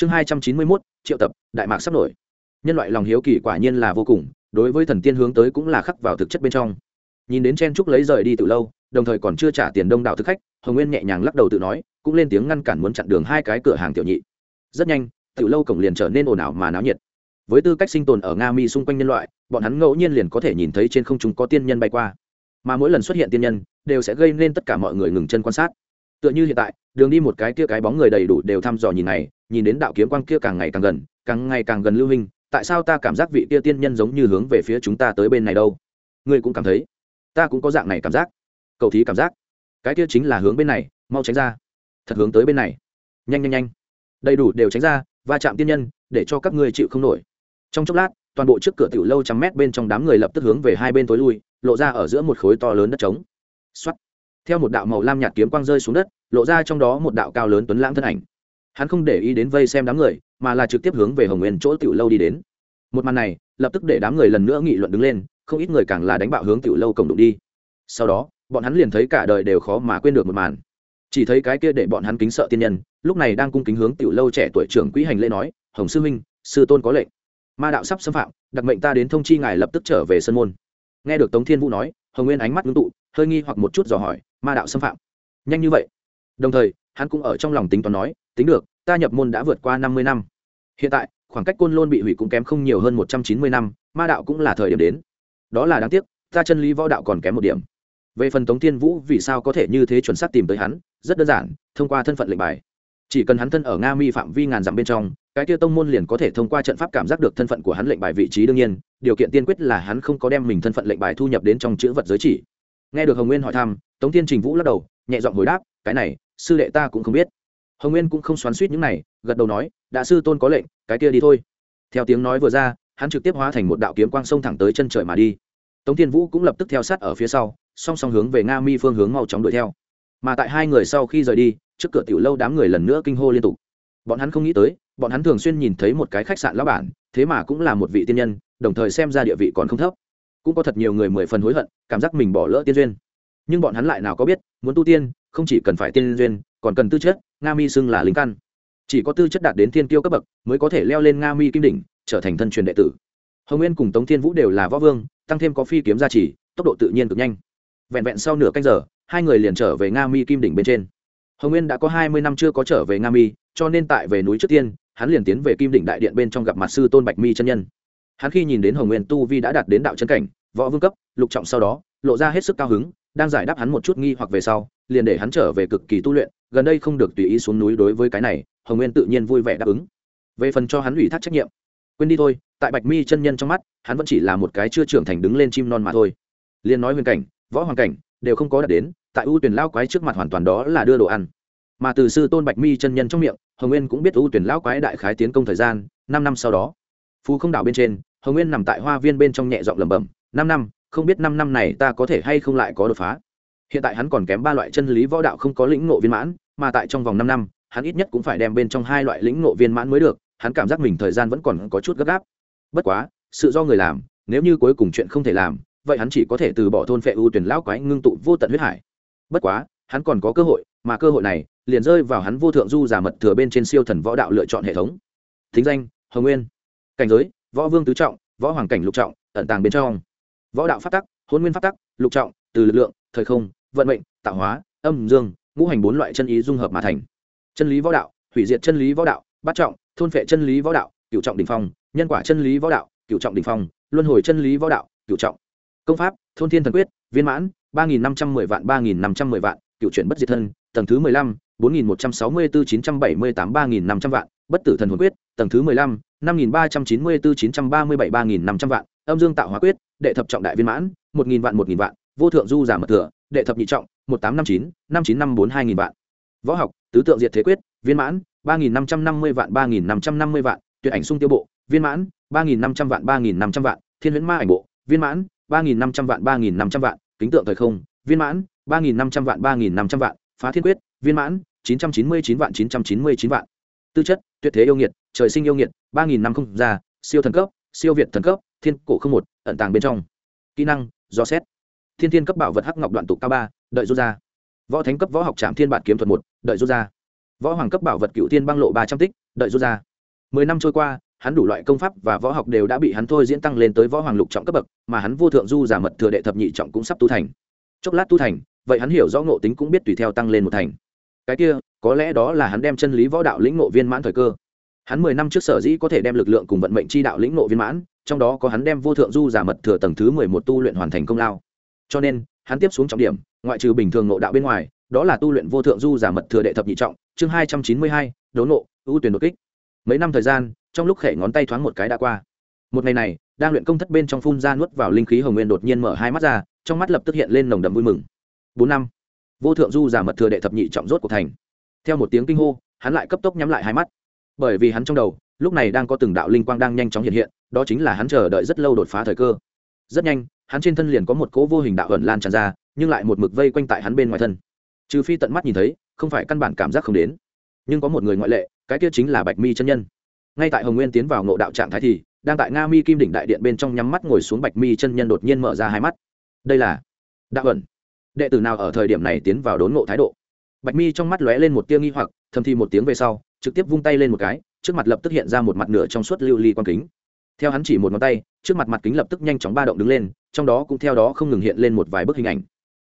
chương hai trăm chín mươi mốt, triệu tập, đại mạc sắp nổi. Nhân loại lòng hiếu kỳ quả nhiên là vô cùng, đối với thần tiên hướng tới cũng là khắc vào thực chất bên trong. Nhìn đến chen trúc lấy rời đi từ lâu, đồng thời còn chưa trả tiền đông đảo thực khách, hồng nguyên nhẹ nhàng lắc đầu tự nói, cũng lên tiếng ngăn cản muốn chặn đường hai cái cửa hàng tiểu nhị. Rất nhanh, từ lâu cổng liền trở nên ồn ào mà náo nhiệt. Với tư cách sinh tồn ở nga mi xung quanh nhân loại, bọn hắn ngẫu nhiên liền có thể nhìn thấy trên không trung có tiên nhân bay qua. Mà mỗi lần xuất hiện tiên nhân, đều sẽ gây nên tất cả mọi người ngừng chân quan sát tựa như hiện tại, đường đi một cái kia cái bóng người đầy đủ đều thăm dò nhìn này, nhìn đến đạo kiếm quang kia càng ngày càng gần, càng ngày càng gần lưu hình, tại sao ta cảm giác vị kia tiên nhân giống như hướng về phía chúng ta tới bên này đâu? Ngươi cũng cảm thấy, ta cũng có dạng này cảm giác. Cầu thí cảm giác. Cái kia chính là hướng bên này, mau tránh ra. Thật hướng tới bên này. Nhanh nhanh nhanh. Đầy đủ đều tránh ra, va chạm tiên nhân, để cho các ngươi chịu không nổi. Trong chốc lát, toàn bộ trước cửa tiểu lâu trăm mét bên trong đám người lập tức hướng về hai bên tối lui, lộ ra ở giữa một khối to lớn đất trống. Xuất theo một đạo màu lam nhạt kiếm quang rơi xuống đất, lộ ra trong đó một đạo cao lớn tuấn lãng thân ảnh. Hắn không để ý đến vây xem đám người, mà là trực tiếp hướng về hồng nguyên chỗ tiểu lâu đi đến. Một màn này, lập tức để đám người lần nữa nghị luận đứng lên, không ít người càng là đánh bạo hướng tiểu lâu cổng đụng đi. Sau đó, bọn hắn liền thấy cả đời đều khó mà quên được một màn. Chỉ thấy cái kia để bọn hắn kính sợ tiên nhân, lúc này đang cung kính hướng tiểu lâu trẻ tuổi trưởng quỹ hành lễ nói, hồng sư minh sư tôn có lệnh. Ma đạo sắp xâm phạm, đặc mệnh ta đến thông chi ngài lập tức trở về sân môn. Nghe được tống thiên vũ nói, hồng nguyên ánh mắt ngưng tụ, hơi nghi hoặc một chút dò hỏi ma đạo xâm phạm. Nhanh như vậy. Đồng thời, hắn cũng ở trong lòng tính toán nói, tính được, ta nhập môn đã vượt qua năm mươi năm. Hiện tại, khoảng cách côn lôn bị hủy cũng kém không nhiều hơn một trăm chín mươi năm, ma đạo cũng là thời điểm đến. Đó là đáng tiếc, ta chân lý võ đạo còn kém một điểm. Về phần tống thiên vũ, vì sao có thể như thế chuẩn xác tìm tới hắn? Rất đơn giản, thông qua thân phận lệnh bài. Chỉ cần hắn thân ở nga mi phạm vi ngàn dặm bên trong, cái kia tông môn liền có thể thông qua trận pháp cảm giác được thân phận của hắn lệnh bài vị trí đương nhiên, điều kiện tiên quyết là hắn không có đem mình thân phận lệnh bài thu nhập đến trong chữ vật giới chỉ nghe được hồng nguyên hỏi thăm, tống thiên trình vũ lắc đầu, nhẹ giọng hồi đáp, cái này, sư đệ ta cũng không biết. Hồng nguyên cũng không xoắn suýt những này, gật đầu nói, đã sư tôn có lệnh, cái kia đi thôi. Theo tiếng nói vừa ra, hắn trực tiếp hóa thành một đạo kiếm quang sông thẳng tới chân trời mà đi. Tống thiên vũ cũng lập tức theo sát ở phía sau, song song hướng về nga mi phương hướng mau chóng đuổi theo. Mà tại hai người sau khi rời đi, trước cửa tiểu lâu đám người lần nữa kinh hô liên tục. Bọn hắn không nghĩ tới, bọn hắn thường xuyên nhìn thấy một cái khách sạn lão bản, thế mà cũng là một vị tiên nhân, đồng thời xem ra địa vị còn không thấp cũng có thật nhiều người mười phần hối hận, cảm giác mình bỏ lỡ tiên duyên. Nhưng bọn hắn lại nào có biết, muốn tu tiên, không chỉ cần phải tiên duyên, còn cần tư chất, nga mi xưng là lính căn. Chỉ có tư chất đạt đến thiên tiêu cấp bậc, mới có thể leo lên nga mi kim đỉnh, trở thành thân truyền đệ tử. Hồng nguyên cùng tống thiên vũ đều là võ vương, tăng thêm có phi kiếm gia trì, tốc độ tự nhiên cực nhanh. Vẹn vẹn sau nửa canh giờ, hai người liền trở về nga mi kim đỉnh bên trên. Hồng nguyên đã có hai mươi năm chưa có trở về nga mi, cho nên tại về núi trước tiên, hắn liền tiến về kim đỉnh đại điện bên trong gặp mặt sư tôn bạch mi chân nhân hắn khi nhìn đến hồng nguyên tu vi đã đạt đến đạo chân cảnh, võ vương cấp, lục trọng sau đó, lộ ra hết sức cao hứng, đang giải đáp hắn một chút nghi hoặc về sau, liền để hắn trở về cực kỳ tu luyện, gần đây không được tùy ý xuống núi đối với cái này, hồng nguyên tự nhiên vui vẻ đáp ứng. Về phần cho hắn ủy thác trách nhiệm, quên đi thôi, tại bạch mi chân nhân trong mắt, hắn vẫn chỉ là một cái chưa trưởng thành đứng lên chim non mà thôi. Liền nói huyền cảnh, võ hoàng cảnh, đều không có đạt đến, tại ưu tuyển lao quái trước mặt hoàn toàn đó là đưa đồ ăn. Mà từ sư tôn bạch mi chân nhân trong miệng, hồng nguyên cũng biết ưu tuyển lao quái đại khái tiến công thời gian, năm năm sau đó. Phú không đảo bên trên hồng nguyên nằm tại hoa viên bên trong nhẹ giọng lẩm bẩm, năm năm, không biết năm năm này ta có thể hay không lại có đột phá? Hiện tại hắn còn kém ba loại chân lý võ đạo không có lĩnh ngộ viên mãn, mà tại trong vòng năm năm, hắn ít nhất cũng phải đem bên trong hai loại lĩnh ngộ viên mãn mới được, hắn cảm giác mình thời gian vẫn còn có chút gấp gáp. Bất quá, sự do người làm, nếu như cuối cùng chuyện không thể làm, vậy hắn chỉ có thể từ bỏ thôn phệ ưu tuyển lão quái ngưng tụ vô tận huyết hải. Bất quá, hắn còn có cơ hội, mà cơ hội này liền rơi vào hắn vô thượng du giả mật thừa bên trên siêu thần võ đạo lựa chọn hệ thống. Thính danh, hồng nguyên. Cảnh giới võ vương tứ trọng, võ hoàng cảnh lục trọng, ẩn tàng bên trong. Võ đạo phát tắc, hôn nguyên phát tắc, lục trọng, từ lực lượng, thời không, vận mệnh, tạo hóa, âm dương, ngũ hành bốn loại chân ý dung hợp mà thành. Chân lý võ đạo, hủy diệt chân lý võ đạo, bát trọng, thôn phệ chân lý võ đạo cựu trọng đình phong, nhân quả chân lý võ đạo cựu trọng đình phong, luân hồi chân lý võ đạo cựu trọng. Công pháp, thôn thiên thần quyết, viên mãn, ba nghìn năm trăm mười vạn, ba nghìn năm trăm mười vạn cựu chuyển bất diệt thân, tầng thứ mười lăm 4164 978 3500 vạn, bất tử thần hồn quyết, tầng thứ 15, 5394 937 3500 vạn, âm dương tạo hóa quyết, đệ thập trọng đại viên mãn, 1000 vạn 1000 vạn, vô thượng du giả mật thừa, đệ thập nhị trọng, 1859, 5954 2000 vạn. Võ học, tứ tượng diệt thế quyết, viên mãn, 3550 vạn 3550 vạn, tuyệt ảnh xung tiêu bộ, viên mãn, 3500 vạn 3500 vạn, thiên huyễn ma ảnh bộ, viên mãn, 3500 vạn 3500 vạn, kính tượng thời không, viên mãn, 3500 vạn 3500 vạn, phá thiên quyết, viên mãn, chín trăm chín mươi chín vạn chín trăm chín mươi chín vạn. Tư chất, tuyệt thế yêu nghiệt, trời sinh yêu nghiệt, ba nghìn năm không già siêu thần cấp, siêu việt thần cấp, thiên cổ không một, ẩn tàng bên trong. Kỹ năng, do xét. Thiên thiên cấp bảo vật hắc ngọc đoạn tục cao ba, đợi rút ra. Võ thánh cấp võ học trạm thiên bản kiếm thuật một, đợi rút ra. Võ hoàng cấp bảo vật cựu Thiên băng lộ ba trăm tích, đợi rút ra. Mười năm trôi qua, hắn đủ loại công pháp và võ học đều đã bị hắn thôi diễn tăng lên tới võ hoàng lục trọng cấp bậc, mà hắn vô thượng du giả mật thừa đệ thập nhị trọng cũng sắp tu thành. Chốc lát tu thành vậy hắn hiểu rõ ngộ tính cũng biết tùy theo tăng lên một thành. Cái kia, có lẽ đó là hắn đem chân lý võ đạo lĩnh ngộ viên mãn thời cơ. Hắn mười năm trước sở dĩ có thể đem lực lượng cùng vận mệnh chi đạo lĩnh ngộ viên mãn, trong đó có hắn đem vô thượng du giả mật thừa tầng thứ mười một tu luyện hoàn thành công lao. Cho nên, hắn tiếp xuống trọng điểm, ngoại trừ bình thường ngộ đạo bên ngoài, đó là tu luyện vô thượng du giả mật thừa đệ thập nhị trọng, chương hai trăm chín mươi hai đốn nộ, ưu tuyển đột kích. Mấy năm thời gian, trong lúc khẽ ngón tay thoáng một cái đã qua. Một ngày này, đang luyện công thất bên trong phun ra nuốt vào linh khí hồng nguyên đột nhiên mở hai mắt ra, trong mắt lập tức hiện lên nồng đậm vui mừng bốn năm. Vô thượng du giả mật thừa đệ thập nhị trọng rốt cuộc thành. Theo một tiếng kinh hô, hắn lại cấp tốc nhắm lại hai mắt. Bởi vì hắn trong đầu, lúc này đang có từng đạo linh quang đang nhanh chóng hiện hiện, đó chính là hắn chờ đợi rất lâu đột phá thời cơ. Rất nhanh, hắn trên thân liền có một cỗ vô hình đạo ẩn lan tràn ra, nhưng lại một mực vây quanh tại hắn bên ngoài thân. Trừ phi tận mắt nhìn thấy, không phải căn bản cảm giác không đến. Nhưng có một người ngoại lệ, cái kia chính là bạch mi chân nhân. Ngay tại hồng nguyên tiến vào ngộ đạo trạng thái thì, đang tại nga mi kim đỉnh đại điện bên trong nhắm mắt ngồi xuống bạch mi chân nhân đột nhiên mở ra hai mắt. Đây là đạo ẩn đệ tử nào ở thời điểm này tiến vào đốn ngộ thái độ? Bạch mi trong mắt lóe lên một tia nghi hoặc, thầm thi một tiếng về sau, trực tiếp vung tay lên một cái, trước mặt lập tức hiện ra một mặt nửa trong suốt lưu ly quan kính. Theo hắn chỉ một ngón tay, trước mặt mặt kính lập tức nhanh chóng ba động đứng lên, trong đó cũng theo đó không ngừng hiện lên một vài bức hình ảnh.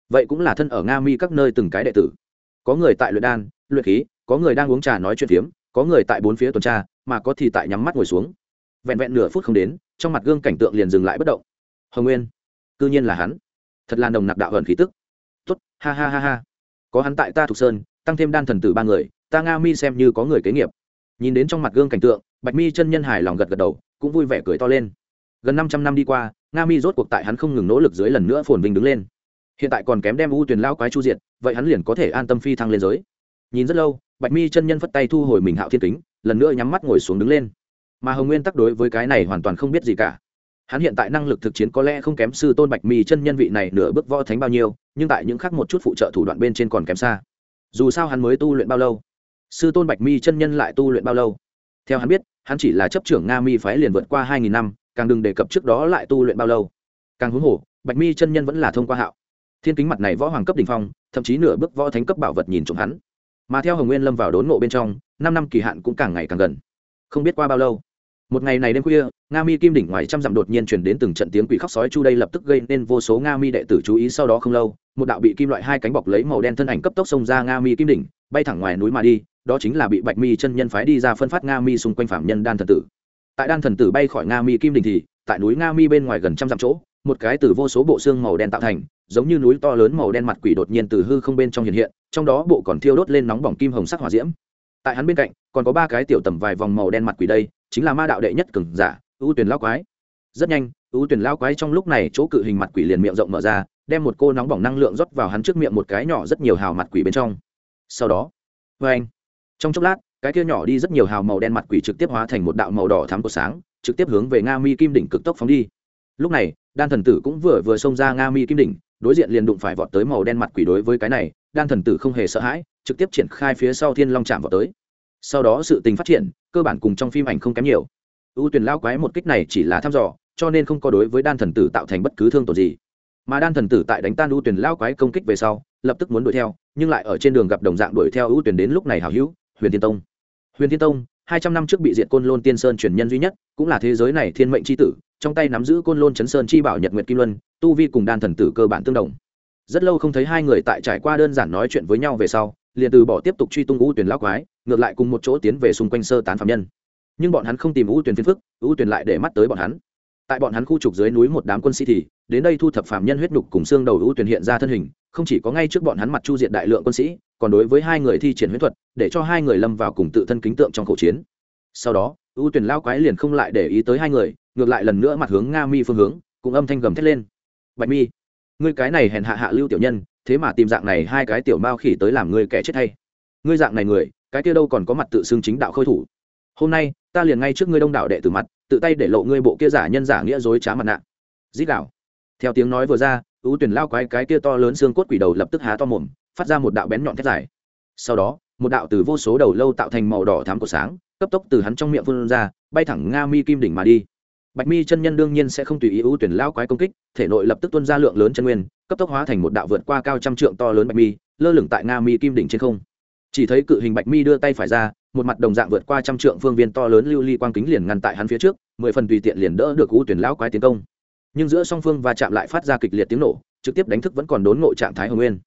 Vậy cũng là thân ở nga mi các nơi từng cái đệ tử. Có người tại luyện đan, luyện khí, có người đang uống trà nói chuyện phiếm, có người tại bốn phía tuần tra, mà có thì tại nhắm mắt ngồi xuống. Vẹn vẹn nửa phút không đến, trong mặt gương cảnh tượng liền dừng lại bất động. Hồng nguyên, cư nhiên là hắn. Thật là nồng nặc đạo hận khí tức tốt, ha ha ha ha. Có hắn tại ta thục sơn, tăng thêm đan thần tử ba người, ta nga mi xem như có người kế nghiệp. Nhìn đến trong mặt gương cảnh tượng, bạch mi chân nhân hài lòng gật gật đầu, cũng vui vẻ cười to lên. Gần năm trăm năm đi qua, nga mi rốt cuộc tại hắn không ngừng nỗ lực dưới lần nữa phồn vinh đứng lên. Hiện tại còn kém đem u tuyền lao quái chu diện vậy hắn liền có thể an tâm phi thăng lên giới. Nhìn rất lâu, bạch mi chân nhân phất tay thu hồi mình hạo thiên kính, lần nữa nhắm mắt ngồi xuống đứng lên. Mà hồng nguyên tắc đối với cái này hoàn toàn không biết gì cả hắn hiện tại năng lực thực chiến có lẽ không kém sư tôn bạch mi chân nhân vị này nửa bước võ thánh bao nhiêu, nhưng tại những khác một chút phụ trợ thủ đoạn bên trên còn kém xa. Dù sao hắn mới tu luyện bao lâu? Sư tôn bạch mi chân nhân lại tu luyện bao lâu? Theo hắn biết, hắn chỉ là chấp trưởng nga mi phái liền vượt qua hai nghìn năm, càng đừng đề cập trước đó lại tu luyện bao lâu. Càng huống hồ, bạch mi chân nhân vẫn là thông qua hạo. Thiên kính mặt này võ hoàng cấp đ ỉ n h phong, thậm chí nửa bước võ thánh cấp bảo vật nhìn trộm hắn. Mà theo hồng nguyên lâm vào đốn ngộ bên trong, năm năm kỳ hạn cũng càng ngày càng gần. Không biết qua bao lâu một ngày này đêm khuya, nga mi kim đỉnh ngoài trăm dặm đột nhiên chuyển đến từng trận tiếng quỷ khóc sói chu đây lập tức gây nên vô số nga mi đệ tử chú ý sau đó không lâu, một đạo bị kim loại hai cánh bọc lấy màu đen thân ảnh cấp tốc xông ra nga mi kim đỉnh, bay thẳng ngoài núi mà đi, đó chính là bị bạch mi chân nhân phái đi ra phân phát nga mi xung quanh phạm nhân đan thần tử. Tại đan thần tử bay khỏi nga mi kim đỉnh thì, tại núi nga mi bên ngoài gần trăm dặm chỗ, một cái từ vô số bộ xương màu đen tạo thành, giống như núi to lớn màu đen mặt quỷ đột nhiên từ hư không bên trong hiện hiện, trong đó bộ còn thiêu đốt lên nóng bỏng kim hồng sắc hỏa diễm. Tại hắn bên cạnh, còn có ba cái tiểu tầm vài vòng màu đen mặt quỷ đây chính là ma đạo đệ nhất cường giả, ưu tuyển lao quái. Rất nhanh, ưu tuyển lao quái trong lúc này chỗ cự hình mặt quỷ liền miệng rộng mở ra, đem một cô nóng bỏng năng lượng rót vào hắn trước miệng một cái nhỏ rất nhiều hào mặt quỷ bên trong. Sau đó vê anh. Trong chốc lát, cái kia nhỏ đi rất nhiều hào màu đen mặt quỷ trực tiếp hóa thành một đạo màu đỏ thắm của sáng, trực tiếp hướng về nga mi kim đỉnh cực tốc phóng đi. Lúc này, đan thần tử cũng vừa vừa xông ra nga mi kim đỉnh, đối diện liền đụng phải vọt tới màu đen mặt quỷ đối với cái này, đan thần tử không hề sợ hãi, trực tiếp triển khai phía sau thiên long chạm vào tới. Sau đó sự tình phát triển cơ bản cùng trong phim ảnh không kém nhiều. Ưu tuyển lao quái một kích này chỉ là thăm dò, cho nên không có đối với đan thần tử tạo thành bất cứ thương tổn gì. Mà đan thần tử tại đánh tan ưu tuyển lao quái công kích về sau, lập tức muốn đuổi theo, nhưng lại ở trên đường gặp đồng dạng đuổi theo ưu tuyển đến lúc này hào hữu, huyền thiên tông. Huyền thiên tông, hai trăm năm trước bị diệt côn lôn tiên sơn truyền nhân duy nhất, cũng là thế giới này thiên mệnh c h i tử, trong tay nắm giữ côn lôn chấn sơn chi bảo nhật nguyệt kim luân, tu vi cùng đan thần tử cơ bản tương đồng. Rất lâu không thấy hai người tại trải qua đơn giản nói chuyện với nhau về sau liền từ bỏ tiếp tục truy tung u tuyển lão quái, ngược lại cùng một chỗ tiến về xung quanh sơ tán phạm nhân. Nhưng bọn hắn không tìm u tuyển phiên phức, u tuyển lại để mắt tới bọn hắn. Tại bọn hắn khu trục dưới núi một đám quân sĩ thì, đến đây thu thập phạm nhân huyết nhục cùng xương đầu u tuyển hiện ra thân hình, không chỉ có ngay trước bọn hắn mặt chu diện đại lượng quân sĩ, còn đối với hai người thi triển huyết thuật, để cho hai người lâm vào cùng tự thân kính tượng trong khẩu chiến. Sau đó, u tuyển lao quái liền không lại để ý tới hai người, ngược lại lần nữa mặt hướng nga mi phương hướng, cùng âm thanh gầm thét lên. Bạch mi, ngươi cái này hèn hạ hạ lưu tiểu nhân thế mà tìm dạng này hai cái tiểu mao khỉ tới làm ngươi kẻ chết hay? Ngươi dạng này người, cái kia đâu còn có mặt tự xưng chính đạo khôi thủ? Hôm nay, ta liền ngay trước ngươi đông đảo đệ tử mặt, tự tay để lộ ngươi bộ kia giả nhân giả nghĩa dối trá mặt nạ. Dít đạo theo tiếng nói vừa ra, ưu tuyển lao quái cái kia to lớn xương cốt quỷ đầu lập tức há to mồm, phát ra một đạo bén nhọn thét dài. Sau đó, một đạo từ vô số đầu lâu tạo thành màu đỏ thám của sáng, cấp tốc từ hắn trong miệng phun ra, bay thẳng nga mi kim đỉnh mà đi bạch mi chân nhân đương nhiên sẽ không tùy ý ưu tuyển lao quái công kích, thể nội lập tức tuân ra lượng lớn chân nguyên, cấp tốc hóa thành một đạo vượt qua cao trăm trượng to lớn bạch mi, lơ lửng tại nga mi kim đỉnh trên không. Chỉ thấy cự hình bạch mi đưa tay phải ra, một mặt đồng dạng vượt qua trăm trượng phương viên to lớn lưu ly quang kính liền ngăn tại hắn phía trước, mười phần tùy tiện liền đỡ được u tuyển lão quái tiến công. Nhưng giữa song phương và chạm lại phát ra kịch liệt tiếng nổ, trực tiếp đánh thức vẫn còn đốn ngộ trạng thái hồng nguyên.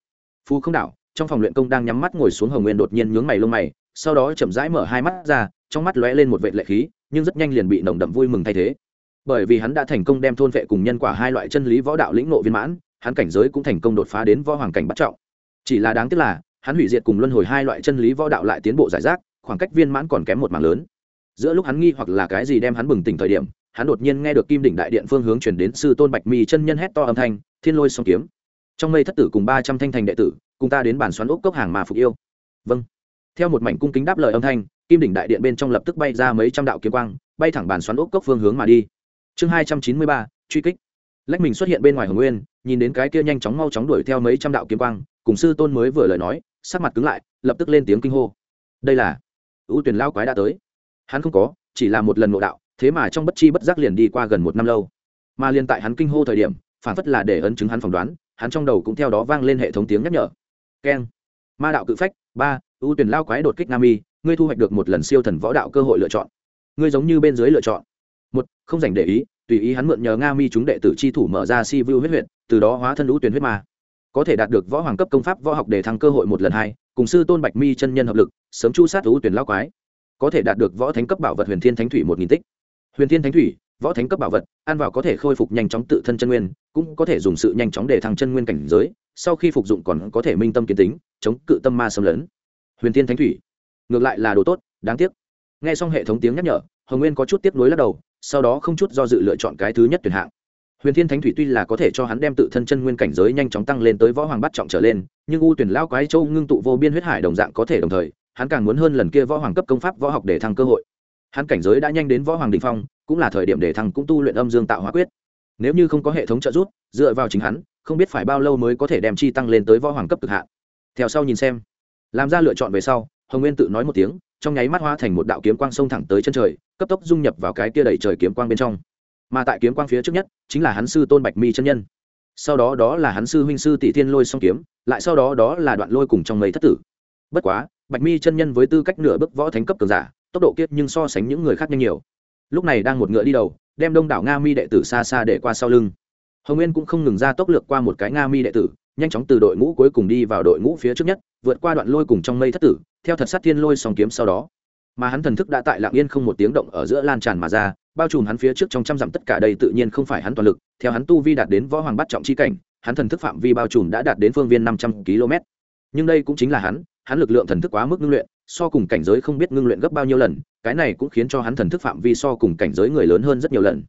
Phu không đảo, trong phòng luyện công đang nhắm mắt ngồi xuống hồng nguyên đột nhiên nhướng mày lông mày, sau đó chậm rãi mở hai mắt ra, trong mắt lóe lên một vệ lệ khí, nhưng rất nhanh liền bị nồng đậm vui mừng thay thế bởi vì hắn đã thành công đem thôn vệ cùng nhân quả hai loại chân lý võ đạo lĩnh nộ viên mãn, hắn cảnh giới cũng thành công đột phá đến võ hoàng cảnh bắt trọng. Chỉ là đáng tiếc là, hắn hủy diệt cùng luân hồi hai loại chân lý võ đạo lại tiến bộ giải rác, khoảng cách viên mãn còn kém một mảng lớn. Giữa lúc hắn nghi hoặc là cái gì đem hắn bừng tỉnh thời điểm, hắn đột nhiên nghe được kim đỉnh đại điện phương hướng chuyển đến sư tôn bạch mi chân nhân hét to âm thanh, thiên lôi song kiếm! Trong mây thất tử cùng ba trăm thanh thành đệ tử, cùng ta đến bản xoắn ốc cốc hàng mà phục yêu. Vâng. Theo một mảnh cung kính đáp lời âm thanh, kim đỉnh đại điện bên trong lập tức bay ra mấy trăm đạo kiếm quang, bay thẳng bản xoắn ốc cốc phương hướng mà đi chương hai trăm chín mươi ba, truy kích. Lách mình xuất hiện bên ngoài hồng nguyên, nhìn đến cái kia nhanh chóng mau chóng đuổi theo mấy trăm đạo kiếm quang, cùng sư tôn mới vừa lời nói, sắc mặt cứng lại, lập tức lên tiếng kinh hô. Đây là ưu tuyển lao quái đã tới. Hắn không có, chỉ là một lần ngộ đạo, thế mà trong bất chi bất giác liền đi qua gần một năm lâu. Mà liền tại hắn kinh hô thời điểm, phản phất là để ấn chứng hắn phỏng đoán, hắn trong đầu cũng theo đó vang lên hệ thống tiếng nhắc nhở. Keng. Ma đạo cự phách, ba, ưu tuyển lao quái đột kích nam y ngươi thu hoạch được một lần siêu thần võ đạo cơ hội lựa chọn. Ngươi giống như bên dưới lựa chọn một, không dành để ý, tùy ý hắn mượn nhờ nga mi chúng đệ tử chi thủ mở ra si vu huyết huyện từ đó hóa thân lũ tuyển huyết ma. Có thể đạt được võ hoàng cấp công pháp võ học để thăng cơ hội một lần hai, cùng sư tôn bạch mi chân nhân hợp lực, sớm chu sát lũ tuyển lao quái. Có thể đạt được võ thánh cấp bảo vật huyền thiên thánh thủy một nghìn tích. Huyền thiên thánh thủy, võ thánh cấp bảo vật, ăn vào có thể khôi phục nhanh chóng tự thân chân nguyên, cũng có thể dùng sự nhanh chóng để thăng chân nguyên cảnh giới, sau khi phục dụng còn có thể minh tâm kiến tính, chống cự tâm ma xâm lấn. Huyền thiên thánh thủy, ngược lại là đồ tốt, đáng tiếc. Nghe xong hệ thống tiếng nhắc nhở, hồng nguyên có chút tiếp nối lắc đầu sau đó không chút do dự lựa chọn cái thứ nhất tuyển hạng. Huyền thiên thánh thủy tuy là có thể cho hắn đem tự thân chân nguyên cảnh giới nhanh chóng tăng lên tới võ hoàng bắt trọng trở lên, nhưng u tuyển lao quái châu ngưng tụ vô biên huyết hải đồng dạng có thể đồng thời, hắn càng muốn hơn lần kia võ hoàng cấp công pháp võ học để thăng cơ hội. Hắn cảnh giới đã nhanh đến võ hoàng đình phong, cũng là thời điểm để thăng cũng tu luyện âm dương tạo hóa quyết. Nếu như không có hệ thống trợ giúp, dựa vào chính hắn, không biết phải bao lâu mới có thể đem chi tăng lên tới võ hoàng cấp cực hạn. Theo sau nhìn xem. Làm ra lựa chọn về sau, hồng nguyên tự nói một tiếng trong nháy mắt hóa thành một đạo kiếm quang sông thẳng tới chân trời, cấp tốc dung nhập vào cái kia đẩy trời kiếm quang bên trong. Mà tại kiếm quang phía trước nhất, chính là hắn sư tôn bạch mi chân nhân. Sau đó đó là hắn sư huynh sư tỷ thiên lôi song kiếm, lại sau đó đó là đoạn lôi cùng trong mấy thất tử. Bất quá, bạch mi chân nhân với tư cách nửa bước võ thánh cấp cường giả, tốc độ kiết nhưng so sánh những người khác nhanh nhiều. Lúc này đang một ngựa đi đầu, đem đông đảo nga mi đệ tử xa xa để qua sau lưng hồng nguyên cũng không ngừng ra tốc lược qua một cái nga mi đệ tử, nhanh chóng từ đội ngũ cuối cùng đi vào đội ngũ phía trước nhất, vượt qua đoạn lôi cùng trong mây thất tử, theo thật sát thiên lôi song kiếm sau đó. Mà hắn thần thức đã tại lạng yên không một tiếng động ở giữa lan tràn mà ra, bao trùm hắn phía trước trong trăm dặm tất cả đây tự nhiên không phải hắn toàn lực, theo hắn tu vi đạt đến võ hoàng bắt trọng chi cảnh, hắn thần thức phạm vi bao trùm đã đạt đến phương viên năm trăm km. Nhưng đây cũng chính là hắn hắn lực lượng thần thức quá mức ngưng luyện, so cùng cảnh giới không biết ngưng luyện gấp bao nhiêu lần, cái này cũng khiến cho hắn thần thức phạm vi so cùng cảnh giới người lớn hơn rất nhiều lần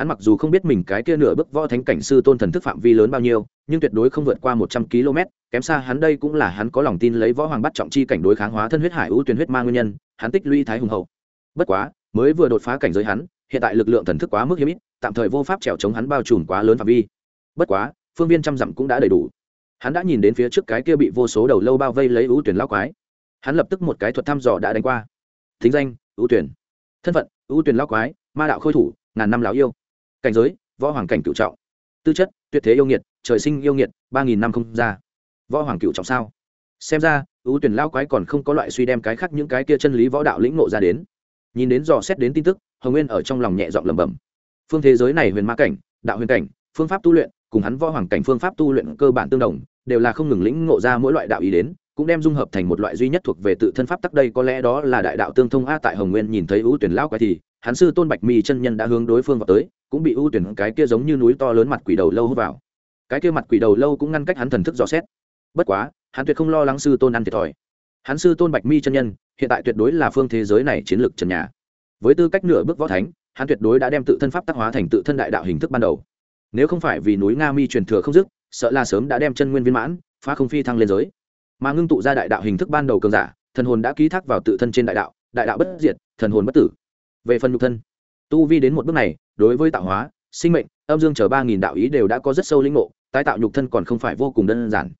hắn mặc dù không biết mình cái kia nửa bước võ thánh cảnh sư tôn thần thức phạm vi lớn bao nhiêu, nhưng tuyệt đối không vượt qua một trăm km, kém xa hắn đây cũng là hắn có lòng tin lấy võ hoàng bắt trọng chi cảnh đối kháng hóa thân huyết hải ưu tuyển huyết ma nguyên nhân, hắn tích lũy thái hùng hậu. Bất quá, mới vừa đột phá cảnh giới hắn, hiện tại lực lượng thần thức quá mức hiếm ít, tạm thời vô pháp trèo chống hắn bao trùm quá lớn phạm vi. Bất quá, phương viên trăm dặm cũng đã đầy đủ. Hắn đã nhìn đến phía trước cái kia bị vô số đầu lâu bao vây lấy ưu tuyển lao quái. Hắn lập tức một cái thuật thăm dò đã đánh qua. Thính danh, ưu tuyển thân phận, ưu tuyển lao quái, ma đạo khôi thủ, ngàn năm láo yêu cảnh giới, võ hoàng cảnh cựu trọng. Tư chất, tuyệt thế yêu nghiệt, trời sinh yêu nghiệt, ba nghìn năm không ra. Võ hoàng cựu trọng sao? Xem ra, ưu tuyển lao quái còn không có loại suy đem cái khác những cái kia chân lý võ đạo lĩnh ngộ ra đến. Nhìn đến dò xét đến tin tức, hồng nguyên ở trong lòng nhẹ giọng lẩm bẩm. Phương thế giới này huyền ma cảnh, đạo huyền cảnh, phương pháp tu luyện, cùng hắn võ hoàng cảnh phương pháp tu luyện cơ bản tương đồng, đều là không ngừng lĩnh ngộ ra mỗi loại đạo ý đến, cũng đem dung hợp thành một loại duy nhất thuộc về tự thân pháp tắc. Đây có lẽ đó là đại đạo tương thông a tại hồng nguyên nhìn thấy ưu tuyển lão quái thì hắn sư tôn bạch mi chân nhân đã hướng đối phương vào tới, cũng bị ưu tuyển cái kia giống như núi to lớn mặt quỷ đầu lâu hút vào. Cái kia mặt quỷ đầu lâu cũng ngăn cách hắn thần thức dò xét. Bất quá, hắn tuyệt không lo lắng sư tôn ăn thiệt thòi. Hắn sư tôn bạch mi chân nhân, hiện tại tuyệt đối là phương thế giới này chiến lược trần nhà. Với tư cách nửa bước võ thánh, hắn tuyệt đối đã đem tự thân pháp tác hóa thành tự thân đại đạo hình thức ban đầu. Nếu không phải vì núi nga mi truyền thừa không dứt, sợ là sớm đã đem chân nguyên viên mãn, phá không phi thăng lên giới. Mà ngưng tụ ra đại đạo hình thức ban đầu cường giả, thần hồn đã ký thác vào tự thân trên đại đạo đại đạo bất diệt, thần hồn bất tử về phần nhục thân. Tu vi đến một bước này, đối với tạo hóa, sinh mệnh, âm dương chờ ba nghìn đạo ý đều đã có rất sâu linh ngộ, tái tạo nhục thân còn không phải vô cùng đơn giản.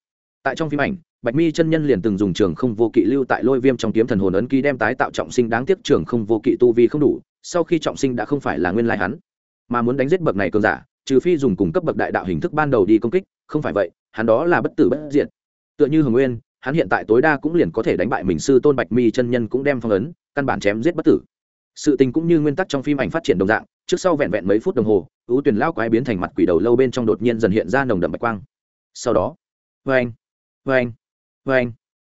Tại trong phim ảnh, bạch mi chân nhân liền từng dùng trường không vô kỵ lưu tại lôi viêm trong kiếm thần hồn ấn ký đem tái tạo trọng sinh đáng tiếc trường không vô kỵ tu vi không đủ, sau khi trọng sinh đã không phải là nguyên lai hắn. Mà muốn đánh giết bậc này cường giả, trừ phi dùng cùng cấp bậc đại đạo hình thức ban đầu đi công kích, không phải vậy, hắn đó là bất tử bất diệt. Tựa như hồng nguyên, hắn hiện tại tối đa cũng liền có thể đánh bại mình sư tôn bạch mi chân nhân cũng đem phong ấn, căn bản chém giết bất tử sự tình cũng như nguyên tắc trong phim ảnh phát triển đồng dạng, trước sau vẹn vẹn mấy phút đồng hồ, ưu tuyển lao quái biến thành mặt quỷ đầu lâu bên trong đột nhiên dần hiện ra nồng đậm bạch quang. Sau đó vê anh vê anh vê anh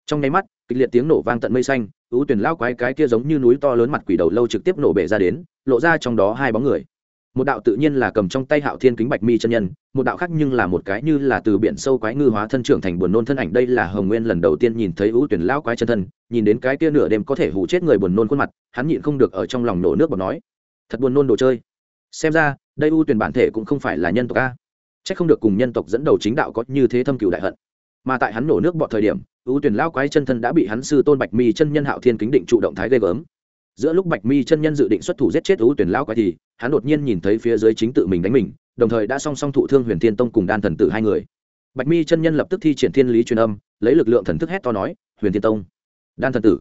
trong nháy mắt, kịch liệt tiếng nổ vang tận mây xanh, ưu tuyển lao quái cái kia giống như núi to lớn mặt quỷ đầu lâu trực tiếp nổ bể ra đến, lộ ra trong đó hai bóng người một đạo tự nhiên là cầm trong tay hạo thiên kính bạch mi chân nhân, một đạo khác nhưng là một cái như là từ biển sâu quái ngư hóa thân trưởng thành buồn nôn thân ảnh. Đây là hồng nguyên lần đầu tiên nhìn thấy ưu tuyển Lão quái chân thân, nhìn đến cái kia nửa đêm có thể hủ chết người buồn nôn khuôn mặt, hắn nhịn không được ở trong lòng nổ nước bọt nói, thật buồn nôn đồ chơi. Xem ra, đây ưu tuyển bản thể cũng không phải là nhân tộc a. Trách không được cùng nhân tộc dẫn đầu chính đạo có như thế thâm cựu đại hận. Mà tại hắn nổ nước bọt thời điểm, ưu tuyển Lão quái chân thân đã bị hắn sư tôn bạch mi chân nhân hạo thiên kính định trụ động thái ghê gớm. Giữa lúc bạch mi chân nhân dự định xuất thủ giết chết ưu tuyển Lão quái thì hắn đột nhiên nhìn thấy phía dưới chính tự mình đánh mình, đồng thời đã song song thụ thương huyền thiên tông cùng đan thần tử hai người. Bạch mi chân nhân lập tức thi triển thiên lý truyền âm, lấy lực lượng thần thức hét to nói, huyền thiên tông, đan thần tử.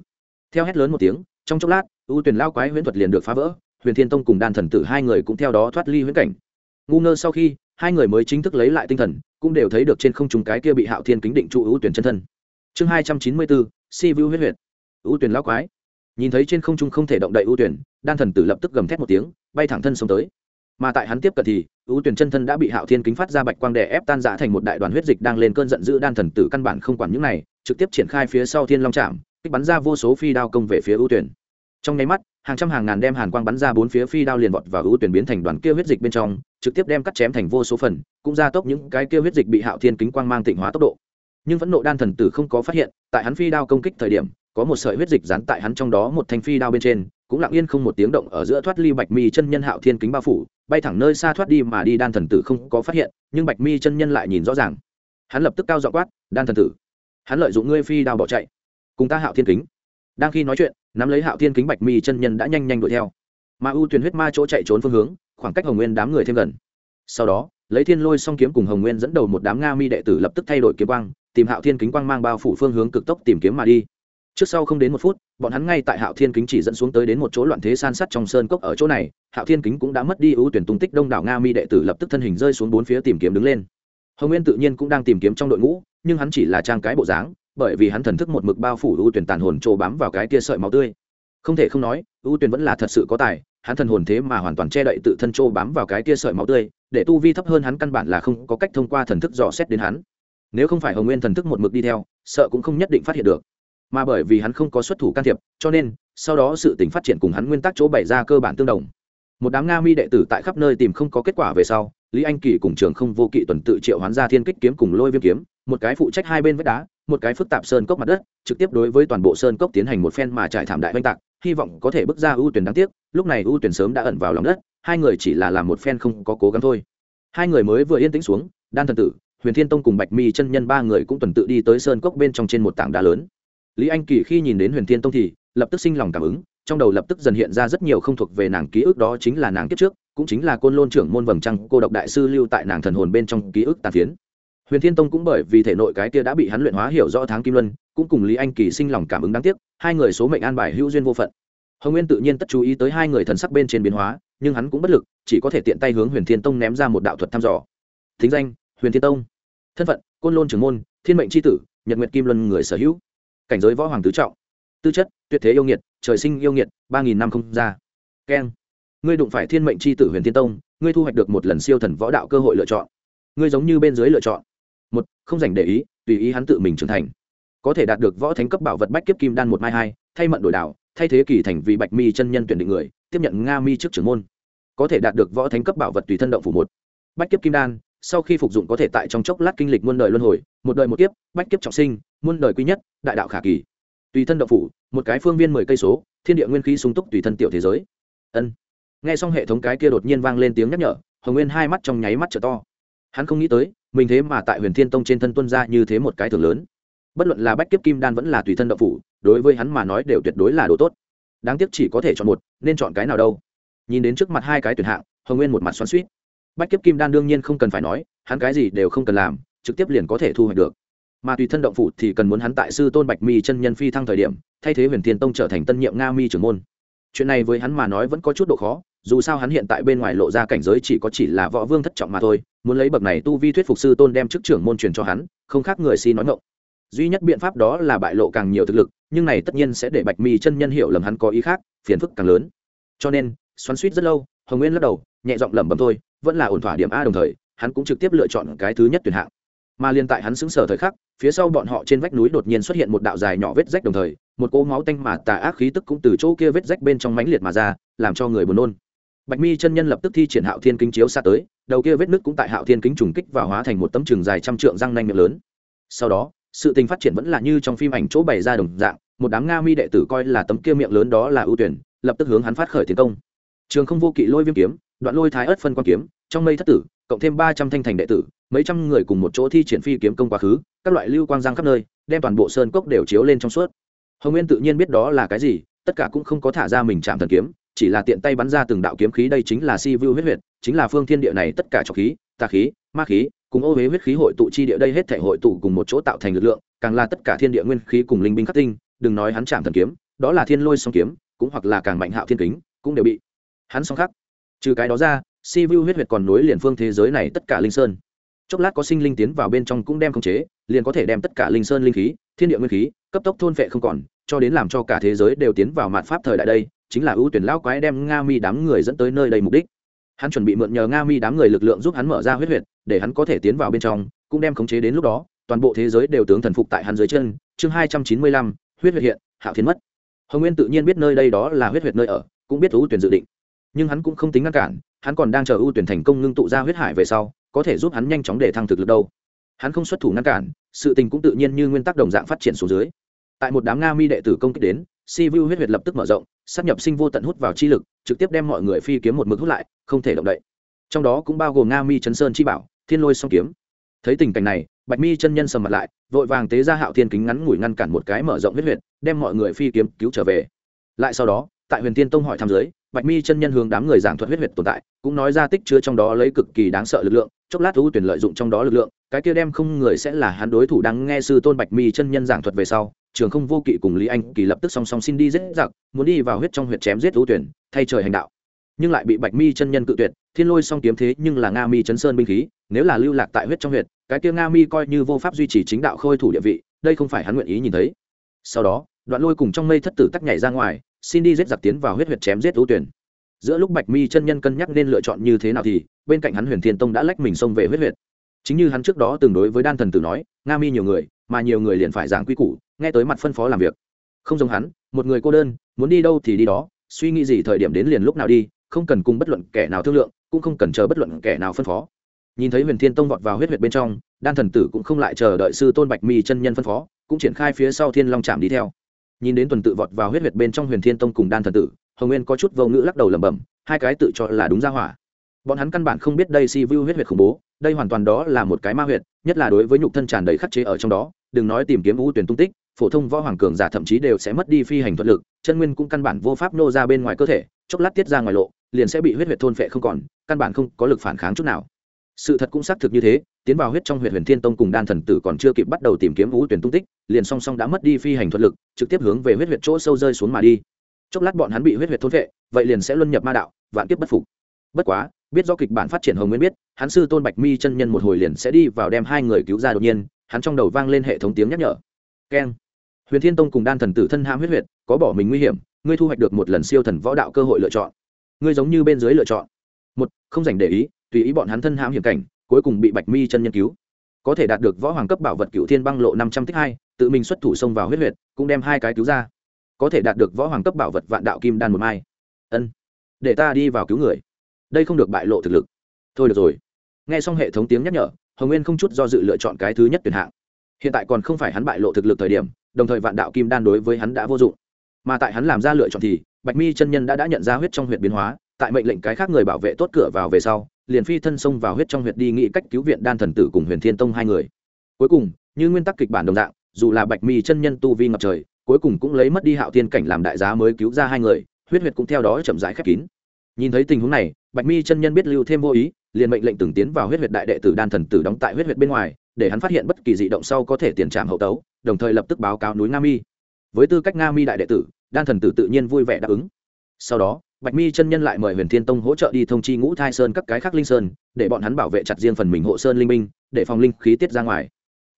Theo hét lớn một tiếng, trong chốc lát ưu tuyển lao quái huyễn thuật liền được phá vỡ, huyền thiên tông cùng đan thần tử hai người cũng theo đó thoát ly huyễn cảnh. Ngu ngơ sau khi, hai người mới chính thức lấy lại tinh thần, cũng đều thấy được trên không trùng cái kia bị hạo thiên kính định trụ ưu tuyển chân thân. Chương hai trăm chín mươi bốn, si vu huyết huyệt. Ưu tuyển lao quái nhìn thấy trên không trung không thể động đậy ưu tuyển, đan thần tử lập tức gầm thét một tiếng, bay thẳng thân xông tới. Mà tại hắn tiếp cận thì, ưu tuyển chân thân đã bị hạo thiên kính phát ra bạch quang đè ép tan rã thành một đại đoàn huyết dịch đang lên cơn giận dữ, đan thần tử căn bản không quản những này, trực tiếp triển khai phía sau thiên long trạm kích bắn ra vô số phi đao công về phía ưu tuyển. Trong nháy mắt, hàng trăm hàng ngàn đem hàn quang bắn ra bốn phía phi đao liền vọt và ưu tuyển biến thành đoàn kia huyết dịch bên trong, trực tiếp đem cắt chém thành vô số phần, cũng ra tốc những cái kia huyết dịch bị hạo thiên kính quang mang tịnh hóa tốc độ. Nhưng vẫn nộ đan thần tử không có phát hiện, tại hắn phi đao công kích thời điểm có một sợi huyết dịch dán tại hắn trong đó một thanh phi đao bên trên, cũng lặng yên không một tiếng động ở giữa thoát ly bạch mi chân nhân hạo thiên kính bao phủ, bay thẳng nơi xa thoát đi mà đi, đan thần tử không có phát hiện, nhưng bạch mi chân nhân lại nhìn rõ ràng. Hắn lập tức cao dọ quát, đan thần tử, hắn lợi dụng ngươi phi đao bỏ chạy, cùng ta hạo thiên kính. Đang khi nói chuyện, nắm lấy hạo thiên kính bạch mi chân nhân đã nhanh nhanh đuổi theo. Mà ưu tuyển huyết ma chỗ chạy trốn phương hướng, khoảng cách hồng nguyên đám người thêm gần. Sau đó, lấy thiên lôi song kiếm cùng hồng nguyên dẫn đầu một đám nga mi đệ tử lập tức thay đổi kiếm quang, tìm hạo thiên kính quang mang bao phủ phương hướng cực tốc tìm kiếm mà đi trước sau không đến một phút, bọn hắn ngay tại hạo thiên kính chỉ dẫn xuống tới đến một chỗ loạn thế san sắt trong sơn cốc ở chỗ này, hạo thiên kính cũng đã mất đi ưu tuyển tung tích đông đảo nga mi đệ tử lập tức thân hình rơi xuống bốn phía tìm kiếm đứng lên. Hồng nguyên tự nhiên cũng đang tìm kiếm trong đội ngũ, nhưng hắn chỉ là trang cái bộ dáng, bởi vì hắn thần thức một mực bao phủ ưu tuyển tàn hồn trồ bám vào cái kia sợi máu tươi. Không thể không nói, ưu tuyển vẫn là thật sự có tài, hắn thần hồn thế mà hoàn toàn che đậy tự thân trô bám vào cái kia sợi máu tươi, để tu vi thấp hơn hắn căn bản là không có cách thông qua thần thức dò xét đến hắn. Nếu không phải hồng nguyên thần thức một mực đi theo, sợ cũng không nhất định phát hiện được mà bởi vì hắn không có xuất thủ can thiệp, cho nên, sau đó sự tình phát triển cùng hắn nguyên tắc chỗ bày ra cơ bản tương đồng. Một đám nga mi đệ tử tại khắp nơi tìm không có kết quả về sau, lý anh kỳ cùng trường không vô kỵ tuần tự triệu hoán ra thiên kích kiếm cùng lôi viêm kiếm, một cái phụ trách hai bên vách đá, một cái phức tạp sơn cốc mặt đất, trực tiếp đối với toàn bộ sơn cốc tiến hành một phen mà trải thảm đại oanh tạc, hy vọng có thể bước ra ưu tuyển đáng tiếc, lúc này ưu tuyển sớm đã ẩn vào lòng đất, hai người chỉ là làm một phen không có cố gắng thôi. Hai người mới vừa yên tĩnh xuống, đan thần tử, huyền thiên tông cùng bạch mi chân nhân ba người cũng tuần tự đi tới sơn cốc bên trong trên một tảng đá lớn lý anh kỳ khi nhìn đến huyền thiên tông thì lập tức sinh lòng cảm ứng, trong đầu lập tức dần hiện ra rất nhiều không thuộc về nàng ký ức, đó chính là nàng kiếp trước, cũng chính là côn lôn trưởng môn vầng trăng, cô độc đại sư lưu tại nàng thần hồn bên trong ký ức tàn phiến. Huyền thiên tông cũng bởi vì thể nội cái kia đã bị hắn luyện hóa hiểu rõ tháng kim luân, cũng cùng lý anh kỳ sinh lòng cảm ứng đáng tiếc, hai người số mệnh an bài hữu duyên vô phận. Hồng nguyên tự nhiên tất chú ý tới hai người thần sắc bên trên biến hóa, nhưng hắn cũng bất lực, chỉ có thể tiện tay hướng huyền thiên tông ném ra một đạo thuật thăm dò. Thính danh, huyền thiên tông. Thân phận, côn lôn trưởng môn, thiên mệnh tri tử, nhật nguyệt kim luân người sở hữu cảnh giới võ hoàng tứ trọng. Tư chất, tuyệt thế yêu nghiệt, trời sinh yêu nghiệt, ba nghìn năm không ra. Keng, ngươi đụng phải thiên mệnh c tử huyền thiên tông, ngươi thu hoạch được một lần siêu thần võ đạo cơ hội lựa chọn. Ngươi giống như bên dưới lựa chọn. Một, không dành để ý, tùy ý hắn tự mình trưởng thành. Có thể đạt được võ thánh cấp bảo vật bách kiếp kim đan một mai hai, thay mận đổi đạo, thay thế kỳ thành vì bạch mi chân nhân tuyển định người, tiếp nhận nga mi trước trưởng môn. Có thể đạt được võ thánh cấp bảo vật tùy thân động phủ một. Bách kiếp kim đan, sau khi phục dụng có thể tại trong chốc lát kinh lịch muôn đời luân hồi, một đời một kiếp, bách kiếp trọng sinh muôn đời quý nhất, đại đạo khả kỳ. Tùy thân động phủ, một cái phương viên mười cây số, thiên địa nguyên khí sung túc tùy thân tiểu thế giới. Ân. Nghe xong hệ thống cái kia đột nhiên vang lên tiếng nhắc nhở, hồng nguyên hai mắt trong nháy mắt trở to. Hắn không nghĩ tới, mình thế mà tại huyền thiên tông trên thân tuân ra như thế một cái thường lớn. Bất luận là bách kiếp kim đan vẫn là tùy thân động phủ, đối với hắn mà nói đều tuyệt đối là đồ tốt. Đáng tiếc chỉ có thể chọn một, nên chọn cái nào đâu. Nhìn đến trước mặt hai cái tuyển hạng, hồng nguyên một mặt xoắn suýt bách kiếp kim đan đương nhiên không cần phải nói, hắn cái gì đều không cần làm, trực tiếp liền có thể thu hoạch được mà tùy thân động phủ thì cần muốn hắn tại sư tôn bạch mi chân nhân phi thăng thời điểm, thay thế huyền thiên tông trở thành tân nhiệm nga mi trưởng môn. Chuyện này với hắn mà nói vẫn có chút độ khó, dù sao hắn hiện tại bên ngoài lộ ra cảnh giới chỉ có chỉ là võ vương thất trọng mà thôi, muốn lấy bậc này tu vi thuyết phục sư tôn đem chức trưởng môn truyền cho hắn, không khác người si nói ngộng duy nhất biện pháp đó là bại lộ càng nhiều thực lực, nhưng này tất nhiên sẽ để bạch mi chân nhân hiểu lầm hắn có ý khác, phiền phức càng lớn. Cho nên, xoắn suýt rất lâu, hồng nguyên lắc đầu, nhẹ giọng lẩm bẩm thôi, vẫn là ổn thỏa điểm a đồng thời, hắn cũng trực tiếp lựa chọn cái thứ nhất tuyển hạng mà liên tại hắn xứng sở thời khắc, phía sau bọn họ trên vách núi đột nhiên xuất hiện một đạo dài nhỏ vết rách đồng thời, một cỗ máu tanh mà tà ác khí tức cũng từ chỗ kia vết rách bên trong mãnh liệt mà ra, làm cho người buồn nôn. Bạch mi chân nhân lập tức thi triển hạo thiên kính chiếu xa tới, đầu kia vết nứt cũng tại hạo thiên kính trùng kích và hóa thành một tấm trường dài trăm trượng răng nanh miệng lớn. Sau đó, sự tình phát triển vẫn là như trong phim ảnh chỗ bày ra đồng dạng, một đám nga mi đệ tử coi là tấm kia miệng lớn đó là ưu tuyển, lập tức hướng hắn phát khởi tiến công. Trường không vô kỵ lôi viêm kiếm, đoạn lôi thái ớt phân quan kiếm, trong mây thất tử cộng thêm ba trăm thanh thành đệ tử, mấy trăm người cùng một chỗ thi triển phi kiếm công quá khứ, các loại lưu quang giang khắp nơi, đem toàn bộ sơn cốc đều chiếu lên trong suốt. Hồng nguyên tự nhiên biết đó là cái gì, tất cả cũng không có thả ra mình chạm thần kiếm, chỉ là tiện tay bắn ra từng đạo kiếm khí, đây chính là si vu huyết huyết chính là phương thiên địa này tất cả trọc khí, tà khí, ma khí, cùng ô huế huyết khí hội tụ chi địa đây hết thể hội tụ cùng một chỗ tạo thành lực lượng, càng là tất cả thiên địa nguyên khí cùng linh binh khắc tinh, đừng nói hắn chạm thần kiếm, đó là thiên lôi song kiếm, cũng hoặc là càng mạnh hạo thiên kính, cũng đều bị hắn song khắc. Trừ cái đó ra si vu huyết huyệt còn nối liền phương thế giới này tất cả linh sơn. Chốc lát có sinh linh tiến vào bên trong cũng đem khống chế, liền có thể đem tất cả linh sơn linh khí, thiên địa nguyên khí, cấp tốc thôn phệ không còn, cho đến làm cho cả thế giới đều tiến vào mạn pháp thời đại đây, chính là ưu tuyển lão quái đem nga mi đám người dẫn tới nơi đây mục đích. Hắn chuẩn bị mượn nhờ nga mi đám người lực lượng giúp hắn mở ra huyết huyệt, để hắn có thể tiến vào bên trong, cũng đem khống chế đến lúc đó, toàn bộ thế giới đều tướng thần phục tại hắn dưới chân. Chương hai trăm chín mươi lăm, huyết huyệt hiện, hạo thiên mất. Hồng nguyên tự nhiên biết nơi đây đó là huyết huyệt nơi ở, cũng biết ưu tuyển dự định nhưng hắn cũng không tính ngăn cản, hắn còn đang chờ ưu tuyển thành công ngưng tụ ra huyết hải về sau, có thể giúp hắn nhanh chóng để thăng thực lực đâu. Hắn không xuất thủ ngăn cản, sự tình cũng tự nhiên như nguyên tắc đồng dạng phát triển xuống dưới. Tại một đám nga mi đệ tử công kích đến, si vu huyết huyệt lập tức mở rộng, sắp nhập sinh vô tận hút vào chi lực, trực tiếp đem mọi người phi kiếm một mực hút lại, không thể động đậy. Trong đó cũng bao gồm nga mi chấn sơn chi bảo, thiên lôi song kiếm. Thấy tình cảnh này, bạch mi chân nhân sầm mặt lại, vội vàng tế ra hạo thiên kính ngắn ngủi ngăn cản một cái mở rộng huyết huyệt, đem mọi người phi kiếm cứu trở về. Lại sau đó tại huyền tiên tông hỏi thăm giới bạch mi chân nhân hướng đám người giảng thuật huyết huyệt tồn tại, cũng nói ra tích chứa trong đó lấy cực kỳ đáng sợ lực lượng, chốc lát ưu tuyển lợi dụng trong đó lực lượng, cái kia đem không người sẽ là hắn đối thủ đang nghe sư tôn bạch mi chân nhân giảng thuật về sau, trường không vô kỵ cùng lý anh kỳ lập tức song song xin đi giết giặc, muốn đi vào huyết trong huyệt chém giết ưu tuyển, thay trời hành đạo. Nhưng lại bị bạch mi chân nhân cự tuyệt, thiên lôi song kiếm thế nhưng là nga mi chấn sơn binh khí, nếu là lưu lạc tại huyết trong huyệt, cái kia nga mi coi như vô pháp duy trì chính đạo khôi thủ địa vị, đây không phải hắn nguyện ý nhìn thấy. Sau đó, đoạn lôi cùng trong mây thất tử tắc nhảy ra ngoài xin đi giết giặc tiến vào huyết huyệt chém giết ưu tuyển. Giữa lúc bạch mi chân nhân cân nhắc nên lựa chọn như thế nào thì, bên cạnh hắn huyền thiên tông đã lách mình xông về huyết huyệt. Chính như hắn trước đó từng đối với đan thần tử nói, nga mi nhiều người, mà nhiều người liền phải giảng quy củ, nghe tới mặt phân phó làm việc. Không giống hắn, một người cô đơn, muốn đi đâu thì đi đó, suy nghĩ gì thời điểm đến liền lúc nào đi, không cần cùng bất luận kẻ nào thương lượng, cũng không cần chờ bất luận kẻ nào phân phó. Nhìn thấy huyền thiên tông vọt vào huyết huyệt bên trong, đan thần tử cũng không lại chờ đợi sư tôn bạch mi chân nhân phân phó, cũng triển khai phía sau thiên long trạm đi theo nhìn đến tuần tự vọt vào huyết huyệt bên trong huyền thiên tông cùng đan thần tử, hồng nguyên có chút vô ngữ lắc đầu lẩm bẩm, hai cái tự cho là đúng ra hỏa. Bọn hắn căn bản không biết đây si vu huyết huyệt khủng bố, đây hoàn toàn đó là một cái ma huyệt, nhất là đối với nhục thân tràn đầy khắc chế ở trong đó, đừng nói tìm kiếm ưu tuyển tung tích, phổ thông võ hoàng cường giả thậm chí đều sẽ mất đi phi hành thuật lực, chân nguyên cũng căn bản vô pháp nô ra bên ngoài cơ thể, chốc lát tiết ra ngoài lộ, liền sẽ bị huyết huyệt thôn phệ không còn, căn bản không có lực phản kháng chút nào. Sự thật cũng xác thực như thế tiến vào huyết trong huyện huyền thiên tông cùng đan thần tử còn chưa kịp bắt đầu tìm kiếm ngũ tuyển tung tích, liền song song đã mất đi phi hành thuật lực, trực tiếp hướng về huyết huyệt chỗ sâu rơi xuống mà đi. Chốc lát bọn hắn bị huyết huyệt thôn vệ, vậy liền sẽ luân nhập ma đạo, vạn kiếp bất phục. Bất quá, biết do kịch bản phát triển hồng nguyên biết, hắn sư tôn bạch mi chân nhân một hồi liền sẽ đi vào đem hai người cứu ra đột nhiên, hắn trong đầu vang lên hệ thống tiếng nhắc nhở. Keng. Huyền thiên tông cùng đan thần tử thân ham huyết huyệt, có bỏ mình nguy hiểm, ngươi thu hoạch được một lần siêu thần võ đạo cơ hội lựa chọn. Ngươi giống như bên dưới lựa chọn. Một, không dành để ý, tùy ý bọn hắn thân ham hiểm cảnh cuối cùng bị bạch mi chân nhân cứu. Có thể đạt được võ hoàng cấp bảo vật cựu thiên băng lộ năm trăm tích hai, tự mình xuất thủ xông vào huyết huyệt, cũng đem hai cái cứu ra. Có thể đạt được võ hoàng cấp bảo vật vạn đạo kim đan một mai. Ân, để ta đi vào cứu người. Đây không được bại lộ thực lực. Thôi được rồi. Nghe xong hệ thống tiếng nhắc nhở, hồng nguyên không chút do dự lựa chọn cái thứ nhất tuyển hạng. Hiện tại còn không phải hắn bại lộ thực lực thời điểm, đồng thời vạn đạo kim đan đối với hắn đã vô dụng. Mà tại hắn làm ra lựa chọn thì, bạch mi chân nhân đã đã nhận ra huyết trong huyện biến hóa tại mệnh lệnh cái khác người bảo vệ tốt cửa vào về sau, liền phi thân xông vào huyết trong huyệt đi nghĩ cách cứu viện đan thần tử cùng huyền thiên tông hai người. Cuối cùng, như nguyên tắc kịch bản đồng dạng, dù là bạch mi chân nhân tu vi ngập trời, cuối cùng cũng lấy mất đi hạo thiên cảnh làm đại giá mới cứu ra hai người, huyết huyệt cũng theo đó chậm rãi khép kín. Nhìn thấy tình huống này, bạch mi chân nhân biết lưu thêm vô ý, liền mệnh lệnh từng tiến vào huyết huyệt đại đệ tử đan thần tử đóng tại huyết huyệt bên ngoài, để hắn phát hiện bất kỳ dị động sau có thể tiền trạm hậu tấu, đồng thời lập tức báo cáo núi nga mi. Với tư cách nga mi đại đệ tử, đan thần tử tự nhiên vui vẻ đáp ứng. Sau đó bạch mi chân nhân lại mời huyền thiên tông hỗ trợ đi thông chi ngũ thai sơn các cái khác linh sơn, để bọn hắn bảo vệ chặt riêng phần mình hộ sơn linh minh, để phòng linh khí tiết ra ngoài.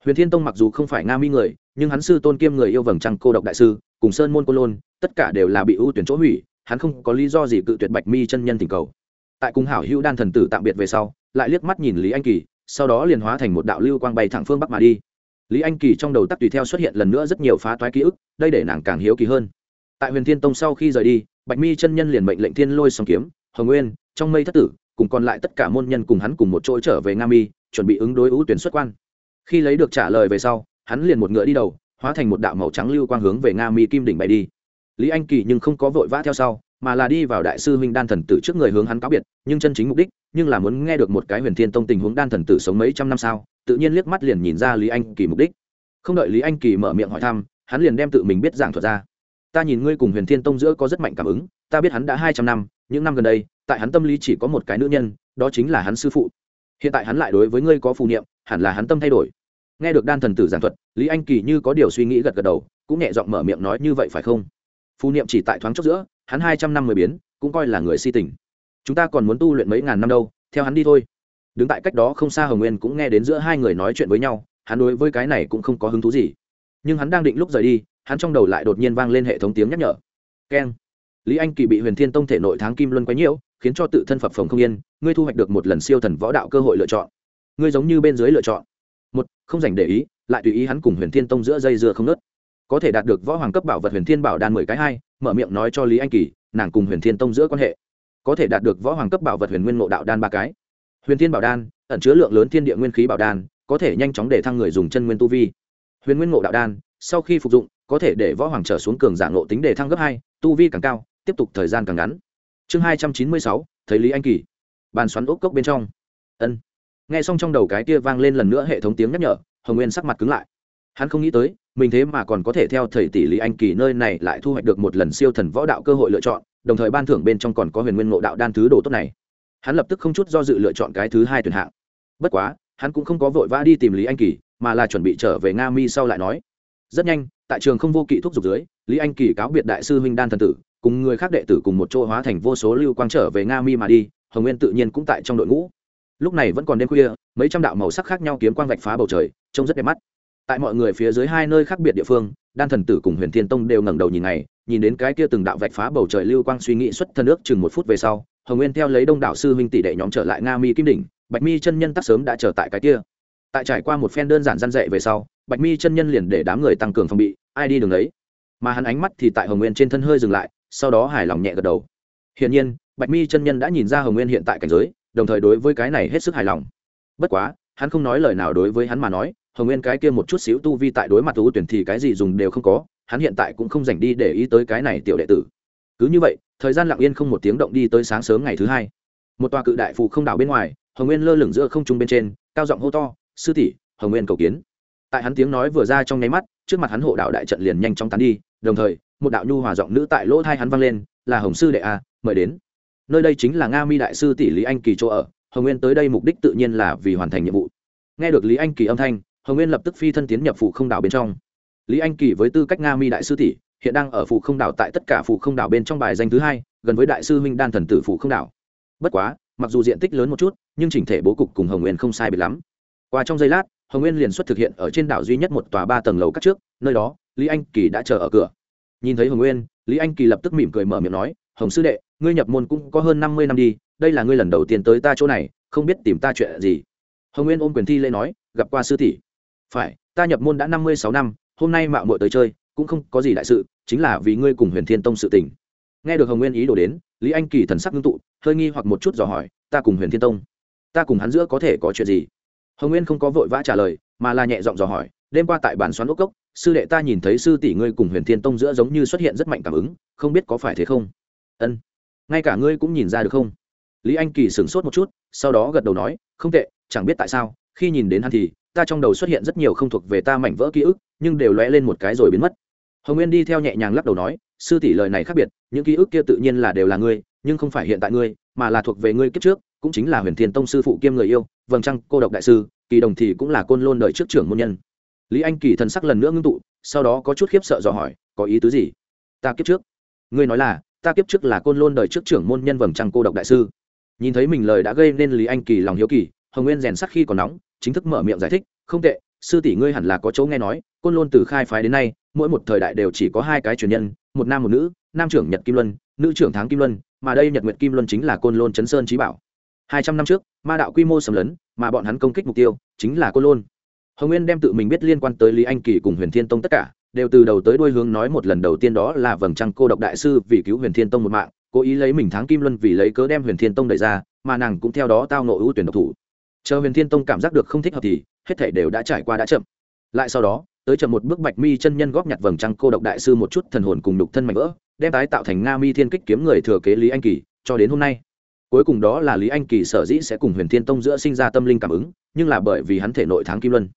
Huyền thiên tông mặc dù không phải nga mi người, nhưng hắn sư tôn kiêm người yêu vầng trăng cô độc đại sư, cùng sơn môn cô lôn, tất cả đều là bị ưu tuyển chỗ hủy, hắn không có lý do gì cự tuyệt bạch mi chân nhân tình cầu. Tại cung hảo hữu đan thần tử tạm biệt về sau, lại liếc mắt nhìn lý anh kỳ, sau đó liền hóa thành một đạo lưu quang bay thẳng phương bắc mà đi. Lý anh kỳ trong đầu tắc tùy theo xuất hiện lần nữa rất nhiều phá toái ký ức, đây để nàng càng hiếu kỳ hơn. Tại huyền thiên tông sau khi rời đi bạch mi chân nhân liền mệnh lệnh thiên lôi song kiếm, hồng nguyên, trong mây thất tử, cùng còn lại tất cả môn nhân cùng hắn cùng một chỗ trở về nga mi, chuẩn bị ứng đối ưu tuyển xuất quan. Khi lấy được trả lời về sau, hắn liền một ngựa đi đầu, hóa thành một đạo màu trắng lưu quang hướng về nga mi kim đỉnh bay đi. Lý anh kỳ nhưng không có vội vã theo sau, mà là đi vào đại sư huynh đan thần tử trước người hướng hắn cáo biệt, nhưng chân chính mục đích, nhưng là muốn nghe được một cái huyền thiên tông tình huống đan thần tử sống mấy trăm năm sau tự nhiên liếc mắt liền nhìn ra lý anh kỳ mục đích. Không đợi lý anh kỳ mở miệng hỏi thăm, hắn liền đem tự mình biết giảng thuật ra ta nhìn ngươi cùng huyền thiên tông giữa có rất mạnh cảm ứng, ta biết hắn đã hai trăm năm, những năm gần đây, tại hắn tâm lý chỉ có một cái nữ nhân, đó chính là hắn sư phụ. Hiện tại hắn lại đối với ngươi có phù niệm, hẳn là hắn tâm thay đổi. Nghe được đan thần tử giảng thuật, lý anh kỳ như có điều suy nghĩ gật gật đầu, cũng nhẹ giọng mở miệng nói như vậy phải không? Phù niệm chỉ tại thoáng chốc giữa, hắn hai trăm năm mới biến, cũng coi là người si tình. Chúng ta còn muốn tu luyện mấy ngàn năm đâu, theo hắn đi thôi. Đứng tại cách đó không xa hồng nguyên cũng nghe đến giữa hai người nói chuyện với nhau, hắn đối với cái này cũng không có hứng thú gì. Nhưng hắn đang định lúc rời đi hắn trong đầu lại đột nhiên vang lên hệ thống tiếng nhắc nhở. Keng. Lý anh kỳ bị huyền thiên tông thể nội tháng kim luân quấy nhiễu, khiến cho tự thân phập phồng không yên, ngươi thu hoạch được một lần siêu thần võ đạo cơ hội lựa chọn. Ngươi giống như bên dưới lựa chọn. Một, không dành để ý, lại tùy ý hắn cùng huyền thiên tông giữa dây dưa không nớt có thể đạt được võ hoàng cấp bảo vật huyền thiên bảo đan mười cái hai, mở miệng nói cho lý anh kỳ, nàng cùng huyền thiên tông giữa quan hệ. Có thể đạt được võ hoàng cấp bảo vật huyền nguyên ngộ đạo đan ba cái. Huyền thiên bảo đan, ẩn chứa lượng lớn thiên địa nguyên khí bảo đan, có thể nhanh chóng để thăng người dùng chân nguyên tu vi. Huyền nguyên ngộ đạo đan, sau khi phục dụng có thể để võ hoàng trở xuống cường giả ngộ tính để thăng gấp hai, tu vi càng cao, tiếp tục thời gian càng ngắn. Chương hai trăm chín mươi sáu, thấy lý anh kỳ. Bàn xoắn ốc cốc bên trong. Ân. Nghe xong trong đầu cái kia vang lên lần nữa hệ thống tiếng nhắc nhở, hồng nguyên sắc mặt cứng lại. Hắn không nghĩ tới, mình thế mà còn có thể theo thầy tỷ lý anh kỳ nơi này lại thu hoạch được một lần siêu thần võ đạo cơ hội lựa chọn, đồng thời ban thưởng bên trong còn có huyền nguyên ngộ đạo đan thứ đồ tốt này. Hắn lập tức không chút do dự lựa chọn cái thứ hai tuyển hạng. Bất quá, hắn cũng không có vội vã đi tìm lý anh kỳ, mà là chuẩn bị trở về nga mi sau lại nói. Rất nhanh tại trường không vô kỵ thuốc dục dưới, lý anh kỳ cáo biệt đại sư huynh đan thần tử, cùng người khác đệ tử cùng một chỗ hóa thành vô số lưu quang trở về nga mi mà đi, hồng nguyên tự nhiên cũng tại trong đội ngũ. Lúc này vẫn còn đêm khuya, mấy trăm đạo màu sắc khác nhau kiếm quang vạch phá bầu trời, trông rất đẹp mắt. Tại mọi người phía dưới hai nơi khác biệt địa phương, đan thần tử cùng huyền thiên tông đều ngẩng đầu nhìn này nhìn đến cái kia từng đạo vạch phá bầu trời lưu quang suy nghĩ xuất thân ước chừng một phút về sau, hồng nguyên theo lấy đông đảo sư huynh tỷ đệ nhóm trở lại nga mi kim đỉnh, bạch mi chân nhân tắc sớm đã trở tại cái kia tại trải qua một phen đơn giản gian dạy về sau, bạch mi chân nhân liền để đám người tăng cường phòng bị, ai đi đường đấy. Mà hắn ánh mắt thì tại hồng nguyên trên thân hơi dừng lại, sau đó hài lòng nhẹ gật đầu. Hiển nhiên, bạch mi chân nhân đã nhìn ra hồng nguyên hiện tại cảnh giới, đồng thời đối với cái này hết sức hài lòng. Bất quá, hắn không nói lời nào đối với hắn mà nói, hồng nguyên cái kia một chút xíu tu vi tại đối mặt ưu tuyển thì cái gì dùng đều không có, hắn hiện tại cũng không dành đi để ý tới cái này tiểu đệ tử. Cứ như vậy, thời gian lặng yên không một tiếng động đi tới sáng sớm ngày thứ hai. Một tòa cự đại phụ không đảo bên ngoài, hồng nguyên lơ lửng giữa không trung bên trên, cao giọng hô to sư tỷ, hồng nguyên cầu kiến. Tại hắn tiếng nói vừa ra trong nháy mắt, trước mặt hắn hộ đạo đại trận liền nhanh chóng tán đi, đồng thời, một đạo nhu hòa giọng nữ tại lỗ thai hắn vang lên, là hồng sư đệ a, mời đến. Nơi đây chính là nga mi đại sư tỷ lý anh kỳ chỗ ở, hồng nguyên tới đây mục đích tự nhiên là vì hoàn thành nhiệm vụ. Nghe được lý anh kỳ âm thanh, hồng nguyên lập tức phi thân tiến nhập phủ không đảo bên trong. Lý anh kỳ với tư cách nga mi đại sư tỷ, hiện đang ở phủ không đảo tại tất cả phủ không đảo bên trong bài danh thứ hai, gần với đại sư huynh đan thần tử phủ không đảo. Bất quá, mặc dù diện tích lớn một chút, nhưng chỉnh thể bố cục cùng hồng nguyên không sai biệt lắm qua trong giây lát, hồng nguyên liền xuất thực hiện ở trên đảo duy nhất một tòa ba tầng lầu cắt trước, nơi đó, lý anh kỳ đã chờ ở cửa. Nhìn thấy hồng nguyên, lý anh kỳ lập tức mỉm cười mở miệng nói, hồng sư đệ, ngươi nhập môn cũng có hơn năm mươi năm đi, đây là ngươi lần đầu tiên tới ta chỗ này, không biết tìm ta chuyện gì? Hồng nguyên ôm quyền thi lễ nói, gặp qua sư tỷ. Phải, ta nhập môn đã năm mươi sáu năm, hôm nay mạo muội tới chơi, cũng không có gì đại sự, chính là vì ngươi cùng huyền thiên tông sự tình. Nghe được hồng nguyên ý đồ đến, lý anh kỳ thần sắc ngưng tụ, hơi nghi hoặc một chút dò hỏi, ta cùng huyền thiên tông, ta cùng hắn giữa có thể có chuyện gì? Hồng nguyên không có vội vã trả lời, mà là nhẹ giọng dò hỏi, đêm qua tại bản xoắn ốc cốc, sư đệ ta nhìn thấy sư tỷ ngươi cùng huyền thiên tông giữa giống như xuất hiện rất mạnh cảm ứng, không biết có phải thế không? Ân, ngay cả ngươi cũng nhìn ra được không? Lý anh kỳ sửng sốt một chút, sau đó gật đầu nói, không tệ, chẳng biết tại sao, khi nhìn đến hắn thì, ta trong đầu xuất hiện rất nhiều không thuộc về ta mảnh vỡ ký ức, nhưng đều lóe lên một cái rồi biến mất. Hồng nguyên đi theo nhẹ nhàng lắc đầu nói, sư tỷ lời này khác biệt, những ký ức kia tự nhiên là đều là ngươi, nhưng không phải hiện tại ngươi, mà là thuộc về ngươi kiếp trước cũng chính là huyền thiên tông sư phụ kiêm người yêu, vầng trăng, cô độc đại sư, kỳ đồng thì cũng là côn lôn đợi trước trưởng môn nhân. Lý anh kỳ thần sắc lần nữa ngưng tụ, sau đó có chút khiếp sợ dò hỏi, có ý tứ gì? Ta kiếp trước. Ngươi nói là, ta kiếp trước là côn lôn đời trước trưởng môn nhân vầng trăng cô độc đại sư. Nhìn thấy mình lời đã gây nên lý anh kỳ lòng hiếu kỳ, hồng nguyên rèn sắc khi còn nóng, chính thức mở miệng giải thích, không tệ, sư tỷ ngươi hẳn là có chỗ nghe nói, côn lôn từ khai phái đến nay, mỗi một thời đại đều chỉ có hai cái truyền nhân, một nam một nữ, nam trưởng nhật kim luân, nữ trưởng tháng kim luân, mà đây nhật nguyệt kim luân chính là côn lôn chấn sơn trí bảo hai trăm năm trước, ma đạo quy mô sầm lấn, mà bọn hắn công kích mục tiêu chính là côn lôn. Hồng nguyên đem tự mình biết liên quan tới lý anh kỳ cùng huyền thiên tông tất cả, đều từ đầu tới đuôi hướng nói một lần đầu tiên đó là vầng trăng cô độc đại sư vì cứu huyền thiên tông một mạng, cố ý lấy mình tháng kim luân vì lấy cớ đem huyền thiên tông đẩy ra, mà nàng cũng theo đó tao nộ ưu tuyển độc thủ. Chờ huyền thiên tông cảm giác được không thích hợp thì, hết thể đều đã trải qua đã chậm. Lại sau đó, tới chậm một bước bạch mi chân nhân góp nhặt vầng trăng cô độc đại sư một chút thần hồn cùng đục thân mạnh vỡ, đem tái tạo thành nga mi thiên kích kiếm người thừa kế lý anh kỳ, cho đến hôm nay cuối cùng đó là lý anh kỳ sở dĩ sẽ cùng huyền thiên tông giữa sinh ra tâm linh cảm ứng, nhưng là bởi vì hắn thể nội tháng kim luân.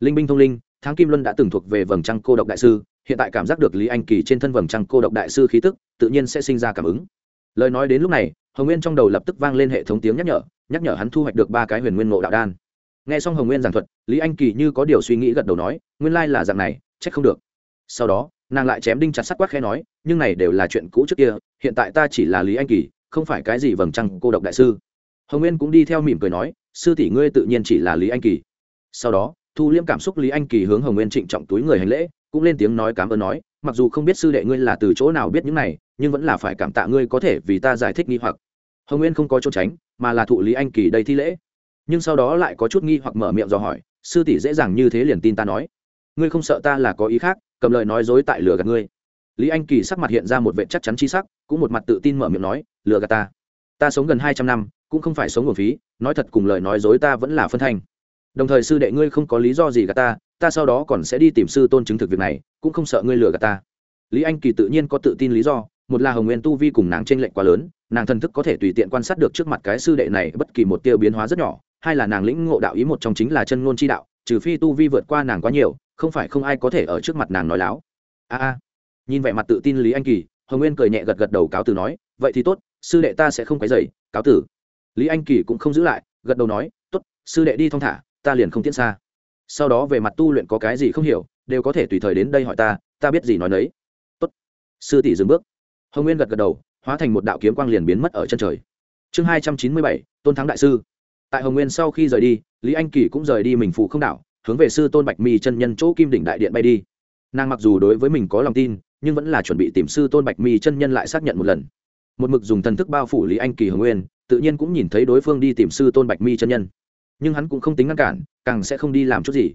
Linh binh thông linh tháng kim luân đã từng thuộc về vầng trăng cô độc đại sư, hiện tại cảm giác được lý anh kỳ trên thân vầng trăng cô độc đại sư khí tức, tự nhiên sẽ sinh ra cảm ứng. Lời nói đến lúc này, hồng nguyên trong đầu lập tức vang lên hệ thống tiếng nhắc nhở nhắc nhở hắn thu hoạch được ba cái huyền nguyên ngộ đạo đan. Nghe xong hồng nguyên giảng thuật, lý anh kỳ như có điều suy nghĩ gật đầu nói, nguyên lai là dạng này trách không được. Sau đó, nàng lại chém đinh chặt sắt quát khẽ nói, nhưng này đều là chuyện cũ trước kia, hiện tại ta chỉ là lý anh kỳ không phải cái gì vầng trăng cô độc đại sư. Hồng nguyên cũng đi theo mỉm cười nói, sư tỷ ngươi tự nhiên chỉ là lý anh kỳ. Sau đó, thu liêm cảm xúc lý anh kỳ hướng hồng nguyên trịnh trọng túi người hành lễ, cũng lên tiếng nói cảm ơn nói, mặc dù không biết sư đệ ngươi là từ chỗ nào biết những này, nhưng vẫn là phải cảm tạ ngươi có thể vì ta giải thích nghi hoặc. Hồng nguyên không có chỗ tránh, mà là thụ lý anh kỳ đây thi lễ. Nhưng sau đó lại có chút nghi hoặc mở miệng dò hỏi, sư tỷ dễ dàng như thế liền tin ta nói. Ngươi không sợ ta là có ý khác, cầm lời nói dối tại lừa gạt ngươi. Lý anh kỳ sắc mặt hiện ra một vệ chắc chắn chi sắc, cũng một mặt tự tin mở miệng nói lừa gạt ta. Ta sống gần hai trăm năm, cũng không phải sống nguồn phí, nói thật cùng lời nói dối ta vẫn là phân thanh đồng thời sư đệ ngươi không có lý do gì gạt ta ta sau đó còn sẽ đi tìm sư tôn chứng thực việc này, cũng không sợ ngươi lừa gạt ta. Lý anh kỳ tự nhiên có tự tin lý do, một là hồng nguyên tu vi cùng nàng t r ê n lệch quá lớn, nàng thần thức có thể tùy tiện quan sát được trước mặt cái sư đệ này bất kỳ một tiêu biến hóa rất nhỏ, hai là nàng lĩnh ngộ đạo ý một trong chính là chân ngôn chi đạo, trừ phi tu vi vượt qua nàng quá nhiều, không phải không ai có thể ở trước mặt nàng nói láo. A a. Nhìn vẻ mặt tự tin lý anh kỳ, hồng nguyên cười nhẹ gật gật đầu cáo từ nói, vậy thì tốt sư đệ ta sẽ không quấy dày cáo tử. Lý anh kỳ cũng không giữ lại, gật đầu nói, tốt, sư đệ đi thong thả, ta liền không tiễn xa. Sau đó về mặt tu luyện có cái gì không hiểu, đều có thể tùy thời đến đây hỏi ta ta biết gì nói nấy. Tốt. Sư tỷ dừng bước. Hồng nguyên gật gật đầu, hóa thành một đạo kiếm quang liền biến mất ở chân trời. Chương hai trăm chín mươi bảy, tôn thắng đại sư. Tại hồng nguyên sau khi rời đi, lý anh kỳ cũng rời đi mình phụ không đảo, hướng về sư tôn bạch mi chân nhân chỗ kim đỉnh đại điện bay đi. Nàng mặc dù đối với mình có lòng tin, nhưng vẫn là chuẩn bị tìm sư tôn bạch mi chân nhân lại xác nhận một lần một mực dùng thần thức bao phủ lý anh kỳ hồng nguyên, tự nhiên cũng nhìn thấy đối phương đi tìm sư tôn bạch mi chân nhân. Nhưng hắn cũng không tính ngăn cản, càng sẽ không đi làm chút gì.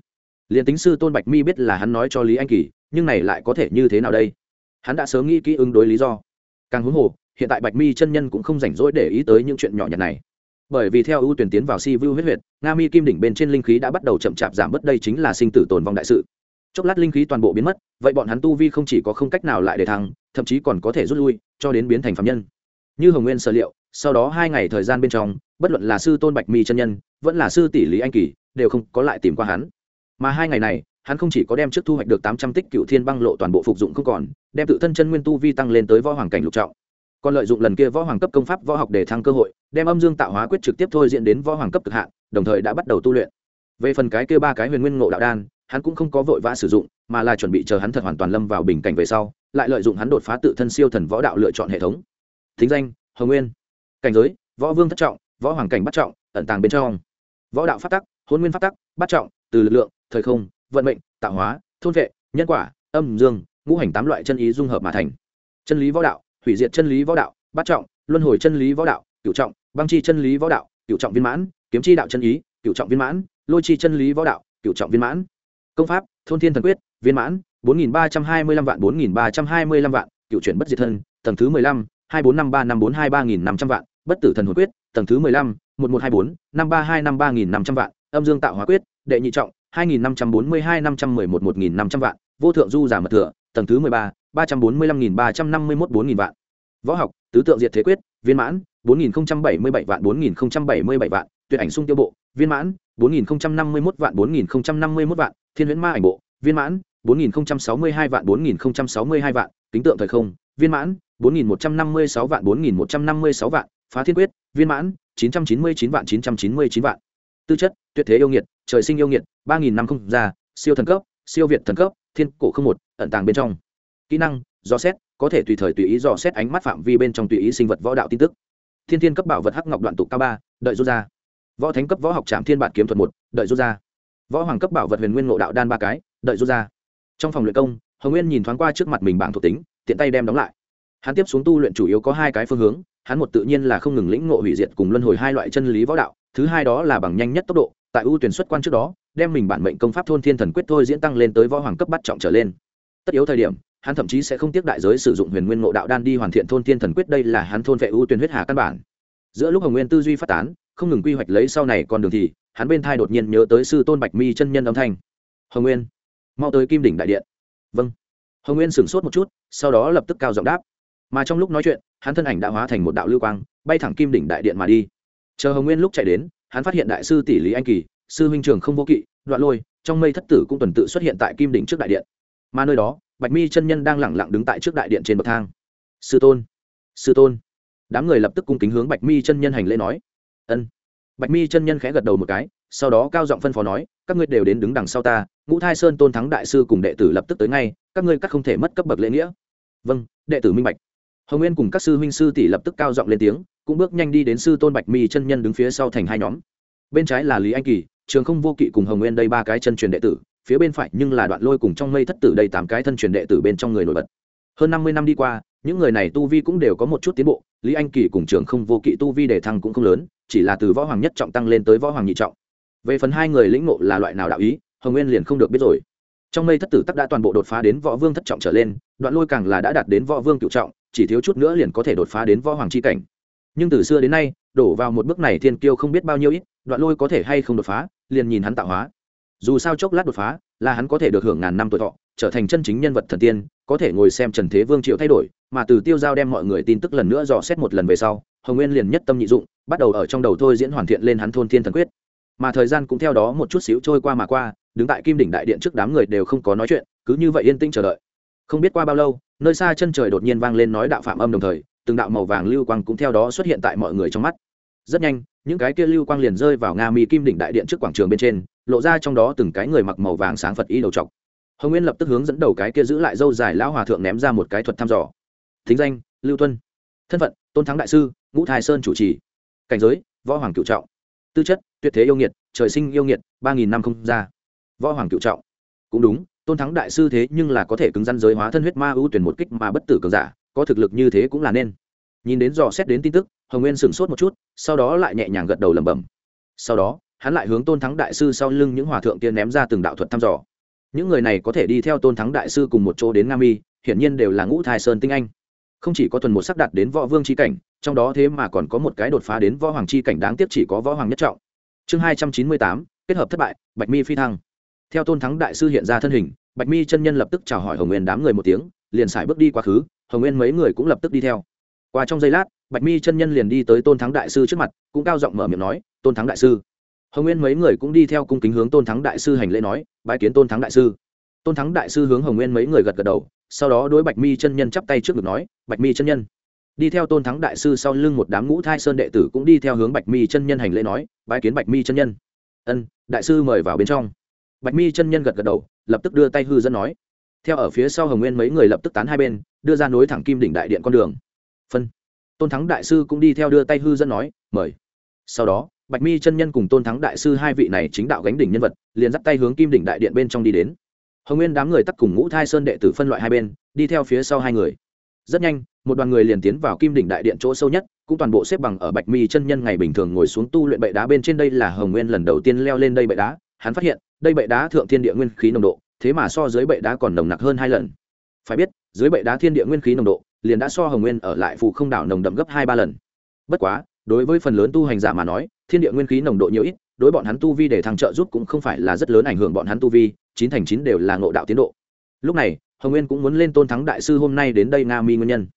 Liền tính sư tôn bạch mi biết là hắn nói cho lý anh kỳ, nhưng này lại có thể như thế nào đây? Hắn đã sớm nghĩ kỹ ứng đối lý do. Càng huống hồ, hiện tại bạch mi chân nhân cũng không rảnh rỗi để ý tới những chuyện nhỏ nhặt này. Bởi vì theo ưu tuyển tiến vào si vu huyết huyệt, nga mi kim đỉnh bên trên linh khí đã bắt đầu chậm chạp giảm bớt, đây chính là sinh tử tồn vong đại sự. Chốc lát linh khí toàn bộ biến mất, vậy bọn hắn tu vi không chỉ có không cách nào lại để thăng, thậm chí còn có thể rút lui, cho đến biến thành phạm nhân như hồng nguyên sở liệu, sau đó hai ngày thời gian bên trong, bất luận là sư tôn bạch mi chân nhân, vẫn là sư tỷ lý anh kỳ, đều không có lại tìm qua hắn. Mà hai ngày này, hắn không chỉ có đem trước thu hoạch được tám trăm tích cựu thiên băng lộ toàn bộ phục dụng không còn, đem tự thân chân nguyên tu vi tăng lên tới võ hoàng cảnh lục trọng. Còn lợi dụng lần kia võ hoàng cấp công pháp võ học để thăng cơ hội, đem âm dương tạo hóa quyết trực tiếp thôi diễn đến võ hoàng cấp cực hạn, đồng thời đã bắt đầu tu luyện. Về phần cái kia ba cái huyền nguyên ngộ đạo đan, hắn cũng không có vội vã sử dụng, mà là chuẩn bị chờ hắn thật hoàn toàn lâm vào bình cảnh về sau, lại lợi dụng hắn đột phá tự thân siêu thần võ đạo lựa chọn hệ thống thính danh, hồng nguyên. Cảnh giới, võ vương thất trọng, võ hoàng cảnh bắt trọng, ẩn tàng bên trong. Võ đạo phát tắc, hôn nguyên phát tắc, bắt trọng, từ lực lượng, thời không, vận mệnh, tạo hóa, thôn vệ, nhân quả, âm dương, ngũ hành tám loại chân ý dung hợp mà thành. Chân lý võ đạo, hủy diệt chân lý võ đạo, bắt trọng, luân hồi chân lý võ đạo cựu trọng, băng chi chân lý võ đạo cựu trọng viên mãn, kiếm chi đạo chân ý cựu trọng viên mãn, lôi chi chân lý võ đạo cựu trọng viên mãn. Công pháp, thôn thiên thần quyết, viên mãn, bốn nghìn ba trăm hai mươi lăm vạn, bốn nghìn ba trăm hai mươi lăm vạn cựu chuyển bất diệt thân, tầng thứ mười lăm hai bốn năm ba năm bốn hai ba nghìn năm trăm vạn, bất tử thần hồn quyết, tầng thứ mười lăm, một một hai bốn, năm ba hai năm ba nghìn năm trăm vạn, âm dương tạo hóa quyết, đệ nhị trọng, hai nghìn năm trăm bốn mươi hai năm trăm mười một một nghìn năm trăm vạn, vô thượng du giả mật thừa, tầng thứ mười ba ba trăm bốn mươi lăm nghìn ba trăm năm mươi mốt bốn nghìn vạn. Võ học, tứ tượng diệt thế quyết, viên mãn, bốn nghìn bảy mươi bảy vạn, bốn nghìn bảy mươi bảy vạn, tuyệt ảnh sung tiêu bộ, viên mãn, bốn nghìn năm mươi mốt vạn, bốn nghìn năm mươi mốt vạn, thiên huyễn ma ảnh bộ, viên mãn, bốn nghìn sáu mươi hai vạn, bốn nghìn sáu mươi hai vạn, kính tượng thời không, viên mãn bốn nghìn một trăm năm mươi sáu vạn, bốn nghìn một trăm năm mươi sáu vạn, phá thiên quyết, viên mãn, chín trăm chín mươi chín vạn, chín trăm chín mươi chín vạn. Tư chất, tuyệt thế yêu nghiệt, trời sinh yêu nghiệt 3000 năm không già siêu thần cấp, siêu việt thần cấp, thiên cổ không một, ẩn tàng bên trong. Kỹ năng, dò xét, có thể tùy thời tùy ý dò xét ánh mắt phạm vi bên trong tùy ý sinh vật võ đạo tin tức. Thiên thiên cấp bảo vật hắc ngọc đoạn tụ cao ba, đợi rút ra. Võ thánh cấp võ học trạm thiên bản kiếm thuật một, đợi rút ra. Võ hoàng cấp bảo vật huyền nguyên ngộ đạo đan ba cái, đợi rút ra. Trong phòng luyện công, hồng nguyên nhìn thoáng qua trước mặt mình bảng thuộc tính, tiện tay đem đóng lại hắn tiếp xuống tu luyện chủ yếu có hai cái phương hướng, hắn một tự nhiên là không ngừng lĩnh ngộ hủy diệt cùng luân hồi hai loại chân lý võ đạo, thứ hai đó là bằng nhanh nhất tốc độ, tại ưu tuyển xuất quan trước đó, đem mình bản mệnh công pháp thôn thiên thần quyết thôi diễn tăng lên tới võ hoàng cấp bắt trọng trở lên. Tất yếu thời điểm, hắn thậm chí sẽ không tiếc đại giới sử dụng huyền nguyên ngộ đạo đan đi hoàn thiện thôn thiên thần quyết, đây là hắn thôn vệ ưu tuyển huyết hà căn bản. Giữa lúc hồng nguyên tư duy phát tán, không ngừng quy hoạch lấy sau này con đường thì, hắn bên thai đột nhiên nhớ tới sư tôn bạch mi chân nhân âm thanh. Hồng nguyên, mau tới kim đỉnh đại điện. Vâng. Hồng nguyên sửng sốt một chút, sau đó lập tức cao giọng đáp mà trong lúc nói chuyện, hắn thân ảnh đã hóa thành một đạo lưu quang, bay thẳng kim đỉnh đại điện mà đi. Chờ hồng nguyên lúc chạy đến, hắn phát hiện đại sư tỷ lý anh kỳ, sư huynh trường không vô kỵ, đoạn lôi, trong mây thất tử cũng tuần tự xuất hiện tại kim đỉnh trước đại điện. Mà nơi đó, bạch mi chân nhân đang lẳng lặng đứng tại trước đại điện trên bậc thang. Sư tôn sư tôn. Đám người lập tức cung kính hướng bạch mi chân nhân hành lễ nói. Ân. Bạch mi chân nhân khẽ gật đầu một cái, sau đó cao giọng phân phó nói, các ngươi đều đến đứng đằng sau ta, ngũ thai sơn tôn thắng đại sư cùng đệ tử lập tức tới ngay, các ngươi cắt không thể mất cấp bậc lễ nghĩa. Vâng đệ tử minh bạch hồng nguyên cùng các sư huynh sư tỷ lập tức cao giọng lên tiếng, cũng bước nhanh đi đến sư tôn bạch mi chân nhân đứng phía sau thành hai nhóm. Bên trái là lý anh kỳ, trường không vô kỵ cùng hồng nguyên đây ba cái chân truyền đệ tử, phía bên phải nhưng là đoạn lôi cùng trong mây thất tử đây tám cái thân truyền đệ tử bên trong người nổi bật. Hơn năm mươi năm đi qua, những người này tu vi cũng đều có một chút tiến bộ, lý anh kỳ cùng trường không vô kỵ tu vi đề thăng cũng không lớn, chỉ là từ võ hoàng nhất trọng tăng lên tới võ hoàng nhị trọng. Về phần hai người lĩnh ngộ là loại nào đạo ý, hồng nguyên liền không được biết rồi. Trong mây thất tử tắc đã toàn bộ đột phá đến võ vương thất trọng trở lên, đoạn lôi càng là đã đạt đến võ vương cựu trọng chỉ thiếu chút nữa liền có thể đột phá đến võ hoàng c h i cảnh. Nhưng từ xưa đến nay, đổ vào một bước này thiên kiêu không biết bao nhiêu ít, đoạn lôi có thể hay không đột phá, liền nhìn hắn tạo hóa. Dù sao chốc lát đột phá, là hắn có thể được hưởng ngàn năm tuổi thọ, trở thành chân chính nhân vật thần tiên, có thể ngồi xem trần thế vương triệu thay đổi, mà từ tiêu giao đem mọi người tin tức lần nữa dò xét một lần về sau, hồng nguyên liền nhất tâm nhị dụng, bắt đầu ở trong đầu thôi diễn hoàn thiện lên hắn thôn thiên thần quyết. Mà thời gian cũng theo đó một chút xíu trôi qua mà qua, đứng tại kim đỉnh đại điện trước đám người đều không có nói chuyện, cứ như vậy yên tĩnh chờ đợi không biết qua bao lâu, nơi xa chân trời đột nhiên vang lên nói đạo phạm âm đồng thời, từng đạo màu vàng lưu quang cũng theo đó xuất hiện tại mọi người trong mắt. Rất nhanh, những cái kia lưu quang liền rơi vào nga mi kim đỉnh đại điện trước quảng trường bên trên, lộ ra trong đó từng cái người mặc màu vàng sáng phật y đầu trọc. Hồng nguyên lập tức hướng dẫn đầu cái kia giữ lại dâu dài lão hòa thượng ném ra một cái thuật thăm dò. Thính danh, lưu tuân. Thân phận, tôn thắng đại sư, ngũ thái sơn chủ trì. Cảnh giới, võ hoàng cựu trọng. Tư chất, tuyệt thế yêu nghiệt, trời sinh yêu nghiệt, ba nghìn năm không ra. Võ hoàng cựu trọng. Cũng đúng tôn thắng đại sư thế nhưng là có thể cứng rắn giới hóa thân huyết ma ưu tuyển một kích mà bất tử cường giả, có thực lực như thế cũng là nên. Nhìn đến dò xét đến tin tức, hồng nguyên sửng sốt một chút, sau đó lại nhẹ nhàng gật đầu lẩm bẩm. Sau đó, hắn lại hướng tôn thắng đại sư sau lưng những hòa thượng tiên ném ra từng đạo thuật thăm dò. Những người này có thể đi theo tôn thắng đại sư cùng một chỗ đến Nam mi, hiển nhiên đều là ngũ thai sơn tinh anh. Không chỉ có tuần một sắc đạt đến võ vương c h i cảnh, trong đó thế mà còn có một cái đột phá đến võ hoàng c h i cảnh đáng tiếc chỉ có võ hoàng nhất trọng. Chương hai trăm chín mươi tám, kết hợp thất bại, bạch mi phi thăng theo tôn thắng đại sư hiện ra thân hình, bạch mi chân nhân lập tức chào hỏi hồng nguyên đám người một tiếng, liền xài bước đi quá khứ, hồng nguyên mấy người cũng lập tức đi theo. Qua trong giây lát, bạch mi chân nhân liền đi tới tôn thắng đại sư trước mặt, cũng cao giọng mở miệng nói, tôn thắng đại sư. Hồng nguyên mấy người cũng đi theo cung kính hướng tôn thắng đại sư hành lễ nói, bái kiến tôn thắng đại sư. Tôn thắng đại sư hướng hồng nguyên mấy người gật gật đầu, sau đó đối bạch mi chân nhân chắp tay trước ngực nói, bạch mi chân nhân. Đi theo tôn thắng đại sư sau lưng một đám ngũ thai sơn đệ tử cũng đi theo hướng bạch mi chân nhân hành lễ nói, bái kiến bạch mi chân nhân. Ân, đại sư mời vào bên trong bạch mi chân nhân gật gật đầu, lập tức đưa tay hư dẫn nói. Theo ở phía sau hồng nguyên mấy người lập tức tán hai bên, đưa ra nối thẳng kim đỉnh đại điện con đường. Phân. Tôn thắng đại sư cũng đi theo đưa tay hư dẫn nói, mời. Sau đó, bạch mi chân nhân cùng tôn thắng đại sư hai vị này chính đạo gánh đỉnh nhân vật, liền dắt tay hướng kim đỉnh đại điện bên trong đi đến. Hồng nguyên đám người tắt cùng ngũ thai sơn đệ tử phân loại hai bên, đi theo phía sau hai người. Rất nhanh, một đoàn người liền tiến vào kim đỉnh đại điện chỗ sâu nhất, cũng toàn bộ xếp bằng ở bạch mi chân nhân ngày bình thường ngồi xuống tu luyện bệ đá bên trên đây là hồng nguyên lần đầu tiên leo lên đây bệ đá, hắn phát hiện đây bệ đá thượng thiên địa nguyên khí nồng độ, thế mà so dưới bệ đá còn nồng nặc hơn hai lần. Phải biết, dưới bệ đá thiên địa nguyên khí nồng độ, liền đã so hồng nguyên ở lại phụ không đảo nồng đậm gấp hai ba lần. Bất quá, đối với phần lớn tu hành giả mà nói, thiên địa nguyên khí nồng độ nhiều ít, đối bọn hắn tu vi để thăng trợ giúp cũng không phải là rất lớn ảnh hưởng bọn hắn tu vi, chín thành chín đều là ngộ đạo tiến độ. Lúc này, hồng nguyên cũng muốn lên tôn thắng đại sư hôm nay đến đây nga mi nguyên nhân.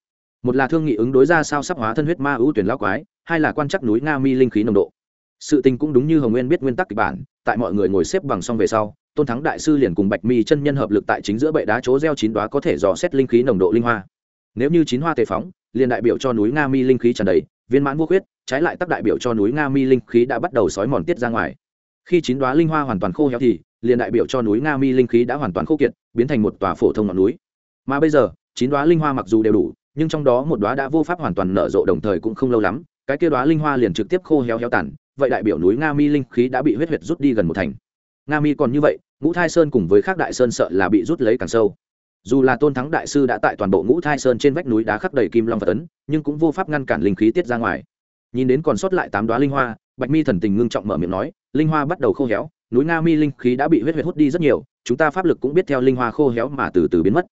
Một là thương nghị ứng đối ra sao sắp hóa thân huyết ma ưu tuyển lao quái, hai là quan chắc núi nga mi linh khí nồng độ sự tình cũng đúng như hồng nguyên biết nguyên tắc kịch bản, tại mọi người ngồi xếp bằng xong về sau, tôn thắng đại sư liền cùng bạch mi chân nhân hợp lực tại chính giữa bệ đá chỗ gieo chín đoá có thể dò xét linh khí nồng độ linh hoa. Nếu như chín hoa tề phóng, liền đại biểu cho núi nga mi linh khí tràn đầy, viên mãn vô khuyết, trái lại tác đại biểu cho núi nga mi linh khí đã bắt đầu sói mòn tiết ra ngoài. Khi chín đoá linh hoa hoàn toàn khô héo thì, liền đại biểu cho núi nga mi linh khí đã hoàn toàn khô kiệt, biến thành một tòa phổ thông ngọn núi. Mà bây giờ, chín đoá linh hoa mặc dù đều đủ, nhưng trong đó một đoá đã vô pháp hoàn toàn nở rộ đồng thời cũng không lâu lắm, cái kia đoá linh hoa liền trực tiếp khô héo héo tàn vậy đại biểu núi nga mi linh khí đã bị huyết huyệt rút đi gần một thành. Nga mi còn như vậy ngũ thai sơn cùng với khác đại sơn sợ là bị rút lấy càng sâu. Dù là tôn thắng đại sư đã tại toàn bộ ngũ thai sơn trên vách núi đá khắc đầy kim long và tấn, nhưng cũng vô pháp ngăn cản linh khí tiết ra ngoài. Nhìn đến còn sót lại tám đoá linh hoa bạch mi thần tình ngưng trọng mở miệng nói linh hoa bắt đầu khô héo núi nga mi linh khí đã bị huyết huyết hút đi rất nhiều chúng ta pháp lực cũng biết theo linh hoa khô héo mà từ từ biến mất.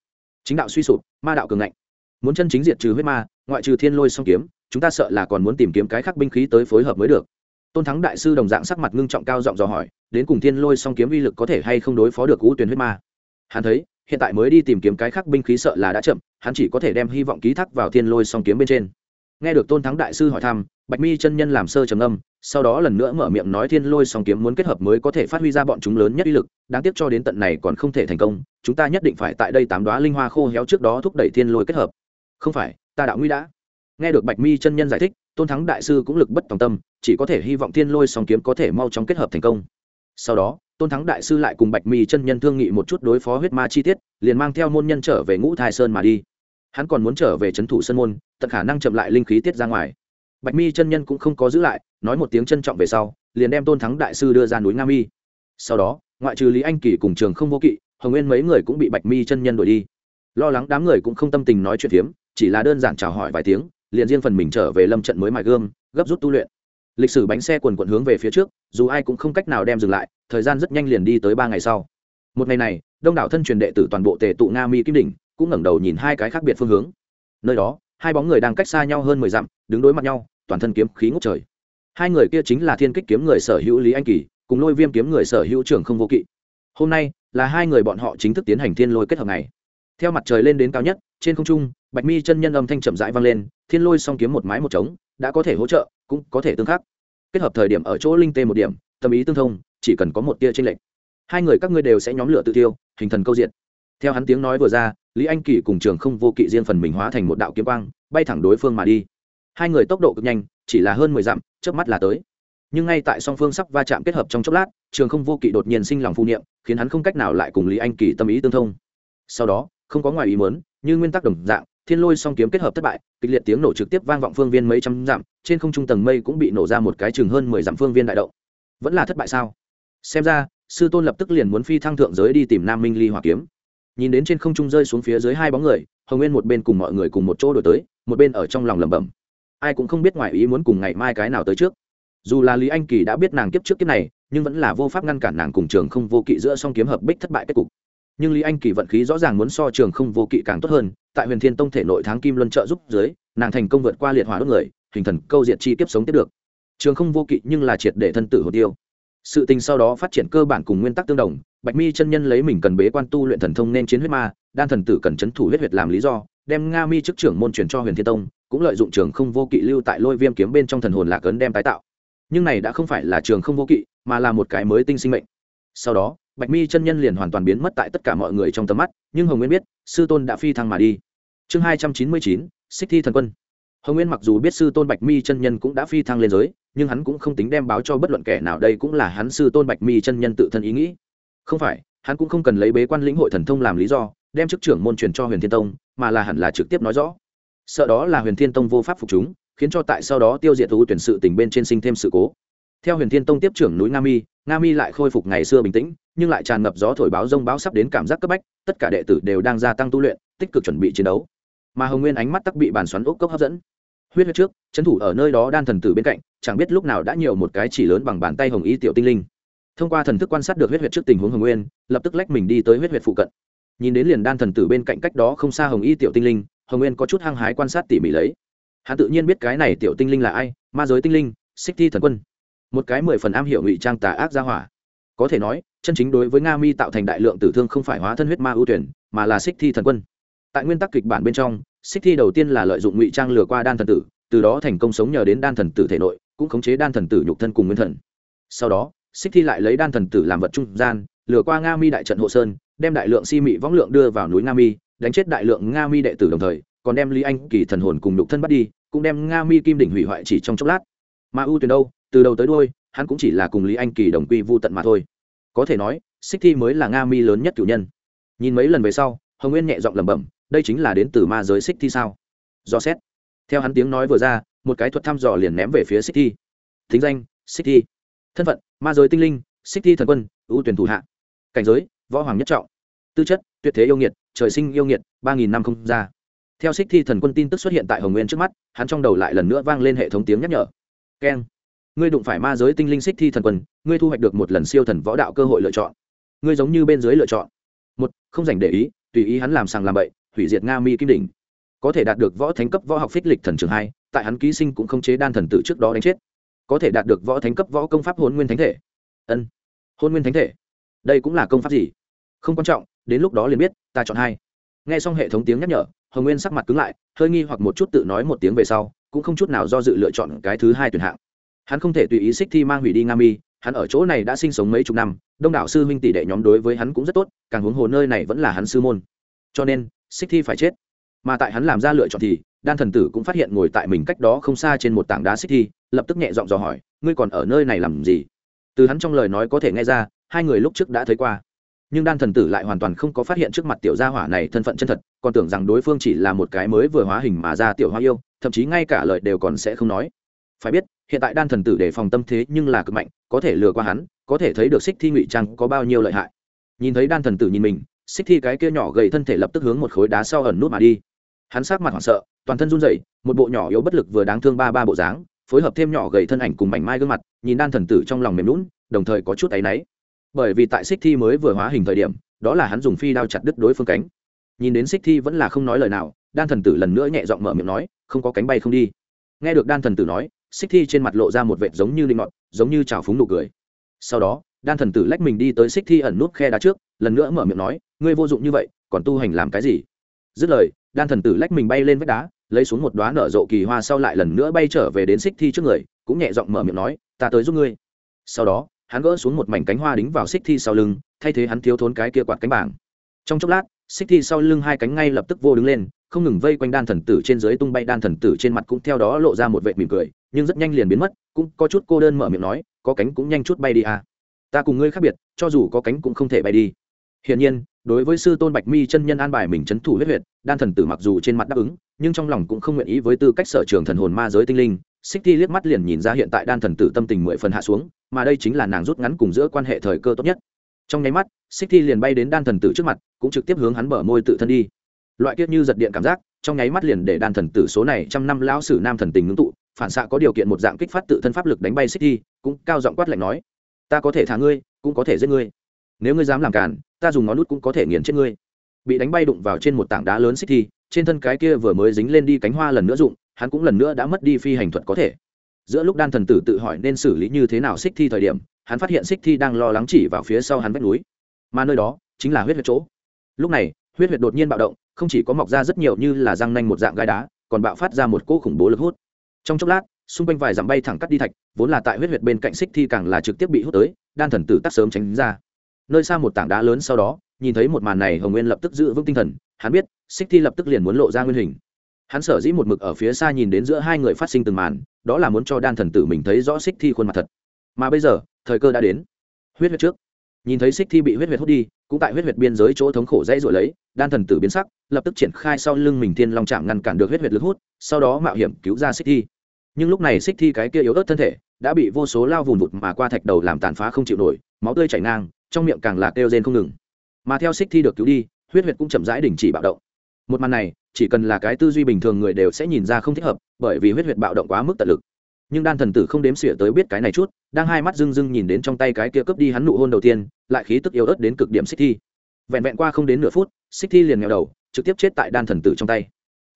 Chính đạo suy sụp ma đạo cường ngạnh. Muốn chân chính diệt trừ huyết ma ngoại trừ thiên lôi song kiếm chúng ta sợ là còn muốn tìm kiếm cái khác binh khí tới phối hợp mới được tôn thắng đại sư đồng dạng sắc mặt ngưng trọng cao giọng dò hỏi, đến cùng thiên lôi song kiếm uy lực có thể hay không đối phó được cú tuyến huyết ma? Hắn thấy, hiện tại mới đi tìm kiếm cái khác binh khí sợ là đã chậm, hắn chỉ có thể đem hy vọng ký thác vào thiên lôi song kiếm bên trên. Nghe được tôn thắng đại sư hỏi thăm, bạch mi chân nhân làm sơ trầm âm sau đó lần nữa mở miệng nói thiên lôi song kiếm muốn kết hợp mới có thể phát huy ra bọn chúng lớn nhất uy lực, đáng tiếc cho đến tận này còn không thể thành công, chúng ta nhất định phải tại đây tám đoá linh hoa khô héo trước đó thúc đẩy thiên lôi kết hợp. Không phải, ta đạo nguy đã. Nghe được bạch mi chân nhân giải thích, tôn thắng đại sư cũng lực bất tòng tâm chỉ có thể hy vọng thiên lôi song kiếm có thể mau chóng kết hợp thành công. Sau đó, tôn thắng đại sư lại cùng bạch mi chân nhân thương nghị một chút đối phó huyết ma chi tiết, liền mang theo môn nhân trở về ngũ thai sơn mà đi. Hắn còn muốn trở về c h ấ n thủ sơn môn, tận khả năng chậm lại linh khí tiết ra ngoài. Bạch mi chân nhân cũng không có giữ lại, nói một tiếng trân trọng về sau, liền đem tôn thắng đại sư đưa ra núi nga mi. Sau đó, ngoại trừ lý anh kỳ cùng trường không vô kỵ, hồng nguyên mấy người cũng bị bạch mi chân nhân đuổi đi. Lo lắng đám người cũng không tâm tình nói chuyện phiếm, chỉ là đơn giản chào hỏi vài tiếng, liền riêng phần mình trở về lâm trận mới mài gương gấp rút tu luyện lịch sử bánh xe quần quận hướng về phía trước, dù ai cũng không cách nào đem dừng lại, thời gian rất nhanh liền đi tới ba ngày sau. Một ngày này, đông đảo thân truyền đệ tử toàn bộ tề tụ nga mi kim đỉnh cũng ngẩng đầu nhìn hai cái khác biệt phương hướng. Nơi đó, hai bóng người đang cách xa nhau hơn mười dặm, đứng đối mặt nhau, toàn thân kiếm khí ngốc trời. Hai người kia chính là thiên kích kiếm người sở hữu lý anh kỳ, cùng lôi viêm kiếm người sở hữu trưởng không vô kỵ. Hôm nay, là hai người bọn họ chính thức tiến hành thiên lôi kết hợp này theo mặt trời lên đến cao nhất, trên không trung, bạch mi chân nhân âm thanh chậm rãi vang lên, thiên lôi song kiếm một mái một trống, đã có thể hỗ trợ cũng có thể tương khắc. Kết hợp thời điểm ở chỗ linh tê một điểm, tâm ý tương thông, chỉ cần có một tia tranh lệch. Hai người các ngươi đều sẽ nhóm lửa tự tiêu hình thần câu diện theo hắn tiếng nói vừa ra, lý anh kỳ cùng trường không vô kỵ riêng phần mình hóa thành một đạo kiếm quang, bay thẳng đối phương mà đi. Hai người tốc độ cực nhanh, chỉ là hơn mười dặm trước mắt là tới. Nhưng ngay tại song phương sắp va chạm kết hợp trong chốc lát, trường không vô kỵ đột nhiên sinh lòng phu niệm, khiến hắn không cách nào lại cùng lý anh kỳ tâm ý tương thông. Sau đó, không có ngoài ý muốn, như nguyên tắc đồng dạng thiên lôi song kiếm kết hợp thất bại, kịch liệt tiếng nổ trực tiếp vang vọng phương viên mấy trăm dặm, trên không trung tầng mây cũng bị nổ ra một cái chừng hơn mười dặm phương viên đại động. Vẫn là thất bại sao? Xem ra, sư tôn lập tức liền muốn phi thăng thượng giới đi tìm nam minh ly hỏa kiếm. Nhìn đến trên không trung rơi xuống phía dưới hai bóng người, hồng nguyên một bên cùng mọi người cùng một chỗ đổi tới, một bên ở trong lòng lẩm bẩm. Ai cũng không biết ngoài ý muốn cùng ngày mai cái nào tới trước. Dù là lý anh kỳ đã biết nàng kiếp trước kiếp này, nhưng vẫn là vô pháp ngăn cản nàng cùng trường không vô kỵ giữa song kiếm hợp bích thất bại kết cục nhưng lý anh kỳ vận khí rõ ràng muốn so trường không vô kỵ càng tốt hơn, tại huyền thiên tông thể nội tháng kim luân trợ giúp dưới, nàng thành công vượt qua liệt hỏa đốt người, hình thần câu diệt chi tiếp sống tiếp được. Trường không vô kỵ nhưng là triệt để thân tử hồ tiêu. Sự tình sau đó phát triển cơ bản cùng nguyên tắc tương đồng, bạch mi chân nhân lấy mình cần bế quan tu luyện thần thông nên chiến huyết ma, đan thần tử cần c h ấ n thủ huyết huyệt làm lý do, đem nga mi chức trưởng môn truyền cho huyền thiên tông, cũng lợi dụng trường không vô kỵ lưu tại lôi viêm kiếm bên trong thần hồn lạc ấn đem tái tạo. Nhưng này đã không phải là trường không vô kỵ, mà là một cái mới tinh sinh mệnh. Sau đó bạch mi chân nhân liền hoàn toàn biến mất tại tất cả mọi người trong tầm mắt, nhưng hồng nguyên biết, sư tôn đã phi thăng mà đi. Chương hai trăm chín mươi chín, xích thi thần quân. Hồng nguyên mặc dù biết sư tôn bạch mi chân nhân cũng đã phi thăng lên giới, nhưng hắn cũng không tính đem báo cho bất luận kẻ nào, đây cũng là hắn sư tôn bạch mi chân nhân tự thân ý nghĩ. Không phải, hắn cũng không cần lấy bế quan lĩnh hội thần thông làm lý do, đem chức trưởng môn truyền cho huyền thiên tông, mà là hẳn là trực tiếp nói rõ. Sợ đó là huyền thiên tông vô pháp phục chúng, khiến cho tại sau đó tiêu diệt thú tuyển sự tình bên trên sinh thêm sự cố theo huyền thiên tông tiếp trưởng núi nga mi nga mi lại khôi phục ngày xưa bình tĩnh, nhưng lại tràn ngập gió thổi báo rông báo sắp đến cảm giác cấp bách, tất cả đệ tử đều đang gia tăng tu luyện, tích cực chuẩn bị chiến đấu. Mà hồng nguyên ánh mắt tắc bị bàn xoắn ốc cốc hấp dẫn. Huyết huyết trước, trấn thủ ở nơi đó đan thần tử bên cạnh, chẳng biết lúc nào đã nhiều một cái chỉ lớn bằng bàn tay hồng y tiểu tinh linh. Thông qua thần thức quan sát được huyết huyết trước tình huống hồng nguyên, lập tức lách mình đi tới huyết huyết phụ cận. Nhìn đến liền đan thần tử bên cạnh cách đó không xa hồng y tiểu tinh linh, hồng nguyên có chút hăng hái quan sát tỉ mỉ lấy. Hắn tự nhiên biết cái này tiểu tinh linh là ai, ma giới tinh linh, xích thi thần quân một cái mười phần am hiểu ngụy trang tà ác gia hỏa. Có thể nói, chân chính đối với nga mi tạo thành đại lượng tử thương không phải hóa thân huyết ma ưu tuyển, mà là xích thi thần quân. Tại nguyên tắc kịch bản bên trong xích thi đầu tiên là lợi dụng ngụy trang lừa qua đan thần tử, từ đó thành công sống nhờ đến đan thần tử thể nội, cũng khống chế đan thần tử nhục thân cùng nguyên thần. Sau đó xích thi lại lấy đan thần tử làm vật trung gian, lừa qua nga mi đại trận hộ sơn, đem đại lượng si mị võng lượng đưa vào núi nga mi, đánh chết đại lượng nga mi đệ tử đồng thời, còn đem lý anh kỳ thần hồn cùng nhục thân bắt đi, cũng đem nga mi kim đỉnh hủy hoại chỉ trong chốc lát. Ma ưu tuyển đâu? Từ đầu tới đôi hắn cũng chỉ là cùng lý anh kỳ đồng quy vô tận mà thôi. Có thể nói, xích thi mới là nga mi lớn nhất cử nhân. Nhìn mấy lần về sau, hồng nguyên nhẹ giọng lẩm bẩm, đây chính là đến từ ma giới xích thi sao? Do xét. Theo hắn tiếng nói vừa ra, một cái thuật thăm dò liền ném về phía xích thi. Thính danh, xích thi. Thân phận, ma giới tinh linh, xích thi thần quân, ưu tuyển thủ hạ. Cảnh giới, võ hoàng nhất trọng. Tư chất, tuyệt thế yêu nghiệt, trời sinh yêu nghiệt, ba nghìn năm không ra. Theo xích thi thần quân tin tức xuất hiện tại hồng nguyên trước mắt, hắn trong đầu lại lần nữa vang lên hệ thống tiếng nhắc nhở. Keng ngươi đụng phải ma giới tinh linh xích thi thần quân, ngươi thu hoạch được một lần siêu thần võ đạo cơ hội lựa chọn. Ngươi giống như bên dưới lựa chọn. Một, không dành để ý, tùy ý hắn làm sàng làm bậy, hủy diệt nga mi kim đỉnh. Có thể đạt được võ thánh cấp võ học phích lịch thần trường hai, tại hắn ký sinh cũng không chế đan thần tử trước đó đánh chết. Có thể đạt được võ thánh cấp võ công pháp hôn nguyên thánh thể. Ân hôn nguyên thánh thể. Đây cũng là công pháp gì? Không quan trọng, đến lúc đó liền biết, ta chọn hai. Nghe xong hệ thống tiếng nhắc nhở, hồng nguyên sắc mặt cứng lại, hơi nghi hoặc một chút tự nói một tiếng về sau, cũng không chút nào do dự lựa chọn cái thứ hai tuyển hạng hắn không thể tùy ý xích thi mang hủy đi nga mi, hắn ở chỗ này đã sinh sống mấy chục năm, đông đảo sư huynh tỷ đệ nhóm đối với hắn cũng rất tốt, càng huống hồ nơi này vẫn là hắn sư môn. Cho nên, xích thi phải chết. Mà tại hắn làm ra lựa chọn thì, đan thần tử cũng phát hiện ngồi tại mình cách đó không xa trên một tảng đá xích thi, lập tức nhẹ giọng dò hỏi, ngươi còn ở nơi này làm gì? Từ hắn trong lời nói có thể nghe ra, hai người lúc trước đã thấy qua. Nhưng đan thần tử lại hoàn toàn không có phát hiện trước mặt tiểu gia hỏa này thân phận chân thật, còn tưởng rằng đối phương chỉ là một cái mới vừa hóa hình mà ra tiểu hoa yêu, thậm chí ngay cả lời đều còn sẽ không nói. Phải biết hiện tại đan thần tử để phòng tâm thế nhưng là cực mạnh, có thể lừa qua hắn, có thể thấy được xích thi ngụy trang có bao nhiêu lợi hại. Nhìn thấy đan thần tử nhìn mình xích thi cái kia nhỏ gầy thân thể lập tức hướng một khối đá sau ẩn nút mà đi. Hắn sát mặt hoảng sợ, toàn thân run rẩy, một bộ nhỏ yếu bất lực vừa đáng thương ba ba bộ dáng, phối hợp thêm nhỏ gầy thân ảnh cùng mảnh mai gương mặt, nhìn đan thần tử trong lòng mềm lún đồng thời có chút áy náy. Bởi vì tại xích thi mới vừa hóa hình thời điểm, đó là hắn dùng phi đao chặt đứt đối phương cánh. Nhìn đến xích thi vẫn là không nói lời nào, đan thần tử lần nữa nhẹ giọng mở miệng nói, không có cánh bay không đi. Nghe được đan thần tử nói xích thi trên mặt lộ ra một vệt giống như linh ngọt giống như trào phúng nụ cười. Sau đó, đan thần tử lách mình đi tới xích thi ẩn nút khe đá trước, lần nữa mở miệng nói, ngươi vô dụng như vậy, còn tu hành làm cái gì? Dứt lời, đan thần tử lách mình bay lên vách đá, lấy xuống một đoá nở rộ kỳ hoa sau lại lần nữa bay trở về đến xích thi trước người, cũng nhẹ giọng mở miệng nói, ta tới giúp ngươi. Sau đó, hắn gỡ xuống một mảnh cánh hoa đính vào xích thi sau lưng, thay thế hắn thiếu thốn cái kia quạt cánh bảng. Trong chốc lát, xích thi sau lưng hai cánh ngay lập tức vô đứng lên không ngừng vây quanh đan thần tử trên dưới tung bay đan thần tử trên mặt cũng theo đó lộ ra một vệ mỉm cười, nhưng rất nhanh liền biến mất, cũng có chút cô đơn mở miệng nói, có cánh cũng nhanh chút bay đi à. ta cùng ngươi khác biệt, cho dù có cánh cũng không thể bay đi. Hiển nhiên, đối với sư tôn bạch mi chân nhân an bài mình c h ấ n thủ huyết huyệt, đan thần tử mặc dù trên mặt đáp ứng, nhưng trong lòng cũng không nguyện ý với tư cách sở trường thần hồn ma giới tinh linh. Xích thi liếc mắt liền nhìn ra hiện tại đan thần tử tâm tình mười phần hạ xuống, mà đây chính là nàng rút ngắn cùng giữa quan hệ thời cơ tốt nhất. Trong nháy mắt, xích thi liền bay đến đan thần tử trước mặt, cũng trực tiếp hướng hắn bở môi tự thân đi loại kiết như giật điện cảm giác, trong nháy mắt liền để đan thần tử số này trăm năm lão sử nam thần tình ngưng tụ, phản xạ có điều kiện một dạng kích phát tự thân pháp lực đánh bay xích thi cũng cao giọng quát lạnh nói, ta có thể thả ngươi, cũng có thể giết ngươi. Nếu ngươi dám làm cản ta dùng ngón nút cũng có thể nghiền chết ngươi. Bị đánh bay đụng vào trên một tảng đá lớn xích thi trên thân cái kia vừa mới dính lên đi cánh hoa lần nữa dụng hắn cũng lần nữa đã mất đi phi hành thuật có thể. Giữa lúc đan thần tử tự hỏi nên xử lý như thế nào xích thi thời điểm, hắn phát hiện xích thi đang lo lắng chỉ vào phía sau hắn vách núi. Mà nơi đó chính là huyết huyết chỗ. Lúc này, huyết huyết đột nhiên bạo động không chỉ có mọc ra rất nhiều như là răng nanh một dạng gai đá, còn bạo phát ra một cỗ khủng bố lực hút. Trong chốc lát, xung quanh vài dặm bay thẳng cắt đi thạch, vốn là tại huyết huyệt bên cạnh xích thi càng là trực tiếp bị hút tới, đan thần tử tắt sớm tránh ra. Nơi xa một tảng đá lớn sau đó, nhìn thấy một màn này hồng nguyên lập tức giữ vững tinh thần, hắn biết, xích thi lập tức liền muốn lộ ra nguyên hình. Hắn sở dĩ một mực ở phía xa nhìn đến giữa hai người phát sinh từng màn, đó là muốn cho đan thần tử mình thấy rõ xích thi khuôn mặt thật. Mà bây giờ, thời cơ đã đến. Huyết huyết trước. Nhìn thấy xích thi bị huyết huyết hút đi cũng tại huyết huyệt biên giới chỗ thống khổ dãy rồi lấy, đan thần tử biến sắc, lập tức triển khai sau lưng mình thiên long chạm ngăn cản được huyết huyệt lực hút, sau đó mạo hiểm cứu ra xích thi. Nhưng lúc này xích thi cái kia yếu ớt thân thể đã bị vô số lao vùn vụt mà qua thạch đầu làm tàn phá không chịu nổi, máu tươi chảy ngang, trong miệng càng là kêu rên không ngừng. Mà theo xích thi được cứu đi, huyết huyệt cũng chậm rãi đình chỉ bạo động. Một màn này, chỉ cần là cái tư duy bình thường người đều sẽ nhìn ra không thích hợp, bởi vì huyết huyệt bạo động quá mức tận lực nhưng đan thần tử không đếm xỉa tới biết cái này chút, đang hai mắt rưng rưng nhìn đến trong tay cái kia cướp đi hắn nụ hôn đầu tiên, lại khí tức yếu ớt đến cực điểm xích thi. Vẹn vẹn qua không đến nửa phút xích thi liền nghèo đầu, trực tiếp chết tại đan thần tử trong tay.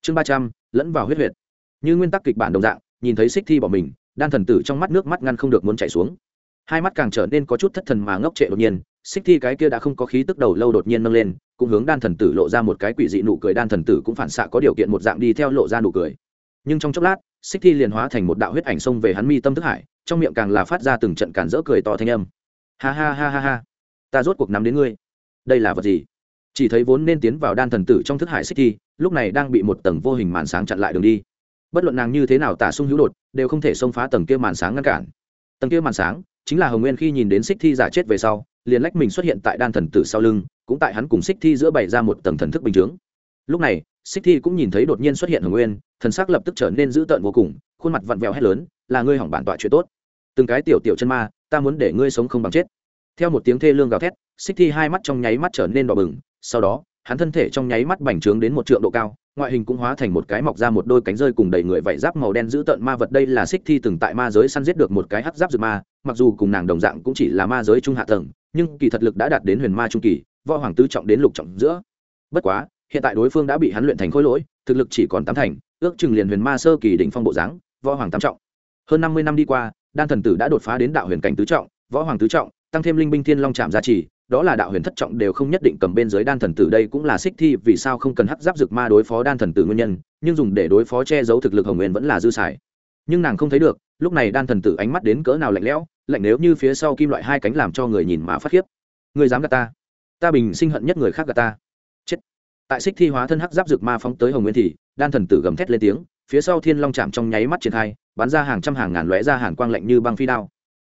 Chương ba trăm, lẫn vào huyết huyệt. Như nguyên tắc kịch bản đồng dạng, nhìn thấy xích thi bỏ mình, đan thần tử trong mắt nước mắt ngăn không được muốn chảy xuống. Hai mắt càng trở nên có chút thất thần mà ngốc trệ đột nhiên xích thi cái kia đã không có khí tức đầu lâu đột nhiên nâng lên, cũng hướng đan thần tử lộ ra một cái quỷ dị nụ cười. Đan thần tử cũng phản xạ có điều kiện một dạng đi theo lộ ra nụ cười. Nhưng trong chốc lát xích thi liền hóa thành một đạo huyết ảnh xông về hắn mi tâm thức hải, trong miệng càng là phát ra từng trận cản rỡ cười to thanh âm. Ha ha ha ha ha. Ta rốt cuộc nắm đến ngươi. Đây là vật gì? Chỉ thấy vốn nên tiến vào đan thần tử trong thức hải xích thi, lúc này đang bị một tầng vô hình màn sáng chặn lại đường đi. Bất luận nàng như thế nào tả sung hữu đột, đều không thể xông phá tầng kia màn sáng ngăn cản. Tầng kia màn sáng chính là hồng nguyên khi nhìn đến xích thi giả chết về sau, liền lách mình xuất hiện tại đan thần tử sau lưng, cũng tại hắn cùng xích thi giữa bày ra một tầng thần thức bình chướng lúc này xích thi cũng nhìn thấy đột nhiên xuất hiện hồng nguyên, thần sắc lập tức trở nên dữ tợn vô cùng, khuôn mặt vặn vẹo hét lớn, là ngươi hỏng bản tọa chuyện tốt. Từng cái tiểu tiểu chân ma, ta muốn để ngươi sống không bằng chết. Theo một tiếng thê lương gào thét xích thi hai mắt trong nháy mắt trở nên đỏ bừng, sau đó, hắn thân thể trong nháy mắt bành trướng đến một trượng độ cao, ngoại hình cũng hóa thành một cái mọc ra một đôi cánh rơi cùng đầy người vảy giáp màu đen giữ tợn ma vật. Đây là xích thi từng tại ma giới săn giết được một cái hắc giáp dược ma, mặc dù cùng nàng đồng dạng cũng chỉ là ma giới trung hạ tầng, nhưng kỳ thật lực đã đạt đến huyền ma trung kỳ, võ hoàng tứ trọng đến lục trọng giữa. Bất quá hiện tại đối phương đã bị hắn luyện thành khối lỗi, thực lực chỉ còn tám thành, ước chừng liền huyền ma sơ kỳ đỉnh phong bộ dáng, võ hoàng tam trọng. Hơn năm mươi năm đi qua, đan thần tử đã đột phá đến đạo huyền cảnh tứ trọng, võ hoàng tứ trọng, tăng thêm linh binh thiên long chạm gia trì, đó là đạo huyền thất trọng đều không nhất định cầm bên dưới đan thần tử đây cũng là xích thi, vì sao không cần hắc giáp dược ma đối phó đan thần tử nguyên nhân, nhưng dùng để đối phó che giấu thực lực hồng nguyên vẫn là dư xài. Nhưng nàng không thấy được, lúc này đan thần tử ánh mắt đến cỡ nào lạnh lẽo, lạnh nếu như phía sau kim loại hai cánh làm cho người nhìn mà phát khiếp. Người dám gạt ta? Ta bình sinh hận nhất người khác gạt ta tại xích thi hóa thân hắc giáp dược ma phóng tới hồng nguyên thì, đan thần tử gầm thét lên tiếng, phía sau thiên long chạm trong nháy mắt triển khai, bắn ra hàng trăm hàng ngàn lóe ra hàn quang lạnh như băng phi đao.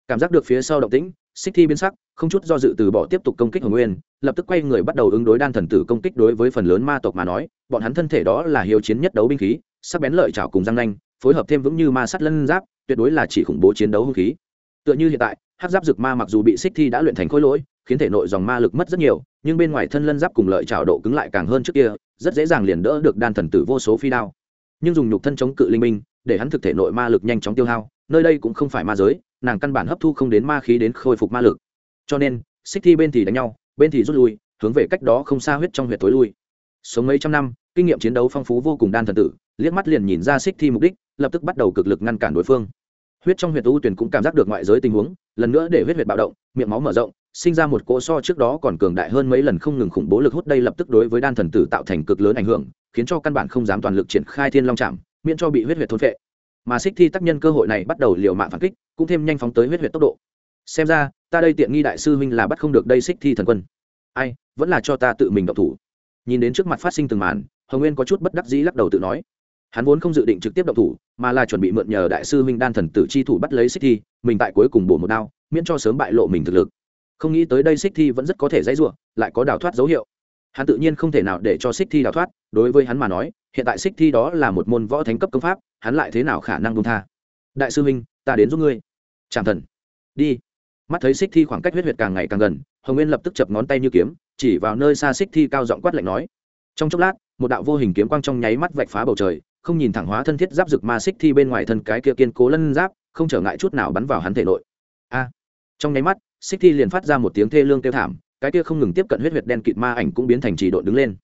Cảm giác được phía sau động tĩnh, xích thi biến sắc, không chút do dự từ bỏ tiếp tục công kích hồng nguyên, lập tức quay người bắt đầu ứng đối đan thần tử công kích đối với phần lớn ma tộc mà nói, bọn hắn thân thể đó là hiếu chiến nhất đấu binh khí, sắc bén lợi chảo cùng răng nanh, phối hợp thêm vững như ma sắt lân giáp, tuyệt đối là chỉ khủng bố chiến đấu hung khí. Tựa như hiện tại hát giáp Dược ma mặc dù bị xích thi đã luyện thành khối lỗi khiến thể nội dòng ma lực mất rất nhiều, nhưng bên ngoài thân lân giáp cùng lợi trào độ cứng lại càng hơn trước kia, rất dễ dàng liền đỡ được đan thần tử vô số phi đao. Nhưng dùng nhục thân chống cự linh minh, để hắn thực thể nội ma lực nhanh chóng tiêu hao, nơi đây cũng không phải ma giới, nàng căn bản hấp thu không đến ma khí đến khôi phục ma lực. Cho nên xích thi bên thì đánh nhau, bên thì rút lui, hướng về cách đó không xa huyết trong huyệt tối lui. Sống mấy trăm năm, kinh nghiệm chiến đấu phong phú vô cùng đan thần tử, liếc mắt liền nhìn ra xích thi mục đích, lập tức bắt đầu cực lực ngăn cản đối phương. Huyết trong huyệt u tuyển cũng cảm giác được ngoại giới tình huống, lần nữa để huyết huyệt bạo động, miệng máu mở rộng sinh ra một cỗ so trước đó còn cường đại hơn mấy lần không ngừng khủng bố lực hút đây lập tức đối với đan thần tử tạo thành cực lớn ảnh hưởng, khiến cho căn bản không dám toàn lực triển khai thiên long trạm miễn cho bị huyết huyệt thôn phệ. Mà xích thi tác nhân cơ hội này bắt đầu liều mạng phản kích, cũng thêm nhanh phóng tới huyết huyệt tốc độ. Xem ra, ta đây tiện nghi đại sư huynh là bắt không được đây xích thi thần quân. Ai, vẫn là cho ta tự mình động thủ. Nhìn đến trước mặt phát sinh từng màn, hồng nguyên có chút bất đắc dĩ lắc đầu tự nói. Hắn vốn không dự định trực tiếp động thủ, mà là chuẩn bị mượn nhờ đại sư huynh đan thần tử chi thủ bắt lấy xích thi, mình tại cuối cùng bổ một đao, miễn cho sớm bại lộ mình thực lực không nghĩ tới đây xích thi vẫn rất có thể dãy ruộng lại có đào thoát dấu hiệu. Hắn tự nhiên không thể nào để cho xích thi đào thoát, đối với hắn mà nói, hiện tại xích thi đó là một môn võ thánh cấp công pháp, hắn lại thế nào khả năng công tha? Đại sư huynh, ta đến giúp ngươi. Tràng thần. Đi. Mắt thấy xích thi khoảng cách huyết huyệt càng ngày càng gần, hồng nguyên lập tức chập ngón tay như kiếm, chỉ vào nơi xa xích thi cao giọng quát lạnh nói. Trong chốc lát, một đạo vô hình kiếm quang trong nháy mắt vạch phá bầu trời, không nhìn thẳng hóa thân thiết giáp rực ma xích thi bên ngoài thân cái kia kiên cố lân giáp, không trở ngại chút nào bắn vào hắn thể nội. A. Trong nháy mắt xích thi liền phát ra một tiếng thê lương kêu thảm, cái kia không ngừng tiếp cận huyết huyệt đen kịt ma ảnh cũng biến thành chỉ độn đứng lên.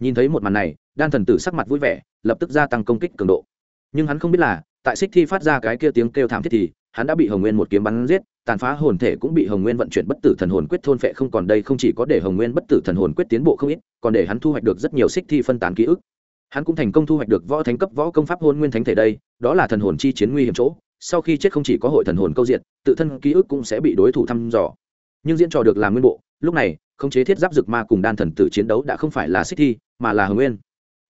Nhìn thấy một màn này, đan thần tử sắc mặt vui vẻ, lập tức gia tăng công kích cường độ. Nhưng hắn không biết là, tại xích thi phát ra cái kia tiếng kêu thảm thiết thì, hắn đã bị hồng nguyên một kiếm bắn giết, tàn phá hồn thể cũng bị hồng nguyên vận chuyển bất tử thần hồn quyết thôn phệ không còn đây không chỉ có để hồng nguyên bất tử thần hồn quyết tiến bộ không ít, còn để hắn thu hoạch được rất nhiều xích thi phân tán ký ức. Hắn cũng thành công thu hoạch được võ thánh cấp võ công pháp hôn nguyên thánh thể đây, đó là thần hồn chi chiến nguy hiểm chỗ sau khi chết không chỉ có hội thần hồn câu diện tự thân ký ức cũng sẽ bị đối thủ thăm dò. Nhưng diễn trò được làm nguyên bộ, lúc này, khống chế thiết giáp dược ma cùng đan thần tử chiến đấu đã không phải là xích thi, mà là hồng nguyên.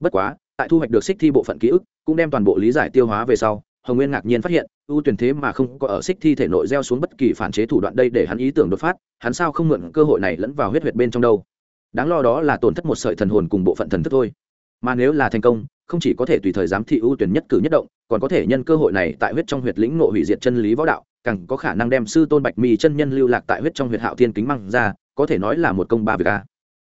Bất quá, tại thu hoạch được xích thi bộ phận ký ức, cũng đem toàn bộ lý giải tiêu hóa về sau, hồng nguyên ngạc nhiên phát hiện, ưu tuyển thế mà không có ở xích thi thể nội gieo xuống bất kỳ phản chế thủ đoạn đây để hắn ý tưởng đột phát, hắn sao không mượn cơ hội này lẫn vào huyết huyệt bên trong đâu? Đáng lo đó là tổn thất một sợi thần hồn cùng bộ phận thần thức thôi. Mà nếu là thành công không chỉ có thể tùy thời giám thị ưu tuyển nhất cử nhất động, còn có thể nhân cơ hội này tại huyết trong huyệt lĩnh ngộ hủy diệt chân lý võ đạo, càng có khả năng đem sư tôn bạch mi chân nhân lưu lạc tại huyết trong huyệt hạo thiên kính măng ra, có thể nói là một công ba việc a.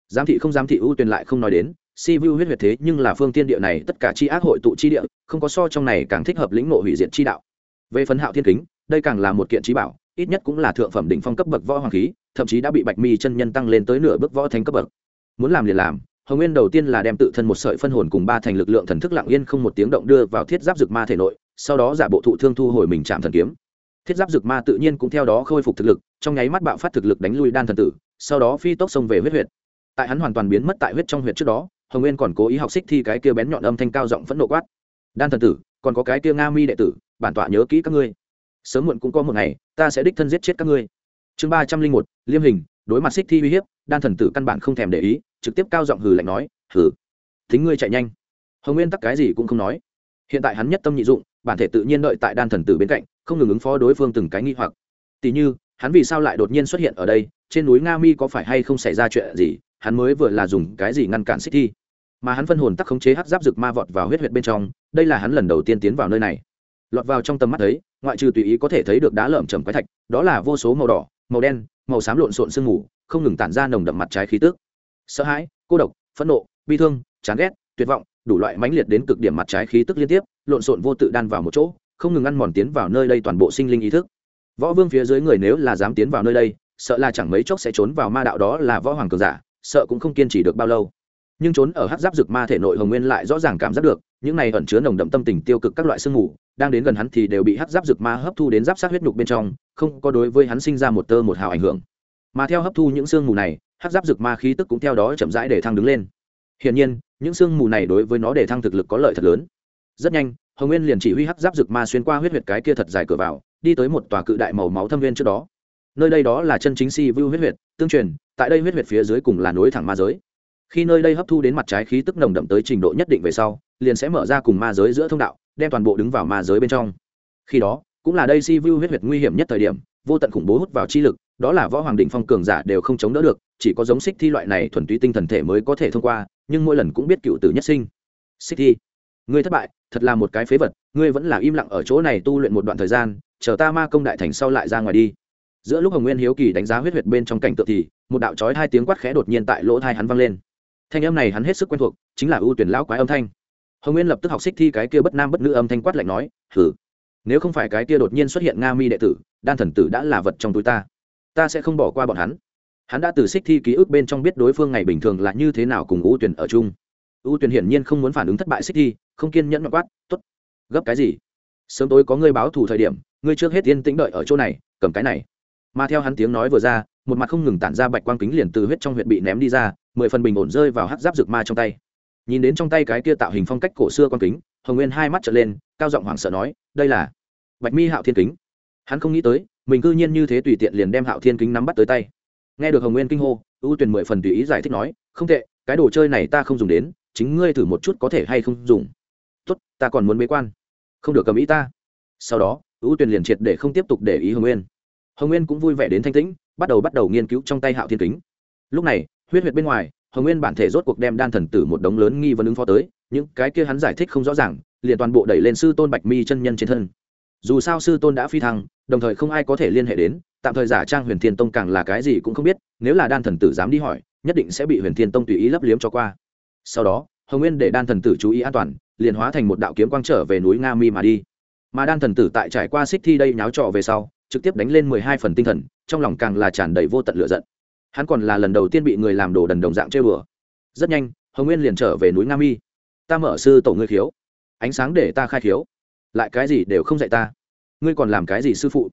Giám thị không giám thị ưu tuyển lại không nói đến, si vu huyết huyệt thế nhưng là phương tiên địa này, tất cả chi ác hội tụ chi địa, không có so trong này càng thích hợp lĩnh ngộ hủy diệt chi đạo. Về phần hạo thiên kính, đây càng là một kiện trí bảo, ít nhất cũng là thượng phẩm đỉnh phong cấp bậc võ hoàng khí, thậm chí đã bị bạch mi chân nhân tăng lên tới nửa bước võ thành cấp bậc. Muốn làm liền làm hồng nguyên đầu tiên là đem tự thân một sợi phân hồn cùng ba thành lực lượng thần thức lặng yên không một tiếng động đưa vào thiết giáp dược ma thể nội, sau đó giả bộ thụ thương thu hồi mình chạm thần kiếm. Thiết giáp dược ma tự nhiên cũng theo đó khôi phục thực lực, trong nháy mắt bạo phát thực lực đánh lui đan thần tử, sau đó phi tốc xông về huyết huyệt. Tại hắn hoàn toàn biến mất tại huyết trong huyệt trước đó, hồng nguyên còn cố ý học xích thi cái kia bén nhọn âm thanh cao giọng phẫn nộ quát. Đan thần tử, còn có cái kia nga mi đệ tử, bản tọa nhớ kỹ các ngươi. Sớm muộn cũng có một ngày, ta sẽ đích thân giết chết các ngươi. Chương ba trăm linh một, liêm hình, đối mặt xích thi uy hiếp, đan thần tử căn bản không thèm để ý trực tiếp cao giọng hừ lạnh nói hừ thính ngươi chạy nhanh. Hồng nguyên tắc cái gì cũng không nói. Hiện tại hắn nhất tâm nhị dụng bản thể tự nhiên đợi tại đan thần tử bên cạnh không ngừng ứng phó đối phương từng cái nghi hoặc. Tỉ như hắn vì sao lại đột nhiên xuất hiện ở đây? Trên núi nga mi có phải hay không xảy ra chuyện gì? Hắn mới vừa là dùng cái gì ngăn cản xích thi? Mà hắn phân hồn tắc khống chế hát giáp rực ma vọt vào huyết huyệt bên trong đây là hắn lần đầu tiên tiến vào nơi này. Lọt vào trong tầm mắt thấy, ngoại trừ tùy ý có thể thấy được đá lởm chầm quái thạch đó là vô số màu đỏ màu đen màu xám lộn xộn sương mù không ngừng tản ra nồng đậm mặt trái khí tức sợ hãi, cô độc, phẫn nộ, bi thương, chán ghét, tuyệt vọng, đủ loại mãnh liệt đến cực điểm mặt trái khí tức liên tiếp, lộn xộn vô tự đan vào một chỗ, không ngừng ăn mòn tiến vào nơi đây toàn bộ sinh linh ý thức. Võ vương phía dưới người nếu là dám tiến vào nơi đây, sợ là chẳng mấy chốc sẽ trốn vào ma đạo đó là võ hoàng cường giả, sợ cũng không kiên trì được bao lâu. Nhưng trốn ở hát giáp rực ma thể nội hồng nguyên lại rõ ràng cảm giác được, những này ẩn chứa nồng đậm tâm tình tiêu cực các loại sương mù, đang đến gần hắn thì đều bị hát giáp rực ma hấp thu đến giáp sát huyết nhục bên trong, không có đối với hắn sinh ra một tơ một hào ảnh hưởng. Mà theo hấp thu những sương mù này hát giáp rực ma khí tức cũng theo đó chậm rãi để thăng đứng lên. Hiển nhiên, những sương mù này đối với nó để thăng thực lực có lợi thật lớn. Rất nhanh, hồng nguyên liền chỉ huy hát giáp rực ma xuyên qua huyết huyệt cái kia thật dài cửa vào, đi tới một tòa cự đại màu máu thâm viên trước đó. Nơi đây đó là chân chính si vu huyết huyệt, tương truyền, tại đây huyết huyệt phía dưới cùng là núi thẳng ma giới. Khi nơi đây hấp thu đến mặt trái khí tức nồng đậm tới trình độ nhất định về sau, liền sẽ mở ra cùng ma giới giữa thông đạo, đem toàn bộ đứng vào ma giới bên trong. Khi đó, cũng là đây si vu huyết huyệt nguy hiểm nhất thời điểm, vô tận khủng bố hút vào chi lực đó là võ hoàng định phong cường giả đều không chống đỡ được, chỉ có giống xích thi loại này thuần túy tinh thần thể mới có thể thông qua, nhưng mỗi lần cũng biết cựu tử nhất sinh. Xích thi, ngươi thất bại, thật là một cái phế vật, ngươi vẫn là im lặng ở chỗ này tu luyện một đoạn thời gian, chờ ta ma công đại thành sau lại ra ngoài đi. Giữa lúc hồng nguyên hiếu kỳ đánh giá huyết huyệt bên trong cảnh tượng thì, một đạo trói hai tiếng quát khẽ đột nhiên tại lỗ thai hắn vang lên. Thanh âm này hắn hết sức quen thuộc, chính là ưu tuyển lão quái âm thanh. Hồng nguyên lập tức học xích thi cái kia bất nam bất nữ âm thanh quát lạnh nói hử nếu không phải cái kia đột nhiên xuất hiện nga mi đệ tử, đan thần tử đã là vật trong túi ta ta sẽ không bỏ qua bọn hắn. Hắn đã từ xích thi ký ức bên trong biết đối phương ngày bình thường là như thế nào cùng ưu tuyển ở chung. Ưu tuyển hiển nhiên không muốn phản ứng thất bại xích thi, không kiên nhẫn mặc quát t ố t gấp cái gì? Sớm tối có ngươi báo thù thời điểm, ngươi trước hết yên tĩnh đợi ở chỗ này, cầm cái này. Mà theo hắn tiếng nói vừa ra, một mặt không ngừng tản ra bạch quang kính liền từ huyết trong huyện bị ném đi ra, mười phần bình ổn rơi vào hát giáp rực ma trong tay. Nhìn đến trong tay cái kia tạo hình phong cách cổ xưa quang kính, hồng nguyên hai mắt trở lên, cao giọng hoảng sợ nói, đây là bạch mi hạo thiên kính. Hắn không nghĩ tới mình cư nhiên như thế tùy tiện liền đem hạo thiên kính nắm bắt tới tay. Nghe được hồng nguyên kinh hô, ưu tuyền mười phần tùy ý giải thích nói, không tệ, cái đồ chơi này ta không dùng đến, chính ngươi thử một chút có thể hay không dùng. Tốt, ta còn muốn bế quan. Không được cầm ý ta. Sau đó, ưu tuyền liền triệt để không tiếp tục để ý hồng nguyên. Hồng nguyên cũng vui vẻ đến thanh tĩnh, bắt đầu bắt đầu nghiên cứu trong tay hạo thiên kính. Lúc này, huyết huyệt bên ngoài, hồng nguyên bản thể rốt cuộc đem đan thần tử một đống lớn nghi vấn ứng phó tới, những cái kia hắn giải thích không rõ ràng, liền toàn bộ đẩy lên sư tôn bạch mi chân nhân trên thân. Dù sao sư tôn đã phi thăng đồng thời không ai có thể liên hệ đến, tạm thời giả trang huyền thiên tông càng là cái gì cũng không biết, nếu là đan thần tử dám đi hỏi, nhất định sẽ bị huyền thiên tông tùy ý lấp liếm cho qua. Sau đó, hồng nguyên để đan thần tử chú ý an toàn, liền hóa thành một đạo kiếm quang trở về núi nga mi mà đi. Mà đan thần tử tại trải qua xích thi đây nháo trọ về sau, trực tiếp đánh lên mười hai phần tinh thần, trong lòng càng là tràn đầy vô tận lửa giận. Hắn còn là lần đầu tiên bị người làm đồ đần đồng dạng chơi bừa. Rất nhanh, hồng nguyên liền trở về núi nga mi. Ta mở sư tổ ngươi khiếu. Ánh sáng để ta khai khiếu. Lại cái gì đều không dạy ta ngươi còn làm cái gì sư phụ?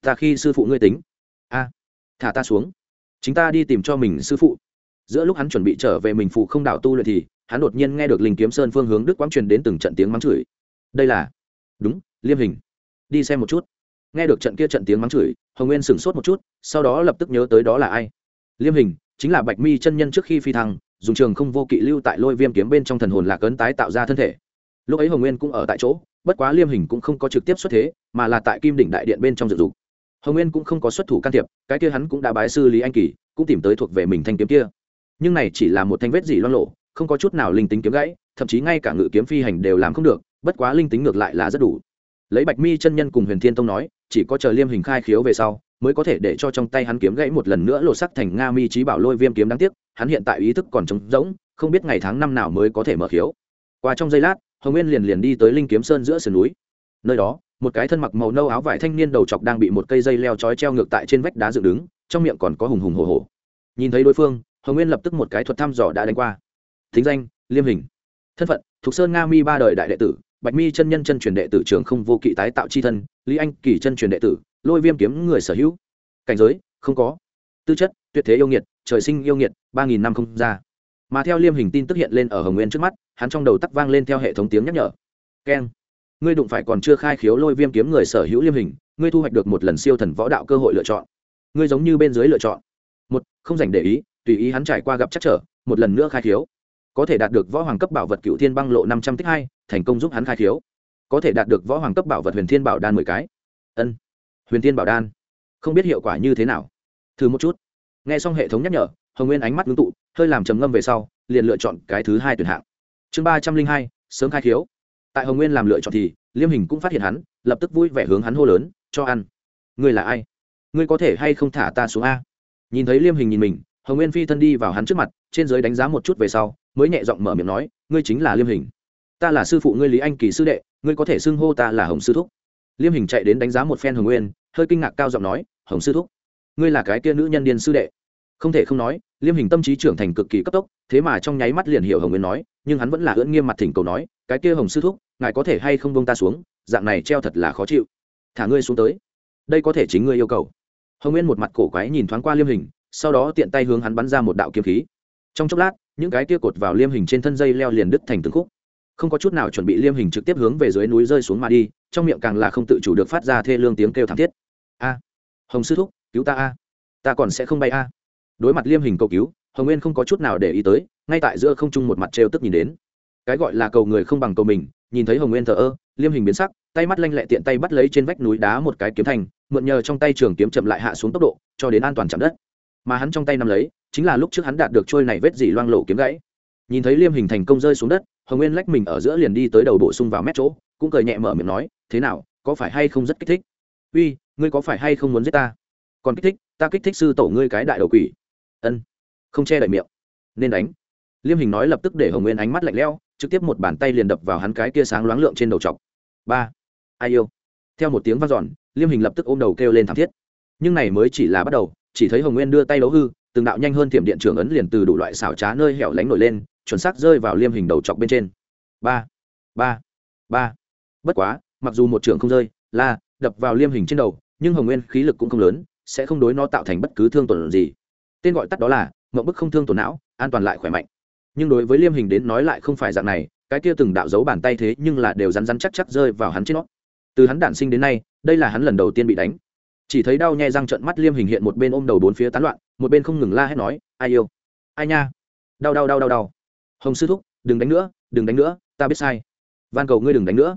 Ta khi sư phụ ngươi tính. A, thả ta xuống. Chính ta đi tìm cho mình sư phụ. Giữa lúc hắn chuẩn bị trở về mình phụ không đảo tu luyện thì, hắn đột nhiên nghe được linh kiếm sơn phương hướng đức quang truyền đến từng trận tiếng mắng chửi. Đây là, đúng, liêm hình. Đi xem một chút. Nghe được trận kia trận tiếng mắng chửi, hồng nguyên sửng sốt một chút, sau đó lập tức nhớ tới đó là ai? Liêm hình, chính là bạch mi chân nhân trước khi phi thăng, dùng trường không vô kỵ lưu tại lôi viêm kiếm bên trong thần hồn lạc ấn tái tạo ra thân thể. Lúc ấy hồng nguyên cũng ở tại chỗ bất quá liêm hình cũng không có trực tiếp xuất thế, mà là tại kim đỉnh đại điện bên trong dự dục. Hồng nguyên cũng không có xuất thủ can thiệp, cái kia hắn cũng đã bái sư lý anh kỳ, cũng tìm tới thuộc về mình thanh kiếm kia. Nhưng này chỉ là một thanh vết gì loan lộ, không có chút nào linh tính kiếm gãy, thậm chí ngay cả ngự kiếm phi hành đều làm không được, bất quá linh tính ngược lại là rất đủ. Lấy bạch mi chân nhân cùng huyền thiên tông nói, chỉ có chờ liêm hình khai khiếu về sau, mới có thể để cho trong tay hắn kiếm gãy một lần nữa lột sắc thành nga mi trí bảo lôi viêm kiếm đáng tiếc, hắn hiện tại ý thức còn trống rỗng, không biết ngày tháng năm nào mới có thể mở khiếu. Qua trong giây lát hồng nguyên liền liền đi tới linh kiếm sơn giữa sườn núi. Nơi đó, một cái thân mặc màu nâu áo vải thanh niên đầu chọc đang bị một cây dây leo trói treo ngược tại trên vách đá dựng đứng, trong miệng còn có hùng hùng hồ hồ nhìn thấy đối phương, hồng nguyên lập tức một cái thuật thăm dò đã đánh qua. Thính danh, liêm hình. Thân phận thuộc sơn nga mi ba đời đại đệ tử, bạch mi chân nhân chân truyền đệ tử trường không vô kỵ tái tạo chi thân, lý anh kỳ chân truyền đệ tử, lôi viêm kiếm người sở hữu. Cảnh giới, không có. Tư chất, tuyệt thế yêu nghiệt, trời sinh yêu nghiệt, ba nghìn năm không ra mà theo liêm hình tin tức hiện lên ở hồng nguyên trước mắt, hắn trong đầu tắc vang lên theo hệ thống tiếng nhắc nhở. Keng ngươi đụng phải còn chưa khai khiếu lôi viêm kiếm người sở hữu liêm hình, ngươi thu hoạch được một lần siêu thần võ đạo cơ hội lựa chọn. Ngươi giống như bên dưới lựa chọn. Một, không dành để ý, tùy ý hắn trải qua gặp chắc trở, một lần nữa khai khiếu. Có thể đạt được võ hoàng cấp bảo vật cựu thiên băng lộ năm trăm tích hai, thành công giúp hắn khai khiếu. Có thể đạt được võ hoàng cấp bảo vật huyền thiên bảo đan mười cái. Ân, huyền thiên bảo đan. Không biết hiệu quả như thế nào. Thử một chút. N g h e xong hệ thống nhắc nhở, hồng nguyên ánh mắt ngưng tụ hơi làm trầm ngâm về sau, liền lựa chọn cái thứ hai tuyển hạng. Chương ba trăm linh hai, sớm khai khiếu. Tại hồng nguyên làm lựa chọn thì, liêm hình cũng phát hiện hắn, lập tức vui vẻ hướng hắn hô lớn, cho ăn. Ngươi là ai? Ngươi có thể hay không thả ta xuống a? Nhìn thấy liêm hình nhìn mình, hồng nguyên phi thân đi vào hắn trước mặt, trên giới đánh giá một chút về sau, mới nhẹ giọng mở miệng nói, ngươi chính là liêm hình. Ta là sư phụ ngươi lý anh kỳ sư đệ, ngươi có thể xưng hô ta là hồng sư thúc. Liêm hình chạy đến đánh giá một phen hồng nguyên, hơi kinh ngạc cao giọng nói, hồng sư thúc, ngươi là cái kia nữ nhân điên sư đệ không thể không nói, liêm hình tâm trí trưởng thành cực kỳ cấp tốc, thế mà trong nháy mắt liền hiểu hồng nguyên nói, nhưng hắn vẫn là ưỡn nghiêm mặt thỉnh cầu nói, cái kia hồng sư thúc, ngài có thể hay không bông ta xuống, dạng này treo thật là khó chịu. Thả ngươi xuống tới. Đây có thể chính ngươi yêu cầu. Hồng nguyên một mặt cổ quái nhìn thoáng qua liêm hình, sau đó tiện tay hướng hắn bắn ra một đạo kiếm khí. Trong chốc lát, những cái kia cột vào liêm hình trên thân dây leo liền đứt thành từng khúc. Không có chút nào chuẩn bị, liêm hình trực tiếp hướng về dưới núi rơi xuống mà đi, trong miệng càng là không tự chủ được phát ra thê lương tiếng kêu thảm thiết. A, hồng sư thúc, cứu ta a. Ta còn sẽ không bay a đối mặt liêm hình cầu cứu, hồng nguyên không có chút nào để ý tới, ngay tại giữa không trung một mặt trêu tức nhìn đến. Cái gọi là cầu người không bằng cầu mình, nhìn thấy hồng nguyên thờ ơ, liêm hình biến sắc, tay mắt lanh lẹ tiện tay bắt lấy trên vách núi đá một cái kiếm thành, mượn nhờ trong tay trường kiếm chậm lại hạ xuống tốc độ, cho đến an toàn chạm đất. Mà hắn trong tay nắm lấy, chính là lúc trước hắn đạt được trôi này vết dỉ loang lộ kiếm gãy. Nhìn thấy liêm hình thành công rơi xuống đất, hồng nguyên lách mình ở giữa liền đi tới đầu bổ sung vào mét chỗ, cũng cười nhẹ mở miệng nói, thế nào, có phải hay không rất kích thích? Uy, ngươi có phải hay không muốn giết ta? Còn kích thích, ta kích thích sư tổ ngươi cái đại đầu quỷ ân, không che đậy miệng, nên đánh. Liêm hình nói lập tức để hồng nguyên ánh mắt lạnh lẽo, trực tiếp một bàn tay liền đập vào hắn cái kia sáng loáng lượng trên đầu chọc. Ba, ai yêu? Theo một tiếng vang dọn, liêm hình lập tức ôm đầu kêu lên thảm thiết. Nhưng này mới chỉ là bắt đầu, chỉ thấy hồng nguyên đưa tay đấu hư, từng đạo nhanh hơn thiểm điện trường ấn liền từ đủ loại xảo trá nơi hẻo lánh nổi lên, chuẩn xác rơi vào liêm hình đầu chọc bên trên. Ba ba ba. Bất quá, mặc dù một trường không rơi la đập vào liêm hình trên đầu, nhưng hồng nguyên khí lực cũng không lớn, sẽ không đối nó tạo thành bất cứ thương tổn gì tên gọi tắt đó là mậu bức không thương tổn não, an toàn lại khỏe mạnh. Nhưng đối với liêm hình đến nói lại không phải dạng này, cái kia từng đạo dấu bàn tay thế nhưng là đều rắn rắn chắc chắc rơi vào hắn trên nó. Từ hắn đản sinh đến nay, đây là hắn lần đầu tiên bị đánh. Chỉ thấy đau nhai răng trận mắt liêm hình hiện một bên ôm đầu bốn phía tán loạn, một bên không ngừng la hét nói, ai yêu? Ai nha? Đau đau đau đau đau. Hồng sư thúc, đừng đánh nữa, đừng đánh nữa, ta biết sai. Van cầu ngươi đừng đánh nữa.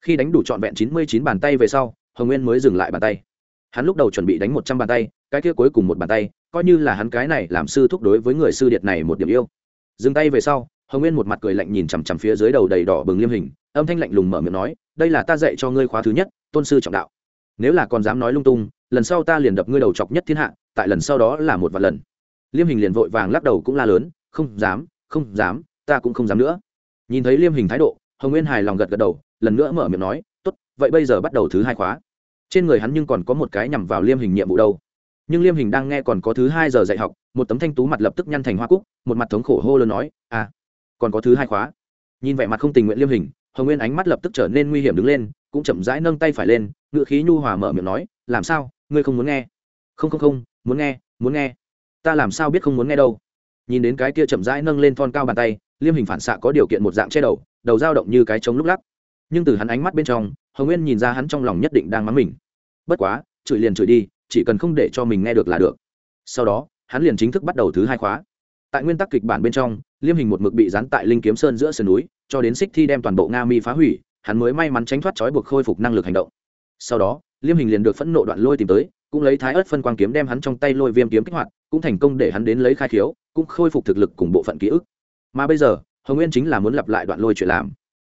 Khi đánh đủ trọn vẹn chín mươi chín bàn tay về sau, hồng nguyên mới dừng lại bàn tay. Hắn lúc đầu chuẩn bị đánh một trăm bàn tay, cái kia cuối cùng một bàn tay coi như là hắn cái này làm sư thúc đối với người sư điệt này một điểm yêu. Dừng tay về sau, hồng nguyên một mặt cười lạnh nhìn chằm chằm phía dưới đầu đầy đỏ bừng liêm hình, âm thanh lạnh lùng mở miệng nói, đây là ta dạy cho ngươi khóa thứ nhất, tôn sư trọng đạo. Nếu là còn dám nói lung tung, lần sau ta liền đập ngươi đầu chọc nhất thiên hạ, tại lần sau đó là một vài lần. Liêm hình liền vội vàng lắc đầu cũng la lớn, không dám không dám, ta cũng không dám nữa. Nhìn thấy liêm hình thái độ, hồng nguyên hài lòng gật gật đầu, lần nữa mở miệng nói, tốt, vậy bây giờ bắt đầu thứ hai khóa. Trên người hắn nhưng còn có một cái nhằm vào liêm hình nhiệm vụ đâu nhưng liêm hình đang nghe còn có thứ hai giờ dạy học, một tấm thanh tú mặt lập tức nhăn thành hoa cúc, một mặt thống khổ hô lớn nói à còn có thứ hai khóa. Nhìn vẻ mặt không tình nguyện liêm hình, hồng nguyên ánh mắt lập tức trở nên nguy hiểm đứng lên, cũng chậm rãi nâng tay phải lên ngựa khí nhu hòa mở miệng nói, làm sao? Ngươi không muốn nghe? Không không không, muốn nghe muốn nghe. Ta làm sao biết không muốn nghe đâu? Nhìn đến cái kia chậm rãi nâng lên thon cao bàn tay, liêm hình phản xạ có điều kiện một dạng che đầu đầu dao động như cái trống lúc lắc. Nhưng từ hắn ánh mắt bên trong, hồng nguyên nhìn ra hắn trong lòng nhất định đang mắng mình. Bất quá, chửi liền chửi đi chỉ cần không để cho mình nghe được là được. Sau đó, hắn liền chính thức bắt đầu thứ hai khóa. Tại nguyên tắc kịch bản bên trong, liêm hình một mực bị dán tại linh kiếm sơn giữa sườn núi, cho đến xích thi đem toàn bộ nga mi phá hủy, hắn mới may mắn tránh thoát trói buộc khôi phục năng lực hành động. Sau đó, liêm hình liền được phẫn nộ đoạn lôi tìm tới, cũng lấy thái ớt phân quang kiếm đem hắn trong tay lôi viêm kiếm kích hoạt, cũng thành công để hắn đến lấy khai khiếu, cũng khôi phục thực lực cùng bộ phận ký ức. Mà bây giờ, hồng nguyên chính là muốn lặp lại đoạn lôi chuyện làm.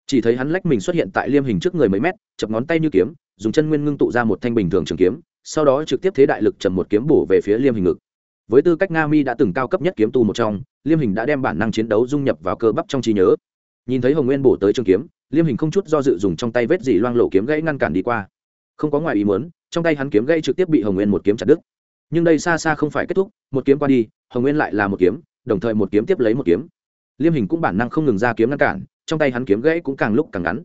Chỉ thấy hắn lách mình xuất hiện tại liêm hình trước người mấy mét, chập ngón tay như kiếm, dùng chân nguyên ngưng tụ ra một thanh bình thường trường kiếm sau đó trực tiếp thế đại lực trầm một kiếm bổ về phía liêm hình ngực. Với tư cách nga mi đã từng cao cấp nhất kiếm tu một trong, liêm hình đã đem bản năng chiến đấu dung nhập vào cơ bắp trong trí nhớ. Nhìn thấy hồng nguyên bổ tới trường kiếm, liêm hình không chút do dự dùng trong tay vết dỉ loang lộ kiếm gãy ngăn cản đi qua. Không có ngoài ý muốn, trong tay hắn kiếm gãy trực tiếp bị hồng nguyên một kiếm chặt đứt. Nhưng đây xa xa không phải kết thúc, một kiếm qua đi, hồng nguyên lại là một kiếm, đồng thời một kiếm tiếp lấy một kiếm. Liêm hình cũng bản năng không ngừng ra kiếm ngăn cản, trong tay hắn kiếm gãy cũng càng lúc càng ngắn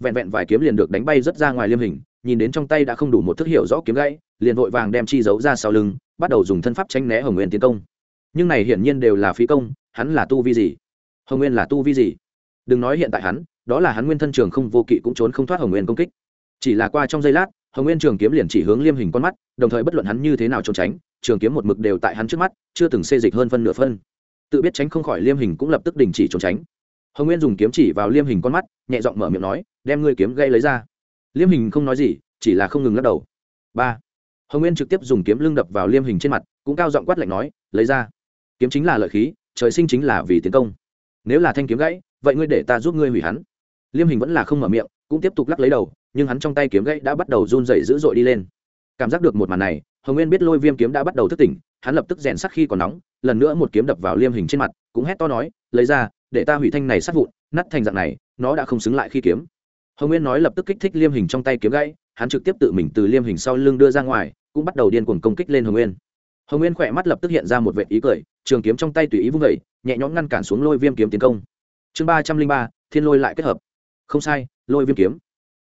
vẹn vẹn vài kiếm liền được đánh bay rất ra ngoài liêm hình, nhìn đến trong tay đã không đủ một thức hiểu rõ kiếm gãy, liền vội vàng đem chi giấu ra sau lưng, bắt đầu dùng thân pháp tranh né hồng nguyên tiến công. Nhưng này hiển nhiên đều là phí công, hắn là tu vi gì? Hồng nguyên là tu vi gì? Đừng nói hiện tại hắn, đó là hắn nguyên thân trường không vô kỵ cũng trốn không thoát hồng nguyên công kích. Chỉ là qua trong giây lát, hồng nguyên trường kiếm liền chỉ hướng liêm hình con mắt, đồng thời bất luận hắn như thế nào trốn tránh, trường kiếm một mực đều tại hắn trước mắt, chưa từng xê dịch hơn phân nửa phân. Tự biết tránh không khỏi liêm hình cũng lập tức đình chỉ trốn tránh hồng nguyên dùng kiếm chỉ vào liêm hình con mắt, nhẹ giọng mở miệng nói, đem ngươi kiếm gây lấy ra. Liêm hình không nói gì, chỉ là không ngừng lắc đầu. Ba. Hồng nguyên trực tiếp dùng kiếm lưng đập vào liêm hình trên mặt, cũng cao giọng quát lạnh nói, lấy ra. Kiếm chính là lợi khí, trời sinh chính là vì tiến công. Nếu là thanh kiếm gãy, vậy ngươi để ta giúp ngươi hủy hắn. Liêm hình vẫn là không mở miệng, cũng tiếp tục lắc lấy đầu, nhưng hắn trong tay kiếm gãy đã bắt đầu run dậy dữ dội đi lên. Cảm giác được một màn này, hồng nguyên biết lôi viêm kiếm đã bắt đầu thức tỉnh, hắn lập tức rèn sắc khi còn nóng, lần nữa một kiếm đập vào liêm hình trên mặt, cũng hét to nói, lấy ra để ta hủy thanh này sát vụn, nát thành dạng này, nó đã không xứng lại khi kiếm. Hồng nguyên nói lập tức kích thích liêm hình trong tay kiếm gãy, hắn trực tiếp tự mình từ liêm hình sau lưng đưa ra ngoài, cũng bắt đầu điên cuồng công kích lên hồng nguyên. Hồng nguyên khỏe mắt lập tức hiện ra một vệ ý cười, trường kiếm trong tay tùy ý vung vẩy nhẹ nhõm ngăn cản xuống lôi viêm kiếm tiến công. Chương ba trăm linh ba, thiên lôi lại kết hợp. Không sai, lôi viêm kiếm.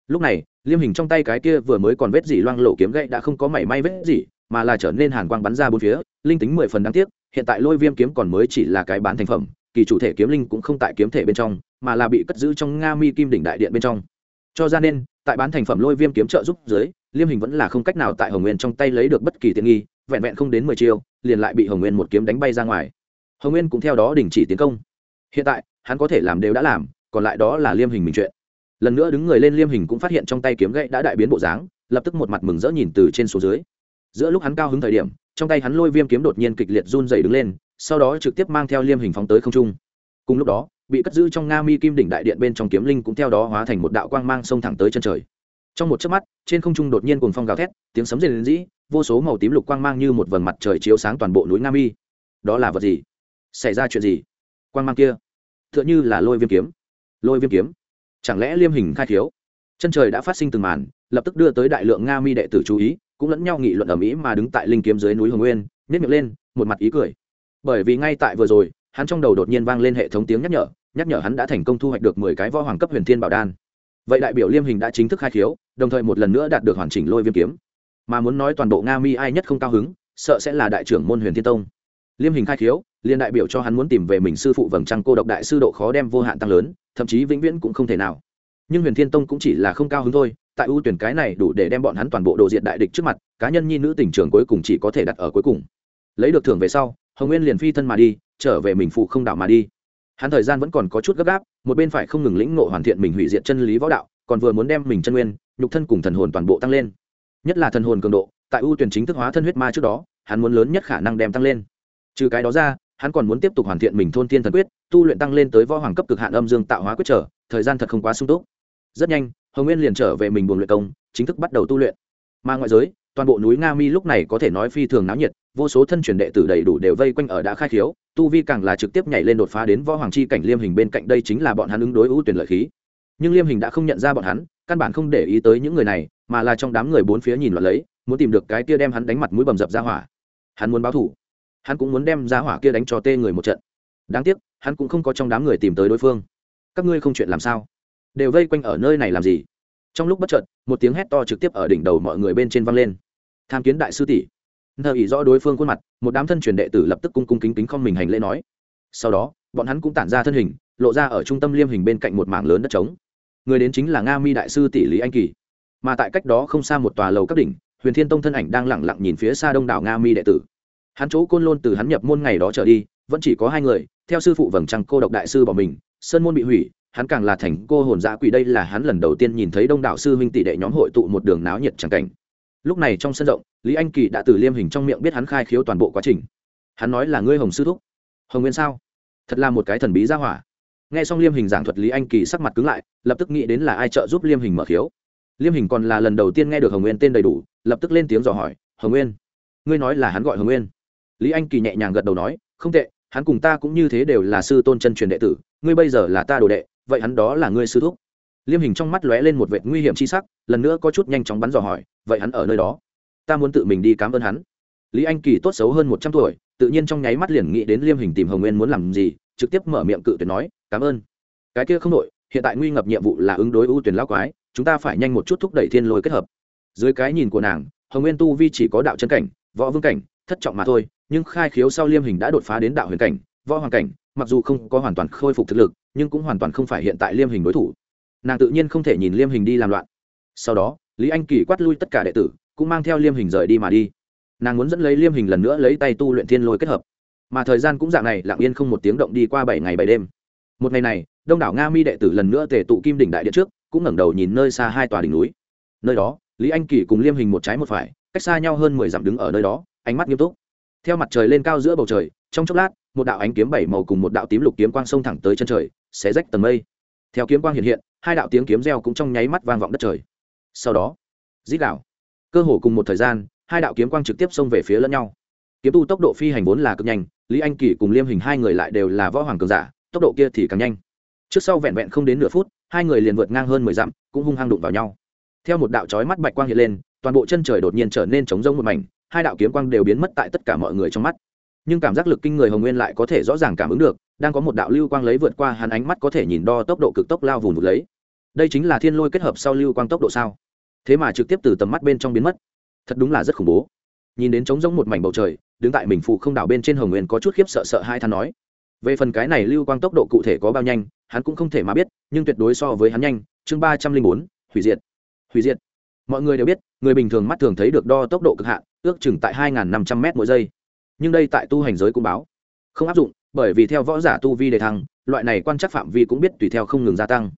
Lúc này, liêm hình trong tay cái kia vừa mới còn vết dỉ loang lộ kiếm gậy đã không có mảy may vết dỉ mà là trở nên hàn quang bắn ra bốn phía, linh tính mười phần đáng tiếc, hiện tại lôi viêm kiếm còn mới chỉ là cái bán thành phẩm kỳ chủ thể kiếm linh cũng không tại kiếm thể bên trong, mà là bị cất giữ trong nga mi kim đỉnh đại điện bên trong. Cho ra nên, tại bán thành phẩm lôi viêm kiếm trợ giúp dưới, liêm hình vẫn là không cách nào tại hồng nguyên trong tay lấy được bất kỳ tiện nghi, vẹn vẹn không đến mười chiêu, liền lại bị hồng nguyên một kiếm đánh bay ra ngoài. Hồng nguyên cũng theo đó đình chỉ tiến công. Hiện tại, hắn có thể làm đều đã làm, còn lại đó là liêm hình mình chuyện. Lần nữa đứng người lên liêm hình cũng phát hiện trong tay kiếm gậy đã đại biến bộ dáng, lập tức một mặt mừng rỡ nhìn từ trên xuống dưới. Giữa lúc hắn cao hứng thời điểm, trong tay hắn lôi viêm kiếm đột nhiên kịch liệt run dày đứng lên sau đó trực tiếp mang theo liêm hình phóng tới không trung. Cùng lúc đó, bị cất giữ trong nga mi kim đỉnh đại điện bên trong kiếm linh cũng theo đó hóa thành một đạo quang mang xông thẳng tới chân trời. Trong một chớp mắt, trên không trung đột nhiên cùng phong gào thét, tiếng sấm rền rĩ, vô số màu tím lục quang mang như một vầng mặt trời chiếu sáng toàn bộ núi nga mi. Đó là vật gì? Xảy ra chuyện gì? Quang mang kia t h ư ợ n h ư là lôi viêm kiếm. Lôi viêm kiếm? Chẳng lẽ liêm hình khai thiếu chân trời đã phát sinh từng màn, lập tức đưa tới đại lượng nga mi đệ tử chú ý, cũng lẫn nhau nghị luận ở mỹ mà đứng tại linh kiếm dưới núi hồng nguyên nhét miệng lên, một mặt ý cười bởi vì ngay tại vừa rồi, hắn trong đầu đột nhiên vang lên hệ thống tiếng nhắc nhở nhắc nhở hắn đã thành công thu hoạch được mười cái võ hoàng cấp huyền thiên bảo đan. Vậy đại biểu liêm hình đã chính thức khai khiếu, đồng thời một lần nữa đạt được hoàn chỉnh lôi viêm kiếm. Mà muốn nói toàn bộ nga mi ai nhất không cao hứng, sợ sẽ là đại trưởng môn huyền thiên tông. Liêm hình khai khiếu liên đại biểu cho hắn muốn tìm về mình sư phụ vầng trăng cô độc đại sư độ khó đem vô hạn tăng lớn, thậm chí vĩnh viễn cũng không thể nào. Nhưng huyền thiên tông cũng chỉ là không cao hứng thôi, tại ưu tuyển cái này đủ để đem bọn hắn toàn bộ đồ diện đại địch trước mặt, cá nhân nhi nữ tỉnh trường cuối cùng chỉ có thể đặt ở cuối cùng. Lấy được thưởng về sau hồng nguyên liền phi thân mà đi, trở về mình phụ không đảo mà đi. Hắn thời gian vẫn còn có chút gấp gáp, một bên phải không ngừng lĩnh ngộ hoàn thiện mình hủy diệt chân lý võ đạo, còn vừa muốn đem mình chân nguyên, nhục thân cùng thần hồn toàn bộ tăng lên. Nhất là thần hồn cường độ, tại ưu tuyển chính thức hóa thân huyết ma trước đó, hắn muốn lớn nhất khả năng đem tăng lên. Trừ cái đó ra, hắn còn muốn tiếp tục hoàn thiện mình thôn thiên thần quyết, tu luyện tăng lên tới võ hoàng cấp cực hạn âm dương tạo hóa quyết trở, thời gian thật không quá sung túc. Rất nhanh, hồng nguyên liền trở về mình buồn luyện công, chính thức bắt đầu tu luyện. Mà ngoại giới, toàn bộ núi nga mi lúc này có thể nói phi thường náo nhiệt vô số thân truyền đệ tử đầy đủ đều vây quanh ở đã khai khiếu, tu vi càng là trực tiếp nhảy lên đột phá đến võ hoàng chi cảnh liêm hình bên cạnh đây chính là bọn hắn ứng đối ưu tuyển lợi khí. Nhưng liêm hình đã không nhận ra bọn hắn, căn bản không để ý tới những người này, mà là trong đám người bốn phía nhìn loạn lấy, muốn tìm được cái kia đem hắn đánh mặt mũi bầm dập ra hỏa. Hắn muốn báo thủ hắn cũng muốn đem ra hỏa kia đánh cho tê người một trận. Đáng tiếc, hắn cũng không có trong đám người tìm tới đối phương. Các ngươi không chuyện làm sao? Đều vây quanh ở nơi này làm gì? Trong lúc bất chợt, một tiếng hét to trực tiếp ở đỉnh đầu mọi người bên trên văng lên. Tham kiến đại sư tỷ nợ ý rõ đối phương khuôn mặt, một đám thân truyền đệ tử lập tức cung cung kính kính không mình hành lễ nói. Sau đó, bọn hắn cũng tản ra thân hình, lộ ra ở trung tâm liêm hình bên cạnh một mảng lớn đất trống. Người đến chính là nga mi đại sư tỷ lý anh kỳ. Mà tại cách đó không xa một tòa lầu các đỉnh, huyền thiên tông thân ảnh đang lẳng lặng nhìn phía xa đông đảo nga mi đệ tử. Hắn chỗ côn lôn từ hắn nhập môn ngày đó trở đi, vẫn chỉ có hai người, theo sư phụ vầng trăng cô độc đại sư bỏ mình, sơn môn bị hủy, hắn càng là thành cô hồn dã quỷ đây là hắn lần đầu tiên nhìn thấy đông đảo sư huynh tỷ đệ nhóm hội tụ một đường náo nhiệt chẳng cảnh lúc này trong sân rộng, lý anh kỳ đã từ liêm hình trong miệng biết hắn khai khiếu toàn bộ quá trình. Hắn nói là ngươi hồng sư thúc. Hồng nguyên sao? Thật là một cái thần bí gia hỏa. Nghe xong liêm hình giảng thuật, lý anh kỳ sắc mặt cứng lại, lập tức nghĩ đến là ai trợ giúp liêm hình mở khiếu. Liêm hình còn là lần đầu tiên nghe được hồng nguyên tên đầy đủ, lập tức lên tiếng dò hỏi, hồng nguyên, ngươi nói là hắn gọi hồng nguyên? Lý anh kỳ nhẹ nhàng gật đầu nói, không tệ, hắn cùng ta cũng như thế đều là sư tôn chân truyền đệ tử, ngươi bây giờ là ta đồ đệ, vậy hắn đó là ngươi sư thúc liêm hình trong mắt lóe lên một vệt nguy hiểm chi sắc, lần nữa có chút nhanh chóng bắn dò hỏi, vậy hắn ở nơi đó? Ta muốn tự mình đi cảm ơn hắn. Lý anh kỳ tốt xấu hơn một trăm tuổi, tự nhiên trong nháy mắt liền nghĩ đến liêm hình tìm hồng nguyên muốn làm gì, trực tiếp mở miệng cự tuyệt nói, cảm ơn. Cái kia không đội hiện tại nguy ngập nhiệm vụ là ứng đối ưu tuyển lao quái, chúng ta phải nhanh một chút thúc đẩy thiên lôi kết hợp. Dưới cái nhìn của nàng, hồng nguyên tu vi chỉ có đạo chân cảnh, võ vương cảnh, thất trọng mà thôi, nhưng khai khiếu sau liêm hình đã đột phá đến đạo huyền cảnh, võ hoàng cảnh, mặc dù không có hoàn toàn khôi phục thực lực, nhưng cũng hoàn toàn không phải hiện tại liêm hình đối thủ nàng tự nhiên không thể nhìn liêm hình đi làm loạn. Sau đó, lý anh kỳ quát lui tất cả đệ tử, cũng mang theo liêm hình rời đi mà đi. Nàng muốn dẫn lấy liêm hình lần nữa lấy tay tu luyện thiên lôi kết hợp. Mà thời gian cũng dạng này, lặng yên không một tiếng động đi qua bảy ngày bảy đêm. Một ngày này, đông đảo nga mi đệ tử lần nữa tề tụ kim đỉnh đại điện trước, cũng ngẩng đầu nhìn nơi xa hai tòa đỉnh núi. Nơi đó, lý anh kỳ cùng liêm hình một trái một phải, cách xa nhau hơn mười dặm đứng ở nơi đó, ánh mắt nghiêm túc. Theo mặt trời lên cao giữa bầu trời, trong chốc lát, một đạo ánh kiếm bảy màu cùng một đạo tím lục kiếm quang sông thẳng tới chân trời, xé rách tầng mây. Theo kiếm quang hiện hiện hai đạo tiếng kiếm reo cũng trong nháy mắt vang vọng đất trời. Sau đó dít đạo cơ hồ cùng một thời gian, hai đạo kiếm quang trực tiếp xông về phía lẫn nhau. Kiếm tu tốc độ phi hành vốn là cực nhanh, lý anh kỳ cùng liêm hình hai người lại đều là võ hoàng cường giả, tốc độ kia thì càng nhanh. Trước sau vẹn vẹn không đến nửa phút, hai người liền vượt ngang hơn mười dặm, cũng hung hăng đụng vào nhau. Theo một đạo trói mắt bạch quang hiện lên, toàn bộ chân trời đột nhiên trở nên trống rông một mảnh, hai đạo kiếm quang đều biến mất tại tất cả mọi người trong mắt. Nhưng cảm giác lực kinh người hồng nguyên lại có thể rõ ràng cảm ứng được đang có một đạo lưu quang lấy vượt qua hắn ánh mắt có thể nhìn đo tốc độ cực tốc lao vùng vụt lấy. Đây chính là thiên lôi kết hợp sau lưu quang tốc độ sao? Thế mà trực tiếp từ tầm mắt bên trong biến mất. Thật đúng là rất khủng bố. Nhìn đến trống rỗng một mảnh bầu trời, đứng tại mình phụ không đảo bên trên hồng nguyên có chút khiếp sợ sợ hai than nói. Về phần cái này lưu quang tốc độ cụ thể có bao nhanh, hắn cũng không thể mà biết, nhưng tuyệt đối so với hắn nhanh. Chương ba trăm linh bốn, hủy diệt. Hủy diệt. Mọi người đều biết, người bình thường mắt thường thấy được đo tốc độ cực hạn, ước chừng tại hai năm trăm m mỗi giây. Nhưng đây tại tu hành giới cũng báo. Không áp dụng bởi vì theo võ giả tu vi đề thăng, loại này quan trắc phạm vi cũng biết tùy theo không ngừng gia tăng.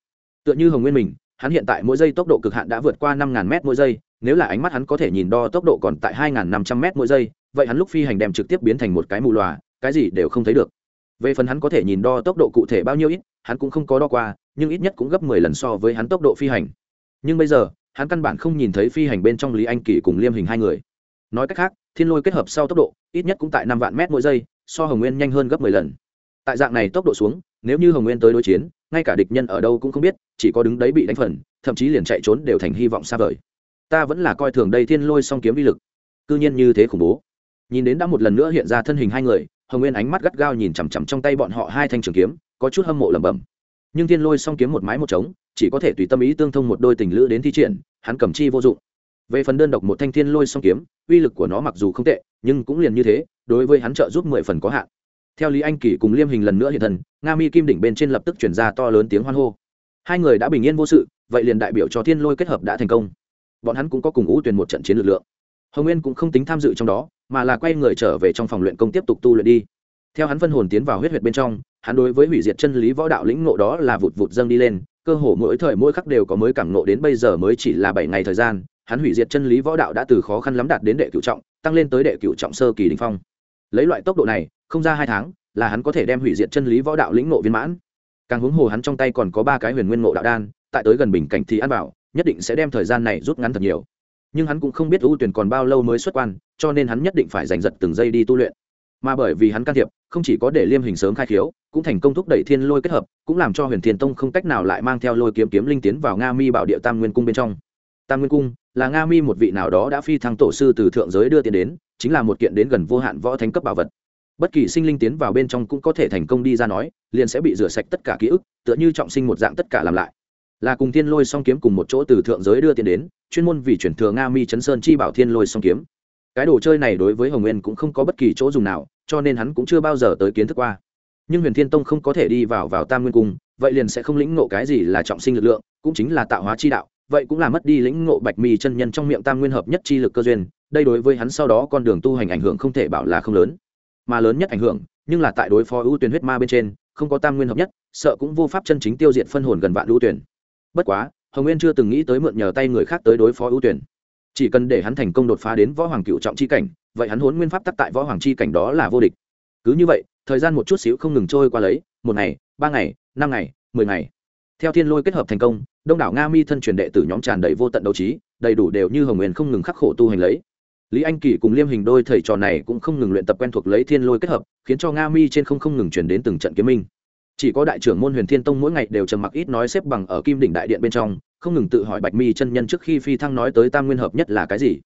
Tựa như hồng nguyên mình, hắn hiện tại mỗi giây tốc độ cực hạn đã vượt qua năm m mỗi giây, nếu là ánh mắt hắn có thể nhìn đo tốc độ còn tại hai năm trăm m mỗi giây, vậy hắn lúc phi hành đem trực tiếp biến thành một cái mù loà cái gì đều không thấy được. Về phần hắn có thể nhìn đo tốc độ cụ thể bao nhiêu ít, hắn cũng không có đo qua, nhưng ít nhất cũng gấp mười lần so với hắn tốc độ phi hành. Nhưng bây giờ, hắn căn bản không nhìn thấy phi hành bên trong lý anh kỳ cùng liêm hình hai người. Nói cách khác, thiên lôi kết hợp sau tốc độ, ít nhất cũng tại năm vạn mét mỗi giây so hồng nguyên nhanh hơn gấp mười lần. Tại dạng này tốc độ xuống, nếu như hồng nguyên tới đối chiến, ngay cả địch nhân ở đâu cũng không biết, chỉ có đứng đấy bị đánh phần, thậm chí liền chạy trốn đều thành hy vọng xa vời. Ta vẫn là coi thường đây thiên lôi song kiếm vi lực. Cư nhiên như thế khủng bố. Nhìn đến đã một lần nữa hiện ra thân hình hai người, hồng nguyên ánh mắt gắt gao nhìn chằm chằm trong tay bọn họ hai thanh trường kiếm, có chút hâm mộ lẩm bẩm. Nhưng thiên lôi song kiếm một mái một trống, chỉ có thể tùy tâm ý tương thông một đôi tình lữ đến thi triển, hắn cầm chi vô dụng. Về phần đơn độc một thanh thiên lôi song kiếm, uy lực của nó mặc dù không tệ, nhưng cũng liền như thế đối với hắn trợ giúp mười phần có hạn. Theo lý anh kỳ cùng liêm hình lần nữa hiện thần nga mi kim đỉnh bên trên lập tức chuyển ra to lớn tiếng hoan hô. Hai người đã bình yên vô sự, vậy liền đại biểu cho thiên lôi kết hợp đã thành công. Bọn hắn cũng có cùng ngũ tuyển một trận chiến lực lượng. Hồng nguyên cũng không tính tham dự trong đó, mà là quay người trở về trong phòng luyện công tiếp tục tu luyện đi. Theo hắn phân hồn tiến vào huyết huyệt bên trong, hắn đối với hủy diệt chân lý võ đạo lĩnh ngộ đó là vụt vụt dâng đi lên, cơ hồ mỗi thời mỗi khắc đều có mới cảm ngộ đến bây giờ mới chỉ là bảy ngày thời gian, hắn hủy diệt chân lý võ đạo đã từ khó khăn lắm đạt đến đệ cửu trọng, tăng lên tới đệ cửu trọng sơ kỳ đình phong lấy loại tốc độ này, không ra hai tháng, là hắn có thể đem hủy diệt chân lý võ đạo lĩnh ngộ viên mãn. Càng huống hồ hắn trong tay còn có ba cái huyền nguyên ngộ đạo đan, tại tới gần bình cảnh thì ăn bảo nhất định sẽ đem thời gian này rút ngắn thật nhiều. Nhưng hắn cũng không biết ưu tuyển còn bao lâu mới xuất quan, cho nên hắn nhất định phải giành giật từng giây đi tu luyện. Mà bởi vì hắn can thiệp, không chỉ có để liêm hình sớm khai khiếu, cũng thành công thúc đẩy thiên lôi kết hợp, cũng làm cho huyền thiên tông không cách nào lại mang theo lôi kiếm kiếm linh tiến vào nga mi bảo địa tam nguyên cung bên trong. Tam nguyên cung là nga mi một vị nào đó đã phi thăng tổ sư từ thượng giới đưa tiền đến chính là một kiện đến gần vô hạn võ thánh cấp bảo vật. Bất kỳ sinh linh tiến vào bên trong cũng có thể thành công đi ra nói, liền sẽ bị rửa sạch tất cả ký ức, tựa như trọng sinh một dạng tất cả làm lại. Là cùng thiên lôi song kiếm cùng một chỗ từ thượng giới đưa tiền đến, chuyên môn vì chuyển thừa nga mi chấn sơn chi bảo thiên lôi song kiếm. Cái đồ chơi này đối với hồng nguyên cũng không có bất kỳ chỗ dùng nào, cho nên hắn cũng chưa bao giờ tới kiến thức qua. Nhưng huyền thiên tông không có thể đi vào vào tam nguyên cung, vậy liền sẽ không lĩnh ngộ cái gì là trọng sinh lực lượng, cũng chính là tạo hóa chi đạo, vậy cũng là mất đi lĩnh ngộ bạch mi chân nhân trong miệng tam nguyên hợp nhất chi lực cơ duyên đây đối với hắn sau đó con đường tu hành ảnh hưởng không thể bảo là không lớn, mà lớn nhất ảnh hưởng, nhưng là tại đối phó ưu tuyển huyết ma bên trên, không có tam nguyên hợp nhất, sợ cũng vô pháp chân chính tiêu diệt phân hồn gần vạn ưu tuyển. Bất quá, hồng nguyên chưa từng nghĩ tới mượn nhờ tay người khác tới đối phó ưu tuyển. Chỉ cần để hắn thành công đột phá đến võ hoàng cựu trọng chi cảnh, vậy hắn huấn nguyên pháp tắc tại võ hoàng chi cảnh đó là vô địch. Cứ như vậy, thời gian một chút xíu không ngừng trôi qua lấy, một ngày, ba ngày, năm ngày, mười ngày. Theo thiên lôi kết hợp thành công, đông đảo nga mi thân truyền đệ tử nhóm tràn đầy vô tận đấu trí, đầy đủ đều như hồng nguyên không ngừng khắc khổ tu hành lấy lý anh kỳ cùng liêm hình đôi thầy trò này cũng không ngừng luyện tập quen thuộc lấy thiên lôi kết hợp, khiến cho nga mi trên không không ngừng chuyển đến từng trận kiếm minh. Chỉ có đại trưởng môn huyền thiên tông mỗi ngày đều trầm mặc ít nói xếp bằng ở kim đỉnh đại điện bên trong, không ngừng tự hỏi bạch mi chân nhân trước khi phi thăng nói tới tam nguyên hợp nhất là cái gì.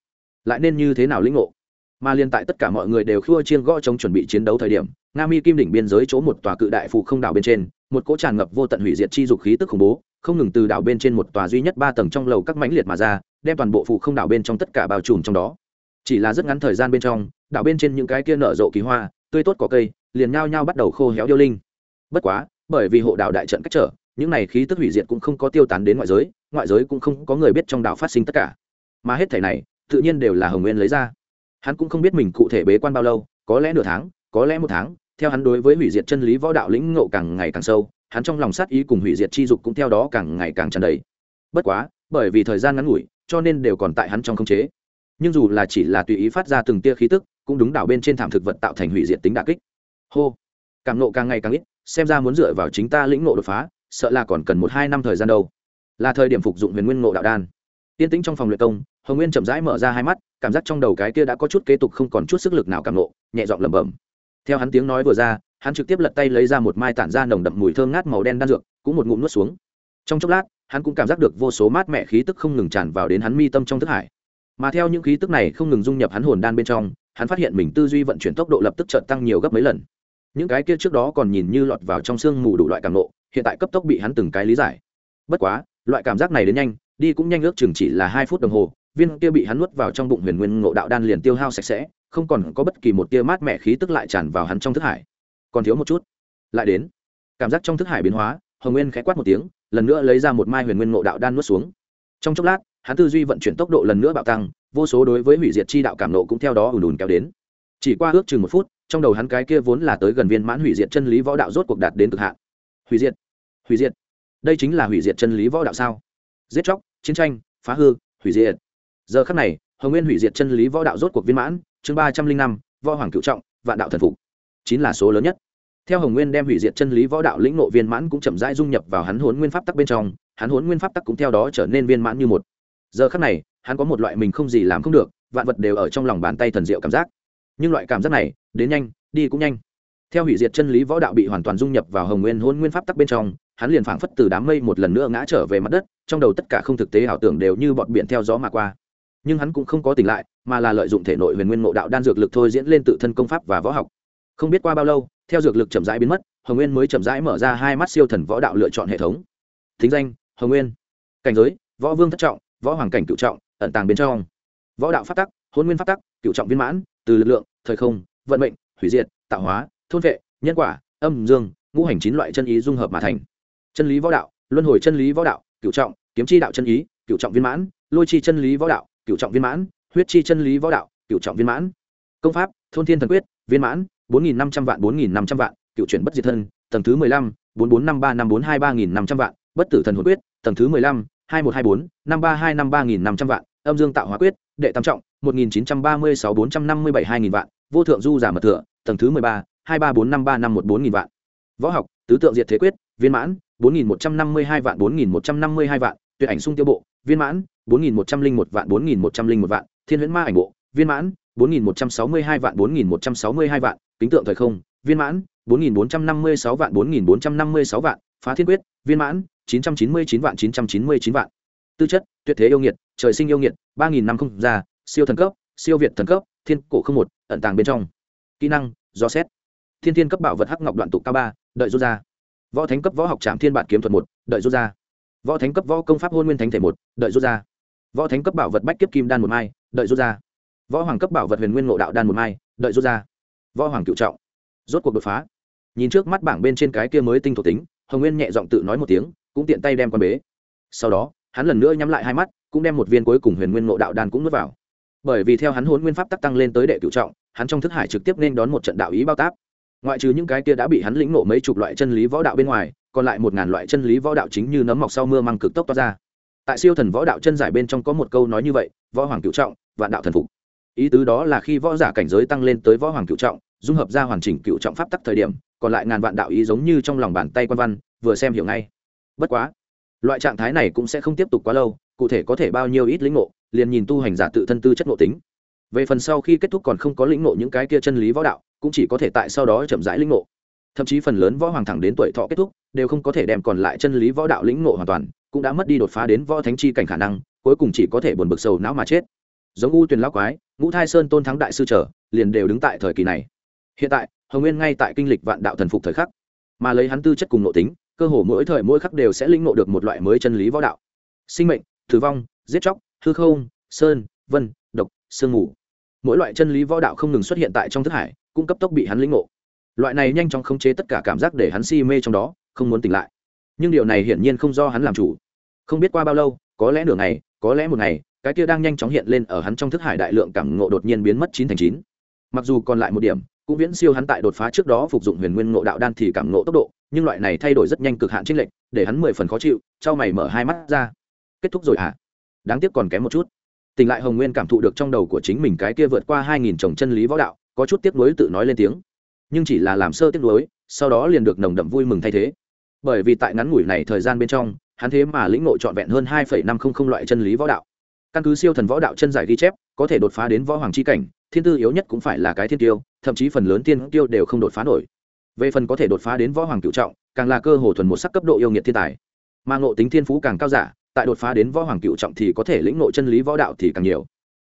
Lại nên như thế nào lĩnh ngộ? Mà liên tại tất cả mọi người đều khua chiên gõ trong chuẩn bị chiến đấu thời điểm, nga mi kim đỉnh biên giới chỗ một tòa cự đại phụ không đảo bên trên, một cỗ tràn ngập vô tận hủy diệt chi dục khí tức khủng bố, không ngừng từ đảo bên trên một tòa duy nhất ba tầng trong lầu các mãnh liệt mà ra, đem toàn bộ phụ không đảo bên trong tất cả bao trùm trong đó chỉ là rất ngắn thời gian bên trong, đảo bên trên những cái kia nở rộ kỳ hoa, tươi tốt có cây, liền nhao nhao bắt đầu khô héo điêu linh. Bất quá, bởi vì hộ đảo đại trận cách trở, những này khí tức hủy diệt cũng không có tiêu tán đến ngoại giới ngoại giới cũng không có người biết trong đảo phát sinh tất cả. Mà hết thể này, tự nhiên đều là hồng nguyên lấy ra. Hắn cũng không biết mình cụ thể bế quan bao lâu, có lẽ nửa tháng, có lẽ một tháng, theo hắn đối với hủy diệt chân lý võ đạo lĩnh ngộ càng ngày càng sâu, hắn trong lòng sát ý cùng hủy diệt chi dục cũng theo đó càng ngày càng tràn đầy. Bất quá, bởi vì thời gian ngắn ngủi, cho nên đều còn tại hắn trong khống chế nhưng dù là chỉ là tùy ý phát ra từng tia khí tức, cũng đúng đảo bên trên thảm thực vật tạo thành hủy diệt tính đà kích. Hô! Cảm nộ càng ngày càng ít, xem ra muốn dựa vào chính ta lĩnh nộ đột phá, sợ là còn cần một hai năm thời gian đâu. Là thời điểm phục dụng huyền nguyên ngộ đạo đan. Tiên tĩnh trong phòng luyện công, hồng nguyên chậm rãi mở ra hai mắt, cảm giác trong đầu cái kia đã có chút kế tục không còn chút sức lực nào cảm nộ, nhẹ giọng lẩm bẩm. Theo hắn tiếng nói vừa ra, hắn trực tiếp lật tay lấy ra một mai tản ra nồng đậm mùi thơm ngát màu đen đan dược, cũng một ngụm nuốt xuống. Trong chốc lát, hắn cũng cảm giác được vô số mát mẻ khí tức không ngừng tràn vào đến hắn mi tâm trong thức hải mà theo những khí tức này không ngừng dung nhập hắn hồn đan bên trong, hắn phát hiện mình tư duy vận chuyển tốc độ lập tức chợt tăng nhiều gấp mấy lần. Những cái kia trước đó còn nhìn như lọt vào trong xương mù đủ loại cảm nộ hiện tại cấp tốc bị hắn từng cái lý giải. Bất quá, loại cảm giác này đến nhanh, đi cũng nhanh ước chừng chỉ là hai phút đồng hồ, viên kia bị hắn nuốt vào trong bụng huyền nguyên ngộ đạo đan liền tiêu hao sạch sẽ, không còn có bất kỳ một tia mát mẻ khí tức lại tràn vào hắn trong thức hải. Còn thiếu một chút. Lại đến. Cảm giác trong thức hải biến hóa, hồng nguyên khẽ quát một tiếng, lần nữa lấy ra một mai huyền nguyên ngộ đạo đan nuốt xuống. Trong chốc lát hắn tư duy vận chuyển tốc độ lần nữa bạo tăng, vô số đối với hủy diệt chi đạo cảm nộ cũng theo đó ùn ùn kéo đến. Chỉ qua ước chừng một phút, trong đầu hắn cái kia vốn là tới gần viên mãn hủy diệt chân lý võ đạo rốt cuộc đạt đến cực hạn. Hủy diệt hủy diệt. Đây chính là hủy diệt chân lý võ đạo sao? Giết chóc, chiến tranh, phá hư, hủy diệt. Giờ khắc này, hồng nguyên hủy diệt chân lý võ đạo rốt cuộc viên mãn, chương ba trăm linh năm, võ hoàng cựu trọng, vạn đạo thần phục. Chính là số lớn nhất. Theo hồng nguyên đem hủy diệt chân lý võ đạo lĩnh nộ viên mãn cũng chậm rãi dung nhập vào hắn huấn nguyên pháp tắc bên trong, hắn huấn nguyên pháp tắc cũng theo đó trở nên viên mãn như một giờ khắc này, hắn có một loại mình không gì làm không được, vạn vật đều ở trong lòng bàn tay thần diệu cảm giác. Nhưng loại cảm giác này, đến nhanh, đi cũng nhanh. Theo hủy diệt chân lý võ đạo bị hoàn toàn dung nhập vào hồng nguyên hôn nguyên pháp tắc bên trong, hắn liền phảng phất từ đám mây một lần nữa ngã trở về mặt đất, trong đầu tất cả không thực tế ảo tưởng đều như bọn biển theo gió mà qua. Nhưng hắn cũng không có tỉnh lại, mà là lợi dụng thể nội huyền nguyên ngộ đạo đan dược lực thôi diễn lên tự thân công pháp và võ học. Không biết qua bao lâu, theo dược lực chậm rãi biến mất, hồng nguyên mới chậm rãi mở ra hai mắt siêu thần võ đạo lựa chọn hệ thống. Thính danh, hồng nguyên. Cảnh giới, võ vương thất trọng võ hoàng cảnh cựu trọng, ẩn tàng bên trong. Võ đạo phát tắc, hôn nguyên phát tắc, cựu trọng viên mãn, từ lực lượng, thời không, vận mệnh, hủy diệt, tạo hóa, thôn vệ, nhân quả, âm dương, ngũ hành chín loại chân ý dung hợp mà thành. Chân lý võ đạo, luân hồi chân lý võ đạo, cựu trọng, kiếm chi đạo chân ý, cựu trọng viên mãn, lôi chi chân lý võ đạo, cựu trọng viên mãn, huyết chi chân lý võ đạo, cựu trọng viên mãn. Công pháp, thôn thiên thần quyết, viên mãn, bốn nghìn năm trăm vạn, bốn nghìn năm trăm vạn, cựu chuyển bất diệt thân, tầng thứ mười lăm, bốn bốn năm ba năm bốn hai ba nghìn năm trăm vạn, bất tử thần hồn quyết, tầng thứ mười lăm hai một hai bốn, năm ba hai năm ba nghìn năm trăm vạn, âm dương tạo hóa quyết, đệ tam trọng, một nghìn chín trăm ba mươi sáu bốn trăm năm mươi bảy hai nghìn vạn, vô thượng du giả mật thừa, tầng thứ mười ba, hai ba bốn, năm ba năm một bốn nghìn vạn. Võ học, tứ tượng diệt thế quyết, viên mãn, bốn nghìn một trăm năm mươi hai vạn, bốn nghìn một trăm năm mươi hai vạn, tuyệt ảnh sung tiêu bộ, viên mãn, bốn nghìn một trăm linh một vạn, bốn nghìn một trăm linh một vạn, thiên huyễn ma ảnh bộ, viên mãn, bốn nghìn một trăm sáu mươi hai vạn, bốn nghìn một trăm sáu mươi hai vạn, kính tượng thời không, viên mãn, bốn nghìn bốn trăm năm mươi sáu vạn, bốn nghìn bốn trăm năm mươi sáu vạn phá thiên quyết, viên mãn, chín trăm chín mươi chín vạn chín trăm chín mươi chín vạn. Tư chất, tuyệt thế yêu nghiệt, trời sinh yêu nghiệt, ba nghìn năm không già siêu thần cấp, siêu việt thần cấp, thiên cổ không một, ẩn tàng bên trong. Kỹ năng, do xét. Thiên thiên cấp bảo vật hắc ngọc đoạn tụ cao ba, đợi rút ra. Võ thánh cấp võ học trạm thiên bản kiếm thuật một, đợi rút ra. Võ thánh cấp võ công pháp hôn nguyên thánh thể một, đợi rút ra. Võ thánh cấp bảo vật bách kiếp kim đan một mai, đợi rút ra. Võ hoàng cấp bảo vật huyền nguyên ngộ đạo đan một mai, đợi rút ra. Võ hoàng cựu trọng. Rốt cuộc đột phá. Nhìn trước mắt bảng bên trên cái kia mới tinh thuộc tính hồng nguyên nhẹ giọng tự nói một tiếng, cũng tiện tay đem con bế. Sau đó, hắn lần nữa nhắm lại hai mắt, cũng đem một viên cuối cùng huyền nguyên ngộ đạo đan cũng nuốt vào. Bởi vì theo hắn hôn nguyên pháp tắc tăng lên tới đệ cựu trọng, hắn trong thức hải trực tiếp nên đón một trận đạo ý bao táp. Ngoại trừ những cái kia đã bị hắn lĩnh nộ mấy chục loại chân lý võ đạo bên ngoài, còn lại một ngàn loại chân lý võ đạo chính như nấm mọc sau mưa mang cực tốc toát ra. Tại siêu thần võ đạo chân giải bên trong có một câu nói như vậy, võ hoàng cựu trọng, vạn đạo thần phục. Ý tứ đó là khi võ giả cảnh giới tăng lên tới võ hoàng cựu trọng, dung hợp ra hoàn chỉnh cựu trọng pháp tắc thời điểm còn lại ngàn vạn đạo ý giống như trong lòng bàn tay quan văn, vừa xem hiểu ngay. Bất quá, loại trạng thái này cũng sẽ không tiếp tục quá lâu, cụ thể có thể bao nhiêu ít lĩnh ngộ, liền nhìn tu hành giả tự thân tư chất ngộ tính. Về phần sau khi kết thúc còn không có lĩnh ngộ những cái kia chân lý võ đạo, cũng chỉ có thể tại sau đó chậm rãi lĩnh ngộ. Thậm chí phần lớn võ hoàng thẳng đến tuổi thọ kết thúc, đều không có thể đem còn lại chân lý võ đạo lĩnh ngộ hoàn toàn, cũng đã mất đi đột phá đến võ thánh chi cảnh khả năng, cuối cùng chỉ có thể buồn bực sầu não mà chết. Giống u tuyền lão quái, ngũ thai sơn tôn thắng đại sư trở liền đều đứng tại thời kỳ này. Hiện tại hồng nguyên ngay tại kinh lịch vạn đạo thần phục thời khắc mà lấy hắn tư chất cùng nội tính cơ hồ mỗi thời mỗi khắc đều sẽ lĩnh ngộ được một loại mới chân lý võ đạo sinh mệnh thử vong giết chóc hư không sơn vân độc sương mù mỗi loại chân lý võ đạo không ngừng xuất hiện tại trong thức hải cũng cấp tốc bị hắn lĩnh ngộ loại này nhanh chóng khống chế tất cả cảm giác để hắn si mê trong đó không muốn tỉnh lại nhưng điều này hiển nhiên không do hắn làm chủ không biết qua bao lâu có lẽ nửa ngày có lẽ một ngày cái kia đang nhanh chóng hiện lên ở hắn trong thức hải đại lượng cảm ngộ đột nhiên biến mất chín thành chín mặc dù còn lại một điểm cũng viễn siêu hắn tại đột phá trước đó phục dụng huyền nguyên ngộ đạo đan thì cảm ngộ tốc độ, nhưng loại này thay đổi rất nhanh cực hạn chênh lệch, để hắn mười phần khó chịu, trao mày mở hai mắt ra. Kết thúc rồi hả? À? đáng tiếc còn kém một chút. Tỉnh lại hồng nguyên cảm thụ được trong đầu của chính mình cái kia vượt qua hai nghìn chồng chân lý võ đạo, có chút tiếc nuối tự nói lên tiếng. Nhưng chỉ là làm sơ tiếc nuối, sau đó liền được nồng đậm vui mừng thay thế. Bởi vì tại ngắn ngủi này thời gian bên trong, hắn thế mà lĩnh ngộ trọn vẹn hơn hai năm không không loại chân lý võ đạo. Căn cứ siêu thần võ đạo chân giải ghi chép, có thể đột phá đến võ hoàng c h i cảnh thiên tư yếu nhất cũng phải là cái thiên tiêu, thậm chí phần lớn tiên tiêu đều không đột phá nổi. Về phần có thể đột phá đến võ hoàng cựu trọng, càng là cơ hồ thuần một sắc cấp độ yêu nghiệt thiên tài. Mà ngộ tính thiên phú càng cao giả, tại đột phá đến võ hoàng cựu trọng thì có thể lĩnh ngộ chân lý võ đạo thì càng nhiều.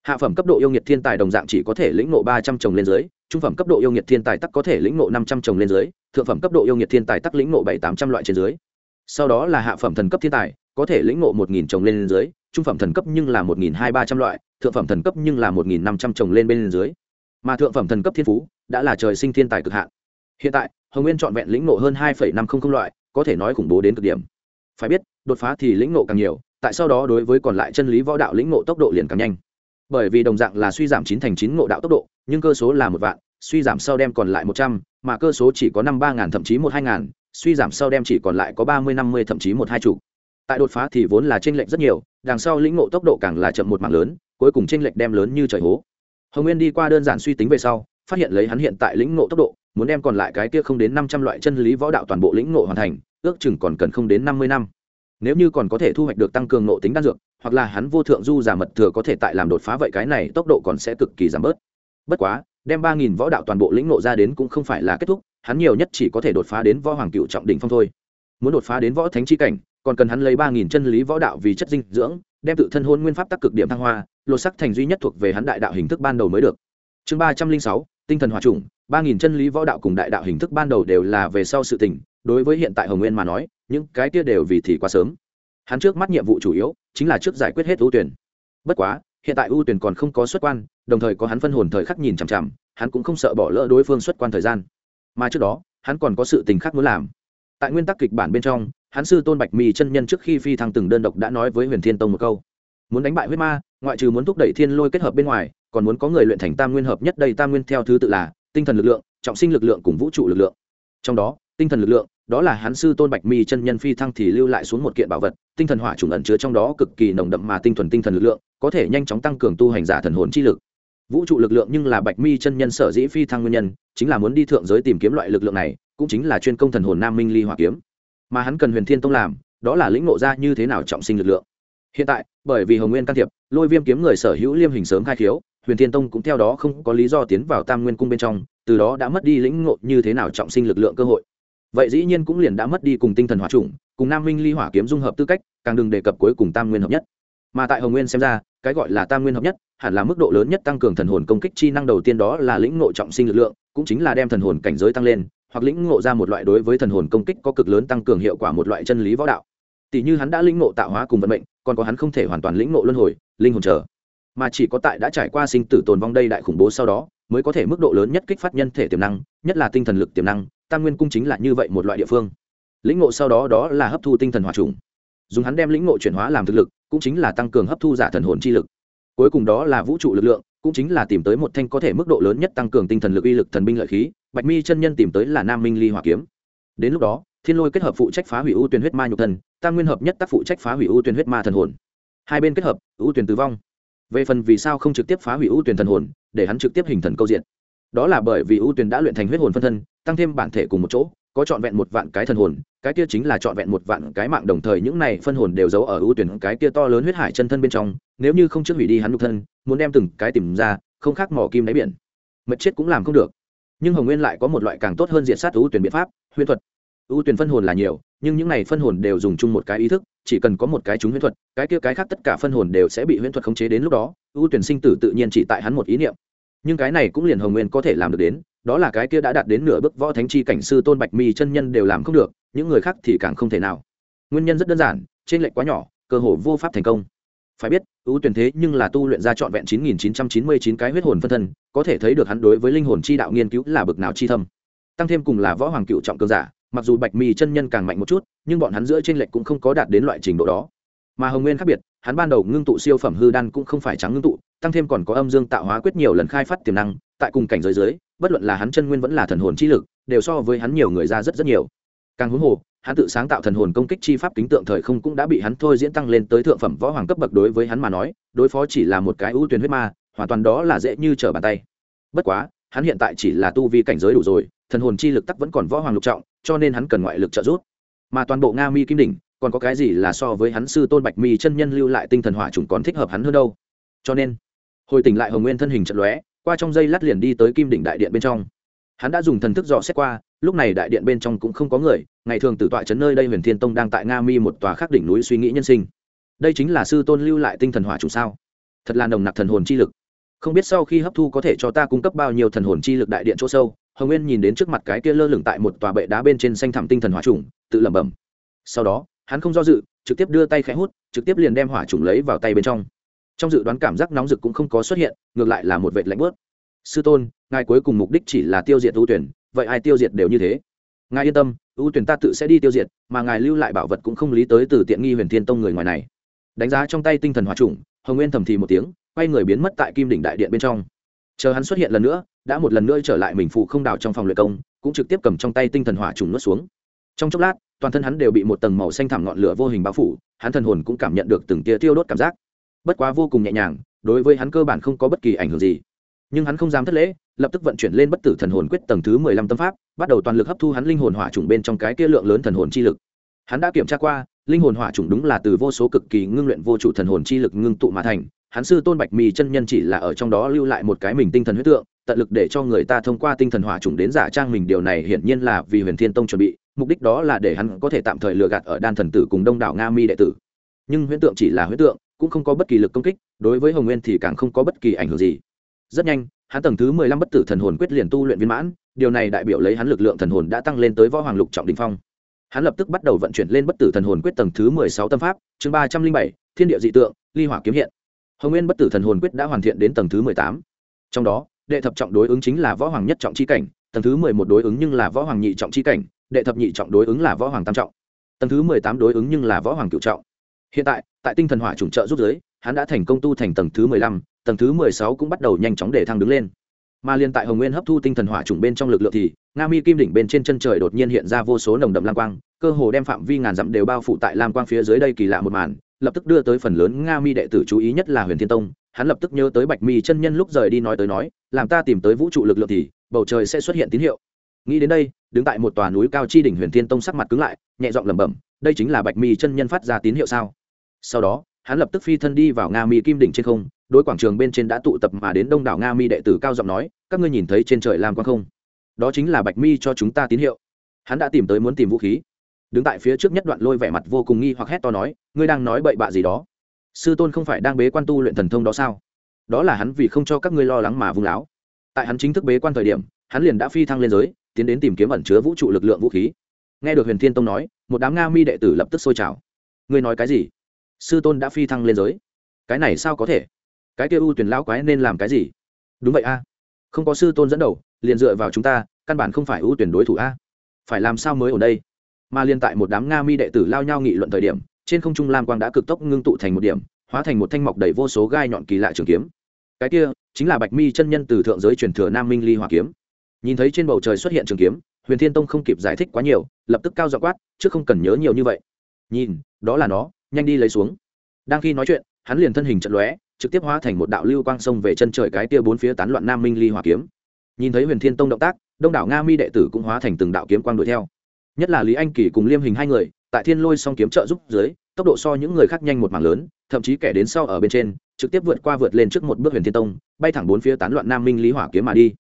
Hạ phẩm cấp độ yêu nghiệt thiên tài đồng dạng chỉ có thể lĩnh ngộ ba trăm trồng lên dưới, trung phẩm cấp độ yêu nghiệt thiên tài tắc có thể lĩnh ngộ năm trăm trồng lên dưới, thượng phẩm cấp độ yêu nghiệt thiên tài tắc lĩnh ngộ bảy tám trăm loại trên dưới. Sau đó là hạ phẩm thần cấp thiên tài, có thể lĩnh ngộ một nghìn trồng lên dưới, trung phẩm thần cấp nhưng là một nghìn hai ba trăm loại thượng phẩm thần cấp nhưng là một nghìn năm trăm trồng lên bên dưới. Mà thượng phẩm thần cấp thiên phú đã là trời sinh thiên tài cực hạn. Hiện tại, hồng nguyên trọn vẹn lĩnh ngộ hơn hai năm trăm linh loại, có thể nói khủng bố đến cực điểm. Phải biết, đột phá thì lĩnh ngộ càng nhiều, tại sau đó đối với còn lại chân lý võ đạo lĩnh ngộ tốc độ liền càng nhanh. Bởi vì đồng dạng là suy giảm chín thành chín ngộ đạo tốc độ, nhưng cơ số là một vạn, suy giảm sau đem còn lại một trăm, mà cơ số chỉ có năm ba ngàn, thậm chí một hai ngàn, suy giảm sau đem chỉ còn lại có ba mươi, năm mươi, thậm chí một hai chục. Tại đột phá thì vốn là t r ê n lệch rất nhiều, đằng sau lĩnh ngộ tốc độ càng là chậm một mạng lớn cuối cùng t lệch đem lớn như trời hố. Hồng nguyên đi qua đơn giản suy tính về sau, phát hiện lấy hắn hiện tại lĩnh ngộ tốc độ, muốn đem còn lại cái kia không đến năm trăm loại chân lý võ đạo toàn bộ lĩnh ngộ hoàn thành, ước chừng còn cần không đến năm mươi năm. Nếu như còn có thể thu hoạch được tăng cường nộ tính đan dược, hoặc là hắn vô thượng du giả mật thừa có thể tại làm đột phá vậy cái này tốc độ còn sẽ cực kỳ giảm bớt. Bất quá, đem ba nghìn võ đạo toàn bộ lĩnh nộ ra đến cũng không phải là kết thúc, hắn nhiều nhất chỉ có thể đột phá đến võ hoàng cựu trọng đỉnh phong thôi. Muốn đột phá đến võ thánh chi cảnh, còn cần hắn lấy ba nghìn chân lý võ đạo vì chất dinh dưỡng đem tự thân hôn nguyên pháp tắc cực điểm thăng hoa, lột sắc thành duy nhất thuộc về hắn đại đạo hình thức ban đầu mới được. Chương ba trăm linh sáu, tinh thần hòa trùng, ba nghìn chân lý võ đạo cùng đại đạo hình thức ban đầu đều là về sau sự tình, đối với hiện tại hồng nguyên mà nói, những cái kia đều vì thì quá sớm. Hắn trước mắt nhiệm vụ chủ yếu chính là trước giải quyết hết ưu tuyển. Bất quá, hiện tại ưu tuyển còn không có xuất quan, đồng thời có hắn phân hồn thời khắc nhìn chằm chằm, hắn cũng không sợ bỏ lỡ đối phương xuất quan thời gian. Mà trước đó, hắn còn có sự tình khác muốn làm. Tại nguyên tắc kịch bản bên trong hắn sư tôn bạch mi chân nhân trước khi phi thăng từng đơn độc đã nói với huyền thiên tông một câu. Muốn đánh bại huyết ma, ngoại trừ muốn thúc đẩy thiên lôi kết hợp bên ngoài, còn muốn có người luyện thành tam nguyên hợp nhất đây tam nguyên theo thứ tự là tinh thần lực lượng, trọng sinh lực lượng cùng vũ trụ lực lượng. Trong đó, tinh thần lực lượng, đó là hắn sư tôn bạch mi chân nhân phi thăng thì lưu lại xuống một kiện bảo vật, tinh thần hỏa trùng ẩn chứa trong đó cực kỳ nồng đậm mà tinh thuần tinh thần lực lượng, có thể nhanh chóng tăng cường tu hành giả thần hồn chi lực. Vũ trụ lực lượng nhưng là bạch mi chân nhân sở dĩ phi thăng nguyên nhân, chính là muốn đi thượng giới tìm kiếm loại lực lượng này, cũng chính là chuyên công thần hồn nam minh ly hỏa kiếm mà hắn cần huyền thiên tông làm, đó là lĩnh ngộ ra như thế nào trọng sinh lực lượng. Hiện tại, bởi vì hồng nguyên can thiệp, lôi viêm kiếm người sở hữu liêm hình sớm khai khiếu, huyền thiên tông cũng theo đó không có lý do tiến vào tam nguyên cung bên trong, từ đó đã mất đi lĩnh ngộ như thế nào trọng sinh lực lượng cơ hội. Vậy dĩ nhiên cũng liền đã mất đi cùng tinh thần hỏa trùng cùng nam minh ly hỏa kiếm dung hợp tư cách, càng đừng đề cập cuối cùng tam nguyên hợp nhất. Mà tại hồng nguyên xem ra, cái gọi là tam nguyên hợp nhất, hẳn là mức độ lớn nhất tăng cường thần hồn công kích chi năng đầu tiên đó là lĩnh ngộ trọng sinh lực lượng, cũng chính là đem thần hồn cảnh giới tăng lên hoặc lĩnh ngộ ra một loại đối với thần hồn công kích có cực lớn tăng cường hiệu quả một loại chân lý võ đạo. Tỷ như hắn đã lĩnh ngộ tạo hóa cùng vận mệnh, còn có hắn không thể hoàn toàn lĩnh ngộ luân hồi, linh hồn chờ. Mà chỉ có tại đã trải qua sinh tử tồn vong đây đại khủng bố sau đó, mới có thể mức độ lớn nhất kích phát nhân thể tiềm năng, nhất là tinh thần lực tiềm năng, tam nguyên cung chính là như vậy một loại địa phương. Lĩnh ngộ sau đó đó là hấp thu tinh thần hòa trùng. Dùng hắn đem lĩnh ngộ chuyển hóa làm thực lực, cũng chính là tăng cường hấp thu giả thần hồn chi lực. Cuối cùng đó là vũ trụ lực lượng, cũng chính là tìm tới một thanh có thể mức độ lớn nhất tăng cường tinh thần lực uy lực thần binh lợi khí bạch mi chân nhân tìm tới là nam minh ly hỏa kiếm. Đến lúc đó, thiên lôi kết hợp phụ trách phá hủy ưu tuyển huyết ma nhục thần tam nguyên hợp nhất tác phụ trách phá hủy ưu tuyển huyết ma thần hồn. Hai bên kết hợp, ưu tuyển tử vong. Về phần vì sao không trực tiếp phá hủy ưu tuyển thần hồn, để hắn trực tiếp hình thần câu diện. Đó là bởi vì ưu tuyển đã luyện thành huyết hồn phân thân, tăng thêm bản thể cùng một chỗ, có trọn vẹn một vạn cái thần hồn, cái kia chính là trọn vẹn một vạn cái mạng đồng thời những này phân hồn đều giấu ở ưu tuyển cái kia to lớn huyết hải chân thân bên trong, nếu như không trước hủy đi hắn nhục thân, muốn đem từng cái tìm ra, không khác mỏ kim đáy biển. Mật chết cũng làm không được nhưng hồng nguyên lại có một loại càng tốt hơn diện sát ưu tuyển biện pháp, huyễn thuật. Ưu tuyển phân hồn là nhiều, nhưng những này phân hồn đều dùng chung một cái ý thức, chỉ cần có một cái chúng huyễn thuật, cái kia cái khác tất cả phân hồn đều sẽ bị huyễn thuật khống chế đến lúc đó, ưu tuyển sinh tử tự nhiên chỉ tại hắn một ý niệm. Nhưng cái này cũng liền hồng nguyên có thể làm được đến, đó là cái kia đã đạt đến nửa bước võ thánh chi cảnh sư tôn bạch mi chân nhân đều làm không được, những người khác thì càng không thể nào. Nguyên nhân rất đơn giản trên lệnh quá nhỏ, cơ hồ vô pháp thành công. Phải biết ưu tuyển thế nhưng là tu luyện ra trọn vẹn 9999 cái huyết hồn phân thân, có thể thấy được hắn đối với linh hồn chi đạo nghiên cứu là bực nào chi thâm. Tăng thêm cùng là võ hoàng cựu trọng cường giả, mặc dù bạch mi chân nhân càng mạnh một chút, nhưng bọn hắn giữa trên lệch cũng không có đạt đến loại trình độ đó. Mà hồng nguyên khác biệt, hắn ban đầu ngưng tụ siêu phẩm hư đan cũng không phải trắng ngưng tụ, tăng thêm còn có âm dương tạo hóa quyết nhiều lần khai phát tiềm năng, tại cùng cảnh giới dưới, bất luận là hắn chân nguyên vẫn là thần hồn chi lực, đều so với hắn nhiều người ra rất rất nhiều. Càng huống hồ hắn tự sáng tạo thần hồn công kích chi pháp kính tượng thời không cũng đã bị hắn thôi diễn tăng lên tới thượng phẩm võ hoàng cấp bậc đối với hắn mà nói, đối phó chỉ là một cái ưu tuyến huyết ma, hoàn toàn đó là dễ như trở bàn tay. Bất quá, hắn hiện tại chỉ là tu vi cảnh giới đủ rồi, thần hồn chi lực tắc vẫn còn võ hoàng lục trọng, cho nên hắn cần ngoại lực trợ giúp. Mà toàn bộ nga mi kim đỉnh, còn có cái gì là so với hắn sư tôn bạch mi chân nhân lưu lại tinh thần hỏa trùng còn thích hợp hắn hơn đâu? Cho nên, hồi tỉnh lại hồng nguyên thân hình trận lóe, qua trong dây lát liền đi tới kim đỉnh đại điện bên trong. Hắn đã dùng thần thức dò xét qua lúc này đại điện bên trong cũng không có người, ngày thường tử tọa trấn nơi đây huyền thiên tông đang tại nga mi một tòa khắc đỉnh núi suy nghĩ nhân sinh. Đây chính là sư tôn lưu lại tinh thần hỏa trùng sao? Thật là nồng nặc thần hồn chi lực. Không biết sau khi hấp thu có thể cho ta cung cấp bao nhiêu thần hồn chi lực đại điện chỗ sâu, hồng nguyên nhìn đến trước mặt cái kia lơ lửng tại một tòa bệ đá bên trên xanh thẳm tinh thần hỏa trùng, tự lẩm bẩm. Sau đó, hắn không do dự, trực tiếp đưa tay khẽ hút, trực tiếp liền đem hỏa trùng lấy vào tay bên trong. Trong dự đoán cảm giác nóng rực cũng không có xuất hiện, ngược lại là một vệt lạnh bớt sư tôn, ngài cuối cùng mục đích chỉ là tiêu diệt ưu tuyển vậy ai tiêu diệt đều như thế. Ngài yên tâm, ưu tuyển ta tự sẽ đi tiêu diệt, mà ngài lưu lại bảo vật cũng không lý tới từ tiện nghi huyền thiên tông người ngoài này. Đánh giá trong tay tinh thần hỏa trùng, hồng nguyên thầm thì một tiếng, quay người biến mất tại kim đỉnh đại điện bên trong. Chờ hắn xuất hiện lần nữa, đã một lần nữa trở lại mình phụ không đào trong phòng luyện công, cũng trực tiếp cầm trong tay tinh thần hỏa trùng nuốt xuống. Trong chốc lát, toàn thân hắn đều bị một tầng màu xanh thẳm ngọn lửa vô hình bao phủ, hắn thần hồn cũng cảm nhận được từng tia tiêu đốt cảm giác. Bất quá vô cùng nhẹ nhàng, đối với hắn cơ bản không có bất kỳ ảnh hưởng gì. Nhưng hắn không dám thất lễ lập tức vận chuyển lên bất tử thần hồn quyết tầng thứ mười lăm tâm pháp, bắt đầu toàn lực hấp thu hắn linh hồn hỏa trùng bên trong cái kia lượng lớn thần hồn chi lực. Hắn đã kiểm tra qua, linh hồn hỏa trùng đúng là từ vô số cực kỳ ngưng luyện vô chủ thần hồn chi lực ngưng tụ mà thành. Hắn sư tôn bạch mì chân nhân chỉ là ở trong đó lưu lại một cái mình tinh thần huyết tượng, tận lực để cho người ta thông qua tinh thần hỏa trùng đến giả trang mình. Điều này hiển nhiên là vì huyền thiên tông chuẩn bị, mục đích đó là để hắn có thể tạm thời lừa gạt ở đan thần tử cùng đông đảo nga mi đệ tử. Nhưng huyễn tượng chỉ là huyễn tượng, cũng không có bất kỳ lực công kích, đối với hồng nguyên thì càng không có bất kỳ ảnh hưởng gì. Rất nhanh hắn tầng thứ mười lăm bất tử thần hồn quyết liền tu luyện viên mãn, điều này đại biểu lấy hắn lực lượng thần hồn đã tăng lên tới võ hoàng lục trọng đình phong. Hắn lập tức bắt đầu vận chuyển lên bất tử thần hồn quyết tầng thứ mười sáu tâm pháp, chương ba trăm linh bảy, thiên địa dị tượng, ly hỏa kiếm hiện. Hồng nguyên bất tử thần hồn quyết đã hoàn thiện đến tầng thứ mười tám. Trong đó, đệ thập trọng đối ứng chính là võ hoàng nhất trọng c h i cảnh, tầng thứ mười một đối ứng nhưng là võ hoàng nhị trọng c h i cảnh, đệ thập nhị trọng đối ứng là võ hoàng tam trọng. Tầng thứ mười tám đối ứng nhưng là võ hoàng cựu trọng. Hiện tại tại tinh thần hỏa chủng trợ rút giới, hắn đã thành công tu thành tầng thứ mười lăm tầng thứ mười sáu cũng bắt đầu nhanh chóng để thăng đứng lên. Mà liên tại hồng nguyên hấp thu tinh thần hỏa chủng bên trong lực lượng thì, nga mi kim đỉnh bên trên chân trời đột nhiên hiện ra vô số nồng đậm lam quang, cơ hồ đem phạm vi ngàn dặm đều bao phủ tại lam quang phía dưới đây kỳ lạ một màn, lập tức đưa tới phần lớn nga mi đệ tử chú ý nhất là huyền thiên tông, hắn lập tức nhớ tới bạch mi chân nhân lúc rời đi nói tới nói, làm ta tìm tới vũ trụ lực lượng thì, bầu trời sẽ xuất hiện tín hiệu. Nghĩ đến đây, đứng tại một tòa núi cao chi đỉnh huyền thiên tông sắc mặt cứng lại, nhẹ giọng lẩm bẩm, đây chính là bạch mi chân nhân phát ra tín hiệu sao? Sau đó, hắn lập tức phi thân đi vào nga mi kim đỉnh trên không đối quảng trường bên trên đã tụ tập mà đến đông đảo nga mi đệ tử cao giọng nói, các ngươi nhìn thấy trên trời lam quang không? Đó chính là bạch mi cho chúng ta tín hiệu. Hắn đã tìm tới muốn tìm vũ khí. Đứng tại phía trước nhất đoạn lôi vẻ mặt vô cùng nghi hoặc hét to nói, ngươi đang nói bậy bạ gì đó? Sư tôn không phải đang bế quan tu luyện thần thông đó sao? Đó là hắn vì không cho các ngươi lo lắng mà vung láo. Tại hắn chính thức bế quan thời điểm, hắn liền đã phi thăng lên giới, tiến đến tìm kiếm ẩn chứa vũ trụ lực lượng vũ khí. Nghe được huyền thiên tông nói, một đám nga mi đệ tử lập tức sôi trào. Ngươi nói cái gì? Sư tôn đã phi thăng lên giới. Cái này sao có thể? Cái kia ưu tuyển lão quái nên làm cái gì? Đúng vậy a. Không có sư tôn dẫn đầu, liền dựa vào chúng ta, căn bản không phải ưu tuyển đối thủ a. Phải làm sao mới ở đây? Mà liên tại một đám nga mi đệ tử lao nhau nghị luận thời điểm, trên không trung lam quang đã cực tốc ngưng tụ thành một điểm, hóa thành một thanh mọc đầy vô số gai nhọn kỳ lạ trường kiếm. Cái kia, chính là bạch mi chân nhân từ thượng giới truyền thừa nam minh ly hỏa kiếm. Nhìn thấy trên bầu trời xuất hiện trường kiếm, huyền thiên tông không kịp giải thích quá nhiều, lập tức cao dọ quát, chứ không cần nhớ nhiều như vậy. Nhìn, đó là nó, nhanh đi lấy xuống. Đang khi nói chuyện, hắn liền thân hình trận lóe trực tiếp hóa thành một đạo lưu quang sông về chân trời cái tia bốn phía tán loạn nam minh ly hỏa kiếm. Nhìn thấy huyền thiên tông động tác, đông đảo nga mi đệ tử cũng hóa thành từng đạo kiếm quang đuổi theo. Nhất là lý anh kỳ cùng liêm hình hai người, tại thiên lôi song kiếm trợ giúp dưới, tốc độ so những người khác nhanh một mảng lớn, thậm chí kẻ đến sau ở bên trên, trực tiếp vượt qua vượt lên trước một bước huyền thiên tông, bay thẳng bốn phía tán loạn nam minh lý hỏa kiếm mà đi.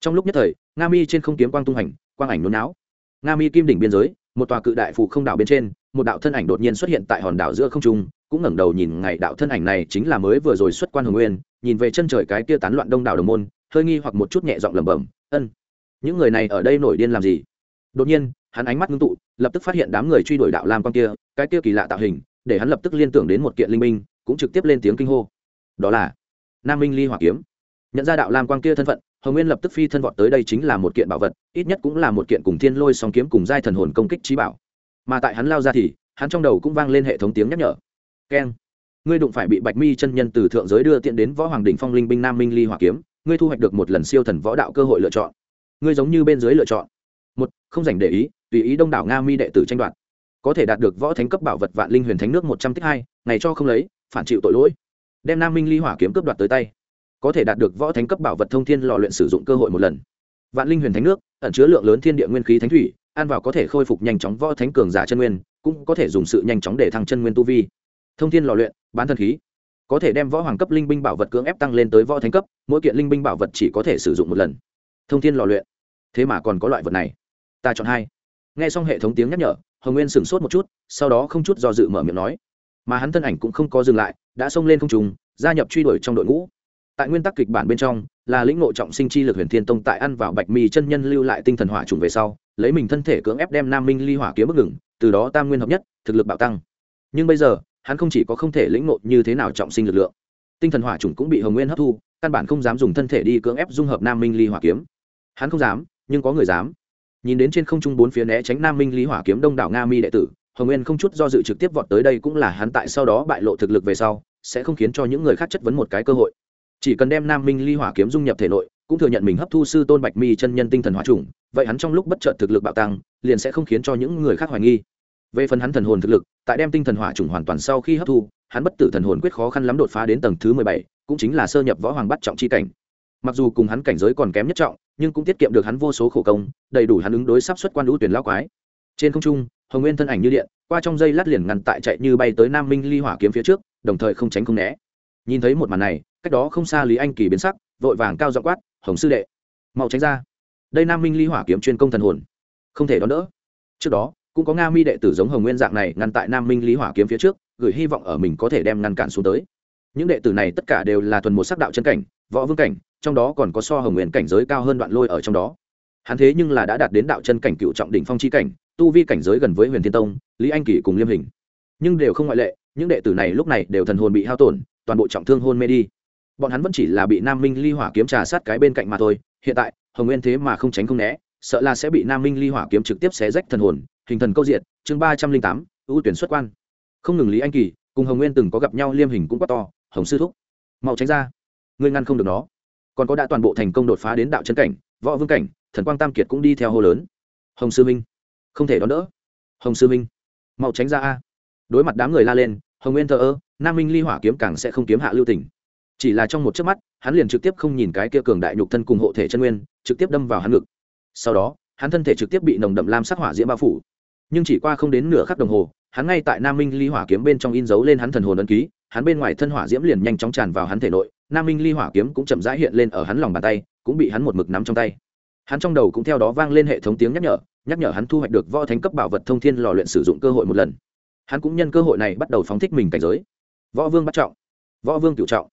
Trong lúc nhất thời, nga mi trên không kiếm quang tung hành, quang ảnh nôn não nga mi kim đỉnh biên giới, một tòa cự đại phụ không đảo bên trên, một đạo thân ảnh đột nhiên xuất hiện tại hòn đảo giữa không trung cũng ngẩng đầu nhìn ngày đạo thân ảnh này chính là mới vừa rồi xuất quan hồng nguyên, nhìn về chân trời cái kia tán loạn đông đảo đồng môn, hơi nghi hoặc một chút nhẹ giọng lẩm bẩm, ân, những người này ở đây nổi điên làm gì? Đột nhiên, hắn ánh mắt ngưng tụ, lập tức phát hiện đám người truy đuổi đạo lam quang kia, cái kia kỳ lạ tạo hình, để hắn lập tức liên tưởng đến một kiện linh minh cũng trực tiếp lên tiếng kinh hô. Đó là nam minh ly hỏa kiếm. Nhận ra đạo lam quang kia thân phận, hồng nguyên lập tức phi thân vọt tới đây chính là một kiện bảo vật, ít nhất cũng là một kiện cùng thiên lôi song kiếm cùng giai thần hồn công kích trí bảo. Mà tại hắn lao ra thì, hắn trong đầu cũng vang lên hệ thống tiếng nhắc nhở keng. Ngươi đụng phải bị bạch mi chân nhân từ thượng giới đưa tiện đến võ hoàng đỉnh phong linh binh nam minh ly hỏa kiếm, ngươi thu hoạch được một lần siêu thần võ đạo cơ hội lựa chọn. Ngươi giống như bên dưới lựa chọn. Một, không dành để ý, tùy ý đông đảo nga mi đệ tử tranh đoạt. Có thể đạt được võ thánh cấp bảo vật vạn linh huyền thánh nước một trăm tích hai, ngày cho không lấy, phản chịu tội lỗi. Đem nam minh ly hỏa kiếm cướp đoạt tới tay. Có thể đạt được võ thánh cấp bảo vật thông thiên lò luyện sử dụng cơ hội một lần. Vạn linh huyền thánh nước, ẩn chứa lượng lớn thiên địa nguyên khí thánh thủy, ăn vào có thể khôi phục nhanh chóng võ thánh cường giả chân nguyên, cũng có thể dùng sự nhanh chóng để thăng chân nguyên tu vi thông thiên lò luyện, bán thần khí. Có thể đem võ hoàng cấp linh binh bảo vật cưỡng ép tăng lên tới võ thánh cấp, mỗi kiện linh binh bảo vật chỉ có thể sử dụng một lần. Thông thiên lò luyện. Thế mà còn có loại vật này. Ta chọn hai. Nghe xong hệ thống tiếng nhắc nhở, hồng nguyên sửng sốt một chút, sau đó không chút do dự mở miệng nói. Mà hắn thân ảnh cũng không có dừng lại, đã xông lên không trùng gia nhập truy đuổi trong đội ngũ. Tại nguyên tắc kịch bản bên trong, là lĩnh ngộ trọng sinh chi lực huyền thiên tông tại ăn vào bạch mi chân nhân lưu lại tinh thần hỏa trùng về sau, lấy mình thân thể cưỡng ép đem nam minh ly hỏa kiếm bức ngừng, từ đó tam nguyên hợp nhất, thực lực bạo tăng. Nhưng bây giờ hắn không chỉ có không thể lĩnh ngộ như thế nào trọng sinh lực lượng, tinh thần hỏa trùng cũng bị hồng nguyên hấp thu, căn bản không dám dùng thân thể đi cưỡng ép dung hợp nam minh ly hỏa kiếm. Hắn không dám, nhưng có người dám. Nhìn đến trên không trung bốn phía né tránh nam minh ly hỏa kiếm đông đảo nga mi đệ tử, hồng nguyên không chút do dự trực tiếp vọt tới đây cũng là hắn tại sau đó bại lộ thực lực về sau, sẽ không khiến cho những người khác chất vấn một cái cơ hội. Chỉ cần đem nam minh ly hỏa kiếm dung nhập thể nội, cũng thừa nhận mình hấp thu sư tôn bạch mi chân nhân tinh thần hỏa trùng vậy hắn trong lúc bất chợt thực lực bạo tăng, liền sẽ không khiến cho những người khác hoài nghi về phần hắn thần hồn thực lực, tại đem tinh thần hỏa trùng hoàn toàn sau khi hấp thu, hắn bất tử thần hồn quyết khó khăn lắm đột phá đến tầng thứ mười bảy, cũng chính là sơ nhập võ hoàng bắt trọng chi cảnh. Mặc dù cùng hắn cảnh giới còn kém nhất trọng, nhưng cũng tiết kiệm được hắn vô số khổ công, đầy đủ hắn ứng đối sắp xuất quan lũ tuyển lao quái. Trên không trung, hồng nguyên thân ảnh như điện, qua trong dây lát liền ngăn tại chạy như bay tới nam minh ly hỏa kiếm phía trước, đồng thời không tránh không né. Nhìn thấy một màn này, cách đó không xa lý anh kỳ biến sắc, vội vàng cao dọ quát, hồng sư đệ, mau tránh ra. Đây nam minh ly hỏa kiếm chuyên công thần hồn, không thể đón đỡ. Trước đó cũng có nga mi đệ tử giống hồng nguyên dạng này ngăn tại nam minh lý hỏa kiếm phía trước, gửi hy vọng ở mình có thể đem ngăn cản xuống tới. Những đệ tử này tất cả đều là thuần một sắc đạo chân cảnh, võ vương cảnh, trong đó còn có so hồng nguyên cảnh giới cao hơn đoạn lôi ở trong đó. Hắn thế nhưng là đã đạt đến đạo chân cảnh cựu trọng đỉnh phong chi cảnh, tu vi cảnh giới gần với huyền thiên tông, lý anh kỷ cùng liêm hình. Nhưng đều không ngoại lệ, những đệ tử này lúc này đều thần hồn bị hao tổn, toàn bộ trọng thương hôn mê đi. Bọn hắn vẫn chỉ là bị nam minh ly hỏa kiếm trà sát cái bên cạnh mà thôi, hiện tại, hồng nguyên thế mà không tránh không né, sợ là sẽ bị nam minh ly hỏa kiếm trực tiếp xé rách thần hồn hình thần câu diện chương ba trăm linh tám, ưu tuyển xuất quan. Không ngừng lý anh kỳ, cùng hồng nguyên từng có gặp nhau liêm hình cũng quá to, hồng sư thúc, mau tránh ra. Ngươi ngăn không được nó. Còn có đã toàn bộ thành công đột phá đến đạo chân cảnh, võ vương cảnh, thần quang tam kiệt cũng đi theo hô lớn. Hồng sư minh, không thể đón đỡ. Hồng sư minh, mau tránh ra a. Đối mặt đám người la lên, hồng nguyên thờ ơ, nam minh ly hỏa kiếm càng sẽ không kiếm hạ lưu tỉnh chỉ là trong một chớp mắt, hắn liền trực tiếp không nhìn cái kia cường đại nhục thân cùng hộ thể chân nguyên, trực tiếp đâm vào hắn ngực. Sau đó, hắn thân thể trực tiếp bị nồng đậm lam sắc hỏa diễm bao phủ nhưng chỉ qua không đến nửa khắc đồng hồ, hắn ngay tại nam minh ly hỏa kiếm bên trong in dấu lên hắn thần hồn ấn ký, hắn bên ngoài thân hỏa diễm liền nhanh chóng tràn vào hắn thể nội, nam minh ly hỏa kiếm cũng chậm rãi hiện lên ở hắn lòng bàn tay, cũng bị hắn một mực nắm trong tay. Hắn trong đầu cũng theo đó vang lên hệ thống tiếng nhắc nhở nhắc nhở hắn thu hoạch được võ thánh cấp bảo vật thông thiên lò luyện sử dụng cơ hội một lần. Hắn cũng nhân cơ hội này bắt đầu phóng thích mình cảnh giới. Võ vương bắt trọng, võ vương cựu trọng,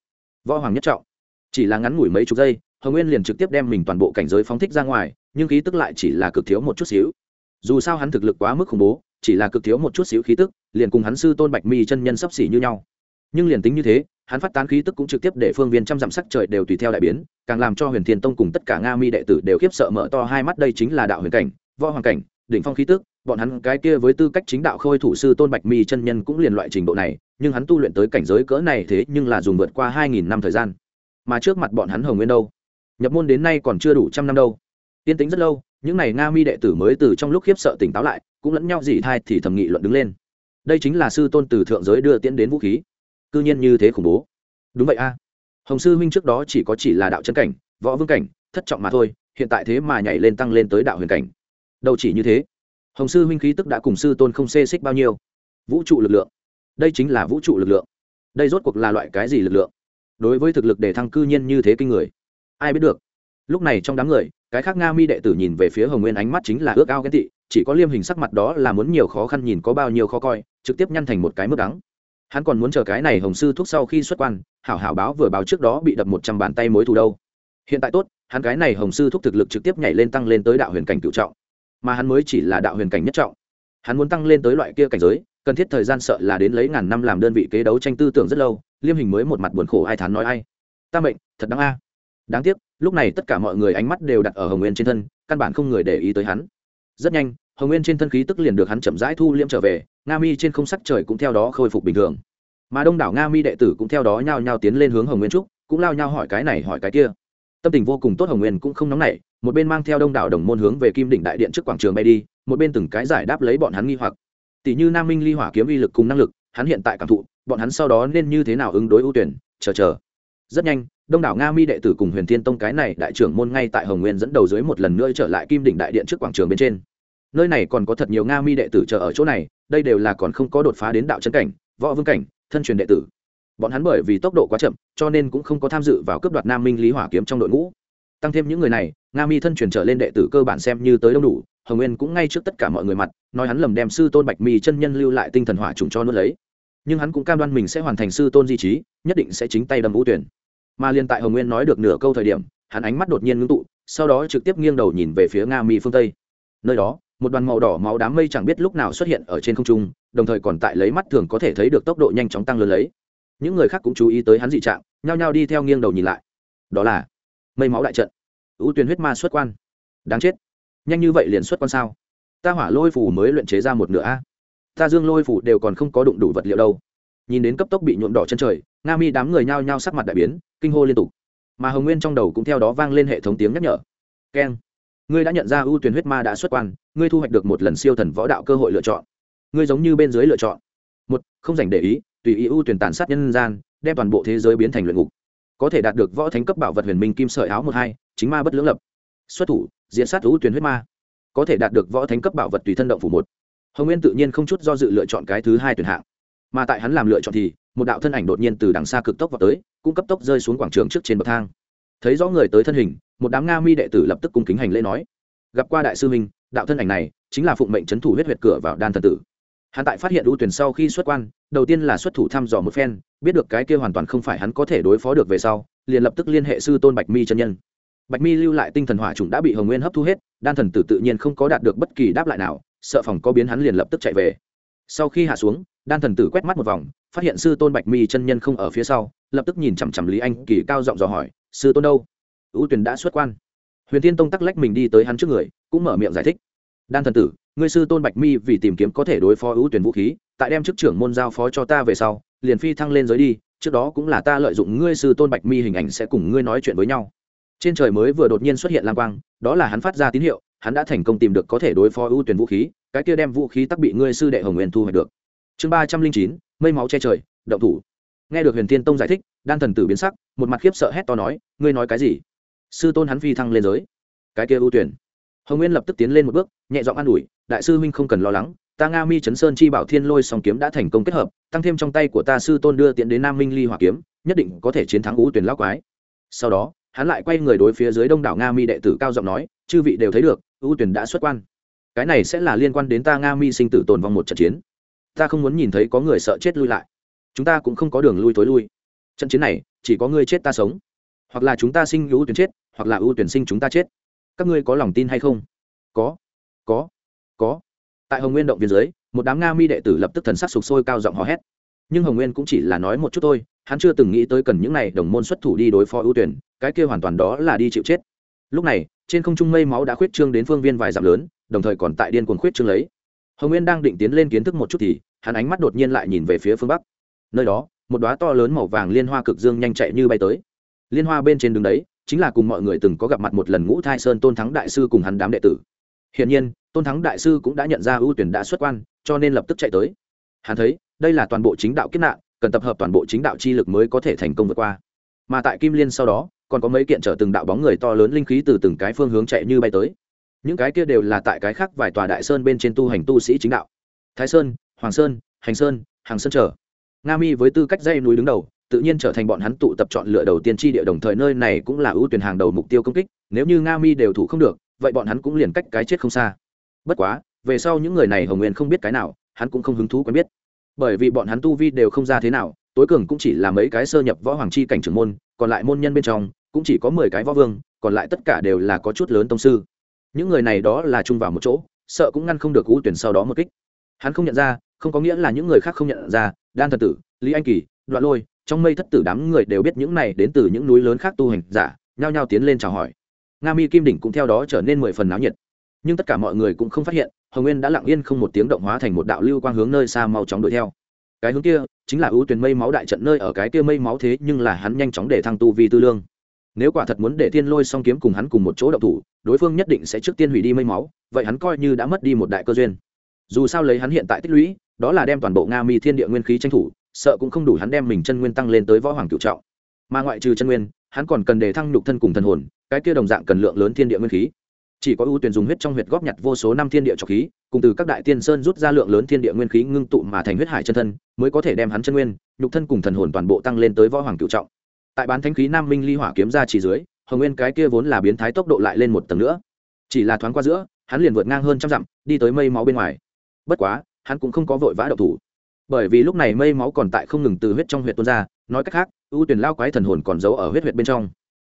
võ hoàng nhất trọng. Chỉ là ngắn ngủi mấy chục giây, hồng nguyên liền trực tiếp đem mình toàn bộ cảnh giới phóng thích ra ngoài, nhưng khí tức lại chỉ là cực thiếu một chút xíu dù sao hắn thực lực quá mức khủng bố, chỉ là cực thiếu một chút xíu khí tức, liền cùng hắn sư tôn bạch mi chân nhân sấp xỉ như nhau. Nhưng liền tính như thế, hắn phát tán khí tức cũng trực tiếp để phương viên trăm dặm sắc trời đều tùy theo đại biến, càng làm cho huyền thiên tông cùng tất cả nga mi đệ tử đều khiếp sợ mở to hai mắt đây chính là đạo huyền cảnh, võ hoàng cảnh, đỉnh phong khí tức, bọn hắn cái kia với tư cách chính đạo khôi thủ sư tôn bạch mi chân nhân cũng liền loại trình độ này, nhưng hắn tu luyện tới cảnh giới cỡ này thế nhưng là dùng vượt qua hai nghìn năm thời gian. Mà trước mặt bọn hắn hồng nguyên đâu? Nhập môn đến nay còn chưa đủ trăm năm đâu. Tiên tính rất lâu những n à y nga mi đệ tử mới từ trong lúc khiếp sợ tỉnh táo lại, cũng lẫn nhau dỉ thai thì thẩm nghị luận đứng lên. Đây chính là sư tôn từ thượng giới đưa tiễn đến vũ khí. Cư nhiên như thế khủng bố. Đúng vậy a. Hồng sư huynh trước đó chỉ có chỉ là đạo chân cảnh, võ vương cảnh, thất trọng mà thôi, hiện tại thế mà nhảy lên tăng lên tới đạo huyền cảnh. Đâu chỉ như thế. Hồng sư huynh khí tức đã cùng sư tôn không xê xích bao nhiêu. Vũ trụ lực lượng. Đây chính là vũ trụ lực lượng. Đây rốt cuộc là loại cái gì lực lượng? Đối với thực lực để thăng cư nhiên như thế kinh người. Ai biết được. Lúc này trong đám người cái khác nga mi đệ tử nhìn về phía hồng nguyên ánh mắt chính là ước ao ghen tị, chỉ có liêm hình sắc mặt đó là muốn nhiều khó khăn nhìn có bao nhiêu khó coi, trực tiếp nhăn thành một cái mức đắng. Hắn còn muốn chờ cái này hồng sư thuốc sau khi xuất quan, hảo hảo báo vừa báo trước đó bị đập một trăm bàn tay mối thù đâu. Hiện tại tốt, hắn cái này hồng sư thuốc thực lực trực tiếp nhảy lên tăng lên tới đạo huyền cảnh cựu trọng. Mà hắn mới chỉ là đạo huyền cảnh nhất trọng. Hắn muốn tăng lên tới loại kia cảnh giới, cần thiết thời gian sợ là đến lấy ngàn năm làm đơn vị kế đấu tranh tư tưởng rất lâu, liêm hình mới một mặt buồn khổ ai thán nói ai. Ta mệnh, thật đáng a đáng tiếc, lúc này tất cả mọi người ánh mắt đều đặt ở hồng nguyên trên thân, căn bản không người để ý tới hắn. Rất nhanh, hồng nguyên trên thân khí tức liền được hắn chậm rãi thu liễm trở về, nga mi trên không sắc trời cũng theo đó khôi phục bình thường. Mà đông đảo nga mi đệ tử cũng theo đó nhao nhao tiến lên hướng hồng nguyên trúc, cũng lao nhao hỏi cái này hỏi cái kia. Tâm tình vô cùng tốt hồng nguyên cũng không nóng nảy, một bên mang theo đông đảo đồng môn hướng về kim đỉnh đại điện trước quảng trường bay đi, một bên từng cái giải đáp lấy bọn hắn nghi hoặc. Tỷ như nam minh ly hỏa kiếm uy lực cùng năng lực, hắn hiện tại cảm thụ, bọn hắn sau đó nên như thế nào ứng đối ưu tuyển, chờ chờ rất nhanh, đông đảo nga mi đệ tử cùng huyền thiên tông cái này đại trưởng môn ngay tại hồng nguyên dẫn đầu dưới một lần nữa trở lại kim đỉnh đại điện trước quảng trường bên trên. Nơi này còn có thật nhiều nga mi đệ tử chờ ở chỗ này, đây đều là còn không có đột phá đến đạo chân cảnh, võ vương cảnh, thân truyền đệ tử. Bọn hắn bởi vì tốc độ quá chậm, cho nên cũng không có tham dự vào cướp đoạt nam minh lý hỏa kiếm trong đội ngũ. Tăng thêm những người này, nga mi thân truyền trở lên đệ tử cơ bản xem như tới đông đủ, hồng nguyên cũng ngay trước tất cả mọi người mặt, nói hắn lầm đem sư tôn bạch mi chân nhân lưu lại tinh thần hỏa trùng cho nuốt lấy nhưng hắn cũng cam đoan mình sẽ hoàn thành sư tôn di trí, nhất định sẽ chính tay đâm vũ tuyển. Mà liên tại hồng nguyên nói được nửa câu thời điểm, hắn ánh mắt đột nhiên ngưng tụ, sau đó trực tiếp nghiêng đầu nhìn về phía nga mi phương tây. Nơi đó, một đoàn màu đỏ máu đám mây chẳng biết lúc nào xuất hiện ở trên không trung, đồng thời còn tại lấy mắt thường có thể thấy được tốc độ nhanh chóng tăng lớn lấy. Những người khác cũng chú ý tới hắn dị trạng, nhao nhao đi theo nghiêng đầu nhìn lại. Đó là mây máu đại trận. Ưu tuyến huyết ma xuất quan. Đáng chết. Nhanh như vậy liền xuất quan sao? Ta hỏa lôi phù mới luyện chế ra một nửa a ta dương lôi phủ đều còn không có đụng đủ vật liệu đâu. Nhìn đến cấp tốc bị nhuộm đỏ chân trời, nga mi đám người nhao nhao sắc mặt đại biến, kinh hô liên tục. Mà hồng nguyên trong đầu cũng theo đó vang lên hệ thống tiếng nhắc nhở. Keng. Ngươi đã nhận ra ưu tuyển huyết ma đã xuất quan, ngươi thu hoạch được một lần siêu thần võ đạo cơ hội lựa chọn. Ngươi giống như bên dưới lựa chọn. Một, không dành để ý, tùy ý ưu tuyển tàn sát nhân gian, đem toàn bộ thế giới biến thành luyện ngục. Có thể đạt được võ thánh cấp bảo vật huyền minh kim sợi áo một hai, chính ma bất lưỡng lập. Xuất thủ diễn sát ưu tuyển huyết ma. Có thể đạt được võ thánh cấp bảo vật tùy thân động phủ một hồng nguyên tự nhiên không chút do dự lựa chọn cái thứ hai tuyển hạng. Mà tại hắn làm lựa chọn thì, một đạo thân ảnh đột nhiên từ đằng xa cực tốc vào tới, cũng cấp tốc rơi xuống quảng trường trước trên bậc thang. Thấy rõ người tới thân hình, một đám nga mi đệ tử lập tức cung kính hành lễ nói, gặp qua đại sư minh đạo thân ảnh này chính là phụng mệnh c thủ huyết huyệt cửa vào đan thần tử. Hắn tại phát hiện ưu tuyển sau khi xuất quan, đầu tiên là xuất thủ thăm dò một phen, biết được cái kia hoàn toàn không phải hắn có thể đối phó được về sau, liền lập tức liên hệ sư tôn bạch mi chân nhân. Bạch mi lưu lại tinh thần hỏa trùng đã bị hồng nguyên hấp thu hết, đan thần tử tự nhiên không có đạt được bất kỳ đáp lại nào sợ phòng có biến hắn liền lập tức chạy về. Sau khi hạ xuống, đan thần tử quét mắt một vòng, phát hiện sư tôn bạch mi chân nhân không ở phía sau, lập tức nhìn chằm chằm lý anh, kỳ cao giọng dò hỏi, sư tôn đâu? Ưu Tuyền đã xuất quan. Huyền tiên tông tắc lách mình đi tới hắn trước người, cũng mở miệng giải thích. Đan thần tử, ngươi sư tôn bạch mi vì tìm kiếm có thể đối phó ưu tuyển vũ khí, tại đem chức trưởng môn giao phó cho ta về sau, liền phi thăng lên giới đi, trước đó cũng là ta lợi dụng ngươi sư tôn bạch mi hình ảnh sẽ cùng ngươi nói chuyện với nhau. Trên trời mới vừa đột nhiên xuất hiện lam quang, đó là hắn phát ra tín hiệu hắn đã thành công tìm được có thể đối phó ưu tuyển vũ khí, cái kia đem vũ khí tắc bị ngươi sư đệ hồng nguyên thu hoạch được. Chương ba trăm linh chín, mây máu che trời, động thủ. Nghe được huyền tiên tông giải thích, đan thần tử biến sắc, một mặt khiếp sợ hét to nói, ngươi nói cái gì? Sư tôn hắn phi thăng lên giới. Cái kia ưu tuyển. Hồng nguyên lập tức tiến lên một bước, nhẹ giọng an ủi, đại sư huynh không cần lo lắng, ta nga mi chấn sơn chi bảo thiên lôi song kiếm đã thành công kết hợp, tăng thêm trong tay của ta sư tôn đưa tiện đến nam minh ly hỏa kiếm, nhất định có thể chiến thắng ưu tuyển lão quái. Sau đó hắn lại quay người đối phía dưới đông đảo nga mi đệ tử cao giọng nói, chư vị đều thấy được, ưu tuyển đã xuất quan. Cái này sẽ là liên quan đến ta nga mi sinh tử tồn vong một trận chiến. Ta không muốn nhìn thấy có người sợ chết lui lại. Chúng ta cũng không có đường lui tối lui. Trận chiến này, chỉ có ngươi chết ta sống. Hoặc là chúng ta sinh ưu tuyển chết, hoặc là ưu tuyển sinh chúng ta chết. Các ngươi có lòng tin hay không? Có có có. Tại hồng nguyên động viên dưới, một đám nga mi đệ tử lập tức thần sắc sục sôi cao giọng hò hét nhưng hồng nguyên cũng chỉ là nói một chút thôi, hắn chưa từng nghĩ tới cần những n à y đồng môn xuất thủ đi đối phó ưu tuyển, cái kia hoàn toàn đó là đi chịu chết. Lúc này, trên không trung mây máu đã khuyết trương đến phương viên vài dặm lớn, đồng thời còn tại điên cuồng khuyết trương lấy. Hồng nguyên đang định tiến lên kiến thức một chút thì, hắn ánh mắt đột nhiên lại nhìn về phía phương bắc. Nơi đó, một đoá to lớn màu vàng liên hoa cực dương nhanh chạy như bay tới. Liên hoa bên trên đường đấy, chính là cùng mọi người từng có gặp mặt một lần ngũ thai sơn tôn thắng đại sư cùng hắn đám đệ tử. Hiển nhiên, tôn thắng đại sư cũng đã nhận ra ưu tuyển đã xuất quan, cho nên lập tức chạy tới. Hắn thấy đây là toàn bộ chính đạo kết nạn, cần tập hợp toàn bộ chính đạo chi lực mới có thể thành công vượt qua. Mà tại kim liên sau đó, còn có mấy kiện trở từng đạo bóng người to lớn linh khí từ từng cái phương hướng chạy như bay tới. Những cái kia đều là tại cái khác vài tòa đại sơn bên trên tu hành tu sĩ chính đạo. Thái sơn, hoàng sơn, hành sơn, hàng sơn trở nga mi với tư cách dây núi đứng đầu, tự nhiên trở thành bọn hắn tụ tập chọn lựa đầu tiên tri địa đồng thời nơi này cũng là ưu tuyển hàng đầu mục tiêu công kích, nếu như nga mi đều thủ không được, vậy bọn hắn cũng liền cách cái chết không xa. Bất quá, về sau những người này hồng nguyên không biết cái nào, hắn cũng không hứng thú quen biết bởi vì bọn hắn tu vi đều không ra thế nào, tối cường cũng chỉ là mấy cái sơ nhập võ hoàng chi cảnh trưởng môn, còn lại môn nhân bên trong, cũng chỉ có mười cái võ vương, còn lại tất cả đều là có chút lớn tông sư. Những người này đó là chung vào một chỗ, sợ cũng ngăn không được u tuyển sau đó một kích. Hắn không nhận ra, không có nghĩa là những người khác không nhận ra, đan thần tử, lý anh kỳ, đoạn lôi, trong mây thất tử đám người đều biết những này đến từ những núi lớn khác tu hành giả, nhao nhao tiến lên chào hỏi. Nga mi kim đỉnh cũng theo đó trở nên mười phần náo nhiệt. Nhưng tất cả mọi người cũng không phát hiện hồng nguyên đã lặng yên không một tiếng động hóa thành một đạo lưu quang hướng nơi xa mau chóng đuổi theo. Cái hướng kia chính là ưu tuyển mây máu đại trận nơi ở cái kia mây máu thế nhưng là hắn nhanh chóng để thăng tu vi tư lương. Nếu quả thật muốn để thiên lôi song kiếm cùng hắn cùng một chỗ động thủ, đối phương nhất định sẽ trước tiên hủy đi mây máu, vậy hắn coi như đã mất đi một đại cơ duyên. Dù sao lấy hắn hiện tại tích lũy, đó là đem toàn bộ nga mi thiên địa nguyên khí tranh thủ, sợ cũng không đủ hắn đem mình chân nguyên tăng lên tới võ hoàng cựu trọng. Mà ngoại trừ chân nguyên, hắn còn cần đề thăng nhục thân cùng thần hồn, cái kia đồng dạng cần lượng lớn thiên địa nguyên khí chỉ có ưu tuyển dùng huyết trong huyệt góp nhặt vô số năm thiên địa trọc khí, cùng từ các đại tiên sơn rút ra lượng lớn thiên địa nguyên khí ngưng tụ mà thành huyết hải chân thân, mới có thể đem hắn chân nguyên, nhục thân cùng thần hồn toàn bộ tăng lên tới võ hoàng cựu trọng. Tại bán thánh khí nam minh ly hỏa kiếm ra chỉ dưới, hồng nguyên cái kia vốn là biến thái tốc độ lại lên một tầng nữa. Chỉ là thoáng qua giữa, hắn liền vượt ngang hơn trăm dặm, đi tới mây máu bên ngoài. Bất quá, hắn cũng không có vội vã đậu thủ. Bởi vì lúc này mây máu còn tại không ngừng từ huyết trong huyệt tuôn ra, nói cách khác, ưu tuyển lao quái thần hồn còn giấu ở huyết huyệt bên trong.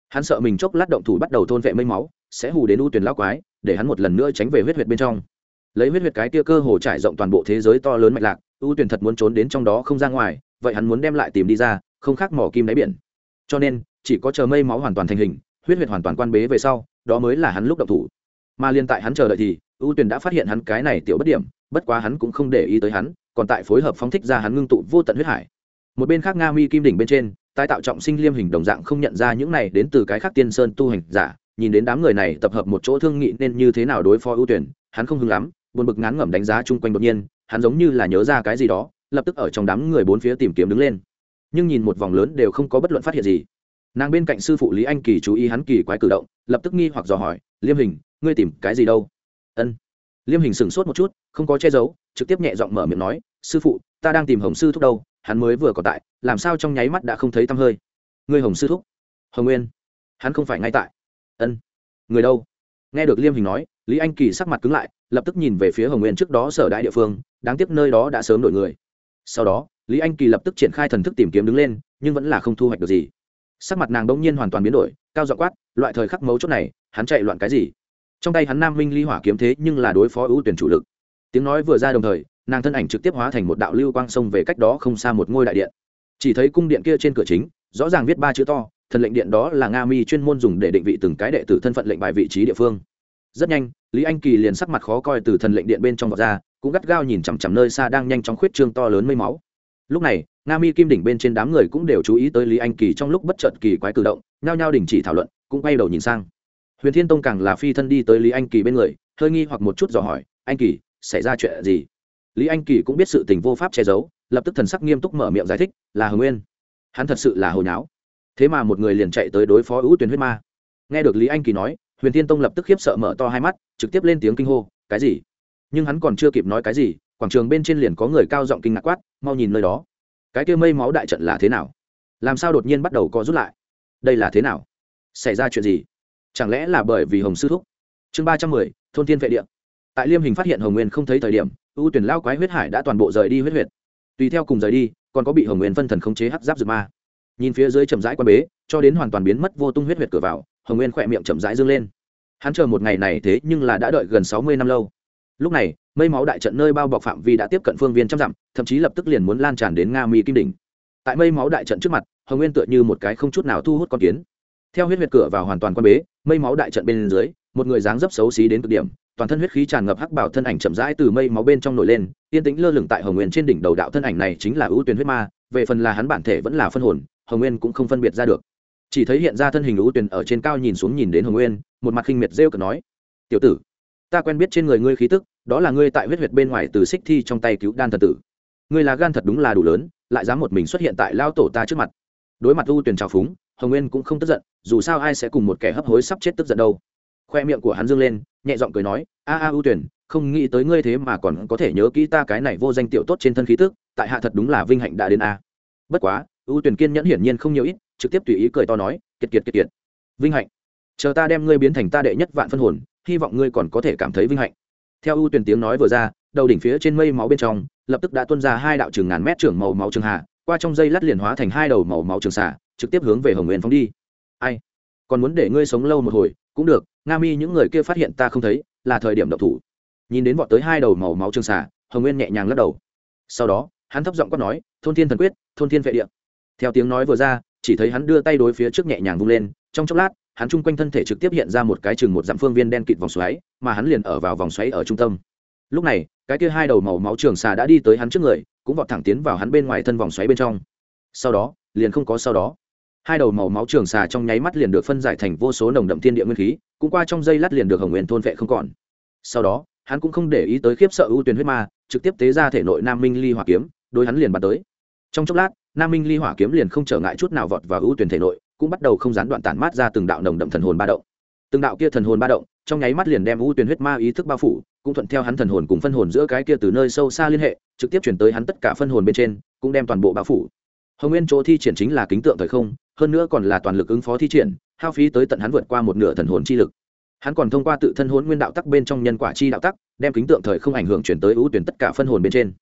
Hắn sợ mình chốc lát động thủ bắt đầu thôn vệ mây máu sẽ hù đến U tuyển lao quái, để hắn một lần nữa tránh về huyết huyệt bên trong. Lấy huyết huyệt cái kia cơ hồ trải rộng toàn bộ thế giới to lớn mạch lạc, U tuyển thật muốn trốn đến trong đó không ra ngoài, vậy hắn muốn đem lại tìm đi ra, không khác mỏ kim đáy biển. Cho nên, chỉ có chờ mây máu hoàn toàn thành hình, huyết huyệt hoàn toàn quan bế về sau, đó mới là hắn lúc động thủ. Mà liên tại hắn chờ đợi thì, U tuyển đã phát hiện hắn cái này tiểu bất điểm, bất quá hắn cũng không để ý tới hắn, còn tại phối hợp phóng thích ra hắn ngưng tụ vô tận huyết hải. Một bên khác nga mi kim đỉnh bên trên, tái tạo trọng sinh liêm hình đồng dạng không nhận ra những này đến từ cái khác tiên sơn tu hành giả nhìn đến đám người này tập hợp một chỗ thương nghị nên như thế nào đối phó ưu tuyển, hắn không hứng lắm, buồn bực ngán ngẩm đánh giá chung quanh đột nhiên, hắn giống như là nhớ ra cái gì đó, lập tức ở trong đám người bốn phía tìm kiếm đứng lên. Nhưng nhìn một vòng lớn đều không có bất luận phát hiện gì. Nàng bên cạnh sư phụ lý anh kỳ chú ý hắn kỳ quái cử động, lập tức nghi hoặc dò hỏi, liêm hình, ngươi tìm cái gì đâu? Ân. Liêm hình sửng sốt một chút, không có che giấu, trực tiếp nhẹ giọng mở miệng nói, sư phụ, ta đang tìm hồng sư thúc đâu, hắn mới vừa có tại, làm sao trong nháy mắt đã không thấy tăm hơi? Ngươi hồng sư thúc? Hồng nguyên. Hắn không phải ngay tại ân. Người đâu? Nghe được liêm hình nói, lý anh kỳ sắc mặt cứng lại, lập tức nhìn về phía hồng nguyên trước đó sở đại địa phương, đáng tiếc nơi đó đã sớm đổi người. Sau đó, lý anh kỳ lập tức triển khai thần thức tìm kiếm đứng lên, nhưng vẫn là không thu hoạch được gì. Sắc mặt nàng đông nhiên hoàn toàn biến đổi, cao dọ quát, loại thời khắc mấu chốt này, hắn chạy loạn cái gì? Trong tay hắn nam minh ly hỏa kiếm thế nhưng là đối phó ưu tuyển chủ lực. Tiếng nói vừa ra đồng thời, nàng thân ảnh trực tiếp hóa thành một đạo lưu quang sông về cách đó không xa một ngôi đại điện. Chỉ thấy cung điện kia trên cửa chính, rõ ràng viết ba chữ to thần lệnh điện đó là nga mi chuyên môn dùng để định vị từng cái đệ tử thân phận lệnh bài vị trí địa phương. Rất nhanh, lý anh kỳ liền sắc mặt khó coi từ thần lệnh điện bên trong vọt ra, cũng gắt gao nhìn chằm chằm nơi xa đang nhanh chóng khuyết trương to lớn mây máu. Lúc này, nga mi kim đỉnh bên trên đám người cũng đều chú ý tới lý anh kỳ trong lúc bất chợt kỳ quái cử động, nhao nhao đình chỉ thảo luận, cũng quay đầu nhìn sang. Huyền thiên tông càng là phi thân đi tới lý anh kỳ bên người, hơi nghi hoặc một chút dò hỏi, anh kỳ, xảy ra chuyện gì? Lý anh kỳ cũng biết sự tình vô pháp che giấu, lập tức thần sắc nghiêm túc mở miệng giải thích, là hồng nguyên. Hắn thật sự là hồi nháo thế mà một người liền chạy tới đối phó ưu tuyển huyết ma. Nghe được lý anh kỳ nói, huyền thiên tông lập tức khiếp sợ mở to hai mắt, trực tiếp lên tiếng kinh hô, cái gì? Nhưng hắn còn chưa kịp nói cái gì, quảng trường bên trên liền có người cao giọng kinh ngạc quát, mau nhìn nơi đó. Cái kia mây máu đại trận là thế nào? Làm sao đột nhiên bắt đầu co rút lại? Đây là thế nào? Xảy ra chuyện gì? Chẳng lẽ là bởi vì hồng sư thúc? Chương ba trăm mười, thôn thiên vệ địa. Tại liêm hình phát hiện hồng nguyên không thấy thời điểm ưu tuyển lao quái huyết hải đã toàn bộ rời đi huyết huyệt. Tùy theo cùng rời đi, còn có bị hồng nguyên phân thần khống chế hắc giáp rực ma nhìn phía dưới chậm rãi quan bế, cho đến hoàn toàn biến mất vô tung huyết huyệt cửa vào, hồng nguyên khỏe miệng chậm rãi dâng lên. Hắn chờ một ngày này thế nhưng là đã đợi gần sáu mươi năm lâu. Lúc này, mây máu đại trận nơi bao bọc phạm vi đã tiếp cận phương viên trăm dặm, thậm chí lập tức liền muốn lan tràn đến nga mi kim đỉnh. Tại mây máu đại trận trước mặt, hồng nguyên tựa như một cái không chút nào thu hút con kiến. Theo huyết huyệt cửa vào hoàn toàn quan bế, mây máu đại trận bên dưới, một người dáng dấp xấu xí đến cực điểm, toàn thân huyết khí tràn ngập hắc bảo thân ảnh chậm rãi từ mây máu bên trong nổi lên, yên tĩnh lơ lửng tại hồng nguyên trên đỉnh đầu đạo thân ảnh này chính là ưu tuyến huyết ma, về phần là hắn bản thể vẫn là phân hồn hồng nguyên cũng không phân biệt ra được. Chỉ thấy hiện ra thân hình ưu tuyền ở trên cao nhìn xuống nhìn đến hồng nguyên, một mặt khinh miệt rêu cực nói, tiểu tử, ta quen biết trên người ngươi khí tức, đó là ngươi tại huyết huyệt bên ngoài từ xích thi trong tay cứu đan thần tử. Ngươi là gan thật đúng là đủ lớn, lại dám một mình xuất hiện tại lao tổ ta trước mặt. Đối mặt ưu tuyền trào phúng, hồng nguyên cũng không tức giận, dù sao ai sẽ cùng một kẻ hấp hối sắp chết tức giận đâu. Khoe miệng của hắn dương lên, nhẹ giọng cười nói, a a ưu tuyền, không nghĩ tới ngươi thế mà còn có thể nhớ kỹ ta cái này vô danh tiểu tốt trên thân khí tức, tại hạ thật đúng là vinh hạnh đã đến a. Bất quá ưu tuyển kiên nhẫn hiển nhiên không nhiều ít, trực tiếp tùy ý cười to nói, kiệt kiệt kiệt kiệt, vinh hạnh. Chờ ta đem ngươi biến thành ta đệ nhất vạn phân hồn, hy vọng ngươi còn có thể cảm thấy vinh hạnh. Theo ưu tuyển tiếng nói vừa ra, đầu đỉnh phía trên mây máu bên trong, lập tức đã tuôn ra hai đạo trường ngàn mét trưởng màu máu trường hạ qua trong dây lát liền hóa thành hai đầu màu máu trường xả trực tiếp hướng về hồng nguyên phóng đi. Ai, còn muốn để ngươi sống lâu một hồi, cũng được, nga mi những người kia phát hiện ta không thấy, là thời điểm độc thủ. Nhìn đến vọt tới hai đầu màu máu trường xả hồng nguyên nhẹ nhàng lắc đầu. Sau đó, hắn thấp giọng quát nói, thôn thiên thần quyết, thôn thiên vệ địa theo tiếng nói vừa ra, chỉ thấy hắn đưa tay đối phía trước nhẹ nhàng vung lên, trong chốc lát, hắn chung quanh thân thể trực tiếp hiện ra một cái chừng một dặm phương viên đen kịt vòng xoáy, mà hắn liền ở vào vòng xoáy ở trung tâm. Lúc này, cái kia hai đầu màu máu trường xà đã đi tới hắn trước người, cũng vọt thẳng tiến vào hắn bên ngoài thân vòng xoáy bên trong. Sau đó, liền không có sau đó. Hai đầu màu máu trường xà trong nháy mắt liền được phân giải thành vô số nồng đậm thiên địa nguyên khí, cũng qua trong dây lát liền được hồng nguyên thôn vệ không còn. Sau đó, hắn cũng không để ý tới khiếp sợ ưu tuyển huyết ma, trực tiếp tế ra thể nội nam minh ly hỏa kiếm đôi hắn liền bắn tới. Trong chốc lát nam minh ly hỏa kiếm liền không trở ngại chút nào vọt vào ưu tuyển thể nội, cũng bắt đầu không gián đoạn tản mát ra từng đạo nồng đậm thần hồn ba động. Từng đạo kia thần hồn ba động, trong nháy mắt liền đem ưu tuyển huyết ma ý thức bao phủ, cũng thuận theo hắn thần hồn cùng phân hồn giữa cái kia từ nơi sâu xa liên hệ, trực tiếp chuyển tới hắn tất cả phân hồn bên trên, cũng đem toàn bộ bao phủ. Hồng nguyên chỗ thi triển chính là kính tượng thời không, hơn nữa còn là toàn lực ứng phó thi triển, hao phí tới tận hắn vượt qua một nửa thần hồn chi lực. Hắn còn thông qua tự thân hồn nguyên đạo tắc bên trong nhân quả chi đạo tắc, đem kính tượng thời không ảnh hưởng chuyển tới ưu tuyển tất cả phân hồn bên trên.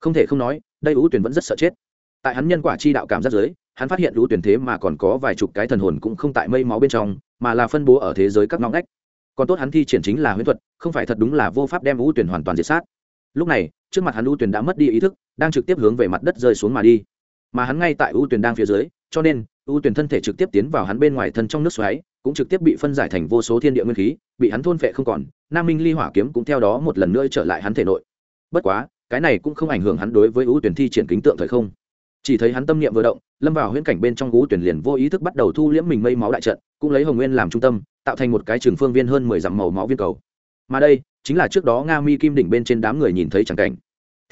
Không thể không nói, đây ưu tuyển vẫn rất sợ chết tại hắn nhân quả chi đạo cảm giác giới, hắn phát hiện lũ tuyển thế mà còn có vài chục cái thần hồn cũng không tại mây máu bên trong, mà là phân bố ở thế giới các ngõ ngách. Còn tốt hắn thi triển chính là huyễn thuật, không phải thật đúng là vô pháp đem lũ tuyển hoàn toàn diệt sát. Lúc này, trước mặt hắn lũ tuyển đã mất đi ý thức, đang trực tiếp hướng về mặt đất rơi xuống mà đi. Mà hắn ngay tại lũ tuyển đang phía dưới, cho nên, lũ tuyển thân thể trực tiếp tiến vào hắn bên ngoài thân trong nước xoáy, cũng trực tiếp bị phân giải thành vô số thiên địa nguyên khí, bị hắn thôn phệ không còn, nam minh ly hỏa kiếm cũng theo đó một lần nữa trở lại hắn thể nội. Bất quá, cái này cũng không ảnh hưởng hắn đối với ưu tuyển thi triển kính tượng thời không chỉ thấy hắn tâm niệm vừa động, lâm vào huyễn cảnh bên trong gú tuyển liền vô ý thức bắt đầu thu liễm mình mây máu đại trận, cũng lấy hồng nguyên làm trung tâm, tạo thành một cái trường phương viên hơn mười dặm màu máu viên cầu. Mà đây, chính là trước đó nga mi kim đỉnh bên trên đám người nhìn thấy chẳng cảnh.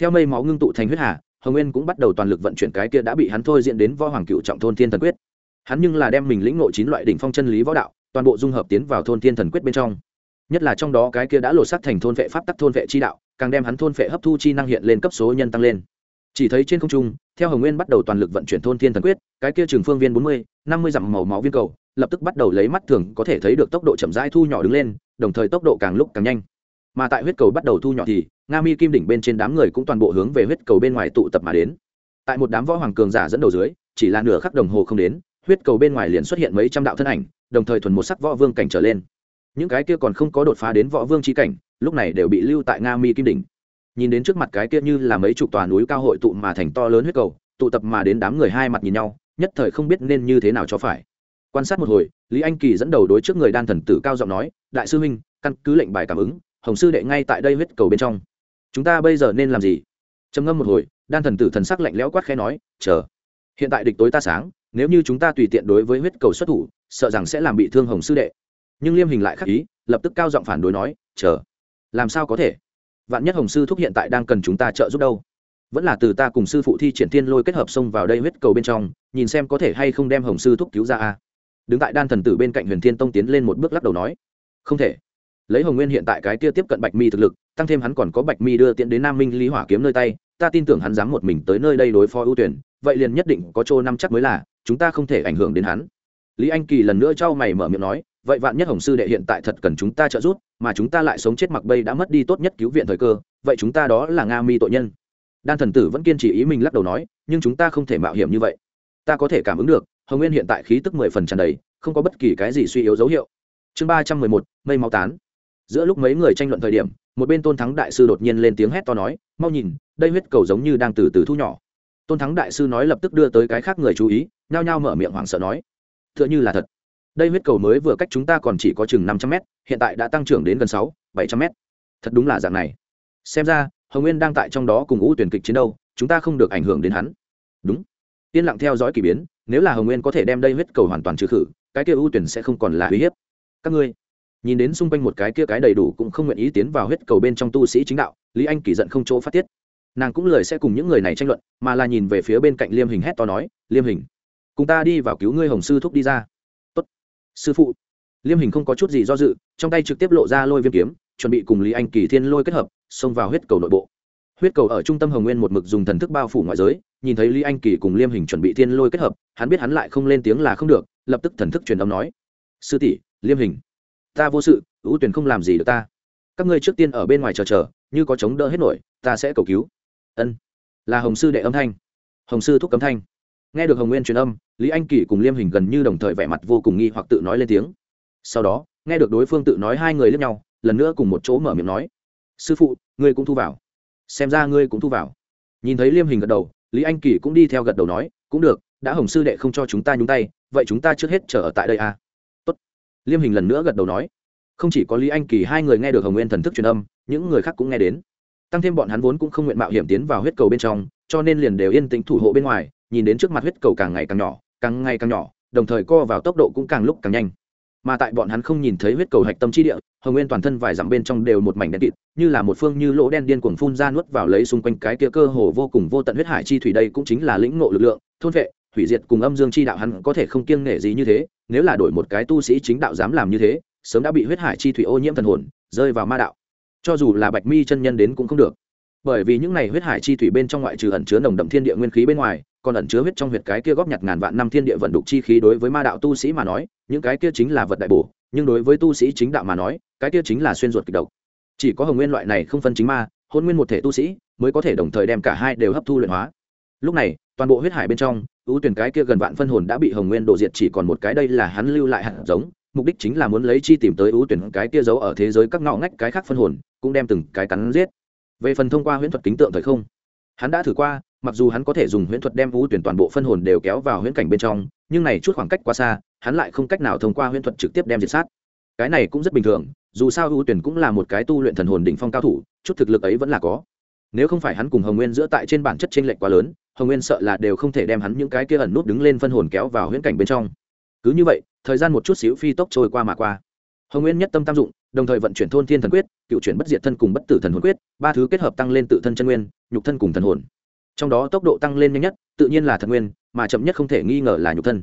Theo mây máu ngưng tụ thành huyết hà, hồng nguyên cũng bắt đầu toàn lực vận chuyển cái kia đã bị hắn thôi diễn đến võ hoàng cựu trọng thôn thiên thần quyết. Hắn nhưng là đem mình lĩnh ngộ chín loại đỉnh phong chân lý võ đạo, toàn bộ dung hợp tiến vào thôn thiên thần quyết bên trong. Nhất là trong đó cái kia đã lột xác thành thôn vệ pháp tắc thôn vệ chi đạo, càng đem hắn thôn vệ hấp thu chi năng hiện lên cấp số nhân tăng lên chỉ thấy trên không trung, theo hồng nguyên bắt đầu toàn lực vận chuyển thôn thiên thần quyết, cái kia trường phương viên bốn mươi, năm mươi dặm màu máu viên cầu, lập tức bắt đầu lấy mắt thường có thể thấy được tốc độ chậm rãi thu nhỏ đứng lên, đồng thời tốc độ càng lúc càng nhanh. Mà tại huyết cầu bắt đầu thu nhỏ thì, nga mi kim đỉnh bên trên đám người cũng toàn bộ hướng về huyết cầu bên ngoài tụ tập mà đến. Tại một đám võ hoàng cường giả dẫn đầu dưới, chỉ là nửa khắc đồng hồ không đến, huyết cầu bên ngoài liền xuất hiện mấy trăm đạo thân ảnh, đồng thời thuần một sắc võ vương cảnh trở lên. Những cái kia còn không có đột phá đến võ vương trí cảnh, lúc này đều bị lưu tại nga mi kim đỉnh nhìn đến trước mặt cái kia như là mấy chục tòa núi cao hội tụ mà thành to lớn huyết cầu, tụ tập mà đến đám người hai mặt nhìn nhau, nhất thời không biết nên như thế nào cho phải. Quan sát một hồi, lý anh kỳ dẫn đầu đối trước người đan thần tử cao giọng nói, đại sư huynh, căn cứ lệnh bài cảm ứng, hồng sư đệ ngay tại đây huyết cầu bên trong. Chúng ta bây giờ nên làm gì? Trầm ngâm một hồi, đan thần tử thần sắc lạnh lẽo quát khẽ nói, chờ. Hiện tại địch tối ta sáng, nếu như chúng ta tùy tiện đối với huyết cầu xuất thủ, sợ rằng sẽ làm bị thương hồng sư đệ. Nhưng liêm hình lại khắc ý, lập tức cao giọng phản đối nói, chờ. Làm sao có thể? Vạn nhất hồng sư thúc hiện tại đang cần chúng ta trợ giúp đâu? Vẫn là từ ta cùng sư phụ thi triển thiên lôi kết hợp xông vào đây huyết cầu bên trong, nhìn xem có thể hay không đem hồng sư thúc cứu ra a. Đứng tại đan thần tử bên cạnh huyền thiên tông tiến lên một bước lắc đầu nói, không thể. Lấy hồng nguyên hiện tại cái kia tiếp cận bạch mi thực lực, tăng thêm hắn còn có bạch mi đưa tiện đến nam minh lý hỏa kiếm nơi tay, ta tin tưởng hắn dám một mình tới nơi đây đối phó ưu tuyển, vậy liền nhất định có chỗ năm chắc mới là, chúng ta không thể ảnh hưởng đến hắn. Lý anh kỳ lần nữa trao mày mở miệng nói vậy vạn nhất hồng sư đệ hiện tại thật cần chúng ta trợ giúp, mà chúng ta lại sống chết mặc bây đã mất đi tốt nhất cứu viện thời cơ, vậy chúng ta đó là nga mi tội nhân. Đan thần tử vẫn kiên trì ý mình lắc đầu nói, nhưng chúng ta không thể mạo hiểm như vậy. Ta có thể cảm ứng được, hồng nguyên hiện tại khí tức mười phần tràn đầy, không có bất kỳ cái gì suy yếu dấu hiệu. Chương ba trăm mười một, mây máu tán. Giữa lúc mấy người tranh luận thời điểm, một bên tôn thắng đại sư đột nhiên lên tiếng hét to nói, mau nhìn, đây huyết cầu giống như đang từ từ thu nhỏ. Tôn thắng đại sư nói lập tức đưa tới cái khác người chú ý, nhao nhao mở miệng hoảng sợ nói t h ư ợ n h ư là thật đây huyết cầu mới vừa cách chúng ta còn chỉ có chừng năm trăm mét, hiện tại đã tăng trưởng đến gần sáu, bảy trăm mét. Thật đúng là dạng này. Xem ra, hồng nguyên đang tại trong đó cùng ngũ tuyển kịch chiến đâu, chúng ta không được ảnh hưởng đến hắn. Đúng. Yên lặng theo dõi k ỳ biến, nếu là hồng nguyên có thể đem đây huyết cầu hoàn toàn trừ khử, cái kia ưu tuyển sẽ không còn là uy hiếp. Các ngươi, nhìn đến xung quanh một cái kia cái đầy đủ cũng không nguyện ý tiến vào huyết cầu bên trong tu sĩ chính đạo, lý anh kỳ giận không chỗ phát tiết. Nàng cũng lời sẽ cùng những người này tranh luận, mà là nhìn về phía bên cạnh liêm hình hét to nói, liêm hình, cùng ta đi vào cứu ngươi hồng sư thúc đi ra sư phụ. Liêm hình không có chút gì do dự, trong tay trực tiếp lộ ra lôi viêm kiếm, chuẩn bị cùng lý anh kỳ thiên lôi kết hợp, xông vào huyết cầu nội bộ. Huyết cầu ở trung tâm hồng nguyên một mực dùng thần thức bao phủ ngoại giới, nhìn thấy lý anh kỳ cùng liêm hình chuẩn bị thiên lôi kết hợp, hắn biết hắn lại không lên tiếng là không được, lập tức thần thức truyền âm nói, sư tỷ, liêm hình, ta vô sự ưu tuyển không làm gì được ta. Các ngươi trước tiên ở bên ngoài chờ chờ, như có chống đỡ hết nổi, ta sẽ cầu cứu. Ân. Là hồng sư đệ âm thanh. Hồng sư thúc cấm thanh nghe được hồng nguyên truyền âm, lý anh kỳ cùng liêm hình gần như đồng thời vẻ mặt vô cùng nghi hoặc tự nói lên tiếng. Sau đó, nghe được đối phương tự nói hai người lẫn nhau, lần nữa cùng một chỗ mở miệng nói, sư phụ, ngươi cũng thu vào. Xem ra ngươi cũng thu vào. Nhìn thấy liêm hình gật đầu, lý anh kỳ cũng đi theo gật đầu nói, cũng được, đã hồng sư đệ không cho chúng ta nhúng tay, vậy chúng ta trước hết chờ ở tại đây à. Tốt. liêm hình lần nữa gật đầu nói. Không chỉ có lý anh kỳ hai người nghe được hồng nguyên thần thức truyền âm, những người khác cũng nghe đến. Tăng thêm bọn hắn vốn cũng không nguyện mạo hiểm tiến vào huyết cầu bên trong, cho nên liền đều yên tĩnh thủ hộ bên ngoài nhìn đến trước mặt huyết cầu càng ngày càng nhỏ, càng ngày càng nhỏ, đồng thời co vào tốc độ cũng càng lúc càng nhanh. Mà tại bọn hắn không nhìn thấy huyết cầu hạch tâm chi địa, hồng nguyên toàn thân vài dặm bên trong đều một mảnh đen kịt, như là một phương như lỗ đen điên cuồng phun ra nuốt vào lấy xung quanh cái kia cơ hồ vô cùng vô tận huyết hải chi thủy đây cũng chính là lĩnh ngộ lực lượng, thôn vệ, hủy diệt cùng âm dương chi đạo hắn có thể không kiêng nể gì như thế, nếu là đổi một cái tu sĩ chính đạo dám làm như thế, sớm đã bị huyết hải chi thủy ô nhiễm thần hồn, rơi vào ma đạo. Cho dù là bạch mi chân nhân đến cũng không được. Bởi vì những này huyết hải chi thủy bên trong ngoại trừ ẩn chứa nồng đậm thiên địa nguyên khí bên ngoài còn ẩn chứa huyết trong huyệt cái kia góp nhặt ngàn vạn năm thiên địa vận đục chi khí đối với ma đạo tu sĩ mà nói, những cái kia chính là vật đại bổ, nhưng đối với tu sĩ chính đạo mà nói, cái kia chính là xuyên ruột kịch độc. Chỉ có hồng nguyên loại này không phân chính ma, hôn nguyên một thể tu sĩ mới có thể đồng thời đem cả hai đều hấp thu luyện hóa. Lúc này, toàn bộ huyết hải bên trong, ưu tuyển cái kia gần vạn phân hồn đã bị hồng nguyên đổ diệt chỉ còn một cái đây là hắn lưu lại hạt giống, mục đích chính là muốn lấy chi tìm tới ưu tuyển cái kia giấu ở thế giới các ngõ ngách cái khác phân hồn, cũng đem từng cái cắn giết. Về phần thông qua huyễn thuật kính tượng thời không, hắn đã thử qua mặc dù hắn có thể dùng huyễn thuật đem vũ tuyển toàn bộ phân hồn đều kéo vào huyễn cảnh bên trong, nhưng này chút khoảng cách quá xa, hắn lại không cách nào thông qua huyễn thuật trực tiếp đem diệt sát. Cái này cũng rất bình thường, dù sao vũ tuyển cũng là một cái tu luyện thần hồn đỉnh phong cao thủ, chút thực lực ấy vẫn là có. Nếu không phải hắn cùng hồng nguyên giữa tại trên bản chất t r ê n lệch quá lớn, hồng nguyên sợ là đều không thể đem hắn những cái kia ẩn nút đứng lên phân hồn kéo vào huyễn cảnh bên trong. Cứ như vậy, thời gian một chút xíu phi tốc trôi qua mà qua. Hồng nguyên nhất tâm tam dụng, đồng thời vận chuyển thôn thiên thần quyết, cựu chuyển bất diệt thân cùng bất tử thần hồn quyết, ba thứ kết hợp tăng lên tự thân chân nguyên, nhục thân cùng thần hồn trong đó tốc độ tăng lên nhanh nhất, tự nhiên là thần nguyên, mà chậm nhất không thể nghi ngờ là nhục thân.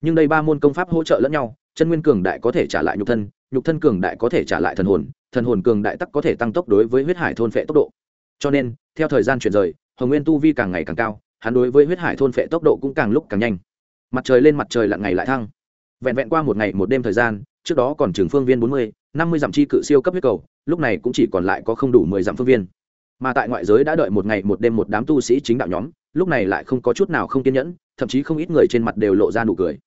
Nhưng đây ba môn công pháp hỗ trợ lẫn nhau, chân nguyên cường đại có thể trả lại nhục thân nhục thân cường đại có thể trả lại thần hồn thần hồn cường đại tắc có thể tăng tốc đối với huyết hải thôn phệ tốc độ. Cho nên, theo thời gian chuyển rời, hồng nguyên tu vi càng ngày càng cao, hắn đối với huyết hải thôn phệ tốc độ cũng càng lúc càng nhanh. Mặt trời lên mặt trời lặn ngày lại thăng. Vẹn vẹn qua một ngày một đêm thời gian, trước đó còn trường phương viên bốn mươi, năm mươi dặm chi cự siêu cấp huyết cầu, lúc này cũng chỉ còn lại có không đủ mười dặm phương viên mà tại ngoại giới đã đợi một ngày một đêm một đám tu sĩ chính đạo nhóm, lúc này lại không có chút nào không kiên nhẫn, thậm chí không ít người trên mặt đều lộ ra nụ cười.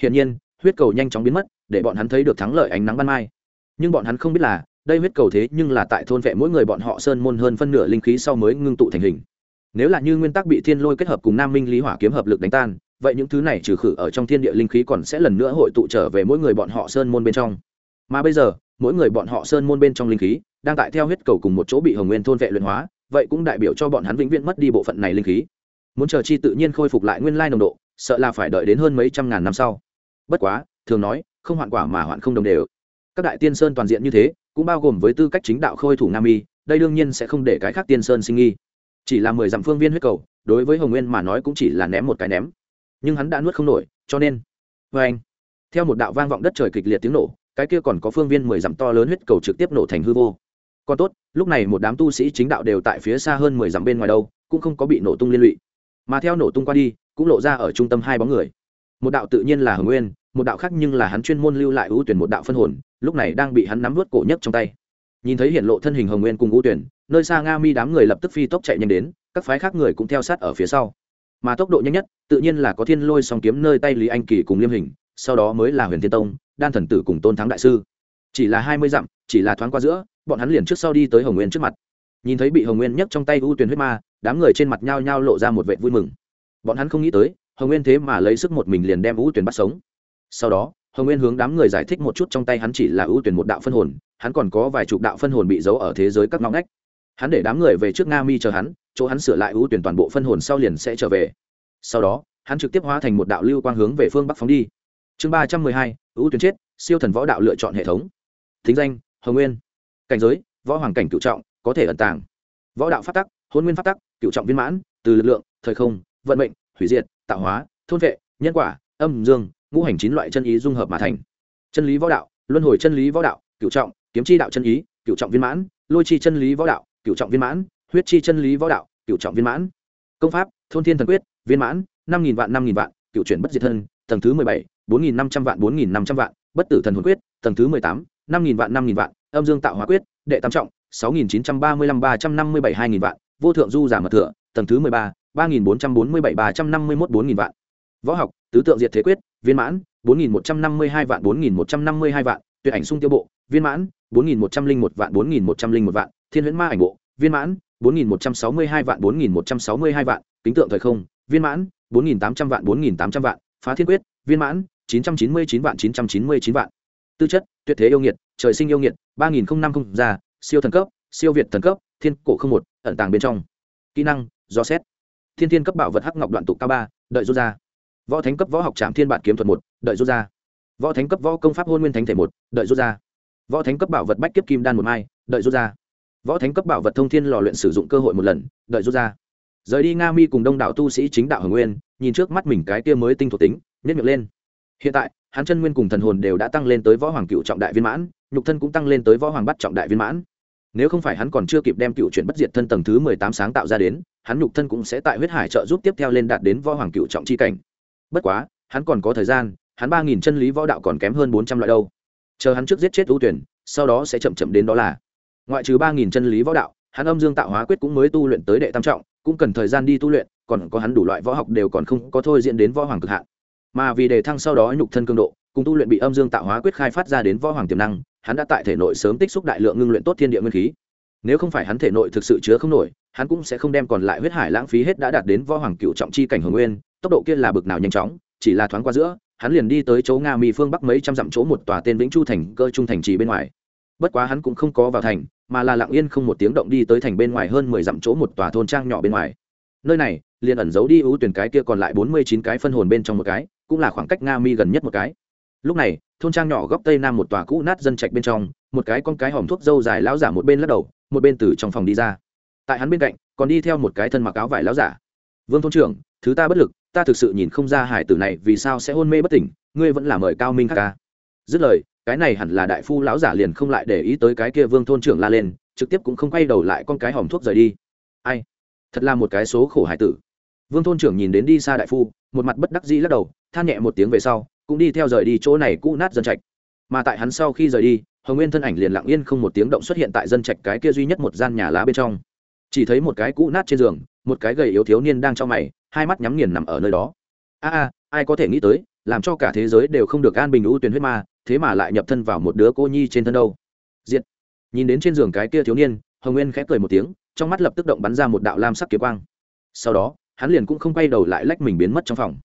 Hiển nhiên, huyết cầu nhanh chóng biến mất, để bọn hắn thấy được thắng lợi ánh nắng ban mai. Nhưng bọn hắn không biết là, đây huyết cầu thế nhưng là tại thôn vệ mỗi người bọn họ sơn môn hơn phân nửa linh khí sau mới ngưng tụ thành hình. Nếu là như nguyên tắc bị thiên lôi kết hợp cùng nam minh lý hỏa kiếm hợp lực đánh tan, vậy những thứ này trừ khử ở trong thiên địa linh khí còn sẽ lần nữa hội tụ trở về mỗi người bọn họ sơn môn bên trong. Mà bây giờ mỗi người bọn họ sơn môn bên trong linh khí, đang tại theo huyết cầu cùng một chỗ bị hồng nguyên thôn vệ luyện hóa, vậy cũng đại biểu cho bọn hắn vĩnh viễn mất đi bộ phận này linh khí. Muốn chờ chi tự nhiên khôi phục lại nguyên lai nồng độ, sợ là phải đợi đến hơn mấy trăm ngàn năm sau. Bất quá, thường nói, không hoạn quả mà hoạn không đồng đều. Các đại tiên sơn toàn diện như thế, cũng bao gồm với tư cách chính đạo khôi thủ nam y, đây đương nhiên sẽ không để cái khác tiên sơn sinh nghi. Chỉ là mười dặm phương viên huyết cầu, đối với hồng nguyên mà nói cũng chỉ là ném một cái ném. Nhưng hắn đã nuốt không nổi, cho nên vê anh. Theo một đạo vang vọng đất trời kịch liệt tiếng nổ cái kia còn có phương viên mười dặm to lớn huyết cầu trực tiếp nổ thành hư vô. Còn tốt, lúc này một đám tu sĩ chính đạo đều tại phía xa hơn mười dặm bên ngoài đâu, cũng không có bị nổ tung liên lụy. Mà theo nổ tung qua đi, cũng lộ ra ở trung tâm hai bóng người. Một đạo tự nhiên là hồng nguyên, một đạo khác nhưng là hắn chuyên môn lưu lại ưu tuyển một đạo phân hồn, lúc này đang bị hắn nắm vớt cổ nhất trong tay. Nhìn thấy hiện lộ thân hình hồng nguyên cùng ưu tuyển, nơi xa nga mi đám người lập tức phi tốc chạy nhanh đến, các phái khác người cũng theo sát ở phía sau. Mà tốc độ nhanh nhất, tự nhiên là có thiên lôi song kiếm nơi tay lý anh kỳ cùng liêm hình, sau đó mới là huyền thiên tông đan thần tử cùng tôn thắng đại sư. Chỉ là hai mươi dặm, chỉ là thoáng qua giữa, bọn hắn liền trước sau đi tới hồng nguyên trước mặt. Nhìn thấy bị hồng nguyên nhấc trong tay U Tuyền huyết ma, đám người trên mặt nhao nhao lộ ra một vệ vui mừng. Bọn hắn không nghĩ tới, hồng nguyên thế mà lấy sức một mình liền đem U Tuyền bắt sống. Sau đó, hồng nguyên hướng đám người giải thích một chút trong tay hắn chỉ là U Tuyền một đạo phân hồn, hắn còn có vài chục đạo phân hồn bị giấu ở thế giới các ngõ ngách. Hắn để đám người về trước nga mi chờ hắn, chỗ hắn sửa lại U tuyển toàn bộ phân hồn sau liền sẽ trở về. Sau đó, hắn trực tiếp hóa thành một đạo lưu quang hướng về phương bắc phóng đi chương ba trăm mười hai, ưu tuyến chết, siêu thần võ đạo lựa chọn hệ thống. Thính danh, hồng nguyên. Cảnh giới, võ hoàng cảnh cựu trọng, có thể ẩn tàng. Võ đạo phát tắc, hôn nguyên phát tắc cựu trọng viên mãn, từ lực lượng, thời không, vận mệnh, hủy diệt, tạo hóa, thôn vệ, nhân quả, âm dương, ngũ hành chín loại chân ý dung hợp mà thành. Chân lý võ đạo, luân hồi chân lý võ đạo cựu trọng, kiếm chi đạo chân ý cựu trọng viên mãn, lôi chi chân lý võ đạo cựu trọng viên mãn, huyết chi chân lý võ đạo cựu trọng viên mãn. Công pháp, thôn thiên thần quyết, viên mãn, năm nghìn vạn năm nghìn vạn, cựu chuyển bất diệt thân, tầng thứ mười bảy bốn nghìn năm trăm vạn bốn nghìn năm trăm vạn bất tử thần hồn quyết tầng thứ mười tám năm nghìn vạn năm nghìn vạn âm dương tạo hóa quyết đệ tam trọng sáu nghìn chín trăm ba mươi lăm ba trăm năm mươi bảy hai nghìn vạn vô thượng du giả mật thừa tầng thứ mười ba ba nghìn bốn trăm bốn mươi bảy ba trăm năm mươi mốt bốn nghìn vạn võ học tứ tượng diệt thế quyết viên mãn bốn nghìn một trăm năm mươi hai vạn bốn nghìn một trăm năm mươi hai vạn tuyệt ảnh sung tiêu bộ viên mãn bốn nghìn một trăm linh một vạn bốn nghìn một trăm linh một vạn thiên huyễn ma ảnh bộ viên mãn bốn nghìn một trăm sáu mươi hai vạn bốn nghìn một trăm sáu mươi hai vạn kính tượng thời không viên mãn bốn nghìn tám trăm vạn bốn nghìn tám trăm vạn phá thiên quyết viên mãn chín trăm chín mươi chín vạn chín trăm chín mươi chín vạn. Tư chất, tuyệt thế yêu nghiệt, trời sinh yêu nghiệt, ba nghìn năm không già siêu thần cấp, siêu việt thần cấp, thiên cổ không một, ẩn tàng bên trong. Kỹ năng, do xét. Thiên thiên cấp bảo vật hắc ngọc đoạn tụ cao ba, đợi rút ra. Võ thánh cấp võ học trạm thiên bản kiếm thuật một, đợi rút ra. Võ thánh cấp võ công pháp hôn nguyên thánh thể một, đợi rút ra. Võ thánh cấp bảo vật bách kiếp kim đan một mai, đợi rút ra. Võ thánh cấp bảo vật thông thiên lò luyện sử dụng cơ hội một lần, đợi rút ra. Rời đi nga mi cùng đông đảo tu sĩ chính đạo hồng nguyên, nhìn trước mắt mình cái kia mới tinh thuộc tính nhất miệng lên hiện tại, hắn chân nguyên cùng thần hồn đều đã tăng lên tới võ hoàng cựu trọng đại viên mãn, nhục thân cũng tăng lên tới võ hoàng bắt trọng đại viên mãn. Nếu không phải hắn còn chưa kịp đem cựu chuyển bất diệt thân tầng thứ mười tám sáng tạo ra đến, hắn nhục thân cũng sẽ tại huyết hải trợ giúp tiếp theo lên đạt đến võ hoàng cựu trọng chi cảnh. Bất quá, hắn còn có thời gian, hắn ba nghìn chân lý võ đạo còn kém hơn bốn trăm loại đâu. Chờ hắn trước giết chết ưu tuyển sau đó sẽ chậm chậm đến đó là. Ngoại trừ ba nghìn chân lý võ đạo, hắn âm dương tạo hóa quyết cũng mới tu luyện tới đệ tam trọng, cũng cần thời gian đi tu luyện, còn có hắn đủ loại võ học đều còn không có thôi diễn đến võ hoàng cực hạn mà vì đề thăng sau đó nhục thân cường độ, cùng tu luyện bị âm dương tạo hóa quyết khai phát ra đến võ hoàng tiềm năng, hắn đã tại thể nội sớm tích xúc đại lượng ngưng luyện tốt thiên địa nguyên khí. Nếu không phải hắn thể nội thực sự chứa không nổi, hắn cũng sẽ không đem còn lại huyết hải lãng phí hết đã đạt đến võ hoàng cựu trọng chi cảnh hồng nguyên, tốc độ kia là bực nào nhanh chóng, chỉ là thoáng qua giữa, hắn liền đi tới chỗ nga mi phương bắc mấy trăm dặm chỗ một tòa tên vĩnh chu thành cơ trung thành trì bên ngoài. Bất quá hắn cũng không có vào thành, mà là lặng yên không một tiếng động đi tới thành bên ngoài hơn mười dặm chỗ một tòa thôn trang nhỏ bên ngoài. Nơi này, liền ẩn giấu đi ưu tuyển cái kia còn lại bốn mươi chín cái phân hồn bên trong một cái cũng là khoảng cách nga mi gần nhất một cái. Lúc này, thôn trang nhỏ góc tây nam một tòa cũ nát dân trạch bên trong, một cái con cái hòm thuốc dâu dài lão giả một bên lắc đầu, một bên từ trong phòng đi ra. Tại hắn bên cạnh, còn đi theo một cái thân mặc áo vải lão giả. Vương thôn trưởng, thứ ta bất lực, ta thực sự nhìn không ra hải tử này vì sao sẽ hôn mê bất tỉnh, ngươi vẫn là mời cao minh khắc ca. Dứt lời, cái này hẳn là đại phu lão giả liền không lại để ý tới cái kia vương thôn trưởng la lên, trực tiếp cũng không quay đầu lại con cái hòm thuốc rời đi. Ai? Thật là một cái số khổ hải tử. Vương thôn trưởng nhìn đến đi xa đại phu, một mặt bất đắc dĩ lắc đầu than nhẹ một tiếng về sau, cũng đi theo rời đi chỗ này cũ nát dân trạch. Mà tại hắn sau khi rời đi, hồng nguyên thân ảnh liền lặng yên không một tiếng động xuất hiện tại dân trạch cái kia duy nhất một gian nhà lá bên trong. Chỉ thấy một cái cũ nát trên giường, một cái gầy yếu thiếu niên đang trong mày, hai mắt nhắm nghiền nằm ở nơi đó. A a, ai có thể nghĩ tới, làm cho cả thế giới đều không được an bình ưu tuyển huyết ma, thế mà lại nhập thân vào một đứa cô nhi trên thân đâu. Diệt. Nhìn đến trên giường cái kia thiếu niên, hồng nguyên khẽ cười một tiếng, trong mắt lập tức động bắn ra một đạo lam sắc kiếm quang. Sau đó, hắn liền cũng không quay đầu lại lách mình biến mất trong phòng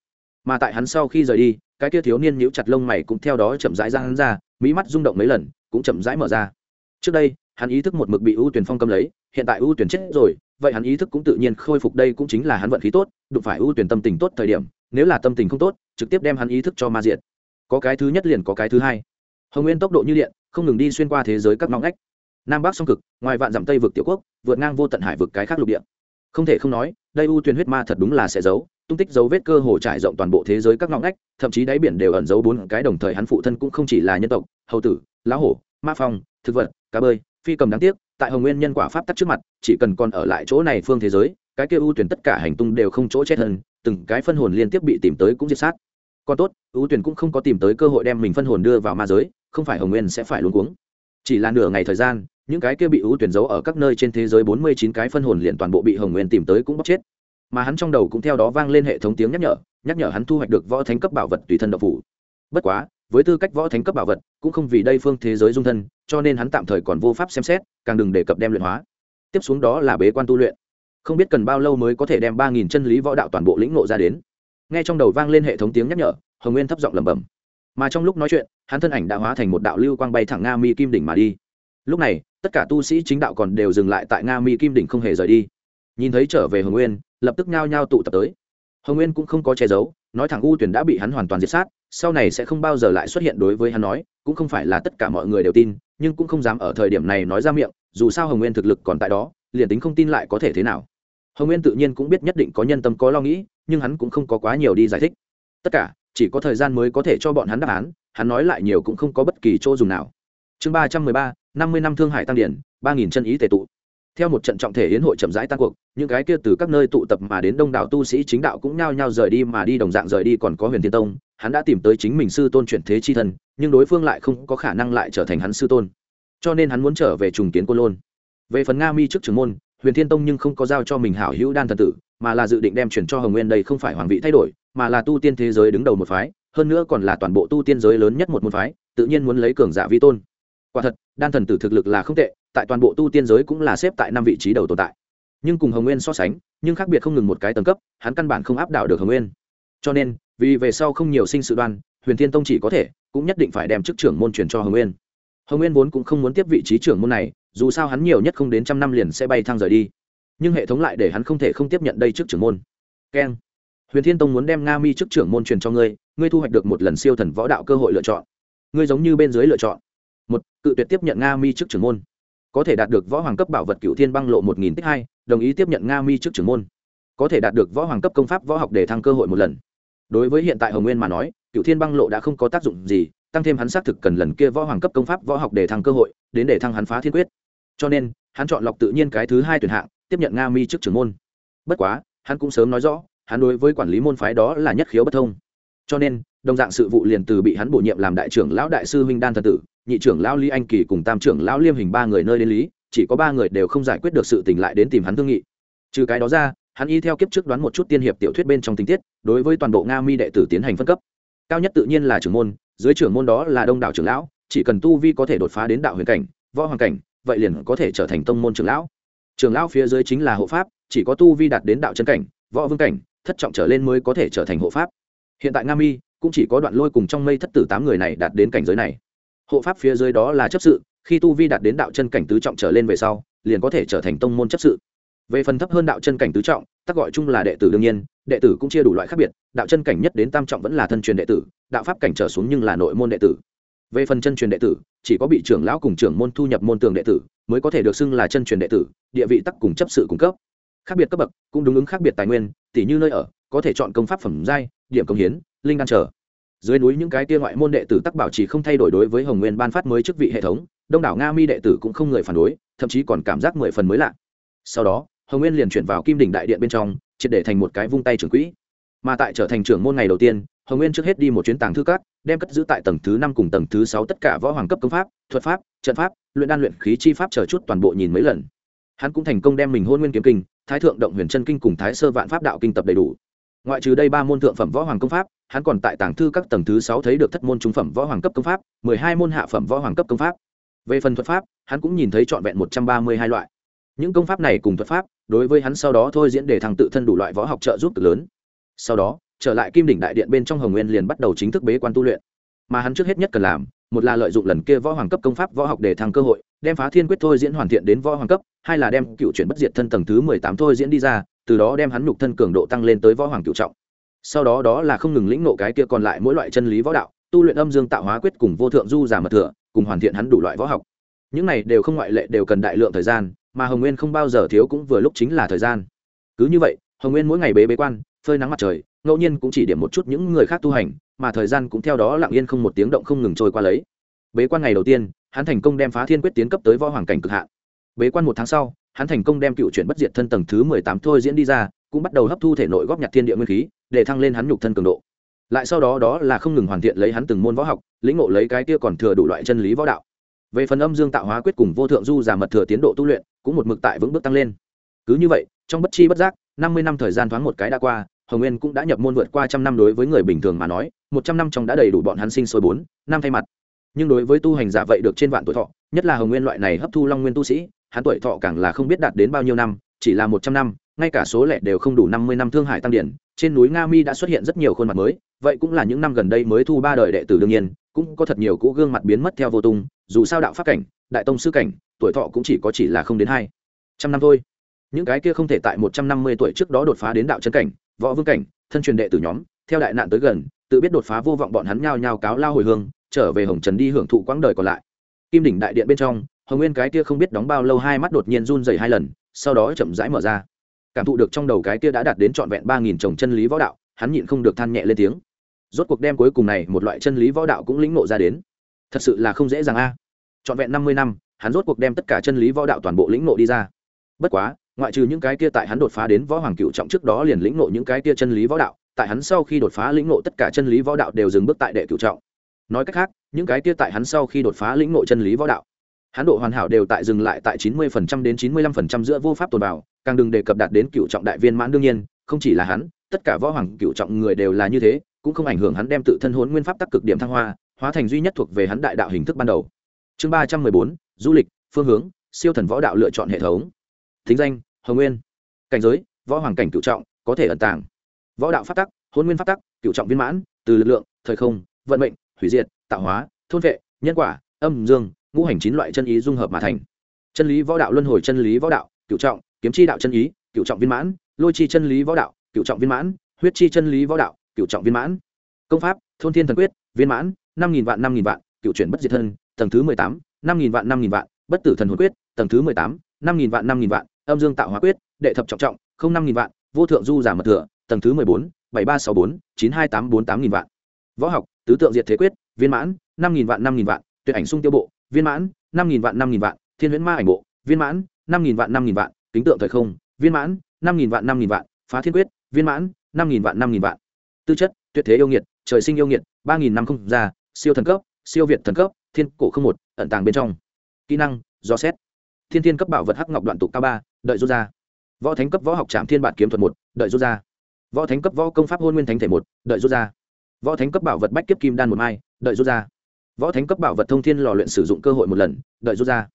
mà tại hắn sau khi rời đi, cái kia thiếu niên nhíu chặt lông mày cũng theo đó chậm rãi ra hắn ra, mỹ mắt rung động mấy lần, cũng chậm rãi mở ra. Trước đây, hắn ý thức một mực bị ưu tuyển phong cầm lấy, hiện tại ưu tuyển chết rồi, vậy hắn ý thức cũng tự nhiên khôi phục đây cũng chính là hắn vận khí tốt, đụng phải ưu tuyển tâm tình tốt thời điểm, nếu là tâm tình không tốt, trực tiếp đem hắn ý thức cho ma diện có cái thứ nhất liền có cái thứ hai. Hồng nguyên tốc độ như điện, không ngừng đi xuyên qua thế giới các ngõ ngách. Nam bắc song cực, ngoài vạn dặm tây vực tiểu quốc, vượt ngang vô tận hải vực cái khác lục địa không thể không nói, đây U Tuyền huyết ma thật đúng là sẽ giấu, tung tích dấu vết cơ hồ trải rộng toàn bộ thế giới các ngõ ngách, thậm chí đáy biển đều ẩn giấu bốn cái đồng thời hắn phụ thân cũng không chỉ là nhân tộc, hầu tử, lá hổ, ma phong, thực vật, cá bơi, phi cầm đáng tiếc, tại hồng nguyên nhân quả pháp tắc trước mặt, chỉ cần còn ở lại chỗ này phương thế giới, cái kia ưu tuyển tất cả hành tung đều không chỗ chết hơn từng cái phân hồn liên tiếp bị tìm tới cũng diệt sát. Còn tốt, ưu tuyển cũng không có tìm tới cơ hội đem mình phân hồn đưa vào ma giới, không phải hồng nguyên sẽ phải luống cuống. Chỉ là nửa ngày thời gian những cái kia bị ưu tuyển giấu ở các nơi trên thế giới bốn mươi chín cái phân hồn liền toàn bộ bị hồng nguyên tìm tới cũng bóc chết. Mà hắn trong đầu cũng theo đó vang lên hệ thống tiếng nhắc nhở nhắc nhở hắn thu hoạch được võ thánh cấp bảo vật tùy thân độc phủ. Bất quá, với tư cách võ thánh cấp bảo vật, cũng không vì đây phương thế giới dung thân, cho nên hắn tạm thời còn vô pháp xem xét, càng đừng đề cập đem luyện hóa. Tiếp xuống đó là bế quan tu luyện. Không biết cần bao lâu mới có thể đem ba nghìn chân lý võ đạo toàn bộ lĩnh ngộ ra đến. Nghe trong đầu vang lên hệ thống tiếng nhắc nhở, hồng nguyên thấp giọng lẩm bẩm. Mà trong lúc nói chuyện, hắn thân ảnh đã hóa thành một đạo lưu quang bay thẳng nga mi kim đỉnh mà đi. Lúc này tất cả tu sĩ chính đạo còn đều dừng lại tại nga mi kim đỉnh không hề rời đi. Nhìn thấy trở về hồng nguyên, lập tức nhao nhao tụ tập tới. Hồng nguyên cũng không có che giấu, nói thẳng u tuyển đã bị hắn hoàn toàn diệt sát, sau này sẽ không bao giờ lại xuất hiện đối với hắn nói, cũng không phải là tất cả mọi người đều tin, nhưng cũng không dám ở thời điểm này nói ra miệng, dù sao hồng nguyên thực lực còn tại đó, liền tính không tin lại có thể thế nào. Hồng nguyên tự nhiên cũng biết nhất định có nhân tâm có lo nghĩ, nhưng hắn cũng không có quá nhiều đi giải thích. Tất cả, chỉ có thời gian mới có thể cho bọn hắn đáp án, hắn nói lại nhiều cũng không có bất kỳ chỗ dùng nào. Chương ba trăm mười ba năm mươi năm thương hải tăng điển, ba nghìn chân ý tề tụ. Theo một trận trọng thể hiến hội chậm rãi tan cuộc, những cái kia từ các nơi tụ tập mà đến đông đảo tu sĩ chính đạo cũng nhao nhao rời đi mà đi đồng dạng rời đi còn có huyền thiên tông, hắn đã tìm tới chính mình sư tôn chuyển thế chi thân, nhưng đối phương lại không có khả năng lại trở thành hắn sư tôn. Cho nên hắn muốn trở về trùng kiến côn lôn. Về phần nga mi trước trường môn, huyền thiên tông nhưng không có giao cho mình hảo hữu đan thần tử, mà là dự định đem chuyển cho hồng nguyên đây không phải hoàng vị thay đổi, mà là tu tiên thế giới đứng đầu một phái, hơn nữa còn là toàn bộ tu tiên giới lớn nhất một môn phái, tự nhiên muốn lấy cường giả vi tôn quả thật, đan thần tử thực lực là không tệ, tại toàn bộ tu tiên giới cũng là xếp tại năm vị trí đầu tồn tại. Nhưng cùng hồng nguyên so sánh, nhưng khác biệt không ngừng một cái tầng cấp, hắn căn bản không áp đảo được hồng nguyên. Cho nên, vì về sau không nhiều sinh sự đoan, huyền thiên tông chỉ có thể, cũng nhất định phải đem chức trưởng môn truyền cho hồng nguyên. Hồng nguyên vốn cũng không muốn tiếp vị trí trưởng môn này, dù sao hắn nhiều nhất không đến trăm năm liền sẽ bay thang rời đi. Nhưng hệ thống lại để hắn không thể không tiếp nhận đây chức trưởng môn. Keng. Huyền thiên tông muốn đem nga mi chức trưởng môn truyền cho ngươi ngươi thu hoạch được một lần siêu thần võ đạo cơ hội lựa chọn. Ngươi giống như bên dưới lựa chọn một, cự tuyệt tiếp nhận nga mi chức trưởng môn. Có thể đạt được võ hoàng cấp bảo vật cựu thiên băng lộ một nghìn tích hai, đồng ý tiếp nhận nga mi trước trưởng môn. Có thể đạt được võ hoàng cấp công pháp võ học để thăng cơ hội một lần. Đối với hiện tại hồng nguyên mà nói cựu thiên băng lộ đã không có tác dụng gì, tăng thêm hắn xác thực cần lần kia võ hoàng cấp công pháp võ học để thăng cơ hội, đến để thăng hắn phá thiên quyết. Cho nên, hắn chọn lọc tự nhiên cái thứ hai tuyển hạng, tiếp nhận nga mi trước trưởng môn. Bất quá, hắn cũng sớm nói rõ, hắn đối với quản lý môn phái đó là nhất khiếu bất thông. Cho nên đồng dạng sự vụ liền từ bị hắn bổ nhiệm làm đại trưởng lão đại sư huynh đan thần tử, nhị trưởng lão lý anh kỳ cùng tam trưởng lão liêm hình ba người nơi đến lý, chỉ có ba người đều không giải quyết được sự tình lại đến tìm hắn thương nghị. Trừ cái đó ra, hắn y theo kiếp trước đoán một chút tiên hiệp tiểu thuyết bên trong tình tiết, đối với toàn bộ nga mi đệ tử tiến hành phân cấp. Cao nhất tự nhiên là trưởng môn, dưới trưởng môn đó là đông đảo trưởng lão, chỉ cần tu vi có thể đột phá đến đạo huyền cảnh, võ hoàng cảnh, vậy liền có thể trở thành tông môn trưởng lão. Trưởng lão phía dưới chính là hộ pháp, chỉ có tu vi đạt đến đạo chân cảnh, võ vương cảnh, thất trọng trở lên mới có thể trở thành hộ pháp. Hiện tại nga mi cũng chỉ có đoạn lôi cùng trong mây thất tử tám người này đạt đến cảnh giới này. Hộ pháp phía dưới đó là chấp sự, khi tu vi đạt đến đạo chân cảnh tứ trọng trở lên về sau, liền có thể trở thành tông môn chấp sự. Về phần thấp hơn đạo chân cảnh tứ trọng, tắc gọi chung là đệ tử đương nhiên, đệ tử cũng chia đủ loại khác biệt, đạo chân cảnh nhất đến tam trọng vẫn là thân truyền đệ tử, đạo pháp cảnh trở xuống nhưng là nội môn đệ tử. Về phần chân truyền đệ tử, chỉ có bị trưởng lão cùng trưởng môn thu nhập môn tường đệ tử, mới có thể được xưng là chân truyền đệ tử, địa vị tắc cùng chấp sự cung cấp. Khác biệt cấp bậc, cũng đúng ứng khác biệt tài nguyên tỷ như nơi ở có thể chọn công pháp phẩm giai, điểm công hiến, linh đan trở. Dưới núi những cái kia ngoại môn đệ tử tắc bảo chỉ không thay đổi đối với hồng nguyên ban phát mới chức vị hệ thống, đông đảo nga mi đệ tử cũng không người phản đối, thậm chí còn cảm giác mười phần mới lạ. Sau đó, hồng nguyên liền chuyển vào kim đỉnh đại điện bên trong, triệt để thành một cái vung tay trưởng quỹ. Mà tại trở thành trưởng môn ngày đầu tiên, hồng nguyên trước hết đi một chuyến tàng thư cát đem cất giữ tại tầng thứ năm cùng tầng thứ sáu tất cả võ hoàng cấp công pháp, thuật pháp, trận pháp, luyện đan luyện khí chi pháp chờ chút toàn bộ nhìn mấy lần. Hắn cũng thành công đem mình hôn nguyên kiếm kinh, thái thượng động huyền chân kinh cùng thái sơ vạn pháp đạo kinh tập đầy đủ ngoại trừ đây ba môn thượng phẩm võ hoàng công pháp, hắn còn tại tàng thư các tầng thứ sáu thấy được thất môn trung phẩm võ hoàng cấp công pháp, mười hai môn hạ phẩm võ hoàng cấp công pháp. Về phần thuật pháp, hắn cũng nhìn thấy trọn vẹn một trăm ba mươi hai loại. Những công pháp này cùng thuật pháp, đối với hắn sau đó thôi diễn để thằng tự thân đủ loại võ học trợ giúp cực lớn. Sau đó, trở lại kim đỉnh đại điện bên trong hồng nguyên liền bắt đầu chính thức bế quan tu luyện. Mà hắn trước hết nhất cần làm, một là lợi dụng lần kia võ hoàng cấp công pháp võ học để thăng cơ hội, đem phá thiên quyết thôi diễn hoàn thiện đến võ hoàng cấp, hai là đem cựu chuyển bất diệt thân tầng thứ mười tám thôi diễn đi ra từ đó đem hắn nhục thân cường độ tăng lên tới võ hoàng cựu trọng. Sau đó đó là không ngừng lĩnh nộ cái kia còn lại mỗi loại chân lý võ đạo, tu luyện âm dương tạo hóa quyết cùng vô thượng du giả mật thừa, cùng hoàn thiện hắn đủ loại võ học. Những này đều không ngoại lệ, đều cần đại lượng thời gian, mà hồng nguyên không bao giờ thiếu cũng vừa lúc chính là thời gian. Cứ như vậy, hồng nguyên mỗi ngày bế bế quan, phơi nắng mặt trời, ngẫu nhiên cũng chỉ điểm một chút những người khác tu hành, mà thời gian cũng theo đó lặng yên không một tiếng động không ngừng trôi qua lấy. Bế quan ngày đầu tiên, hắn thành công đem phá thiên quyết tiến cấp tới võ hoàng cảnh cực hạn. Bế quan một tháng sau hắn thành công đem cựu chuyển bất diệt thân tầng thứ mười tám thôi diễn đi ra, cũng bắt đầu hấp thu thể nội góp nhặt thiên địa nguyên khí, để thăng lên hắn nhục thân cường độ. Lại sau đó đó là không ngừng hoàn thiện lấy hắn từng môn võ học, lĩnh ngộ lấy cái kia còn thừa đủ loại chân lý võ đạo. Về phần âm dương tạo hóa quyết cùng vô thượng du giả mật thừa tiến độ tu luyện, cũng một mực tại vững bước tăng lên. Cứ như vậy, trong bất chi bất giác, năm mươi năm thời gian thoáng một cái đã qua, hồng nguyên cũng đã nhập môn vượt qua trăm năm đối với người bình thường mà nói, một trăm năm trong đã đầy đủ bọn hắn sinh sôi bốn, năm thay mặt. Nhưng đối với tu hành giả vậy được trên vạn tuổi thọ, nhất là hồng nguyên loại này hấp thu long nguyên tu sĩ hắn tuổi thọ càng là không biết đạt đến bao nhiêu năm, chỉ là một trăm năm, ngay cả số lẻ đều không đủ năm mươi năm thương hải tăng điển, trên núi nga mi đã xuất hiện rất nhiều khuôn mặt mới, vậy cũng là những năm gần đây mới thu ba đời đệ tử đương nhiên, cũng có thật nhiều cũ gương mặt biến mất theo vô tung, dù sao đạo pháp cảnh, đại tông sư cảnh, tuổi thọ cũng chỉ có chỉ là không đến hai trăm năm thôi. Những cái kia không thể tại một trăm năm mươi tuổi trước đó đột phá đến đạo chân cảnh, võ vương cảnh, thân truyền đệ tử nhóm, theo đại nạn tới gần, tự biết đột phá vô vọng bọn hắn nhao nhao cáo lao hồi hương, trở về hồng trần đi hưởng thụ quãng đời còn lại. Kim đỉnh đại điện bên trong hồng nguyên cái kia không biết đóng bao lâu hai mắt đột nhiên run dày hai lần, sau đó chậm rãi mở ra. Cảm thụ được trong đầu cái kia đã đạt đến trọn vẹn ba nghìn chồng chân lý võ đạo, hắn nhịn không được than nhẹ lên tiếng. Rốt cuộc đem cuối cùng này một loại chân lý võ đạo cũng lĩnh ngộ ra đến. Thật sự là không dễ dàng a. À. trọn vẹn năm mươi năm, hắn rốt cuộc đem tất cả chân lý võ đạo toàn bộ lĩnh ngộ đi ra. Bất quá, ngoại trừ những cái kia tại hắn đột phá đến võ hoàng cựu trọng trước đó liền lĩnh ngộ những cái kia chân lý võ đạo, tại hắn sau khi đột phá lĩnh ngộ tất cả chân lý võ đạo đều dừng bước tại đệ cựu trọng. Nói cách khác, những cái kia tại hắn sau khi đột phá lĩnh ngộ chân lý võ đạo Hán độ hoàn hảo đều tại dừng lại tại chín mươi phần trăm đến chín mươi lăm phần trăm giữa vô pháp tồn vào, càng đừng đề cập đạt đến cựu trọng đại viên mãn đương nhiên, không chỉ là hắn, tất cả võ hoàng cựu trọng người đều là như thế, cũng không ảnh hưởng hắn đem tự thân hốn nguyên pháp tắc cực điểm thăng hoa, hóa thành duy nhất thuộc về hắn đại đạo hình thức ban đầu. Chương ba trăm mười bốn, du lịch, phương hướng, siêu thần võ đạo lựa chọn hệ thống. Thính danh, hồng nguyên. Cảnh giới, võ hoàng cảnh cựu trọng, có thể ẩn tàng. Võ đạo pháp tắc, hôn nguyên pháp tắc, cựu trọng viên mãn, từ lực lượng, thời không, vận mệnh, hủy diệt, tạo hóa, thôn vệ, nhân quả, âm dương ngũ hành chín loại chân ý dung hợp mà thành. Chân lý võ đạo luân hồi chân lý võ đạo cựu trọng, kiếm chi đạo chân ý cựu trọng viên mãn, lôi chi chân lý võ đạo cựu trọng viên mãn, huyết chi chân lý võ đạo cựu trọng viên mãn. Công pháp, thôn thiên thần quyết, viên mãn, năm nghìn vạn, năm nghìn vạn cựu chuyển bất diệt thân, tầng thứ mười tám, năm nghìn vạn, năm nghìn vạn, bất tử thần hồn quyết, tầng thứ mười tám, năm nghìn vạn, năm nghìn vạn, âm dương tạo hóa quyết, đệ thập trọng trọng, không năm nghìn vạn, vô thượng du giả mật thừa, tầng thứ mười bốn, bảy ba sáu bốn, chín hai tám bốn tám nghìn vạn. Võ học, tứ tượng diệt thế quyết, viên mãn, năm nghìn vạn, năm nghìn vạn, tuyệt ảnh sung tiêu bộ viên mãn, năm nghìn vạn, năm nghìn vạn. Thiên huyễn ma ảnh bộ. Viên mãn, năm nghìn vạn, năm nghìn vạn. Kính tượng thời không. Viên mãn, năm nghìn vạn, năm nghìn vạn. Phá thiên quyết. Viên mãn, năm nghìn vạn, năm nghìn vạn. Tư chất, tuyệt thế yêu nghiệt. Trời sinh yêu nghiệt. ba nghìn năm không ra. Siêu thần cấp, siêu việt thần cấp. Thiên cổ không một, ẩn tàng bên trong. Kỹ năng, do xét. Thiên thiên cấp bảo vật hắc ngọc đoạn tụ cao ba, đợi rút ra. Võ thánh cấp võ học trạm thiên bản kiếm thuật một, đợi rút ra. Võ thánh cấp võ công pháp hôn nguyên thánh thể một, đợi rút ra. Võ thánh cấp bảo vật bách kiếp kim đan một mai, đợi rút ra võ thánh cấp bảo vật thông thiên lò luyện sử dụng cơ hội một lần, đợi rút ra.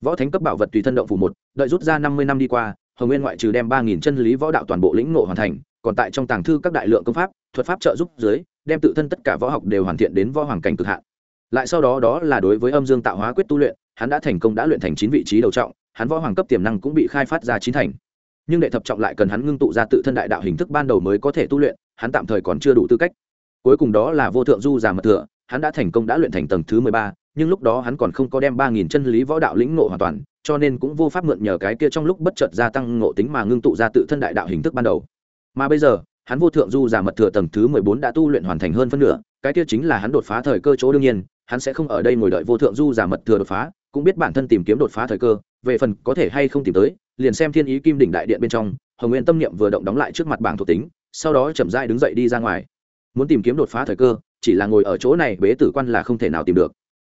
Võ thánh cấp bảo vật tùy thân động phủ một, đợi rút ra năm mươi năm đi qua, hồng nguyên ngoại trừ đem ba nghìn chân lý võ đạo toàn bộ lĩnh ngộ hoàn thành, còn tại trong tàng thư các đại lượng công pháp, thuật pháp trợ giúp dưới, đem tự thân tất cả võ học đều hoàn thiện đến võ hoàng cảnh cực hạn. Lại sau đó đó là đối với âm dương tạo hóa quyết tu luyện, hắn đã thành công đã luyện thành chín vị trí đầu trọng, hắn võ hoàng cấp tiềm năng cũng bị khai phát ra chín thành. Nhưng đệ thập trọng lại cần hắn ngưng tụ ra tự thân đại đạo hình thức ban đầu mới có thể tu luyện, hắn tạm thời còn chưa đủ tư cách. Cuối cùng đó là vô thượng du già mật thừa hắn đã thành công đã luyện thành tầng thứ mười ba, nhưng lúc đó hắn còn không có đem ba nghìn chân lý võ đạo lĩnh ngộ hoàn toàn, cho nên cũng vô pháp mượn nhờ cái kia trong lúc bất chợt gia tăng ngộ tính mà ngưng tụ ra tự thân đại đạo hình thức ban đầu. Mà bây giờ, hắn vô thượng du giả mật thừa tầng thứ mười bốn đã tu luyện hoàn thành hơn phân nửa, cái kia chính là hắn đột phá thời cơ chỗ đương nhiên, hắn sẽ không ở đây ngồi đợi vô thượng du giả mật thừa đột phá, cũng biết bản thân tìm kiếm đột phá thời cơ, về phần có thể hay không tìm tới, liền xem thiên ý kim đỉnh đại điện bên trong, hồng nguyên tâm niệm vừa động đóng lại trước mặt bảng thuộc tính, sau đó chậm rãi đứng dậy đi ra ngoài. Muốn tìm kiếm đột phá thời cơ chỉ là ngồi ở chỗ này, bế tử quan là không thể nào tìm được.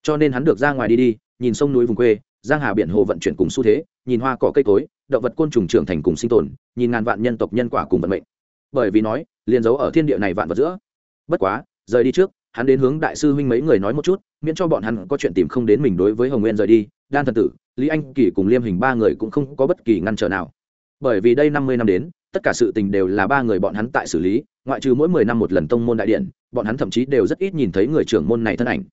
Cho nên hắn được ra ngoài đi đi, nhìn sông núi vùng quê, giang hà biển hồ vận chuyển cùng xu thế, nhìn hoa cỏ cây cối, động vật côn trùng trưởng thành cùng sinh tồn, nhìn ngàn vạn nhân tộc nhân quả cùng vận mệnh. Bởi vì nói, liền giấu ở thiên địa này vạn vật giữa. Bất quá, rời đi trước, hắn đến hướng đại sư huynh mấy người nói một chút, miễn cho bọn hắn có chuyện tìm không đến mình đối với hồng nguyên rời đi, đan thần tử, lý anh kỳ cùng liêm hình ba người cũng không có bất kỳ ngăn trở nào. Bởi vì đây năm mươi năm đến tất cả sự tình đều là ba người bọn hắn tại xử lý, ngoại trừ mỗi mười năm một lần tông môn đại điện, bọn hắn thậm chí đều rất ít nhìn thấy người trưởng môn này thân ảnh.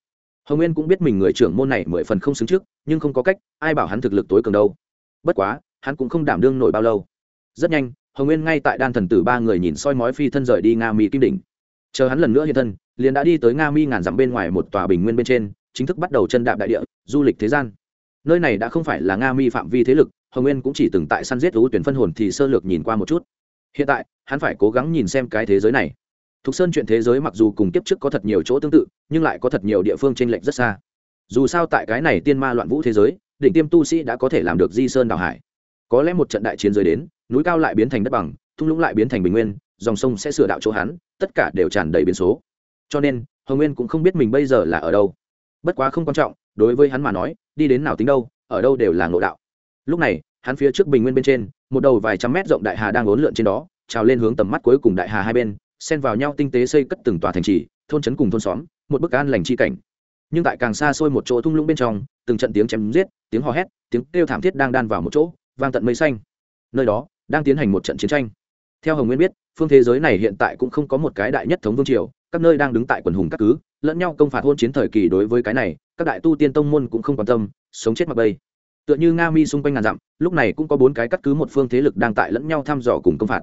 Hồng nguyên cũng biết mình người trưởng môn này mười phần không xứng trước, nhưng không có cách, ai bảo hắn thực lực tối cường đâu. Bất quá, hắn cũng không đảm đương nổi bao lâu. Rất nhanh, hồng nguyên ngay tại đan thần tử ba người nhìn soi mói phi thân rời đi nga mi kim đỉnh. Chờ hắn lần nữa hiện thân, liền đã đi tới nga mi ngàn dặm bên ngoài một tòa bình nguyên bên trên, chính thức bắt đầu chân đạp đại địa, du lịch thế gian. Nơi này đã không phải là nga mi phạm vi thế lực hồng nguyên cũng chỉ từng tại săn giết lũ tuyển phân hồn thì sơ lược nhìn qua một chút. Hiện tại, hắn phải cố gắng nhìn xem cái thế giới này. Thục sơn chuyện thế giới mặc dù cùng kiếp trước có thật nhiều chỗ tương tự, nhưng lại có thật nhiều địa phương t r ê n lệch rất xa. Dù sao tại cái này tiên ma loạn vũ thế giới, đỉnh tiêm tu sĩ đã có thể làm được di sơn đào hải. Có lẽ một trận đại chiến giới đến, núi cao lại biến thành đất bằng, thung lũng lại biến thành bình nguyên, dòng sông sẽ sửa đạo chỗ hắn, tất cả đều tràn đầy biến số. Cho nên, hồng nguyên cũng không biết mình bây giờ là ở đâu. Bất quá không quan trọng, đối với hắn mà nói, đi đến nào tính đâu, ở đâu đều là ngộ đạo lúc này, hắn phía trước bình nguyên bên trên, một đầu vài trăm mét rộng đại hà đang uốn lượn trên đó, trào lên hướng tầm mắt cuối cùng đại hà hai bên, xen vào nhau tinh tế xây cất từng tòa thành trì, thôn trấn cùng thôn xóm, một bức an lành chi cảnh. Nhưng tại càng xa xôi một chỗ thung lũng bên trong, từng trận tiếng chém giết, tiếng hò hét, tiếng kêu thảm thiết đang đan vào một chỗ, vang tận mây xanh. Nơi đó, đang tiến hành một trận chiến tranh. Theo hồng nguyên biết, phương thế giới này hiện tại cũng không có một cái đại nhất thống vương triều, các nơi đang đứng tại quần hùng các cứ, lẫn nhau công phạt hôn chiến thời kỳ đối với cái này, các đại tu tiên tông môn cũng không quan tâm, sống chết mặc bây tựa như nga mi xung quanh ngàn dặm, lúc này cũng có bốn cái cắt cứ một phương thế lực đang tại lẫn nhau thăm dò cùng công phạt.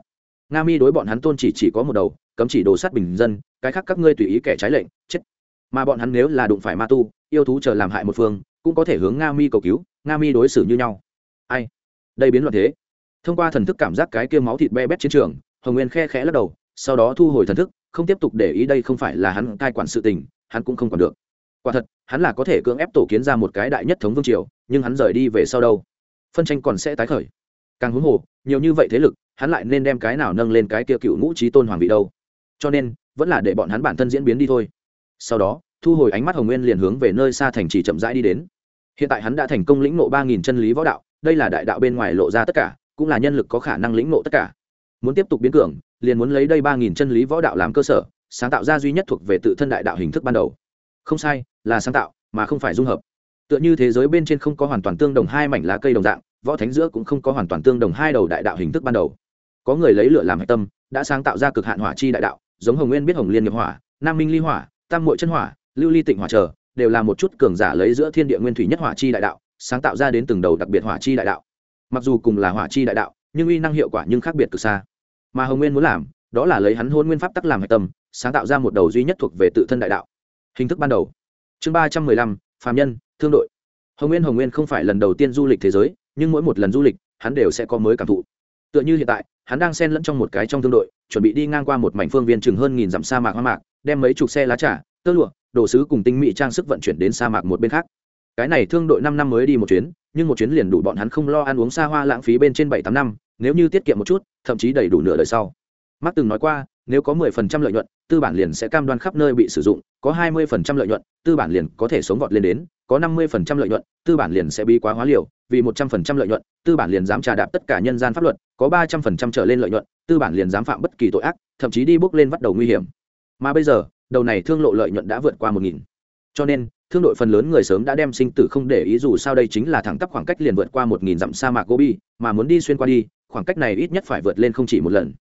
Nga mi đối bọn hắn tôn chỉ chỉ có một đầu, cấm chỉ đồ sát bình dân, cái khác các ngươi tùy ý kẻ trái lệnh, chết. Mà bọn hắn nếu là đụng phải ma tu, yêu thú chờ làm hại một phương, cũng có thể hướng nga mi cầu cứu, nga mi đối xử như nhau. Ai? Đây biến loạn thế. Thông qua thần thức cảm giác cái kia máu thịt be bét chiến trường, hồng nguyên khe khẽ lắc đầu, sau đó thu hồi thần thức, không tiếp tục để ý đây không phải là hắn cai quản sự tình, hắn cũng không còn được. Quả thật, hắn là có thể cưỡng ép tổ kiến ra một cái đại nhất thống vương triều nhưng hắn rời đi về sau đâu? Phân tranh còn sẽ tái khởi. Càng huống hồ, nhiều như vậy thế lực, hắn lại nên đem cái nào nâng lên cái kia cựu ngũ trí tôn hoàng vị đâu? Cho nên, vẫn là để bọn hắn bản thân diễn biến đi thôi. Sau đó, thu hồi ánh mắt hồng nguyên liền hướng về nơi xa thành trì chậm rãi đi đến. Hiện tại hắn đã thành công lĩnh nộ ba nghìn chân lý võ đạo, đây là đại đạo bên ngoài lộ ra tất cả, cũng là nhân lực có khả năng lĩnh nộ tất cả. Muốn tiếp tục biến cường, liền muốn lấy đây ba nghìn chân lý võ đạo làm cơ sở, sáng tạo ra duy nhất thuộc về tự thân đại đạo hình thức ban đầu. Không sai, là sáng tạo, mà không phải dung hợp tựa như thế giới bên trên không có hoàn toàn tương đồng hai mảnh lá cây đồng dạng, võ thánh giữa cũng không có hoàn toàn tương đồng hai đầu đại đạo hình thức ban đầu. Có người lấy lửa làm hạch tâm, đã sáng tạo ra cực hạn hỏa chi đại đạo, giống hồng nguyên biết hồng liên nghiệp hỏa, nam minh ly hỏa, tam mội chân hỏa, lưu ly tịnh hỏa trở đều là một chút cường giả lấy giữa thiên địa nguyên thủy nhất hỏa chi đại đạo, sáng tạo ra đến từng đầu đặc biệt hỏa chi đại đạo. Mặc dù cùng là hỏa chi đại đạo, nhưng uy năng hiệu quả nhưng khác biệt cực xa. Mà hồng nguyên muốn làm, đó là lấy hắn hôn nguyên pháp tắc làm hạch tâm, sáng tạo ra một đầu duy nhất thuộc về tự thân đại đạo. Hình thức ban đầu. Chương ba trăm mười lăm phạm nhân thương đội. Hồng nguyên hồng nguyên không phải lần đầu tiên du lịch thế giới nhưng mỗi một lần du lịch hắn đều sẽ có mới cảm thụ. Tựa như hiện tại hắn đang xen lẫn trong một cái trong thương đội chuẩn bị đi ngang qua một mảnh phương viên chừng hơn nghìn dặm sa mạc hoa mạc đem mấy chục xe lá trà tơ lụa đồ sứ cùng tinh mỹ trang sức vận chuyển đến sa mạc một bên khác. Cái này thương đội năm năm mới đi một chuyến nhưng một chuyến liền đủ bọn hắn không lo ăn uống xa hoa lãng phí bên trên bảy tám năm nếu như tiết kiệm một chút thậm chí đầy đủ nửa đời sau. Mark từng nói qua, nếu có 10% lợi nhuận, tư bản liền sẽ cam đoan khắp nơi bị sử dụng, có 20% lợi nhuận, tư bản liền có thể sống vọt lên đến, có 50% lợi nhuận, tư bản liền sẽ bị quá hóa liều, vì 100% lợi nhuận, tư bản liền dám trà đạp tất cả nhân gian pháp luật, có 300% trở lên lợi nhuận, tư bản liền dám phạm bất kỳ tội ác, thậm chí đi bước lên bắt đầu nguy hiểm. Mà bây giờ, đầu này thương lộ lợi nhuận đã vượt qua 1000. Cho nên, thương đội phần lớn người sớm đã đem sinh tử không để ý dù sao đây chính là thẳng tắp khoảng cách liền vượt qua 1000 dặm sa mạc Gobi, mà muốn đi xuyên qua đi, khoảng cách này ít nhất phải vượt lên không chỉ một lần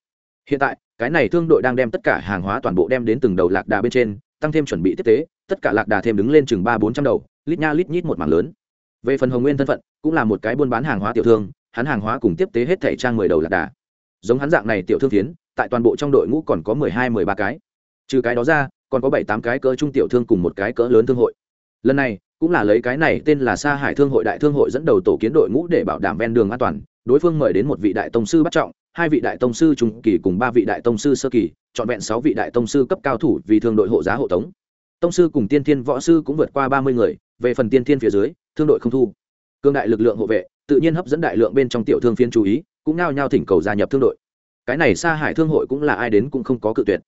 hiện tại, cái này thương đội đang đem tất cả hàng hóa toàn bộ đem đến từng đầu lạc đà bên trên, tăng thêm chuẩn bị tiếp tế, tất cả lạc đà thêm đứng lên chừng ba bốn trăm đầu, lít nha lít nhít một mảng lớn. Về phần hồng nguyên thân phận, cũng là một cái buôn bán hàng hóa tiểu thương, hắn hàng hóa cùng tiếp tế hết thẻ trang mười đầu lạc đà. Giống hắn dạng này tiểu thương tiến tại toàn bộ trong đội ngũ còn có mười hai, mười ba cái. Trừ cái đó ra, còn có bảy, tám cái cỡ trung tiểu thương cùng một cái cỡ lớn thương hội. Lần này, cũng là lấy cái này tên là sa hải thương hội đại thương hội dẫn đầu tổ kiến đội ngũ để bảo đảm ven đường an toàn đối phương mời đến một vị đại tông sư bắt trọng, hai vị đại tông sư trung kỳ cùng ba vị đại tông sư sơ kỳ, trọn vẹn sáu vị đại tông sư cấp cao thủ vì thương đội hộ giá hộ tống. Tông sư cùng tiên thiên võ sư cũng vượt qua ba mươi người, về phần tiên thiên phía dưới, thương đội không thu. Cương đại lực lượng hộ vệ, tự nhiên hấp dẫn đại lượng bên trong tiểu thương phiên chú ý, cũng nao nhao thỉnh cầu gia nhập thương đội. Cái này xa hải thương hội cũng là ai đến cũng không có cự tuyệt.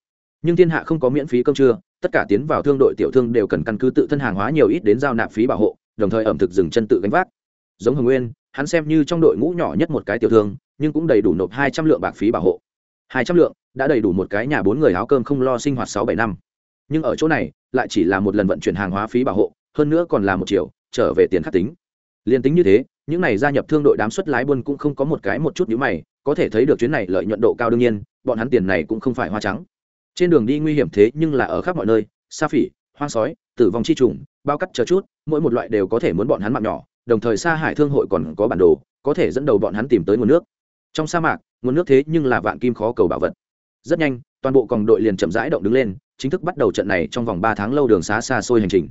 Nhưng thiên hạ không có miễn phí cơm trưa, tất cả tiến vào thương đội tiểu thương đều cần căn cứ tự thân hàng hóa nhiều ít đến giao nạp phí bảo hộ, đồng thời ẩm thực dừng chân tự gánh vác. Giống hồng nguyên hắn xem như trong đội ngũ nhỏ nhất một cái tiểu thương, nhưng cũng đầy đủ nộp hai trăm lượng bạc phí bảo hộ. Hai trăm lượng, đã đầy đủ một cái nhà bốn người áo cơm không lo sinh hoạt sáu bảy năm. Nhưng ở chỗ này, lại chỉ là một lần vận chuyển hàng hóa phí bảo hộ, hơn nữa còn là một triệu, trở về tiền khắc tính. Liên tính như thế, những này gia nhập thương đội đám xuất lái buôn cũng không có một cái một chút nhíu mày, có thể thấy được chuyến này lợi nhuận độ cao đương nhiên, bọn hắn tiền này cũng không phải hoa trắng. Trên đường đi nguy hiểm thế nhưng là ở khắp mọi nơi sa phỉ, hoang sói, tử vong chi trùng, bao cắt chờ chút, mỗi một loại đều có thể muốn bọn hắn mạng nhỏ đồng thời sa hải thương hội còn có bản đồ, có thể dẫn đầu bọn hắn tìm tới nguồn nước. Trong sa mạc, nguồn nước thế nhưng là vạn kim khó cầu bảo vật. Rất nhanh, toàn bộ còng đội liền chậm rãi động đứng lên, chính thức bắt đầu trận này trong vòng ba tháng lâu đường xá xa xôi hành trình.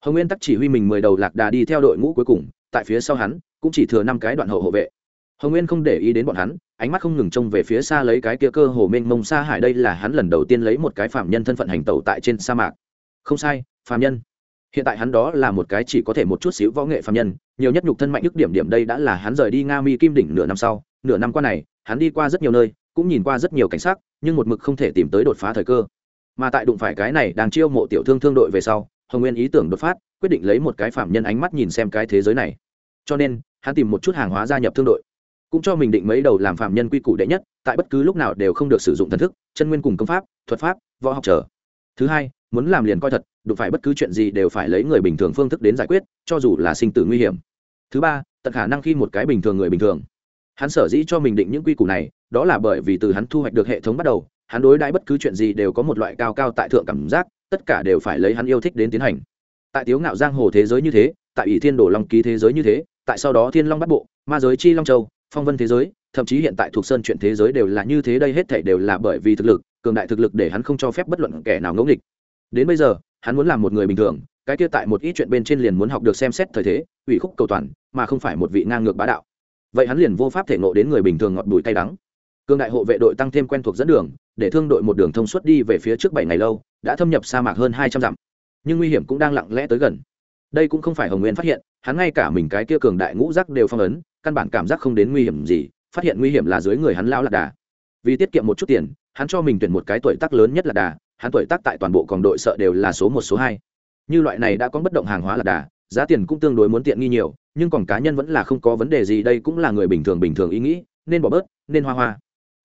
Hồng nguyên tắc chỉ huy mình mười đầu lạc đà đi theo đội ngũ cuối cùng, tại phía sau hắn, cũng chỉ thừa năm cái đoạn hậu hộ vệ. Hồng nguyên không để ý đến bọn hắn, ánh mắt không ngừng trông về phía xa lấy cái kia cơ hồ mênh mông xa hải, đây là hắn lần đầu tiên lấy một cái phạm nhân thân phận hành tẩu tại trên sa mạc. Không sai, phạm nhân. Hiện tại hắn đó là một cái chỉ có thể một chút xíu võ nghệ phạm nhân nhiều nhất nhục thân mạnh ức điểm điểm đây đã là hắn rời đi nga mi kim đỉnh nửa năm sau, nửa năm qua này, hắn đi qua rất nhiều nơi, cũng nhìn qua rất nhiều cảnh sát nhưng một mực không thể tìm tới đột phá thời cơ. Mà tại đụng phải cái này đang chiêu mộ tiểu thương thương đội về sau, hồng nguyên ý tưởng đột phát, quyết định lấy một cái phạm nhân ánh mắt nhìn xem cái thế giới này. Cho nên, hắn tìm một chút hàng hóa gia nhập thương đội. Cũng cho mình định mấy đầu làm phạm nhân quy củ đệ nhất, tại bất cứ lúc nào đều không được sử dụng thần thức, chân nguyên cùng công pháp, thuật pháp, võ học trở. Thứ hai, muốn làm liền coi thật, đụng phải bất cứ chuyện gì đều phải lấy người bình thường phương thức đến giải quyết, cho dù là sinh tử nguy hiểm thứ ba, tận khả năng khi một cái bình thường người bình thường. Hắn sở dĩ cho mình định những quy củ này, đó là bởi vì từ hắn thu hoạch được hệ thống bắt đầu, hắn đối đãi bất cứ chuyện gì đều có một loại cao cao tại thượng cảm giác, tất cả đều phải lấy hắn yêu thích đến tiến hành. Tại tiếu ngạo giang hồ thế giới như thế, tại ỷ thiên đồ long ký thế giới như thế, tại sau đó thiên long bắt bộ, ma giới chi long châu, phong vân thế giới, thậm chí hiện tại thuộc sơn chuyện thế giới đều là như thế, đây hết thảy đều là bởi vì thực lực, cường đại thực lực để hắn không cho phép bất luận kẻ nào ngẫu nghịch. Đến bây giờ, hắn muốn làm một người bình thường cái kia tại một ít chuyện bên trên liền muốn học được xem xét thời thế, ủy khúc cầu toàn, mà không phải một vị ngang ngược bá đạo. Vậy hắn liền vô pháp thể nộ đến người bình thường ngọt bùi tay đắng. Cương đại hộ vệ đội tăng thêm quen thuộc dẫn đường, để thương đội một đường thông suốt đi về phía trước bảy ngày lâu, đã thâm nhập sa mạc hơn hai trăm dặm. Nhưng nguy hiểm cũng đang lặng lẽ tới gần. Đây cũng không phải hồng nguyên phát hiện, hắn ngay cả mình cái kia cường đại ngũ giác đều phong ấn, căn bản cảm giác không đến nguy hiểm gì, phát hiện nguy hiểm là dưới người hắn lao lạc đà. Vì tiết kiệm một chút tiền, hắn cho mình tuyển một cái tuổi tác lớn nhất là đà, hắn tuổi tác tại toàn bộ còn đội sợ đều là số một, số hai như loại này đã có bất động hàng hóa là đà, giá tiền cũng tương đối muốn tiện nghi nhiều, nhưng còn cá nhân vẫn là không có vấn đề gì, đây cũng là người bình thường bình thường ý nghĩ, nên bỏ bớt, nên hoa hoa.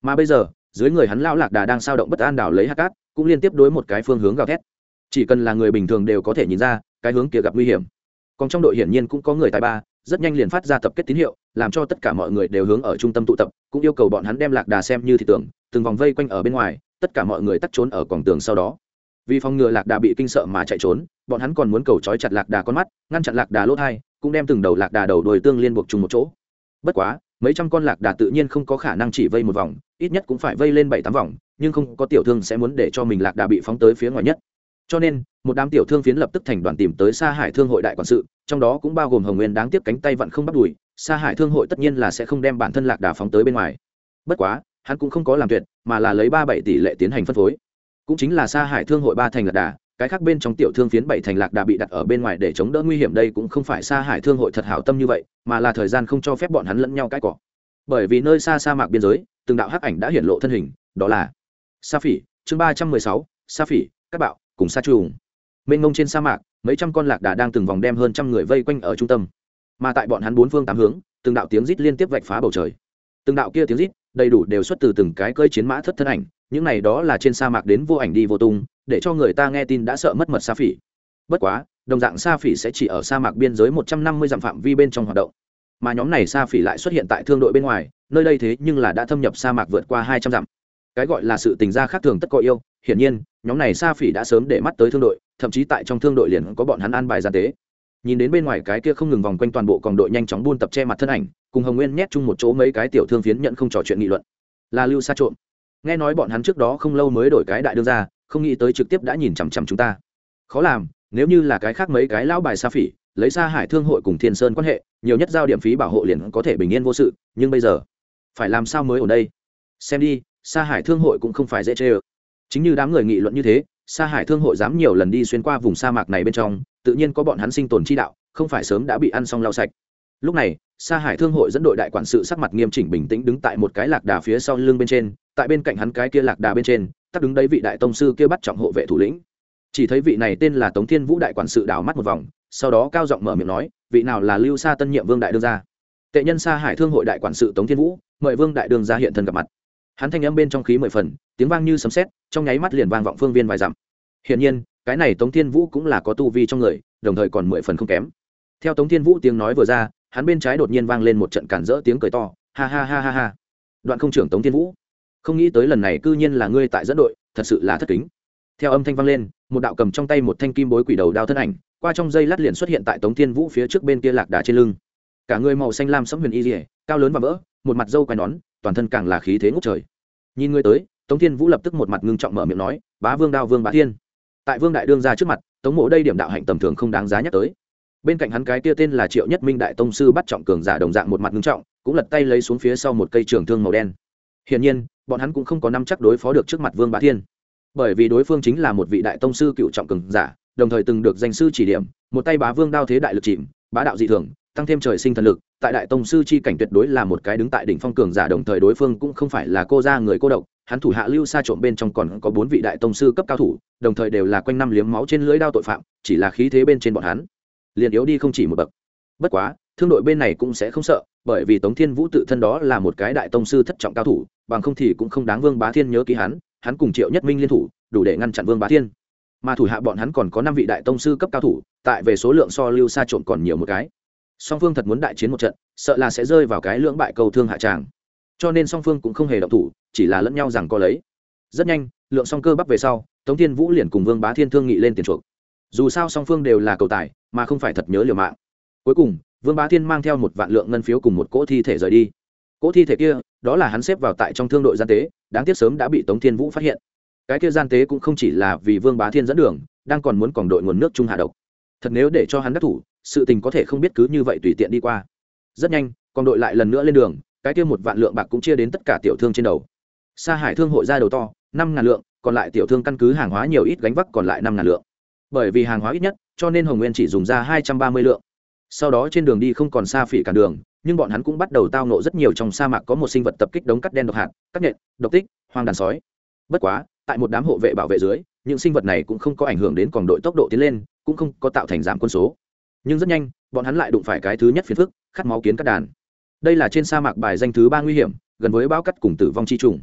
Mà bây giờ, dưới người hắn lao lạc đà đang sao động bất an đảo lấy hạt cát, cũng liên tiếp đối một cái phương hướng gào thét. Chỉ cần là người bình thường đều có thể nhìn ra, cái hướng kia gặp nguy hiểm. Còn trong đội hiển nhiên cũng có người tài ba, rất nhanh liền phát ra tập kết tín hiệu, làm cho tất cả mọi người đều hướng ở trung tâm tụ tập, cũng yêu cầu bọn hắn đem lạc đà xem như thị tưởng từng vòng vây quanh ở bên ngoài, tất cả mọi người tắt trốn ở cổng tường sau đó vì phòng ngừa lạc đà bị kinh sợ mà chạy trốn, bọn hắn còn muốn cầu trói chặt lạc đà con mắt, ngăn chặn lạc đà lốt hai cũng đem từng đầu lạc đà đầu đuôi tương liên buộc chung một chỗ. Bất quá, mấy trăm con lạc đà tự nhiên không có khả năng chỉ vây một vòng, ít nhất cũng phải vây lên bảy tám vòng, nhưng không có tiểu thương sẽ muốn để cho mình lạc đà bị phóng tới phía ngoài nhất. Cho nên, một đám tiểu thương phiến lập tức thành đoàn tìm tới xa hải thương hội đại quản sự, trong đó cũng bao gồm hồng nguyên đáng tiếc cánh tay vẫn không bắt đùi xa hải thương hội tất nhiên là sẽ không đem bản thân lạc đà phóng tới bên ngoài. Bất quá, hắn cũng không có làm tuyệt, mà là lấy ba bảy tỷ lệ tiến hành phân phối cũng chính là sa hải thương hội ba thành lạc đà, cái khác bên trong tiểu thương phiến bảy thành lạc đà bị đặt ở bên ngoài để chống đỡ nguy hiểm đây cũng không phải sa hải thương hội thật hảo tâm như vậy, mà là thời gian không cho phép bọn hắn lẫn nhau cãi cọ. Bởi vì nơi xa sa mạc biên giới, từng đạo hắc ảnh đã hiện lộ thân hình, đó là sa phỉ, chương ba trăm mười sáu, sa phỉ, các bạo, cùng sa trùng. Mênh mông trên sa mạc, mấy trăm con lạc đà đang từng vòng đem hơn trăm người vây quanh ở trung tâm. Mà tại bọn hắn bốn phương tám hướng, từng đạo tiếng rít liên tiếp vạch phá bầu trời. Từng đạo kia tiếng rít, đầy đủ đều xuất từ từng cái cơi chiến mã thất thân ảnh những này đó là trên sa mạc đến vô ảnh đi vô tung, để cho người ta nghe tin đã sợ mất mật sa phỉ. Bất quá, đồng dạng sa phỉ sẽ chỉ ở sa mạc biên giới một trăm năm mươi dặm phạm vi bên trong hoạt động. Mà nhóm này sa phỉ lại xuất hiện tại thương đội bên ngoài, nơi đây thế nhưng là đã thâm nhập sa mạc vượt qua hai trăm dặm. Cái gọi là sự tình gia khác thường tất có yêu, hiển nhiên, nhóm này sa phỉ đã sớm để mắt tới thương đội, thậm chí tại trong thương đội liền có bọn hắn an bài gian tế. Nhìn đến bên ngoài cái kia không ngừng vòng quanh toàn bộ còng đội nhanh chóng buôn tập che mặt thân ảnh, cùng hồng nguyên nhét chung một chỗ mấy cái tiểu thương phiến nhận không trò chuyện nghị luận. Là lưu sa trộm nghe nói bọn hắn trước đó không lâu mới đổi cái đại đương ra không nghĩ tới trực tiếp đã nhìn chằm chằm chúng ta. Khó làm, nếu như là cái khác mấy cái lão bài sa phỉ, lấy ra hải thương hội cùng thiên sơn quan hệ, nhiều nhất giao điểm phí bảo hộ liền có thể bình yên vô sự, nhưng bây giờ, phải làm sao mới ở đây? Xem đi, sa hải thương hội cũng không phải dễ chê ơ chính như đám người nghị luận như thế, sa hải thương hội dám nhiều lần đi xuyên qua vùng sa mạc này bên trong, tự nhiên có bọn hắn sinh tồn chi đạo, không phải sớm đã bị ăn xong lau sạch. Lúc này, sa hải thương hội dẫn đội đại quản sự sắc mặt nghiêm chỉnh bình tĩnh đứng tại một cái lạc đà phía sau lưng bên trên tại bên cạnh hắn cái kia lạc đà bên trên, tắt đứng đấy vị đại tông sư kia bắt trọng hộ vệ thủ lĩnh. Chỉ thấy vị này tên là tống thiên vũ đại quản sự đảo mắt một vòng, sau đó cao giọng mở miệng nói, vị nào là lưu sa tân nhiệm vương đại đương gia? Tệ nhân sa hải thương hội đại quản sự tống thiên vũ, mời vương đại đương gia hiện thân gặp mặt. Hắn thanh âm bên trong khí mười phần, tiếng vang như sấm sét, trong nháy mắt liền vang vọng phương viên vài dặm. Hiển nhiên, cái này tống thiên vũ cũng là có tu vi trong người, đồng thời còn mười phần không kém. Theo tống thiên vũ tiếng nói vừa ra, hắn bên trái đột nhiên vang lên một trận cản rỡ tiếng cười to, ha ha ha ha ha. Đoạn không trưởng tống thiên vũ không nghĩ tới lần này cư nhiên là ngươi tại dẫn đội, thật sự là thất kính. Theo âm thanh vang lên, một đạo cầm trong tay một thanh kim bối quỷ đầu đao thân ảnh, qua trong dây lát liền xuất hiện tại tống thiên vũ phía trước bên kia lạc đà trên lưng. Cả người màu xanh lam sẫm huyền y dỉa cao lớn và vỡ, một mặt dâu quai nón, toàn thân càng là khí thế ngốc trời. Nhìn ngươi tới, tống thiên vũ lập tức một mặt ngưng trọng mở miệng nói, bá vương đao vương bá thiên. Tại vương đại đương ra trước mặt, tống mộ đây điểm đạo hạnh tầm thường không đáng giá nhắc tới. Bên cạnh hắn cái kia tên là triệu nhất minh đại tông sư bắt trọng cường giả đồng dạng một mặt ngưng trọng, cũng lật tay lấy xuống phía sau một cây trường thương màu đen. Hiển nhiên bọn hắn cũng không có năm chắc đối phó được trước mặt vương bá thiên. Bởi vì đối phương chính là một vị đại tông sư cựu trọng cường giả, đồng thời từng được danh sư chỉ điểm, một tay bá vương đao thế đại lực chìm, bá đạo dị thường, tăng thêm trời sinh thần lực, tại đại tông sư chi cảnh tuyệt đối là một cái đứng tại đỉnh phong cường giả đồng thời đối phương cũng không phải là cô gia người cô độc, hắn thủ hạ lưu xa trộm bên trong còn có bốn vị đại tông sư cấp cao thủ, đồng thời đều là quanh năm liếm máu trên lưỡi đao tội phạm, chỉ là khí thế bên trên bọn hắn, liền yếu đi không chỉ một bậc. Bất quá, thương đội bên này cũng sẽ không sợ, bởi vì tống thiên vũ tự thân đó là một cái đại tông sư thất trọng cao thủ bằng không thì cũng không đáng vương bá thiên nhớ ký hắn hắn cùng triệu nhất minh liên thủ, đủ để ngăn chặn vương bá thiên. Mà thủ hạ bọn hắn còn có năm vị đại tông sư cấp cao thủ, tại về số lượng so lưu xa trộm còn nhiều một cái. Song phương thật muốn đại chiến một trận, sợ là sẽ rơi vào cái lưỡng bại cầu thương hạ tràng. Cho nên song phương cũng không hề động thủ, chỉ là lẫn nhau rằng có lấy. Rất nhanh, lượng song cơ bắp về sau, tống thiên vũ liền cùng vương bá thiên thương nghị lên tiền chuộc. Dù sao song phương đều là cầu tài, mà không phải thật nhớ liều mạng. Cuối cùng, vương bá thiên mang theo một vạn lượng ngân phiếu cùng một cỗ thi thể rời đi cỗ thi thể kia, đó là hắn xếp vào tại trong thương đội gian tế, đáng tiếc sớm đã bị tống thiên vũ phát hiện. Cái kia gian tế cũng không chỉ là vì vương bá thiên dẫn đường, đang còn muốn còn đội nguồn nước trung hạ độc. Thật nếu để cho hắn đắc thủ, sự tình có thể không biết cứ như vậy tùy tiện đi qua. Rất nhanh còn đội lại lần nữa lên đường, cái kia một vạn lượng bạc cũng chia đến tất cả tiểu thương trên đầu. Sa hải thương hội ra đầu to, năm ngàn lượng, còn lại tiểu thương căn cứ hàng hóa nhiều ít gánh vác còn lại năm ngàn lượng. Bởi vì hàng hóa ít nhất, cho nên hồng nguyên chỉ dùng ra hai trăm ba mươi lượng. Sau đó trên đường đi không còn xa phỉ cả đường nhưng bọn hắn cũng bắt đầu tao nộ rất nhiều trong sa mạc có một sinh vật tập kích đống cắt đen độc hạt, cắt nhện, độc tích, hoang đàn sói. Bất quá, tại một đám hộ vệ bảo vệ dưới, những sinh vật này cũng không có ảnh hưởng đến còn đội tốc độ tiến lên, cũng không có tạo thành giảm quân số. Nhưng rất nhanh, bọn hắn lại đụng phải cái thứ nhất phiền phức, khát máu kiến cắt đàn. Đây là trên sa mạc bài danh thứ ba nguy hiểm, gần với bao cắt cùng tử vong chi trùng.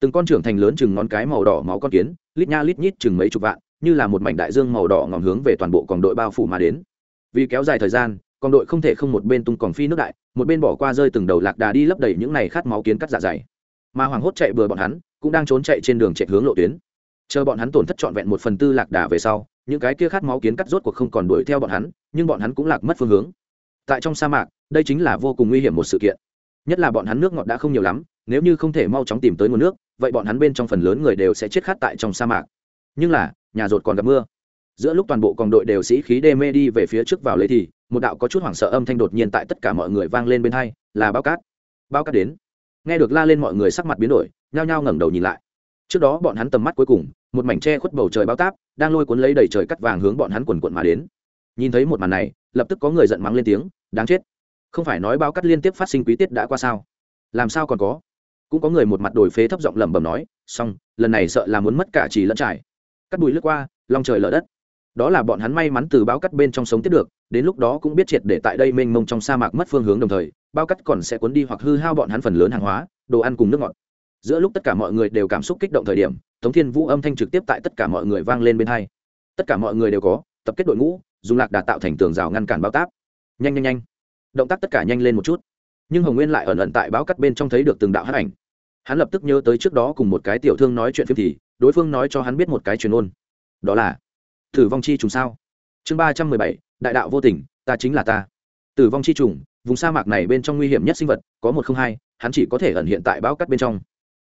Từng con trưởng thành lớn chừng ngón cái màu đỏ máu con kiến, lít nha lít nhít chừng mấy chục vạn, như là một mảnh đại dương màu đỏ ngòm hướng về toàn bộ còn đội bao phủ mà đến. Vì kéo dài thời gian còn đội không thể không một bên tung còn phi nước đại, một bên bỏ qua rơi từng đầu lạc đà đi lấp đầy những này khát máu kiến cắt dạ dày. Mà hoàng hốt chạy bừa bọn hắn, cũng đang trốn chạy trên đường chạy hướng lộ tuyến. Chờ bọn hắn tổn thất trọn vẹn một phần tư lạc đà về sau, những cái kia khát máu kiến cắt rốt cuộc không còn đuổi theo bọn hắn, nhưng bọn hắn cũng lạc mất phương hướng. Tại trong sa mạc, đây chính là vô cùng nguy hiểm một sự kiện. Nhất là bọn hắn nước ngọt đã không nhiều lắm, nếu như không thể mau chóng tìm tới nguồn nước, vậy bọn hắn bên trong phần lớn người đều sẽ chết khát tại trong sa mạc. Nhưng là, nhà rột còn gặp mưa giữa lúc toàn bộ còn đội đều sĩ khí đê mê đi về phía trước vào lấy thì, một đạo có chút hoảng sợ âm thanh đột nhiên tại tất cả mọi người vang lên bên hai, là bao cát. Bao cát đến. Nghe được la lên mọi người sắc mặt biến đổi, nhao nhao ngẩng đầu nhìn lại. Trước đó bọn hắn tầm mắt cuối cùng, một mảnh tre khuất bầu trời bao táp, đang lôi cuốn lấy đầy trời cắt vàng hướng bọn hắn quần quận mà đến. Nhìn thấy một màn này, lập tức có người giận mắng lên tiếng, đáng chết! Không phải nói bao cắt liên tiếp phát sinh quý tiết đã qua sao? Làm sao còn có? Cũng có người một mặt đổi phế thấp giọng lẩm bẩm nói, xong, lần này sợ là muốn mất cả trì lẫn trải. Cắt bụi lướt qua, long trời lở đất đó là bọn hắn may mắn từ bao cắt bên trong sống tiếp được, đến lúc đó cũng biết triệt để tại đây mênh mông trong sa mạc mất phương hướng đồng thời, bao cắt còn sẽ cuốn đi hoặc hư hao bọn hắn phần lớn hàng hóa, đồ ăn cùng nước ngọt. Giữa lúc tất cả mọi người đều cảm xúc kích động thời điểm, tống thiên vũ âm thanh trực tiếp tại tất cả mọi người vang lên bên hai. Tất cả mọi người đều có, tập kết đội ngũ, dùng lạc đà tạo thành tường rào ngăn cản bao táp. Nhanh nhanh nhanh. Động tác tất cả nhanh lên một chút. Nhưng hồng nguyên lại ẩn ẩn tại báo cắt bên trong thấy được từng đạo hát ảnh. Hắn lập tức nhớ tới trước đó cùng một cái tiểu thương nói chuyện phim thì, đối phương nói cho hắn biết một cái truyền ôn. Đó là tử vong chi trùng sao? Chương ba trăm mười bảy, đại đạo vô tình, ta chính là ta. Tử vong chi trùng, vùng sa mạc này bên trong nguy hiểm nhất sinh vật, có một không hai, hắn chỉ có thể ẩn hiện tại bao cát bên trong.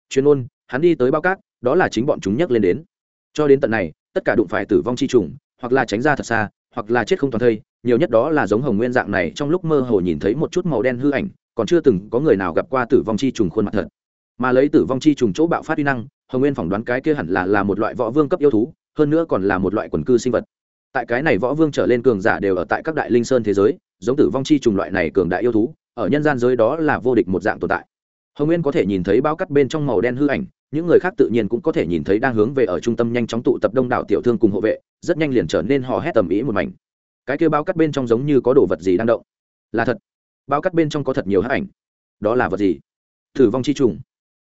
Chuyên ôn hắn đi tới bao cát, đó là chính bọn chúng nhắc lên đến. Cho đến tận này, tất cả đụng phải tử vong chi trùng, hoặc là tránh ra thật xa, hoặc là chết không toàn thây, nhiều nhất đó là giống hồng nguyên dạng này trong lúc mơ hồ nhìn thấy một chút màu đen hư ảnh, còn chưa từng có người nào gặp qua tử vong chi trùng khuôn mặt thật. Mà lấy tử vong chi trùng chỗ bạo phát uy năng, hồng nguyên phỏng đoán cái kia hẳn là là một loại võ vương cấp yêu thú hơn nữa còn là một loại quần cư sinh vật. Tại cái này võ vương trở lên cường giả đều ở tại các đại linh sơn thế giới, giống tử vong chi trùng loại này cường đại yêu thú, ở nhân gian giới đó là vô địch một dạng tồn tại. Hồng nguyên có thể nhìn thấy bao cắt bên trong màu đen hư ảnh, những người khác tự nhiên cũng có thể nhìn thấy đang hướng về ở trung tâm nhanh chóng tụ tập đông đảo tiểu thương cùng hộ vệ, rất nhanh liền trở nên hò hét tầm ý một mảnh. Cái kia bao cắt bên trong giống như có đồ vật gì đang động? Là thật. Bao cắt bên trong có thật nhiều hắc ảnh. Đó là vật gì? Tử vong chi trùng.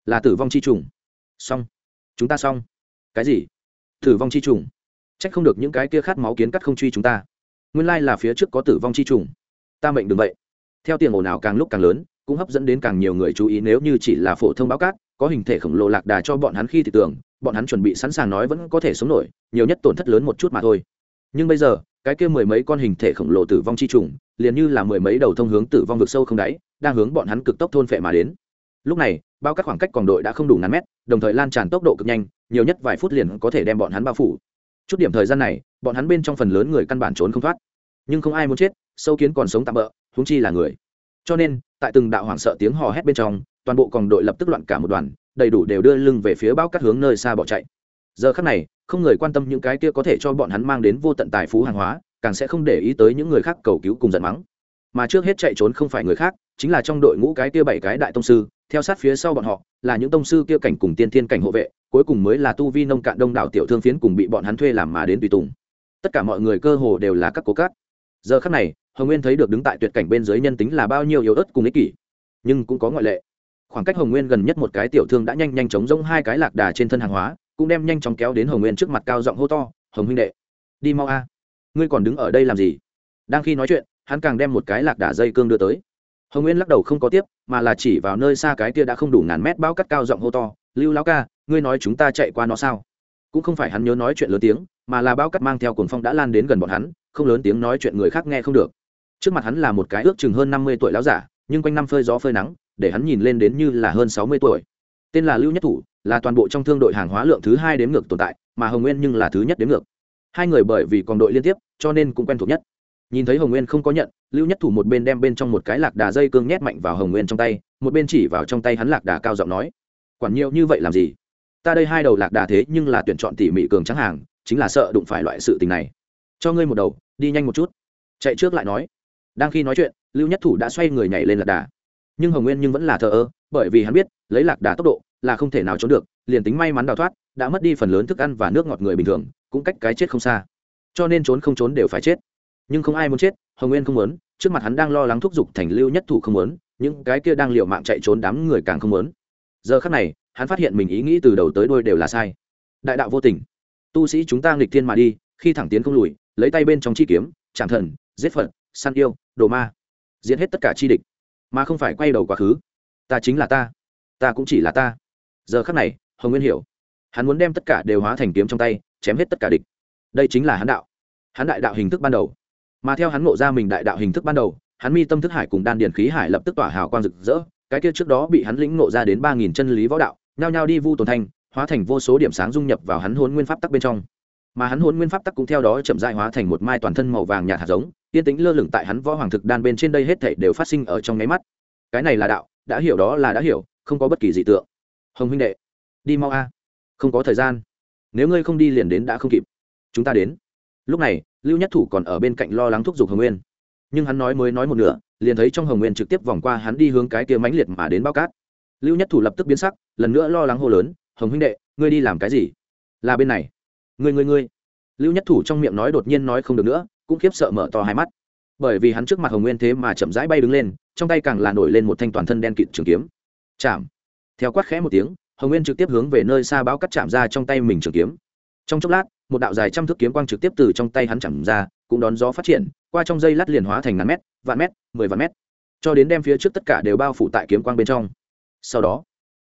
Là tử vong chi trùng. Xong. Chúng ta xong. Cái gì? Tử vong chi trùng. Trách không được những cái kia khát máu kiến cắt không truy chúng ta. Nguyên lai là phía trước có tử vong chi trùng. Ta mệnh đừng vậy. Theo tiền ồn ào càng lúc càng lớn, cũng hấp dẫn đến càng nhiều người chú ý nếu như chỉ là phổ thông báo cát, có hình thể khổng lồ lạc đà cho bọn hắn khi thì tưởng, bọn hắn chuẩn bị sẵn sàng nói vẫn có thể sống nổi, nhiều nhất tổn thất lớn một chút mà thôi. Nhưng bây giờ, cái kia mười mấy con hình thể khổng lồ tử vong chi trùng, liền như là mười mấy đầu thông hướng tử vong vực sâu không đáy, đang hướng bọn hắn cực tốc thôn phệ mà đến. Lúc này bao các khoảng cách còn đội đã không đủ ngàn mét, đồng thời lan tràn tốc độ cực nhanh, nhiều nhất vài phút liền có thể đem bọn hắn bao phủ. Chút điểm thời gian này, bọn hắn bên trong phần lớn người căn bản trốn không thoát. Nhưng không ai muốn chết, sâu kiến còn sống tạm bỡ húng chi là người. Cho nên, tại từng đạo hoảng sợ tiếng hò hét bên trong, toàn bộ còn đội lập tức loạn cả một đoàn, đầy đủ đều đưa lưng về phía bao cắt hướng nơi xa bỏ chạy. Giờ khắc này, không người quan tâm những cái kia có thể cho bọn hắn mang đến vô tận tài phú hàng hóa, càng sẽ không để ý tới những người khác cầu cứu cùng giận mắng. Mà trước hết chạy trốn không phải người khác, chính là trong đội ngũ cái kia bảy cái đại tông sư theo sát phía sau bọn họ, là những tông sư kia cảnh cùng tiên thiên cảnh hộ vệ, cuối cùng mới là tu vi nông cạn đông đảo tiểu thương phiến cùng bị bọn hắn thuê làm mà đến tùy tùng. Tất cả mọi người cơ hồ đều là các cố cát giờ khắc này, hồng nguyên thấy được đứng tại tuyệt cảnh bên dưới nhân tính là bao nhiêu yếu ớt cùng ích kỷ, nhưng cũng có ngoại lệ. Khoảng cách hồng nguyên gần nhất một cái tiểu thương đã nhanh nhanh chóng rỗng hai cái lạc đà trên thân hàng hóa, cũng đem nhanh chóng kéo đến hồng nguyên trước mặt cao giọng hô to, hồng huynh đệ, đi mau a. Ngươi còn đứng ở đây làm gì? Đang khi nói chuyện, hắn càng đem một cái lạc đà dây cương đưa tới hồng nguyên lắc đầu không có tiếp, mà là chỉ vào nơi xa cái kia đã không đủ ngàn mét bao cắt cao giọng hô to, lưu lão ca, ngươi nói chúng ta chạy qua nó sao? Cũng không phải hắn nhớ nói chuyện lớn tiếng, mà là bao cắt mang theo cuồng phong đã lan đến gần bọn hắn, không lớn tiếng nói chuyện người khác nghe không được. Trước mặt hắn là một cái ước chừng hơn năm mươi tuổi láo giả, nhưng quanh năm phơi gió phơi nắng, để hắn nhìn lên đến như là hơn sáu mươi tuổi. Tên là lưu nhất thủ, là toàn bộ trong thương đội hàng hóa lượng thứ hai đến ngược tồn tại, mà hồng nguyên nhưng là thứ nhất đến ngược. Hai người bởi vì còn đội liên tiếp, cho nên cũng quen thuộc nhất. Nhìn thấy hồng nguyên không có nhận lưu nhất thủ một bên đem bên trong một cái lạc đà dây cương nhét mạnh vào hồng nguyên trong tay, một bên chỉ vào trong tay hắn lạc đà cao giọng nói, quản nhiều như vậy làm gì? Ta đây hai đầu lạc đà thế nhưng là tuyển chọn tỉ mỉ cường trắng hàng, chính là sợ đụng phải loại sự tình này. Cho ngươi một đầu, đi nhanh một chút. Chạy trước lại nói. Đang khi nói chuyện, lưu nhất thủ đã xoay người nhảy lên lạc đà. Nhưng hồng nguyên nhưng vẫn là thờ ơ, bởi vì hắn biết, lấy lạc đà tốc độ là không thể nào trốn được, liền tính may mắn đào thoát, đã mất đi phần lớn thức ăn và nước ngọt người bình thường, cũng cách cái chết không xa. Cho nên trốn không trốn đều phải chết. Nhưng không ai muốn chết, hồng nguyên không muốn trước mặt hắn đang lo lắng thúc giục thành lưu nhất thủ không muốn, những cái kia đang liều mạng chạy trốn đám người càng không muốn. Giờ khắc này, hắn phát hiện mình ý nghĩ từ đầu tới đôi đều là sai. Đại đạo vô tình. Tu sĩ chúng ta nghịch thiên mà đi, khi thẳng tiến không lùi, lấy tay bên trong chi kiếm, chạm thần, giết phật, săn yêu đồ ma. Giết hết tất cả chi địch. Mà không phải quay đầu quá khứ. Ta chính là ta. Ta cũng chỉ là ta. Giờ khắc này, hồng nguyên hiểu. Hắn muốn đem tất cả đều hóa thành kiếm trong tay, chém hết tất cả địch. Đây chính là hắn đạo. Hắn đại đạo hình thức ban đầu mà theo hắn ngộ ra mình đại đạo hình thức ban đầu, hắn mi tâm thức hải cùng đan điền khí hải lập tức tỏa hào quang rực rỡ, cái kia trước đó bị hắn lĩnh ngộ ra đến ba nghìn chân lý võ đạo, nhao nhao đi vu tồn thanh hóa thành vô số điểm sáng dung nhập vào hắn hôn nguyên pháp tắc bên trong. Mà hắn hôn nguyên pháp tắc cũng theo đó chậm dại hóa thành một mai toàn thân màu vàng nhạt hạt giống, yên tĩnh lơ lửng tại hắn võ hoàng thực đan bên trên đây hết thể đều phát sinh ở trong nháy mắt. Cái này là đạo, đã hiểu đó là đã hiểu, không có bất kỳ dị tượng. Hồng huynh đệ, đi mau a, không có thời gian, nếu ngươi không đi liền đến đã không kịp, chúng ta đến. Lúc này lưu nhất thủ còn ở bên cạnh lo lắng thúc giục hồng nguyên. Nhưng hắn nói mới nói một nửa, liền thấy trong hồng nguyên trực tiếp vòng qua hắn đi hướng cái kia mãnh liệt mà đến bao cát. Lưu nhất thủ lập tức biến sắc, lần nữa lo lắng hô lớn, hồng huynh đệ, ngươi đi làm cái gì? Là bên này. Ngươi ngươi ngươi. Lưu nhất thủ trong miệng nói đột nhiên nói không được nữa, cũng khiếp sợ mở to hai mắt. Bởi vì hắn trước mặt hồng nguyên thế mà chậm rãi bay đứng lên, trong tay càng là nổi lên một thanh toàn thân đen kịt trường kiếm. Chạm. Theo quát khẽ một tiếng, hồng nguyên trực tiếp hướng về nơi xa báo cắt chạm ra trong tay mình trường kiếm. Trong chốc lát một đạo dài trăm thước kiếm quang trực tiếp từ trong tay hắn chẳng ra, cũng đón gió phát triển, qua trong dây lát liền hóa thành ngàn mét, vạn mét, mười vạn mét. Cho đến đem phía trước tất cả đều bao phủ tại kiếm quang bên trong. Sau đó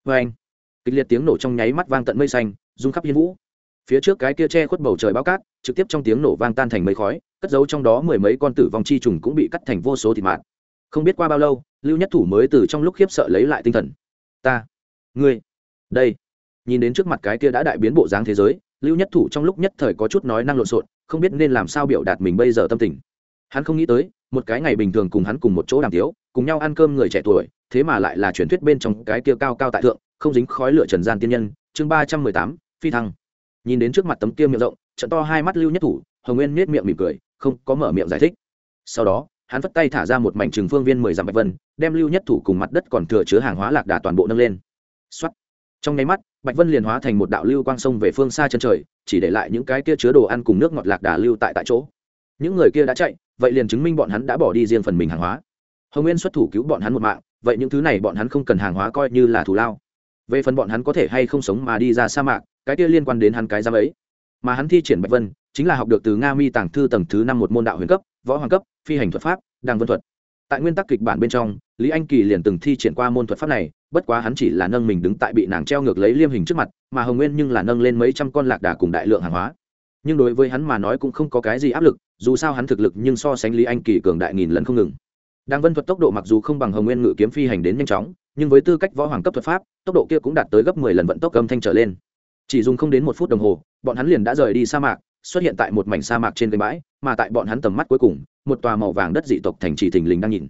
vê anh, kịch liệt tiếng nổ trong nháy mắt vang tận mây xanh, rung khắp hiên vũ. Phía trước cái kia che khuất bầu trời bao cát, trực tiếp trong tiếng nổ vang tan thành mây khói, cất giấu trong đó mười mấy con tử vong chi trùng cũng bị cắt thành vô số thịt mạng không biết qua bao lâu, lưu nhất thủ mới từ trong lúc khiếp sợ lấy lại tinh thần. Ta, ngươi, đây, nhìn đến trước mặt cái kia đã đại biến bộ dáng thế giới lưu nhất thủ trong lúc nhất thời có chút nói năng lộn xộn, không biết nên làm sao biểu đạt mình bây giờ tâm tình. Hắn không nghĩ tới, một cái ngày bình thường cùng hắn cùng một chỗ đàm tiếu, cùng nhau ăn cơm người trẻ tuổi, thế mà lại là truyền thuyết bên trong cái kia cao cao tại thượng, không dính khói lửa trần gian tiên nhân, chương ba trăm mười tám, phi thăng. Nhìn đến trước mặt tấm kia miệng rộng, trận to hai mắt lưu nhất thủ, hồng nguyên nết miệng mỉm cười, không có mở miệng giải thích. Sau đó, hắn vất tay thả ra một mảnh trừng phương viên mười dặm bạch vân, đem lưu nhất thủ cùng mặt đất còn thừa chứa hàng hóa lạc đà toàn bộ nâng lên. Xuất trong nháy mắt bạch vân liền hóa thành một đạo lưu quang sông về phương xa chân trời, chỉ để lại những cái kia chứa đồ ăn cùng nước ngọt lạc đà lưu tại tại chỗ. Những người kia đã chạy, vậy liền chứng minh bọn hắn đã bỏ đi riêng phần mình hàng hóa. Hồng nguyên xuất thủ cứu bọn hắn một mạng, vậy những thứ này bọn hắn không cần hàng hóa coi như là thù lao. Về phần bọn hắn có thể hay không sống mà đi ra sa mạc, cái kia liên quan đến hắn cái giam ấy. Mà hắn thi triển bạch vân, chính là học được từ nga mi tàng thư tầng thứ năm một môn đạo huyền cấp, võ hoàng cấp, phi hành thuật pháp đàng vân thuật. Tại nguyên tắc kịch bản bên trong lý anh kỳ liền từng thi triển qua môn thuật pháp này, bất quá hắn chỉ là nâng mình đứng tại bị nàng treo ngược lấy liêm hình trước mặt, mà hồng nguyên nhưng là nâng lên mấy trăm con lạc đà cùng đại lượng hàng hóa. Nhưng đối với hắn mà nói cũng không có cái gì áp lực, dù sao hắn thực lực nhưng so sánh lý anh kỳ cường đại nghìn lần không ngừng. Đang vân thuật tốc độ mặc dù không bằng hồng nguyên ngự kiếm phi hành đến nhanh chóng, nhưng với tư cách võ hoàng cấp thuật pháp, tốc độ kia cũng đạt tới gấp mười lần vận tốc âm thanh trở lên. Chỉ dùng không đến một phút đồng hồ, bọn hắn liền đã rời đi sa mạc, xuất hiện tại một mảnh sa mạc trên cây bãi, mà tại bọn hắn tầm mắt cuối cùng, một tòa màu vàng đất dị tộc thành trì thình lình đang nhìn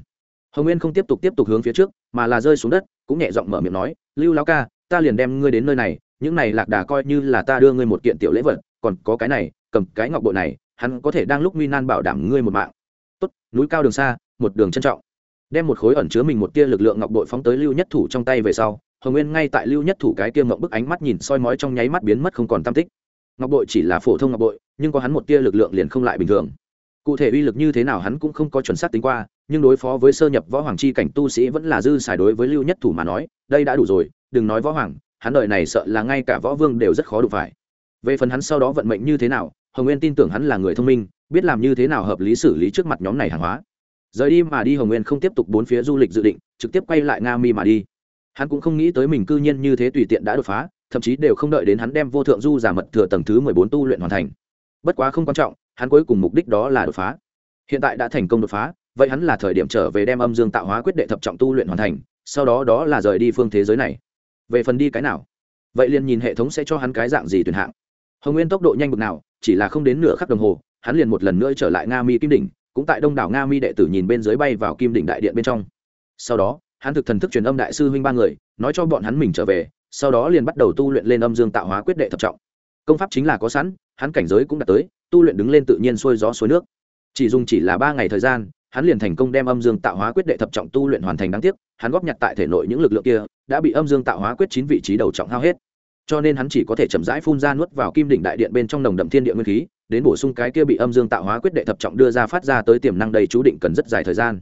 hồng nguyên không tiếp tục tiếp tục hướng phía trước, mà là rơi xuống đất, cũng nhẹ giọng mở miệng nói, lưu lão ca, ta liền đem ngươi đến nơi này, những này lạc đà coi như là ta đưa ngươi một kiện tiểu lễ vật, còn có cái này, cầm cái ngọc bội này, hắn có thể đang lúc nguy nan bảo đảm ngươi một mạng. Tốt, núi cao đường xa, một đường trân trọng. Đem một khối ẩn chứa mình một tia lực lượng ngọc bội phóng tới lưu nhất thủ trong tay về sau, hồng nguyên ngay tại lưu nhất thủ cái kia mộng bức ánh mắt nhìn soi mói trong nháy mắt biến mất không còn tam tích. Ngọc bội chỉ là phổ thông ngọc bội, nhưng có hắn một tia lực lượng liền không lại bình thường. Cụ thể uy lực như thế nào hắn cũng không có chuẩn xác tính qua nhưng đối phó với sơ nhập võ hoàng chi cảnh tu sĩ vẫn là dư xài đối với lưu nhất thủ mà nói, đây đã đủ rồi, đừng nói võ hoàng, hắn đợi này sợ là ngay cả võ vương đều rất khó đụng phải. Về phần hắn sau đó vận mệnh như thế nào, hồng nguyên tin tưởng hắn là người thông minh, biết làm như thế nào hợp lý xử lý trước mặt nhóm này hàng hóa. Rời đi mà đi hồng nguyên không tiếp tục bốn phía du lịch dự định, trực tiếp quay lại nga mi mà đi. Hắn cũng không nghĩ tới mình cư nhiên như thế tùy tiện đã đột phá, thậm chí đều không đợi đến hắn đem vô thượng du giả mật thừa tầng thứ mười bốn tu luyện hoàn thành. Bất quá không quan trọng, hắn cuối cùng mục đích đó là đột phá. Hiện tại đã thành công đột phá vậy hắn là thời điểm trở về đem âm dương tạo hóa quyết đệ thập trọng tu luyện hoàn thành, sau đó đó là rời đi phương thế giới này. Về phần đi cái nào? Vậy liền nhìn hệ thống sẽ cho hắn cái dạng gì tuyển hạng. Hồng nguyên tốc độ nhanh bực nào, chỉ là không đến nửa khắc đồng hồ, hắn liền một lần nữa trở lại nga mi kim đỉnh, cũng tại đông đảo nga mi đệ tử nhìn bên dưới bay vào kim đỉnh đại điện bên trong. Sau đó, hắn thực thần thức truyền âm đại sư huynh ba người, nói cho bọn hắn mình trở về, sau đó liền bắt đầu tu luyện lên âm dương tạo hóa quyết đệ thập trọng. Công pháp chính là có sẵn, hắn cảnh giới cũng đạt tới, tu luyện đứng lên tự nhiên xuôi gió suối nước. Chỉ dùng chỉ là ba ngày thời gian hắn liền thành công đem âm dương tạo hóa quyết đệ thập trọng tu luyện hoàn thành đáng tiếc, hắn góp nhặt tại thể nội những lực lượng kia, đã bị âm dương tạo hóa quyết chín vị trí đầu trọng hao hết. Cho nên hắn chỉ có thể chậm rãi phun ra nuốt vào kim đỉnh đại điện bên trong nồng đậm thiên địa nguyên khí, đến bổ sung cái kia bị âm dương tạo hóa quyết đệ thập trọng đưa ra phát ra tới tiềm năng đầy chú định cần rất dài thời gian.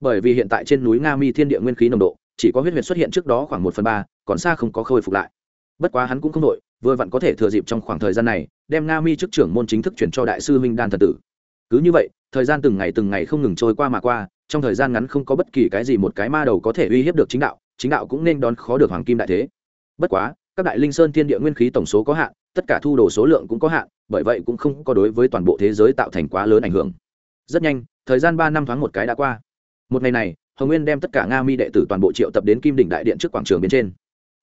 Bởi vì hiện tại trên núi nga mi thiên địa nguyên khí nồng độ, chỉ có huyết huyệt xuất hiện trước đó khoảng một phần ba, còn xa không có khôi phục lại. Bất quá hắn cũng không đội vừa vặn có thể thừa dịp trong khoảng thời gian này, đem nga mi chức trưởng môn chính thức chuyển cho đại sư minh đan thần tử. Cứ như vậy thời gian từng ngày từng ngày không ngừng trôi qua mà qua, trong thời gian ngắn không có bất kỳ cái gì một cái ma đầu có thể uy hiếp được chính đạo chính đạo cũng nên đón khó được hoàng kim đại thế. Bất quá, các đại linh sơn thiên địa nguyên khí tổng số có hạn, tất cả thu đồ số lượng cũng có hạn, bởi vậy cũng không có đối với toàn bộ thế giới tạo thành quá lớn ảnh hưởng. Rất nhanh, thời gian ba năm tháng một cái đã qua. Một ngày này, hồng nguyên đem tất cả nga mi đệ tử toàn bộ triệu tập đến kim đỉnh đại điện trước quảng trường bên trên.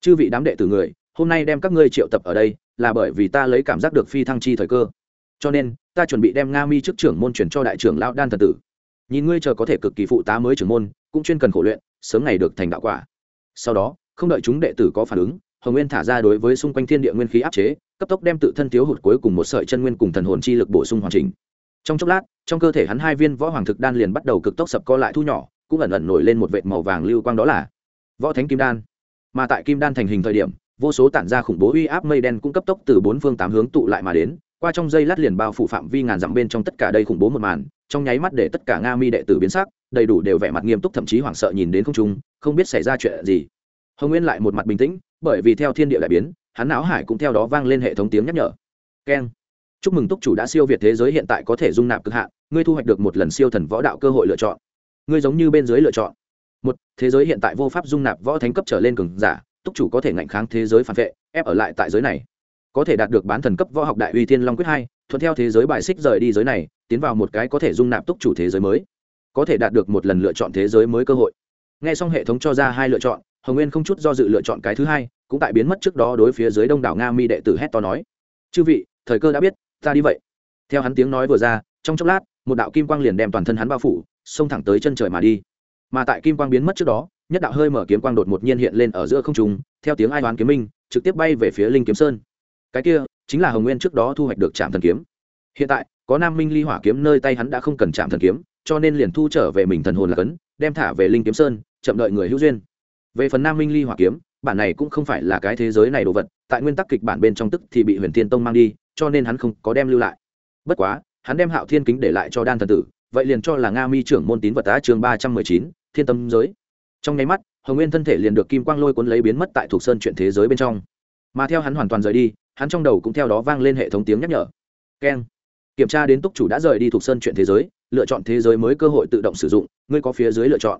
Chư vị đám đệ tử người, hôm nay đem các ngươi triệu tập ở đây, là bởi vì ta lấy cảm giác được phi thăng chi thời cơ. Cho nên ta chuẩn bị đem nga mi trước trưởng môn chuyển cho đại trưởng lão đan thần tử. Nhìn ngươi chờ có thể cực kỳ phụ tá mới trưởng môn, cũng chuyên cần khổ luyện, sớm ngày được thành đạo quả. Sau đó, không đợi chúng đệ tử có phản ứng, hồng nguyên thả ra đối với xung quanh thiên địa nguyên khí áp chế, cấp tốc đem tự thân thiếu hụt cuối cùng một sợi chân nguyên cùng thần hồn chi lực bổ sung hoàn chỉnh. Trong chốc lát, trong cơ thể hắn hai viên võ hoàng thực đan liền bắt đầu cực tốc sập co lại thu nhỏ, cũng ẩn ẩn nổi lên một vệt màu vàng lưu quang đó là võ thánh kim đan. Mà tại kim đan thành hình thời điểm, vô số tản ra khủng bố uy áp mây đen cũng cấp tốc từ bốn phương tám hướng tụ lại mà đến qua trong dây lát liền bao phủ phạm vi ngàn dặm bên trong tất cả đây khủng bố một màn, trong nháy mắt để tất cả nga mi đệ tử biến sắc, đầy đủ đều vẻ mặt nghiêm túc thậm chí hoảng sợ nhìn đến không trung, không biết xảy ra chuyện gì. Hồng nguyên lại một mặt bình tĩnh, bởi vì theo thiên địa đại biến, hắn não hải cũng theo đó vang lên hệ thống tiếng nhắc nhở. Keng. Chúc mừng túc chủ đã siêu việt thế giới hiện tại có thể dung nạp cực hạn, ngươi thu hoạch được một lần siêu thần võ đạo cơ hội lựa chọn. Ngươi giống như bên dưới lựa chọn. Một, thế giới hiện tại vô pháp dung nạp võ thánh cấp trở lên cường giả túc chủ có thể ngạnh kháng thế giới phản vệ, ép ở lại tại giới này có thể đạt được bán thần cấp võ học đại uy thiên long quyết hai, thuận theo thế giới bài xích rời đi giới này, tiến vào một cái có thể dung nạp túc chủ thế giới mới. Có thể đạt được một lần lựa chọn thế giới mới cơ hội. N g h e xong hệ thống cho ra hai lựa chọn, hồng nguyên không chút do dự lựa chọn cái thứ hai, cũng tại biến mất trước đó đối phía dưới đông đảo nga mi đệ tử hét to nói. Chư vị, thời cơ đã biết, ta đi vậy. Theo hắn tiếng nói vừa ra, trong chốc lát, một đạo kim quang liền đem toàn thân hắn bao phủ, xông thẳng tới chân trời mà đi. Mà tại kim quang biến mất trước đó, nhất đạo hơi mở kiếm quang đột một nhiên hiện lên ở giữa không trung, theo tiếng ai đoán kiếm minh, trực tiếp bay về phía linh kiếm sơn cái kia chính là hồng nguyên trước đó thu hoạch được trạm thần kiếm hiện tại có nam minh ly hỏa kiếm nơi tay hắn đã không cần trạm thần kiếm cho nên liền thu trở về mình thần hồn là cấn đem thả về linh kiếm sơn chậm đợi người hữu duyên về phần nam minh ly hỏa kiếm bản này cũng không phải là cái thế giới này đồ vật tại nguyên tắc kịch bản bên trong tức thì bị huyền thiên tông mang đi cho nên hắn không có đem lưu lại bất quá hắn đem hạo thiên kính để lại cho đan thần tử vậy liền cho là nga mi trưởng môn tín vật tá chương ba trăm mười chín thiên tâm giới trong nháy mắt hồng nguyên thân thể liền được kim quang lôi cuốn lấy biến mất tại thuộc sơn chuyện thế giới bên trong mà theo hắn hoàn toàn rời đi hắn trong đầu cũng theo đó vang lên hệ thống tiếng nhắc nhở. Keng. Kiểm tra đến túc chủ đã rời đi thuộc sơn chuyện thế giới, lựa chọn thế giới mới cơ hội tự động sử dụng, ngươi có phía dưới lựa chọn.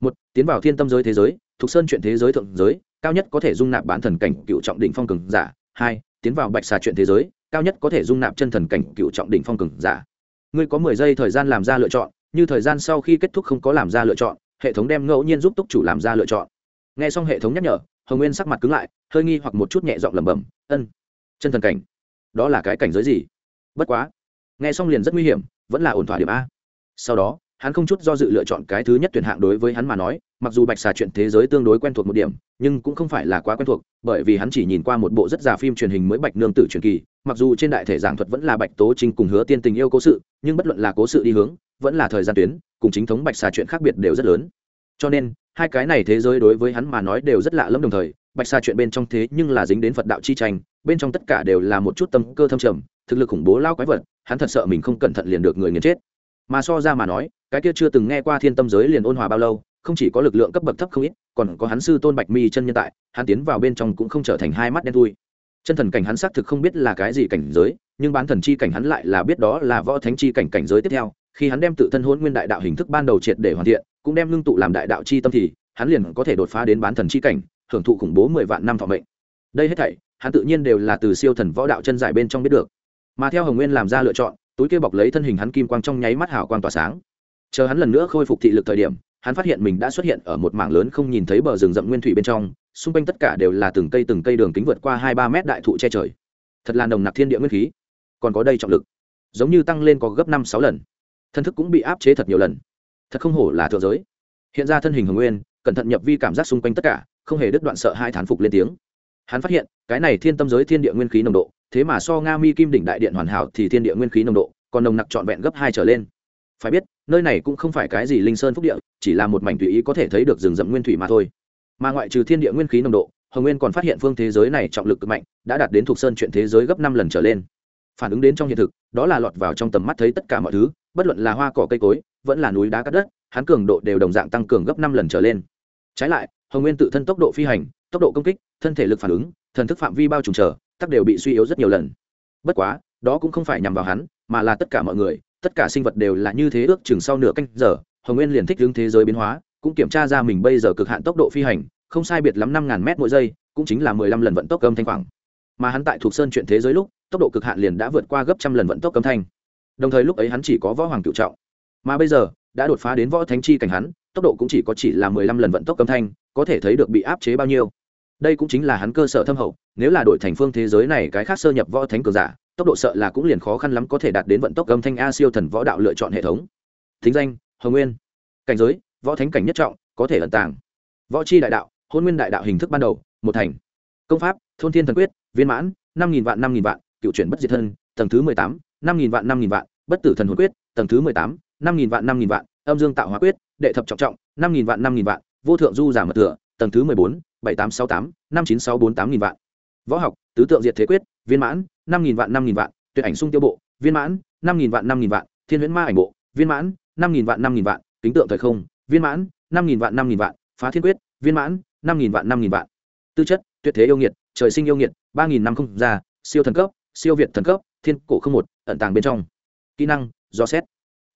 Một, tiến vào thiên tâm giới thế giới, thuộc sơn chuyện thế giới thượng giới, cao nhất có thể dung nạp bán thần cảnh cựu trọng đỉnh phong cường giả. Hai, tiến vào bạch xà chuyện thế giới, cao nhất có thể dung nạp chân thần cảnh cựu trọng đỉnh phong cường giả. Ngươi có mười giây thời gian làm ra lựa chọn, như thời gian sau khi kết thúc không có làm ra lựa chọn, hệ thống đem ngẫu nhiên giúp túc chủ làm ra lựa chọn. Nghe xong hệ thống nhắc nhở, hồng nguyên sắc mặt cứng lại, hơi nghi hoặc một chút nhẹ giọng lẩm bẩm, ân chân thần cảnh. Đó là cái cảnh giới gì? Bất quá, nghe xong liền rất nguy hiểm, vẫn là ổn thỏa điểm a. Sau đó, hắn không chút do dự lựa chọn cái thứ nhất tuyển hạng đối với hắn mà nói, mặc dù bạch xà chuyện thế giới tương đối quen thuộc một điểm, nhưng cũng không phải là quá quen thuộc, bởi vì hắn chỉ nhìn qua một bộ rất già phim truyền hình mới bạch nương tử truyền kỳ, mặc dù trên đại thể giảng thuật vẫn là bạch tố trinh cùng hứa tiên tình yêu cố sự, nhưng bất luận là cố sự đi hướng, vẫn là thời gian tuyến, cùng chính thống bạch xà chuyện khác biệt đều rất lớn. Cho nên, hai cái này thế giới đối với hắn mà nói đều rất lạ lẫm đồng thời bạch xa chuyện bên trong thế nhưng là dính đến phật đạo chi tranh, bên trong tất cả đều là một chút tâm cơ thâm trầm, thực lực khủng bố lao quái vật, hắn thật sợ mình không cẩn thận liền được người nghiền chết. Mà so ra mà nói, cái kia chưa từng nghe qua thiên tâm giới liền ôn hòa bao lâu, không chỉ có lực lượng cấp bậc thấp không ít, còn có hắn sư tôn bạch mi chân nhân tại, hắn tiến vào bên trong cũng không trở thành hai mắt đen thui. Chân thần cảnh hắn xác thực không biết là cái gì cảnh giới, nhưng bán thần chi cảnh hắn lại là biết đó là võ thánh chi cảnh cảnh giới tiếp theo. Khi hắn đem tự thân hôn nguyên đại đạo hình thức ban đầu triệt để hoàn thiện, cũng đem ngưng tụ làm đại đạo chi tâm thì, hắn liền có thể đột phá đến bán thần chi cảnh hưởng thụ khủng bố mười vạn năm thọ mệnh. Đây hết thảy, hắn tự nhiên đều là từ siêu thần võ đạo chân giải bên trong biết được. Mà theo hồng nguyên làm ra lựa chọn, túi kia bọc lấy thân hình hắn kim quang trong nháy mắt hào quang tỏa sáng. Chờ hắn lần nữa khôi phục thị lực thời điểm, hắn phát hiện mình đã xuất hiện ở một mảng lớn không nhìn thấy bờ rừng rậm nguyên thủy bên trong, xung quanh tất cả đều là từng cây từng cây đường kính vượt qua hai ba mét đại thụ che trời. Thật là nồng nặc thiên địa nguyên khí. Còn có đây trọng lực, giống như tăng lên có gấp năm sáu lần. Thân thức cũng bị áp chế thật nhiều lần. Thật không hổ là thượng giới. Hiện ra thân hình hồng nguyên, cẩn thận nhập vi cảm giác xung quanh tất cả không hề đứt đoạn sợ hai thán phục lên tiếng. Hắn phát hiện, cái này thiên tâm giới thiên địa nguyên khí nồng độ, thế mà so nga mi kim đỉnh đại điện hoàn hảo thì thiên địa nguyên khí nồng độ, còn nồng nặc trọn vẹn gấp hai trở lên. Phải biết, nơi này cũng không phải cái gì linh sơn phúc địa, chỉ là một mảnh tùy ý có thể thấy được rừng rậm nguyên thủy mà thôi. Mà ngoại trừ thiên địa nguyên khí nồng độ, hồng nguyên còn phát hiện phương thế giới này trọng lực cực mạnh, đã đạt đến thuộc sơn chuyện thế giới gấp năm lần trở lên. Phản ứng đến trong hiện thực, đó là lọt vào trong tầm mắt thấy tất cả mọi thứ, bất luận là hoa cỏ cây cối, vẫn là núi đá cắt đất, hắn cường độ đều đồng dạng tăng cường gấp năm lần trở lên. Trái lại hồng nguyên tự thân tốc độ phi hành, tốc độ công kích, thân thể lực phản ứng, thần thức phạm vi bao trùm trở tắc đều bị suy yếu rất nhiều lần. Bất quá, đó cũng không phải nhằm vào hắn, mà là tất cả mọi người, tất cả sinh vật đều là như thế ước chừng sau nửa canh giờ, hồng nguyên liền thích hướng thế giới biến hóa, cũng kiểm tra ra mình bây giờ cực hạn tốc độ phi hành, không sai biệt lắm năm ngàn mét mỗi giây, cũng chính là mười lăm lần vận tốc âm thanh khoảng. Mà hắn tại thuộc sơn chuyện thế giới lúc, tốc độ cực hạn liền đã vượt qua gấp trăm lần vận tốc âm thanh. Đồng thời lúc ấy hắn chỉ có võ hoàng cựu trọng. Mà bây giờ, đã đột phá đến võ thánh chi cảnh hắn, tốc độ cũng chỉ có chỉ là mười lăm lần vận tốc âm thanh có thể thấy được bị áp chế bao nhiêu. Đây cũng chính là hắn cơ sở thâm hậu, nếu là đổi thành phương thế giới này cái khác sơ nhập võ thánh cường giả, tốc độ sợ là cũng liền khó khăn lắm có thể đạt đến vận tốc âm thanh a siêu thần võ đạo lựa chọn hệ thống. Thính danh, hồng nguyên. Cảnh giới, võ thánh cảnh nhất trọng, có thể ẩn tàng. Võ c đại đạo, hôn nguyên đại đạo hình thức ban đầu, một thành. Công pháp, thôn thiên thần quyết, viên mãn, năm nghìn vạn, năm nghìn vạn, cựu chuyển bất diệt thân, tầng thứ mười tám, năm nghìn vạn, năm nghìn vạn, bất tử thần hồn quyết, tầng thứ mười tám, năm nghìn vạn, năm nghìn vạn, âm dương tạo hóa quyết, đệ thập trọng trọng, năm nghìn vạn, năm nghìn vạn vô thượng du giả mật thừa tầng thứ mười bốn bảy tám sáu tám năm chín sáu bốn tám nghìn vạn võ học tứ tượng diệt thế quyết viên mãn năm nghìn vạn năm nghìn vạn tuyệt ảnh sung tiêu bộ viên mãn năm nghìn vạn năm nghìn vạn thiên huyễn ma ảnh bộ viên mãn năm nghìn vạn năm nghìn vạn kính tượng thời không viên mãn năm nghìn vạn năm nghìn vạn phá thiên quyết viên mãn năm nghìn vạn năm nghìn vạn tư chất tuyệt thế yêu nghiệt trời sinh yêu nghiệt ba nghìn năm không ra siêu thần cấp siêu việt thần cấp thiên cổ không một ẩn tàng bên trong kỹ năng do xét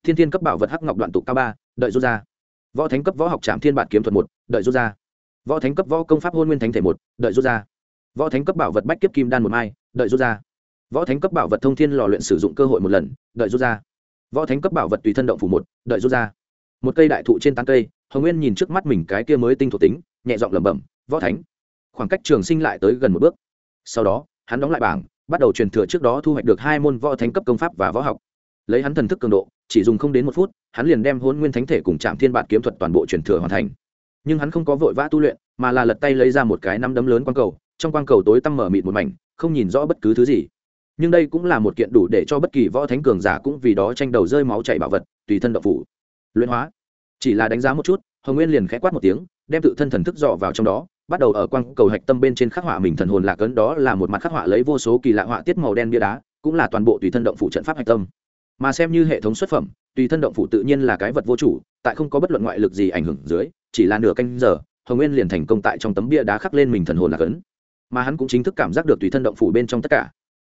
thiên thiên cấp bảo vật hắc ngọc đoạn tụ cao ba đợi rút ra võ thánh cấp võ học trạm thiên bản kiếm thuật một, đợi rút ra. Võ thánh cấp võ công pháp hôn nguyên thánh thể một, đợi rút ra. Võ thánh cấp bảo vật bách kiếp kim đan một mai, đợi rút ra. Võ thánh cấp bảo vật thông thiên lò luyện sử dụng cơ hội một lần, đợi rút ra. Võ thánh cấp bảo vật tùy thân động phủ một, đợi rút ra. Một cây đại thụ trên tán cây, hồng nguyên nhìn trước mắt mình cái kia mới tinh thuộc tính, nhẹ giọng lẩm bẩm, võ thánh. Khoảng cách trường sinh lại tới gần một bước. Sau đó, hắn đóng lại bảng, bắt đầu truyền thừa trước đó thu hoạch được hai môn võ thánh cấp công pháp và võ học. Lấy hắn thần thức cường độ chỉ dùng không đến một phút, hắn liền đem hôn nguyên thánh thể cùng trạm thiên bản kiếm thuật toàn bộ truyền thừa hoàn thành. Nhưng hắn không có vội vã tu luyện, mà là lật tay lấy ra một cái năm đấm lớn quang cầu, trong quang cầu tối tăm mở mịt một mảnh, không nhìn rõ bất cứ thứ gì. Nhưng đây cũng là một kiện đủ để cho bất kỳ võ thánh cường giả cũng vì đó tranh đầu rơi máu chảy bảo vật, tùy thân độc phủ. Luyện hóa. Chỉ là đánh giá một chút, hồng nguyên liền khẽ quát một tiếng, đem tự thân thần thức dọ vào trong đó, bắt đầu ở quang cầu hạch tâm bên trên khắc họa mình thần hồn lạc ấn, đó là một mặt khắc họa lấy vô số kỳ lạ họa tiết màu đen bia đá, cũng là toàn bộ tùy thân động phủ trận pháp hạch tâm mà xem như hệ thống xuất phẩm, tùy thân động phủ tự nhiên là cái vật vô chủ, tại không có bất luận ngoại lực gì ảnh hưởng dưới, chỉ là nửa canh giờ, hồng nguyên liền thành công tại trong tấm bia đá khắc lên mình thần hồn lạc ấn mà hắn cũng chính thức cảm giác được tùy thân động phủ bên trong tất cả.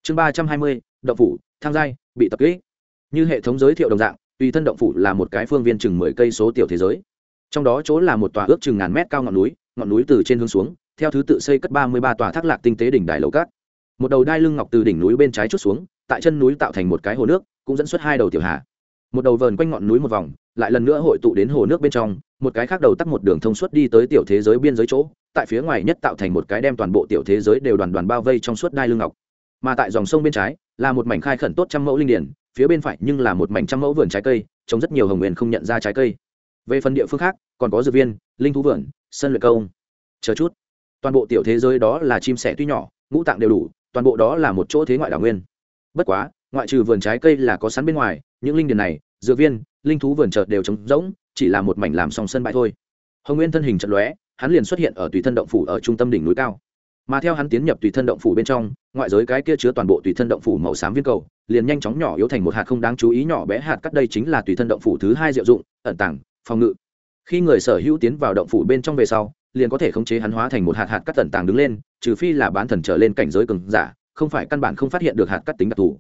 Chương ba trăm hai mươi, động phủ, thang giai, bị tập kỹ như hệ thống giới thiệu đồng dạng, tùy thân động phủ là một cái phương viên chừng mười cây số tiểu thế giới. Trong đó chỗ là một tòa ước chừng ngàn mét cao ngọn núi ngọn núi từ trên hướng xuống, theo thứ tự xây cất ba mươi ba tòa thác lạc tinh tế đỉnh đài lầu cát. Một đầu đai lưng ngọc từ đỉnh núi bên trái chút xuống tại chân núi tạo thành một cái hồ nước, cũng dẫn xuất hai đầu tiểu hà. Một đầu vờn quanh ngọn núi một vòng, lại lần nữa hội tụ đến hồ nước bên trong, một cái khác đầu tắt một đường thông suốt đi tới tiểu thế giới biên giới chỗ, tại phía ngoài nhất tạo thành một cái đem toàn bộ tiểu thế giới đều đoàn đoàn bao vây trong suốt đai lưng ngọc. Mà tại dòng sông bên trái, là một mảnh khai khẩn tốt trăm mẫu linh điển, phía bên phải nhưng là một mảnh trăm mẫu vườn trái cây, trồng rất nhiều hồng nguyên không nhận ra trái cây. Về phần địa phương khác, còn có dược viên, linh thú vườn, sân luyện công. Chờ chút. Toàn bộ tiểu thế giới đó là chim sẻ tuy nhỏ, ngũ tạng đều đủ, toàn bộ đó là một chỗ thế ngoại đảo nguyên bất quá, ngoại trừ vườn trái cây là có sẵn bên ngoài, những linh điền này dựa viên, linh thú vườn chợt đều trống rỗng, chỉ là một mảnh làm xong sân bãi thôi. Hồng nguyên thân hình chật lóe, hắn liền xuất hiện ở tùy thân động phủ ở trung tâm đỉnh núi cao. Mà theo hắn tiến nhập tùy thân động phủ bên trong, ngoại giới cái kia chứa toàn bộ tùy thân động phủ màu xám viên cầu, liền nhanh chóng nhỏ yếu thành một hạt không đáng chú ý nhỏ bé hạt cắt đây chính là tùy thân động phủ thứ hai diệu dụng, ẩn tàng, phòng ngự. Khi người sở hữu tiến vào động phủ bên trong về sau, liền có thể khống chế hắn hóa thành một hạt hạt cắt tẩn tàng đứng lên, trừ phi là bán thần trở lên cảnh giới cường giả không phải căn bản không phát hiện được hạt cắt tính đặc thù.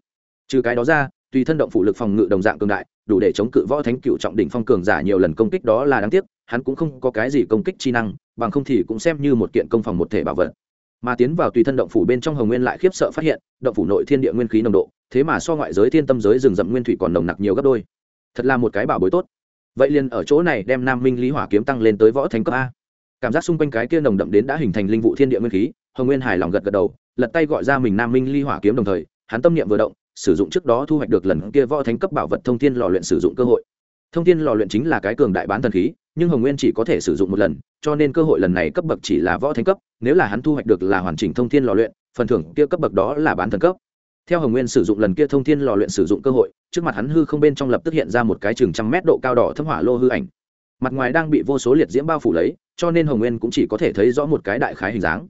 Trừ cái đó ra, tùy thân động phủ lực phòng ngự đồng dạng cường đại, đủ để chống cự võ thánh cựu trọng đỉnh phong cường giả nhiều lần công kích đó là đáng tiếc, hắn cũng không có cái gì công kích chi năng, bằng không thì cũng xem như một kiện công phòng một thể bảo vật. Mà tiến vào tùy thân động phủ bên trong hồng nguyên lại khiếp sợ phát hiện, động phủ nội thiên địa nguyên khí nồng độ, thế mà so ngoại giới thiên tâm giới rừng rậm nguyên thủy còn nồng nặc nhiều gấp đôi. Thật là một cái bảo bối tốt. Vậy liền ở chỗ này đem nam minh lý hỏa kiếm tăng lên tới võ thánh cấp a. Cảm giác xung quanh cái kia nồng đậm đến đã hình thành linh vụ thiên địa nguyên khí, hồng nguyên hài lòng gật gật đầu lật tay gọi ra mình nam minh ly hỏa kiếm đồng thời, hắn tâm niệm vừa động, sử dụng trước đó thu hoạch được lần kia võ thánh cấp bảo vật thông thiên lò luyện sử dụng cơ hội. Thông thiên lò luyện chính là cái cường đại bán thần khí, nhưng hồng nguyên chỉ có thể sử dụng một lần, cho nên cơ hội lần này cấp bậc chỉ là võ thánh cấp, nếu là hắn thu hoạch được là hoàn chỉnh thông thiên lò luyện, phần thưởng kia cấp bậc đó là bán thần cấp. Theo hồng nguyên sử dụng lần kia thông thiên lò luyện sử dụng cơ hội, trước mặt hắn hư không bên trong lập tức hiện ra một cái chừng trăm mét độ cao đỏ thâm hỏa lô hư ảnh. Mặt ngoài đang bị vô số liệt diễm bao phủ lấy, cho nên hồng nguyên cũng chỉ có thể thấy rõ một cái đại khái hình dáng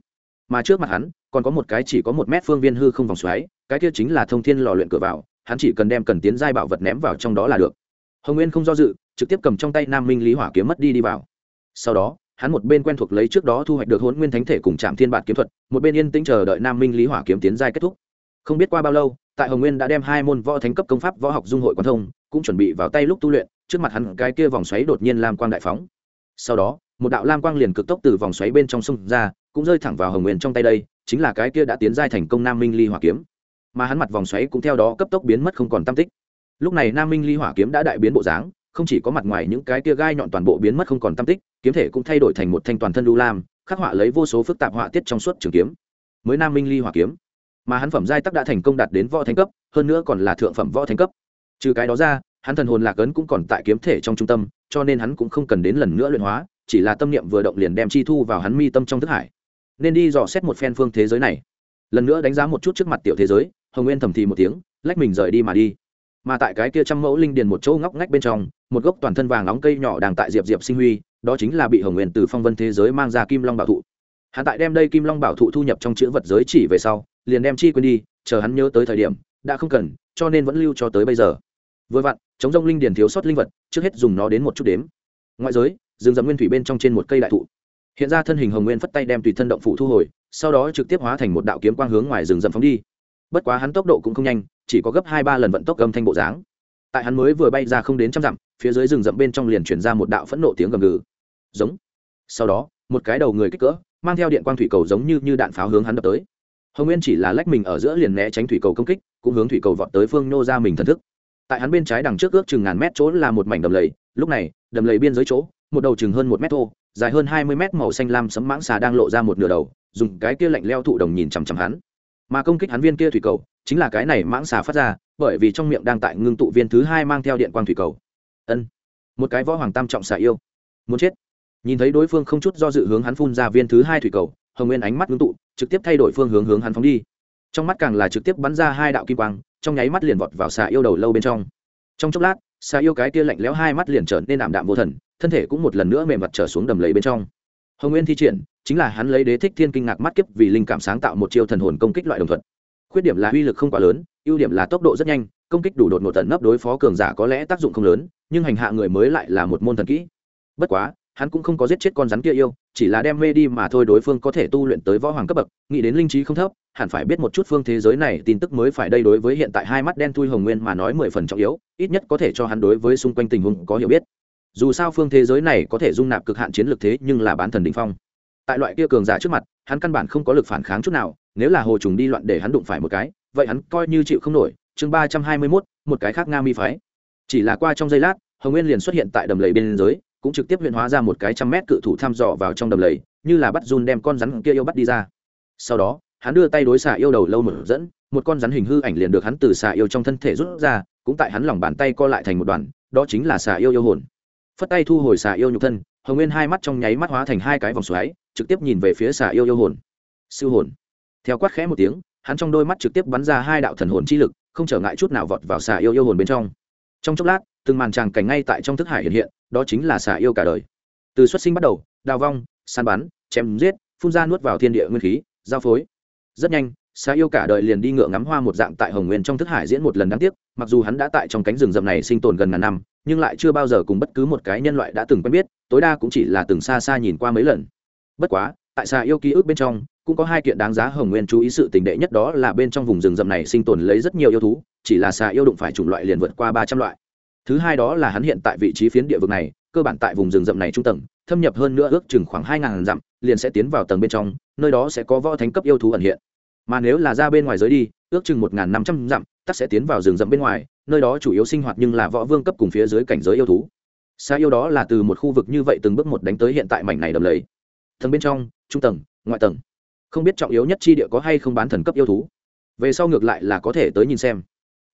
mà trước mặt hắn, còn có một cái chỉ có một mét phương viên hư không vòng xoáy, cái kia chính là thông thiên lò luyện cửa vào, hắn chỉ cần đem cần tiến giai bảo vật ném vào trong đó là được. Hồng nguyên không do dự, trực tiếp cầm trong tay nam minh lý hỏa kiếm mất đi đi vào. Sau đó, hắn một bên quen thuộc lấy trước đó thu hoạch được hôn nguyên thánh thể cùng trạm thiên bản kiếm thuật, một bên yên tĩnh chờ đợi nam minh lý hỏa kiếm tiến giai kết thúc. Không biết qua bao lâu, tại hồng nguyên đã đem hai môn võ thánh cấp công pháp võ học dung hội quan thông, cũng chuẩn bị vào tay lúc tu luyện, trước mặt hắn cái kia vòng xoáy đột nhiên lam quang đại phóng. Sau đó, một đạo lam quang liền cực tốc từ vòng xoáy bên trong sông ra cũng rơi thẳng vào hồng nguyên trong tay đây, chính là cái kia đã tiến giai thành công nam minh ly hỏa kiếm. Mà hắn mặt vòng xoáy cũng theo đó cấp tốc biến mất không còn tam tích. Lúc này nam minh ly hỏa kiếm đã đại biến bộ dáng, không chỉ có mặt ngoài những cái kia gai nhọn toàn bộ biến mất không còn tam tích, kiếm thể cũng thay đổi thành một thanh toàn thân đu lam, khắc họa lấy vô số phức tạp họa tiết trong suốt trường kiếm. Mới nam minh ly hỏa kiếm, mà hắn phẩm giai tắc đã thành công đạt đến võ thánh cấp, hơn nữa còn là thượng phẩm võ thánh cấp. Trừ cái đó ra, hắn thần hồn lạc ấn cũng còn tại kiếm thể trong trung tâm, cho nên hắn cũng không cần đến lần nữa luyện hóa, chỉ là tâm niệm vừa động liền đem chi thu vào hắn mi tâm trong thức hải nên đi dò xét một phen phương thế giới này. Lần nữa đánh giá một chút trước mặt tiểu thế giới, hồng nguyên thầm thì một tiếng, lách mình rời đi mà đi. Mà tại cái kia trăm mẫu linh điền một chỗ ngóc ngách bên trong, một gốc toàn thân vàng nóng cây nhỏ đang tại diệp diệp sinh huy, đó chính là bị hồng nguyên từ phong vân thế giới mang ra kim long bảo thụ. Hắn tại đem đây kim long bảo thụ thu nhập trong chữ vật giới chỉ về sau, liền đem chi quên đi, chờ hắn nhớ tới thời điểm, đã không cần, cho nên vẫn lưu cho tới bây giờ. Vừa vặn, chống rông linh điền thiếu sót linh vật, trước hết dùng nó đến một chút đếm. Ngoại giới, rừng rậm nguyên thủy bên trong trên một cây đại thụ hiện ra thân hình hồng nguyên phất tay đem tùy thân động phủ thu hồi, sau đó trực tiếp hóa thành một đạo kiếm quang hướng ngoài rừng rậm phóng đi. Bất quá hắn tốc độ cũng không nhanh, chỉ có gấp hai ba lần vận tốc gầm thanh bộ dáng. Tại hắn mới vừa bay ra không đến trăm dặm, phía dưới rừng rậm bên trong liền chuyển ra một đạo phẫn nộ tiếng gầm gừ. Giống. Sau đó, một cái đầu người kích cỡ, mang theo điện quang thủy cầu giống như như đạn pháo hướng hắn đập tới. Hồng nguyên chỉ là lách mình ở giữa liền né tránh thủy cầu công kích, cũng hướng thủy cầu vọt tới phương nô ra mình thần thức. Tại hắn bên trái đằng trước ước chừng ngàn mét chỗ là một mảnh đầm lầy, lúc này, đầm lầy biên giới chỗ, một đầu chừng hơn một mét thô dài hơn hai mươi mét màu xanh lam sấm mãng xà đang lộ ra một nửa đầu, dùng cái kia lạnh leo thụ đồng nhìn chằm chằm hắn. Mà công kích hắn viên kia thủy cầu, chính là cái này mãng xà phát ra, bởi vì trong miệng đang tại ngưng tụ viên thứ hai mang theo điện quang thủy cầu. Ân, một cái võ hoàng tam trọng xà yêu. Muốn chết. Nhìn thấy đối phương không chút do dự hướng hắn phun ra viên thứ hai thủy cầu, hồng nguyên ánh mắt ngưng tụ, trực tiếp thay đổi phương hướng hướng hắn phóng đi. Trong mắt càng là trực tiếp bắn ra hai đạo kim quang, trong nháy mắt liền vọt vào xà yêu đầu lâu bên trong. Trong chốc lát xà yêu cái kia lạnh lẽo hai mắt liền trở nên ảm đạm vô thần, thân thể cũng một lần nữa mềm mặt trở xuống đầm lấy bên trong. Hồng nguyên thi triển, chính là hắn lấy đế thích thiên kinh ngạc mắt kiếp vì linh cảm sáng tạo một chiêu thần hồn công kích loại đồng thuận. Khuyết điểm là uy lực không quá lớn, ưu điểm là tốc độ rất nhanh, công kích đủ đột một tận nấp đối phó cường giả có lẽ tác dụng không lớn, nhưng hành hạ người mới lại là một môn thần kỹ. Bất quá hắn cũng không có giết chết con rắn kia yêu, chỉ là đem mê đi mà thôi, đối phương có thể tu luyện tới võ hoàng cấp bậc, nghĩ đến linh trí không thấp, hẳn phải biết một chút phương thế giới này, tin tức mới phải đây đối với hiện tại hai mắt đen thui hồng nguyên mà nói mười phần trọng yếu, ít nhất có thể cho hắn đối với xung quanh tình huống có hiểu biết. Dù sao phương thế giới này có thể dung nạp cực hạn chiến lược thế, nhưng là bán thần đình phong. Tại loại kia cường giả trước mặt, hắn căn bản không có lực phản kháng chút nào, nếu là hồ trùng đi loạn để hắn đụng phải một cái, vậy hắn coi như chịu không nổi. Chương ba trăm hai mươi mốt, một cái khác nga mi phái. Chỉ là qua trong giây lát, hồng nguyên liền xuất hiện tại đầm lầy bên giới cũng trực tiếp huyện hóa ra một cái trăm mét cự thủ thăm dò vào trong đầm lầy, như là bắt run đem con rắn kia yêu bắt đi ra. Sau đó, hắn đưa tay đối xạ yêu đầu lâu mở dẫn, một con rắn hình hư ảnh liền được hắn từ xạ yêu trong thân thể rút ra, cũng tại hắn lòng bàn tay co lại thành một đoàn, đó chính là xà yêu yêu hồn. Phất tay thu hồi xà yêu nhục thân, hồng nguyên hai mắt trong nháy mắt hóa thành hai cái vòng xoáy, trực tiếp nhìn về phía xà yêu yêu hồn. Siêu hồn. Theo quát khẽ một tiếng, hắn trong đôi mắt trực tiếp bắn ra hai đạo thần hồn chi lực, không trở ngại chút nào vọt vào xà yêu yêu hồn bên trong. Trong chốc lát từng màn tràng cảnh ngay tại trong thức hải hiện hiện, đó chính là xà yêu cả đời. Từ xuất sinh bắt đầu, đào vong, săn bắn, chém giết, phun ra nuốt vào thiên địa nguyên khí, giao phối. Rất nhanh, xà yêu cả đời liền đi ngựa ngắm hoa một dạng tại hồng nguyên trong thức hải diễn một lần đáng tiếc, mặc dù hắn đã tại trong cánh rừng rậm này sinh tồn gần ngàn năm, nhưng lại chưa bao giờ cùng bất cứ một cái nhân loại đã từng quen biết, tối đa cũng chỉ là từng xa xa nhìn qua mấy lần. Bất quá, tại xà yêu ký ức bên trong, cũng có hai kiện đáng giá hồng nguyên chú ý sự tình đệ nhất đó là bên trong vùng rừng rậm này sinh tồn lấy rất nhiều yêu thú, chỉ là xà yêu đụng phải chủng loại liền vượt qua ba trăm loại thứ hai đó là hắn hiện tại vị trí phiến địa vực này, cơ bản tại vùng rừng rậm này trung tầng, thâm nhập hơn nữa ước chừng khoảng hai ngàn dặm, liền sẽ tiến vào tầng bên trong, nơi đó sẽ có võ thánh cấp yêu thú ẩn hiện. Mà nếu là ra bên ngoài giới đi, ước chừng một ngàn năm trăm dặm, tắc sẽ tiến vào rừng rậm bên ngoài, nơi đó chủ yếu sinh hoạt nhưng là võ vương cấp cùng phía dưới cảnh giới yêu thú. Xa yêu đó là từ một khu vực như vậy từng bước một đánh tới hiện tại mảnh này đầm lầy. Tầng bên trong, trung tầng, ngoại tầng. Không biết trọng yếu nhất chi địa có hay không bán thần cấp yêu thú. Về sau ngược lại là có thể tới nhìn xem.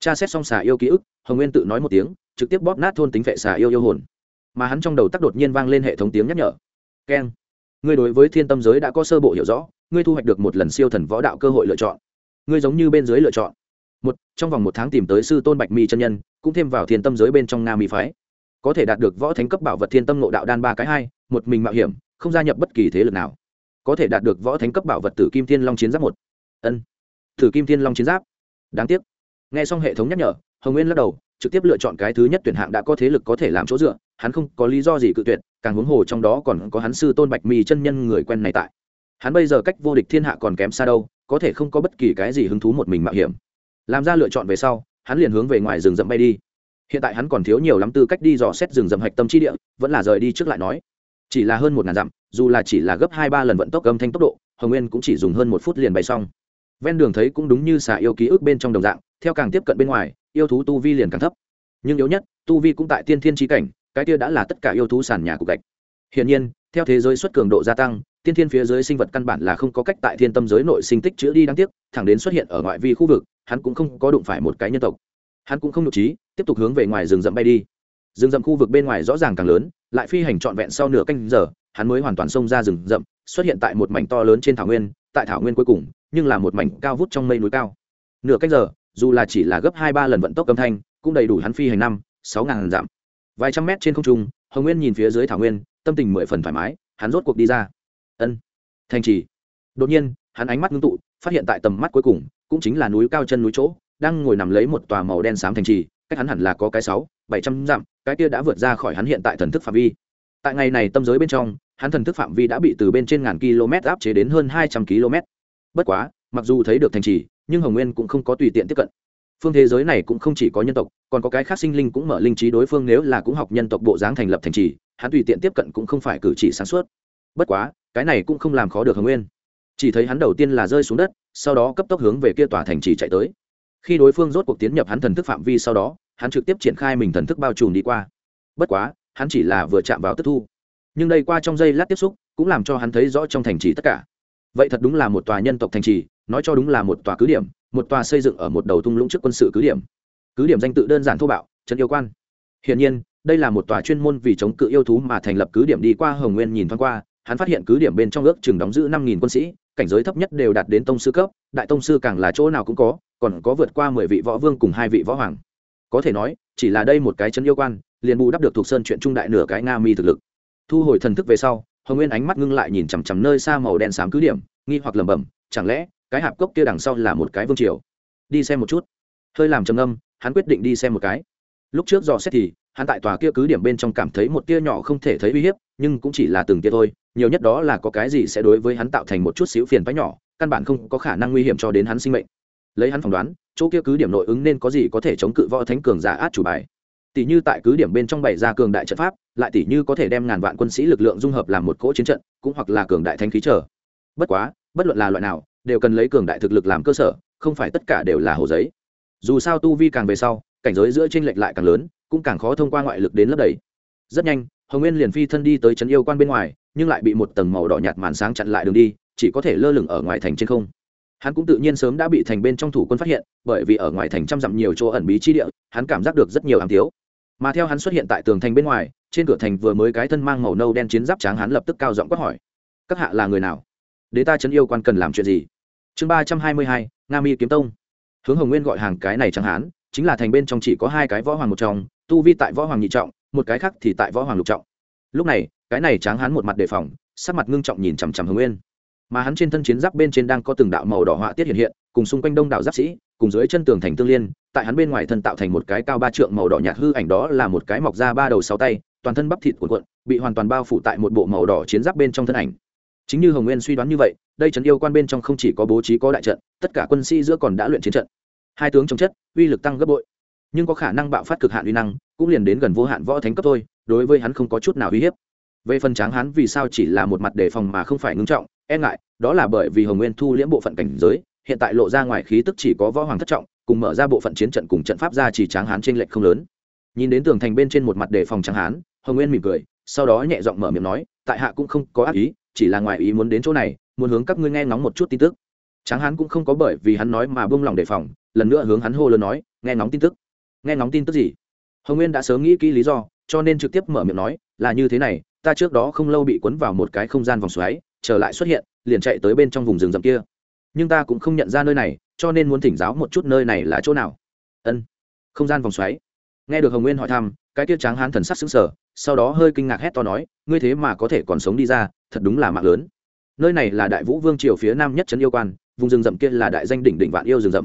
Cha xét xong xà yêu ký ức, hồng nguyên tự nói một tiếng trực tiếp bóp nát thôn tính vệ xà yêu yêu hồn. Mà hắn trong đầu tắc đột nhiên vang lên hệ thống tiếng nhắc nhở. Keng ngươi đối với thiên tâm giới đã có sơ bộ hiểu rõ, ngươi thu hoạch được một lần siêu thần võ đạo cơ hội lựa chọn. Ngươi giống như bên dưới lựa chọn. Một, trong vòng một tháng tìm tới sư tôn bạch mi chân nhân, cũng thêm vào thiên tâm giới bên trong nga mi phái. Có thể đạt được võ thánh cấp bảo vật thiên tâm nộ đạo đan ba cái hai, một mình mạo hiểm, không gia nhập bất kỳ thế lực nào. Có thể đạt được võ thánh cấp bảo vật tử kim thiên long chiến giáp một. Ân. Tử kim thiên long chiến giáp. Đáng tiếc. Nghe xong hệ thống nhắc nhở, hồng nguyên lắc đầu trực tiếp lựa chọn cái thứ nhất tuyển hạng đã có thế lực có thể làm chỗ dựa, hắn không có lý do gì cự tuyệt, càng huống hồ trong đó còn có hắn sư tôn bạch mi chân nhân người quen này tại. Hắn bây giờ cách vô địch thiên hạ còn kém xa đâu, có thể không có bất kỳ cái gì hứng thú một mình mạo hiểm. Làm ra lựa chọn về sau, hắn liền hướng về ngoài rừng rậm bay đi. Hiện tại hắn còn thiếu nhiều lắm tư cách đi dò xét rừng rậm hạch tâm trí địa, vẫn là rời đi trước lại nói. Chỉ là hơn một ngàn dặm, dù là chỉ là gấp hai ba lần vận tốc âm thanh tốc độ, hồng nguyên cũng chỉ dùng hơn một phút liền bay xong. Ven đường thấy cũng đúng như xả yêu ký ức bên trong đồng dạng, theo càng tiếp cận bên ngoài yêu thú tu vi liền càng thấp. Nhưng yếu nhất, tu vi cũng tại tiên thiên trí cảnh, cái kia đã là tất cả yêu thú sàn nhà cục gạch. Hiện nhiên, theo thế giới xuất cường độ gia tăng, tiên thiên phía dưới sinh vật căn bản là không có cách tại thiên tâm giới nội sinh tích chữa đi đáng tiếc, thẳng đến xuất hiện ở ngoại vi khu vực, hắn cũng không có đụng phải một cái nhân tộc. Hắn cũng không nhục trí, tiếp tục hướng về ngoài rừng rậm bay đi. Rừng rậm khu vực bên ngoài rõ ràng càng lớn, lại phi hành trọn vẹn sau nửa canh giờ, hắn mới hoàn toàn xông ra rừng rậm, xuất hiện tại một mảnh to lớn trên thảo nguyên, tại thảo nguyên cuối cùng, nhưng là một mảnh cao vút trong mây núi cao. Nửa canh giờ dù là chỉ là gấp hai ba lần vận tốc âm thanh, cũng đầy đủ hắn phi hành năm, sáu ngàn dặm. Vài trăm mét trên không trung, hồng nguyên nhìn phía dưới thảo nguyên, tâm tình mười phần thoải mái, hắn rốt cuộc đi ra. Ân, thành trì. Đột nhiên, hắn ánh mắt ngưng tụ, phát hiện tại tầm mắt cuối cùng, cũng chính là núi cao chân núi chỗ, đang ngồi nằm lấy một tòa màu đen xám thành trì, cách hắn hẳn là có cái sáu, bảy trăm dặm, cái kia đã vượt ra khỏi hắn hiện tại thần thức phạm vi. Tại ngày này tâm giới bên trong, hắn thần thức phạm vi đã bị từ bên trên ngàn km áp chế đến hơn hai trăm km. Bất quá, mặc dù thấy được thành trì nhưng hồng nguyên cũng không có tùy tiện tiếp cận phương thế giới này cũng không chỉ có nhân tộc còn có cái khác sinh linh cũng mở linh trí đối phương nếu là cũng học nhân tộc bộ dáng thành lập thành trì hắn tùy tiện tiếp cận cũng không phải cử chỉ sáng suốt bất quá cái này cũng không làm khó được hồng nguyên chỉ thấy hắn đầu tiên là rơi xuống đất sau đó cấp tốc hướng về kia tòa thành trì chạy tới khi đối phương rốt cuộc tiến nhập hắn thần thức phạm vi sau đó hắn trực tiếp triển khai mình thần thức bao trùm đi qua bất quá hắn chỉ là vừa chạm vào tức thu nhưng đây qua trong giây lát tiếp xúc cũng làm cho hắn thấy rõ trong thành trì tất cả vậy thật đúng là một tòa nhân tộc thành trì nói cho đúng là một tòa cứ điểm, một tòa xây dựng ở một đầu thung lũng trước quân sự cứ điểm. Cứ điểm danh tự đơn giản thô bạo trấn yêu quan. Hiển nhiên, đây là một tòa chuyên môn vì chống cự yêu thú mà thành lập cứ điểm đi qua hồng nguyên nhìn thoáng qua, hắn phát hiện cứ điểm bên trong ước chừng đóng giữ năm nghìn quân sĩ, cảnh giới thấp nhất đều đạt đến tông sư cấp, đại tông sư càng là chỗ nào cũng có, còn có vượt qua mười vị võ vương cùng hai vị võ hoàng. Có thể nói, chỉ là đây một cái chân yêu quan, liền bù đắp được thuộc sơn chuyện trung đại nửa cái nga mi thực lực. Thu hồi thần thức về sau, hồng nguyên ánh mắt ngưng lại nhìn chằm chằm nơi xa màu đen xám cứ điểm, nghi hoặc lẩm bẩm, chẳng lẽ cái hạp cốc kia đằng sau là một cái vương triều. Đi xem một chút. Hơi làm trầm âm hắn quyết định đi xem một cái. Lúc trước dò xét thì, hắn tại tòa kia cứ điểm bên trong cảm thấy một tia nhỏ không thể thấy uy hiếp, nhưng cũng chỉ là từng tia thôi, nhiều nhất đó là có cái gì sẽ đối với hắn tạo thành một chút xíu phiền phái nhỏ, căn bản không có khả năng nguy hiểm cho đến hắn sinh mệnh. Lấy hắn phỏng đoán, chỗ kia cứ điểm nội ứng nên có gì có thể chống cự võ thánh cường giả át chủ bài. Tỷ như tại cứ điểm bên trong bày ra cường đại trận pháp, lại tỷ như có thể đem ngàn vạn quân sĩ lực lượng dung hợp làm một cỗ chiến trận, cũng hoặc là cường đại thanh khí trở bất quá, bất luận là loại nào đều cần lấy cường đại thực lực làm cơ sở, không phải tất cả đều là hồ giấy. Dù sao tu vi càng về sau, cảnh giới giữa tranh lệch lại càng lớn, cũng càng khó thông qua ngoại lực đến lấp đầy. Rất nhanh, hồng nguyên liền phi thân đi tới trấn yêu quan bên ngoài, nhưng lại bị một tầng màu đỏ nhạt màn sáng chặn lại đường đi, chỉ có thể lơ lửng ở ngoài thành trên không. Hắn cũng tự nhiên sớm đã bị thành bên trong thủ quân phát hiện, bởi vì ở ngoài thành trăm dặm nhiều chỗ ẩn bí chi địa, hắn cảm giác được rất nhiều ám thiếu. Mà theo hắn xuất hiện tại tường thành bên ngoài, trên cửa thành vừa mới cái thân mang màu nâu đen chiến giáp tráng hắn lập tức cao giọng quát hỏi, các hạ là người nào? Đế ta chấn yêu quan cần làm chuyện gì? Chương ba trăm hai mươi hai, nga mi kiếm tông. Hướng hồng nguyên gọi hàng cái này chẳng hán chính là thành bên trong chỉ có hai cái võ hoàng một trong, tu vi tại võ hoàng nhị trọng, một cái khác thì tại võ hoàng lục trọng. Lúc này, cái này tráng hán một mặt đề phòng, sắc mặt ngưng trọng nhìn chằm chằm hồng nguyên. Mà hắn trên thân chiến giáp bên trên đang có từng đạo màu đỏ họa tiết hiện hiện, cùng xung quanh đông đảo giáp sĩ, cùng dưới chân tường thành tương liên, tại hắn bên ngoài thân tạo thành một cái cao ba trượng màu đỏ nhạt hư ảnh đó là một cái mọc ra ba đầu sáu tay, toàn thân bắp thịt cuộn cuộn, bị hoàn toàn bao phủ tại một bộ màu đỏ chiến giáp bên trong thân ảnh. Chính như hồng nguyên suy đoán như vậy đây trấn yêu quan bên trong không chỉ có bố trí có đại trận, tất cả quân sĩ giữa còn đã luyện chiến trận. Hai tướng chống chất, uy lực tăng gấp bội. Nhưng có khả năng bạo phát cực hạn uy năng, cũng liền đến gần vô hạn võ thánh cấp thôi, đối với hắn không có chút nào uy hiếp. Về phần tráng hắn vì sao chỉ là một mặt đề phòng mà không phải ngưng trọng e ngại, đó là bởi vì hồng nguyên thu liễm bộ phận cảnh giới, hiện tại lộ ra ngoài khí tức chỉ có võ hoàng thất trọng, cùng mở ra bộ phận chiến trận cùng trận pháp ra chỉ tráng hán trên lệch không lớn. Nhìn đến tường thành bên trên một mặt đề phòng tráng hán, hồng nguyên mỉm cười, sau đó nhẹ giọng mở miệng nói, tại hạ cũng không có ác ý, chỉ là ngoài ý muốn đến chỗ này muốn hướng các ngươi nghe ngóng một chút tin tức. Tráng hán cũng không có bởi vì hắn nói mà buông lòng đề phòng, lần nữa hướng hắn hô lớn nói, nghe ngóng tin tức. Nghe ngóng tin tức gì? Hồng nguyên đã sớm nghĩ kỹ lý do, cho nên trực tiếp mở miệng nói, là như thế này, ta trước đó không lâu bị cuốn vào một cái không gian vòng xoáy, trở lại xuất hiện, liền chạy tới bên trong vùng rừng rậm kia. Nhưng ta cũng không nhận ra nơi này, cho nên muốn thỉnh giáo một chút nơi này là chỗ nào. Ân, không gian vòng xoáy. Nghe được hồng nguyên hỏi thăm, cái kia tráng hán thần sắc xứng sở sau đó hơi kinh ngạc hét to nói, ngươi thế mà có thể còn sống đi ra, thật đúng là mạng lớn nơi này là đại vũ vương triều phía nam nhất trấn yêu quan, vùng rừng rậm kia là đại danh đỉnh đỉnh vạn yêu rừng rậm.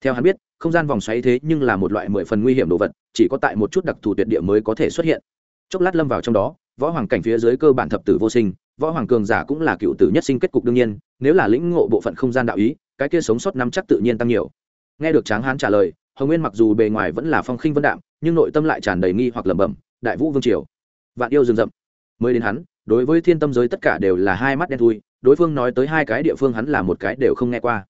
Theo hắn biết, không gian vòng xoáy thế nhưng là một loại mười phần nguy hiểm đồ vật, chỉ có tại một chút đặc thù tuyệt địa mới có thể xuất hiện. Chốc lát lâm vào trong đó, võ hoàng cảnh phía dưới cơ bản thập tử vô sinh, võ hoàng cường giả cũng là cựu tử nhất sinh kết cục đương nhiên, nếu là lĩnh ngộ bộ phận không gian đạo ý, cái kia sống sót năm chắc tự nhiên tăng nhiều. Nghe được tráng hán trả lời, hồng nguyên mặc dù bề ngoài vẫn là phong khinh vân đạm, nhưng nội tâm lại tràn đầy nghi hoặc lẩm bẩm, đại vũ vương triều, vạn yêu rừng rậm. Mới đến hắn đối với thiên tâm giới tất cả đều là hai mắt đen thui, đối phương nói tới hai cái địa phương hắn là một cái đều không nghe qua.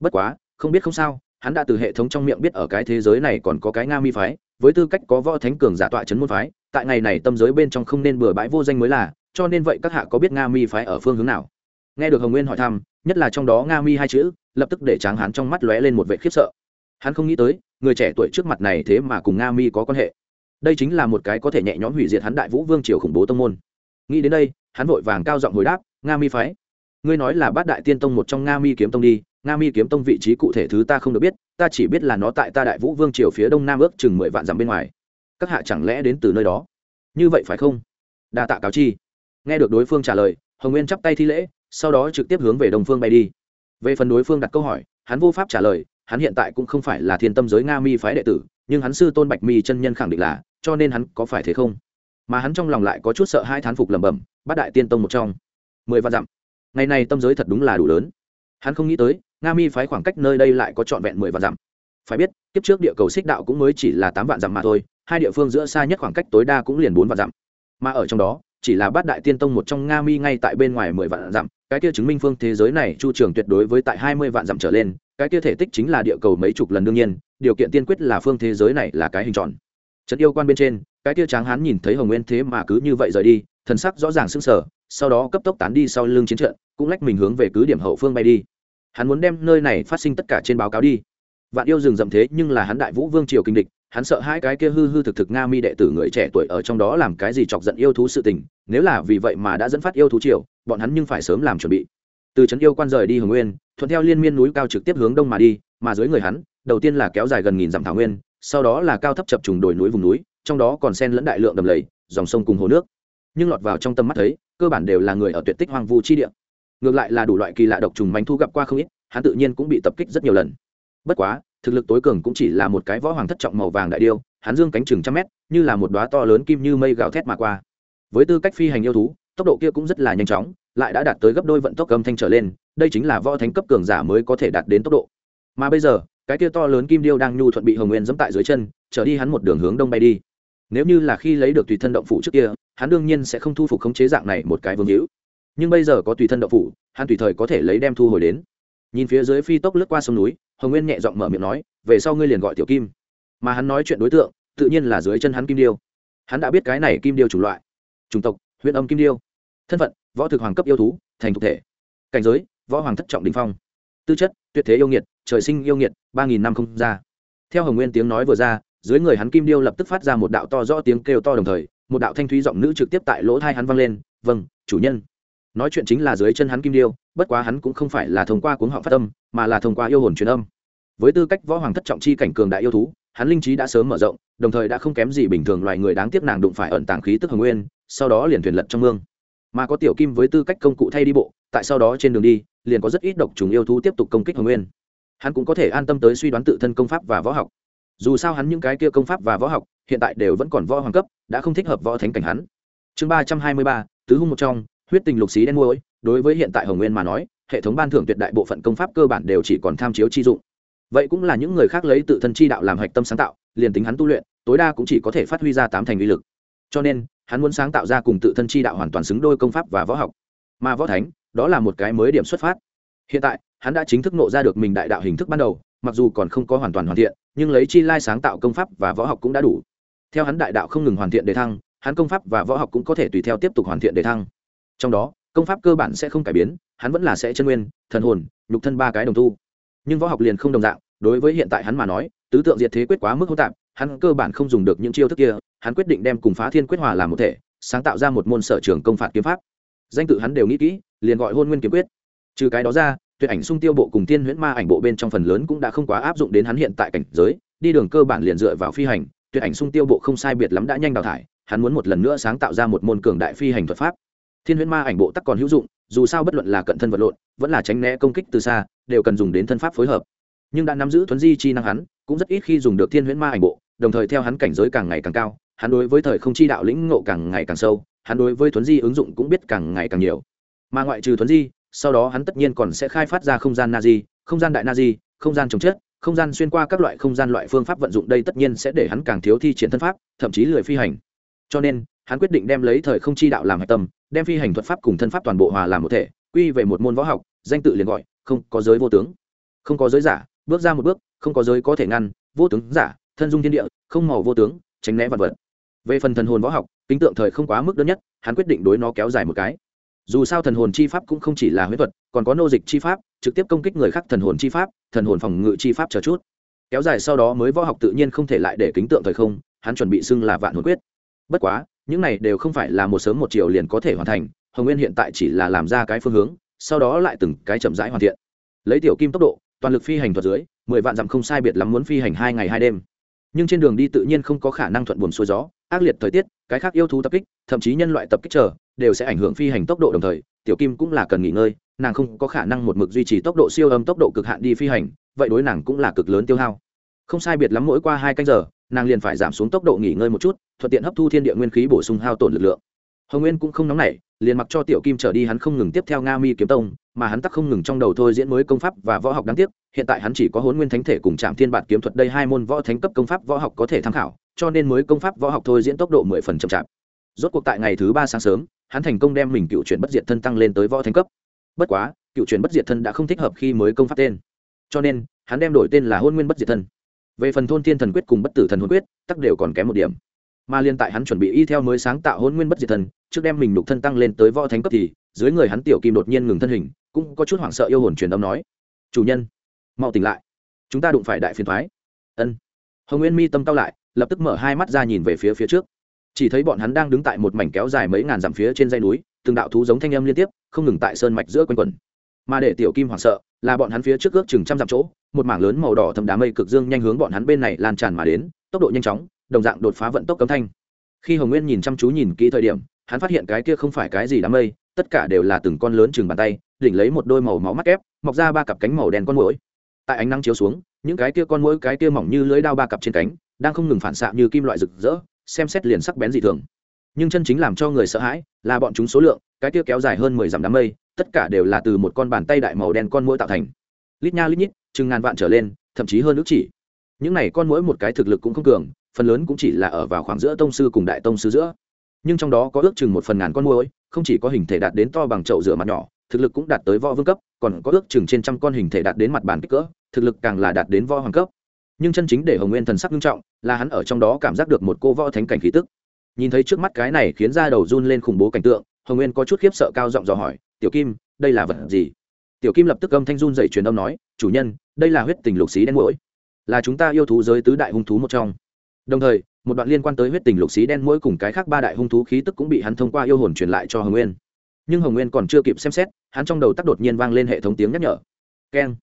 Bất quá, không biết không sao, hắn đã từ hệ thống trong miệng biết ở cái thế giới này còn có cái nga mi phái, với tư cách có võ thánh cường giả tọa trấn môn phái, tại ngày này tâm giới bên trong không nên bừa bãi vô danh mới là, cho nên vậy các hạ có biết nga mi phái ở phương hướng nào? Nghe được hồng nguyên hỏi thăm, nhất là trong đó nga mi hai chữ, lập tức để tráng hắn trong mắt lóe lên một vệ khiếp sợ. Hắn không nghĩ tới, người trẻ tuổi trước mặt này thế mà cùng nga mi có quan hệ. Đây chính là một cái có thể nhẹ nhõm hủy diệt hắn đại vũ vương triều khủng bố tông môn nghĩ đến đây, hắn vội vàng cao giọng hồi đáp, nga mi phái, ngươi nói là bát đại tiên tông một trong nga mi kiếm tông đi, nga mi kiếm tông vị trí cụ thể thứ ta không được biết, ta chỉ biết là nó tại ta đại vũ vương triều phía đông nam ước chừng mười vạn dặm bên ngoài. Các hạ chẳng lẽ đến từ nơi đó? Như vậy phải không? Đa tạ cáo chi. Nghe được đối phương trả lời, hồng nguyên chắp tay thi lễ, sau đó trực tiếp hướng về đông phương bay đi. Về phần đối phương đặt câu hỏi, hắn vô pháp trả lời, hắn hiện tại cũng không phải là thiên tâm giới nga mi phái đệ tử, nhưng hắn sư tôn bạch mi chân nhân khẳng định là, cho nên hắn có phải thế không? Mà hắn trong lòng lại có chút sợ hai thán phục lẩm bẩm, bát đại tiên tông một trong, mười vạn dặm. Ngày này tâm giới thật đúng là đủ lớn. Hắn không nghĩ tới, nga mi phái khoảng cách nơi đây lại có trọn vẹn mười vạn dặm. Phải biết, kiếp trước địa cầu xích đạo cũng mới chỉ là tám vạn dặm mà thôi, hai địa phương giữa xa nhất khoảng cách tối đa cũng liền bốn vạn dặm. Mà ở trong đó, chỉ là bát đại tiên tông một trong nga mi ngay tại bên ngoài mười vạn dặm, cái kia chứng minh phương thế giới này chu trường tuyệt đối với tại hai mươi vạn dặm trở lên, cái kia thể tích chính là địa cầu mấy chục lần đương nhiên, điều kiện tiên quyết là phương thế giới này là cái hình tròn. Trận yêu quan bên trên cái kia tráng hán nhìn thấy hồng nguyên thế mà cứ như vậy rời đi, thần sắc rõ ràng sưng sờ, sau đó cấp tốc tán đi sau lưng chiến trận, cũng lách mình hướng về cứ điểm hậu phương bay đi. Hắn muốn đem nơi này phát sinh tất cả trên báo cáo đi. Vạn yêu rừng rậm thế nhưng là hắn đại vũ vương triều kinh địch, hắn sợ hai cái kia hư hư thực thực nga mi đệ tử người trẻ tuổi ở trong đó làm cái gì chọc giận yêu thú sự tình, nếu là vì vậy mà đã dẫn phát yêu thú triều, bọn hắn nhưng phải sớm làm chuẩn bị. Từ trấn yêu quan rời đi hồng nguyên, thuận theo liên miên núi cao trực tiếp hướng đông mà đi, mà dưới người hắn, đầu tiên là kéo dài gần nghìn dặm thảo nguyên, sau đó là cao thấp chập trùng đồi núi vùng núi trong đó còn sen lẫn đại lượng đầm lầy, dòng sông cùng hồ nước. Nhưng lọt vào trong tầm mắt thấy, cơ bản đều là người ở tuyệt tích hoang vu chi địa. Ngược lại là đủ loại kỳ lạ độc trùng mánh thu gặp qua không ít, hắn tự nhiên cũng bị tập kích rất nhiều lần. Bất quá, thực lực tối cường cũng chỉ là một cái võ hoàng thất trọng màu vàng đại điêu, hắn dương cánh chừng trăm mét, như là một đoá to lớn kim như mây gào thét mà qua. Với tư cách phi hành yêu thú, tốc độ kia cũng rất là nhanh chóng, lại đã đạt tới gấp đôi vận tốc âm thanh trở lên, đây chính là võ thánh cấp cường giả mới có thể đạt đến tốc độ. Mà bây giờ, cái kia to lớn kim điêu đang nhu thuận bị hồng nguyên dẫm tại dưới chân, trở đi hắn một đường hướng đông bay đi nếu như là khi lấy được tùy thân động phủ trước kia, hắn đương nhiên sẽ không thu phục khống chế dạng này một cái vương hữu. Nhưng bây giờ có tùy thân động phủ, hắn tùy thời có thể lấy đem thu hồi đến. Nhìn phía dưới phi tốc lướt qua sông núi, hồng nguyên nhẹ giọng mở miệng nói, về sau ngươi liền gọi tiểu kim. Mà hắn nói chuyện đối tượng, tự nhiên là dưới chân hắn kim điêu. Hắn đã biết cái này kim điêu chủng loại. Chủng tộc huyện âm kim điêu. Thân phận, võ thực hoàng cấp yêu thú, thành thực thể. Cảnh giới, võ hoàng thất trọng đình phong. Tư chất, tuyệt thế yêu nghiệt, trời sinh yêu nghiệt, ba nghìn năm không ra. Theo hồng nguyên tiếng nói vừa ra dưới người hắn kim điêu lập tức phát ra một đạo to rõ tiếng kêu to đồng thời, một đạo thanh thúy giọng nữ trực tiếp tại lỗ thai hắn vang lên vâng chủ nhân. Nói chuyện chính là dưới chân hắn kim điêu, bất quá hắn cũng không phải là thông qua cuống họng phát âm, mà là thông qua yêu hồn truyền âm. Với tư cách võ hoàng thất trọng chi cảnh cường đại yêu thú, hắn linh trí đã sớm mở rộng, đồng thời đã không kém gì bình thường loài người đáng tiếc nàng đụng phải ẩn tàng khí tức hồng nguyên, sau đó liền thuyền lật trong mương. Mà có tiểu kim với tư cách công cụ thay đi bộ, tại sau đó trên đường đi, liền có rất ít độc trùng yêu thú tiếp tục công kích hồng nguyên. Hắn cũng có thể an tâm tới suy đoán tự thân công pháp và võ học dù sao hắn những cái kia công pháp và võ học, hiện tại đều vẫn còn võ hoàng cấp, đã không thích hợp võ thánh cảnh hắn. Chương ba trăm hai mươi ba, tứ hung một trong, huyết tình lục xí đen môi đối với hiện tại hồng nguyên mà nói, hệ thống ban thưởng tuyệt đại bộ phận công pháp cơ bản đều chỉ còn tham chiếu chi dụng. Vậy cũng là những người khác lấy tự thân chi đạo làm hạch tâm sáng tạo, liền tính hắn tu luyện, tối đa cũng chỉ có thể phát huy ra tám thành uy lực. Cho nên, hắn muốn sáng tạo ra cùng tự thân chi đạo hoàn toàn xứng đôi công pháp và võ học. Mà võ thánh, đó là một cái mới điểm xuất phát. Hiện tại, hắn đã chính thức nộ ra được mình đại đạo hình thức ban đầu, mặc dù còn không có hoàn toàn hoàn thiện nhưng lấy chi lai sáng tạo công pháp và võ học cũng đã đủ. Theo hắn đại đạo không ngừng hoàn thiện đề thăng, hắn công pháp và võ học cũng có thể tùy theo tiếp tục hoàn thiện đề thăng. Trong đó, công pháp cơ bản sẽ không cải biến, hắn vẫn là sẽ chân nguyên, thần hồn, nhục thân ba cái đồng tu. Nhưng võ học liền không đồng dạng, đối với hiện tại hắn mà nói, tứ tượng diệt thế quyết quá mức hỗn tạp, hắn cơ bản không dùng được những chiêu thức kia, hắn quyết định đem cùng phá thiên quyết hòa làm một thể, sáng tạo ra một môn sở trường công phạt kiếm pháp. Danh tự hắn đều nghĩ kỹ, liền gọi hôn nguyên kiếm quyết. Trừ cái đó ra tuyệt ảnh sung tiêu bộ cùng tiên huyễn ma ảnh bộ bên trong phần lớn cũng đã không quá áp dụng đến hắn hiện tại cảnh giới, đi đường cơ bản liền dựa vào phi hành, tuyệt ảnh sung tiêu bộ không sai biệt lắm đã nhanh đào thải, hắn muốn một lần nữa sáng tạo ra một môn cường đại phi hành thuật pháp. Thiên huyễn ma ảnh bộ tắc còn hữu dụng, dù sao bất luận là cận thân vật lộn, vẫn là tránh né công kích từ xa, đều cần dùng đến thân pháp phối hợp. Nhưng đã nắm giữ thuấn di chi năng hắn, cũng rất ít khi dùng được thiên huyễn ma ảnh bộ, đồng thời theo hắn cảnh giới càng ngày càng cao, hắn đối với thời không chi đạo lĩnh ngộ càng ngày càng sâu, hắn đối với thuấn di ứng dụng cũng biết càng ngày càng nhiều. Mà ngoại trừ thuấn di sau đó hắn tất nhiên còn sẽ khai phát ra không gian na di không gian đại na di không gian trồng chết, không gian xuyên qua các loại không gian loại phương pháp vận dụng đây tất nhiên sẽ để hắn càng thiếu thi triển thân pháp, thậm chí lười phi hành. Cho nên, hắn quyết định đem lấy thời không chi đạo làm hạch tâm, đem phi hành thuật pháp cùng thân pháp toàn bộ hòa làm một thể, quy về một môn võ học, danh tự liền gọi, không có giới vô tướng. Không có giới giả, bước ra một bước, không có giới có thể ngăn, vô tướng giả, thân dung thiên địa, không màu vô tướng, tránh né vật vật. Về phần thần hồn võ học, kính tượng thời không quá mức đơn nhất, hắn quyết định đối nó kéo dài một cái dù sao thần hồn chi pháp cũng không chỉ là huyết thuật, còn có nô dịch chi pháp, trực tiếp công kích người khác thần hồn chi pháp, thần hồn phòng ngự chi pháp chờ chút. Kéo dài sau đó mới võ học tự nhiên không thể lại để kính tượng thời không, hắn chuẩn bị xưng là vạn hồn quyết. Bất quá, những này đều không phải là một sớm một chiều liền có thể hoàn thành, hồng nguyên hiện tại chỉ là làm ra cái phương hướng, sau đó lại từng cái chậm rãi hoàn thiện. Lấy tiểu kim tốc độ, toàn lực phi hành thuật dưới, mười vạn dặm không sai biệt lắm muốn phi hành hai ngày hai đêm. Nhưng trên đường đi tự nhiên không có khả năng thuận buồm xuôi gió ác liệt thời tiết, cái khác yêu thú tập kích, thậm chí nhân loại tập kích trở đều sẽ ảnh hưởng phi hành tốc độ đồng thời, tiểu kim cũng là cần nghỉ ngơi, nàng không có khả năng một mực duy trì tốc độ siêu âm tốc độ cực hạn đi phi hành, vậy đối nàng cũng là cực lớn tiêu hao. Không sai biệt lắm mỗi qua hai canh giờ, nàng liền phải giảm xuống tốc độ nghỉ ngơi một chút, thuận tiện hấp thu thiên địa nguyên khí bổ sung hao tổn lực lượng. Hồng nguyên cũng không nóng nảy liền mặc cho tiểu kim trở đi hắn không ngừng tiếp theo nga mi kiếm tông, mà hắn tắc không ngừng trong đầu thôi diễn mới công pháp và võ học đáng tiếc, hiện tại hắn chỉ có hôn nguyên thánh thể cùng trạm thiên bản kiếm thuật đây hai môn võ thánh cấp công pháp võ học có thể tham khảo, cho nên mới công pháp võ học thôi diễn tốc độ mười phần chậm chạp. Rốt cuộc tại ngày thứ ba sáng sớm, hắn thành công đem mình cựu chuyển bất diệt thân tăng lên tới võ thánh cấp. Bất quá, cựu chuyển bất diệt thân đã không thích hợp khi mới công pháp tên. Cho nên, hắn đem đổi tên là hôn nguyên bất diệt thân. Về phần thôn thiên thần quyết cùng bất tử thần hôn quyết, tắc đều còn kém một điểm mà liên tại hắn chuẩn bị y theo mới sáng tạo hôn nguyên bất diệt thần, trước đem mình đục thân tăng lên tới võ thánh cấp thì dưới người hắn tiểu kim đột nhiên ngừng thân hình cũng có chút hoảng sợ yêu hồn truyền âm nói chủ nhân mau tỉnh lại chúng ta đụng phải đại phiền thoái. Ân. Hồng nguyên mi tâm cao lại lập tức mở hai mắt ra nhìn về phía phía trước. Chỉ thấy bọn hắn đang đứng tại một mảnh kéo dài mấy ngàn dặm phía trên dây núi từng đạo thú giống thanh âm liên tiếp không ngừng tại sơn mạch giữa quanh quần mà để tiểu kim hoảng sợ là bọn hắn phía trước ước chừng trăm dặm chỗ một mảng lớn màu đỏ thâm đá mây cực dương nhanh hướng bọn hắn bên này lan tràn mà đến tốc độ nhanh chóng đồng dạng đột phá vận tốc cấm thanh. Khi hồng nguyên nhìn chăm chú nhìn kỹ thời điểm, hắn phát hiện cái kia không phải cái gì đám mây, tất cả đều là từng con lớn chừng bàn tay, đỉnh lấy một đôi màu máu mắt ép mọc ra ba cặp cánh màu đen con mũi tại ánh nắng chiếu xuống, những cái kia con mũi cái kia mỏng như lưới đao ba cặp trên cánh, đang không ngừng phản xạ như kim loại rực rỡ, xem xét liền sắc bén dị thường. Nhưng chân chính làm cho người sợ hãi là bọn chúng số lượng, cái kia kéo dài hơn mười dặm đám mây, tất cả đều là từ một con bàn tay đại màu đen con mũi tạo thành. Lít nha lít nhít, chừng ngàn vạn trở lên, thậm chí hơn ước chỉ. Những này con mũi một cái thực lực cũng không cường phần lớn cũng chỉ là ở vào khoảng giữa tông sư cùng đại tông sư giữa. Nhưng trong đó có ước chừng một phần ngàn con muỗi, không chỉ có hình thể đạt đến to bằng chậu rửa mặt nhỏ thực lực cũng đạt tới võ vương cấp còn có ước chừng trên trăm con hình thể đạt đến mặt bàn kích cỡ thực lực càng là đạt đến võ hoàng cấp. Nhưng chân chính để hồng nguyên thần sắc nghiêm trọng là hắn ở trong đó cảm giác được một cô võ thánh cảnh khí tức. Nhìn thấy trước mắt cái này khiến da đầu run lên khủng bố cảnh tượng hồng nguyên có chút khiếp sợ cao giọng dò hỏi tiểu kim đây là vật gì? Tiểu kim lập tức âm thanh run dậy truyền âm nói chủ nhân đây là huyết tình lục xí đen mũi là chúng ta yêu thú giới tứ đại hung thú một trong đồng thời, một đoạn liên quan tới huyết tình lục xí đen mũi cùng cái khác ba đại hung thú khí tức cũng bị hắn thông qua yêu hồn truyền lại cho hồng nguyên. Nhưng hồng nguyên còn chưa kịp xem xét, hắn trong đầu tắc đột nhiên vang lên hệ thống tiếng nhắc nhở. Keng,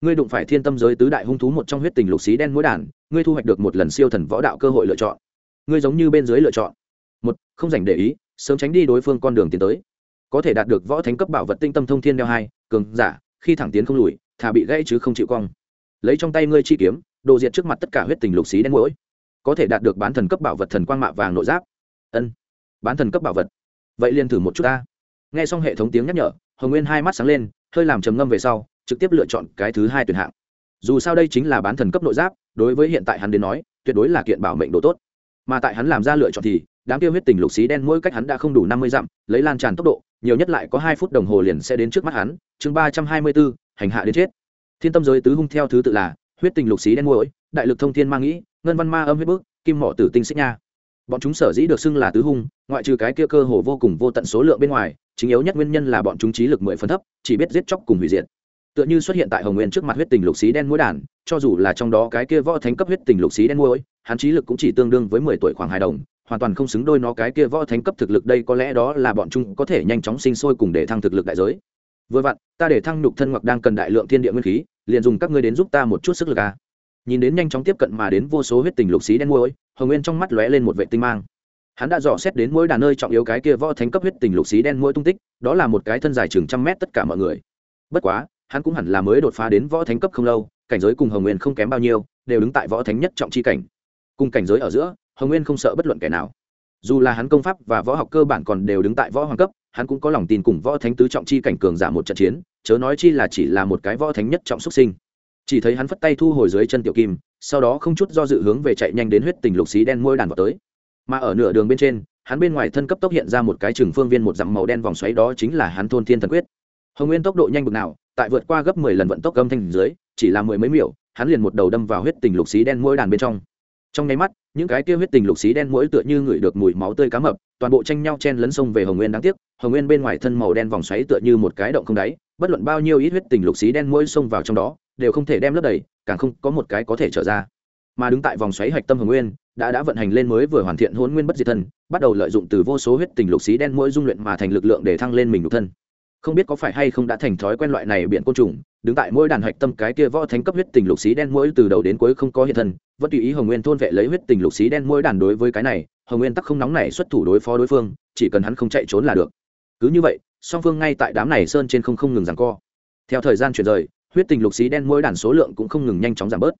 ngươi đụng phải thiên tâm giới tứ đại hung thú một trong huyết tình lục xí đen mũi đàn, ngươi thu hoạch được một lần siêu thần võ đạo cơ hội lựa chọn. Ngươi giống như bên dưới lựa chọn. Một, không dành để ý, sớm tránh đi đối phương con đường tiến tới. Có thể đạt được võ thánh cấp bảo vật tinh tâm thông thiên đeo hai, cường, giả, khi thẳng tiến không lùi, thà bị gãy chứ không chịu cong. Lấy trong tay ngươi chi kiếm, đồ diệt trước mặt tất cả huyết tình lục xí đen mũi có thể đạt được bán thần cấp bảo vật thần quang mạ vàng nội giáp. Ân, bán thần cấp bảo vật. Vậy liền thử một chút ta. Nghe xong hệ thống tiếng nhắc nhở, hồng nguyên hai mắt sáng lên, hơi làm trầm ngâm về sau, trực tiếp lựa chọn cái thứ hai tuyển hạng. Dù sao đây chính là bán thần cấp nội giáp, đối với hiện tại hắn đến nói, tuyệt đối là kiện bảo mệnh độ tốt. Mà tại hắn làm ra lựa chọn thì, đám tiêu huyết tình lục xí đen mỗi cách hắn đã không đủ năm mươi dặm, lấy lan tràn tốc độ, nhiều nhất lại có hai phút đồng hồ liền sẽ đến trước mắt hắn. Chương ba trăm hai mươi bốn, hành hạ đến chết. Thiên tâm giới tứ hung theo thứ tự là, huyết tình lục xí đen mỗi, đại lực thông thiên mang nghĩ ngân văn ma âm huyết bước kim mỏ tử tinh xích nha. Bọn chúng sở dĩ được xưng là tứ hung, ngoại trừ cái kia cơ hồ vô cùng vô tận số lượng bên ngoài, chính yếu nhất nguyên nhân là bọn chúng trí lực mười phần thấp, chỉ biết giết chóc cùng hủy diệt. Tựa như xuất hiện tại hồng nguyên trước mặt huyết tình lục xí đen mũi đàn, cho dù là trong đó cái kia võ thánh cấp huyết tình lục xí đen mũi hắn trí lực cũng chỉ tương đương với mười tuổi khoảng hai đồng, hoàn toàn không xứng đôi nó cái kia võ thánh cấp thực lực đây có lẽ đó là bọn chúng có thể nhanh chóng sinh sôi cùng để thăng thực lực đại giới. Vừa vặn, ta để thăng nhục thân hoặc đang cần đại lượng thiên địa nguyên khí, liền dùng các ngươi đến giúp ta một chút sức lực à nhìn đến nhanh chóng tiếp cận mà đến vô số huyết tình lục xí đen môi hồng nguyên trong mắt lóe lên một vệ tinh mang. Hắn đã dò xét đến mỗi đàn nơi trọng yếu cái kia võ thánh cấp huyết tình lục xí đen mỗi tung tích, đó là một cái thân dài chừng trăm mét tất cả mọi người. Bất quá, hắn cũng hẳn là mới đột phá đến võ thánh cấp không lâu, cảnh giới cùng hồng nguyên không kém bao nhiêu, đều đứng tại võ thánh nhất trọng chi cảnh. Cùng cảnh giới ở giữa, hồng nguyên không sợ bất luận kẻ nào. Dù là hắn công pháp và võ học cơ bản còn đều đứng tại võ hoàng cấp, hắn cũng có lòng tin cùng võ thánh tứ trọng chi cảnh cường giả một trận chiến, chớ nói chi là chỉ là một cái võ thánh nhất trọng xuất sinh chỉ thấy hắn phất tay thu hồi dưới chân tiểu kim, sau đó không chút do dự hướng về chạy nhanh đến huyết tình lục xí đen môi đàn vào tới. Mà ở nửa đường bên trên, hắn bên ngoài thân cấp tốc hiện ra một cái chừng phương viên một dặm màu đen vòng xoáy đó chính là hắn thôn thiên thần quyết. Hồng nguyên tốc độ nhanh bực nào, tại vượt qua gấp mười lần vận tốc âm thanh dưới, chỉ là mười mấy miểu, hắn liền một đầu đâm vào huyết tình lục xí đen môi đàn bên trong. Trong nháy mắt, những cái kia huyết tình lục xí đen mũi tựa như ngửi được mùi máu tươi cá mập, toàn bộ tranh nhau chen lấn sông về hồng nguyên đáng tiếc. Hồng nguyên bên ngoài thân màu đen vòng xoáy tựa như một cái động không đáy, bất luận bao nhiêu ít huyết tình lục xí đen mũi xông vào trong đó đều không thể đem lấp đầy, càng không có một cái có thể trở ra. Mà đứng tại vòng xoáy hạch tâm hồng nguyên, đã đã vận hành lên mới vừa hoàn thiện hôn nguyên bất diệt thân bắt đầu lợi dụng từ vô số huyết tình lục xí đen mũi dung luyện mà thành lực lượng để thăng lên mình nhục thân. Không biết có phải hay không đã thành thói quen loại này biện côn trùng, đứng tại mỗi đàn hạch tâm cái kia võ thánh cấp huyết tình lục xí đen mỗi từ đầu đến cuối không có hiện thân, vẫn tùy ý hồng nguyên thôn vệ lấy huyết tình lục xí đen mỗi đàn đối với cái này, hồng nguyên tắc không nóng này xuất thủ đối phó đối phương, chỉ cần hắn không chạy trốn là được. Cứ như vậy, song phương ngay tại đám này sơn trên không không ngừng rằng co. Theo thời gian chuyển rời huyết tình lục xí đen mỗi đàn số lượng cũng không ngừng nhanh chóng giảm bớt.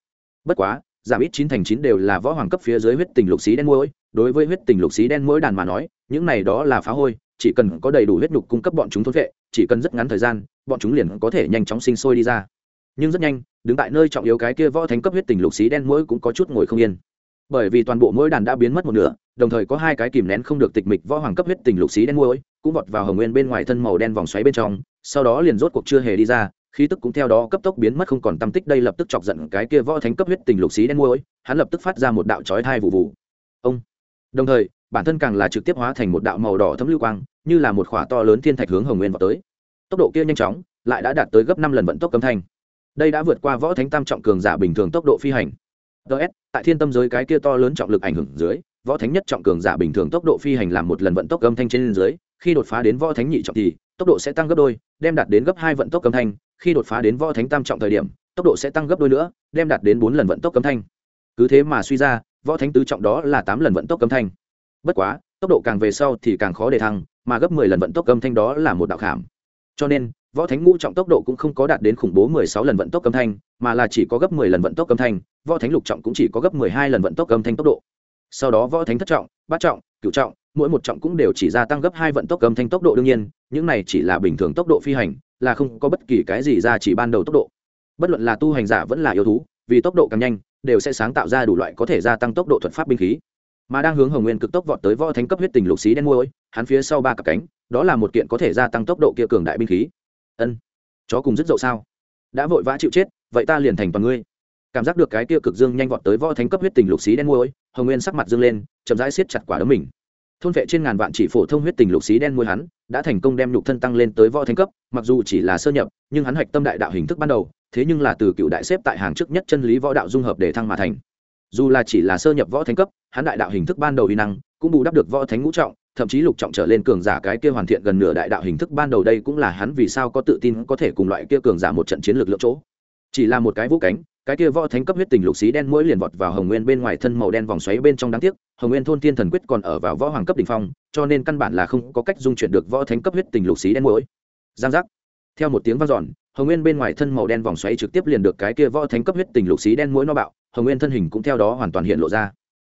Bất quá, giảm ít chín thành chín đều là võ hoàng cấp phía dưới huyết tình lục xí đen mỗi. Đối với huyết tình lục xí đen mỗi đàn mà nói, những này đó là phá hôi, chỉ cần có đầy đủ huyết nhục cung cấp bọn chúng thôn vệ, chỉ cần rất ngắn thời gian, bọn chúng liền có thể nhanh chóng sinh sôi đi ra. Nhưng rất nhanh, đứng tại nơi trọng yếu cái kia võ thánh cấp huyết tình lục xí đen mỗi cũng có chút ngồi không yên. Bởi vì toàn bộ mỗi đàn đã biến mất một nửa, đồng thời có hai cái kìm nén không được tịch mịch võ hoàng cấp huyết tình lục xí đen mỗi cũng vọt vào hồng nguyên bên ngoài thân màu đen vòng xoáy bên trong, sau đó liền rốt cuộc chưa hề đi ra khí tức cũng theo đó cấp tốc biến mất không còn tâm tích, đây lập tức chọc giận cái kia võ thánh cấp huyết tình lục xí đen môi hắn lập tức phát ra một đạo chói thai vụ vụ. Ông. Đồng thời, bản thân càng là trực tiếp hóa thành một đạo màu đỏ thấm lưu quang, như là một khỏa to lớn thiên thạch hướng hồng nguyên vào tới. Tốc độ kia nhanh chóng, lại đã đạt tới gấp năm lần vận tốc âm thanh. Đây đã vượt qua võ thánh tam trọng cường giả bình thường tốc độ phi hành. Ts tại thiên tâm giới cái kia to lớn trọng lực ảnh hưởng dưới, võ thánh nhất trọng cường giả bình thường tốc độ phi hành làm một lần vận tốc âm thanh trên dưới, khi đột phá đến võ thánh nhị trọng thì, tốc độ sẽ tăng gấp đôi đem đạt đến gấp hai vận tốc âm thanh, khi đột phá đến võ thánh tam trọng thời điểm, tốc độ sẽ tăng gấp đôi nữa, đem đạt đến bốn lần vận tốc âm thanh. Cứ thế mà suy ra, võ thánh tứ trọng đó là tám lần vận tốc âm thanh. Bất quá, tốc độ càng về sau thì càng khó để thăng, mà gấp mười lần vận tốc âm thanh đó là một đạo khảm. Cho nên, võ thánh ngũ trọng tốc độ cũng không có đạt đến khủng bố mười sáu lần vận tốc âm thanh, mà là chỉ có gấp mười lần vận tốc âm thanh, võ thánh lục trọng cũng chỉ có gấp mười hai lần vận tốc âm thanh tốc độ. Sau đó võ thánh thất trọng, bát trọng, cửu trọng, mỗi một trọng cũng đều chỉ gia tăng gấp hai vận tốc âm thanh tốc độ đương nhiên những này chỉ là bình thường tốc độ phi hành, là không có bất kỳ cái gì ra chỉ ban đầu tốc độ. Bất luận là tu hành giả vẫn là yêu thú, vì tốc độ càng nhanh, đều sẽ sáng tạo ra đủ loại có thể gia tăng tốc độ thuật pháp binh khí. Mà đang hướng hồng nguyên cực tốc vọt tới võ thánh cấp huyết tình lục xí đen môi, hắn phía sau ba cặp cánh, đó là một kiện có thể gia tăng tốc độ kia cường đại binh khí. Ân, chó cùng rất dậu sao? Đã vội vã chịu chết, vậy ta liền thành toàn ngươi. Cảm giác được cái kia cực dương nhanh vọt tới võ thánh cấp huyết tình lục xí đen môi, hồng nguyên sắc mặt dương lên, chậm rãi siết chặt quả đấm mình thôn vệ trên ngàn vạn chỉ phổ thông huyết tình lục xí đen môi hắn, đã thành công đem nhục thân tăng lên tới võ thánh cấp, mặc dù chỉ là sơ nhập, nhưng hắn hạch tâm đại đạo hình thức ban đầu, thế nhưng là từ cựu đại xếp tại hàng trước nhất chân lý võ đạo dung hợp để thăng mà thành. Dù là chỉ là sơ nhập võ thánh cấp, hắn đại đạo hình thức ban đầu uy năng cũng bù đắp được võ thánh ngũ trọng, thậm chí lục trọng trở lên cường giả cái kia hoàn thiện gần nửa đại đạo hình thức ban đầu đây cũng là hắn vì sao có tự tin có thể cùng loại kia cường giả một trận chiến lược lượng chỗ. Chỉ là một cái vũ cánh cái kia võ thánh cấp huyết tình lục xí đen mũi liền vọt vào hồng nguyên bên ngoài thân màu đen vòng xoáy bên trong đáng tiếc, hồng nguyên thôn thiên thần quyết còn ở vào võ hoàng cấp đ ỉ n h phong, cho nên căn bản là không có cách dung chuyển được võ thánh cấp huyết tình lục xí đen mũi. Giang giác. Theo một tiếng vang dọn, hồng nguyên bên ngoài thân màu đen vòng xoáy trực tiếp liền được cái kia võ thánh cấp huyết tình lục xí đen mũi nó bạo, hồng nguyên thân hình cũng theo đó hoàn toàn hiện lộ ra.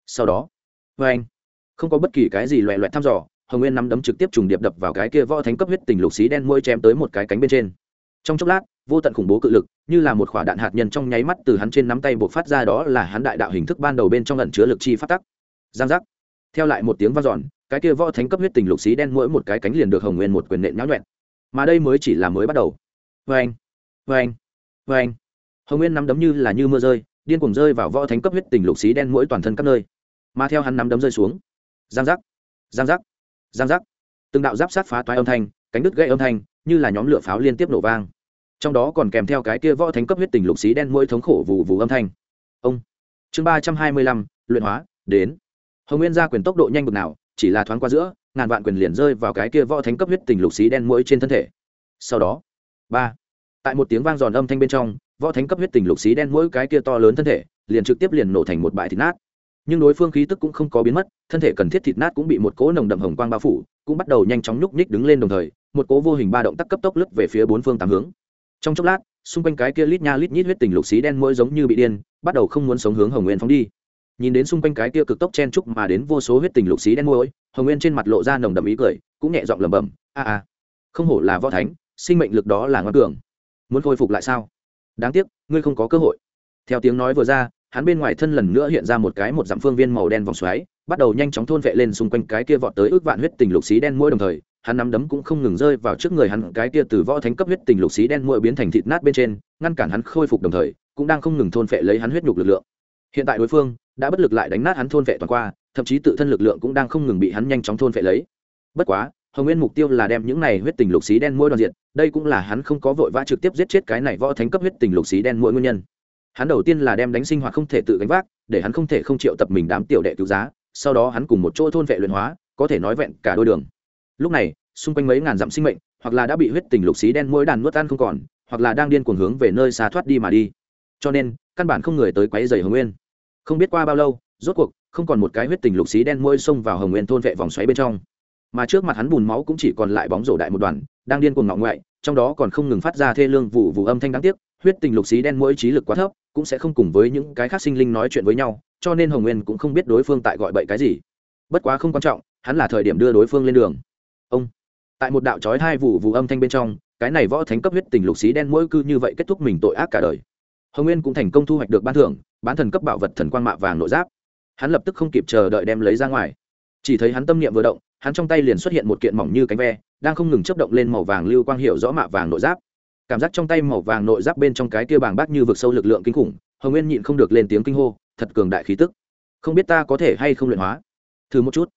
Sau đó vê anh, không có bất kỳ cái gì loẹ loẹt thăm dò, hồng nguyên nắm đấm trực tiếp trùng điệp đập vào cái kia võ thánh cấp huyết tình lục xí đen mũi chém tới một cái cánh bên trên. Trong chốc lát vô tận khủng bố cự lực, như là một quả đạn hạt nhân trong nháy mắt từ hắn trên nắm tay buộc phát ra đó là hắn đại đạo hình thức ban đầu bên trong lần chứa lực chi phát tắc. Giang giác. Theo lại một tiếng vang dọn, cái kia võ thánh cấp huyết tình lục xí đen mỗi một cái cánh liền được hồng nguyên một quyền nện nháo nhuẹn mà đây mới chỉ là mới bắt đầu. Vê anh vê anh vê anh hồng nguyên nắm đấm như là như mưa rơi, điên cuồng rơi vào võ thánh cấp huyết tình lục xí đen mỗi toàn thân các nơi. Mà theo hắn nắm đấm rơi xuống. Giang giác giang giác giang giác. Từng đạo giáp sát phá toái âm thanh, cánh đứt gãy âm thanh, như là nhóm lửa pháo liên tiếp nổ vang trong đó còn kèm theo cái kia võ thánh cấp huyết tình lục xí đen mũi thống khổ vụ vụ âm thanh. Ông, chương ba trăm hai mươi lăm, luyện hóa, đến. Hồng nguyên ra quyền tốc độ nhanh bực nào, chỉ là thoáng qua giữa, ngàn vạn quyền liền rơi vào cái kia võ thánh cấp huyết tình lục xí đen mũi trên thân thể. Sau đó, ba, tại một tiếng vang giòn âm thanh bên trong, võ thánh cấp huyết tình lục xí đen mũi cái kia to lớn thân thể, liền trực tiếp liền nổ thành một bãi thịt nát. Nhưng đối phương khí tức cũng không có biến mất, thân thể cần thiết thịt nát cũng bị một cỗ nồng đậm hồng quang bao phủ, cũng bắt đầu nhanh chóng nhúc nhích đứng lên đồng thời, một cỗ vô hình ba động tác cấp tốc lướt về phía bốn phương tám hướng trong chốc lát xung quanh cái kia lít nha lít nhít huyết tình lục xí đen mỗi giống như bị điên bắt đầu không muốn sống hướng hồng nguyên phóng đi. Nhìn đến xung quanh cái kia cực tốc chen trúc mà đến vô số huyết tình lục xí đen mũi, hồng nguyên trên mặt lộ ra nồng đậm ý cười cũng nhẹ giọng lẩm bẩm a a không hổ là võ thánh sinh mệnh lực đó là ngoan cường. Muốn khôi phục lại sao? Đáng tiếc ngươi không có cơ hội. Theo tiếng nói vừa ra hắn bên ngoài thân lần nữa hiện ra một cái một dặm phương viên màu đen vòng xoáy bắt đầu nhanh chóng thôn vệ lên xung quanh cái kia vọt tới ước vạn huyết tình lục xí đen mỗi đồng thời hắn nắm đấm cũng không ngừng rơi vào trước người hắn, cái kia từ võ thánh cấp huyết tình lục xí đen muội biến thành thịt nát bên trên, ngăn cản hắn khôi phục đồng thời, cũng đang không ngừng thôn phệ lấy hắn huyết nhục lực lượng. Hiện tại đối phương đã bất lực lại đánh nát hắn thôn phệ toàn qua, thậm chí tự thân lực lượng cũng đang không ngừng bị hắn nhanh chóng thôn phệ lấy. Bất quá, hồng nguyên mục tiêu là đem những này huyết tình lục xí đen mỗi đoàn diện đây cũng là hắn không có vội vã trực tiếp giết chết cái này võ thánh cấp huyết tình lục xí đen mỗi nguyên nhân. Hắn đầu tiên là đem đánh sinh hoạt không thể tự gánh vác, để hắn không thể không chịu tập mình đám tiểu đệ cứu giá, sau đó hắn cùng một chỗ thôn vệ luyện hóa, có thể nói vẹn cả đôi đường lúc này, xung quanh mấy ngàn dặm sinh mệnh, hoặc là đã bị huyết tình lục xí đen mỗi đàn nuốt ăn không còn, hoặc là đang điên cuồng hướng về nơi xa thoát đi mà đi. Cho nên, căn bản không người tới quấy rầy hồng nguyên. Không biết qua bao lâu, rốt cuộc, không còn một cái huyết tình lục xí đen môi xông vào hồng nguyên thôn vệ vòng xoáy bên trong. Mà trước mặt hắn bùn máu cũng chỉ còn lại bóng rổ đại một đoàn, đang điên cuồng ngọng ngoại, trong đó còn không ngừng phát ra thê lương vụ vụ âm thanh đáng tiếc, huyết tình lục xí đen mỗi trí lực quá thấp, cũng sẽ không cùng với những cái khác sinh linh nói chuyện với nhau, cho nên hồng nguyên cũng không biết đối phương tại gọi bậy cái gì. Bất quá không quan trọng, hắn là thời điểm đưa đối phương lên đường ông. Tại một đạo trói hai vụ vụ âm thanh bên trong, cái này võ thánh cấp huyết tình lục xí đen mỗi cư như vậy kết thúc mình tội ác cả đời. Hồng nguyên cũng thành công thu hoạch được ban thưởng, bán thần cấp bảo vật thần quang mạ vàng nội giáp. Hắn lập tức không kịp chờ đợi đem lấy ra ngoài. Chỉ thấy hắn tâm niệm vừa động, hắn trong tay liền xuất hiện một kiện mỏng như cánh ve, đang không ngừng chấp động lên màu vàng lưu quang hiệu rõ mạ vàng nội giáp. Cảm giác trong tay màu vàng nội giáp bên trong cái kia bàng bác như vực sâu lực lượng kinh khủng, hồng nguyên nhịn không được lên tiếng kinh hô, thật cường đại khí tức. Không biết ta có thể hay không luyện hóa? Thử một chút.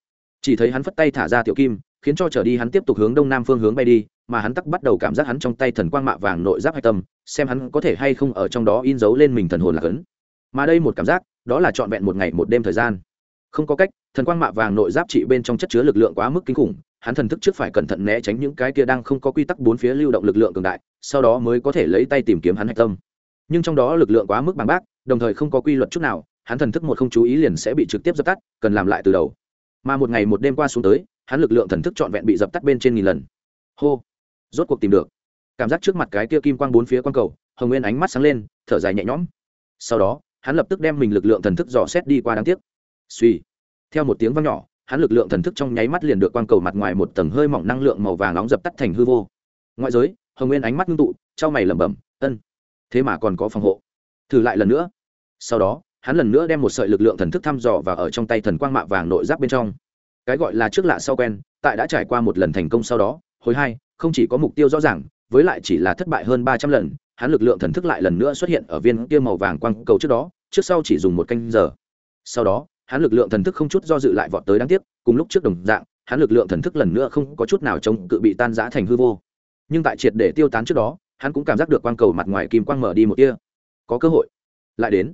Chỉ thấy hắn phất tay thả ra tiểu kim khiến cho trở đi hắn tiếp tục hướng đông nam phương hướng bay đi, mà hắn tắc bắt đầu cảm giác hắn trong tay thần quang mạ vàng nội giáp hạch tâm, xem hắn có thể hay không ở trong đó in dấu lên mình thần hồn là cấn. Mà đây một cảm giác, đó là trọn vẹn một ngày một đêm thời gian. Không có cách, thần quang mạ vàng nội giáp trị bên trong chất chứa lực lượng quá mức kinh khủng, hắn thần thức trước phải cẩn thận né tránh những cái kia đang không có quy tắc bốn phía lưu động lực lượng cường đại, sau đó mới có thể lấy tay tìm kiếm hắn hạch tâm. Nhưng trong đó lực lượng quá mức bằng bác, đồng thời không có quy luật chút nào, hắn thần thức một không chú ý liền sẽ bị trực tiếp dập tắt, cần làm lại từ đầu. Mà một ngày một đêm qua xuống tới hắn lực lượng thần thức trọn vẹn bị dập tắt bên trên nghìn lần. Hô! Rốt cuộc tìm được. Cảm giác trước mặt cái kia kim quang bốn phía quang cầu, hồng nguyên ánh mắt sáng lên, thở dài nhẹ nhõm. Sau đó, hắn lập tức đem mình lực lượng thần thức dò xét đi qua đáng tiếc. Suy theo một tiếng vang nhỏ, hắn lực lượng thần thức trong nháy mắt liền được quang cầu mặt ngoài một tầng hơi mỏng năng lượng màu vàng nóng dập tắt thành hư vô. Ngoại giới, hồng nguyên ánh mắt ngưng tụ, trao mày lẩm bẩm, ân, thế mà còn có phòng hộ. Thử lại lần nữa. Sau đó, hắn lần nữa đem một sợi lực lượng thần thức thăm dò và ở trong tay thần quang mạ vàng nội giáp bên trong cái gọi là trước lạ sau quen, tại đã trải qua một lần thành công sau đó, hồi hai, không chỉ có mục tiêu rõ ràng, với lại chỉ là thất bại hơn ba trăm lần, hắn lực lượng thần thức lại lần nữa xuất hiện ở viên kia màu vàng quang cầu trước đó, trước sau chỉ dùng một canh giờ. Sau đó, hắn lực lượng thần thức không chút do dự lại vọt tới đáng tiếc, cùng lúc trước đồng dạng, hắn lực lượng thần thức lần nữa không có chút nào chống cự bị tan giã thành hư vô. Nhưng tại triệt để tiêu tán trước đó, hắn cũng cảm giác được quang cầu mặt ngoài kim quang mở đi một kia có cơ hội. Lại đến.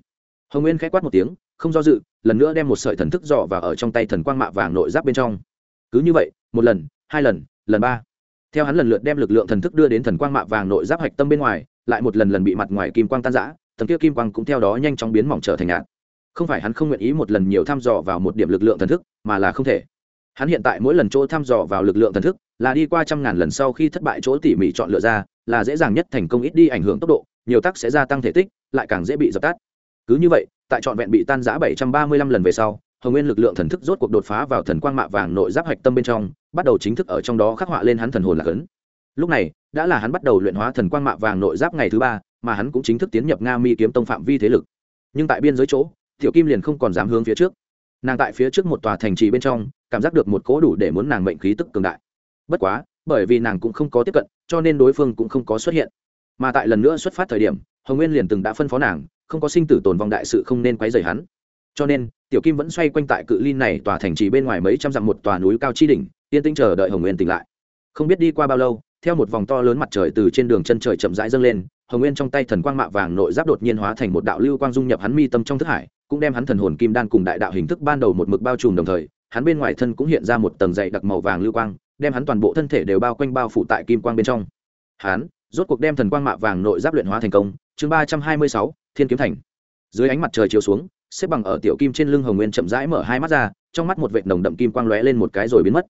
Hồng nguyên k h á quát một tiếng không do dự, lần nữa đem một sợi thần thức dò và ở trong tay thần quang mạ vàng nội giáp bên trong. Cứ như vậy, một lần, hai lần lần ba. Theo hắn lần lượt đem lực lượng thần thức đưa đến thần quang mạ vàng nội giáp hạch tâm bên ngoài, lại một lần lần bị mặt ngoài kim quang tan giã tầng kia kim quang cũng theo đó nhanh chóng biến mỏng trở thành nhạt. Không phải hắn không nguyện ý một lần nhiều thăm dò vào một điểm lực lượng thần thức, mà là không thể. Hắn hiện tại mỗi lần chỗ thăm dò vào lực lượng thần thức, là đi qua trăm ngàn lần sau khi thất bại chỗ tỉ mỉ chọn lựa ra, là dễ dàng nhất thành công ít đi ảnh hưởng tốc độ, nhiều tắc sẽ gia tăng thể tích, lại càng dễ bị dập tắt. Cứ như vậy tại trọn vẹn bị tan giã bảy trăm ba mươi lăm lần về sau, hồng nguyên lực lượng thần thức rốt cuộc đột phá vào thần quang mạ vàng nội giáp hạch tâm bên trong, bắt đầu chính thức ở trong đó khắc họa lên hắn thần hồn lạc ấn lúc này, đã là hắn bắt đầu luyện hóa thần quang mạ vàng nội giáp ngày thứ ba, mà hắn cũng chính thức tiến nhập nga mi kiếm tông phạm vi thế lực. Nhưng tại biên giới chỗ, tiểu kim liền không còn dám hướng phía trước. Nàng tại phía trước một tòa thành trì bên trong, cảm giác được một cố đủ để muốn nàng mệnh khí tức cường đại. Bất quá, bởi vì nàng cũng không có tiếp cận, cho nên đối phương cũng không có xuất hiện. Mà tại lần nữa xuất phát thời điểm, hồng nguyên liền từng đã phân phó nàng không có sinh tử tồn vong đại sự không nên quấy rầy hắn. Cho nên, tiểu kim vẫn xoay quanh tại cự ly này tòa thành trì bên ngoài mấy trăm dặm một tòa núi cao chi đỉnh, yên tĩnh chờ đợi hồng nguyên tỉnh lại. Không biết đi qua bao lâu, theo một vòng to lớn mặt trời từ trên đường chân trời chậm rãi dâng lên, hồng nguyên trong tay thần quang mạ vàng nội giáp đột nhiên hóa thành một đạo lưu quang dung nhập hắn mi tâm trong thức hải, cũng đem hắn thần hồn kim đan cùng đại đạo hình thức ban đầu một mực bao trùm đồng thời, hắn bên ngoài thân cũng hiện ra một tầng dày đặc màu vàng lưu quang, đem hắn toàn bộ thân thể đều bao quanh bao phủ tại kim quang bên trong. Hắn rốt cuộc đem thần quang mạ vàng nội giáp luyện hóa thành công. Chương ba trăm hai mươi sáu thiên kiếm thành. Dưới ánh mặt trời chiếu xuống, xếp bằng ở tiểu kim trên lưng hồng nguyên chậm rãi mở hai mắt ra, trong mắt một vệt nồng đậm kim quang lóe lên một cái rồi biến mất.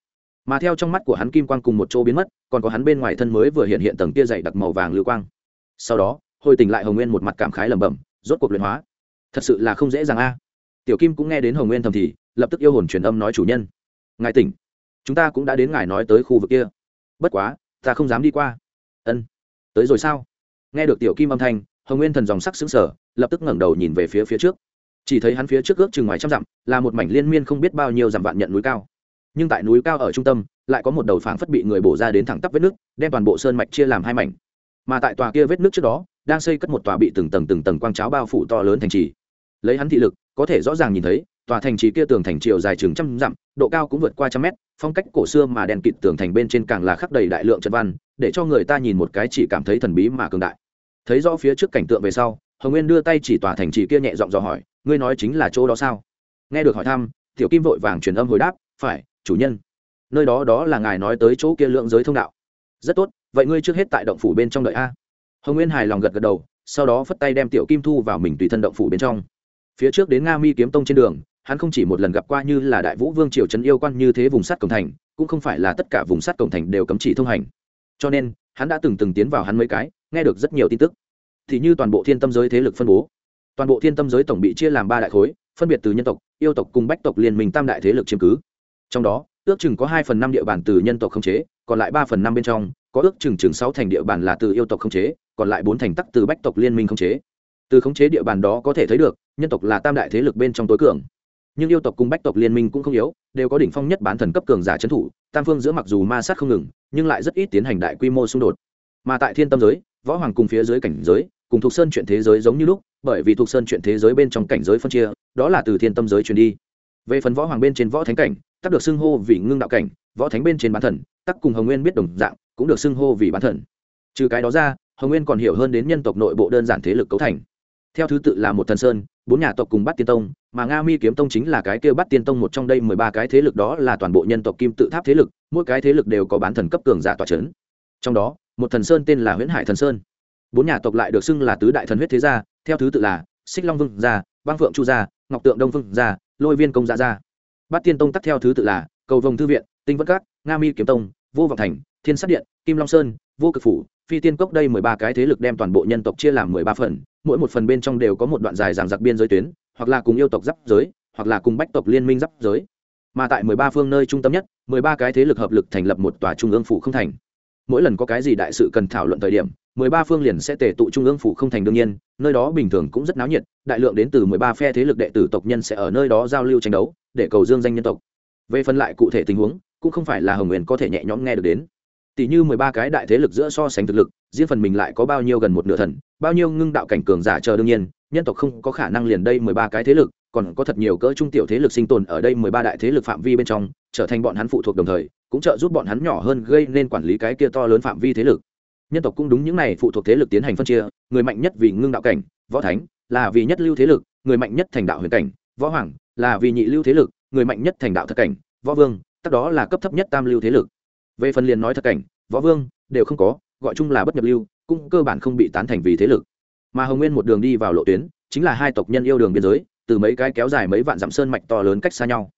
Mà theo trong mắt của hắn kim quang cùng một chỗ biến mất, còn có hắn bên ngoài thân mới vừa hiện hiện tầng tia dày đặc màu vàng lưu quang. Sau đó, hồi tỉnh lại hồng nguyên một mặt cảm khái lẩm bẩm, rốt cuộc luyện hóa. Thật sự là không dễ dàng a. Tiểu kim cũng nghe đến hồng nguyên thầm thì, lập tức yêu hồn truyền âm nói chủ nhân. Ngài tỉnh. Chúng ta cũng đã đến ngài nói tới khu vực kia. Bất quá, ta không dám đi qua. Ân. Tới rồi sao? Nghe được tiểu kim âm thanh hồng nguyên thần dòng sắc xứng sở lập tức ngẩng đầu nhìn về phía phía trước. Chỉ thấy hắn phía trước ước chừng ngoài trăm dặm, là một mảnh liên miên không biết bao nhiêu dặm vạn nhận núi cao. Nhưng tại núi cao ở trung tâm, lại có một đầu phảng phất bị người bổ ra đến thẳng tắp vết nước, đem toàn bộ sơn mạch chia làm hai mảnh. Mà tại tòa kia vết nước trước đó, đang xây cất một tòa bị từng tầng từng tầng quang cháo bao phủ to lớn thành trì. Lấy hắn thị lực, có thể rõ ràng nhìn thấy, tòa thành trì kia tường thành chiều dài chừng trăm dặm, độ cao cũng vượt qua trăm mét, phong cách cổ xưa mà đèn kịt tường thành bên trên càng là khắc đầy đại lượng trận văn, để cho người ta nhìn một cái chỉ cảm thấy thần bí mà cường đại thấy rõ phía trước cảnh tượng về sau, hồng nguyên đưa tay chỉ tòa thành trì kia nhẹ giọng dò hỏi, ngươi nói chính là chỗ đó sao? Nghe được hỏi thăm, tiểu kim vội vàng truyền âm hồi đáp, phải, chủ nhân. Nơi đó đó là ngài nói tới chỗ kia lượng giới thông đạo. Rất tốt, vậy ngươi trước hết tại động phủ bên trong đợi a. Hồng nguyên hài lòng gật gật đầu, sau đó phất tay đem tiểu kim thu vào mình tùy thân động phủ bên trong. Phía trước đến nga mi kiếm tông trên đường, hắn không chỉ một lần gặp qua như là đại vũ vương triều trấn yêu quan như thế vùng sắt cổng thành, cũng không phải là tất cả vùng sắt cổng thành đều cấm chỉ thông hành. Cho nên hắn đã từng từng tiến vào hắn mấy cái, nghe được rất nhiều tin tức. Thì như toàn bộ thiên tâm giới thế lực phân bố. Toàn bộ thiên tâm giới tổng bị chia làm ba đại khối, phân biệt từ nhân tộc, yêu tộc cùng bách tộc liên minh tam đại thế lực chiếm cứ. Trong đó, ước chừng có hai phần năm địa bàn từ nhân tộc không chế, còn lại ba phần năm bên trong, có ước chừng chừng sáu thành địa bàn là từ yêu tộc không chế, còn lại bốn thành tắc từ bách tộc liên minh không chế. Từ khống chế địa bàn đó có thể thấy được, nhân tộc là tam đại thế lực bên trong tối cường. Nhưng yêu tộc cùng bách tộc liên minh cũng không yếu, đều có đỉnh phong nhất bán thần cấp cường giả trấn thủ, tam phương giữa mặc dù ma sát không ngừng nhưng lại rất ít tiến hành đại quy mô xung đột. Mà tại thiên tâm giới, võ hoàng cùng phía dưới cảnh giới, cùng thuộc sơn chuyện thế giới giống như lúc, bởi vì thuộc sơn chuyện thế giới bên trong cảnh giới phân chia, đó là từ thiên tâm giới truyền đi. Về phần võ hoàng bên trên võ thánh cảnh, tắc được xưng hô vì ngưng đạo cảnh, võ thánh bên trên bán thần, tắc cùng hồng nguyên biết đồng dạng, cũng được xưng hô vì bán thần. Trừ cái đó ra, hồng nguyên còn hiểu hơn đến nhân tộc nội bộ đơn giản thế lực cấu thành. Theo thứ tự là một thần sơn, bốn nhà tộc cùng bắt tiên tông mà nga mi kiếm tông chính là cái kêu bắt tiên tông một trong đây mười ba cái thế lực đó là toàn bộ nhân tộc kim tự tháp thế lực, mỗi cái thế lực đều có bán thần cấp cường giả tòa c h ấ n trong đó, một thần sơn tên là huyễn hải thần sơn. Bốn nhà tộc lại được xưng là tứ đại thần huyết thế gia, theo thứ tự là xích long vương gia Bang phượng chu gia, ngọc tượng đông vương gia, lôi viên công dạ gia gia. Bát tiên tông tắc theo thứ tự là cầu vồng thư viện, tinh vân các, nga mi kiếm tông, vô vọng thành, thiên sát điện, kim long sơn, vô cực phủ, phi tiên cốc đây mười ba cái thế lực đem toàn bộ nhân tộc chia làm mười ba phần, mỗi một phần bên trong đều có một đoạn dài ràng giặc biên giới tuyến hoặc là cùng yêu tộc giáp giới, hoặc là cùng bách tộc liên minh giáp giới. Mà tại mười ba phương nơi trung tâm nhất, mười ba cái thế lực hợp lực thành lập một tòa trung ương phủ không thành. Mỗi lần có cái gì đại sự cần thảo luận thời điểm, mười ba phương liền sẽ tề tụ trung ương phủ không thành đương nhiên, nơi đó bình thường cũng rất náo nhiệt, đại lượng đến từ mười ba phe thế lực đệ tử tộc nhân sẽ ở nơi đó giao lưu tranh đấu, để cầu dương danh nhân tộc. Về phần lại cụ thể tình huống, cũng không phải là hồng nguyện có thể nhẹ nhõm nghe được đến. Tỷ như mười ba cái đại thế lực giữa so sánh thực lực, riêng phần mình lại có bao nhiêu gần một nửa thần, bao nhiêu ngưng đạo cảnh cường giả chờ đương nhiên nhân tộc không có khả năng liền đây mười ba cái thế lực, còn có thật nhiều cỡ trung tiểu thế lực sinh tồn ở đây mười ba đại thế lực phạm vi bên trong, trở thành bọn hắn phụ thuộc đồng thời, cũng trợ giúp bọn hắn nhỏ hơn gây nên quản lý cái kia to lớn phạm vi thế lực. Nhân tộc cũng đúng những này phụ thuộc thế lực tiến hành phân chia, người mạnh nhất vì ngưng đạo cảnh, võ thánh, là vì nhất lưu thế lực, người mạnh nhất thành đạo huyền cảnh, võ hoàng, là vì nhị lưu thế lực, người mạnh nhất thành đạo thật cảnh, võ vương, tất đó là cấp thấp nhất tam lưu thế lực. Về phần liền nói thật cảnh, võ vương, đều không có, gọi chung là bất nhập lưu, cũng cơ bản không bị tán thành vì thế lực mà hồng nguyên một đường đi vào lộ tuyến chính là hai tộc nhân yêu đường biên giới từ mấy cái kéo dài mấy vạn dặm sơn mạch to lớn cách xa nhau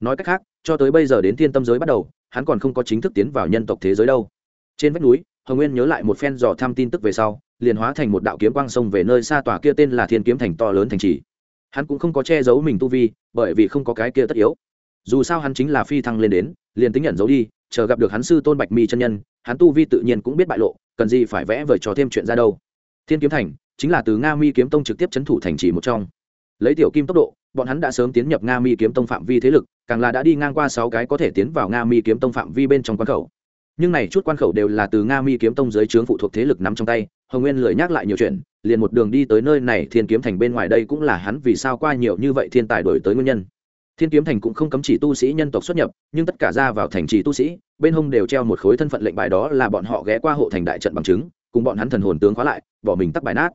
nói cách khác cho tới bây giờ đến thiên tâm giới bắt đầu hắn còn không có chính thức tiến vào nhân tộc thế giới đâu trên vách núi hồng nguyên nhớ lại một phen dò thăm tin tức về sau liền hóa thành một đạo kiếm quang sông về nơi xa tòa kia tên là thiên kiếm thành to lớn thành trì hắn cũng không có che giấu mình tu vi bởi vì không có cái kia tất yếu dù sao hắn chính là phi thăng lên đến liền tính nhận giấu đi chờ gặp được hắn sư tôn bạch mi chân nhân hắn tu vi tự nhiên cũng biết bại lộ cần gì phải vẽ vời trò thêm chuyện ra đâu thiên kiếm thành chính là từ nga mi kiếm tông trực tiếp c thủ thành trì một trong. Lấy tiểu kim tốc độ, bọn hắn đã sớm tiến nhập nga mi kiếm tông phạm vi thế lực, càng là đã đi ngang qua sáu cái có thể tiến vào nga mi kiếm tông phạm vi bên trong quan khẩu. Nhưng này chút quan khẩu đều là từ nga mi kiếm tông dưới trướng phụ thuộc thế lực nắm trong tay, hồng nguyên lười nhắc lại nhiều chuyện, liền một đường đi tới nơi này, thiên kiếm thành bên ngoài đây cũng là hắn vì sao qua nhiều như vậy thiên tài đổi tới nguyên nhân. Thiên kiếm thành cũng không cấm chỉ tu sĩ nhân tộc xuất nhập, nhưng tất cả ra vào thành trì tu sĩ, bên hông đều treo một khối thân phận lệnh bài đó là bọn họ ghé qua hộ thành đại trận bằng chứng, cùng bọn hắn thần hồn tướng khóa lại, bỏ mình tắc bài nát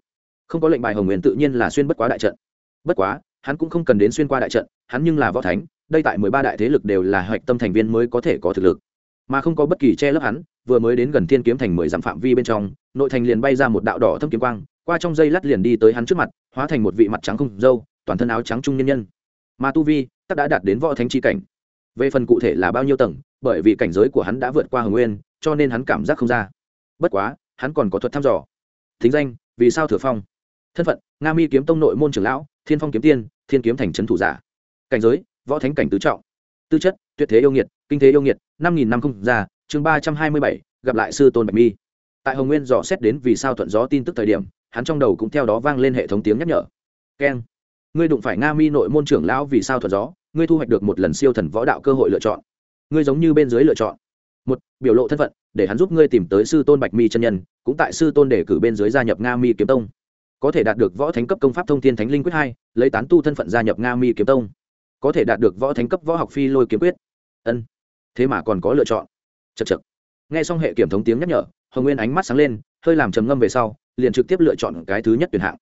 không có lệnh bài hồng nguyên tự nhiên là xuyên bất quá đại trận. Bất quá, hắn cũng không cần đến xuyên qua đại trận, hắn nhưng là võ thánh, đây tại mười ba đại thế lực đều là hạch tâm thành viên mới có thể có thực lực. Mà không có bất kỳ che lấp hắn, vừa mới đến gần thiên kiếm thành mười dặm phạm vi bên trong, nội thành liền bay ra một đạo đỏ thâm kiếm quang, qua trong dây lát liền đi tới hắn trước mặt, hóa thành một vị mặt trắng không dâu, toàn thân áo trắng trung nhân nhân. Mà tu vi tắc đã đạt đến võ thánh chi cảnh. Về phần cụ thể là bao nhiêu tầng, bởi vì cảnh giới của hắn đã vượt qua hồng nguyên, cho nên hắn cảm giác không ra. Bất quá, hắn còn có thuật thăm dò. Thính danh, vì sao thừa phong? Thân phận, nga mi kiếm tông nội môn trưởng lão, thiên phong kiếm tiên, thiên kiếm thành trấn thủ giả. Cảnh giới, võ thánh cảnh tứ trọng. Tư chất, tuyệt thế yêu nghiệt, kinh thế yêu nghiệt, năm nghìn năm không già chương ba trăm hai mươi bảy, gặp lại sư tôn bạch mi. Tại hồng nguyên dò xét đến vì sao thuận gió tin tức thời điểm, hắn trong đầu cũng theo đó vang lên hệ thống tiếng nhắc nhở. Keng. Ngươi đụng phải nga mi nội môn trưởng lão vì sao thuận gió, ngươi thu hoạch được một lần siêu thần võ đạo cơ hội lựa chọn. Ngươi giống như bên dưới lựa chọn. Một, biểu lộ thân phận, để hắn giúp ngươi tìm tới sư tôn bạch mi chân nhân, cũng tại sư tôn để cử bên dưới gia nhập nga mi kiếm tông có thể đạt được võ thánh cấp công pháp thông thiên thánh linh quyết hai, lấy tán tu thân phận gia nhập nga mi kiếm tông. Có thể đạt được võ thánh cấp võ học phi lôi kiếm quyết. Ân. Thế mà còn có lựa chọn. Chật chật nghe xong hệ kiểm thống tiếng nhắc nhở, hồng nguyên ánh mắt sáng lên, hơi làm trầm ngâm về sau, liền trực tiếp lựa chọn cái thứ nhất tuyển hạng.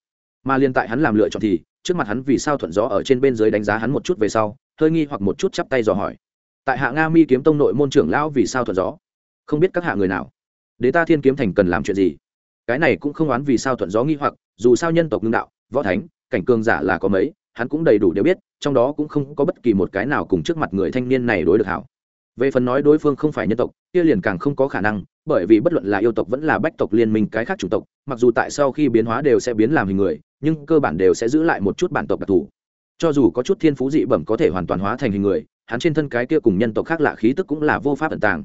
Mà liên tại hắn làm lựa chọn thì, trước mặt hắn vì sao thuận gió ở trên bên dưới đánh giá hắn một chút về sau, hơi nghi hoặc một chút chắp tay dò hỏi. Tại hạ nga mi kiếm tông nội môn trưởng lão vì sao thuận gió? Không biết các hạ người nào. Đế ta thiên kiếm thành cần làm chuyện gì? Cái này cũng không oán vì sao thuận gió nghi hoặc, dù sao nhân tộc ngưng đạo, võ thánh, cảnh cường giả là có mấy, hắn cũng đầy đủ đều biết, trong đó cũng không có bất kỳ một cái nào cùng trước mặt người thanh niên này đối được hảo. Về phần nói đối phương không phải nhân tộc, kia liền càng không có khả năng, bởi vì bất luận là yêu tộc vẫn là bách tộc liên minh cái khác chủng tộc, mặc dù tại sau khi biến hóa đều sẽ biến làm hình người, nhưng cơ bản đều sẽ giữ lại một chút bản tộc đặc thù. Cho dù có chút thiên phú dị bẩm có thể hoàn toàn hóa thành hình người, hắn trên thân cái kia cùng nhân tộc khác lạ khí tức cũng là vô pháp ẩn tàng.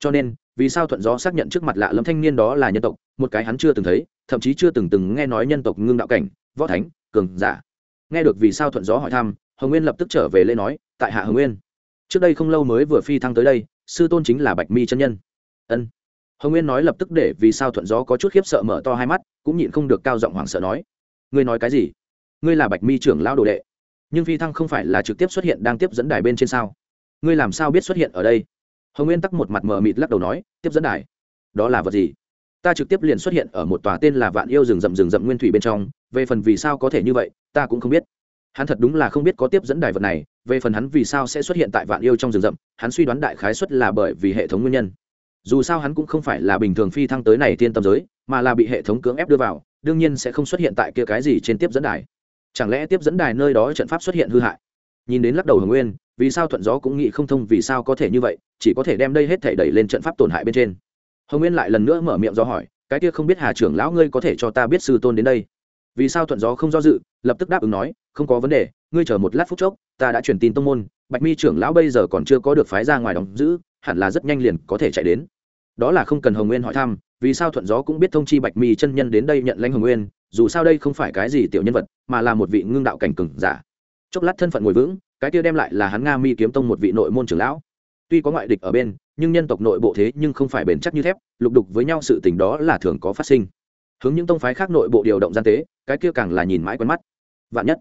Cho nên vì sao thuận gió xác nhận trước mặt lạ lẫm thanh niên đó là nhân tộc, một cái hắn chưa từng thấy, thậm chí chưa từng từng nghe nói nhân tộc ngưng đạo cảnh, võ thánh, cường giả. Nghe được vì sao thuận gió hỏi thăm, hồng nguyên lập tức trở về lễ nói, tại hạ hồng nguyên, trước đây không lâu mới vừa phi thăng tới đây, sư tôn chính là bạch mi chân nhân. Ân. Hồng nguyên nói lập tức để vì sao thuận gió có chút khiếp sợ mở to hai mắt, cũng nhịn không được cao giọng hoảng sợ nói, ngươi nói cái gì? Ngươi là bạch mi trưởng lão đồ đệ, nhưng phi thăng không phải là trực tiếp xuất hiện đang tiếp dẫn đài bên trên sao? Ngươi làm sao biết xuất hiện ở đây? Hồng nguyên tắc một mặt mờ mịt lắc đầu nói, tiếp dẫn đài. đó là vật gì? ta trực tiếp liền xuất hiện ở một tòa tên là vạn yêu rừng rậm rừng rậm nguyên thủy bên trong, về phần vì sao có thể như vậy, ta cũng không biết. hắn thật đúng là không biết có tiếp dẫn đài vật này, về phần hắn vì sao sẽ xuất hiện tại vạn yêu trong rừng rậm, hắn suy đoán đại khái xuất là bởi vì hệ thống nguyên nhân. dù sao hắn cũng không phải là bình thường phi thăng tới này thiên tâm giới, mà là bị hệ thống cưỡng ép đưa vào, đương nhiên sẽ không xuất hiện tại kia cái gì trên tiếp dẫn đài. chẳng lẽ tiếp dẫn đài nơi đó trận pháp xuất hiện hư hại? nhìn đến lắc đầu hồng nguyên vì sao thuận gió cũng nghĩ không thông, vì sao có thể như vậy, chỉ có thể đem đây hết thể đẩy lên trận pháp tổn hại bên trên. Hồng nguyên lại lần nữa mở miệng do hỏi, cái kia không biết hà trưởng lão ngươi có thể cho ta biết sư tôn đến đây? Vì sao thuận gió không do dự? lập tức đáp ứng nói, không có vấn đề, ngươi chờ một lát phút chốc, ta đã truyền tin tông môn, bạch mi trưởng lão bây giờ còn chưa có được phái ra ngoài đóng giữ, hẳn là rất nhanh liền có thể chạy đến. Đó là không cần hồng nguyên hỏi thăm, vì sao thuận gió cũng biết thông chi bạch mi chân nhân đến đây nhận lãnh hồng nguyên, dù sao đây không phải cái gì tiểu nhân vật, mà là một vị ngưng đạo cảnh cừng giả. Chốc lát thân phận ngồi vững cái kia đem lại là hắn nga mi kiếm tông một vị nội môn trưởng lão. Tuy có ngoại địch ở bên, nhưng nhân tộc nội bộ thế nhưng không phải bền chắc như thép, lục đục với nhau sự tình đó là thường có phát sinh. Hướng những tông phái khác nội bộ điều động gian tế, cái kia càng là nhìn mãi quen mắt. Vạn nhất,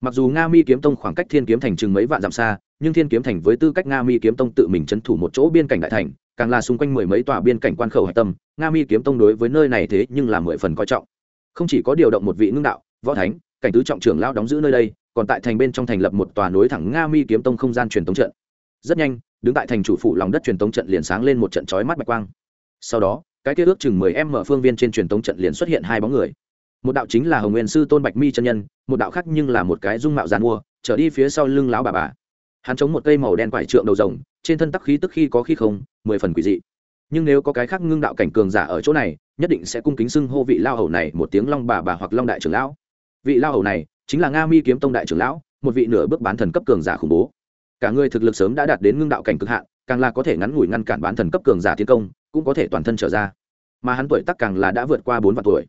mặc dù nga mi kiếm tông khoảng cách thiên kiếm thành chừng mấy vạn dặm xa, nhưng thiên kiếm thành với tư cách nga mi kiếm tông tự mình trấn thủ một chỗ biên cảnh đại thành, càng là xung quanh mười mấy tòa biên cảnh quan khẩu hạch tâm, nga mi kiếm tông đối với nơi này thế nhưng là mười phần coi trọng. Không chỉ có điều động một vị ngưng đạo, võ thánh, cảnh tứ trọng trưởng lao đóng giữ nơi đây còn tại thành bên trong thành lập một tòa núi thẳng nga mi kiếm tông không gian truyền tống trận. Rất nhanh, đứng tại thành chủ phủ lòng đất truyền tống trận liền sáng lên một trận chói mắt bạch quang. Sau đó, cái kia ước chừng mười em mở phương viên trên truyền tống trận liền xuất hiện hai bóng người. Một đạo chính là hồng nguyên sư tôn bạch mi chân nhân, một đạo khác nhưng là một cái dung mạo giàn mua, trở đi phía sau lưng lão bà bà. Hắn chống một cây màu đen quải trượng đầu rồng, trên thân tắc khí tức khi có khi không, mười phần quỷ dị. Nhưng nếu có cái khác ngưng đạo cảnh cường giả ở chỗ này, nhất định sẽ cung kính xưng hô vị lao hầu này một tiếng long bà bà hoặc long đại trưởng lão. Vị lao hầu này chính là nga mi kiếm tông đại trưởng lão, một vị nửa bước bán thần cấp cường giả khủng bố. Cả người thực lực sớm đã đạt đến ngưng đạo cảnh cực hạn, càng là có thể ngắn ngủi ngăn cản bán thần cấp cường giả tiến công, cũng có thể toàn thân trở ra. Mà hắn tuổi tắc càng là đã vượt qua bốn vạn tuổi.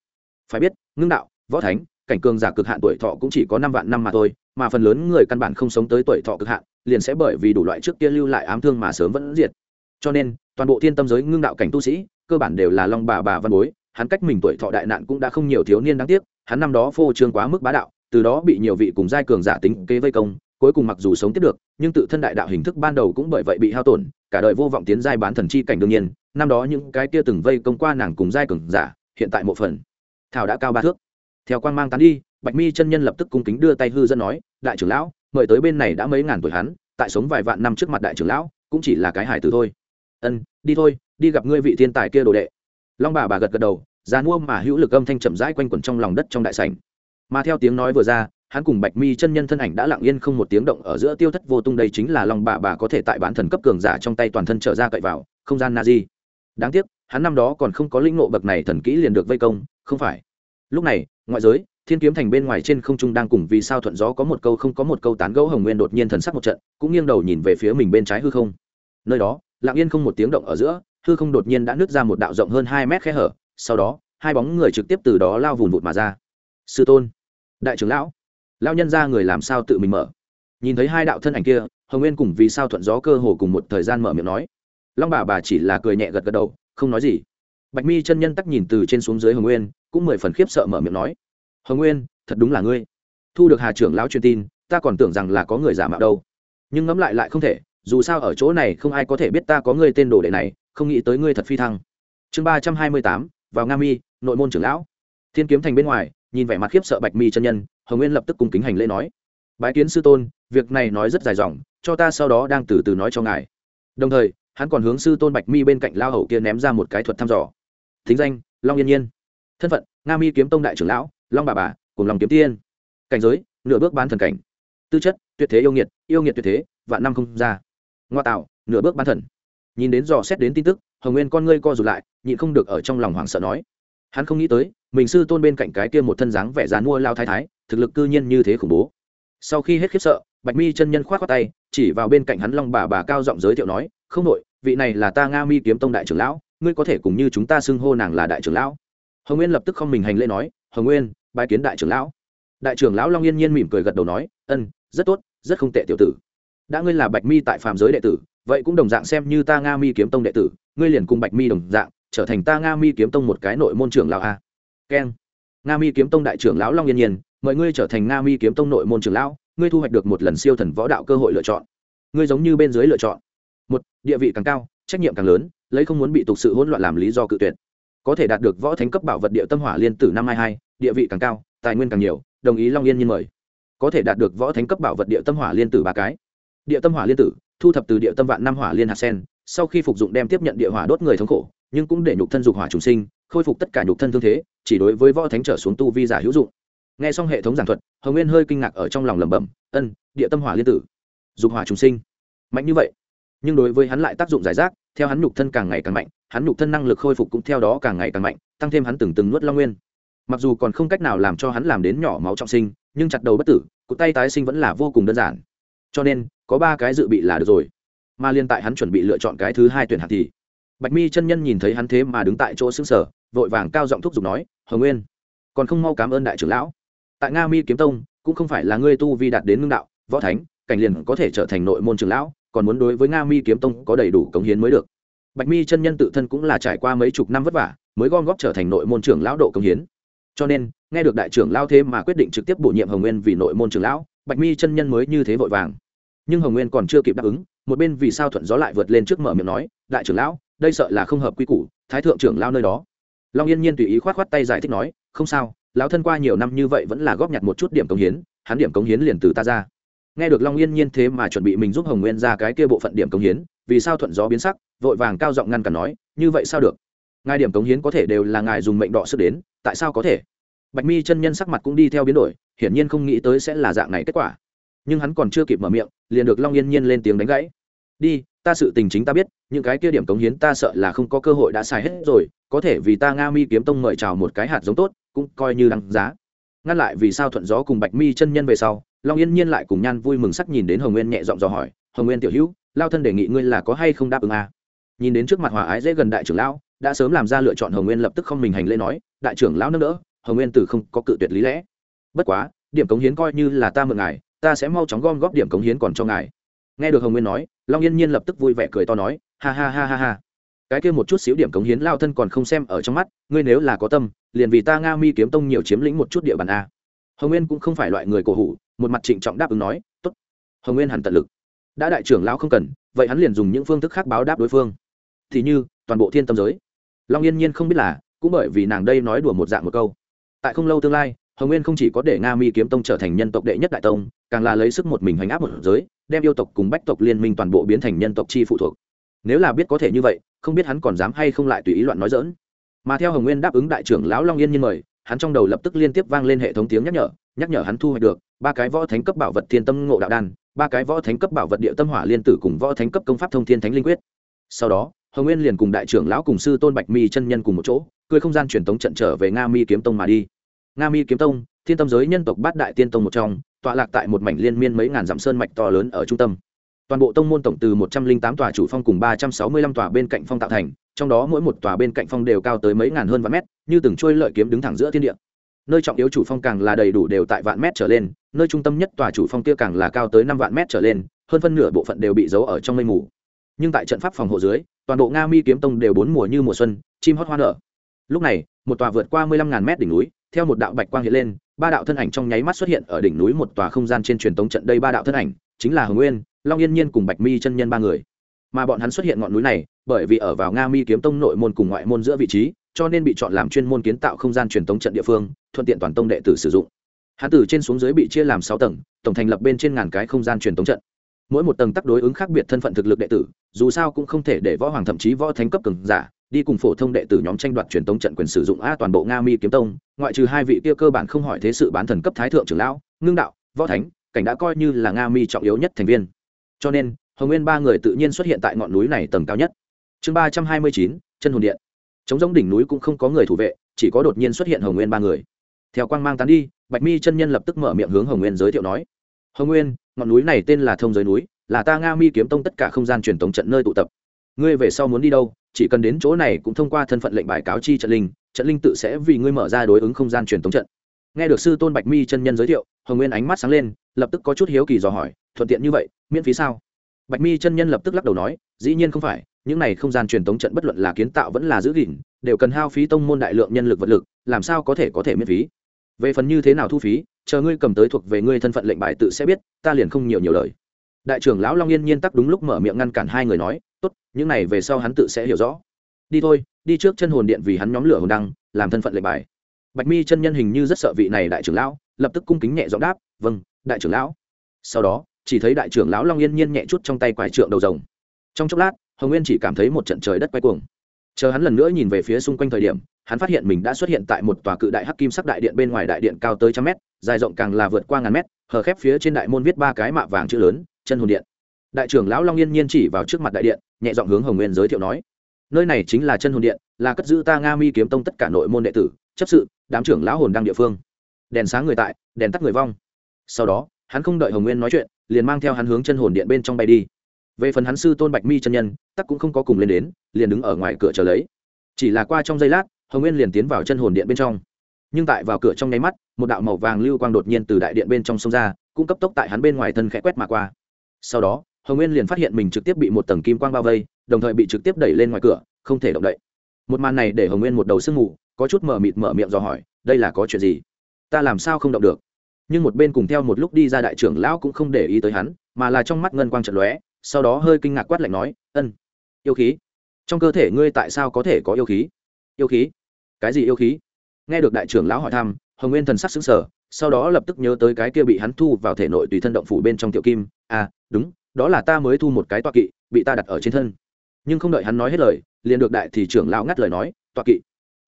Phải biết, ngưng đạo, võ thánh, cảnh cường giả cực hạn tuổi thọ cũng chỉ có năm vạn năm mà thôi, mà phần lớn người căn bản không sống tới tuổi thọ cực hạn, liền sẽ bởi vì đủ loại trước kia lưu lại ám thương mà sớm vẫn diệt. Cho nên, toàn bộ thiên tâm giới ngưng đạo cảnh tu sĩ, cơ bản đều là long bà bà văn bối, hắn cách mình tuổi thọ đại nạn cũng đã không nhiều thiếu niên đáng tiếc, hắn năm đó phô trương quá mức bá đạo từ đó bị nhiều vị cùng giai cường giả tính kế vây công, cuối cùng mặc dù sống tiếp được, nhưng tự thân đại đạo hình thức ban đầu cũng bởi vậy bị hao tổn, cả đời vô vọng tiến giai bán thần chi cảnh đương nhiên, năm đó những cái kia từng vây công qua nàng cùng giai cường giả, hiện tại một phần. Thảo đã cao ba thước. Theo quan mang tán đi, bạch mi chân nhân lập tức cung kính đưa tay hư dân nói, đại trưởng lão, mời tới bên này đã mấy ngàn tuổi hắn, tại sống vài vạn năm trước mặt đại trưởng lão, cũng chỉ là cái hải tử thôi. Ân, đi thôi, đi gặp ngươi vị thiên tài kia đồ đệ. Long bà bà gật gật đầu, già mua mà hữu lực âm thanh chậm rãi quanh quẩn trong lòng đất trong đại sảnh mà theo tiếng nói vừa ra, hắn cùng bạch mi chân nhân thân ảnh đã lặng yên không một tiếng động ở giữa tiêu thất vô tung đây chính là long bà bà có thể tại bán thần cấp cường giả trong tay toàn thân trở ra cậy vào, không gian na di đáng tiếc, hắn năm đó còn không có linh ngộ bậc này thần kỹ liền được vây công, không phải. Lúc này, ngoại giới, thiên kiếm thành bên ngoài trên không trung đang cùng vì sao thuận gió có một câu không có một câu tán gẫu hồng nguyên đột nhiên thần sắc một trận, cũng nghiêng đầu nhìn về phía mình bên trái hư không. Nơi đó, lặng yên không một tiếng động ở giữa, hư không đột nhiên đã nứt ra một đạo rộng hơn hai mét khe hở, sau đó, hai bóng người trực tiếp từ đó lao vùn vụt mà ra sư tôn, đại trưởng lão lao nhân ra người làm sao tự mình mở? Nhìn thấy hai đạo thân ảnh kia, hồng nguyên cùng vì sao thuận gió cơ hồ cùng một thời gian mở miệng nói. Long bà bà chỉ là cười nhẹ gật gật đầu, không nói gì. Bạch mi chân nhân tắc nhìn từ trên xuống dưới hồng nguyên, cũng mười phần khiếp sợ mở miệng nói. Hồng nguyên, thật đúng là ngươi. Thu được hà trưởng lão truyền tin, ta còn tưởng rằng là có người giả mạo đâu. Nhưng ngẫm lại lại không thể, dù sao ở chỗ này không ai có thể biết ta có ngươi tên đồ đệ này, không nghĩ tới ngươi thật phi thăng. Chương ba trăm hai mươi tám, vào nga mi, nội môn trưởng lão. Thiên kiếm thành bên ngoài nhìn vẻ mặt khiếp sợ bạch mi chân nhân, hồng nguyên lập tức cung kính hành lễ nói, bái kiến sư tôn, việc này nói rất dài dòng, cho ta sau đó đang từ từ nói cho ngài. Đồng thời, hắn còn hướng sư tôn bạch mi bên cạnh lao hầu kia ném ra một cái thuật thăm dò. Thính danh, long yên nhiên. Thân phận, nga mi kiếm tông đại trưởng lão, long bà bà, cùng lòng kiếm tiên. Cảnh giới, nửa bước bán thần cảnh. Tư chất, tuyệt thế yêu nghiệt yêu nghiệt tuyệt thế, vạn năm không ra. Ngoa tạo, nửa bước bán thần. Nhìn đến dò xét đến tin tức, hồng nguyên con ngươi co rụt lại, nhịn không được ở trong lòng hoảng sợ nói hắn không nghĩ tới, mình sư tôn bên cạnh cái kia một thân dáng vẻ dán mua lao thái thái, thực lực cư nhiên như thế khủng bố. Sau khi hết khiếp sợ, bạch mi chân nhân k h o á t khoác tay, chỉ vào bên cạnh hắn long bà bà cao giọng giới thiệu nói, không nội vị này là ta nga mi kiếm tông đại trưởng lão, ngươi có thể cùng như chúng ta xưng hô nàng là đại trưởng lão. Hồng nguyên lập tức không mình hành lễ nói, hồng nguyên, bái kiến đại trưởng lão. Đại trưởng lão long yên nhiên mỉm cười gật đầu nói, ân, rất tốt, rất không tệ tiểu tử. Đã ngươi là bạch mi tại phàm giới đệ tử, vậy cũng đồng dạng xem như ta nga mi kiếm tông đệ tử, ngươi liền cùng bạch mi đồng dạng trở thành ta nga mi kiếm tông một cái nội môn trưởng lão a. Keng nga mi kiếm tông đại trưởng lão long yên nhiên, mời ngươi trở thành nga mi kiếm tông nội môn trưởng lão, ngươi thu hoạch được một lần siêu thần võ đạo cơ hội lựa chọn. Ngươi giống như bên dưới lựa chọn. Một, địa vị càng cao, trách nhiệm càng lớn, lấy không muốn bị tục sự hỗn loạn làm lý do cự tuyệt. Có thể đạt được võ thánh cấp bảo vật địa tâm hỏa liên tử năm hai hai, địa vị càng cao, tài nguyên càng nhiều, đồng ý long yên nhiên mời. Có thể đạt được võ thánh cấp bảo vật địa tâm hỏa liên tử ba cái. Địa tâm hỏa liên tử, thu thập từ địa tâm vạn năm hỏa liên hạt sen, sau khi phục dụng đem tiếp nhận địa hỏa đốt người thống khổ nhưng cũng để nhục thân dục hỏa trùng sinh, khôi phục tất cả nhục thân thương thế, chỉ đối với võ thánh trở xuống tu vi giả hữu dụng. Nghe xong hệ thống giảng thuật, hồng nguyên hơi kinh ngạc ở trong lòng lẩm bẩm, ân, địa tâm hỏa liên tử, dục hỏa trùng sinh, mạnh như vậy. Nhưng đối với hắn lại tác dụng giải rác, theo hắn nhục thân càng ngày càng mạnh, hắn nhục thân năng lực khôi phục cũng theo đó càng ngày càng mạnh, tăng thêm hắn từng từng nuốt long nguyên. Mặc dù còn không cách nào làm cho hắn làm đến nhỏ máu trọng sinh, nhưng chặt đầu bất tử cụ tay tái sinh vẫn là vô cùng đơn giản. Cho nên, có ba cái dự bị là được rồi. Mà liên tại hắn chuẩn bị lựa chọn cái thứ hai tuyển hạt thì bạch mi chân nhân nhìn thấy hắn thế mà đứng tại chỗ xứng sở vội vàng cao giọng thúc giục nói, hồng nguyên, còn không mau cảm ơn đại trưởng lão. Tại nga mi kiếm tông, cũng không phải là ngươi tu vi đạt đến ngưng đạo, võ thánh, cảnh liền có thể trở thành nội môn trưởng lão, còn muốn đối với nga mi kiếm tông có đầy đủ cống hiến mới được. Bạch mi chân nhân tự thân cũng là trải qua mấy chục năm vất vả, mới gom góp trở thành nội môn trưởng lão độ cống hiến. Cho nên, nghe được đại trưởng lão thế mà quyết định trực tiếp bổ nhiệm hồng nguyên vì nội môn trưởng lão, bạch mi chân nhân mới như thế vội vàng. Nhưng hồng nguyên còn chưa kịp đáp ứng, một bên vì sao thuận gió lại vượt lên trước mở miệng nói, đại trưởng lão đây sợ là không hợp quy củ, thái thượng trưởng lao nơi đó. Long yên nhiên tùy ý khoát khoát tay giải thích nói, không sao, lão thân qua nhiều năm như vậy vẫn là góp nhặt một chút điểm công hiến, hắn điểm công hiến liền từ ta ra. Nghe được long yên nhiên thế mà chuẩn bị mình giúp hồng nguyên ra cái kia bộ phận điểm công hiến, vì sao thuận gió biến sắc, vội vàng cao giọng ngăn cản nói, như vậy sao được? Ngài điểm công hiến có thể đều là ngài dùng mệnh đỏ sức đến, tại sao có thể? Bạch mi chân nhân sắc mặt cũng đi theo biến đổi, hiển nhiên không nghĩ tới sẽ là dạng này kết quả. Nhưng hắn còn chưa kịp mở miệng, liền được long yên nhiên lên tiếng đánh gãy. Đi ta sự tình chính ta biết, những cái kia điểm cống hiến ta sợ là không có cơ hội đã xài hết rồi, có thể vì ta nga mi kiếm tông mời chào một cái hạt giống tốt, cũng coi như đăng giá. Ngăn lại vì sao thuận gió cùng bạch mi chân nhân về sau, long yên nhiên lại cùng nhan vui mừng sắc nhìn đến hồng nguyên nhẹ giọng dò hỏi, hồng nguyên tiểu hữu, lao thân đề nghị ngươi là có hay không đáp ứng à? nhìn đến trước mặt hòa ái dễ gần đại trưởng lão, đã sớm làm ra lựa chọn hồng nguyên lập tức không mình hành lễ nói, đại trưởng lão nâng đỡ, hồng nguyên từ không có cự tuyệt lý lẽ. Bất quá, điểm cống hiến coi như là ta mượn ngài, ta sẽ mau chóng gom góp điểm cống hiến còn cho ngài nghe được hồng nguyên nói, long yên nhiên lập tức vui vẻ cười to nói, ha ha ha ha ha. Cái kia một chút xíu điểm cống hiến lao thân còn không xem ở trong mắt, ngươi nếu là có tâm, liền vì ta nga mi kiếm tông nhiều chiếm lĩnh một chút địa bàn a. Hồng nguyên cũng không phải loại người cổ hủ, một mặt trịnh trọng đáp ứng nói, tốt. Hồng nguyên hẳn tận lực. Đã đại trưởng lão không cần, vậy hắn liền dùng những phương thức khác báo đáp đối phương. Thì như, toàn bộ thiên tâm giới. Long yên nhiên không biết là, cũng bởi vì nàng đây nói đùa một dạng một câu. Tại không lâu tương lai, hồng nguyên không chỉ có để nga mi kiếm tông trở thành nhân tộc đệ nhất đại tông càng là lấy sức một mình hành áp một giới, đem yêu tộc cùng bách tộc liên minh toàn bộ biến thành nhân tộc chi phụ thuộc. Nếu là biết có thể như vậy, không biết hắn còn dám hay không lại tùy ý loạn nói dỡn mà theo hồng nguyên đáp ứng đại trưởng lão long yên nhiên mời, hắn trong đầu lập tức liên tiếp vang lên hệ thống tiếng nhắc nhở nhắc nhở hắn thu hoạch được ba cái võ thánh cấp bảo vật thiên tâm ngộ đạo đan, ba cái võ thánh cấp bảo vật địa tâm hỏa liên tử cùng võ thánh cấp công pháp thông thiên thánh linh quyết. Sau đó, hồng nguyên liền cùng đại trưởng lão cùng sư tôn bạch mi chân nhân cùng một chỗ, cười không gian truyền tống trận trở về nga mi kiếm tông mà đi. Nga mi kiếm tông, thiên tâm giới nhân tộc bát đại tiên tông một trong tọa lạc tại một mảnh liên miên mấy ngàn dặm sơn mạch to lớn ở trung tâm. Toàn bộ tông môn tổng từ một trăm linh tám tòa chủ phong cùng ba trăm sáu mươi lăm tòa bên cạnh phong tạo thành, trong đó mỗi một tòa bên cạnh phong đều cao tới mấy ngàn hơn vạn mét, như từng trôi lợi kiếm đứng thẳng giữa thiên địa. Nơi trọng yếu chủ phong càng là đầy đủ đều tại vạn mét trở lên, nơi trung tâm nhất tòa chủ phong kia càng là cao tới năm vạn mét trở lên, hơn phân nửa bộ phận đều bị giấu ở trong mây mù. Nhưng tại trận pháp phòng hộ dưới, toàn bộ nga mi kiếm tông đều bốn mùa như mùa xuân, chim hót hoa nở. Lúc này, một tòa vượt qua mười lăm ngàn mét đỉnh núi, theo một đạo bạch quang hiện lên ba đạo thân ảnh trong nháy mắt xuất hiện ở đỉnh núi một tòa không gian trên truyền tống trận đây ba đạo thân ảnh, chính là hồng nguyên, long yên nhiên cùng bạch mi chân nhân ba người. Mà bọn hắn xuất hiện ngọn núi này, bởi vì ở vào nga mi kiếm tông nội môn cùng ngoại môn giữa vị trí, cho nên bị chọn làm chuyên môn kiến tạo không gian truyền tống trận địa phương, thuận tiện toàn tông đệ tử sử dụng. Hắn từ trên xuống dưới bị chia làm sáu tầng, tổng thành lập bên trên ngàn cái không gian truyền tống trận mỗi một tầng tắc đối ứng khác biệt thân phận thực lực đệ tử, dù sao cũng không thể để võ hoàng thậm chí võ thánh cấp cường giả đi cùng phổ thông đệ tử nhóm tranh đoạt truyền tống trận quyền sử dụng a toàn bộ nga mi kiếm tông, ngoại trừ hai vị kia cơ bản không hỏi thế sự bán thần cấp thái thượng trưởng lão, ngưng đạo, võ thánh, cảnh đã coi như là nga mi trọng yếu nhất thành viên. Cho nên, hồng nguyên ba người tự nhiên xuất hiện tại ngọn núi này tầng cao nhất. Chương ba trăm hai mươi chín, chân hồn điện. Chống giống đỉnh núi cũng không có người thủ vệ, chỉ có đột nhiên xuất hiện hồng nguyên ba người. Theo quang mang tán đi, bạch mi chân nhân lập tức mở miệng hướng hồng nguyên giới thiệu nói, hồng nguyên ngọn núi này tên là thông giới núi, là ta nga mi kiếm tông tất cả không gian truyền thống trận nơi tụ tập. Ngươi về sau muốn đi đâu, chỉ cần đến chỗ này cũng thông qua thân phận lệnh bài cáo chi trận linh trận linh tự sẽ vì ngươi mở ra đối ứng không gian truyền thống trận. Nghe được sư tôn bạch mi chân nhân giới thiệu, hồng nguyên ánh mắt sáng lên, lập tức có chút hiếu kỳ dò hỏi, thuận tiện như vậy, miễn phí sao? Bạch mi chân nhân lập tức lắc đầu nói, dĩ nhiên không phải, những này không gian truyền thống trận bất luận là kiến tạo vẫn là giữ gìn, đều cần hao phí tông môn đại lượng nhân lực vật lực, làm sao có thể có thể miễn phí? Về phần như thế nào thu phí chờ ngươi cầm tới thuộc về ngươi thân phận lệnh bài tự sẽ biết, ta liền không nhiều nhiều lời. Đại trưởng lão long yên nhiên tắc đúng lúc mở miệng ngăn cản hai người nói, tốt, những này về sau hắn tự sẽ hiểu rõ. Đi thôi, đi trước chân hồn điện vì hắn nhóm lửa hồn đăng, làm thân phận lệnh bài. Bạch mi chân nhân hình như rất sợ vị này đại trưởng lão, lập tức cung kính nhẹ giọng đáp vâng đại trưởng lão. Sau đó, chỉ thấy đại trưởng lão long yên nhiên nhẹ chút trong tay quải trượng đầu rồng. Trong chốc lát, hồng nguyên chỉ cảm thấy một trận trời đất quay cuồng. Chờ hắn lần nữa nhìn về phía xung quanh thời điểm hắn phát hiện mình đã xuất hiện tại một tòa cự đại hắc kim sắc đại điện bên ngoài đại điện cao tới trăm mét, dài rộng càng là vượt qua ngàn mét, hờ khép phía trên đại môn viết ba cái mạ vàng chữ lớn, chân hồn điện. Đại trưởng lão long yên nhiên chỉ vào trước mặt đại điện, nhẹ giọng hướng hồng nguyên giới thiệu nói, nơi này chính là chân hồn điện, là cất giữ ta nga mi kiếm tông tất cả nội môn đệ tử, chấp sự, đám trưởng lão hồn đăng địa phương. Đèn sáng người tại, đèn tắt người vong. Sau đó, hắn không đợi hồng nguyên nói chuyện, liền mang theo hắn hướng chân hồn điện bên trong bay đi. Về phần hắn sư tôn bạch mi chân nhân, tắc cũng không có cùng lên đến, liền đứng ở ngoài cửa chờ lấy. Chỉ là qua trong giây lát hồng nguyên liền tiến vào chân hồn điện bên trong. Nhưng tại vào cửa trong nháy mắt, một đạo màu vàng lưu quang đột nhiên từ đại điện bên trong sông ra, cũng cấp tốc tại hắn bên ngoài thân khẽ quét mà qua. Sau đó, hồng nguyên liền phát hiện mình trực tiếp bị một tầng kim quang bao vây, đồng thời bị trực tiếp đẩy lên ngoài cửa, không thể động đậy. Một màn này để hồng nguyên một đầu sương mù, có chút mở mịt mở miệng dò hỏi, đây là có chuyện gì? Ta làm sao không động được? Nhưng một bên cùng theo một lúc đi ra đại trưởng lão cũng không để ý tới hắn, mà là trong mắt ngân quang trận lóe, sau đó hơi kinh ngạc quát lạnh nói, ân, yêu khí. Trong cơ thể ngươi tại sao có thể có yêu khí? Yêu khí? Cái gì yêu khí? Nghe được đại trưởng lão hỏi thăm, hồng nguyên thần sắc xứng sở sau đó lập tức nhớ tới cái kia bị hắn thu vào thể nội tùy thân động phủ bên trong tiểu kim. À đúng, đó là ta mới thu một cái toa kỵ, bị ta đặt ở trên thân. Nhưng không đợi hắn nói hết lời, liền được đại thì trưởng lão ngắt lời nói toa kỵ,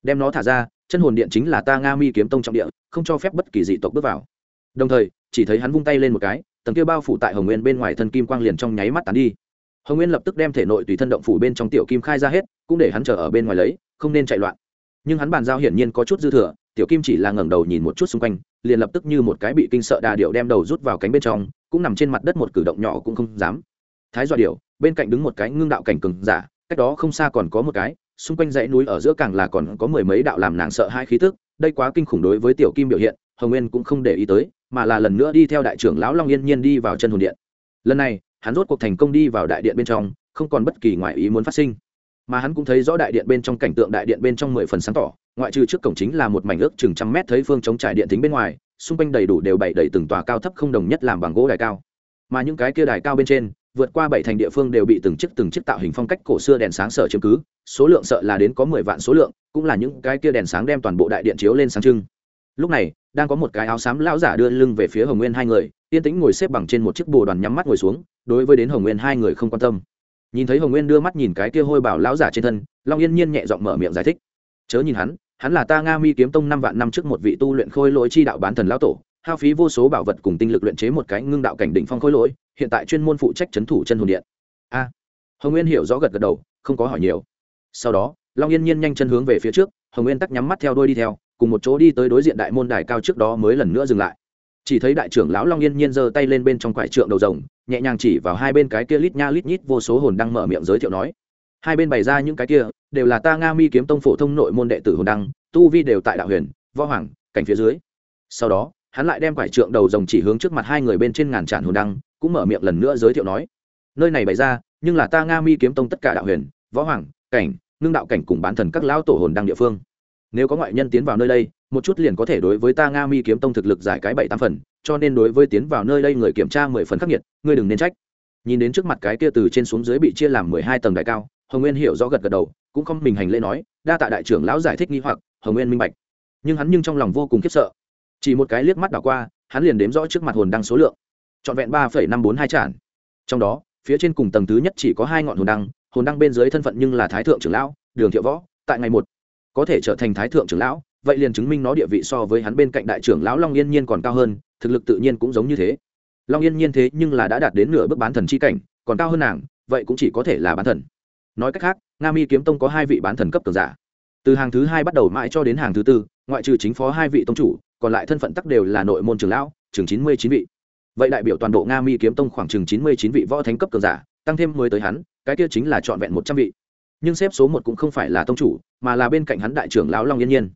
đem nó thả ra, chân hồn điện chính là ta nga mi kiếm tông trọng địa, không cho phép bất kỳ dị tộc bước vào. Đồng thời, chỉ thấy hắn vung tay lên một cái, tầng kia bao phủ tại hồng nguyên bên ngoài thân kim quang liền trong nháy mắt tán đi. Hồng nguyên lập tức đem thể nội tùy thân động phủ bên trong tiểu kim khai ra hết, cũng để hắn chờ ở bên ngoài lấy, không nên chạy loạn nhưng hắn bàn giao hiển nhiên có chút dư thừa, tiểu kim chỉ là ngẩng đầu nhìn một chút xung quanh, liền lập tức như một cái bị kinh sợ đà điệu đem đầu rút vào cánh bên trong, cũng nằm trên mặt đất một cử động nhỏ cũng không dám. Thái dọa điệu bên cạnh đứng một cái ngưng đạo cảnh cường giả, cách đó không xa còn có một cái, xung quanh dãy núi ở giữa càng là còn có mười mấy đạo làm nàng sợ hai khí tức, đây quá kinh khủng đối với tiểu kim biểu hiện, hồng nguyên cũng không để ý tới, mà là lần nữa đi theo đại trưởng lão long yên nhiên đi vào chân hồn điện. Lần này, hắn rốt cuộc thành công đi vào đại điện bên trong, không còn bất kỳ ngoại ý muốn phát sinh mà hắn cũng thấy rõ đại điện bên trong cảnh tượng đại điện bên trong mười phần sáng tỏ, ngoại trừ trước cổng chính là một mảnh ước chừng trăm mét thấy phương chống trải điện tính bên ngoài, xung quanh đầy đủ đều bảy đầy từng tòa cao thấp không đồng nhất làm bằng gỗ đài cao. Mà những cái kia đài cao bên trên, vượt qua bảy thành địa phương đều bị từng chiếc từng chiếc tạo hình phong cách cổ xưa đèn sáng sở chiếm cứ, số lượng sợ là đến có mười vạn số lượng, cũng là những cái kia đèn sáng đem toàn bộ đại điện chiếu lên sáng trưng. Lúc này, đang có một cái áo xám lão giả đưa lưng về phía hồng nguyên hai người, yên tĩnh ngồi xếp bằng trên một chiếc bồ đoàn nhắm mắt ngồi xuống, đối với đến hồng nguyên hai người không quan tâm nhìn thấy hồng nguyên đưa mắt nhìn cái kia hôi bảo lão giả trên thân, long yên nhiên nhẹ giọng mở miệng giải thích. Chớ nhìn hắn hắn là ta nga mi kiếm tông năm vạn năm trước một vị tu luyện khôi lỗi chi đạo bán thần lão tổ, hao phí vô số bảo vật cùng tinh lực luyện chế một cái ngưng đạo cảnh đỉnh phong khôi lỗi, hiện tại chuyên môn phụ trách chấn thủ chân hồn điện. A. Hồng nguyên hiểu rõ gật gật đầu, không có hỏi nhiều. Sau đó, long yên nhiên nhanh chân hướng về phía trước, hồng nguyên tắc nhắm mắt theo đôi đi theo, cùng một chỗ đi tới đối diện đại môn đài cao trước đó mới lần nữa dừng lại chỉ thấy đại trưởng lão long yên nhiên giơ tay lên bên trong quải trượng đầu rồng, nhẹ nhàng chỉ vào hai bên cái kia lít nha lít nhít vô số hồn đăng mở miệng giới thiệu nói, hai bên bày ra những cái kia, đều là ta nga mi kiếm tông phổ thông nội môn đệ tử hồn đăng, tu vi đều tại đạo huyền, võ hoàng, cảnh phía dưới. Sau đó, hắn lại đem quải trượng đầu rồng chỉ hướng trước mặt hai người bên trên ngàn tràn hồn đăng, cũng mở miệng lần nữa giới thiệu nói, nơi này bày ra, nhưng là ta nga mi kiếm tông tất cả đạo huyền, võ hoàng, cảnh, ngưng đạo cảnh cùng bán thần các lão tổ hồn đăng địa phương nếu có ngoại nhân tiến vào nơi đây, một chút liền có thể đối với ta nga mi kiếm tông thực lực giải cái bảy tám phần, cho nên đối với tiến vào nơi đây người kiểm tra mười phần khắc nghiệt, ngươi đừng nên trách. Nhìn đến trước mặt cái kia từ trên xuống dưới bị chia làm mười hai tầng đại cao, hồng nguyên hiểu rõ gật gật đầu, cũng không mình hành lễ nói, đa tạ đại trưởng lão giải thích nghi hoặc, hồng nguyên minh bạch. Nhưng hắn nhưng trong lòng vô cùng khiếp sợ. Chỉ một cái liếc mắt đảo qua, hắn liền đếm rõ trước mặt hồn đăng số lượng. Trọn vẹn ba phẩy năm bốn hai tràn trong đó, phía trên cùng tầng thứ nhất chỉ có hai ngọn hồn đăng hồn đăng bên dưới thân phận nhưng là thái thượng trưởng lão, đường thiệu võ, tại ngày một có thể trở thành thái thượng trưởng lão, vậy liền chứng minh nó địa vị so với hắn bên cạnh đại trưởng lão long yên nhiên còn cao hơn, thực lực tự nhiên cũng giống như thế. Long yên nhiên thế nhưng là đã đạt đến nửa bước bán thần c h i cảnh, còn cao hơn nàng, vậy cũng chỉ có thể là bán thần. Nói cách khác, nga mi kiếm tông có hai vị bán thần cấp cường giả. Từ hàng thứ hai bắt đầu mãi cho đến hàng thứ tư, ngoại trừ chính phó hai vị tông chủ, còn lại thân phận tắc đều là nội môn trường lão, chừng chín mươi chín vị. Vậy đại biểu toàn bộ nga mi kiếm tông khoảng chừng chín mươi chín vị võ thánh cấp cường giả, tăng thêm mới tới hắn, cái kia chính là trọn vẹn một trăm vị nhưng xếp số một cũng không phải là tông chủ, mà là bên cạnh hắn đại trưởng lão long yên nhiên.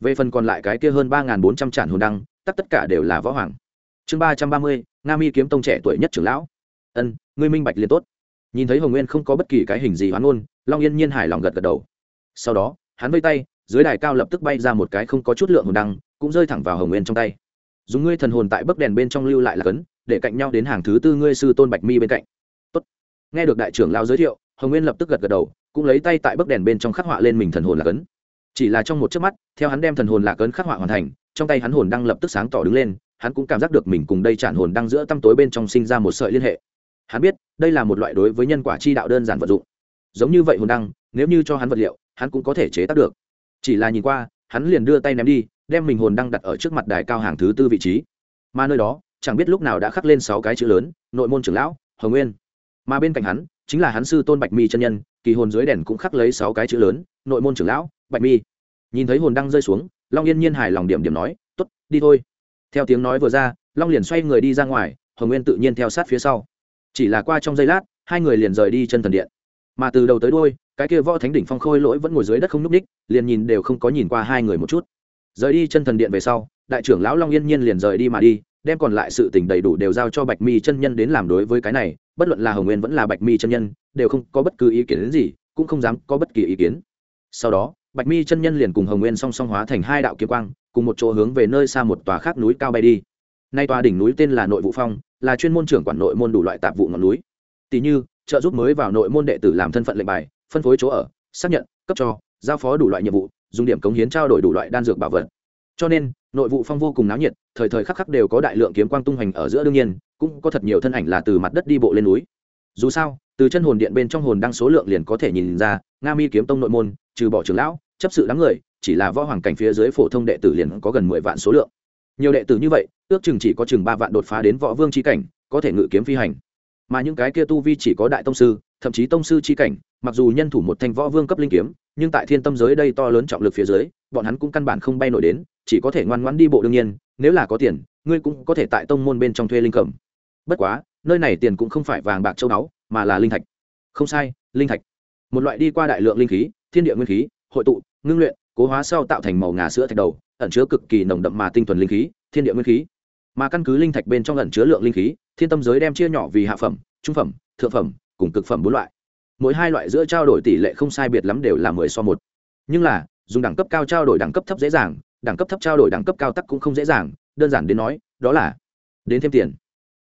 Về phần còn lại cái kia hơn ba bốn trăm tràn hồn đăng, tất tất cả đều là võ hoàng. Chương ba trăm ba mươi, nga mi kiếm tông trẻ tuổi nhất trưởng lão. Ân, ngươi minh bạch liền tốt. Nhìn thấy hồng nguyên không có bất kỳ cái hình gì hoán ôn long yên nhiên hài lòng gật gật đầu. Sau đó, hắn vây tay, dưới đài cao lập tức bay ra một cái không có chút lượng hồn đăng, cũng rơi thẳng vào hồng nguyên trong tay. Dùng ngươi thần hồn tại bấc đèn bên trong lưu lại là cấn, để cạnh nhau đến hàng thứ tư ngươi sư tôn bạch mi bên cạnh. Tốt. nghe được đại trưởng lao giới thiệu, hồng nguyên lập tức gật gật đầu cũng lấy tay tại bức đèn bên trong khắc họa lên mình thần hồn lạc cấn chỉ là trong một chớp mắt, theo hắn đem thần hồn lạc ấn khắc họa hoàn thành, trong tay hắn hồn đăng lập tức sáng tỏ đứng lên, hắn cũng cảm giác được mình cùng đây tràn hồn đang giữa tăm tối bên trong sinh ra một sợi liên hệ. Hắn biết, đây là một loại đối với nhân quả chi đạo đơn giản vật dụng. Giống như vậy hồn đăng nếu như cho hắn vật liệu, hắn cũng có thể chế tác được. Chỉ là nhìn qua, hắn liền đưa tay ném đi, đem mình hồn đăng đặt ở trước mặt đài cao hàng thứ tư vị trí. Mà nơi đó, chẳng biết lúc nào đã khắc lên sáu cái chữ lớn, nội môn trưởng lão, hồng nguyên. Mà bên cạnh hắn chính là hắn sư tôn bạch mi chân nhân, kỳ hồn dưới đèn cũng khắc lấy sáu cái chữ lớn, nội môn trưởng lão, bạch mi. Nhìn thấy hồn đang rơi xuống, long yên nhiên hài lòng điểm điểm nói t ố t đi thôi. Theo tiếng nói vừa ra, long liền xoay người đi ra ngoài, hồng nguyên tự nhiên theo sát phía sau. Chỉ là qua trong giây lát, hai người liền rời đi chân thần điện. Mà từ đầu tới đôi cái kia võ thánh đỉnh phong khôi lỗi vẫn ngồi dưới đất không n ú c ních, liền nhìn đều không có nhìn qua hai người một chút. Rời đi chân thần điện về sau, đại trưởng lão long yên nhiên liền rời đi mà đi, đem còn lại sự tỉnh đầy đủ đều giao cho bạch mi chân nhân đến làm đối với cái này bất luận là hồng nguyên vẫn là bạch mi chân nhân, đều không có bất cứ ý kiến đến gì, cũng không dám có bất kỳ ý kiến. Sau đó, bạch mi chân nhân liền cùng hồng nguyên song song hóa thành hai đạo kiếm quang, cùng một chỗ hướng về nơi xa một tòa khác núi cao bay đi. Nay tòa đỉnh núi tên là nội vụ phong, là chuyên môn trưởng quản nội môn đủ loại tạp vụ ngọn núi. Tỷ như, trợ giúp mới vào nội môn đệ tử làm thân phận lệnh bài, phân phối chỗ ở, xác nhận, cấp cho, giao phó đủ loại nhiệm vụ, dùng điểm cống hiến trao đổi đủ loại đan dược bảo vật. Cho nên, nội vụ phong vô cùng náo nhiệt, thời thời khắc khắc đều có đại lượng kiếm quang tung hoành ở giữa đương nhiên cũng có thật nhiều thân ảnh là từ mặt đất đi bộ lên núi. Dù sao, từ chân hồn điện bên trong hồn đăng số lượng liền có thể nhìn ra, nga mi kiếm tông nội môn, trừ bỏ trưởng lão, chấp sự đám người, chỉ là võ hoàng cảnh phía dưới phổ thông đệ tử liền có gần mười vạn số lượng. Nhiều đệ tử như vậy, ước chừng chỉ có chừng ba vạn đột phá đến võ vương c h i cảnh, có thể ngự kiếm phi hành. Mà những cái kia tu vi chỉ có đại tông sư, thậm chí tông sư c h i cảnh, mặc dù nhân thủ một thanh võ vương cấp linh kiếm, nhưng tại thiên tâm giới đây to lớn trọng lực phía dưới, bọn hắn cũng căn bản không bay nổi đến, chỉ có thể ngoan ngoãn đi bộ đương nhiên, nếu là có tiền, ngươi cũng có thể tại tông môn bên trong thuê linh cầm bất quá, nơi này tiền cũng không phải vàng bạc châu báu, mà là linh thạch. Không sai, linh thạch. Một loại đi qua đại lượng linh khí, thiên địa nguyên khí, hội tụ, ngưng luyện, cố hóa sau tạo thành màu ngà sữa thạch đầu, ẩn chứa cực kỳ nồng đậm mà tinh thuần linh khí, thiên địa nguyên khí. Mà căn cứ linh thạch bên trong ẩn chứa lượng linh khí, thiên tâm giới đem chia nhỏ vì hạ phẩm, trung phẩm, thượng phẩm, cùng cực phẩm bốn loại. Mỗi hai loại giữa trao đổi tỷ lệ không sai biệt lắm đều là mười so một. Nhưng là, dùng đẳng cấp cao trao đổi đẳng cấp thấp dễ dàng, đẳng cấp thấp trao đổi đẳng cấp cao tắc cũng không dễ dàng, đơn giản đến nói, đó là đến thêm tiền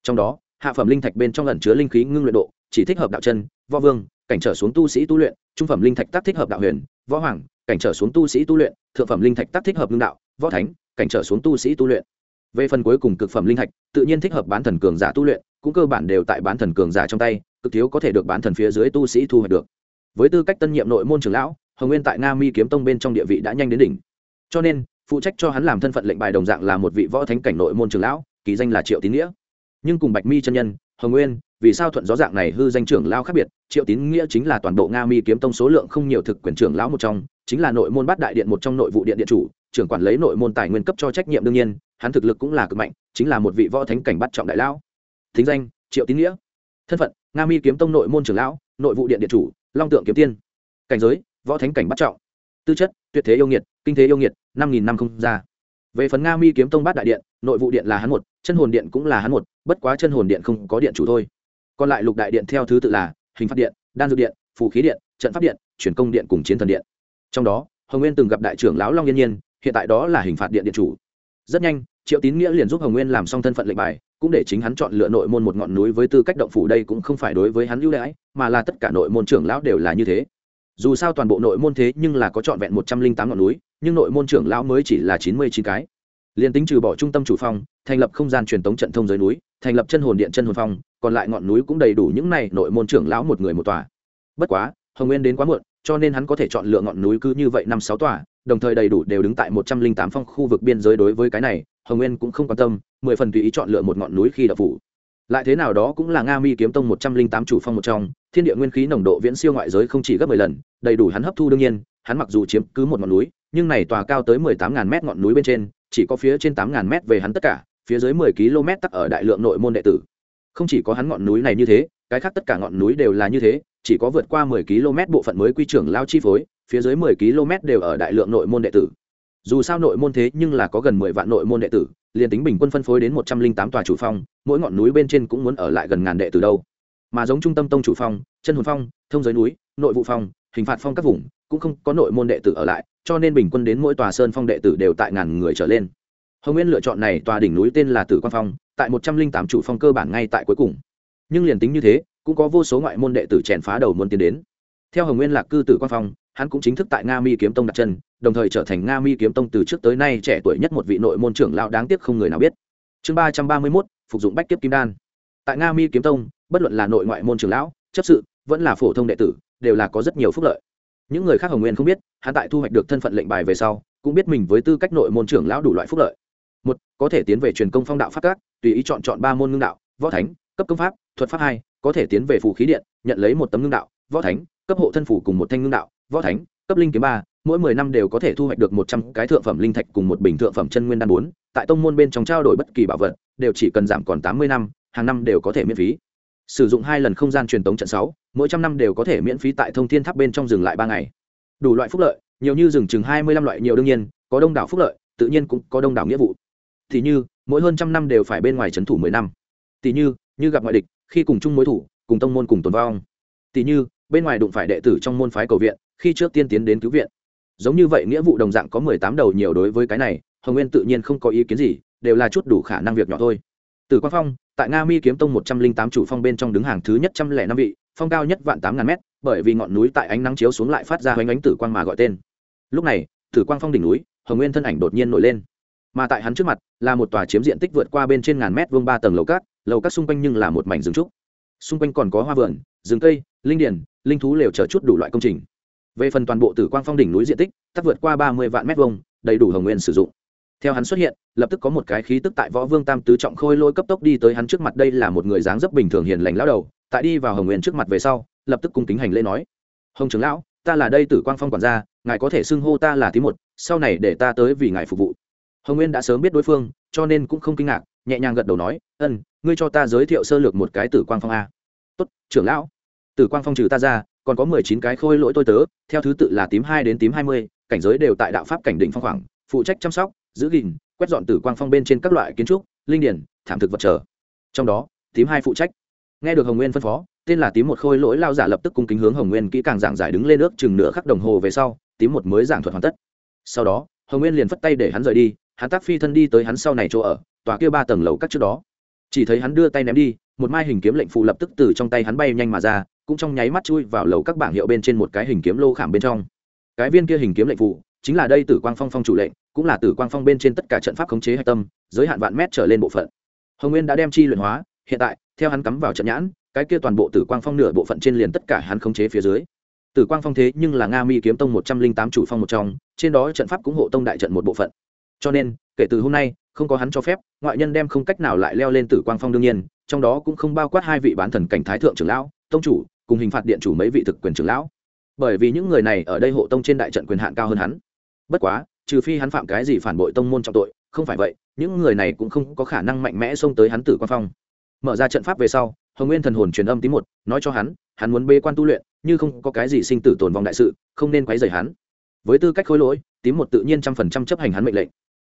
trong đó, hạ phẩm linh thạch bên trong ẩn chứa linh khí ngưng luyện độ, chỉ thích hợp đạo chân, võ vương, cảnh trở xuống tu sĩ tu luyện, trung phẩm linh thạch tác thích hợp đạo huyền, võ hoàng, cảnh trở xuống tu sĩ tu luyện, thượng phẩm linh thạch tác thích hợp ngưng đạo, võ thánh, cảnh trở xuống tu sĩ tu luyện. Về phần cuối cùng cực phẩm linh thạch, tự nhiên thích hợp bán thần cường giả tu luyện, cũng cơ bản đều tại bán thần cường giả trong tay, cực thiếu có thể được bán thần phía dưới tu sĩ thu hoạch được. Với tư cách tân nhiệm nội môn trưởng lão, hồng nguyên tại nga mi kiếm tông bên trong địa vị đã nhanh đến đỉnh. Cho nên, phụ trách cho hắn làm thân phận lệnh bài đồng dạng là một vị võ thánh cảnh nội môn trưởng lão kỳ danh là triệu tín nghĩa nhưng cùng bạch mi chân nhân, hồng nguyên, vì sao thuận gió dạng này hư danh trưởng lao khác biệt? Triệu tín nghĩa chính là toàn bộ nga mi kiếm tông số lượng không nhiều thực quyền trưởng lão một trong, chính là nội môn bát đại điện một trong nội vụ điện điện chủ, trưởng quản lấy nội môn tài nguyên cấp cho trách nhiệm đương nhiên, hắn thực lực cũng là cực mạnh, chính là một vị võ thánh cảnh bắt trọng đại lão. Thính danh, triệu tín nghĩa. Thân phận, nga mi kiếm tông nội môn trưởng lão, nội vụ điện điện chủ, long tượng kiếm tiên. Cảnh giới, võ thánh cảnh bắt trọng. Tư chất, tuyệt thế yêu nghiệt, kinh thế yêu nghiệt, năm nghìn năm không ra về phần nga mi kiếm tông bát đại điện, nội vụ điện là hắn một, chân hồn điện cũng là hắn một, bất quá chân hồn điện không có điện chủ thôi. Còn lại lục đại điện theo thứ tự là hình phát điện, đan dược điện, phù khí điện, trận pháp điện truyền công điện cùng chiến thần điện. Trong đó, hồng nguyên từng gặp đại trưởng lão long yên nhiên, hiện tại đó là hình phạt điện điện chủ. Rất nhanh, triệu tín nghĩa liền giúp hồng nguyên làm xong thân phận lệnh bài, cũng để chính hắn chọn lựa nội môn một ngọn núi với tư cách động phủ đây cũng không phải đối với hắn ưu đãi, mà là tất cả nội môn trưởng lão đều là như thế. Dù sao toàn bộ nội môn thế nhưng là có trọn vẹn một trăm linh tám ngọn núi nhưng nội môn trưởng lão mới chỉ là chín mươi chín cái. Liền tính trừ bỏ trung tâm chủ phong thành lập không gian truyền tống trận thông giới núi, thành lập chân hồn điện chân hồn phong còn lại ngọn núi cũng đầy đủ những này nội môn trưởng lão một người một tòa. Bất quá, hồng nguyên đến quá muộn, cho nên hắn có thể chọn lựa ngọn núi cứ như vậy năm sáu tòa, đồng thời đầy đủ đều đứng tại một trăm linh tám phong khu vực biên giới đối với cái này, hồng nguyên cũng không quan tâm, mười phần tùy ý chọn lựa một ngọn núi khi đập phủ. Lại thế nào đó cũng là nga mi kiếm tông một trăm linh tám chủ phong một trong, thiên địa nguyên khí nồng độ viễn siêu ngoại giới không chỉ gấp mười lần, đầy đủ hắn hấp thu đương nhiên, hắn mặc dù chiếm cứ một ngọn núi nhưng này tòa cao tới mười tám ngàn mét ngọn núi bên trên, chỉ có phía trên 8 ngàn mét về hắn tất cả, phía dưới mười km tắc ở đại lượng nội môn đệ tử. Không chỉ có hắn ngọn núi này như thế, cái khác tất cả ngọn núi đều là như thế, chỉ có vượt qua mười km bộ phận mới quy trưởng lao chi phối, phía dưới mười km đều ở đại lượng nội môn đệ tử. Dù sao nội môn thế nhưng là có gần mười vạn nội môn đệ tử, liền tính bình quân phân phối đến một trăm linh tám tòa chủ phong, mỗi ngọn núi bên trên cũng muốn ở lại gần ngàn đệ tử đâu. Mà giống trung tâm tông chủ phong, chân hồn phong, thông giới núi, nội vụ phong, hình phạt phong các vùng, cũng không có nội môn đệ tử ở lại cho nên bình quân đến mỗi tòa sơn phong đệ tử đều tại ngàn người trở lên. Hồng nguyên lựa chọn này tòa đỉnh núi tên là tử quan phong, tại một trăm linh tám chủ phong cơ bản ngay tại cuối cùng. Nhưng liền tính như thế, cũng có vô số ngoại môn đệ tử chèn phá đầu muốn tiến đến. Theo hồng nguyên lạc cư tử quan phong, hắn cũng chính thức tại nga mi kiếm tông đặt chân, đồng thời trở thành nga mi kiếm tông từ trước tới nay trẻ tuổi nhất một vị nội môn trưởng lão đáng tiếc không người nào biết. Chương ba trăm ba mươi mốt, phục dụng bách kiếp kim đan. Tại nga mi kiếm tông, bất luận là nội ngoại môn trưởng lão, chấp sự, vẫn là phổ thông đệ tử, đều là có rất nhiều phúc lợi những người khác hồng nguyên không biết, hắn tại thu hoạch được thân phận lệnh bài về sau, cũng biết mình với tư cách nội môn trưởng lão đủ loại phúc lợi. Một, có thể tiến về truyền công phong đạo pháp các, tùy ý chọn chọn ba môn ngưng đạo, võ thánh, cấp công pháp, thuật pháp hai, có thể tiến về phù khí điện, nhận lấy một tấm ngưng đạo, võ thánh, cấp hộ thân phủ cùng một thanh ngưng đạo, võ thánh, cấp linh kiếm ba, mỗi mười năm đều có thể thu hoạch được một trăm cái thượng phẩm linh thạch cùng một bình thượng phẩm chân nguyên đan bốn, tại tông môn bên trong trao đổi bất kỳ bảo vật, đều chỉ cần giảm còn tám mươi năm, hàng năm đều có thể miễn phí. Sử dụng hai lần không gian truyền tống trận sáu mỗi trăm năm đều có thể miễn phí tại thông thiên tháp bên trong rừng lại ba ngày. Đủ loại phúc lợi, nhiều như rừng chừng hai mươi lăm loại nhiều đương nhiên, có đông đảo phúc lợi, tự nhiên cũng có đông đảo nghĩa vụ. Thì như, mỗi hơn trăm năm đều phải bên ngoài trấn thủ mười năm. Tỷ như như gặp ngoại địch, khi cùng chung mối thủ, cùng tông môn cùng tồn vong. Tỷ như, bên ngoài đụng phải đệ tử trong môn phái cầu viện, khi trước tiên tiến đến cứu viện. Giống như vậy nghĩa vụ đồng dạng có mười tám đầu nhiều đối với cái này, hồng nguyên tự nhiên không có ý kiến gì, đều là chút đủ khả năng việc nhỏ thôi. Từ quang phong, tại nga mi kiếm tông một trăm linh tám chủ phong bên trong đứng hàng thứ nhất trăm lẻ năm vị phong cao nhất vạn tám ngàn mét, bởi vì ngọn núi tại ánh nắng chiếu xuống lại phát ra hoành ánh tử quang mà gọi tên. Lúc này, tử quang phong đỉnh núi, hồng nguyên thân ảnh đột nhiên nổi lên. Mà tại hắn trước mặt, là một tòa chiếm diện tích vượt qua bên trên ngàn mét vuông ba tầng lầu cát lầu cát xung quanh nhưng là một mảnh rừng trúc. Xung quanh còn có hoa vườn, rừng cây, linh điển, linh thú lều chờ chút đủ loại công trình. Về phần toàn bộ tử quang phong đỉnh núi diện tích tắt vượt qua ba mươi vạn mét vuông, đầy đủ hồng nguyên sử dụng. Theo hắn xuất hiện, lập tức có một cái khí tức tại võ vương tam tứ trọng khôi lôi cấp tốc đi tới hắn trước mặt, đây là một người dáng dấp bình thường hiền lành lão đầu tại đi vào hồng nguyên trước mặt về sau, lập tức cung kính hành lễ nói, hồng trưởng lão, ta là đây tử quang phong quản gia, ngài có thể xưng hô ta là tí một, sau này để ta tới vì ngài phục vụ. Hồng nguyên đã sớm biết đối phương, cho nên cũng không kinh ngạc, nhẹ nhàng gật đầu nói, ân, ngươi cho ta giới thiệu sơ lược một cái tử quang phong a. Tốt, trưởng lão. Tử quang phong trừ ta ra, còn có mười chín cái khôi lỗi tôi tớ, theo thứ tự là tím hai đến tím hai mươi, cảnh giới đều tại đạo pháp cảnh định phong khoảng, phụ trách chăm sóc, giữ gìn, quét dọn tử quang phong bên trên các loại kiến trúc, linh điển, thảm thực vật trở trong đó, tím hai phụ trách nghe được hồng nguyên phân phó, tên là tím một khôi lỗi lao giả lập tức cung kính hướng hồng nguyên kỹ càng giảng giải đứng lên nước chừng nửa khắc đồng hồ về sau, tím một mới giảng thuật hoàn tất. Sau đó, hồng nguyên liền phất tay để hắn rời đi, hắn tác phi thân đi tới hắn sau này chỗ ở, tòa kia ba tầng lầu các trước đó. Chỉ thấy hắn đưa tay ném đi, một mai hình kiếm lệnh phụ lập tức từ trong tay hắn bay nhanh mà ra, cũng trong nháy mắt chui vào lầu các bảng hiệu bên trên một cái hình kiếm lô khảm bên trong. Cái viên kia hình kiếm lệnh phụ chính là đây tử quang phong phong chủ lệnh, cũng là tử quang phong bên trên tất cả trận pháp khống chế hạch tâm, giới hạn vạn mét trở lên bộ phận. Hồng nguyên đã đem chi luyện hóa, hiện tại theo hắn cắm vào trận nhãn, cái kia toàn bộ tử quang phong nửa bộ phận trên liền tất cả hắn khống chế phía dưới. Tử quang phong thế nhưng là nga mi kiếm tông một trăm linh tám chủ phong một trong, trên đó trận pháp cũng hộ tông đại trận một bộ phận. Cho nên, kể từ hôm nay, không có hắn cho phép, ngoại nhân đem không cách nào lại leo lên tử quang phong đương nhiên, trong đó cũng không bao quát hai vị bán thần cảnh thái thượng trưởng lão, tông chủ, cùng hình phạt điện chủ mấy vị thực quyền trưởng lão. Bởi vì những người này ở đây hộ tông trên đại trận quyền hạn cao hơn hắn. Bất quá, trừ phi hắn phạm cái gì phản bội tông môn trọng tội, không phải vậy, những người này cũng không có khả năng mạnh mẽ xông tới hắn tử quang phong mở ra trận pháp về sau, hồng nguyên thần hồn truyền âm tí một, nói cho hắn hắn muốn bê quan tu luyện, như không có cái gì sinh tử tồn vong đại sự, không nên quấy rầy hắn. Với tư cách khối lỗi tím một tự nhiên trăm phần trăm chấp hành hắn mệnh lệnh.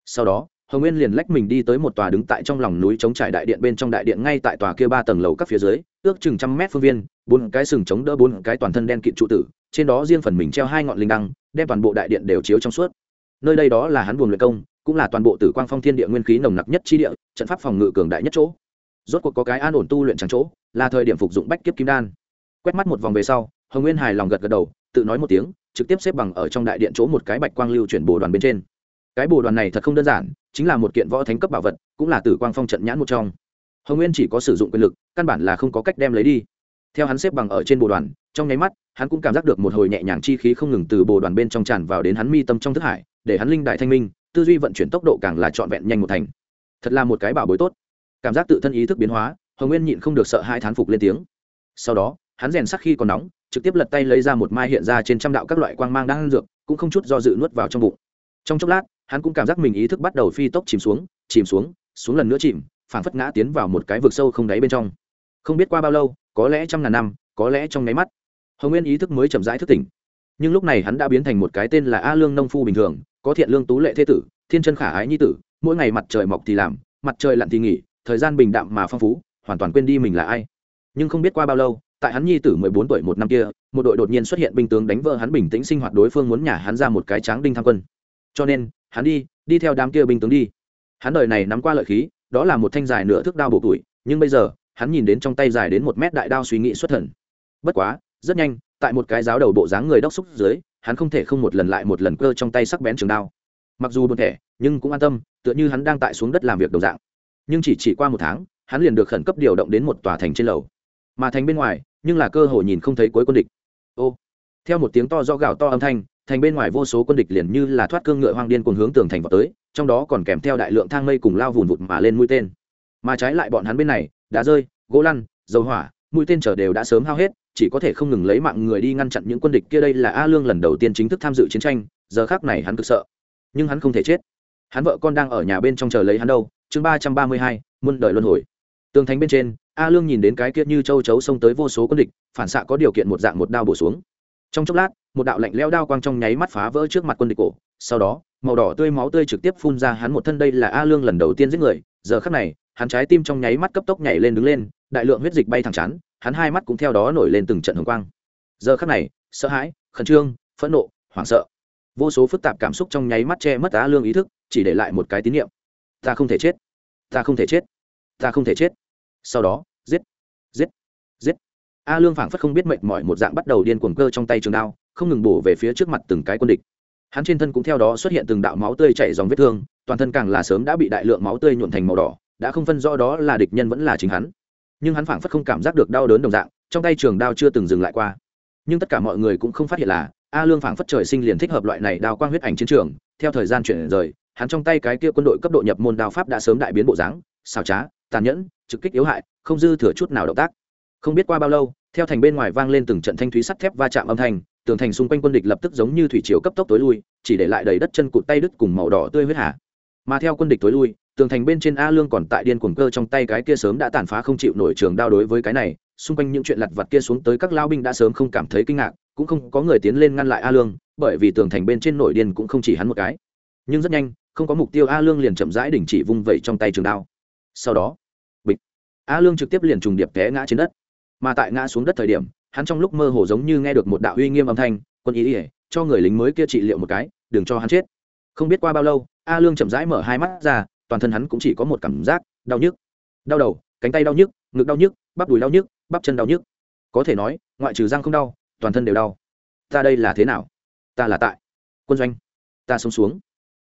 Sau đó, hồng nguyên liền lách mình đi tới một tòa đứng tại trong lòng núi chống trải đại điện bên trong đại điện ngay tại tòa kia ba tầng lầu các phía dưới, ước chừng trăm mét phương viên, bốn cái sừng chống đỡ bốn cái toàn thân đen kịt trụ tử, trên đó riêng phần mình treo hai ngọn linh đăng, đem toàn bộ đại điện đều chiếu trong suốt. Nơi đây đó là hắn buồn luyện công, cũng là toàn bộ tử quang phong thiên địa nguyên khí nồng nặc nhất chi địa, trận pháp phòng ngự cường đại nhất chỗ rốt cuộc có cái an ổn tu luyện chẳng chỗ, là thời điểm phục dụng bách kiếp kim đan. Quét mắt một vòng về sau, hồng nguyên hài lòng gật gật đầu, tự nói một tiếng, trực tiếp xếp bằng ở trong đại điện chỗ một cái bạch quang lưu chuyển bồ đoàn bên trên. Cái bồ đoàn này thật không đơn giản, chính là một kiện võ thánh cấp bảo vật, cũng là tử quang phong trận nhãn một trong. Hồng nguyên chỉ có sử dụng quyền lực, căn bản là không có cách đem lấy đi. Theo hắn xếp bằng ở trên bồ đoàn, trong nháy mắt, hắn cũng cảm giác được một hồi nhẹ nhàng chi khí không ngừng từ bồ đoàn bên trong tràn vào đến hắn mi tâm trong thức hải, để hắn linh đại thanh minh, tư duy vận chuyển tốc độ càng là trọn vẹn nhanh một thành. Thật là một cái bảo bối tốt cảm giác tự thân ý thức biến hóa, hồng nguyên nhịn không được sợ hai thán phục lên tiếng. Sau đó, hắn rèn sắc khi còn nóng, trực tiếp lật tay lấy ra một mai hiện ra trên trăm đạo các loại quang mang đang ăn dược, cũng không chút do dự nuốt vào trong bụng. Trong chốc lát, hắn cũng cảm giác mình ý thức bắt đầu phi tốc chìm xuống chìm xuống xuống lần nữa chìm, phảng phất ngã tiến vào một cái vực sâu không đáy bên trong. Không biết qua bao lâu, có lẽ trăm ngàn năm, có lẽ trong nháy mắt, hồng nguyên ý thức mới chậm rãi thức tỉnh. Nhưng lúc này hắn đã biến thành một cái tên là a lương nông phu bình thường, có thiện lương tú lệ thế tử, thiên chân khả ái nhi tử, mỗi ngày mặt trời mọc thì làm, mặt trời lặn thì nghỉ thời gian bình đạm mà phong phú, hoàn toàn quên đi mình là ai. Nhưng không biết qua bao lâu, tại hắn nhi tử mười bốn tuổi một năm kia, một đội đột nhiên xuất hiện binh tướng đánh vỡ hắn bình tĩnh sinh hoạt đối phương muốn nhả hắn ra một cái tráng đinh tham quân. Cho nên, hắn đi đi theo đám kia binh tướng đi. Hắn đời này nắm qua lợi khí, đó là một thanh dài nửa thước đao bổ tuổi, nhưng bây giờ, hắn nhìn đến trong tay dài đến một mét đại đao suy nghĩ xuất thần. Bất quá, rất nhanh, tại một cái giáo đầu bộ dáng người đốc xúc dưới, hắn không thể không một lần lại một lần cơ trong tay sắc bén trường đao. Mặc dù buồn thẻ, nhưng cũng an tâm, tựa như hắn đang tại xuống đất làm việc đầu dạng nhưng chỉ chỉ qua một tháng, hắn liền được khẩn cấp điều động đến một tòa thành trên lầu. Mà thành bên ngoài, nhưng là cơ hội nhìn không thấy cuối quân địch. Ô, theo một tiếng to do gào to âm thanh, thành bên ngoài vô số quân địch liền như là thoát cương ngựa hoang điên cuồng hướng tường thành vào tới, trong đó còn kèm theo đại lượng thang mây cùng lao vùn vụt mà lên mũi tên. Mà trái lại bọn hắn bên này, đã rơi, gỗ lăn, dầu hỏa, mũi tên chở đều đã sớm hao hết, chỉ có thể không ngừng lấy mạng người đi ngăn chặn những quân địch kia đây là a lương lần đầu tiên chính thức tham dự chiến tranh, giờ khác này hắn cực sợ. Nhưng hắn không thể chết. Hắn vợ con đang ở nhà bên trong chờ lấy hắn đâu chương ba trăm ba mươi hai, muôn đời luân hồi. Tường thành bên trên, a lương nhìn đến cái kia như châu chấu xông tới vô số quân địch, phản xạ có điều kiện một dạng một đao bổ xuống. Trong chốc lát, một đạo lạnh leo đao quang trong nháy mắt phá vỡ trước mặt quân địch cổ. Sau đó, màu đỏ tươi máu tươi trực tiếp phun ra hắn một thân đây là a lương lần đầu tiên giết người. Giờ khắc này, hắn trái tim trong nháy mắt cấp tốc nhảy lên đứng lên, đại lượng huyết dịch bay thẳng chán, hắn hai mắt cũng theo đó nổi lên từng trận hồng quang. Giờ khắc này, sợ hãi, khẩn trương, phẫn nộ, hoảng sợ. Vô số phức tạp cảm xúc trong nháy mắt che mất a lương ý thức, chỉ để lại một cái tín nhiệm ta không thể chết. Ta không thể chết. Ta không thể chết. Sau đó, giết giết giết. A lương phảng phất không biết mệnh mọi một dạng bắt đầu điên cuồng cơ trong tay trường đao, không ngừng bổ về phía trước mặt từng cái quân địch. Hắn trên thân cũng theo đó xuất hiện từng đạo máu tươi chảy dòng vết thương, toàn thân càng là sớm đã bị đại lượng máu tươi nhuộn thành màu đỏ, đã không phân rõ đó là địch nhân vẫn là chính hắn. Nhưng hắn phảng phất không cảm giác được đau đớn đồng dạng, trong tay trường đao chưa từng dừng lại qua. Nhưng tất cả mọi người cũng không phát hiện là, a lương phảng phất trời sinh liền thích hợp loại này đao quang huyết ảnh chiến trường, theo thời gian chuyển rời hắn trong tay cái kia quân đội cấp độ nhập môn đao pháp đã sớm đại biến bộ dáng, xào trá, tàn nhẫn, trực kích yếu hại, không dư thừa chút nào động tác. Không biết qua bao lâu, theo thành bên ngoài vang lên từng trận thanh thúy sắt thép va chạm âm thanh, tường thành xung quanh quân địch lập tức giống như thủy chiều cấp tốc tối lui, chỉ để lại đầy đất chân cụt tay đứt cùng màu đỏ tươi huyết hạ mà theo quân địch tối lui, tường thành bên trên a lương còn tại điên cuồng cơ trong tay cái kia sớm đã tàn phá không chịu nổi trường đao đối với cái này, xung quanh những chuyện lặt vặt kia xuống tới các lao binh đã sớm không cảm thấy kinh ngạc, cũng không có người tiến lên ngăn lại a lương, bởi vì tường thành bên trên nổi điên cũng không chỉ hắn một cái. Nhưng rất nhanh không có mục tiêu a lương liền chậm rãi đình chỉ vung vẩy trong tay trường đao. Sau đó, bịch. A lương trực tiếp liền trùng điệp té ngã trên đất. Mà tại ngã xuống đất thời điểm, hắn trong lúc mơ hồ giống như nghe được một đạo uy nghiêm âm thanh, quân ý ỉa cho người lính mới kia trị liệu một cái, đừng cho hắn chết. Không biết qua bao lâu, a lương chậm rãi mở hai mắt ra, toàn thân hắn cũng chỉ có một cảm giác, đau nhức. Đau đầu, cánh tay đau nhức, ngực đau nhức, bắp đùi đau nhức, bắp chân đau nhức. Có thể nói, ngoại trừ răng không đau, toàn thân đều đau. Ta đây là thế nào? Ta là tại. Quân doanh, ta sống xuống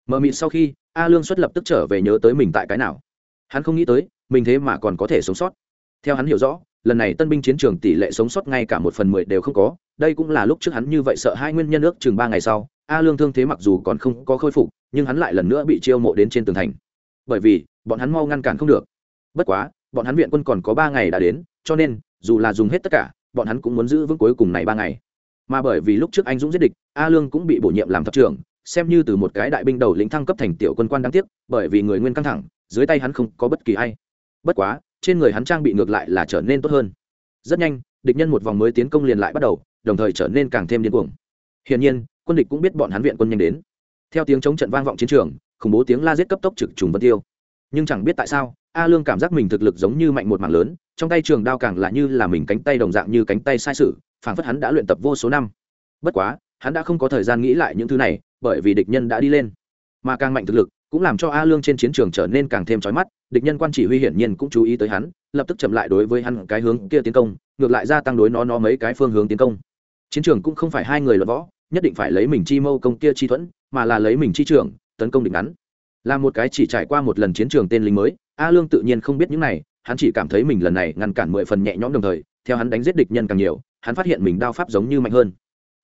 mờ mịt sau khi, a lương xuất lập tức trở về nhớ tới mình tại cái nào. Hắn không nghĩ tới, mình thế mà còn có thể sống sót. Theo hắn hiểu rõ, lần này tân binh chiến trường tỷ lệ sống sót ngay cả một phần mười đều không có. Đây cũng là lúc trước hắn như vậy sợ hai nguyên nhân ước chừng ba ngày sau, a lương thương thế mặc dù còn không có khôi phục, nhưng hắn lại lần nữa bị chiêu mộ đến trên tường thành. Bởi vì, bọn hắn mau ngăn cản không được. Bất quá, bọn hắn viện quân còn có ba ngày đã đến, cho nên, dù là dùng hết tất cả, bọn hắn cũng muốn giữ vững cuối cùng này ba ngày. Mà bởi vì lúc trước anh dũng giết địch, a lương cũng bị bổ nhiệm làm thập trưởng xem như từ một cái đại binh đầu lĩnh thăng cấp thành tiểu quân quan đáng tiếc, bởi vì người nguyên căng thẳng, dưới tay hắn không có bất kỳ ai. Bất quá, trên người hắn trang bị ngược lại là trở nên tốt hơn. Rất nhanh, địch nhân một vòng mới tiến công liền lại bắt đầu, đồng thời trở nên càng thêm điên cuồng. Hiển nhiên, quân địch cũng biết bọn hắn viện quân nhanh đến. Theo tiếng chống trận vang vọng chiến trường, khủng bố tiếng la giết cấp tốc trực trùng vân tiêu. Nhưng chẳng biết tại sao, a lương cảm giác mình thực lực giống như mạnh một mảng lớn, trong tay trường đao càng là như là mình cánh tay đồng dạng như cánh tay sai sự, phảng phất hắn đã luyện tập vô số năm. Bất quá, hắn đã không có thời gian nghĩ lại những thứ này bởi vì địch nhân đã đi lên. Mà càng mạnh thực lực, cũng làm cho a lương trên chiến trường trở nên càng thêm trói mắt, địch nhân quan chỉ huy hiển nhiên cũng chú ý tới hắn, lập tức chậm lại đối với hắn cái hướng kia tiến công, ngược lại gia tăng đối nó nó mấy cái phương hướng tiến công. Chiến trường cũng không phải hai người luận võ, nhất định phải lấy mình chi mâu công kia chi thuẫn, mà là lấy mình chi trưởng tấn công địch ngắn. Là một cái chỉ trải qua một lần chiến trường tên lính mới, a lương tự nhiên không biết những này, hắn chỉ cảm thấy mình lần này ngăn cản mười phần nhẹ nhõm đồng thời, theo hắn đánh giết địch nhân càng nhiều, hắn phát hiện mình đao pháp giống như mạnh hơn.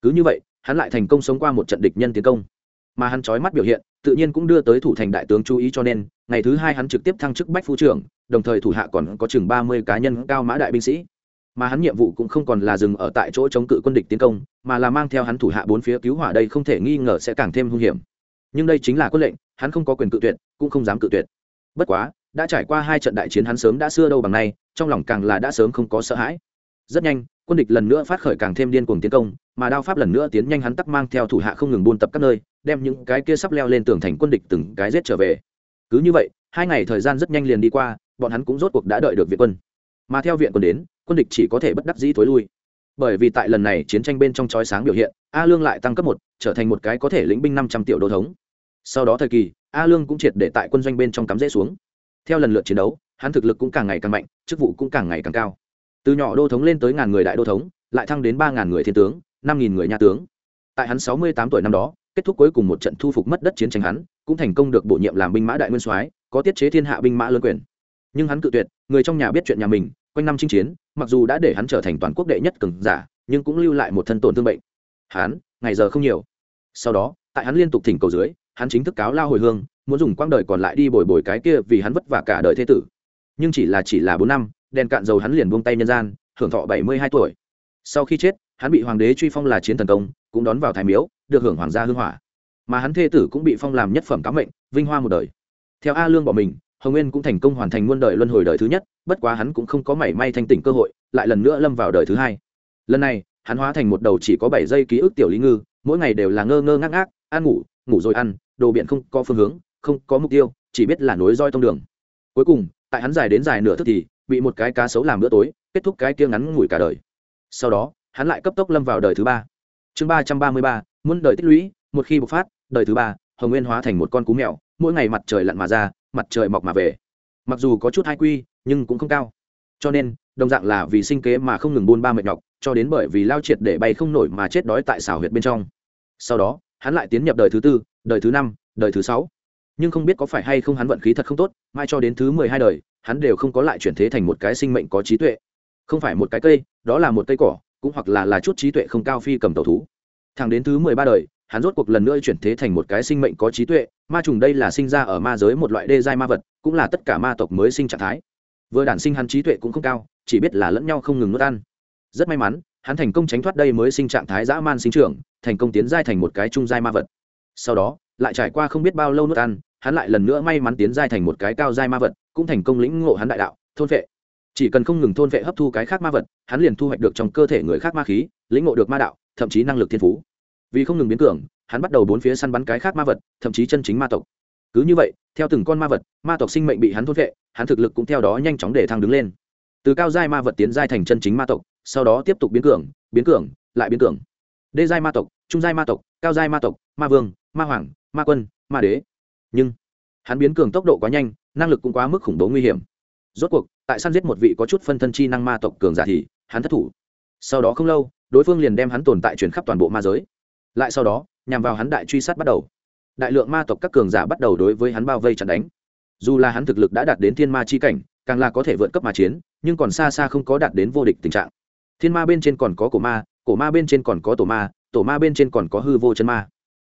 Cứ như vậy hắn lại thành công sống qua một trận địch nhân tiến công. Mà hắn trói mắt biểu hiện, tự nhiên cũng đưa tới thủ thành đại tướng chú ý cho nên, ngày thứ hai hắn trực tiếp thăng chức bách phu trưởng, đồng thời thủ hạ còn có chừng ba mươi cá nhân cao mã đại binh sĩ. Mà hắn nhiệm vụ cũng không còn là dừng ở tại chỗ chống cự quân địch tiến công, mà là mang theo hắn thủ hạ bốn phía cứu hỏa đây không thể nghi ngờ sẽ càng thêm hung hiểm. Nhưng đây chính là quân lệnh, hắn không có quyền cự tuyệt, cũng không dám cự tuyệt. Bất quá, đã trải qua hai trận đại chiến hắn sớm đã xưa đâu bằng nay, trong lòng càng là đã sớm không có sợ hãi. Rất nhanh, quân địch lần nữa phát khởi càng thêm điên cuồng tiến công mà đao pháp lần nữa tiến nhanh hắn tắc mang theo thủ hạ không ngừng buôn tập các nơi, đem những cái kia sắp leo lên tường thành quân địch từng cái giết trở về. Cứ như vậy, hai ngày thời gian rất nhanh liền đi qua, bọn hắn cũng rốt cuộc đã đợi được viện quân. Mà theo viện quân đến, quân địch chỉ có thể bất đắc dĩ thối lui. Bởi vì tại lần này chiến tranh bên trong chói sáng biểu hiện, a lương lại tăng cấp một, trở thành một cái có thể lĩnh binh năm trăm triệu đô thống. Sau đó thời kỳ, a lương cũng triệt để tại quân doanh bên trong cắm rễ xuống. Theo lần lượt chiến đấu, hắn thực lực cũng càng ngày càng mạnh, chức vụ cũng càng ngày càng cao. Từ nhỏ đô thống lên tới ngàn người đại đô thống, lại thăng đến ba ngàn người thiên tướng năm nghìn người nha tướng. Tại hắn sáu mươi tám tuổi năm đó, kết thúc cuối cùng một trận thu phục mất đất chiến tranh hắn, cũng thành công được bổ nhiệm làm binh mã đại nguyên soái, có tiết chế thiên hạ binh mã lớn quyền. Nhưng hắn cự tuyệt, người trong nhà biết chuyện nhà mình, quanh năm chinh chiến, mặc dù đã để hắn trở thành toàn quốc đệ nhất cường giả, nhưng cũng lưu lại một thân tổn thương bệnh. Hắn, ngày giờ không nhiều. Sau đó, tại hắn liên tục thỉnh cầu dưới, hắn chính thức cáo lao hồi hương, muốn dùng quang đời còn lại đi bồi bồi cái kia vì hắn vất vả cả đời thế tử. Nhưng chỉ là chỉ là bốn năm, đèn cạn dầu hắn liền buông tay nhân gian, hưởng thọ bảy mươi hai tuổi. Sau khi chết hắn bị hoàng đế truy phong là chiến thần công, cũng đón vào thái miếu, được hưởng hoàng gia hương hỏa. Mà hắn thê tử cũng bị phong làm nhất phẩm cám mệnh, vinh hoa một đời. Theo a lương bỏ mình, hồng nguyên cũng thành công hoàn thành muôn đời luân hồi đời thứ nhất, bất quá hắn cũng không có mảy may thanh tỉnh cơ hội, lại lần nữa lâm vào đời thứ hai. Lần này, hắn hóa thành một đầu chỉ có bảy giây ký ức tiểu lý ngư, mỗi ngày đều là ngơ ngơ ngác ngác, ăn ngủ ngủ rồi ăn, đồ biện không có phương hướng, không có mục tiêu, chỉ biết là nối roi tông đường. Cuối cùng, tại hắn dài đến dài nửa thức thì, bị một cái cá sấu làm bữa tối, kết thúc cái kia ngắn ngủi cả đời. Sau đó hắn lại cấp tốc lâm vào đời thứ ba. Chương ba trăm ba mươi ba, muôn đời tích lũy, một khi bộc phát, đời thứ ba, hồng nguyên hóa thành một con cú mèo, mỗi ngày mặt trời lặn mà ra, mặt trời mọc mà về. Mặc dù có chút hai quy, nhưng cũng không cao. Cho nên, đồng dạng là vì sinh kế mà không ngừng buôn ba mệt nhọc, cho đến bởi vì lao triệt để bay không nổi mà chết đói tại xảo huyệt bên trong. Sau đó, hắn lại tiến nhập đời thứ tư, đời thứ năm, đời thứ sáu. Nhưng không biết có phải hay không hắn vận khí thật không tốt, mai cho đến thứ mười hai đời, hắn đều không có lại chuyển thế thành một cái sinh mệnh có trí tuệ. Không phải một cái cây, đó là một cây cỏ cũng hoặc là là chút trí tuệ không cao phi cầm tàu thú. Thẳng đến thứ mười ba đời, hắn rốt cuộc lần nữa chuyển thế thành một cái sinh mệnh có trí tuệ, ma trùng đây là sinh ra ở ma giới một loại đê giai ma vật, cũng là tất cả ma tộc mới sinh trạng thái. Vừa đản sinh hắn trí tuệ cũng không cao, chỉ biết là lẫn nhau không ngừng nuốt ăn. Rất may mắn, hắn thành công tránh thoát đây mới sinh trạng thái dã man sinh trưởng, thành công tiến giai thành một cái trung giai ma vật. Sau đó, lại trải qua không biết bao lâu nuốt ăn, hắn lại lần nữa may mắn tiến giai thành một cái cao giai ma vật, cũng thành công lĩnh ngộ hắn đại đạo, thôn vệ chỉ cần không ngừng thôn vệ hấp thu cái khác ma vật, hắn liền thu hoạch được trong cơ thể người khác ma khí, lĩnh ngộ được ma đạo, thậm chí năng lực thiên phú. Vì không ngừng biến cường, hắn bắt đầu bốn phía săn bắn cái khác ma vật, thậm chí chân chính ma tộc. Cứ như vậy, theo từng con ma vật, ma tộc sinh mệnh bị hắn thôn vệ, hắn thực lực cũng theo đó nhanh chóng để thăng đứng lên. Từ cao giai ma vật tiến giai thành chân chính ma tộc, sau đó tiếp tục biến cường biến cường, lại biến cường. Đê giai ma tộc, trung giai ma tộc, cao giai ma tộc, ma vương, ma hoàng, ma quân, ma đế. Nhưng, hắn biến cường tốc độ quá nhanh, năng lực cũng quá mức khủng bố nguy hiểm rốt cuộc, tại săn giết một vị có chút phân thân chi năng ma tộc cường giả thì, hắn thất thủ. Sau đó không lâu, đối phương liền đem hắn tồn tại chuyển khắp toàn bộ ma giới. Lại sau đó, nhằm vào hắn đại truy sát bắt đầu. Đại lượng ma tộc các cường giả bắt đầu đối với hắn bao vây chặn đánh. Dù là hắn thực lực đã đạt đến thiên ma chi cảnh, càng là có thể vượt cấp mà chiến, nhưng còn xa xa không có đạt đến vô địch tình trạng. Thiên ma bên trên còn có cổ ma cổ ma bên trên còn có tổ ma tổ ma bên trên còn có hư vô chân ma.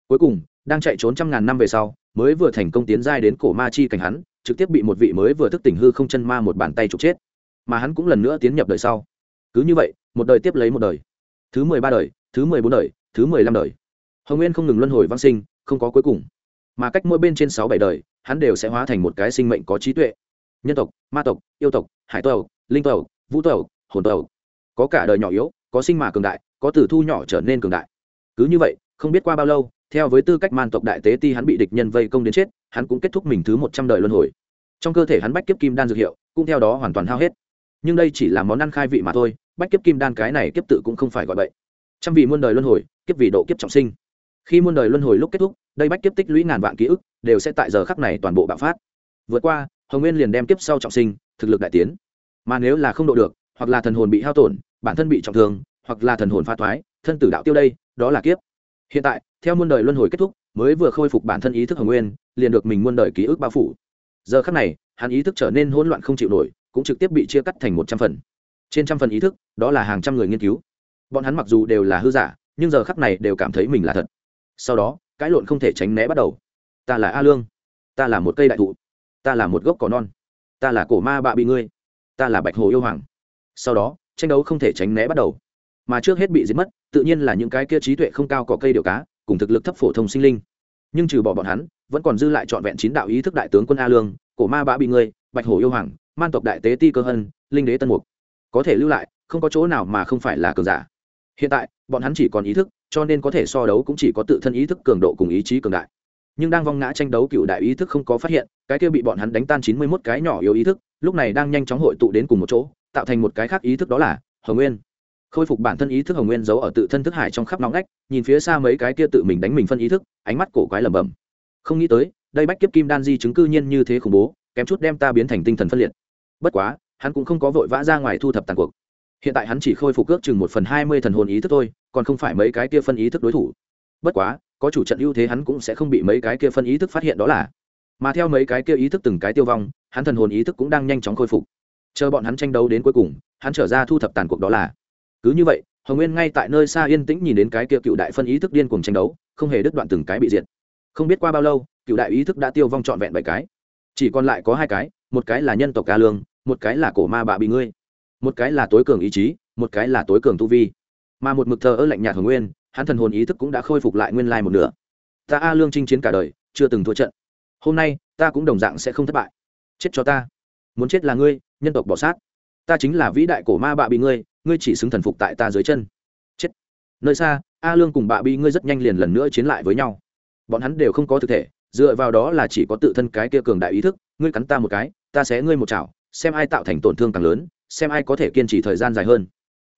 Cuối cùng, đang chạy trốn trăm ngàn năm về sau mới vừa thành công tiến giai đến cổ ma chi cảnh hắn, trực tiếp bị một vị mới vừa thức tỉnh hư không chân ma một bàn tay trục chết. Mà hắn cũng lần nữa tiến nhập đời sau. Cứ như vậy, một đời tiếp lấy một đời. Thứ mười ba đời, thứ mười bốn đời, thứ mười lăm đời. Hồng nguyên không ngừng luân hồi văn sinh, không có cuối cùng. Mà cách mỗi bên trên sáu bảy đời, hắn đều sẽ hóa thành một cái sinh mệnh có trí tuệ. Nhân tộc, ma tộc, yêu tộc, hải tộc, linh tộc, vũ tộc, hồn tộc. Có cả đời nhỏ yếu, có sinh mà cường đại, có tử thu nhỏ trở nên cường đại. Cứ như vậy, không biết qua bao lâu theo với tư cách man tộc đại tế ti hắn bị địch nhân vây công đến chết, hắn cũng kết thúc mình thứ một trăm đời luân hồi. Trong cơ thể hắn bách kiếp kim đan dược hiệu, cũng theo đó hoàn toàn hao hết. Nhưng đây chỉ là món ăn khai vị mà thôi, bách kiếp kim đan cái này kiếp tự cũng không phải gọi vậy trăm vị muôn đời luân hồi, kiếp vì độ kiếp trọng sinh. Khi muôn đời luân hồi lúc kết thúc, đây bách kiếp tích lũy ngàn vạn ký ức, đều sẽ tại giờ khắc này toàn bộ bạo phát. Vượt qua, hồng nguyên liền đem kiếp sau trọng sinh, thực lực đại tiến. Mà nếu là không độ được, hoặc là thần hồn bị hao tổn, bản thân bị trọng thương, hoặc là thần hồn pha thoái, thân tử đạo tiêu đây, đó là kiếp hiện tại, theo muôn đời luân hồi kết thúc, mới vừa khôi phục bản thân ý thức hồng nguyên, liền được mình muôn đời ký ức bao phủ. Giờ khắc này, hắn ý thức trở nên hỗn loạn không chịu nổi, cũng trực tiếp bị chia cắt thành một trăm phần. Trên trăm phần ý thức, đó là hàng trăm người nghiên cứu. Bọn hắn mặc dù đều là hư giả, nhưng giờ khắc này đều cảm thấy mình là thật. Sau đó cãi lộn không thể tránh né bắt đầu. Ta là a lương. Ta là một cây đại thụ. Ta là một gốc cỏ non. Ta là cổ ma bạ bị ngươi. Ta là bạch hồ yêu hoàng. Sau đó, tranh đấu không thể tránh né bắt đầu mà trước hết bị giết mất, tự nhiên là những cái kia trí tuệ không cao cỏ cây điều cá, cùng thực lực thấp phổ thông sinh linh. Nhưng trừ bỏ bọn hắn, vẫn còn dư lại trọn vẹn chín đạo ý thức đại tướng quân a lương, cổ ma bá bị ngươi, bạch hổ yêu hoàng, man tộc đại tế ti cơ hân, linh đế tân mục. Có thể lưu lại, không có chỗ nào mà không phải là cường giả. Hiện tại, bọn hắn chỉ còn ý thức, cho nên có thể so đấu cũng chỉ có tự thân ý thức cường độ cùng ý chí cường đại. Nhưng đang vong ngã tranh đấu cựu đại ý thức không có phát hiện, cái kia bị bọn hắn đánh tan chín mươi mốt cái nhỏ yếu ý thức, lúc này đang nhanh chóng hội tụ đến cùng một chỗ, tạo thành một cái khác ý thức đó là hồng nguyên khôi phục bản thân ý thức hồng nguyên giấu ở tự thân thức hải trong khắp nóng ngách, nhìn phía xa mấy cái kia tự mình đánh mình phân ý thức, ánh mắt cổ quái lẩm bẩm. Không nghĩ tới, đây bách kiếp kim đan di chứng cư nhiên như thế khủng bố, kém chút đem ta biến thành tinh thần phân liệt. Bất quá, hắn cũng không có vội vã ra ngoài thu thập tàn cuộc. Hiện tại hắn chỉ khôi phục ước chừng một phần hai mươi thần hồn ý thức thôi, còn không phải mấy cái kia phân ý thức đối thủ. Bất quá, có chủ trận ưu thế hắn cũng sẽ không bị mấy cái kia phân ý thức phát hiện đó là. Mà theo mấy cái kia ý thức từng cái tiêu vong, hắn thần hồn ý thức cũng đang nhanh chóng khôi phục. Chờ bọn hắn tranh đấu đến cuối cùng, hắn trở ra thu thập tàn cuộc đó là cứ như vậy, hồng nguyên ngay tại nơi xa yên tĩnh nhìn đến cái kia cựu đại phân ý thức điên cùng tranh đấu, không hề đứt đoạn từng cái bị diệt. Không biết qua bao lâu, cựu đại ý thức đã tiêu vong trọn vẹn bảy cái. Chỉ còn lại có hai cái, một cái là nhân tộc ca lương, một cái là cổ ma bạ bị ngươi. Một cái là tối cường ý chí, một cái là tối cường tu vi. Mà một mực thờ ơ lạnh nhạt hồng nguyên, hắn thần hồn ý thức cũng đã khôi phục lại nguyên lai một nửa. Ta a lương chinh chiến cả đời, chưa từng thua trận. Hôm nay, ta cũng đồng dạng sẽ không thất bại. Chết cho ta. Muốn chết là ngươi, nhân tộc bỏ sát. Ta chính là vĩ đại cổ ma bạ bị ngươi ngươi chỉ xứng thần phục tại ta dưới chân. Chết. Nơi xa, a lương cùng bạ bị ngươi rất nhanh liền lần nữa chiến lại với nhau. Bọn hắn đều không có thực thể, dựa vào đó là chỉ có tự thân cái kia cường đại ý thức, ngươi cắn ta một cái, ta sẽ ngươi một chảo, xem ai tạo thành tổn thương càng lớn, xem ai có thể kiên trì thời gian dài hơn.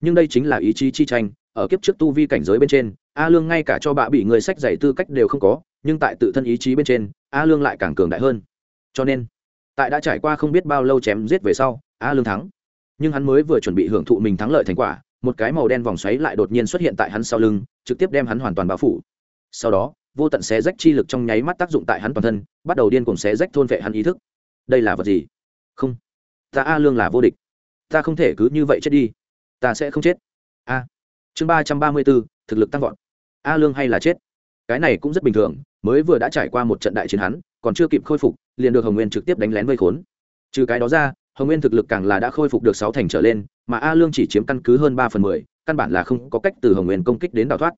Nhưng đây chính là ý chí chi tranh, ở kiếp trước tu vi cảnh giới bên trên, a lương ngay cả cho bạ bị người sách dạy tư cách đều không có, nhưng tại tự thân ý chí bên trên, a lương lại càng cường đại hơn. Cho nên, tại đã trải qua không biết bao lâu chém giết về sau, a lương thắng nhưng hắn mới vừa chuẩn bị hưởng thụ mình thắng lợi thành quả, một cái màu đen vòng xoáy lại đột nhiên xuất hiện tại hắn sau lưng, trực tiếp đem hắn hoàn toàn bao phủ. Sau đó, vô tận xé rách chi lực trong nháy mắt tác dụng tại hắn toàn thân, bắt đầu điên cùng xé rách thôn vệ hắn ý thức. Đây là vật gì? Không. Ta a lương là vô địch. Ta không thể cứ như vậy chết đi. Ta sẽ không chết. A. Chương ba trăm ba mươi bốn, thực lực tăng vọt. A lương hay là chết? Cái này cũng rất bình thường, mới vừa đã trải qua một trận đại chiến hắn, còn chưa kịp khôi phục, liền được hồng nguyên trực tiếp đánh lén vây khốn. Trừ cái đó ra hồng nguyên thực lực càng là đã khôi phục được sáu thành trở lên, mà a lương chỉ chiếm căn cứ hơn ba phần mười, căn bản là không có cách từ hồng nguyên công kích đến đào thoát.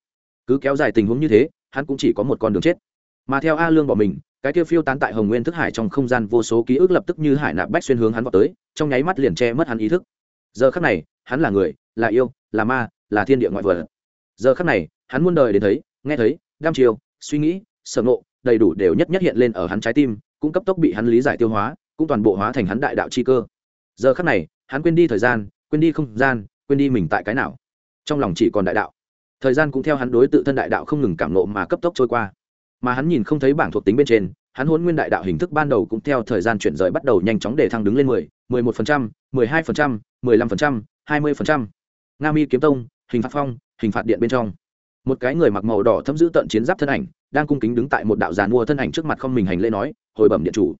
Cứ kéo dài tình huống như thế, hắn cũng chỉ có một con đường chết. Mà theo a lương bỏ mình, cái kia phiêu tán tại hồng nguyên thức hải trong không gian vô số ký ức lập tức như hải nạp bách xuyên hướng hắn vào tới, trong nháy mắt liền che mất hắn ý thức. Giờ khắc này, hắn là người, là yêu, là ma, là thiên địa ngoại vật. Giờ khắc này, hắn muôn đời đến thấy, nghe thấy đam chiều, suy nghĩ, sở ngộ, đầy đủ đều nhất nhất hiện lên ở hắn trái tim, cũng cấp tốc bị hắn lý giải tiêu hóa cũng toàn bộ hóa thành hắn đại đạo chi cơ. Giờ khắc này, hắn quên đi thời gian, quên đi không gian, quên đi mình tại cái nào. Trong lòng chỉ còn đại đạo. Thời gian cũng theo hắn đối tự thân đại đạo không ngừng cảm nộ mà cấp tốc trôi qua. Mà hắn nhìn không thấy bảng thuộc tính bên trên, hắn hôn nguyên đại đạo hình thức ban đầu cũng theo thời gian chuyển rời bắt đầu nhanh chóng để thăng đứng lên mười mười một phần trăm, mười hai phần trăm, mười lăm phần trăm, hai mươi phần trăm. Nga mi kiếm tông, hình phạt phong, hình phạt điện bên trong. Một cái người mặc màu đỏ thấm giữ tận chiến giáp thân ảnh, đang cung kính đứng tại một đạo giàn mua thân ảnh trước mặt không mình hành lễ nói, hồi bẩm điện chủ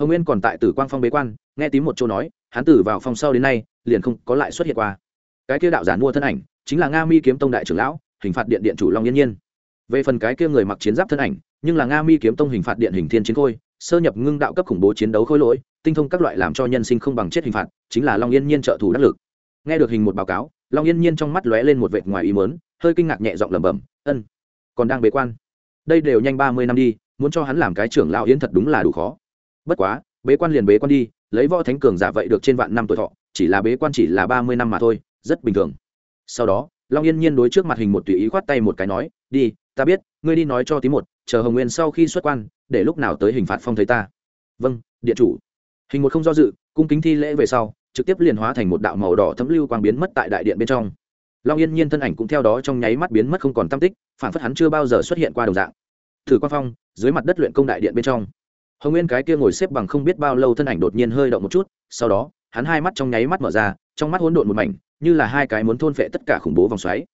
hồng nguyên còn tại tử quang phong bế quan, nghe tím một chỗ nói, hắn tử vào phong sau đến nay, liền không có lại xuất hiện qua. Cái kia đạo giản mua thân ảnh, chính là nga mi kiếm tông đại trưởng lão, hình phạt điện điện chủ long yên nhiên. Về phần cái kia người mặc chiến giáp thân ảnh, nhưng là nga mi kiếm tông hình phạt điện hình thiên chiến khôi, sơ nhập ngưng đạo cấp khủng bố chiến đấu khôi lỗi, tinh thông các loại làm cho nhân sinh không bằng chết hình phạt, chính là long yên nhiên trợ thủ đắc lực. Nghe được hình một báo cáo, long yên nhiên trong mắt lóe lên một vệt ngoài ý mớn hơi kinh ngạc nhẹ giọng lẩm bẩm, ân, còn đang bế quan. Đây đều nhanh ba mươi năm đi, muốn cho hắn làm cái trưởng lão yến thật đúng là đủ khó bất quá, bế quan liền bế quan đi, lấy võ thánh cường giả vậy được trên vạn năm tuổi thọ, chỉ là bế quan chỉ là ba mươi năm mà thôi, rất bình thường. Sau đó, long yên nhiên đối trước mặt hình một tùy ý khoát tay một cái nói, đi, ta biết, ngươi đi nói cho tí một, chờ hồng nguyên sau khi xuất quan, để lúc nào tới hình phạt phong thấy ta. Vâng điện chủ. Hình một không do dự, cung kính thi lễ về sau, trực tiếp liền hóa thành một đạo màu đỏ thấm lưu quang biến mất tại đại điện bên trong. Long yên nhiên thân ảnh cũng theo đó trong nháy mắt biến mất không còn tam tích, phản phất hắn chưa bao giờ xuất hiện qua đồng dạng. Thử quang phong, dưới mặt đất luyện công đại điện bên trong hồng nguyên cái kia ngồi xếp bằng không biết bao lâu thân ảnh đột nhiên hơi động một chút, sau đó, hắn hai mắt trong nháy mắt mở ra, trong mắt hỗn độn một mảnh, như là hai cái muốn thôn phệ tất cả khủng bố vòng xoáy.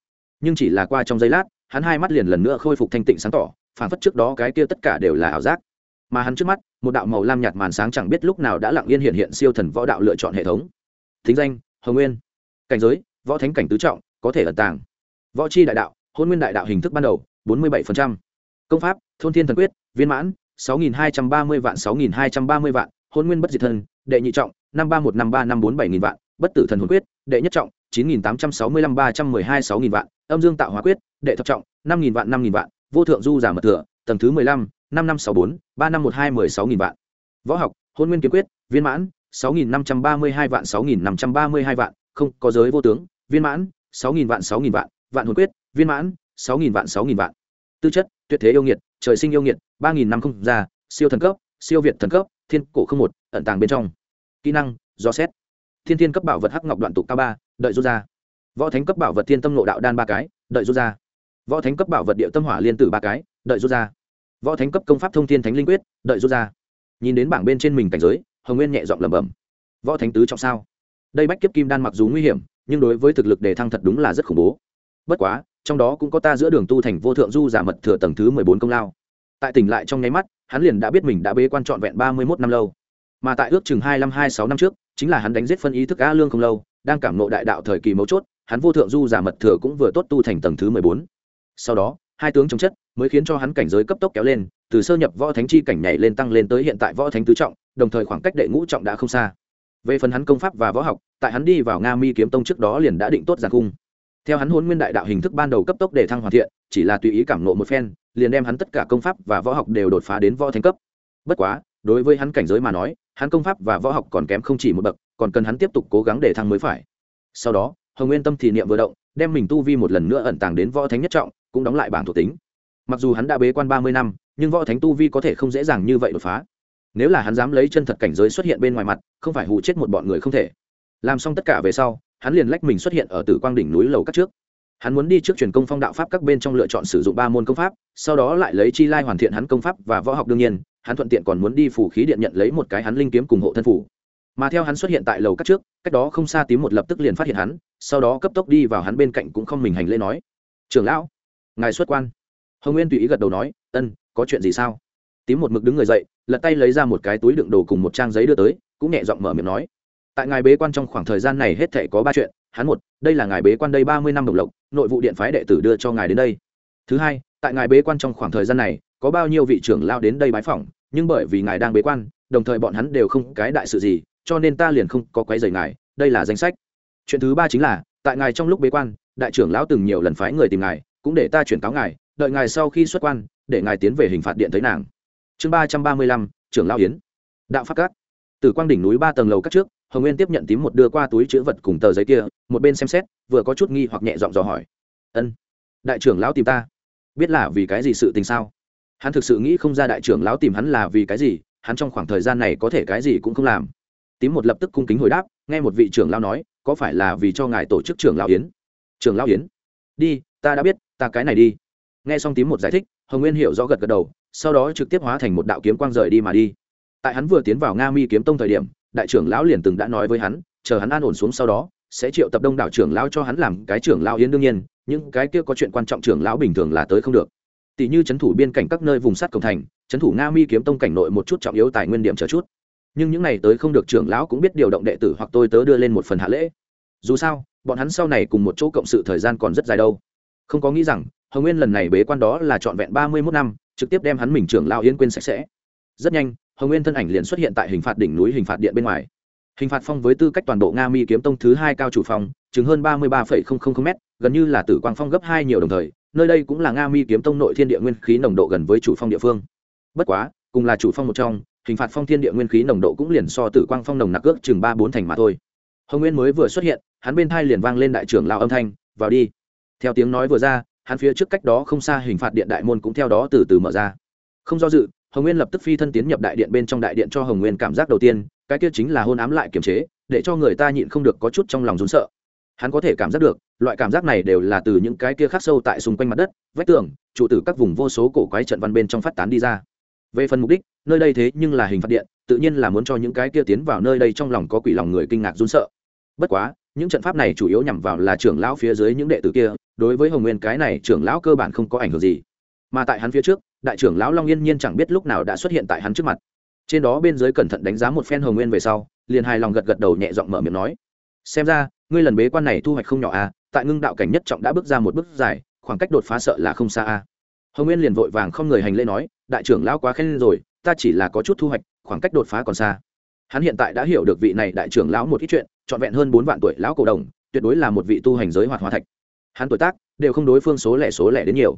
Nhưng chỉ là qua trong giây lát, hắn hai mắt liền lần nữa khôi phục thanh tịnh sáng tỏ phản phất trước đó cái kia tất cả đều là ảo giác. Mà hắn trước mắt, một đạo màu lam nhạt màn sáng chẳng biết lúc nào đã lặng yên hiện hiện siêu thần võ đạo lựa chọn hệ thống. Thính danh, hồng nguyên. Cảnh giới, võ thánh cảnh tứ trọng, có thể ẩn tàng. Võ c h i đại đạo, hôn nguyên đại đạo hình thức ban đầu, bốn mươi bảy công pháp, thôn thiên thần quyết, viên mãn sáu nghìn hai trăm ba mươi vạn sáu nghìn hai trăm ba mươi vạn Hỗn nguyên bất diệt thân đệ nhị trọng năm ba một năm ba năm bốn bảy nghìn vạn bất tử thần hồn quyết đệ nhất trọng chín nghìn tám trăm sáu mươi lăm ba trăm mười hai sáu nghìn vạn âm dương tạo hóa quyết đệ thập trọng năm nghìn vạn năm nghìn vạn vô thượng du giả mật thừa tầng thứ mười lăm năm năm sáu bốn ba năm một hai mười sáu nghìn vạn võ học Hỗn nguyên kiếm quyết viên mãn sáu nghìn năm trăm ba mươi hai vạn sáu nghìn năm trăm ba mươi hai vạn không có giới vô tướng viên mãn sáu nghìn vạn sáu nghìn vạn vạn hồn quyết viên mãn sáu nghìn vạn sáu nghìn vạn tư chất tuyệt thế yêu nghiệt trời sinh yêu nghiệt ba nghìn năm không ra, siêu thần cấp siêu việt thần cấp thiên cổ không một ẩn tàng bên trong. Kỹ năng do xét. Thiên thiên cấp bảo vật hắc ngọc đoạn tụ cao ba đợi rút ra. Võ thánh cấp bảo vật thiên tâm nộ đạo đan ba cái đợi rút ra. Võ thánh cấp bảo vật địa tâm hỏa liên tử ba cái đợi rút ra. Võ thánh cấp công pháp thông thiên thánh linh quyết đợi rút ra. Nhìn đến bảng bên trên mình cảnh giới hồng nguyên nhẹ giọng lẩm bẩm. Võ thánh tứ trọng sao? Đây bách kiếp kim đan mặc dù nguy hiểm nhưng đối với thực lực đề thăng thật đúng là rất khủng bố. Bất quá trong đó cũng có ta giữa đường tu thành vô thượng du giả mật thừa tầng thứ mười bốn công lao. Tại tỉnh lại trong nháy mắt, hắn liền đã biết mình đã bế quan trọn vẹn ba mươi mốt năm lâu. Mà tại ước chừng hai năm hai sáu năm trước, chính là hắn đánh giết phân ý thức a lương không lâu, đang cảm nộ đại đạo thời kỳ mấu chốt, hắn vô thượng du giả mật thừa cũng vừa tốt tu thành tầng thứ mười bốn. Sau đó, hai tướng chống chất mới khiến cho hắn cảnh giới cấp tốc kéo lên, từ sơ nhập võ thánh chi cảnh nhảy lên tăng lên tới hiện tại võ thánh tứ trọng, đồng thời khoảng cách đệ ngũ trọng đã không xa. Về phần hắn công pháp và võ học, tại hắn đi vào nga mi kiếm tông trước đó liền đã định tốt giàn cung theo hắn hôn nguyên đại đạo hình thức ban đầu cấp tốc để thăng hoàn thiện, chỉ là tùy ý cảm nộ một phen, liền đem hắn tất cả công pháp và võ học đều đột phá đến võ thánh cấp. Bất quá, đối với hắn cảnh giới mà nói, hắn công pháp và võ học còn kém không chỉ một bậc, còn cần hắn tiếp tục cố gắng để thăng mới phải. Sau đó, hồng nguyên tâm thì niệm vừa động, đem mình tu vi một lần nữa ẩn tàng đến võ thánh nhất trọng, cũng đóng lại bảng thuộc tính. Mặc dù hắn đã bế quan ba mươi năm, nhưng võ thánh tu vi có thể không dễ dàng như vậy đột phá. Nếu là hắn dám lấy chân thật cảnh giới xuất hiện bên ngoài mặt, không phải hù chết một bọn người không thể. Làm xong tất cả về sau hắn liền lách mình xuất hiện ở tử quang đỉnh núi lầu các trước. Hắn muốn đi trước truyền công phong đạo pháp các bên trong lựa chọn sử dụng ba môn công pháp, sau đó lại lấy chi lai hoàn thiện hắn công pháp và võ học đương nhiên, hắn thuận tiện còn muốn đi phủ khí điện nhận lấy một cái hắn linh kiếm cùng hộ thân phủ mà theo hắn xuất hiện tại lầu các trước, cách đó không xa tím một lập tức liền phát hiện hắn, sau đó cấp tốc đi vào hắn bên cạnh cũng không mình hành lễ nói, trưởng lão, ngài xuất quan. Hồng nguyên tùy ý gật đầu nói, ân, có chuyện gì sao? Tím một mực đứng người dậy, lật tay lấy ra một cái túi đựng đồ cùng một trang giấy đưa tới, cũng nhẹ giọng mở miệng nói tại ngài bế quan trong khoảng thời gian này hết thể có ba chuyện, hắn một, đây là ngài bế quan đây ba mươi năm đồng lộc, nội vụ điện phái đệ tử đưa cho ngài đến đây. Thứ hai, tại ngài bế quan trong khoảng thời gian này, có bao nhiêu vị trưởng lao đến đây bái phỏng, nhưng bởi vì ngài đang bế quan, đồng thời bọn hắn đều không cái đại sự gì, cho nên ta liền không có quấy rầy ngài, đây là danh sách. Chuyện thứ ba chính là, tại ngài trong lúc bế quan, đại trưởng lão từng nhiều lần phái người tìm ngài, cũng để ta chuyển cáo ngài, đợi ngài sau khi xuất quan, để ngài tiến về hình phạt điện thấy nàng. Chương ba trăm ba mươi lăm, trưởng lão yến. Đạo pháp các. Từ quang đỉnh núi ba tầng lầu các trước hồng nguyên tiếp nhận tím một đưa qua túi chữ vật cùng tờ giấy kia, một bên xem xét, vừa có chút nghi hoặc nhẹ giọng dò hỏi. Ân, đại trưởng lão tìm ta? Biết là vì cái gì sự tình sao? Hắn thực sự nghĩ không ra đại trưởng lão tìm hắn là vì cái gì, hắn trong khoảng thời gian này có thể cái gì cũng không làm. Tím một lập tức cung kính hồi đáp, nghe một vị trưởng lão nói, có phải là vì cho ngài tổ chức trưởng lão yến? Trưởng lão yến? Đi, ta đã biết, ta cái này đi. Nghe xong tím một giải thích, hồng nguyên hiểu rõ gật gật đầu, sau đó trực tiếp hóa thành một đạo kiếm quang rời đi mà đi. Tại hắn vừa tiến vào nga mi kiếm tông thời điểm đại trưởng lão liền từng đã nói với hắn, chờ hắn an ổn xuống sau đó, sẽ triệu tập đông đảo trưởng lão cho hắn làm cái trưởng lão yến đương nhiên, những cái kia có chuyện quan trọng trưởng lão bình thường là tới không được. Tỷ như trấn thủ biên cảnh các nơi vùng sát cổng thành, trấn thủ nga mi kiếm tông cảnh nội một chút trọng yếu tài nguyên điểm chờ chút. Nhưng những này tới không được trưởng lão cũng biết điều động đệ tử hoặc tôi tớ đưa lên một phần hạ lễ. Dù sao, bọn hắn sau này cùng một chỗ cộng sự thời gian còn rất dài đâu. Không có nghĩ rằng, hồng nguyên lần này bế quan đó là trọn vẹn ba mươi mốt năm, trực tiếp đem hắn mình trưởng lao yến quên sạch sẽ. Rất nhanh hồng nguyên thân ảnh liền xuất hiện tại hình phạt đỉnh núi hình phạt điện bên ngoài. Hình phạt phong với tư cách toàn bộ nga mi kiếm tông thứ hai cao chủ phong chứng hơn ba mươi ba m gần như là tử quang phong gấp hai nhiều đồng thời, nơi đây cũng là nga mi kiếm tông nội thiên địa nguyên khí nồng độ gần với chủ phong địa phương. Bất quá, cùng là chủ phong một trong, hình phạt phong thiên địa nguyên khí nồng độ cũng liền so tử quang phong nồng nặc ước chừng ba bốn thành mà thôi. Hồng nguyên mới vừa xuất hiện, hắn bên thai liền vang lên đại trưởng lao âm thanh, vào đi. Theo tiếng nói vừa ra, hắn phía trước cách đó không xa hình phạt điện đại môn cũng theo đó từ từ mở ra. Không do dự hồng nguyên lập tức phi thân tiến nhập đại điện bên trong đại điện cho hồng nguyên cảm giác đầu tiên, cái kia chính là hôn ám lại kiềm chế, để cho người ta nhịn không được có chút trong lòng rún sợ. Hắn có thể cảm giác được, loại cảm giác này đều là từ những cái kia khắc sâu tại xung quanh mặt đất, vách tường, trụ tử các vùng vô số cổ quái trận văn bên trong phát tán đi ra. Về phần mục đích, nơi đây thế nhưng là hình phạt điện, tự nhiên là muốn cho những cái kia tiến vào nơi đây trong lòng có quỷ lòng người kinh ngạc run sợ. Bất quá, những trận pháp này chủ yếu nhằm vào là trưởng lão phía dưới những đệ tử kia, đối với hồng nguyên cái này trưởng lão cơ bản không có ảnh hưởng gì. Mà tại hắn phía trước đại trưởng lão long yên nhiên chẳng biết lúc nào đã xuất hiện tại hắn trước mặt. Trên đó bên dưới cẩn thận đánh giá một phen hồng nguyên về sau, liền hài lòng gật gật đầu nhẹ giọng mở miệng nói, xem ra, ngươi lần bế quan này thu hoạch không nhỏ à tại ngưng đạo cảnh nhất trọng đã bước ra một bước dài, khoảng cách đột phá sợ là không xa à. Hồng nguyên liền vội vàng không người hành lễ nói, đại trưởng lão quá khen rồi, ta chỉ là có chút thu hoạch, khoảng cách đột phá còn xa. Hắn hiện tại đã hiểu được vị này đại trưởng lão một ít chuyện, trọn vẹn hơn bốn vạn tuổi lão cổ đồng, tuyệt đối là một vị tu hành giới hoạt hóa thạch. Hắn tuổi tác đều không đối phương số lẻ số lẻ đến nhiều.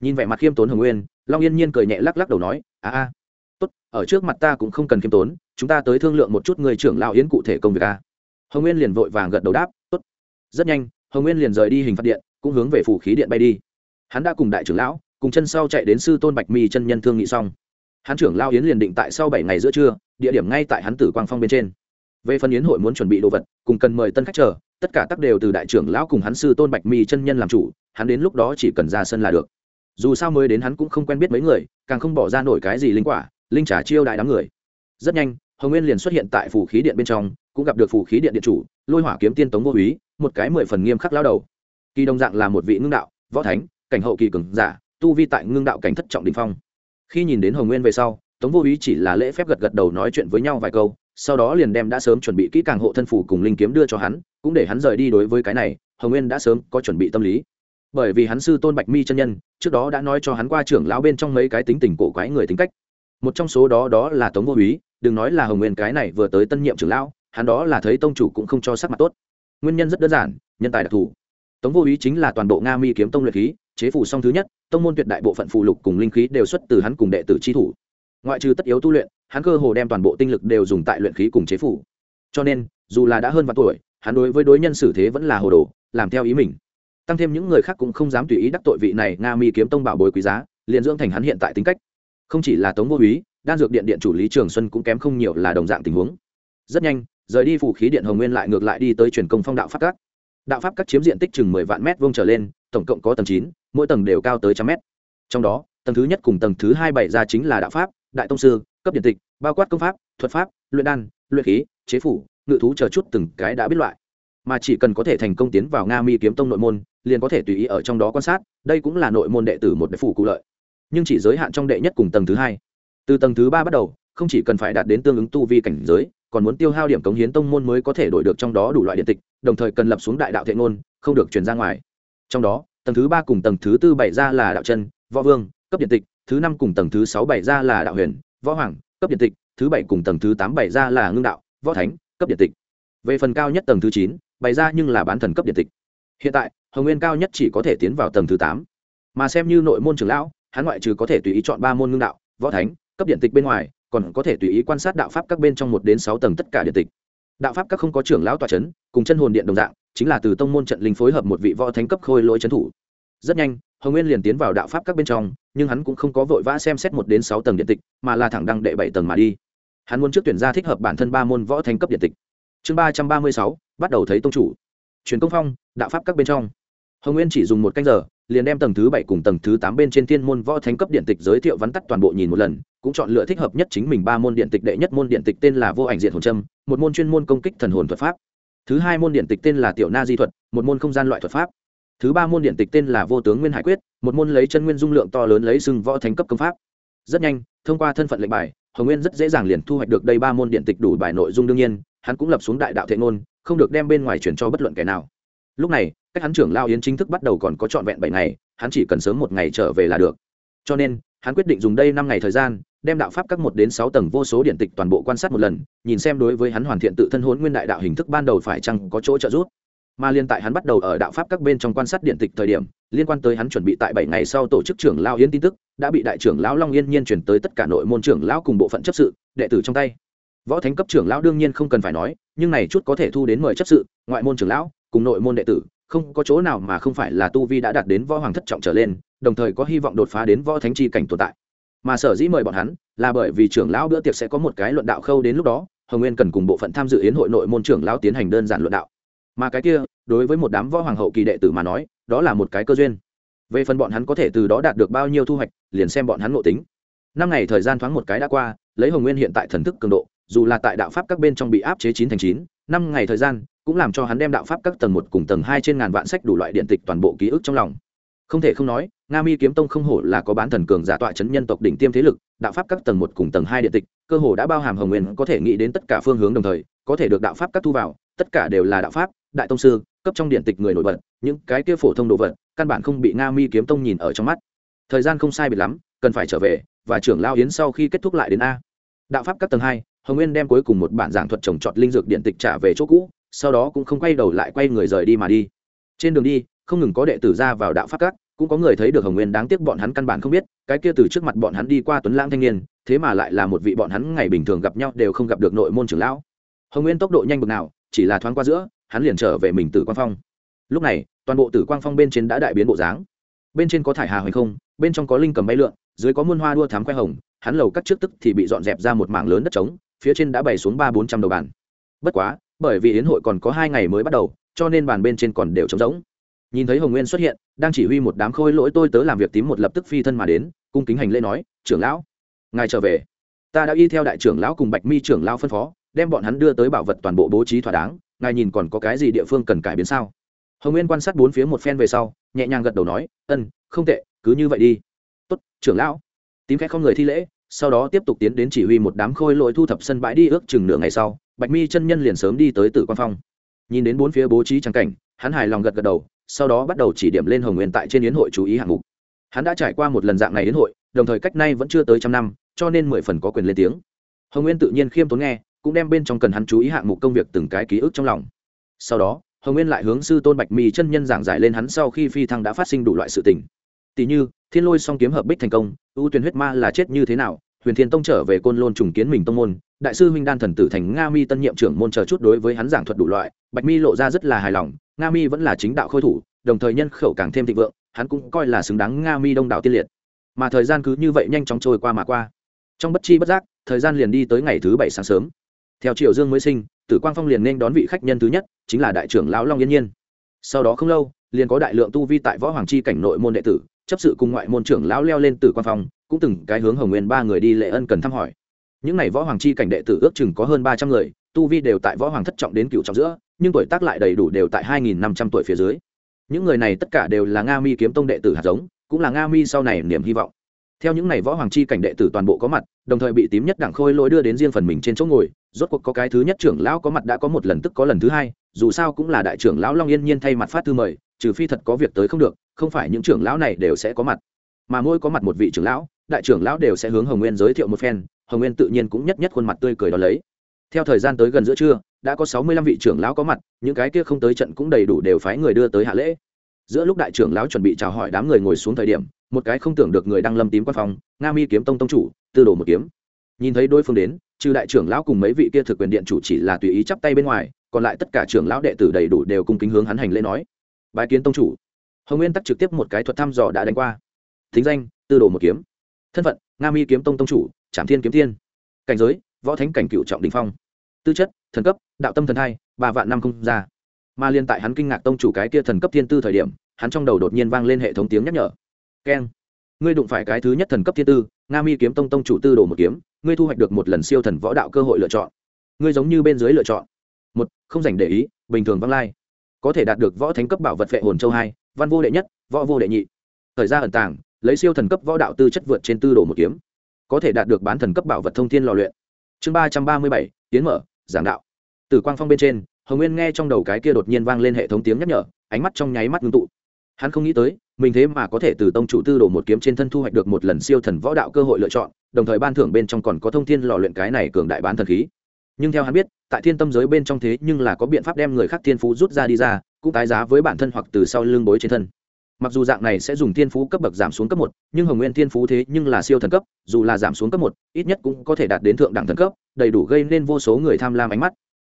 Nhìn vẻ mặt khiêm tốn hồng nguyên long yên nhiên cười nhẹ lắc lắc đầu nói, a a, tốt, ở trước mặt ta cũng không cần khiêm tốn, chúng ta tới thương lượng một chút người trưởng lão yến cụ thể công việc a. Hồng nguyên liền vội vàng gật đầu đáp, tốt. Rất nhanh, hồng nguyên liền rời đi hình phạt điện, cũng hướng về phủ khí điện bay đi. Hắn đã cùng đại trưởng lão, cùng chân sau chạy đến sư tôn bạch mi chân nhân thương nghị xong. Hắn trưởng lao yến liền định tại sau bảy ngày giữa trưa, địa điểm ngay tại hắn tử quang phong bên trên. Về phần yến hội muốn chuẩn bị đồ vật, cùng cần mời tân khách chờ, tất cả tắc đều từ đại trưởng lão cùng hắn sư tôn bạch mi chân nhân làm chủ, hắn đến lúc đó chỉ cần ra sân là được dù sao mới đến hắn cũng không quen biết mấy người, càng không bỏ ra nổi cái gì linh quả, linh trả chiêu đại đám người. Rất nhanh, hồng nguyên liền xuất hiện tại phủ khí điện bên trong, cũng gặp được phủ khí điện điện chủ, lôi hỏa kiếm tiên tống vô úy, một cái mười phần nghiêm khắc lao đầu. Kỳ đồng dạng là một vị ngưng đạo, võ thánh, cảnh hậu kỳ cường giả, tu vi tại ngưng đạo cảnh thất trọng đình phong. Khi nhìn đến hồng nguyên về sau, tống vô ý chỉ là lễ phép gật gật đầu nói chuyện với nhau vài câu, sau đó liền đem đã sớm chuẩn bị kỹ càng hộ thân phủ cùng linh kiếm đưa cho hắn, cũng để hắn rời đi đối với cái này, hồng nguyên đã sớm có chuẩn bị tâm lý bởi vì hắn sư tôn bạch mi chân nhân, trước đó đã nói cho hắn qua trưởng lão bên trong mấy cái tính tình cổ quái người tính cách. Một trong số đó đó là tống vô úy, đừng nói là hồng nguyên cái này vừa tới tân nhiệm trưởng lão, hắn đó là thấy tông chủ cũng không cho sắc mặt tốt. Nguyên nhân rất đơn giản, nhân tài đặc thù. Tống vô úy chính là toàn bộ nga mi kiếm tông luyện khí, chế phủ song thứ nhất, tông môn tuyệt đại bộ phận phụ lục cùng linh khí đều xuất từ hắn cùng đệ tử chi thủ. Ngoại trừ tất yếu tu luyện, hắn cơ hồ đem toàn bộ tinh lực đều dùng tại luyện khí cùng chế phủ. Cho nên, dù là đã hơn vạn tuổi, hắn đối với đối nhân xử thế vẫn là hồ đồ, làm theo ý mình tăng thêm những người khác cũng không dám tùy ý đắc tội vị này, nga mi kiếm tông bảo bối quý giá, liền dưỡng thành hắn hiện tại tính cách. Không chỉ là tống vô úy, đan dược điện điện chủ lý trường xuân cũng kém không nhiều là đồng dạng tình huống. Rất nhanh, rời đi phủ khí điện hồng nguyên lại ngược lại đi tới truyền công phong đạo pháp các. Đạo pháp các chiếm diện tích chừng mười vạn mét vuông trở lên, tổng cộng có tầng chín, mỗi tầng đều cao tới trăm mét. Trong đó, tầng thứ nhất cùng tầng thứ hai bày ra chính là đạo pháp, đại tông sư, cấp điện tịch, bao quát công pháp, thuật pháp, luyện đan, luyện khí, chế phủ, ngự thú chờ chút từng cái đã biết loại. Mà chỉ cần có thể thành công tiến vào nga mi kiếm tông nội môn liền có thể tùy ý ở trong đó quan sát, đây cũng là nội môn đệ tử một đệ phủ cụ lợi. Nhưng chỉ giới hạn trong đệ nhất cùng tầng thứ hai. Từ tầng thứ ba bắt đầu, không chỉ cần phải đạt đến tương ứng tu vi cảnh giới, còn muốn tiêu hao điểm cống hiến tông môn mới có thể đổi được trong đó đủ loại điện tịch, đồng thời cần lập xuống đại đạo thiện ngôn, không được truyền ra ngoài. Trong đó, tầng thứ ba cùng tầng thứ tư bảy ra là đạo chân, võ vương, cấp điện tịch, thứ năm cùng tầng thứ sáu bảy ra là đạo huyền, võ hoàng, cấp điện tịch, thứ bảy cùng tầng thứ tám bảy ra là ngưng đạo, võ thánh, cấp điện tịch. Về phần cao nhất tầng thứ chín, bày ra nhưng là bán thần cấp điện tịch. Hiện tại hồng nguyên cao nhất chỉ có thể tiến vào tầng thứ tám. Mà xem như nội môn trưởng lão, hắn ngoại trừ có thể tùy ý chọn ba môn ngưng đạo, võ thánh, cấp điện tịch bên ngoài, còn có thể tùy ý quan sát đạo pháp các bên trong một đến sáu tầng tất cả điện tịch. Đạo pháp các không có trưởng lão tòa c h ấ n cùng chân hồn điện đồng dạng, chính là từ tông môn trận linh phối hợp một vị võ thánh cấp khôi lỗi trấn thủ. Rất nhanh, hồng nguyên liền tiến vào đạo pháp các bên trong, nhưng hắn cũng không có vội vã xem xét một đến sáu tầng điện tịch, mà là thẳng đăng đệ bảy tầng mà đi. Hắn muốn trước tuyển ra thích hợp bản thân ba môn võ thánh cấp điện tịch. Chương ba trăm ba mươi sáu, bắt đầu thấy tông chủ. Truyền công phong, đạo pháp các bên trong hồng nguyên chỉ dùng một canh giờ, liền đem tầng thứ bảy cùng tầng thứ tám bên trên thiên môn võ thánh cấp điện tịch giới thiệu vắn tắt toàn bộ nhìn một lần, cũng chọn lựa thích hợp nhất chính mình ba môn điện tịch đệ nhất môn điện tịch tên là vô ảnh diện hồn trâm một môn chuyên môn công kích thần hồn thuật pháp. Thứ hai môn điện tịch tên là tiểu na di thuật, một môn không gian loại thuật pháp. Thứ ba môn điện tịch tên là vô tướng nguyên hải quyết, một môn lấy chân nguyên dung lượng to lớn lấy sừng võ thánh cấp công pháp. Rất nhanh, thông qua thân phận lệnh bài, hồng nguyên rất dễ dàng liền thu hoạch được đây ba môn điện tịch đủ bài nội dung đương nhiên, hắn cũng lập xuống đại đạo thệ ngôn, không được đem bên ngoài chuyển cho bất luận kẻ nào lúc này, cách hắn trưởng lao yến chính thức bắt đầu còn có trọn vẹn bảy ngày, hắn chỉ cần sớm một ngày trở về là được. Cho nên, hắn quyết định dùng đây năm ngày thời gian, đem đạo pháp các một đến sáu tầng vô số điện tịch toàn bộ quan sát một lần, nhìn xem đối với hắn hoàn thiện tự thân hôn nguyên đại đạo hình thức ban đầu phải chăng có chỗ trợ giúp. Mà liên tại hắn bắt đầu ở đạo pháp các bên trong quan sát điện tịch thời điểm, liên quan tới hắn chuẩn bị tại bảy ngày sau tổ chức trưởng lao yến tin tức, đã bị đại trưởng lão long yên nhiên chuyển tới tất cả nội môn trưởng lão cùng bộ phận chấp sự, đệ tử trong tay. Võ thánh cấp trưởng lão đương nhiên không cần phải nói, nhưng này chút có thể thu đến mời chấp sự, ngoại môn trưởng lão cùng nội môn đệ tử, không có chỗ nào mà không phải là tu vi đã đạt đến võ hoàng thất trọng trở lên, đồng thời có hy vọng đột phá đến võ thánh chi cảnh tồn tại. Mà sở dĩ mời bọn hắn, là bởi vì trưởng lão bữa tiệc sẽ có một cái luận đạo khâu đến lúc đó, hồng nguyên cần cùng bộ phận tham dự yến hội nội môn trưởng lão tiến hành đơn giản luận đạo. Mà cái kia, đối với một đám võ hoàng hậu kỳ đệ tử mà nói, đó là một cái cơ duyên. Về phần bọn hắn có thể từ đó đạt được bao nhiêu thu hoạch, liền xem bọn hắn ngộ tính. Năm ngày thời gian thoáng một cái đã qua, lấy hồng nguyên hiện tại thần thức cường độ, dù là tại đạo pháp các bên trong bị áp chế chín thành chín, năm ngày thời gian cũng làm cho hắn đem đạo pháp các tầng một cùng tầng hai trên ngàn vạn sách đủ loại điện tịch toàn bộ ký ức trong lòng. Không thể không nói, nga mi kiếm tông không hổ là có bán thần cường giả tọa chấn nhân tộc đỉnh tiêm thế lực, đạo pháp các tầng một cùng tầng hai điện tịch, cơ hồ đã bao hàm hồng nguyên có thể nghĩ đến tất cả phương hướng đồng thời, có thể được đạo pháp các thu vào, tất cả đều là đạo pháp, đại tông sư, cấp trong điện tịch người nổi bật, những cái kia phổ thông đồ vật, căn bản không bị nga mi kiếm tông nhìn ở trong mắt. Thời gian không sai biệt lắm, cần phải trở về, và trưởng lao yến sau khi kết thúc lại đến a. Đạo pháp các tầng hai, hồng nguyên đem cuối cùng một bản giảng thuật trồng trọt linh dược điện tịch trả về chỗ cũ sau đó cũng không quay đầu lại quay người rời đi mà đi. Trên đường đi, không ngừng có đệ tử ra vào đạo pháp các, cũng có người thấy được hồng nguyên đáng tiếc bọn hắn căn bản không biết, cái kia từ trước mặt bọn hắn đi qua tuấn lãng thanh niên, thế mà lại là một vị bọn hắn ngày bình thường gặp nhau đều không gặp được nội môn trưởng lão. Hồng nguyên tốc độ nhanh bực nào, chỉ là thoáng qua giữa, hắn liền trở về mình tử quang phong. Lúc này, toàn bộ tử quang phong bên trên đã đại biến bộ dáng. Bên trên có thải hà hoành không, bên trong có linh cầm bay lượn, dưới có muôn hoa đua thám khoe hồng, hắn lầu cắt trước tức thì bị dọn dẹp ra một mảng lớn đất trống, phía trên đã bày xuống ba bốn trăm đầu bàn. Bất quá bởi vì yến hội còn có hai ngày mới bắt đầu, cho nên bàn bên trên còn đều trống rỗng. Nhìn thấy hồng nguyên xuất hiện, đang chỉ huy một đám khôi lỗi tôi tớ làm việc tím một lập tức phi thân mà đến, cung kính hành lễ nói, trưởng lão, ngài trở về. Ta đã y theo đại trưởng lão cùng bạch mi trưởng lão phân phó, đem bọn hắn đưa tới bảo vật toàn bộ bố trí thỏa đáng, ngài nhìn còn có cái gì địa phương cần cải biến sao? Hồng nguyên quan sát bốn phía một phen về sau, nhẹ nhàng gật đầu nói, ân, không tệ, cứ như vậy đi. Tốt, trưởng lão. Tím khẽ không người thi lễ, sau đó tiếp tục tiến đến chỉ huy một đám khôi lỗi thu thập sân bãi đi ước chừng nửa ngày sau bạch mi chân nhân liền sớm đi tới tử quan phong. Nhìn đến bốn phía bố trí trắng cảnh, hắn hài lòng gật gật đầu, sau đó bắt đầu chỉ điểm lên hồng nguyên tại trên yến hội chú ý hạng mục. Hắn đã trải qua một lần dạng này yến hội, đồng thời cách nay vẫn chưa tới trăm năm, cho nên mười phần có quyền lên tiếng. Hồng nguyên tự nhiên khiêm tốn nghe, cũng đem bên trong cần hắn chú ý hạng mục công việc từng cái ký ức trong lòng. Sau đó, hồng nguyên lại hướng sư tôn bạch mi chân nhân giảng giải lên hắn sau khi phi thăng đã phát sinh đủ loại sự tình. Tỷ như, thiên lôi song kiếm hợp bích thành công, ưu tuyển huyết ma là chết như thế nào, huyền thiên tông trở về côn lôn trùng kiến mình tông môn đại sư huynh đan thần tử thành nga mi tân nhiệm trưởng môn chờ chút đối với hắn giảng thuật đủ loại, bạch mi lộ ra rất là hài lòng, nga mi vẫn là chính đạo khôi thủ, đồng thời nhân khẩu càng thêm thịnh vượng, hắn cũng coi là xứng đáng nga mi đông đảo tiên liệt. Mà thời gian cứ như vậy nhanh chóng trôi qua mà qua. Trong bất chi bất giác, thời gian liền đi tới ngày thứ bảy sáng sớm. Theo triệu dương mới sinh, tử quang phong liền nên đón vị khách nhân thứ nhất, chính là đại trưởng lão long yên nhiên. Sau đó không lâu, liền có đại lượng tu vi tại võ hoàng chi cảnh nội môn đệ tử, chấp sự cùng ngoại môn trưởng lão leo lên tử quang phong, cũng từng cái hướng hồng nguyên ba người đi lệ ân cần thăm hỏi những n à y võ hoàng chi cảnh đệ tử ước chừng có hơn ba trăm người, tu vi đều tại võ hoàng thất trọng đến cựu trọng giữa, nhưng tuổi tác lại đầy đủ đều tại hai nghìn năm trăm tuổi phía dưới. Những người này tất cả đều là nga mi kiếm tông đệ tử hạt giống, cũng là nga mi sau này niềm hy vọng. Theo những n à y võ hoàng chi cảnh đệ tử toàn bộ có mặt, đồng thời bị tím nhất đảng khôi lỗi đưa đến riêng phần mình trên chỗ ngồi, rốt cuộc có cái thứ nhất trưởng lão có mặt đã có một lần tức có lần thứ hai, dù sao cũng là đại trưởng lão long yên nhiên thay mặt phát thư mời, trừ phi thật có việc tới không được, không phải những trưởng lão này đều sẽ có mặt. Mà mỗi có mặt một vị trưởng lão, đại trưởng lão đều sẽ hướng hồng nguyên giới thiệu một phen hồng nguyên tự nhiên cũng nhất nhất khuôn mặt tươi cười đó lấy. Theo thời gian tới gần giữa trưa, đã có sáu mươi lăm vị trưởng lão có mặt, những cái kia không tới trận cũng đầy đủ đều phái người đưa tới hạ lễ. Giữa lúc đại trưởng lão chuẩn bị chào hỏi đám người ngồi xuống thời điểm, một cái không tưởng được người đang lâm tím quan phòng, nga mi kiếm tông tông chủ, tư đồ một kiếm. Nhìn thấy đối phương đến, trừ đại trưởng lão cùng mấy vị kia thực quyền điện chủ chỉ là tùy ý chắp tay bên ngoài, còn lại tất cả trưởng lão đệ tử đầy đủ đều cung kính hướng hắn hành lễ nói. Bái kiến tông chủ. Hồng nguyên tắc trực tiếp một cái thuật thăm dò đã đánh qua. Thính danh, tư đồ một kiếm. Thân phận, nga mi kiếm tông tông chủ trảm thiên kiếm thiên cảnh giới, võ thánh cảnh cựu trọng đình phong. Tư chất, thần cấp, đạo tâm thần hai, ba vạn năm không ra. Mà liên tại hắn kinh ngạc tông chủ cái kia thần cấp thiên tư thời điểm, hắn trong đầu đột nhiên vang lên hệ thống tiếng nhắc nhở. Keng ngươi đụng phải cái thứ nhất thần cấp thiên tư, nga mi kiếm tông tông chủ tư đồ một kiếm, ngươi thu hoạch được một lần siêu thần võ đạo cơ hội lựa chọn. Ngươi giống như bên dưới lựa chọn. Một, không dành để ý, bình thường văng lai. Có thể đạt được võ thánh cấp bảo vật vệ hồn châu hai, văn vô đệ nhất, võ vô đệ nhị. Thời gian ẩn tàng, lấy siêu thần cấp võ đạo tư chất vượt trên tư đồ một kiếm có thể đạt được bán thần cấp bảo vật thông thiên lò luyện. Chương ba trăm ba mươi bảy, tiến mở, giảng đạo. Từ quang phong bên trên, hồng nguyên nghe trong đầu cái kia đột nhiên vang lên hệ thống tiếng nhắc nhở, ánh mắt trong nháy mắt ngưng tụ. Hắn không nghĩ tới, mình thế mà có thể từ tông chủ tư đồ một kiếm trên thân thu hoạch được một lần siêu thần võ đạo cơ hội lựa chọn, đồng thời ban thưởng bên trong còn có thông thiên lò luyện cái này cường đại bán thần khí. Nhưng theo hắn biết, tại thiên tâm giới bên trong thế nhưng là có biện pháp đem người khác thiên phú rút ra đi ra, cũng tái giá với bản thân hoặc từ sau lưng bối trên thân mặc dù dạng này sẽ dùng thiên phú cấp bậc giảm xuống cấp một, nhưng hồng nguyên thiên phú thế nhưng là siêu thần cấp, dù là giảm xuống cấp một, ít nhất cũng có thể đạt đến thượng đẳng thần cấp, đầy đủ gây nên vô số người tham lam ánh mắt.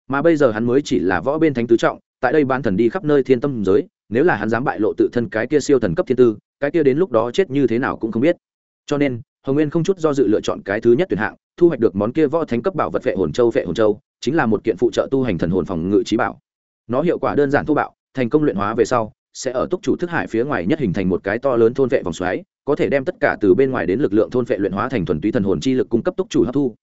Mà bây giờ hắn mới chỉ là võ bên thánh tứ trọng, tại đây bán thần đi khắp nơi thiên tâm giới, nếu là hắn dám bại lộ tự thân cái kia siêu thần cấp thiên tư, cái kia đến lúc đó chết như thế nào cũng không biết. Cho nên, hồng nguyên không chút do dự lựa chọn cái thứ nhất tuyển hạng, thu hoạch được món kia võ thánh cấp bảo vật vệ hồn châu. Vệ hồn châu chính là một kiện phụ trợ tu hành thần hồn phòng ngự trí bảo. Nó hiệu quả đơn giản thu bạo, thành công luyện hóa về sau sẽ ở túc chủ thức hải phía ngoài nhất hình thành một cái to lớn thôn vệ vòng xoáy, có thể đem tất cả từ bên ngoài đến lực lượng thôn vệ luyện hóa thành thuần túy thần hồn chi lực cung cấp túc chủ hấp thu.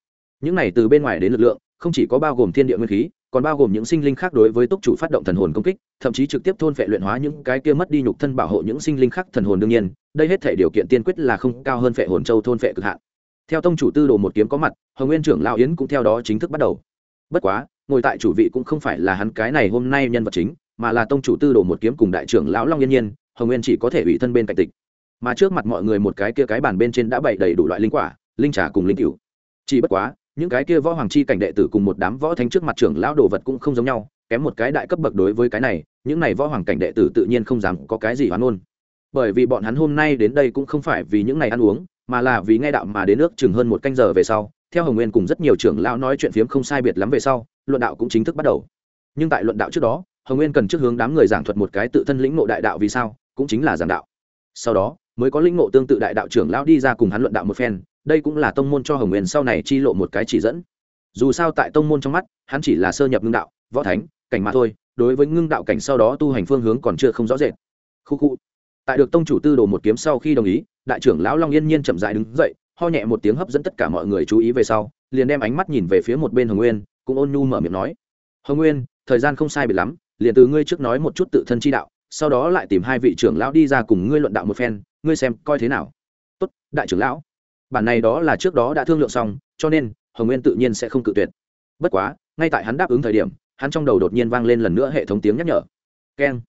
Những này từ bên ngoài đến lực lượng, không chỉ có bao gồm thiên địa nguyên khí, còn bao gồm những sinh linh khác đối với túc chủ phát động thần hồn công kích, thậm chí trực tiếp thôn vệ luyện hóa những cái kia mất đi nhục thân bảo hộ những sinh linh khác thần hồn đương nhiên, đây hết thể điều kiện tiên quyết là không cao hơn vệ hồn châu thôn vệ cực hạn. Theo tông chủ tư đồ một kiếm có mặt, hồng nguyên trưởng lao yến cũng theo đó chính thức bắt đầu. Bất quá, ngồi tại chủ vị cũng không phải là hắn cái này hôm nay nhân vật chính mà là tông chủ tư đồ một kiếm cùng đại trưởng lão long yên nhiên, hồng nguyên chỉ có thể ủy thân bên cạnh tịch. Mà trước mặt mọi người một cái kia cái bàn bên trên đã bày đầy đủ loại linh quả, linh trà cùng linh cựu chỉ bất quá, những cái kia võ hoàng chi cảnh đệ tử cùng một đám võ thánh trước mặt trưởng lão đồ vật cũng không giống nhau, kém một cái đại cấp bậc đối với cái này, những này võ hoàng cảnh đệ tử tự nhiên không dám có cái gì hoán ôn. Bởi vì bọn hắn hôm nay đến đây cũng không phải vì những ngày ăn uống, mà là vì nghe đạo mà đến nước chừng hơn một canh giờ về sau, theo hồng nguyên cùng rất nhiều trưởng lão nói chuyện phiếm không sai biệt lắm về sau, luận đạo cũng chính thức bắt đầu. Nhưng tại luận đạo trước đó hồng nguyên cần trước hướng đám người giảng thuật một cái tự thân lĩnh ngộ đại đạo vì sao, cũng chính là giảng đạo. Sau đó, mới có lĩnh ngộ tương tự đại đạo trưởng lão đi ra cùng hắn luận đạo một phen, đây cũng là tông môn cho hồng nguyên sau này chi lộ một cái chỉ dẫn. Dù sao tại tông môn trong mắt, hắn chỉ là sơ nhập ngưng đạo, võ thánh, cảnh mà thôi, đối với ngưng đạo cảnh sau đó tu hành phương hướng còn chưa không rõ rệt. Khu khu. Tại được tông chủ tư đồ một kiếm sau khi đồng ý, đại trưởng lão long yên nhiên chậm dại đứng dậy, ho nhẹ một tiếng hấp dẫn tất cả mọi người chú ý về sau, liền đem ánh mắt nhìn về phía một bên hồng nguyên, cũng ôn nhu mở miệng nói. Hồng nguyên, thời gian không sai biệt lắm liền từ ngươi trước nói một chút tự thân chi đạo, sau đó lại tìm hai vị trưởng lão đi ra cùng ngươi luận đạo một phen, ngươi xem coi thế nào. Tốt, đại trưởng lão. Bản này đó là trước đó đã thương lượng xong, cho nên, hồng nguyên tự nhiên sẽ không cự tuyệt. Bất quá, ngay tại hắn đáp ứng thời điểm, hắn trong đầu đột nhiên vang lên lần nữa hệ thống tiếng nhắc nhở. Keng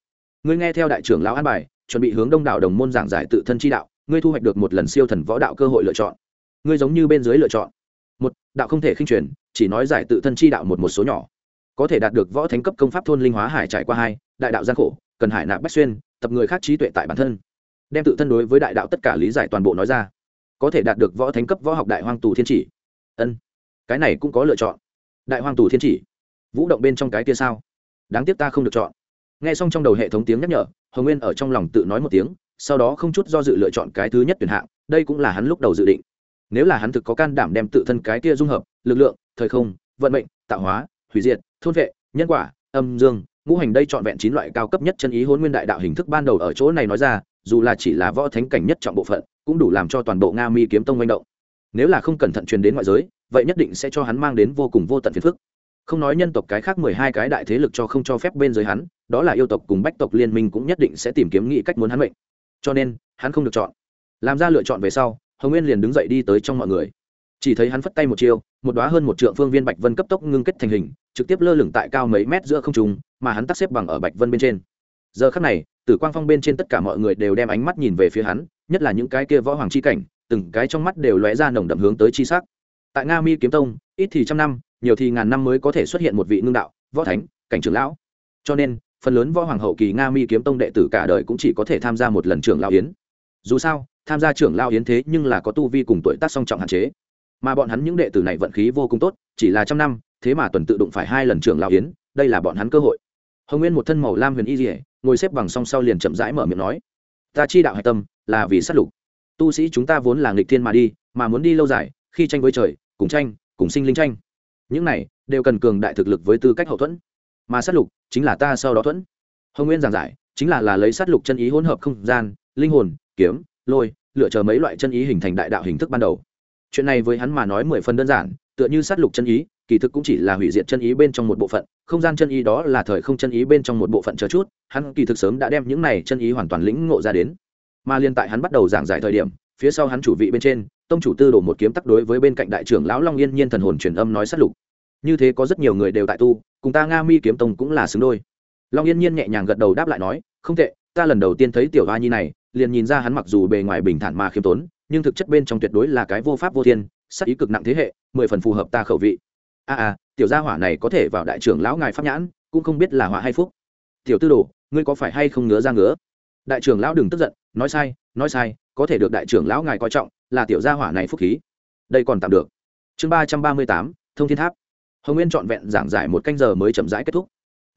ngươi nghe theo đại trưởng lão an bài, chuẩn bị hướng đông đảo đồng môn giảng giải tự thân chi đạo, ngươi thu hoạch được một lần siêu thần võ đạo cơ hội lựa chọn. Ngươi giống như bên dưới lựa chọn. Một, đạo không thể khinh truyền, chỉ nói giải tự thân chi đạo một một số nhỏ có thể đạt được võ thánh cấp công pháp thôn linh hóa hải trải qua hai, đại đạo gian khổ, cần hải nạp bách xuyên, tập người khác trí tuệ tại bản thân. Đem tự thân đối với đại đạo tất cả lý giải toàn bộ nói ra. Có thể đạt được võ thánh cấp võ học đại hoang tù thiên chỉ. Ân, cái này cũng có lựa chọn. Đại hoang tù thiên chỉ. Vũ động bên trong cái kia sao? Đáng tiếc ta không được chọn. Nghe xong trong đầu hệ thống tiếng nhắc nhở, hồng nguyên ở trong lòng tự nói một tiếng, sau đó không chút do dự lựa chọn cái thứ nhất tuyển hạng, đây cũng là hắn lúc đầu dự định. Nếu là hắn thực có can đảm đem tự thân cái kia dung hợp, lực lượng, thời không, vận mệnh, tạo hóa, hủy diệt thôn vệ, nhân quả, âm dương, ngũ hành đây trọn vẹn chín loại cao cấp nhất chân ý hôn nguyên đại đạo hình thức ban đầu ở chỗ này nói ra, dù là chỉ là võ thánh cảnh nhất trọng bộ phận, cũng đủ làm cho toàn bộ nga mi kiếm tông manh động. Nếu là không cẩn thận truyền đến ngoại giới, vậy nhất định sẽ cho hắn mang đến vô cùng vô tận phiền phức. Không nói nhân tộc cái khác mười hai cái đại thế lực cho không cho phép bên dưới hắn, đó là yêu tộc cùng bách tộc liên minh cũng nhất định sẽ tìm kiếm nghĩ cách muốn hắn mệnh. Cho nên, hắn không được chọn. Làm ra lựa chọn về sau, hồng nguyên liền đứng dậy đi tới trong mọi người. Chỉ thấy hắn phất tay một chiêu, một đoá hơn một trượng phương viên bạch vân cấp tốc ngưng kết thành hình trực tiếp lơ lửng tại cao mấy mét giữa không trung, mà hắn tắt xếp bằng ở bạch vân bên trên. Giờ khắc này, tử quang phong bên trên tất cả mọi người đều đem ánh mắt nhìn về phía hắn, nhất là những cái kia võ hoàng chi cảnh, từng cái trong mắt đều lóe ra nồng đậm hướng tới chi sắc. Tại nga mi kiếm tông, ít thì trăm năm, nhiều thì ngàn năm mới có thể xuất hiện một vị ngưng đạo, võ thánh, cảnh trưởng lão. Cho nên, phần lớn võ hoàng hậu kỳ nga mi kiếm tông đệ tử cả đời cũng chỉ có thể tham gia một lần trưởng lão yến. Dù sao, tham gia trưởng lão yến thế nhưng là có tu vi cùng tuổi tác song trọng hạn chế. Mà bọn hắn những đệ tử này vận khí vô cùng tốt, chỉ là trăm năm thế mà tuần tự đụng phải hai lần trưởng lão yến, đây là bọn hắn cơ hội. Hồng nguyên một thân màu lam huyền y dỉa ngồi xếp bằng song sau liền chậm rãi mở miệng nói, ta chi đạo hạch tâm là vì sát lục. Tu sĩ chúng ta vốn là nghịch thiên mà đi, mà muốn đi lâu dài, khi tranh với trời, cùng tranh, cùng sinh linh tranh. Những này đều cần cường đại thực lực với tư cách hậu thuẫn. Mà sát lục chính là ta sau đó thuẫn. Hồng nguyên giảng giải, chính là là lấy sát lục chân ý hỗn hợp không gian, linh hồn, kiếm, lôi, lựa chờ mấy loại chân ý hình thành đại đạo hình thức ban đầu. Chuyện này với hắn mà nói mười phần đơn giản, tựa như sát lục chân ý kỳ thực cũng chỉ là hủy diệt chân ý bên trong một bộ phận, không gian chân ý đó là thời không chân ý bên trong một bộ phận chờ chút, hắn kỳ thực sớm đã đem những này chân ý hoàn toàn lĩnh ngộ ra đến. Mà liên tại hắn bắt đầu giảng giải thời điểm, phía sau hắn chủ vị bên trên, tông chủ tư đổ một kiếm tắc đối với bên cạnh đại trưởng lão long yên nhiên thần hồn truyền âm nói sát lục. Như thế có rất nhiều người đều tại tu, cùng ta nga mi kiếm tông cũng là xứng đôi. Long yên nhiên nhẹ nhàng gật đầu đáp lại nói, không tệ, ta lần đầu tiên thấy tiểu hoa nhi này, liền nhìn ra hắn mặc dù bề ngoài bình thản mà khiêm tốn, nhưng thực chất bên trong tuyệt đối là cái vô pháp vô thiên sắc ý cực nặng thế hệ, mười phần phù hợp ta khẩu vị a à, à tiểu gia hỏa này có thể vào đại trưởng lão ngài pháp nhãn cũng không biết là họa hay phúc. Tiểu tư đồ ngươi có phải hay không ngứa ra ngứa? Đại trưởng lão đừng tức giận nói sai nói sai có thể được đại trưởng lão ngài coi trọng là tiểu gia hỏa này phúc khí. Đây còn tạm được. Chương ba trăm ba mươi tám thông thiên tháp. Hồng nguyên trọn vẹn giảng giải một canh giờ mới chậm rãi kết thúc.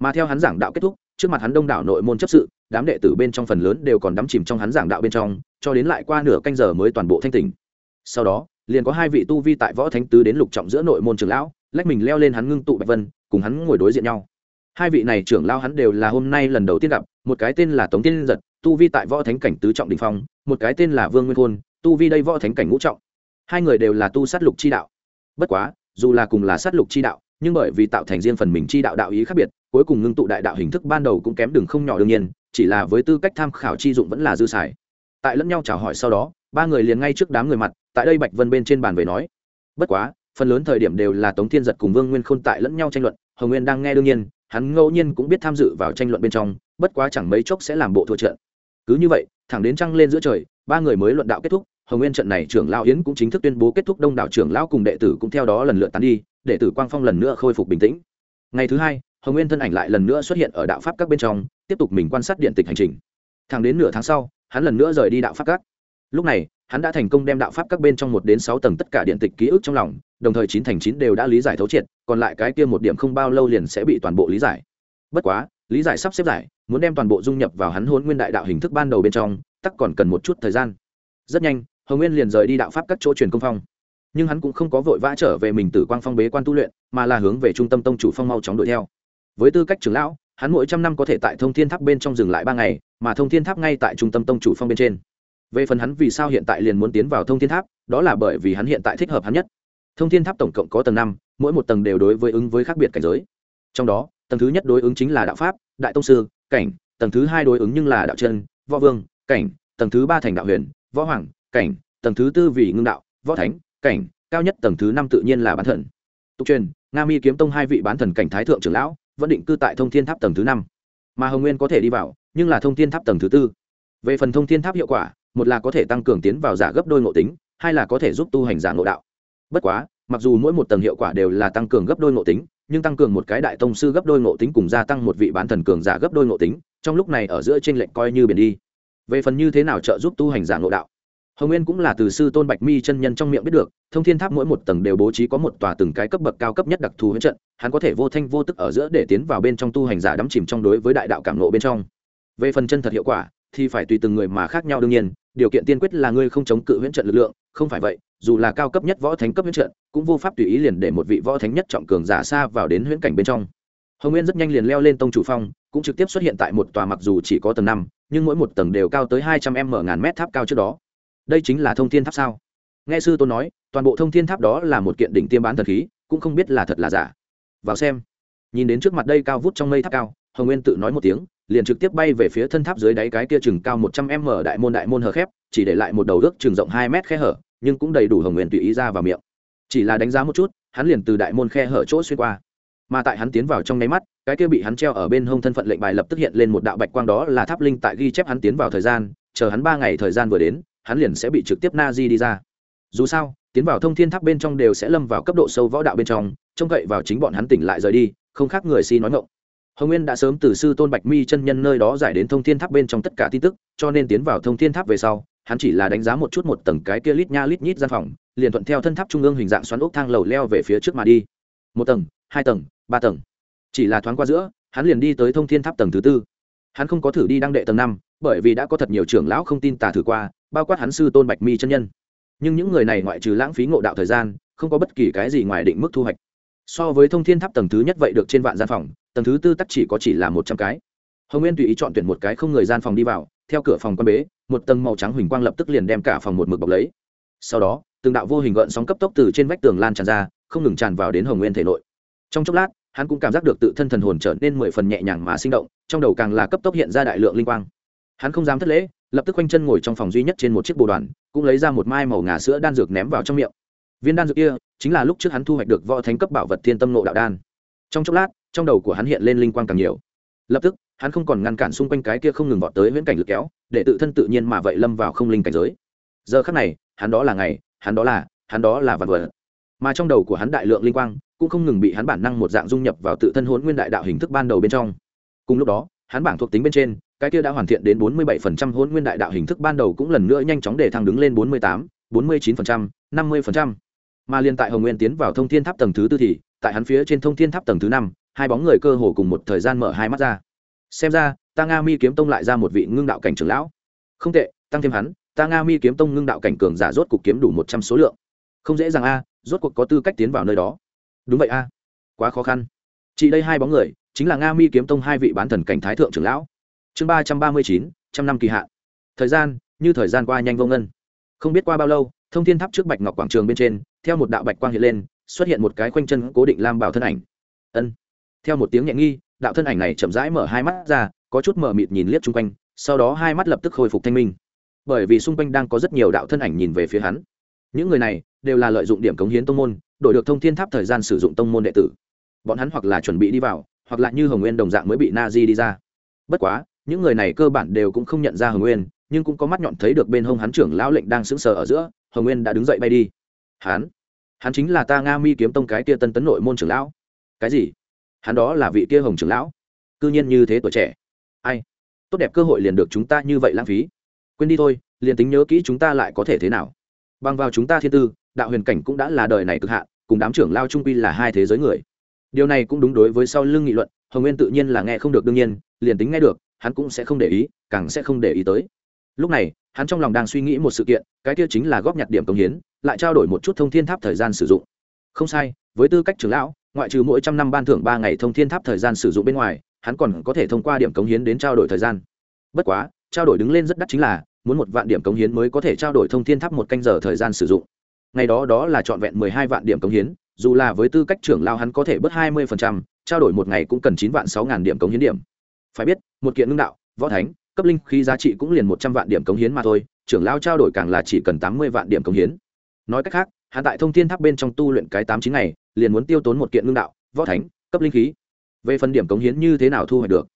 Mà theo hắn giảng đạo kết thúc trước mặt hắn đông đảo nội môn chấp sự đám đệ tử bên trong phần lớn đều còn đắm chìm trong hắn giảng đạo bên trong cho đến lại qua nửa canh giờ mới toàn bộ thanh tỉnh. Sau đó liền có hai vị tu vi tại võ thánh tứ đến lục trọng giữa nội môn trưởng lão lách mình leo lên hắn ngưng tụ bạch vân, cùng hắn ngồi đối diện nhau. Hai vị này trưởng lao hắn đều là hôm nay lần đầu tiên gặp, một cái tên là tống tiên giật, tu vi tại võ thánh cảnh tứ trọng đình phong, một cái tên là vương nguyên khôn, tu vi đây võ thánh cảnh ngũ trọng. Hai người đều là tu sát lục chi đạo. Bất quá, dù là cùng là sát lục chi đạo, nhưng bởi vì tạo thành riêng phần mình chi đạo đạo ý khác biệt, cuối cùng ngưng tụ đại đạo hình thức ban đầu cũng kém đường không nhỏ đương nhiên, chỉ là với tư cách tham khảo chi dụng vẫn là dư xài. Tại lẫn nhau chào hỏi sau đó, ba người liền ngay trước đám người mặt, tại đây bạch vân bên trên bàn về nói, bất quá phần lớn thời điểm đều là tống thiên giật cùng vương nguyên khôn tại lẫn nhau tranh luận, hồng nguyên đang nghe đương nhiên, hắn ngẫu nhiên cũng biết tham dự vào tranh luận bên trong, bất quá chẳng mấy chốc sẽ làm bộ thua trận. Cứ như vậy, thẳng đến trăng lên giữa trời, ba người mới luận đạo kết thúc, hồng nguyên trận này trưởng lão yến cũng chính thức tuyên bố kết thúc, đông đảo trưởng lão cùng đệ tử cũng theo đó lần lượt tán đi, đệ tử quang phong lần nữa khôi phục bình tĩnh. Ngày thứ hai, hồng nguyên thân ảnh lại lần nữa xuất hiện ở đạo pháp các bên trong, tiếp tục mình quan sát điện tịch hành trình. Thẳng đến nửa tháng sau, hắn lần nữa rời đi đạo pháp các. Lúc này hắn đã thành công đem đạo pháp các bên trong một đến sáu tầng tất cả điện tịch ký ức trong lòng, đồng thời chín thành chín đều đã lý giải thấu triệt, còn lại cái kia một điểm không bao lâu liền sẽ bị toàn bộ lý giải. Bất quá, lý giải sắp xếp giải, muốn đem toàn bộ dung nhập vào hắn hôn nguyên đại đạo hình thức ban đầu bên trong, tắc còn cần một chút thời gian. Rất nhanh, hồng nguyên liền rời đi đạo pháp các chỗ truyền công phong. Nhưng hắn cũng không có vội vã trở về mình từ quang phong bế quan tu luyện, mà là hướng về trung tâm tông chủ phong mau chóng đuổi theo. Với tư cách trưởng lão, hắn mỗi trăm năm có thể tại thông thiên tháp bên trong dừng lại ba ngày, mà thông thiên tháp ngay tại trung tâm tông chủ phong bên trên về phần hắn vì sao hiện tại liền muốn tiến vào thông thiên tháp, đó là bởi vì hắn hiện tại thích hợp hắn nhất. Thông thiên tháp tổng cộng có tầng năm, mỗi một tầng đều đối với ứng với khác biệt cảnh giới. Trong đó, tầng thứ nhất đối ứng chính là đạo pháp, đại tông sư, cảnh, tầng thứ hai đối ứng nhưng là đạo chân, võ vương, cảnh, tầng thứ ba thành đạo huyền, võ hoàng, cảnh, tầng thứ tư vì ngưng đạo, võ thánh, cảnh, cao nhất tầng thứ năm tự nhiên là bán thần. Tục truyền, nga mi kiếm tông hai vị bán thần cảnh thái thượng trưởng lão vẫn định cư tại thông thiên tháp tầng thứ năm. Mà hồng nguyên có thể đi vào, nhưng là thông thiên tháp tầng thứ tư. Về phần thông thiên tháp hiệu quả một là có thể tăng cường tiến vào giả gấp đôi ngộ tính, hai là có thể giúp tu hành giả ngộ đạo. Bất quá, mặc dù mỗi một tầng hiệu quả đều là tăng cường gấp đôi ngộ tính, nhưng tăng cường một cái đại tông sư gấp đôi ngộ tính cùng gia tăng một vị bán thần cường giả gấp đôi ngộ tính, trong lúc này ở giữa t r ê n lệnh coi như biển đi. Về phần như thế nào trợ giúp tu hành giả ngộ đạo? Hồng nguyên cũng là từ sư tôn bạch mi chân nhân trong miệng biết được, thông thiên tháp mỗi một tầng đều bố trí có một tòa từng cái cấp bậc cao cấp nhất đặc thù huyễn trận, hắn có thể vô thanh vô tức ở giữa để tiến vào bên trong tu hành giả đắm chìm trong đối với đại đạo cảm nộ bên trong. Về phần chân thật hiệu quả thì phải tùy từng người mà khác nhau đương nhiên, điều kiện tiên quyết là ngươi không chống cự huyễn trận lực lượng, không phải vậy, dù là cao cấp nhất võ thánh cấp huyễn trận, cũng vô pháp tùy ý liền để một vị võ thánh nhất trọng cường giả xa vào đến huyễn cảnh bên trong. Hồng nguyên rất nhanh liền leo lên tông chủ phong, cũng trực tiếp xuất hiện tại một tòa mặc dù chỉ có tầng năm, nhưng mỗi một tầng đều cao tới hai trăm m ngàn mét tháp cao trước đó. Đây chính là thông thiên tháp sao? Nghe sư tôn nói, toàn bộ thông thiên tháp đó là một kiện đỉnh tiêm bán thần khí, cũng không biết là thật là giả. Vào xem. Nhìn đến trước mặt đây cao vút trong mây tháp cao, hồng nguyên tự nói một tiếng liền trực tiếp bay về phía thân tháp dưới đáy cái kia chừng cao một trăm m đại môn đại môn hở khép, chỉ để lại một đầu ước chừng rộng hai mét khe hở, nhưng cũng đầy đủ hồng nguyên tùy ý ra vào miệng. Chỉ là đánh giá một chút, hắn liền từ đại môn khe hở chỗ xuyên qua. Mà tại hắn tiến vào trong nháy mắt, cái kia bị hắn treo ở bên hông thân phận lệnh bài lập tức hiện lên một đạo bạch quang đó là tháp linh tại ghi chép hắn tiến vào thời gian, chờ hắn ba ngày thời gian vừa đến, hắn liền sẽ bị trực tiếp na di đi ra. Dù sao, tiến vào thông thiên tháp bên trong đều sẽ lâm vào cấp độ sâu võ đạo bên trong, trông cậy vào chính bọn hắn tỉnh lại rời đi, không khác người si nói ngộng hồng nguyên đã sớm từ sư tôn bạch mi chân nhân nơi đó giải đến thông thiên tháp bên trong tất cả tin tức, cho nên tiến vào thông thiên tháp về sau, hắn chỉ là đánh giá một chút một tầng cái kia lít nha lít nhít gian phòng, liền thuận theo thân tháp trung ương hình dạng xoắn ốc thang lầu leo về phía trước mà đi. Một tầng, hai tầng, ba tầng. Chỉ là thoáng qua giữa, hắn liền đi tới thông thiên tháp tầng thứ tư. Hắn không có thử đi đăng đệ tầng năm, bởi vì đã có thật nhiều trưởng lão không tin tà thử qua, bao quát hắn sư tôn bạch mi chân nhân. Nhưng những người này ngoại trừ lãng phí ngộ đạo thời gian, không có bất kỳ cái gì ngoài định mức thu hoạch. So với thông thiên tháp tầng thứ nhất vậy được trên vạn gian phòng tầng thứ tư tắc chỉ có chỉ là một trăm cái. Hồng nguyên tùy ý chọn tuyển một cái không người gian phòng đi vào, theo cửa phòng quan bế, một tầng màu trắng huỳnh quang lập tức liền đem cả phòng một mực bọc lấy. Sau đó, từng đạo vô hình gợn sóng cấp tốc từ trên vách tường lan tràn ra, không ngừng tràn vào đến hồng nguyên thể nội. Trong chốc lát, hắn cũng cảm giác được tự thân thần hồn trở nên mười phần nhẹ nhàng mà sinh động, trong đầu càng là cấp tốc hiện ra đại lượng linh quang. Hắn không dám thất lễ, lập tức quanh chân ngồi trong phòng duy nhất trên một chiếc bồ đoàn, cũng lấy ra một mai màu ngà sữa đan dược ném vào trong miệng. Viên đan dược kia, chính là lúc trước hắn thu hoạch được võ thánh cấp bảo vật thiên tâm nộ đạo đan. Trong chốc lát trong đầu của hắn hiện lên linh quang càng nhiều. Lập tức hắn không còn ngăn cản xung quanh cái kia không ngừng vọt tới viễn cảnh lực kéo để tự thân tự nhiên mà vậy lâm vào không linh cảnh giới. Giờ khắc này hắn đó là ngày hắn đó là hắn đó là vật vật. Mà trong đầu của hắn đại lượng linh quang cũng không ngừng bị hắn bản năng một dạng dung nhập vào tự thân hốn nguyên đại đạo hình thức ban đầu bên trong. Cùng lúc đó hắn bảng thuộc tính bên trên cái kia đã hoàn thiện đến 47% hốn nguyên đại đạo hình thức ban đầu cũng lần nữa nhanh chóng để thăng đứng lên 48, 49%, 50%. Mà liên tại Hồng Nguyên tiến vào thông thiên tháp tầng thứ tư thì, tại hắn phía trên thông thiên tháp tầng thứ năm, hai bóng người cơ hồ cùng một thời gian mở hai mắt ra. Xem ra, Ta Nga Mi kiếm tông lại ra một vị ngưng đạo cảnh trưởng lão. Không tệ, tăng thêm hắn, Ta Nga Mi kiếm tông ngưng đạo cảnh cường giả rốt cục kiếm đủ 100 số lượng. Không dễ dàng a, rốt cuộc có tư cách tiến vào nơi đó. Đúng vậy a. Quá khó khăn. Chỉ đây hai bóng người, chính là Nga Mi kiếm tông hai vị bán thần cảnh thái thượng trưởng lão chương ba trăm ba mươi chín trăm năm kỳ hạn thời gian như thời gian qua nhanh vô ngân không biết qua bao lâu thông thiên tháp trước bạch ngọc quảng trường bên trên theo một đạo bạch quang hiện lên xuất hiện một cái khoanh chân cố định lam bảo thân ảnh ân theo một tiếng nhẹ nghi, đạo thân ảnh này chậm rãi mở hai mắt ra, có chút mở mịt nhìn liếc chung quanh, sau đó hai mắt lập tức khôi phục thanh minh. Bởi vì xung quanh đang có rất nhiều đạo thân ảnh nhìn về phía hắn. Những người này đều là lợi dụng điểm cống hiến tông môn, đổi được thông thiên tháp thời gian sử dụng tông môn đệ tử. Bọn hắn hoặc là chuẩn bị đi vào, hoặc là như hồng nguyên đồng dạng mới bị na di đi ra. Bất quá, những người này cơ bản đều cũng không nhận ra hồng nguyên, nhưng cũng có mắt nhọn thấy được bên hông hắn trưởng lão lệnh đang sững sờ ở giữa, hồng nguyên đã đứng dậy bay đi. Hắn? Hắn chính là ta nga mi kiếm tông cái kia tân tấn nội môn trưởng lão. Cái gì? Hắn đó là vị kia hồng trưởng lão. Cư nhiên như thế tuổi trẻ. Ai? Tốt đẹp cơ hội liền được chúng ta như vậy lãng phí. Quên đi thôi, liền tính nhớ kỹ chúng ta lại có thể thế nào. Bằng vào chúng ta thiên tư, đạo huyền cảnh cũng đã là đời này cực hạn, cùng đám trưởng lao trung quy là hai thế giới người. Điều này cũng đúng đối với sau lưng nghị luận, hồng nguyên tự nhiên là nghe không được đương nhiên, liền tính nghe được, hắn cũng sẽ không để ý, càng sẽ không để ý tới. Lúc này, hắn trong lòng đang suy nghĩ một sự kiện, cái kia chính là góp nhặt điểm công hiến, lại trao đổi một chút thông thiên tháp thời gian sử dụng. Không sai, với tư cách trưởng lão ngoại trừ mỗi trăm năm ban thưởng ba ngày thông thiên tháp thời gian sử dụng bên ngoài, hắn còn có thể thông qua điểm cống hiến đến trao đổi thời gian. Bất quá, trao đổi đứng lên rất đắt chính là, muốn một vạn điểm cống hiến mới có thể trao đổi thông thiên tháp một canh giờ thời gian sử dụng. Ngày đó đó là trọn vẹn mười hai vạn điểm cống hiến, dù là với tư cách trưởng lao hắn có thể bớt hai mươi phần trăm, trao đổi một ngày cũng cần chín vạn sáu ngàn điểm cống hiến điểm. Phải biết, một kiện ngưng đạo, võ thánh, cấp linh khí giá trị cũng liền một trăm vạn điểm cống hiến mà thôi, trưởng lao trao đổi càng là chỉ cần tám mươi vạn điểm cống hiến. Nói cách khác, hắn tại thông thiên tháp bên trong tu luyện cái tám chín ngày liền muốn tiêu tốn một kiện ngưng đạo, võ thánh, cấp linh khí. Về phần điểm cống hiến như thế nào thu hoạch được?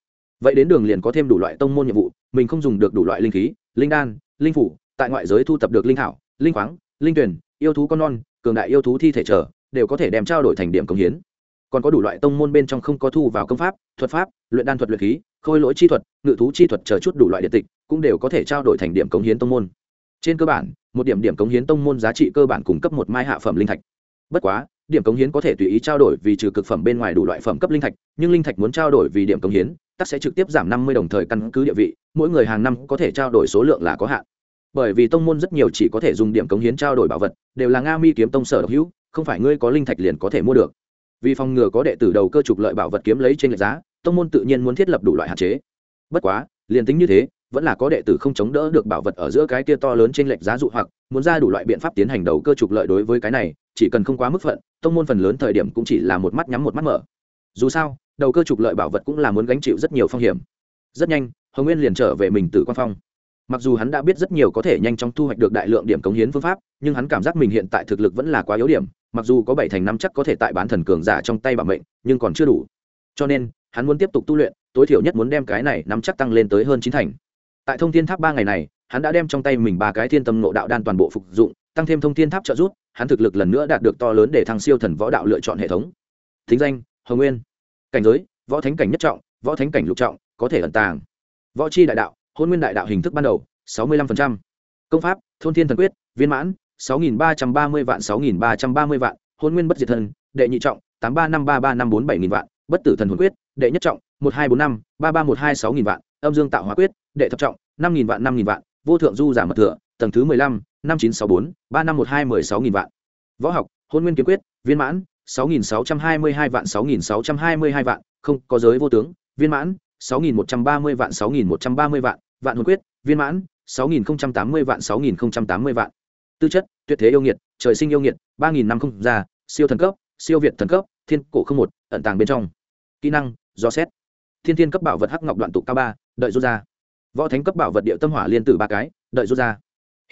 Vậy đến đường liền có thêm đủ loại tông môn nhiệm vụ, mình không dùng được đủ loại linh khí, linh đan, linh phủ, tại ngoại giới thu tập được linh thảo, linh khoáng, linh tuyển, yêu thú con non, cường đại yêu thú thi thể trở, đều có thể đem trao đổi thành điểm cống hiến. Còn có đủ loại tông môn bên trong không có thu vào công pháp, thuật pháp, luyện đan thuật luyện khí, khôi lỗi chi thuật, ngự thú chi thuật chờ chút đủ loại điện tịch, cũng đều có thể trao đổi thành điểm cống hiến tông môn. Trên cơ bản, một điểm điểm cống hiến tông môn giá trị cơ bản cung cấp một mai hạ phẩm linh thạch. Bất quá điểm cống hiến có thể tùy ý trao đổi vì trừ cực phẩm bên ngoài đủ loại phẩm cấp linh thạch, nhưng linh thạch muốn trao đổi vì điểm cống hiến, tắc sẽ trực tiếp giảm năm mươi đồng thời căn cứ địa vị, mỗi người hàng năm có thể trao đổi số lượng là có hạn. Bởi vì tông môn rất nhiều chỉ có thể dùng điểm cống hiến trao đổi bảo vật, đều là nga mi kiếm tông sở độc hữu, không phải ngươi có linh thạch liền có thể mua được. Vì phòng ngừa có đệ tử đầu cơ trục lợi bảo vật kiếm lấy trên lệch giá, tông môn tự nhiên muốn thiết lập đủ loại hạn chế. Bất quá, liền tính như thế vẫn là có đệ tử không chống đỡ được bảo vật ở giữa cái kia to lớn trên lệch giá dụ hoặc, muốn ra đủ loại biện pháp tiến hành đầu cơ trục lợi đối với cái này, chỉ cần không quá mức phận, tông môn phần lớn thời điểm cũng chỉ là một mắt nhắm một mắt mở. Dù sao, đầu cơ trục lợi bảo vật cũng là muốn gánh chịu rất nhiều phong hiểm. Rất nhanh, hồng nguyên liền trở về mình từ quan phong. Mặc dù hắn đã biết rất nhiều có thể nhanh chóng thu hoạch được đại lượng điểm cống hiến phương pháp, nhưng hắn cảm giác mình hiện tại thực lực vẫn là quá yếu điểm, mặc dù có bảy thành năm chắc có thể tại bán thần cường giả trong tay bảo mệnh, nhưng còn chưa đủ. Cho nên, hắn muốn tiếp tục tu luyện, tối thiểu nhất muốn đem cái này nắm chắc tăng lên tới hơn chín thành tại thông thiên tháp ba ngày này, hắn đã đem trong tay mình ba cái thiên tâm nộ đạo đan toàn bộ phục dụng, tăng thêm thông thiên tháp trợ giúp, hắn thực lực lần nữa đạt được to lớn để thăng siêu thần võ đạo lựa chọn hệ thống. Thính danh, hồng nguyên. Cảnh giới, võ thánh cảnh nhất trọng, võ thánh cảnh lục trọng, có thể ẩn tàng. Võ c đại đạo, hôn nguyên đại đạo hình thức ban đầu, sáu mươi lăm công pháp, thôn thiên thần quyết, viên mãn, sáu nghìn ba trăm ba mươi vạn, sáu nghìn ba trăm ba mươi vạn. Hôn nguyên bất diệt thân đệ nhị trọng, tám ba năm ba ba năm bốn bảy nghìn vạn. Bất tử thần hồn quyết, đệ nhất trọng, một hai bốn năm, ba ba một hai sáu nghìn vạn. Âm dương tạo hóa quyết đệ thập trọng, năm nghìn vạn, năm nghìn vạn, vô thượng du giả mật thừa, tầng thứ mười lăm, năm chín sáu bốn, ba năm một hai mười sáu nghìn vạn. Võ học, hôn nguyên kiếm quyết, viên mãn, sáu nghìn sáu trăm hai mươi hai vạn, sáu nghìn sáu trăm hai mươi hai vạn, không, có giới vô tướng, viên mãn, sáu nghìn một trăm ba mươi vạn, sáu nghìn một trăm ba mươi vạn vạn hồn quyết, viên mãn, sáu nghìn tám mươi vạn, sáu nghìn tám mươi vạn. Tư chất, tuyệt thế yêu nghiệt, trời sinh yêu nghiệt, ba nghìn năm không già siêu thần cấp, siêu việt thần cấp, thiên cổ không một, ẩn tàng bên trong. Kỹ năng, do xét. Thiên thiên cấp bảo vật hắc ngọc đoạn tụ cao ba, đợi rút ra võ thánh cấp bảo vật địa tâm hỏa liên tử ba cái, đợi rút ra.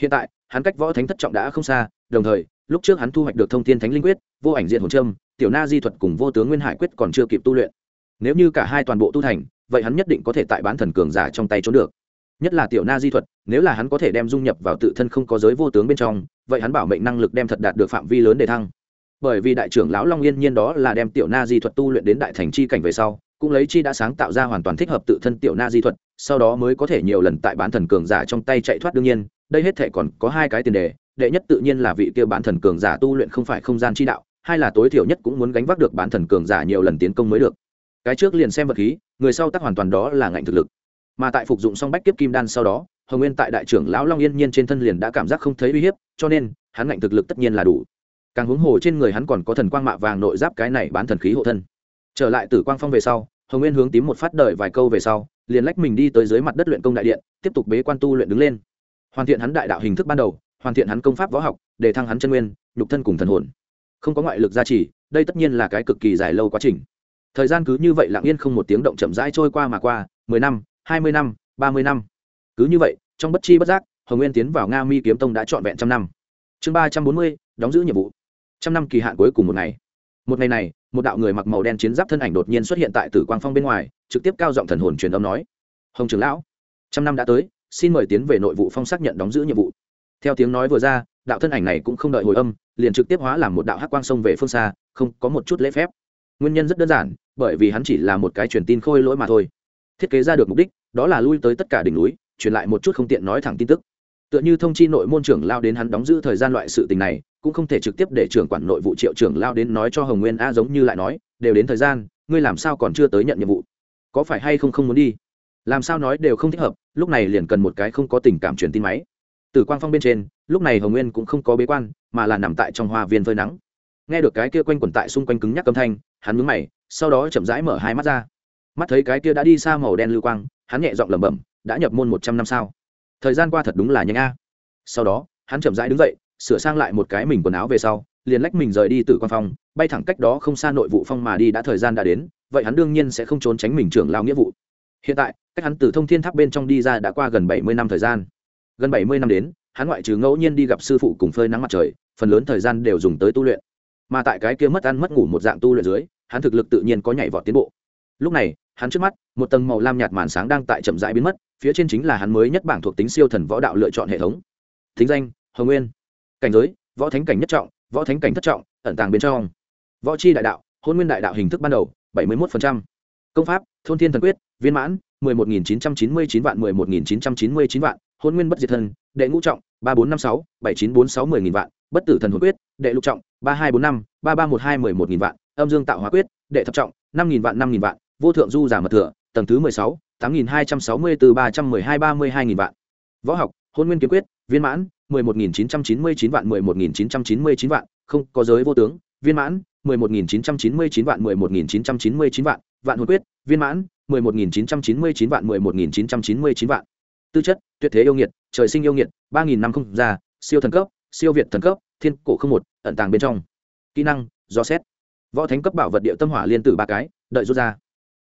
Hiện tại, hắn cách võ thánh thất trọng đã không xa, đồng thời, lúc trước hắn thu hoạch được thông tin thánh linh quyết, vô ảnh diện hồn trâm tiểu na di thuật cùng vô tướng nguyên hải quyết còn chưa kịp tu luyện. Nếu như cả hai toàn bộ tu thành, vậy hắn nhất định có thể tại bán thần cường giả trong tay trốn được. Nhất là tiểu na di thuật, nếu là hắn có thể đem dung nhập vào tự thân không có giới vô tướng bên trong, vậy hắn bảo mệnh năng lực đem thật đạt được phạm vi lớn để thăng. Bởi vì đại trưởng lão long yên nhiên đó là đem tiểu na di thuật tu luyện đến đại thành chi cảnh về sau, cũng lấy chi đã sáng tạo ra hoàn toàn thích hợp tự thân tiểu na di thuật sau đó mới có thể nhiều lần tại bán thần cường giả trong tay chạy thoát đương nhiên, đây hết thể còn có hai cái tiền đề, đệ nhất tự nhiên là vị kia bán thần cường giả tu luyện không phải không gian chi đạo, hai là tối thiểu nhất cũng muốn gánh vác được bán thần cường giả nhiều lần tiến công mới được. Cái trước liền xem vật khí, người sau tắc hoàn toàn đó là ngạnh thực lực. Mà tại phục dụng xong bách kiếp kim đan sau đó, hồng nguyên tại đại trưởng lão long yên nhiên trên thân liền đã cảm giác không thấy uy hiếp, cho nên, hắn ngạnh thực lực tất nhiên là đủ. Càng huống hồ trên người hắn còn có thần quang mạ vàng nội giáp cái này bán thần khí hộ thân. Trở lại tử quang phong về sau, hồng nguyên hướng tím một phát đợi vài câu về sau liền lách mình đi tới dưới mặt đất luyện công đại điện, tiếp tục bế quan tu luyện đứng lên. Hoàn thiện hắn đại đạo hình thức ban đầu, hoàn thiện hắn công pháp võ học, để thăng hắn chân nguyên, nhục thân cùng thần hồn. Không có ngoại lực gia trì, đây tất nhiên là cái cực kỳ dài lâu quá trình. Thời gian cứ như vậy lặng yên không một tiếng động chậm rãi trôi qua mà qua, mười năm, hai mươi năm, ba mươi năm. Cứ như vậy, trong bất chi bất giác, hồng nguyên tiến vào nga mi kiếm tông đã trọn vẹn trăm năm. Chương ba trăm bốn mươi, đóng giữ nhiệm vụ. Trăm năm kỳ hạn cuối cùng một ngày một ngày này, một đạo người mặc màu đen chiến giáp thân ảnh đột nhiên xuất hiện tại tử quang phong bên ngoài, trực tiếp cao giọng thần hồn truyền âm nói. Hồng trưởng lão, trăm năm đã tới, xin mời tiến về nội vụ phong xác nhận đóng giữ nhiệm vụ. Theo tiếng nói vừa ra, đạo thân ảnh này cũng không đợi hồi âm, liền trực tiếp hóa làm một đạo hắc quang sông về phương xa, không có một chút lễ phép. Nguyên nhân rất đơn giản, bởi vì hắn chỉ là một cái truyền tin khôi lỗi mà thôi. Thiết kế ra được mục đích, đó là lui tới tất cả đỉnh núi, truyền lại một chút không tiện nói thẳng tin tức. Tựa như thông chi nội môn trưởng lao đến hắn đóng giữ thời gian loại sự tình này cũng không thể trực tiếp để trưởng quản nội vụ triệu trưởng lao đến nói cho hồng nguyên a giống như lại nói, đều đến thời gian, ngươi làm sao còn chưa tới nhận nhiệm vụ? Có phải hay không không muốn đi? Làm sao nói đều không thích hợp, lúc này liền cần một cái không có tình cảm truyền tin máy. Từ quang phong bên trên, lúc này hồng nguyên cũng không có bế quan, mà là nằm tại trong hoa viên phơi nắng. Nghe được cái kia quanh quẩn tại xung quanh cứng nhắc âm thanh, hắn mướn mày, sau đó chậm rãi mở hai mắt ra. Mắt thấy cái kia đã đi xa màu đen lưu quang, hắn nhẹ giọng lẩm bẩm, đã nhập môn một trăm năm sao? Thời gian qua thật đúng là nhanh a. Sau đó, hắn chậm rãi đứng dậy sửa sang lại một cái mình quần áo về sau, liền lách mình rời đi từ quan phong, bay thẳng cách đó không xa nội vụ phong mà đi đã thời gian đã đến, vậy hắn đương nhiên sẽ không trốn tránh mình trưởng lao nghĩa vụ. Hiện tại, cách hắn từ thông thiên tháp bên trong đi ra đã qua gần bảy mươi năm thời gian. Gần bảy mươi năm đến, hắn ngoại trừ ngẫu nhiên đi gặp sư phụ cùng phơi nắng mặt trời, phần lớn thời gian đều dùng tới tu luyện. Mà tại cái kia mất ăn mất ngủ một dạng tu luyện dưới, hắn thực lực tự nhiên có nhảy vọt tiến bộ. Lúc này, hắn trước mắt, một tầng màu lam nhạt màn sáng đang tại chậm rãi biến mất, phía trên chính là hắn mới nhất bảng thuộc tính siêu thần võ đạo lựa chọn hệ thống. Thính danh, hồng nguyên cảnh giới, võ thánh cảnh nhất trọng, võ thánh cảnh thất trọng, ẩn tàng bên trong. Võ c h i đại đạo, hôn nguyên đại đạo hình thức ban đầu, bảy mươi một công pháp, thôn thiên thần quyết, viên mãn, mười một nghìn chín trăm chín mươi chín vạn, mười một nghìn chín trăm chín mươi chín vạn. Hôn nguyên bất diệt thân, đệ ngũ trọng, ba bốn năm sáu, bảy chín bốn sáu mười nghìn vạn. Bất tử thần hồn quyết, đệ lục trọng, ba hai bốn năm, ba ba một hai mười một nghìn vạn. Âm dương tạo hóa quyết, đệ thập trọng, năm nghìn vạn, năm nghìn vạn. Vô thượng du giả mật thừa, tầng thứ mười sáu, tám nghìn hai trăm sáu mươi từ ba trăm mười hai, ba mươi hai nghìn vạn. Võ học, hôn nguyên kiếm quyết, viên mãn mười một nghìn chín trăm chín mươi chín vạn, mười một nghìn chín trăm chín mươi chín vạn, không có giới vô tướng, viên mãn, mười một nghìn chín trăm chín mươi chín vạn, mười một nghìn chín trăm chín mươi chín vạn vạn hồn quyết, viên mãn, mười một nghìn chín trăm chín mươi chín vạn, mười một nghìn chín trăm chín mươi chín vạn. Tư chất, tuyệt thế yêu nghiệt, trời sinh yêu nghiệt, ba nghìn năm không già siêu thần cấp, siêu việt thần cấp, thiên cổ không một, ẩn tàng bên trong. Kỹ năng, do xét. Võ thánh cấp bảo vật địa tâm hỏa liên tử ba cái, đợi rút ra.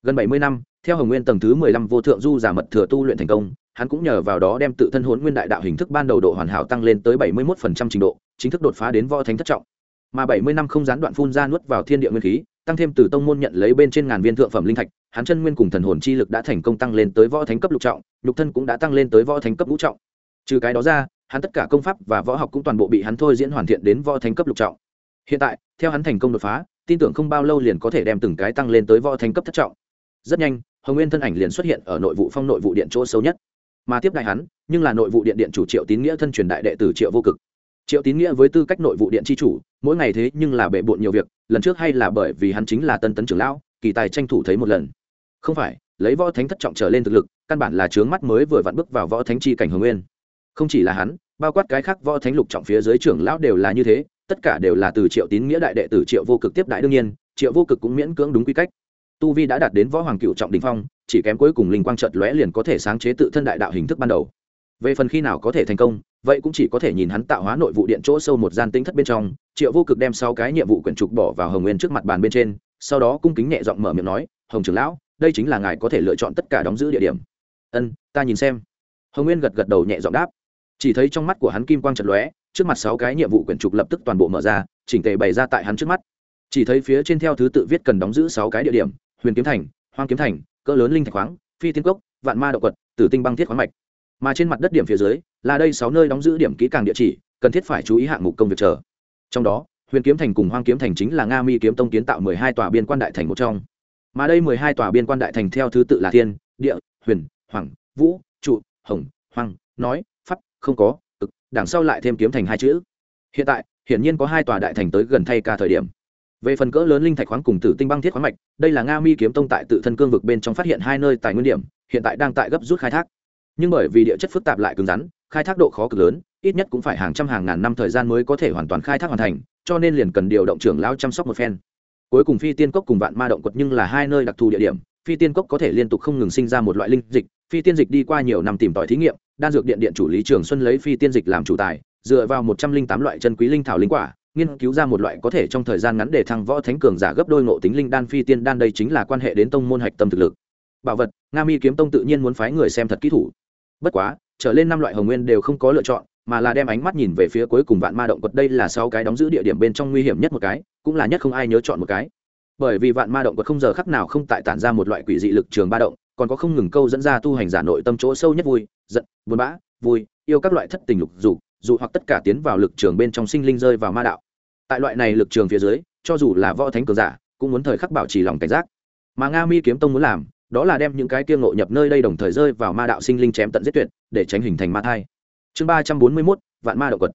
Gần bảy mươi năm, theo hồng nguyên tầng thứ mười lăm vô thượng du giả mật thừa tu luyện thành công hắn cũng nhờ vào đó đem tự thân hốn nguyên đại đạo hình thức ban đầu độ hoàn hảo tăng lên tới bảy mươi một phần trăm trình độ, chính thức đột phá đến võ thánh thất trọng. Mà bảy mươi năm không gián đoạn phun ra nuốt vào thiên địa nguyên khí, tăng thêm từ tông môn nhận lấy bên trên ngàn viên thượng phẩm linh thạch, hắn chân nguyên cùng thần hồn chi lực đã thành công tăng lên tới võ thánh cấp lục trọng lục thân cũng đã tăng lên tới võ thánh cấp ngũ trọng. Trừ cái đó ra, hắn tất cả công pháp và võ học cũng toàn bộ bị hắn thôi diễn hoàn thiện đến võ thánh cấp lục trọng. Hiện tại, theo hắn thành công đột phá, tin tưởng không bao lâu liền có thể đem từng cái tăng lên tới võ thánh cấp thất trọng. Rất nhanh, hồng nguyên thân ảnh liền xuất hiện ở nội vụ phong nội vụ điện chỗ sâu nhất mà tiếp đại hắn, nhưng là nội vụ điện điện chủ triệu tín nghĩa thân truyền đại đệ tử triệu vô cực. Triệu tín nghĩa với tư cách nội vụ điện tri chủ, mỗi ngày thế nhưng là bệ bộn nhiều việc, lần trước hay là bởi vì hắn chính là tân tấn trưởng lão, kỳ tài tranh thủ thấy một lần. Không phải, lấy võ thánh thất trọng trở lên thực lực, căn bản là trướng mắt mới vừa vặn bước vào võ thánh chi cảnh hồng nguyên. Không chỉ là hắn, bao quát cái khác võ thánh lục trọng phía dưới trưởng lão đều là như thế, tất cả đều là từ triệu tín nghĩa đại đệ tử triệu vô cực tiếp đại đương nhiên, triệu vô cực cũng miễn cưỡng đúng quy cách tu vi đã đạt đến võ hoàng cựu trọng đình phong, chỉ kém cuối cùng linh quang trợt lóe liền có thể sáng chế tự thân đại đạo hình thức ban đầu. Về phần khi nào có thể thành công, vậy cũng chỉ có thể nhìn hắn tạo hóa nội vụ điện chỗ sâu một gian tính thất bên trong, triệu vô cực đem sau cái nhiệm vụ quyển trục bỏ vào hồng nguyên trước mặt bàn bên trên, sau đó cung kính nhẹ giọng mở miệng nói, hồng trưởng lão, đây chính là ngài có thể lựa chọn tất cả đóng giữ địa điểm. Ân, ta nhìn xem. Hồng nguyên gật gật đầu nhẹ giọng đáp. Chỉ thấy trong mắt của hắn kim quang trật lóe, trước mặt sáu cái nhiệm vụ quyển trục lập tức toàn bộ mở ra, chỉnh tề bày ra tại hắn trước mắt. Chỉ thấy phía trên theo thứ tự viết cần đóng giữ sáu cái địa điểm huyền kiếm thành, hoang kiếm thành, cỡ lớn linh thạch khoáng, phi tiên cốc, vạn ma động quật, tử tinh băng thiết khoáng mạch. Mà trên mặt đất điểm phía dưới, là đây sáu nơi đóng giữ điểm kỹ càng địa chỉ, cần thiết phải chú ý hạng mục công việc chờ. Trong đó, huyền kiếm thành cùng hoang kiếm thành chính là nga mi kiếm tông kiến tạo mười hai tòa biên quan đại thành một trong. Mà đây mười hai tòa biên quan đại thành theo thứ tự là thiên, địa, huyền, hoàng, vũ, trụ, hồng hoàng nói, pháp, không có ực đằng sau lại thêm kiếm thành hai chữ. Hiện tại, hiển nhiên có hai tòa đại thành tới gần thay ca thời điểm về phần cỡ lớn linh thạch khoáng cùng tử tinh băng thiết khoáng mạch, đây là nga mi kiếm tông tại tự thân cương vực bên trong phát hiện hai nơi tài nguyên điểm, hiện tại đang tại gấp rút khai thác. Nhưng bởi vì địa chất phức tạp lại cứng rắn, khai thác độ khó cực lớn, ít nhất cũng phải hàng trăm hàng ngàn năm thời gian mới có thể hoàn toàn khai thác hoàn thành, cho nên liền cần điều động trưởng lao chăm sóc một phen. Cuối cùng phi tiên cốc cùng vạn ma động quật nhưng là hai nơi đặc thù địa điểm, phi tiên cốc có thể liên tục không ngừng sinh ra một loại linh dịch, phi tiên dịch đi qua nhiều năm tìm tòi thí nghiệm, đan dược điện điện chủ lý trường xuân lấy phi tiên dịch làm chủ tài, dựa vào một trăm linh tám loại chân quý linh thảo linh quả nghiên cứu ra một loại có thể trong thời gian ngắn để thăng võ thánh cường giả gấp đôi ngộ tính linh đan phi tiên đan đây chính là quan hệ đến tông môn hạch tâm thực lực. Bảo vật, nga mi kiếm tông tự nhiên muốn phái người xem thật kỹ thủ. Bất quá, trở lên năm loại hồng nguyên đều không có lựa chọn, mà là đem ánh mắt nhìn về phía cuối cùng vạn ma động quật đây là sáu cái đóng giữ địa điểm bên trong nguy hiểm nhất một cái, cũng là nhất không ai nhớ chọn một cái. Bởi vì vạn ma động quật không giờ khắc nào không tại tản ra một loại quỷ dị lực trường ba động, còn có không ngừng câu dẫn ra tu hành giả nội tâm chỗ sâu nhất vui, giận, buồn bã, vui, yêu các loại thất tình lục dục, dù hoặc tất cả tiến vào lực trường bên trong sinh linh rơi vào ma đạo tại loại này lực trường phía dưới, cho dù là võ thánh cường giả, cũng muốn thời khắc bảo trì lòng cảnh giác. Mà nga mi kiếm tông muốn làm, đó là đem những cái kia ngộ nhập nơi đây đồng thời rơi vào ma đạo sinh linh chém tận giết tuyệt, để tránh hình thành ma thai. Chương ba trăm bốn mươi mốt, vạn ma đạo quật.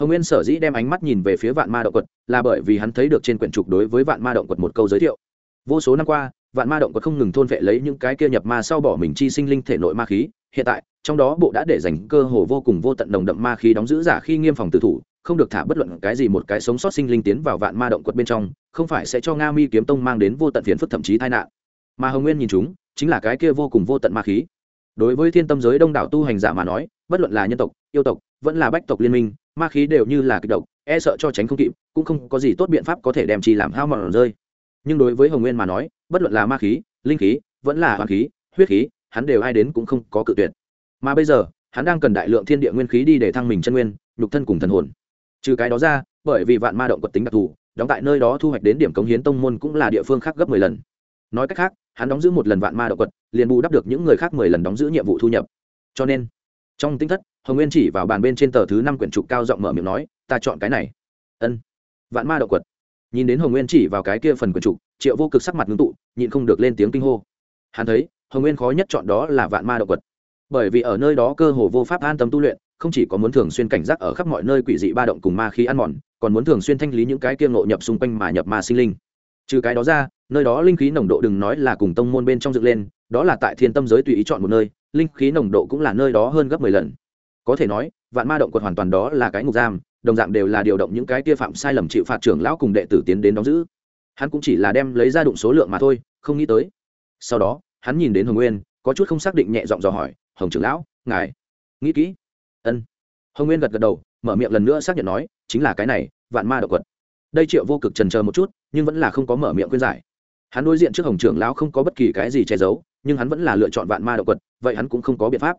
Hồng nguyên sở dĩ đem ánh mắt nhìn về phía vạn ma đạo quật là bởi vì hắn thấy được trên quyển trục đối với vạn ma động quật một câu giới thiệu. Vô số năm qua, vạn ma động quật không ngừng thôn vệ lấy những cái kia nhập ma sau bỏ mình chi sinh linh thể nội ma khí, hiện tại trong đó bộ đã để dành cơ hồ vô cùng vô tận đồng đậm ma khí đóng giữ giả khi nghiêm phòng tử thủ, không được thả bất luận cái gì một cái sống sót sinh linh tiến vào vạn ma động quật bên trong, không phải sẽ cho nga mi kiếm tông mang đến vô tận phiền phức thậm chí tai nạn. Mà hồng nguyên nhìn chúng, chính là cái kia vô cùng vô tận ma khí. Đối với thiên tâm giới đông đảo tu hành giả mà nói, bất luận là nhân tộc, yêu tộc, vẫn là bách tộc liên minh, ma khí đều như là kịch độc e sợ cho tránh không kịp, cũng không có gì tốt biện pháp có thể đem chi làm hao mòn rơi. Nhưng đối với hồng nguyên mà nói, bất luận là ma khí, linh khí, vẫn là hoàng khí, huyết khí, hắn đều ai đến cũng không có cự tuyệt mà bây giờ, hắn đang cần đại lượng thiên địa nguyên khí đi để thăng mình chân nguyên, nhục thân cùng thần hồn. Trừ cái đó ra, bởi vì vạn ma động quật tính đặc thù, đóng tại nơi đó thu hoạch đến điểm cống hiến tông môn cũng là địa phương khác gấp mười lần. Nói cách khác, hắn đóng giữ một lần vạn ma động quật, liền bù đắp được những người khác mười lần đóng giữ nhiệm vụ thu nhập. Cho nên, trong tính thất, hồng nguyên chỉ vào bàn bên trên tờ thứ năm quyển trục cao giọng mở miệng nói, ta chọn cái này. Ân. Vạn ma động quật. Nhìn đến hồng nguyên chỉ vào cái kia phần quyển trục, triệu vô cực sắc mặt ngưng tụ, nhịn không được lên tiếng kinh hô. Hắn thấy, hồng nguyên khó nhất chọn đó là vạn ma động quật bởi vì ở nơi đó cơ hồ vô pháp an tâm tu luyện, không chỉ có muốn thường xuyên cảnh giác ở khắp mọi nơi quỷ dị ba động cùng ma khí ăn mòn, còn muốn thường xuyên thanh lý những cái kia ngộ nhập xung quanh mà nhập ma sinh linh. Trừ cái đó ra, nơi đó linh khí nồng độ đừng nói là cùng tông môn bên trong dựng lên, đó là tại thiên tâm giới tùy ý chọn một nơi, linh khí nồng độ cũng là nơi đó hơn gấp mười lần. Có thể nói, vạn ma động quật hoàn toàn đó là cái ngục giam, đồng dạng đều là điều động những cái kia phạm sai lầm chịu phạt trưởng lão cùng đệ tử tiến đến đóng giữ. Hắn cũng chỉ là đem lấy ra đụng số lượng mà thôi, không nghĩ tới. Sau đó, hắn nhìn đến hồng nguyên, có chút không xác định nhẹ giọng dò hỏi hồng trưởng lão, ngài, nghĩ kỹ. Ân. Hồng nguyên gật gật đầu, mở miệng lần nữa xác nhận nói, chính là cái này, vạn ma động quật. Đây triệu vô cực trần chờ một chút, nhưng vẫn là không có mở miệng khuyên giải. Hắn đối diện trước hồng trưởng lão không có bất kỳ cái gì che giấu, nhưng hắn vẫn là lựa chọn vạn ma động quật, vậy hắn cũng không có biện pháp.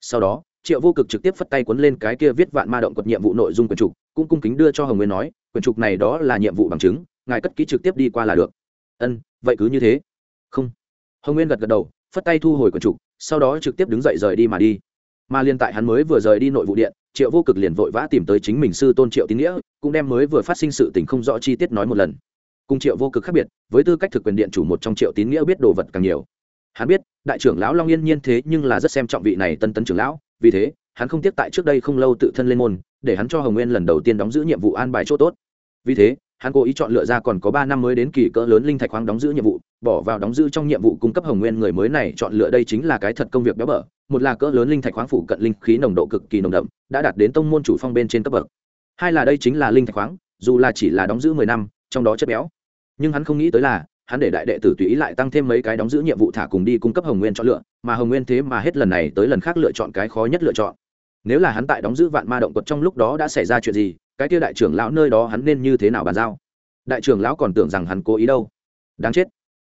Sau đó, triệu vô cực trực tiếp phất tay cuốn lên cái kia viết vạn ma động quật nhiệm vụ nội dung quyển trục, cũng cung kính đưa cho hồng nguyên nói, quyển trục này đó là nhiệm vụ bằng chứng, ngài cất ký trực tiếp đi qua là được. Ân, vậy cứ như thế. Không. Hồng nguyên gật gật đầu, phất tay thu hồi quyển trục sau đó trực tiếp đứng dậy rời đi mà đi. Mà liên tại hắn mới vừa rời đi nội vụ điện, triệu vô cực liền vội vã tìm tới chính mình sư tôn triệu tín nghĩa, cũng đem mới vừa phát sinh sự tình không rõ chi tiết nói một lần. Cùng triệu vô cực khác biệt, với tư cách thực quyền điện chủ một trong triệu tín nghĩa biết đồ vật càng nhiều. Hắn biết, đại trưởng lão long yên nhiên thế nhưng là rất xem trọng vị này tân tấn trưởng lão, vì thế, hắn không tiếp tại trước đây không lâu tự thân lên môn, để hắn cho hồng nguyên lần đầu tiên đóng giữ nhiệm vụ an bài chỗ tốt. Vì thế hắn cố ý chọn lựa ra còn có ba năm mới đến kỳ cỡ lớn linh thạch khoáng đóng giữ nhiệm vụ, bỏ vào đóng giữ trong nhiệm vụ cung cấp hồng nguyên người mới này chọn lựa đây chính là cái thật công việc béo bở. Một là cỡ lớn linh thạch khoáng phụ cận linh khí nồng độ cực kỳ nồng đậm, đã đạt đến tông môn chủ phong bên trên cấp bậc. Hai là đây chính là linh thạch khoáng, dù là chỉ là đóng giữ mười năm, trong đó chất béo. Nhưng hắn không nghĩ tới là, hắn để đại đệ tử tùy ý lại tăng thêm mấy cái đóng giữ nhiệm vụ thả cùng đi cung cấp hồng nguyên chọn lựa, mà hồng nguyên thế mà hết lần này tới lần khác lựa chọn cái khó nhất lựa chọn. Nếu là hắn tại đóng giữ vạn ma động quật trong lúc đó đã xảy ra chuyện gì cái kia đại trưởng lão nơi đó hắn nên như thế nào bàn giao? Đại trưởng lão còn tưởng rằng hắn cố ý đâu. Đáng chết.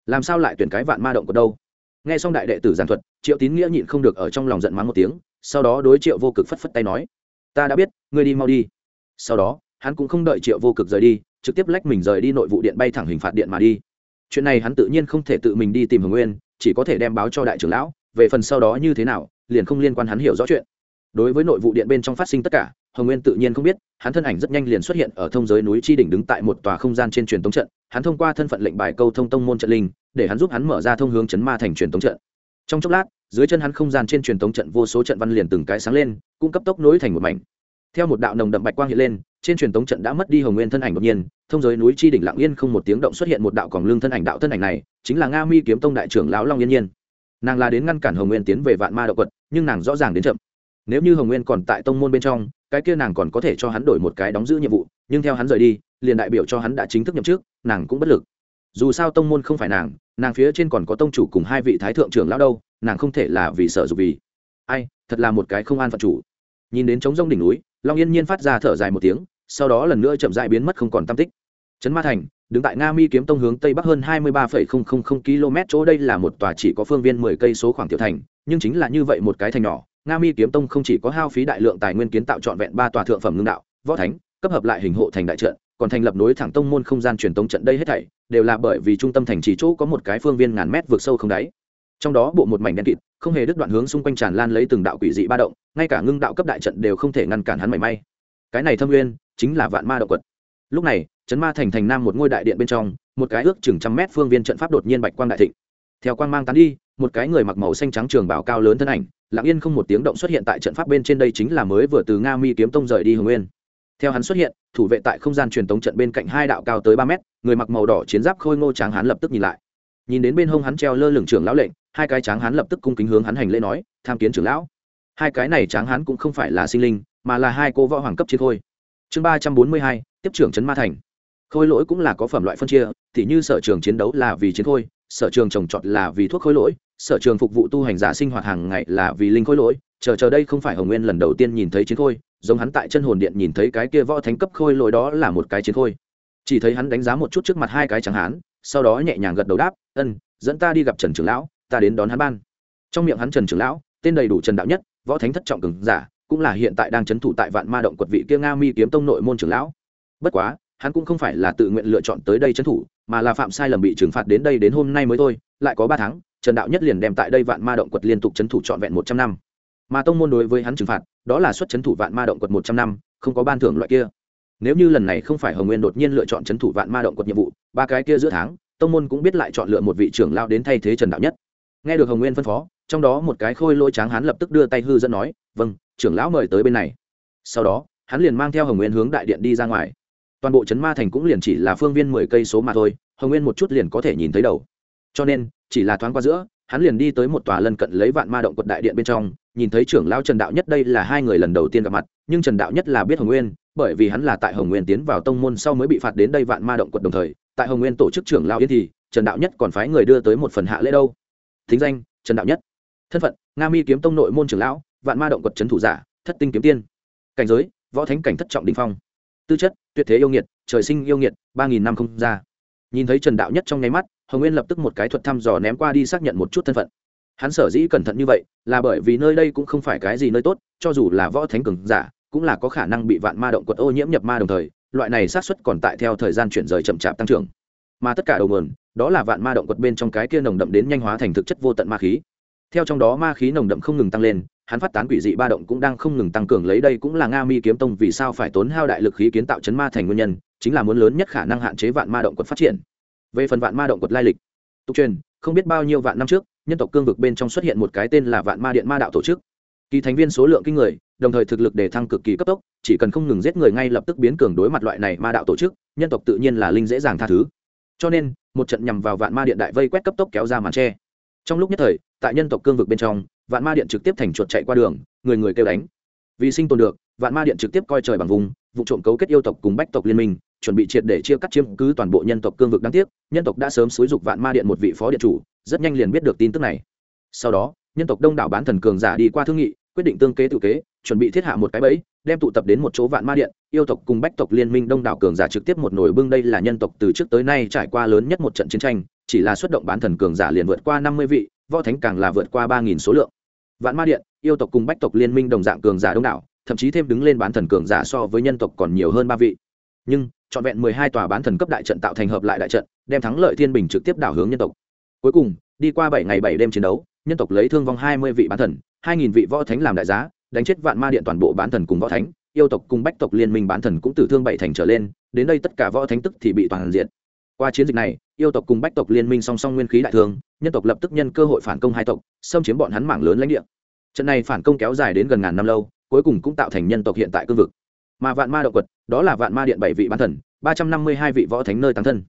Làm sao lại tuyển cái vạn ma động của đâu? Nghe xong đại đệ tử giảng thuật, triệu tín nghĩa nhịn không được ở trong lòng giận mắng một tiếng, sau đó đối triệu vô cực phất phất tay nói, ta đã biết, ngươi đi mau đi. Sau đó, hắn cũng không đợi triệu vô cực rời đi, trực tiếp lách mình rời đi nội vụ điện bay thẳng hình phạt điện mà đi. Chuyện này hắn tự nhiên không thể tự mình đi tìm hồng nguyên, chỉ có thể đem báo cho đại trưởng lão, về phần sau đó như thế nào, liền không liên quan hắn hiểu rõ chuyện. Đối với nội vụ điện bên trong phát sinh tất cả, hồng nguyên tự nhiên không biết hắn thân ảnh rất nhanh liền xuất hiện ở thông giới núi chi đỉnh đứng tại một tòa không gian trên truyền tống trận, hắn thông qua thân phận lệnh bài câu thông tông môn trận linh, để hắn giúp hắn mở ra thông hướng chấn ma thành truyền tống trận. Trong chốc lát, dưới chân hắn không gian trên truyền tống trận vô số trận văn liền từng cái sáng lên cung cấp tốc nối thành một mảnh. Theo một đạo nồng đậm bạch quang hiện lên, trên truyền tống trận đã mất đi hồng nguyên thân ảnh đột nhiên, thông giới núi chi đỉnh lặng yên không một tiếng động xuất hiện một đạo còn lương thân ảnh, đạo thân ảnh này chính là nga mi kiếm tông đại trưởng lão long yên nhiên. Nàng là đến ngăn cản hồng nguyên tiến về vạn ma đạo quật, nhưng nàng rõ ràng đến chậm. Nếu như hồng nguyên còn tại tông môn bên trong cái kia nàng còn có thể cho hắn đổi một cái đóng giữ nhiệm vụ, nhưng theo hắn rời đi, liền đại biểu cho hắn đã chính thức nhậm chức, nàng cũng bất lực. Dù sao tông môn không phải nàng nàng phía trên còn có tông chủ cùng hai vị thái thượng trưởng lão đâu, nàng không thể là vì sợ dục vì. Ai, thật là một cái không an phận chủ. Nhìn đến trống rông đỉnh núi, long yên nhiên phát ra thở dài một tiếng, sau đó lần nữa chậm dại biến mất không còn tam tích. Trấn ma thành, đứng tại nga mi kiếm tông hướng tây bắc hơn hai mươi ba km chỗ, đây là một tòa chỉ có phương viên mười cây số khoảng tiểu thành, nhưng chính là như vậy một cái thành nhỏ nga mi kiếm tông không chỉ có hao phí đại lượng tài nguyên kiến tạo trọn vẹn ba tòa thượng phẩm ngưng đạo, võ thánh, cấp hợp lại hình hộ thành đại trận, còn thành lập nối thẳng tông môn không gian truyền tống trận đây hết thảy, đều là bởi vì trung tâm thành chỉ chỗ có một cái phương viên ngàn mét vượt sâu không đáy. Trong đó bộ một mảnh đen kịt, không hề đứt đoạn hướng xung quanh tràn lan lấy từng đạo quỷ dị ba động, ngay cả ngưng đạo cấp đại trận đều không thể ngăn cản hắn mảy may. Cái này thâm nguyên, chính là vạn ma động quật. Lúc này chấn ma thành thành nam một ngôi đại điện bên trong, một cái ước chừng trăm mét phương viên trận pháp đột nhiên bạch quang đại thịnh. Theo quang mang tán đi một cái người mặc màu xanh trắng trường bảo cao lớn thân ảnh, lặng yên không một tiếng động xuất hiện tại trận pháp bên trên đây chính là mới vừa từ nga mi kiếm tông rời đi hồng nguyên. Theo hắn xuất hiện, thủ vệ tại không gian truyền tống trận bên cạnh hai đạo cao tới ba mét, người mặc màu đỏ chiến giáp khôi ngô tráng hắn lập tức nhìn lại. Nhìn đến bên hông hắn treo lơ lửng trưởng lão lệnh, hai cái tráng hắn lập tức cung kính hướng hắn hành lễ nói, tham kiến trưởng lão. Hai cái này tráng hắn cũng không phải là sinh linh, mà là hai cô võ hoàng cấp chiến khôi. Chương ba trăm bốn mươi hai, tiếp trưởng trấn ma thành. Khôi lỗi cũng là có phẩm loại phân chia thì như sở trường chiến đấu là vì chiến khôi, sở trường trồng trọt là vì thuốc khôi lỗi sở trường phục vụ tu hành giả sinh hoạt hàng ngày là vì linh khôi lỗi chờ chờ đây không phải hồng nguyên lần đầu tiên nhìn thấy chiến khôi giống hắn tại chân hồn điện nhìn thấy cái kia võ thánh cấp khôi lỗi đó là một cái chiến khôi. Chỉ thấy hắn đánh giá một chút trước mặt hai cái chẳng hắn, sau đó nhẹ nhàng gật đầu đáp ân dẫn ta đi gặp trần trưởng lão ta đến đón hắn ban. Trong miệng hắn trần trưởng lão tên đầy đủ trần đạo nhất võ thánh thất trọng cường giả cũng là hiện tại đang c h ấ n thủ tại vạn ma động quật vị kia nga mi kiếm tông nội môn trưởng lão. Bất quá hắn cũng không phải là tự nguyện lựa chọn tới đây c h ấ n thủ mà là phạm sai lầm bị trừng phạt đến đây đến hôm nay mới thôi, lại có ba tháng, trần đạo nhất liền đem tại đây vạn ma động quật liên tục c h ấ n thủ trọn vẹn một trăm năm. Mà tông môn đối với hắn trừng phạt, đó là xuất c h ấ n thủ vạn ma động quật một trăm năm, không có ban thưởng loại kia. Nếu như lần này không phải hồng nguyên đột nhiên lựa chọn c h ấ n thủ vạn ma động quật nhiệm vụ, ba cái kia giữa tháng, tông môn cũng biết lại chọn lựa một vị trưởng lao đến thay thế trần đạo nhất. Nghe được hồng nguyên phân phó, trong đó một cái khôi lôi tráng hắn lập tức đưa tay hư dẫn nói vâng trưởng lão mời tới bên này. Sau đó, hắn liền mang theo hồng nguyên hướng đại điện đi ra ngoài toàn bộ trấn ma thành cũng liền chỉ là phương viên mười cây số mà thôi, hồng nguyên một chút liền có thể nhìn thấy đầu. Cho nên, chỉ là thoáng qua giữa, hắn liền đi tới một tòa lân cận lấy vạn ma động quật đại điện bên trong, nhìn thấy trưởng lão trần đạo nhất đây là hai người lần đầu tiên gặp mặt, nhưng trần đạo nhất là biết hồng nguyên, bởi vì hắn là tại hồng nguyên tiến vào tông môn sau mới bị phạt đến đây vạn ma động quật đồng thời, tại hồng nguyên tổ chức trưởng lão yên thì, trần đạo nhất còn phái người đưa tới một phần hạ lễ đâu. Thính danh, trần đạo nhất. Thân phận, nga mi kiếm tông nội môn trưởng lão, vạn ma động quật trấn thủ giả, thất tinh kiếm tiên. Cảnh giới, võ thánh cảnh thất trọng đình phong tư chất, tuyệt thế yêu nghiệt, trời sinh yêu nghiệt, ba nghìn năm không ra. Nhìn thấy trần đạo nhất trong nháy mắt, hồng nguyên lập tức một cái thuật thăm dò ném qua đi xác nhận một chút thân phận. Hắn sở dĩ cẩn thận như vậy, là bởi vì nơi đây cũng không phải cái gì nơi tốt, cho dù là võ thánh cường giả, cũng là có khả năng bị vạn ma động quật ô nhiễm nhập ma đồng thời, loại này sát xuất còn tại theo thời gian chuyển rời chậm chạp tăng trưởng. Mà tất cả đầu nguồn, đó là vạn ma động quật bên trong cái kia nồng đậm đến nhanh hóa thành thực chất vô tận ma khí. Theo trong đó ma khí nồng đậm không ngừng tăng lên hắn phát tán quỷ dị ba động cũng đang không ngừng tăng cường lấy đây cũng là nga mi kiếm tông vì sao phải tốn hao đại lực khí kiến tạo chấn ma thành nguyên nhân, chính là muốn lớn nhất khả năng hạn chế vạn ma động quật phát triển. Về phần vạn ma động quật lai lịch, tục truyền, không biết bao nhiêu vạn năm trước, nhân tộc cương vực bên trong xuất hiện một cái tên là vạn ma điện ma đạo tổ chức. Kỳ thành viên số lượng kinh người, đồng thời thực lực đề thăng cực kỳ cấp tốc, chỉ cần không ngừng giết người ngay lập tức biến cường đối mặt loại này ma đạo tổ chức, nhân tộc tự nhiên là linh dễ dàng tha thứ. Cho nên, một trận nhằm vào vạn ma điện đại vây quét cấp tốc kéo ra màn tre. Trong lúc nhất thời, tại nhân tộc cương vực bên trong vạn ma điện trực tiếp thành chuột chạy qua đường, người người kêu đánh. Vì sinh tồn được, vạn ma điện trực tiếp coi trời bằng vùng, vụ trộm cấu kết yêu tộc cùng bách tộc liên minh, chuẩn bị triệt để chia cắt chiếm cứ toàn bộ nhân tộc cương vực đáng tiếc, nhân tộc đã sớm xúi dục vạn ma điện một vị phó điện chủ, rất nhanh liền biết được tin tức này. Sau đó, nhân tộc đông đảo bán thần cường giả đi qua thương nghị, quyết định tương kế tự kế, chuẩn bị thiết hạ một cái bẫy, đem tụ tập đến một chỗ vạn ma điện, yêu tộc cùng bách tộc liên minh đông đảo cường giả trực tiếp một nồi bưng đây là nhân tộc từ trước tới nay trải qua lớn nhất một trận chiến tranh, chỉ là xuất động bán thần cường giả liền vượt qua năm mươi vị, võ thánh càng là vượt qua ba nghìn số lượng vạn ma điện, yêu tộc cùng bách tộc liên minh đồng dạng cường giả đông đảo, thậm chí thêm đứng lên bán thần cường giả so với nhân tộc còn nhiều hơn ba vị. Nhưng, trọn vẹn mười hai tòa bán thần cấp đại trận tạo thành hợp lại đại trận, đem thắng lợi thiên bình trực tiếp đảo hướng nhân tộc. Cuối cùng, đi qua bảy ngày bảy đêm chiến đấu, nhân tộc lấy thương vong hai mươi vị bán thần, hai nghìn vị võ thánh làm đại giá, đánh chết vạn ma điện toàn bộ bán thần cùng võ thánh, yêu tộc cùng bách tộc liên minh bán thần cũng tử thương bảy thành trở lên, đến đây tất cả võ thánh tức thì bị toàn diện qua chiến dịch này, yêu tộc cùng bách tộc liên minh song song nguyên khí đại thương nhân tộc lập tức nhân cơ hội phản công hai tộc, xâm chiếm bọn hắn mảng lớn lãnh địa. Trận này phản công kéo dài đến gần ngàn năm lâu, cuối cùng cũng tạo thành nhân tộc hiện tại cương vực. Mà vạn ma động quật, đó là vạn ma điện bảy vị bán thần, ba trăm năm mươi hai vị võ thánh nơi tăng thân.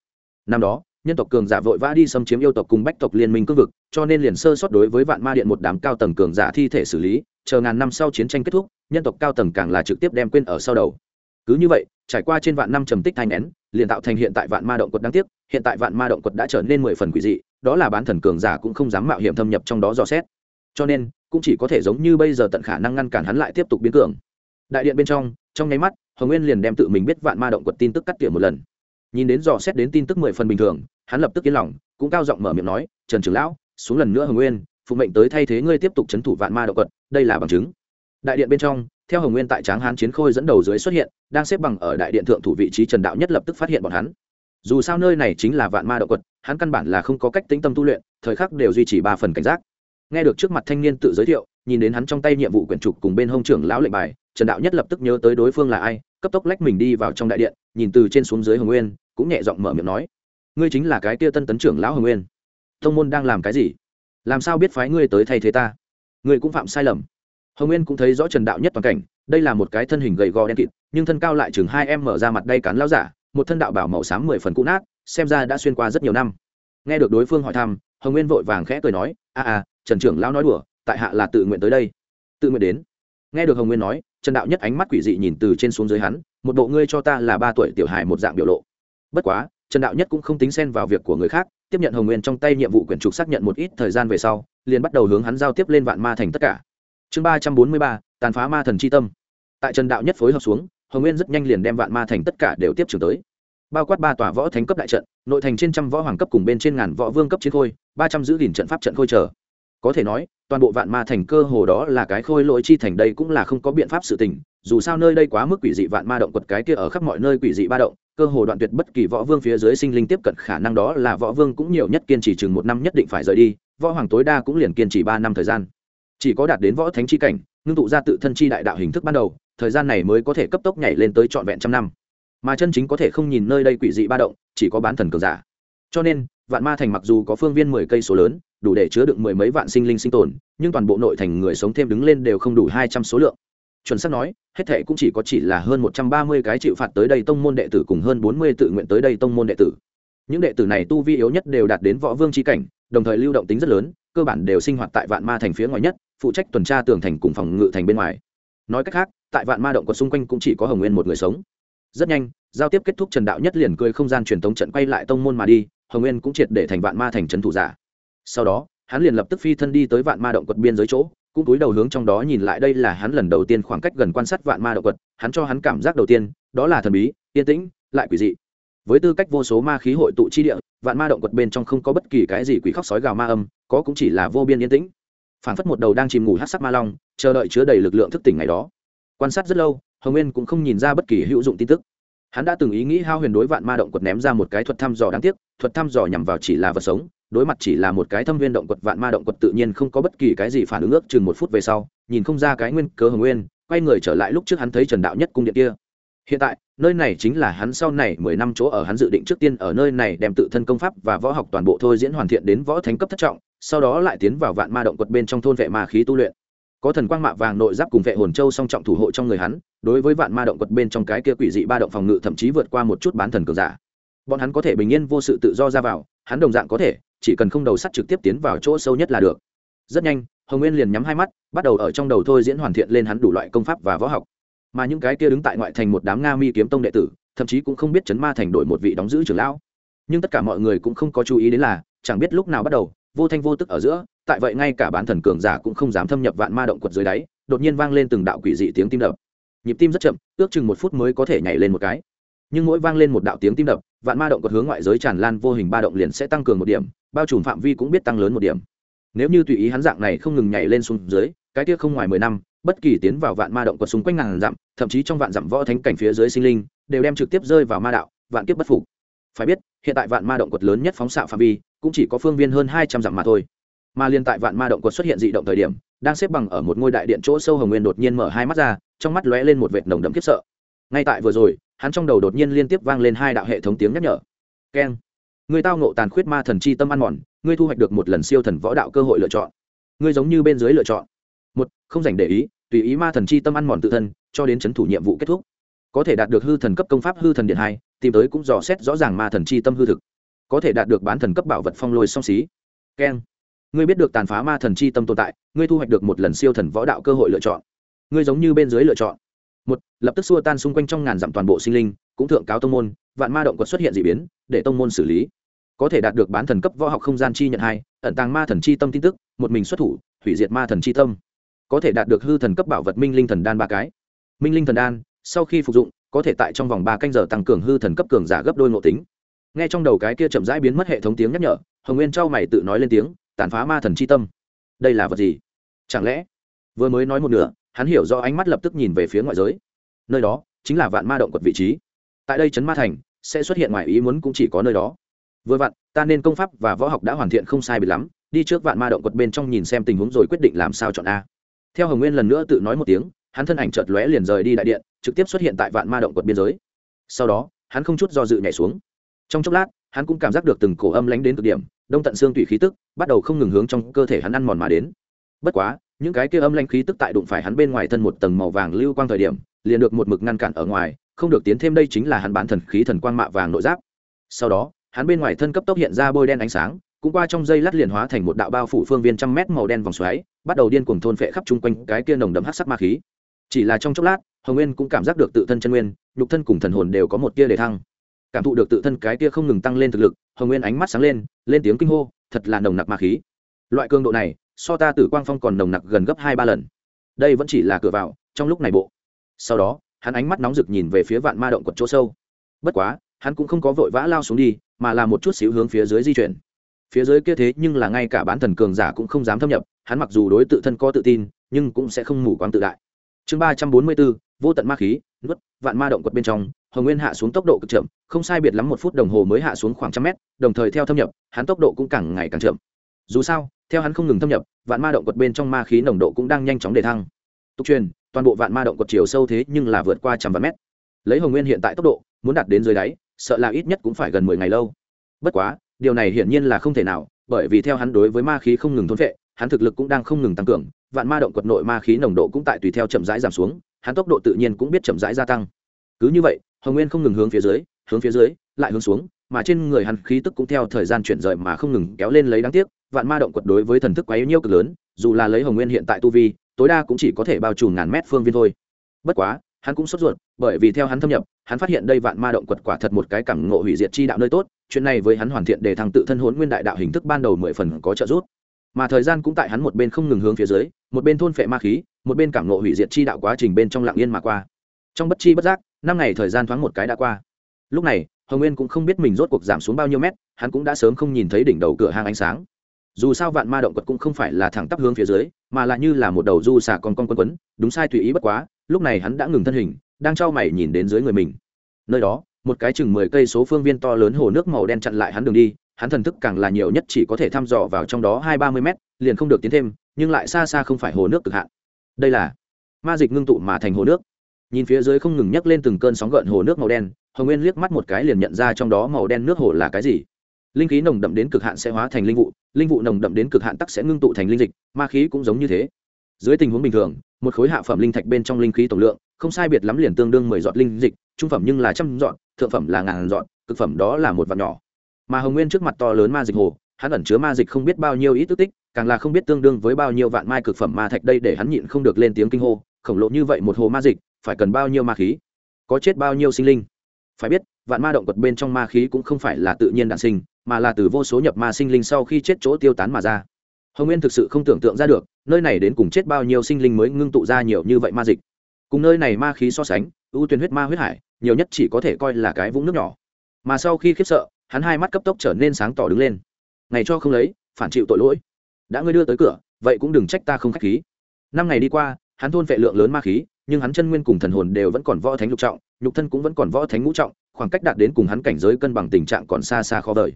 Năm đó, nhân tộc cường giả vội vã đi xâm chiếm yêu tộc cùng bách tộc liên minh cương vực, cho nên liền sơ sót đối với vạn ma điện một đám cao tầng cường giả thi thể xử lý, chờ ngàn năm sau chiến tranh kết thúc, nhân tộc cao tầng càng là trực tiếp đem quên ở sau đầu. Cứ như vậy trải qua trên vạn năm trầm tích thanh nén, liền tạo thành hiện tại vạn ma động quật đáng tiếc, hiện tại vạn ma động quật đã trở nên mười phần quỷ dị, đó là bán thần cường giả cũng không dám mạo hiểm thâm nhập trong đó dò xét. Cho nên, cũng chỉ có thể giống như bây giờ tận khả năng ngăn cản hắn lại tiếp tục biến cường. Đại điện bên trong trong nháy mắt, hồng nguyên liền đem tự mình biết vạn ma động quật tin tức cắt tỉa một lần. Nhìn đến dò xét đến tin tức mười phần bình thường, hắn lập tức yên lòng, cũng cao giọng mở miệng nói, trần trưởng lão, xuống lần nữa hồng nguyên, phụ mệnh tới thay thế ngươi tiếp tục c h ấ n thủ vạn ma động quật, đây là bằng chứng đại điện bên trong, theo hồng nguyên tại tráng hán chiến khôi dẫn đầu dưới xuất hiện, đang xếp bằng ở đại điện thượng thủ vị trí trần đạo nhất lập tức phát hiện bọn hắn. Dù sao nơi này chính là vạn ma động quật, hắn căn bản là không có cách tĩnh tâm tu luyện, thời khắc đều duy trì ba phần cảnh giác. Nghe được trước mặt thanh niên tự giới thiệu, nhìn đến hắn trong tay nhiệm vụ quyển trục cùng bên hông trưởng lão lệnh bài, trần đạo nhất lập tức nhớ tới đối phương là ai, cấp tốc lách mình đi vào trong đại điện, nhìn từ trên xuống dưới hồng nguyên, cũng nhẹ giọng mở miệng nói, ngươi chính là cái tia tân tấn trưởng lão hồng nguyên. Thông môn đang làm cái gì? Làm sao biết phái ngươi tới thay thế ta? Ngươi cũng phạm sai lầm hồng nguyên cũng thấy rõ trần đạo nhất toàn cảnh, đây là một cái thân hình gầy gò đen kịt, nhưng thân cao lại chừng hai em mở ra mặt đay cán lao giả, một thân đạo bảo màu xám mười phần cũ nát, xem ra đã xuyên qua rất nhiều năm. Nghe được đối phương hỏi thăm, hồng nguyên vội vàng khẽ cười nói, a a, trần trưởng lão nói đùa, tại hạ là tự nguyện tới đây. Tự nguyện đến. Nghe được hồng nguyên nói, trần đạo nhất ánh mắt quỷ dị nhìn từ trên xuống dưới hắn, một bộ ngươi cho ta là ba tuổi tiểu hài một dạng biểu lộ. Bất quá, trần đạo nhất cũng không tính xen vào việc của người khác, tiếp nhận hồng nguyên trong tay nhiệm vụ quyển trục xác nhận một ít thời gian về sau, liền bắt đầu hướng hắn giao tiếp lên vạn ma thành tất cả chương ba trăm bốn mươi ba, tàn phá ma thần c h i tâm. Tại trần đạo nhất phối hợp xuống, hồng nguyên rất nhanh liền đem vạn ma thành tất cả đều tiếp trường tới. Bao quát ba tòa võ thánh cấp đại trận, nội thành trên trăm võ hoàng cấp cùng bên trên ngàn võ vương cấp chiến khôi, ba trăm giữ gìn trận pháp trận khôi trở có thể nói, toàn bộ vạn ma thành cơ hồ đó là cái khôi lỗi chi thành đây cũng là không có biện pháp sự tình, dù sao nơi đây quá mức quỷ dị vạn ma động quật cái kia ở khắp mọi nơi quỷ dị ba động, cơ hồ đoạn tuyệt bất kỳ võ vương phía dưới sinh linh tiếp cận khả năng đó là võ vương cũng nhiều nhất kiên trì chừng một năm nhất định phải rời đi, võ hoàng tối đa cũng liền kiên trì ba năm thời gian chỉ có đạt đến võ thánh chi cảnh, ngưng tụ ra tự thân chi đại đạo hình thức ban đầu, thời gian này mới có thể cấp tốc nhảy lên tới trọn vẹn trăm năm. Mà chân chính có thể không nhìn nơi đây quỷ dị ba động, chỉ có bán thần cường giả. Cho nên, vạn ma thành mặc dù có phương viên mười cây số lớn, đủ để chứa được mười mấy vạn sinh linh sinh tồn, nhưng toàn bộ nội thành người sống thêm đứng lên đều không đủ hai trăm số lượng. Chuẩn xác nói, hết thệ cũng chỉ có chỉ là hơn một trăm ba mươi cái chịu phạt tới đây tông môn đệ tử cùng hơn bốn mươi tự nguyện tới đây tông môn đệ tử. Những đệ tử này tu vi yếu nhất đều đạt đến võ vương tri cảnh, đồng thời lưu động tính rất lớn cơ bản đều sinh hoạt tại vạn ma thành phía ngoài nhất, phụ trách tuần tra tường thành cùng phòng ngự thành bên ngoài. Nói cách khác, tại vạn ma động quật xung quanh cũng chỉ có hồng nguyên một người sống. Rất nhanh, giao tiếp kết thúc trần đạo nhất liền cười không gian truyền tống trận quay lại tông môn mà đi, hồng nguyên cũng triệt để thành vạn ma thành trấn thủ giả. Sau đó, hắn liền lập tức phi thân đi tới vạn ma động quật biên giới chỗ, cũng túi đầu hướng trong đó nhìn lại đây là hắn lần đầu tiên khoảng cách gần quan sát vạn ma động quật, hắn cho hắn cảm giác đầu tiên, đó là thần bí, yên tĩnh, lại quỷ dị. Với tư cách vô số ma khí hội tụ chi địa, vạn ma động quật bên trong không có bất kỳ cái gì quỷ khóc sói gào ma âm có cũng chỉ là vô biên yên tĩnh. Phản phất một đầu đang chìm ngủ hát sắc ma long, chờ đợi chứa đầy lực lượng thức tỉnh ngày đó. Quan sát rất lâu, hồng nguyên cũng không nhìn ra bất kỳ hữu dụng tin tức. Hắn đã từng ý nghĩ hao huyền đối vạn ma động quật ném ra một cái thuật thăm dò đáng tiếc, thuật thăm dò nhằm vào chỉ là vật sống, đối mặt chỉ là một cái thâm viên động quật, vạn ma động quật tự nhiên không có bất kỳ cái gì phản ứng ước chừng một phút về sau, nhìn không ra cái nguyên cớ hồng nguyên, quay người trở lại lúc trước hắn thấy trần đạo nhất cung điện kia. Hiện tại, nơi này chính là hắn sau này mười năm chỗ ở, hắn dự định trước tiên ở nơi này đem tự thân công pháp và võ học toàn bộ thôi diễn hoàn thiện đến võ thánh cấp thất trọng sau đó lại tiến vào vạn ma động quật bên trong thôn vệ ma khí tu luyện. Có thần quang mạ vàng nội giáp cùng vệ hồn châu song trọng thủ hộ trong người hắn, đối với vạn ma động quật bên trong cái kia quỷ dị ba động phòng ngự thậm chí vượt qua một chút bán thần cường giả. Bọn hắn có thể bình yên vô sự tự do ra vào, hắn đồng dạng có thể, chỉ cần không đầu sắt trực tiếp tiến vào chỗ sâu nhất là được. Rất nhanh, hồng nguyên liền nhắm hai mắt, bắt đầu ở trong đầu thôi diễn hoàn thiện lên hắn đủ loại công pháp và võ học. Mà những cái kia đứng tại ngoại thành một đám nga mi kiếm tông đệ tử, thậm chí cũng không biết chấn ma thành đổi một vị đóng giữ trưởng lão. Nhưng tất cả mọi người cũng không có chú ý đến là, chẳng biết lúc nào bắt đầu vô thanh vô tức ở giữa, tại vậy ngay cả bán thần cường giả cũng không dám thâm nhập vạn ma động quật dưới đáy, đột nhiên vang lên từng đạo quỷ dị tiếng tim đập. Nhịp tim rất chậm, ước chừng một phút mới có thể nhảy lên một cái. Nhưng mỗi vang lên một đạo tiếng tim đập, vạn ma động quật hướng ngoại giới tràn lan vô hình ba động liền sẽ tăng cường một điểm, bao trùm phạm vi cũng biết tăng lớn một điểm. Nếu như tùy ý hắn dạng này không ngừng nhảy lên xuống dưới, cái tiết không ngoài mười năm, bất kỳ tiến vào vạn ma động quật xung quanh ngàn dặm, thậm chí trong vạn dặm võ thánh cảnh phía dưới sinh linh, đều đem trực tiếp rơi vào ma đạo, vạn kiếp bất phục. Phải biết hiện tại vạn ma động quật lớn nhất phóng xạ phạm vi, cũng chỉ có phương viên hơn hai trăm dặm mà thôi. Mà liên tại vạn ma động quật xuất hiện dị động thời điểm, đang xếp bằng ở một ngôi đại điện chỗ sâu hồng nguyên đột nhiên mở hai mắt ra, trong mắt lóe lên một vệt nồng đậm khiếp sợ. Ngay tại vừa rồi, hắn trong đầu đột nhiên liên tiếp vang lên hai đạo hệ thống tiếng nhắc nhở. Keng. Người tao nộ tàn khuyết ma thần chi tâm ăn mòn, ngươi thu hoạch được một lần siêu thần võ đạo cơ hội lựa chọn. Ngươi giống như bên dưới lựa chọn. Một, không dành để ý, tùy ý ma thần chi tâm ăn mòn tự thân, cho đến c h ấ n thủ nhiệm vụ kết thúc có thể đạt được hư thần cấp công pháp hư thần điện hai, tìm tới cũng dò xét rõ ràng ma thần chi tâm hư thực. Có thể đạt được bán thần cấp bảo vật phong lôi song xí. Keng ngươi biết được tàn phá ma thần chi tâm tồn tại, ngươi thu hoạch được một lần siêu thần võ đạo cơ hội lựa chọn. Ngươi giống như bên dưới lựa chọn. Một, lập tức xua tan xung quanh trong ngàn dặm toàn bộ sinh linh, cũng thượng cáo tông môn, vạn ma động còn xuất hiện d ị biến, để tông môn xử lý. Có thể đạt được bán thần cấp võ học không gian chi nhận hai, ẩn tàng ma thần chi tâm tin tức, một mình xuất thủ, hủy diệt ma thần chi tâm. Có thể đạt được hư thần cấp bảo vật minh linh thần đan ba cái. Minh linh thần đan sau khi phục dụng, có thể tại trong vòng ba canh giờ tăng cường hư thần cấp cường giả gấp đôi ngộ tính. Nghe trong đầu cái kia chậm rãi biến mất hệ thống tiếng nhắc nhở, hồng nguyên trao mày tự nói lên tiếng, tàn phá ma thần c h i tâm. Đây là vật gì? Chẳng lẽ, vừa mới nói một nửa, hắn hiểu do ánh mắt lập tức nhìn về phía ngoại giới. Nơi đó, chính là vạn ma động quật vị trí. Tại đây trấn ma thành, sẽ xuất hiện ngoài ý muốn cũng chỉ có nơi đó. Vừa vặn, ta nên công pháp và võ học đã hoàn thiện không sai bị lắm, đi trước vạn ma động quật bên trong nhìn xem tình huống rồi quyết định làm sao chọn a. Theo hồng nguyên lần nữa tự nói một tiếng, hắn thân ảnh chợt lóe liền rời đi đại điện trực tiếp xuất hiện tại vạn ma động quật biên giới. Sau đó, hắn không chút do dự nhảy xuống. Trong chốc lát, hắn cũng cảm giác được từng cổ âm lánh đến cực điểm, đông tận xương tủy khí tức bắt đầu không ngừng hướng trong cơ thể hắn ăn mòn mà đến. Bất quá, những cái kia âm lanh khí tức tại đụng phải hắn bên ngoài thân một tầng màu vàng lưu quang thời điểm, liền được một mực ngăn cản ở ngoài, không được tiến thêm đây chính là hắn bán thần khí thần quang mạ vàng nội giáp. Sau đó, hắn bên ngoài thân cấp tốc hiện ra bôi đen ánh sáng, cũng qua trong dây lát liền hóa thành một đạo bao phủ phương viên trăm mét màu đen vòng xoáy, bắt đầu điên cuồng thôn phệ khắp chung quanh cái kia nồng đậm hắc sắc ma khí. Chỉ là trong chốc lát hồng nguyên cũng cảm giác được tự thân chân nguyên, nhục thân cùng thần hồn đều có một tia đề thăng. Cảm thụ được tự thân cái tia không ngừng tăng lên thực lực, hồng nguyên ánh mắt sáng lên lên tiếng kinh hô, thật là nồng nặc ma khí. Loại cường độ này, so ta tử quang phong còn nồng nặc gần gấp hai ba lần. Đây vẫn chỉ là cửa vào, trong lúc này bộ. Sau đó, hắn ánh mắt nóng rực nhìn về phía vạn ma động quật chỗ sâu. Bất quá, hắn cũng không có vội vã lao xuống đi, mà là một chút xíu hướng phía dưới di chuyển. Phía dưới kia thế nhưng là ngay cả bán thần cường giả cũng không dám thâm nhập, hắn mặc dù đối tự thân có tự tin, nhưng cũng sẽ không mù quáng tự đại. Chương ba trăm bốn mươi bốn vô tận ma khí, nuốt, vạn ma động quật bên trong, hồng nguyên hạ xuống tốc độ cực chậm, không sai biệt lắm một phút đồng hồ mới hạ xuống khoảng trăm mét, đồng thời theo thâm nhập, hắn tốc độ cũng càng ngày càng chậm. Dù sao, theo hắn không ngừng thâm nhập, vạn ma động quật bên trong ma khí nồng độ cũng đang nhanh chóng để thăng. Tục truyền, toàn bộ vạn ma động quật chiều sâu thế nhưng là vượt qua trăm vạn mét. Lấy hồng nguyên hiện tại tốc độ, muốn đạt đến dưới đáy, sợ là ít nhất cũng phải gần mười ngày lâu. Bất quá, điều này hiển nhiên là không thể nào, bởi vì theo hắn đối với ma khí không ngừng thôn vệ hắn thực lực cũng đang không ngừng tăng cường, vạn ma động quật nội ma khí nồng độ cũng tại tùy theo chậm rãi giảm xuống hắn tốc độ tự nhiên cũng biết chậm rãi gia tăng. Cứ như vậy, hồng nguyên không ngừng hướng phía dưới, hướng phía dưới, lại hướng xuống, mà trên người hắn khí tức cũng theo thời gian chuyển rời mà không ngừng kéo lên lấy đáng tiếc, vạn ma động quật đối với thần thức quá yếu nhiêu cực lớn, dù là lấy hồng nguyên hiện tại tu vi, tối đa cũng chỉ có thể bao trùm ngàn mét phương viên thôi. Bất quá, hắn cũng sốt ruột, bởi vì theo hắn thâm nhập, hắn phát hiện đây vạn ma động quật quả thật một cái cảm ngộ hủy diệt chi đạo nơi tốt, chuyện này với hắn hoàn thiện để thằng tự thân hốn nguyên đại đạo hình thức ban đầu mười phần có trợ giúp mà thời gian cũng tại hắn một bên không ngừng hướng phía dưới, một bên thôn phệ ma khí, một bên cảm nộ hủy diệt chi đạo quá trình bên trong lạng yên mà qua. Trong bất chi bất giác, năm ngày thời gian thoáng một cái đã qua. Lúc này, hồng nguyên cũng không biết mình rốt cuộc giảm xuống bao nhiêu mét, hắn cũng đã sớm không nhìn thấy đỉnh đầu cửa hàng ánh sáng. Dù sao vạn ma động quật cũng không phải là thẳng tắp hướng phía dưới, mà là như là một đầu du xà con con quấn quấn, đúng sai tùy ý bất quá, lúc này hắn đã ngừng thân hình, đang trao mày nhìn đến dưới người mình. Nơi đó, một cái chừng mười cây số phương viên to lớn hồ nước màu đen chặn lại hắn đường đi hắn thần thức càng là nhiều nhất chỉ có thể thăm dò vào trong đó hai ba mươi mét, liền không được tiến thêm, nhưng lại xa xa không phải hồ nước cực hạn. Đây là ma dịch ngưng tụ mà thành hồ nước. Nhìn phía dưới không ngừng nhấc lên từng cơn sóng gợn hồ nước màu đen, hồng nguyên liếc mắt một cái liền nhận ra trong đó màu đen nước hồ là cái gì. Linh khí nồng đậm đến cực hạn sẽ hóa thành linh vụ linh vụ nồng đậm đến cực hạn tắc sẽ ngưng tụ thành linh dịch, ma khí cũng giống như thế. Dưới tình huống bình thường, một khối hạ phẩm linh thạch bên trong linh khí tổng lượng, không sai biệt lắm liền tương đương mười giọt linh dịch, trung phẩm nhưng là trăm dọn thượng phẩm là ngàn dọn cực phẩm đó là một vạn nhỏ mà hồng nguyên trước mặt to lớn ma dịch hồ, hắn ẩn chứa ma dịch không biết bao nhiêu ít tức tích, càng là không biết tương đương với bao nhiêu vạn mai cực phẩm ma thạch đây để hắn nhịn không được lên tiếng kinh hô, khổng lồ như vậy một hồ ma dịch, phải cần bao nhiêu ma khí? Có chết bao nhiêu sinh linh? Phải biết, vạn ma động vật bên trong ma khí cũng không phải là tự nhiên đản sinh, mà là từ vô số nhập ma sinh linh sau khi chết chỗ tiêu tán mà ra. Hồng nguyên thực sự không tưởng tượng ra được, nơi này đến cùng chết bao nhiêu sinh linh mới ngưng tụ ra nhiều như vậy ma dịch. Cùng nơi này ma khí so sánh, ưu tuyến huyết ma huyết hải, nhiều nhất chỉ có thể coi là cái vũng nước nhỏ. Mà sau khi khiếp sợ hắn hai mắt cấp tốc trở nên sáng tỏ đứng lên. Ngày cho không lấy, phản chịu tội lỗi. Đã ngươi đưa tới cửa, vậy cũng đừng trách ta không k h á c h khí. Năm ngày đi qua, hắn thôn vệ lượng lớn ma khí, nhưng hắn chân nguyên cùng thần hồn đều vẫn còn võ thánh lục trọng, nhục thân cũng vẫn còn võ thánh ngũ trọng, khoảng cách đạt đến cùng hắn cảnh giới cân bằng tình trạng còn xa xa khó vời.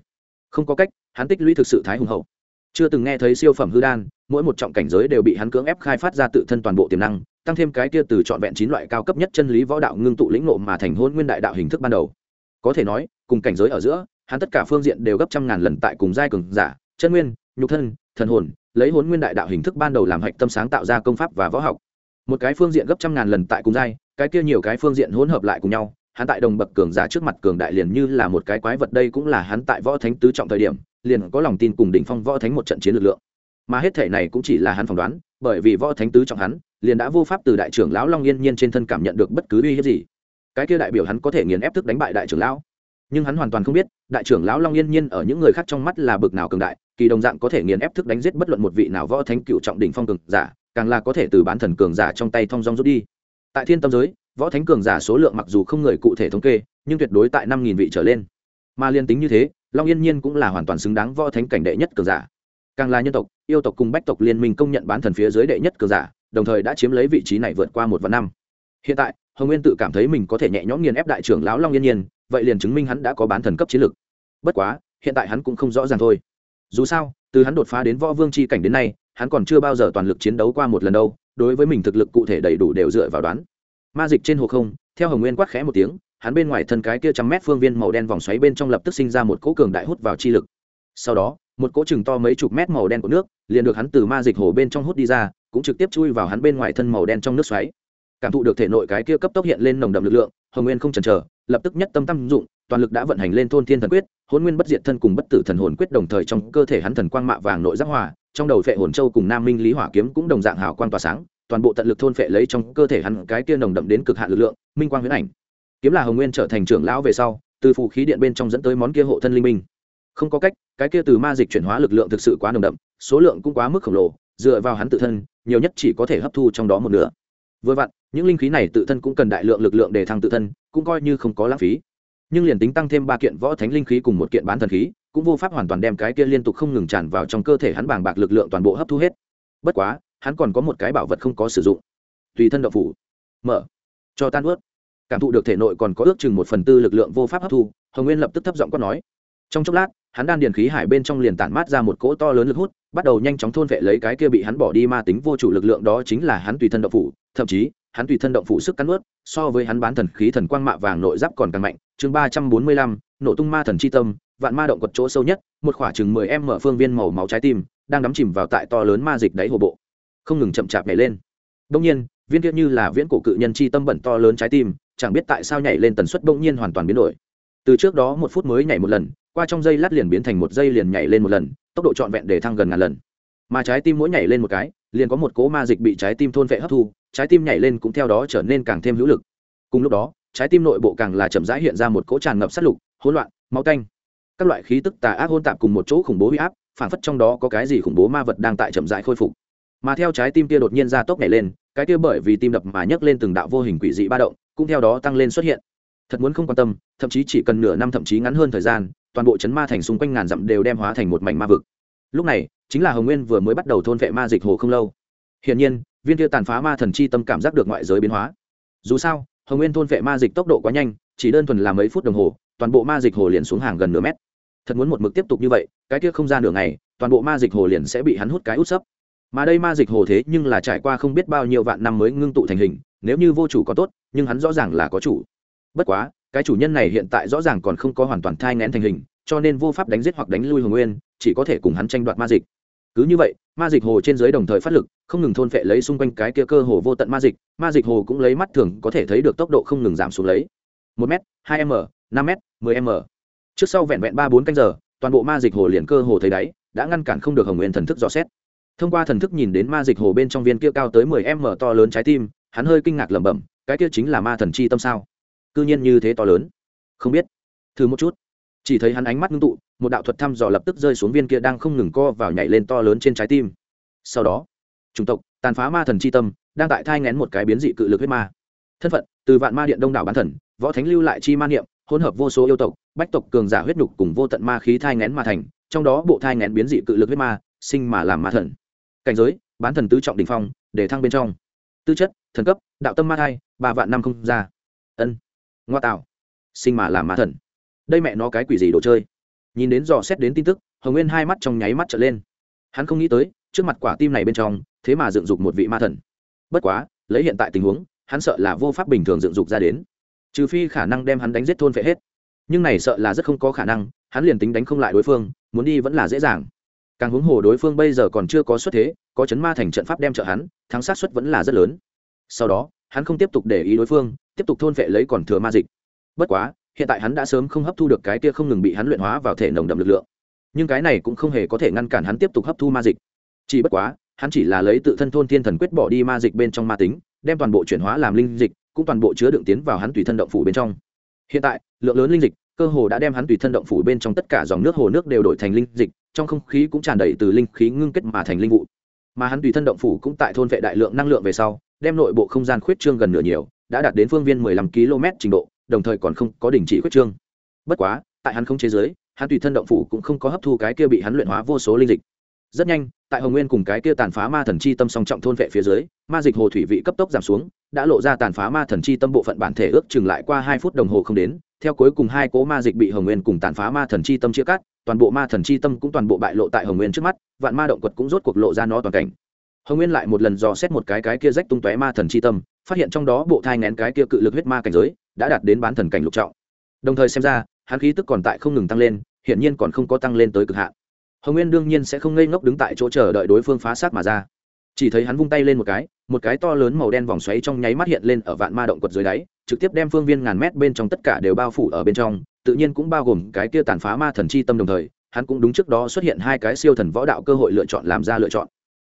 Không có cách, hắn tích lũy thực sự thái hùng hậu. Chưa từng nghe thấy siêu phẩm hư đan, mỗi một trọng cảnh giới đều bị hắn cưỡng ép khai phát ra tự thân toàn bộ tiềm năng, tăng thêm cái kia từ trọn vẹn chín loại cao cấp nhất chân lý võ đạo ngưng tụ lĩnh ngộ mà thành hôn nguyên đại đạo hình thức ban đầu. Có thể nói, cùng cảnh giới ở giữa hắn tất cả phương diện đều gấp trăm ngàn lần tại cùng giai cường giả, chân nguyên, nhục thân, thần hồn, lấy hôn nguyên đại đạo hình thức ban đầu làm hạch tâm sáng tạo ra công pháp và võ học. Một cái phương diện gấp trăm ngàn lần tại cùng giai, cái kia nhiều cái phương diện hỗn hợp lại cùng nhau, hắn tại đồng bậc cường giả trước mặt cường đại liền như là một cái quái vật, đây cũng là hắn tại võ thánh tứ trọng thời điểm, liền có lòng tin cùng đỉnh phong võ thánh một trận chiến lực lượng. Mà hết thể này cũng chỉ là hắn phỏng đoán, bởi vì võ thánh tứ trọng hắn, liền đã vô pháp từ đại trưởng lão long yên nhiên trên thân cảm nhận được bất cứ uy hiếp gì. Cái kia đại biểu hắn có thể nghiền ép thức đánh bại đại trưởng lão nhưng hắn hoàn toàn không biết, đại trưởng lão long yên nhiên ở những người khác trong mắt là bực nào cường đại, kỳ đồng dạng có thể nghiền ép thức đánh giết bất luận một vị nào võ thánh cựu trọng đỉnh phong cường giả, càng là có thể từ bán thần cường giả trong tay thong dong rút đi. Tại thiên tâm giới, võ thánh cường giả số lượng mặc dù không người cụ thể thống kê, nhưng tuyệt đối tại năm nghìn vị trở lên. Mà liên tính như thế, long yên nhiên cũng là hoàn toàn xứng đáng võ thánh cảnh đệ nhất cường giả. Càng là nhân tộc, yêu tộc cùng bách tộc liên minh công nhận bán thần phía dưới đệ nhất cường giả, đồng thời đã chiếm lấy vị trí này vượt qua một vạn năm. Hiện tại, hồng nguyên tự cảm thấy mình có thể nhẹ nhõm nghiền ép đại trưởng lão long yên nhiên vậy liền chứng minh hắn đã có bán thần cấp chiến lực bất quá, hiện tại hắn cũng không rõ ràng thôi. Dù sao, từ hắn đột phá đến võ vương c h i cảnh đến nay, hắn còn chưa bao giờ toàn lực chiến đấu qua một lần đâu, đối với mình thực lực cụ thể đầy đủ đều dựa vào đoán. Ma dịch trên hồ không, theo hồng nguyên quát khẽ một tiếng, hắn bên ngoài thân cái kia trăm mét phương viên màu đen vòng xoáy bên trong lập tức sinh ra một cỗ cường đại hút vào chi lực. Sau đó, một cỗ chừng to mấy chục mét màu đen của nước, liền được hắn từ ma dịch hồ bên trong hút đi ra, cũng trực tiếp chui vào hắn bên ngoài thân màu đen trong nước xoáy. Cảm thụ được thể nội cái kia cấp tốc hiện lên nồng đậm lực lượng, hồng nguyên không chần chờ lập tức nhất tâm tâm dụng, toàn lực đã vận hành lên thôn thiên thần quyết hôn nguyên bất diệt thân cùng bất tử thần hồn quyết đồng thời trong cơ thể hắn thần quang mạ vàng nội giác hòa, trong đầu phệ hồn châu cùng nam minh lý hỏa kiếm cũng đồng dạng hào quang tỏa sáng, toàn bộ tận lực thôn phệ lấy trong cơ thể hắn cái kia nồng đậm đến cực hạn lực lượng, minh quang huyễn ảnh. Kiếm là hồng nguyên trở thành trưởng lão về sau, từ phù khí điện bên trong dẫn tới món kia hộ thân linh minh. Không có cách, cái kia từ ma dịch chuyển hóa lực lượng thực sự quá nồng đậm, số lượng cũng quá mức khổng lồ, dựa vào hắn tự thân, nhiều nhất chỉ có thể hấp thu trong đó một nửa vừa vặn, những linh khí này tự thân cũng cần đại lượng lực lượng để thăng tự thân, cũng coi như không có lãng phí. Nhưng liền tính tăng thêm ba kiện võ thánh linh khí cùng một kiện bán thần khí, cũng vô pháp hoàn toàn đem cái kia liên tục không ngừng tràn vào trong cơ thể hắn bàng bạc lực lượng toàn bộ hấp thu hết. Bất quá, hắn còn có một cái bảo vật không có sử dụng. Tùy thân đậu phủ. Mở. Cho tan ướt. Cảm thụ được thể nội còn có ước chừng một phần tư lực lượng vô pháp hấp thu, hồng nguyên lập tức thấp giọng quát nói. Trong chốc lát, hắn đan điền khí hải bên trong liền tản mát ra một cỗ to lớn lực hút, bắt đầu nhanh chóng thôn vệ lấy cái kia bị hắn bỏ đi ma tính vô chủ lực lượng đó chính là hắn tùy thân động phủ thậm chí, hắn tùy thân động phụ sức cắn ướt so với hắn bán thần khí thần quang mạ vàng nội giáp còn càng mạnh. Chương ba trăm bốn mươi lăm, nổ tung ma thần c h i tâm, vạn ma động quật chỗ sâu nhất, một khoảng chừng mười em mở phương viên màu máu trái tim, đang đắm chìm vào tại to lớn ma dịch đáy hồ bộ. Không ngừng chậm chạp nhảy lên. Đông nhiên, viên kia như là viễn cổ cự nhân chi tâm bẩn to lớn trái tim, chẳng biết tại sao nhảy lên tần suất bỗng nhiên hoàn toàn biến đổi. Từ trước đó một phút mới nhảy một lần, qua trong giây lát liền biến thành một giây liền nhảy lên một lần, tốc độ trọn vẹn để thăng gần ngàn lần mà trái tim mỗi nhảy lên một cái, liền có một cỗ ma dịch bị trái tim thôn vệ hấp thu, trái tim nhảy lên cũng theo đó trở nên càng thêm hữu lực. Cùng lúc đó, trái tim nội bộ càng là chậm rãi hiện ra một cỗ tràn ngập sát lục, hỗn loạn, máu canh các loại khí tức tà ác hôn tạp cùng một chỗ khủng bố huy áp phản phất trong đó có cái gì khủng bố ma vật đang tại chậm rãi khôi phục. Mà theo trái tim kia đột nhiên ra tốc nhảy lên, cái kia bởi vì tim đập mà nhấc lên từng đạo vô hình quỷ dị ba động, cũng theo đó tăng lên xuất hiện. Thật muốn không quan tâm, thậm chí chỉ cần nửa năm thậm chí ngắn hơn thời gian, toàn bộ chấn ma thành xung quanh ngàn dặm đều đem hóa thành một mảnh ma vực lúc này, chính là hồng nguyên vừa mới bắt đầu thôn vệ ma dịch hồ không lâu. Hiển nhiên, viên kia tàn phá ma thần chi tâm cảm giác được ngoại giới biến hóa. Dù sao, hồng nguyên thôn vệ ma dịch tốc độ quá nhanh, chỉ đơn thuần là mấy phút đồng hồ, toàn bộ ma dịch hồ liền xuống hàng gần nửa mét. Thật muốn một mực tiếp tục như vậy, cái kia không ra nửa ngày, toàn bộ ma dịch hồ liền sẽ bị hắn hút cái út sấp. Mà đây ma dịch hồ thế nhưng là trải qua không biết bao nhiêu vạn năm mới ngưng tụ thành hình, nếu như vô chủ có tốt, nhưng hắn rõ ràng là có chủ. Bất quá, cái chủ nhân này hiện tại rõ ràng còn không có hoàn toàn thai ngén thành hình, cho nên vô pháp đánh giết hoặc đánh lui hồng nguyên chỉ có thể cùng hắn tranh đoạt ma dịch. Cứ như vậy, ma dịch hồ trên dưới đồng thời phát lực, không ngừng thôn phệ lấy xung quanh cái kia cơ hồ vô tận ma dịch ma dịch hồ cũng lấy mắt thường có thể thấy được tốc độ không ngừng giảm xuống lấy. Một m hai m, năm m mười m. Trước sau vẹn vẹn ba bốn canh giờ, toàn bộ ma dịch hồ liền cơ hồ thấy đáy, đã ngăn cản không được hồng nguyên thần thức dò xét. Thông qua thần thức nhìn đến ma dịch hồ bên trong viên kia cao tới mười m to lớn trái tim, hắn hơi kinh ngạc lẩm bẩm, cái kia chính là ma thần chi tâm sao? Cư nhiên như thế to lớn. Không biết. Thử một chút. Chỉ thấy hắn ánh mắt ngưng tụ một đạo thuật thăm dò lập tức rơi xuống viên kia đang không ngừng co vào nhảy lên to lớn trên trái tim. Sau đó, chủng tộc, tàn phá ma thần c h i tâm, đang tại thai ngén một cái biến dị cự lực huyết ma. Thân phận, từ vạn ma điện đông đảo bán thần, võ thánh lưu lại chi ma niệm, hỗn hợp vô số yêu tộc, bách tộc cường giả huyết nhục cùng vô tận ma khí thai ngén ma thành, trong đó bộ thai ngén biến dị cự lực huyết ma, sinh mà làm ma thần. Cảnh giới, bán thần tứ trọng đình phong, để thăng bên trong. Tư chất, thần cấp, đạo tâm ma thai, ba vạn năm không ra. Ân, ngoa tạo, sinh mà làm ma thần. Đây mẹ nó cái quỷ gì đồ chơi? Nhìn đến dò xét đến tin tức, hồng nguyên hai mắt trong nháy mắt trở lên. Hắn không nghĩ tới, trước mặt quả tim này bên trong, thế mà dựng dục một vị ma thần. Bất quá, lấy hiện tại tình huống, hắn sợ là vô pháp bình thường dựng dục ra đến. Trừ phi khả năng đem hắn đánh giết thôn phệ hết. Nhưng này sợ là rất không có khả năng, hắn liền tính đánh không lại đối phương, muốn đi vẫn là dễ dàng. Càng huống hồ đối phương bây giờ còn chưa có xuất thế, có chấn ma thành trận pháp đem trợ hắn, thắng sát xuất vẫn là rất lớn. Sau đó, hắn không tiếp tục để ý đối phương, tiếp tục thôn phệ lấy còn thừa ma dịch. Bất quá hiện tại hắn đã sớm không hấp thu được cái kia không ngừng bị hắn luyện hóa vào thể nồng đậm lực lượng. Nhưng cái này cũng không hề có thể ngăn cản hắn tiếp tục hấp thu ma dịch. Chỉ bất quá, hắn chỉ là lấy tự thân thôn thiên thần quyết bỏ đi ma dịch bên trong ma tính, đem toàn bộ chuyển hóa làm linh dịch, cũng toàn bộ chứa đựng tiến vào hắn tùy thân động phủ bên trong. Hiện tại, lượng lớn linh dịch cơ hồ đã đem hắn tùy thân động phủ bên trong tất cả dòng nước hồ nước đều đổi thành linh dịch, trong không khí cũng tràn đầy từ linh khí ngưng kết mà thành linh vụ. Mà hắn tùy thân động phủ cũng tại thôn vệ đại lượng năng lượng về sau, đem nội bộ không gian khuyết trương gần nửa nhiều, đã đạt đến phương viên 15 km trình độ đồng thời còn không có đình chỉ khuyết trương. Bất quá, tại hắn không chế giới, hắn tùy thân động phủ cũng không có hấp thu cái kia bị hắn luyện hóa vô số linh dịch. Rất nhanh, tại hồng nguyên cùng cái kia tàn phá ma thần chi tâm song trọng thôn vệ phía dưới, ma dịch hồ thủy vị cấp tốc giảm xuống, đã lộ ra tàn phá ma thần chi tâm bộ phận bản thể ước chừng lại qua hai phút đồng hồ không đến, theo cuối cùng hai cố ma dịch bị hồng nguyên cùng tàn phá ma thần chi tâm chia cắt, toàn bộ ma thần chi tâm cũng toàn bộ bại lộ tại hồng nguyên trước mắt, vạn ma động quật cũng rốt cuộc lộ ra nó toàn cảnh. Hồng nguyên lại một lần dò xét một cái cái kia rách tung tóe ma thần chi tâm, phát hiện trong đó bộ thai ngén cái kia cự lực huyết ma cảnh giới đã đạt đến bán thần cảnh lục trọng. Đồng thời xem ra, hắn khí tức còn tại không ngừng tăng lên, hiển nhiên còn không có tăng lên tới cực hạn. Hồng nguyên đương nhiên sẽ không ngây ngốc đứng tại chỗ chờ đợi đối phương phá sát mà ra. Chỉ thấy hắn vung tay lên một cái một cái to lớn màu đen vòng xoáy trong nháy mắt hiện lên ở vạn ma động quật dưới đáy, trực tiếp đem phương viên ngàn mét bên trong tất cả đều bao phủ ở bên trong, tự nhiên cũng bao gồm cái kia tàn phá ma thần chi tâm đồng thời, hắn cũng đúng trước đó xuất hiện hai cái siêu thần võ đạo cơ hội lựa chọn làm ra lựa chọn.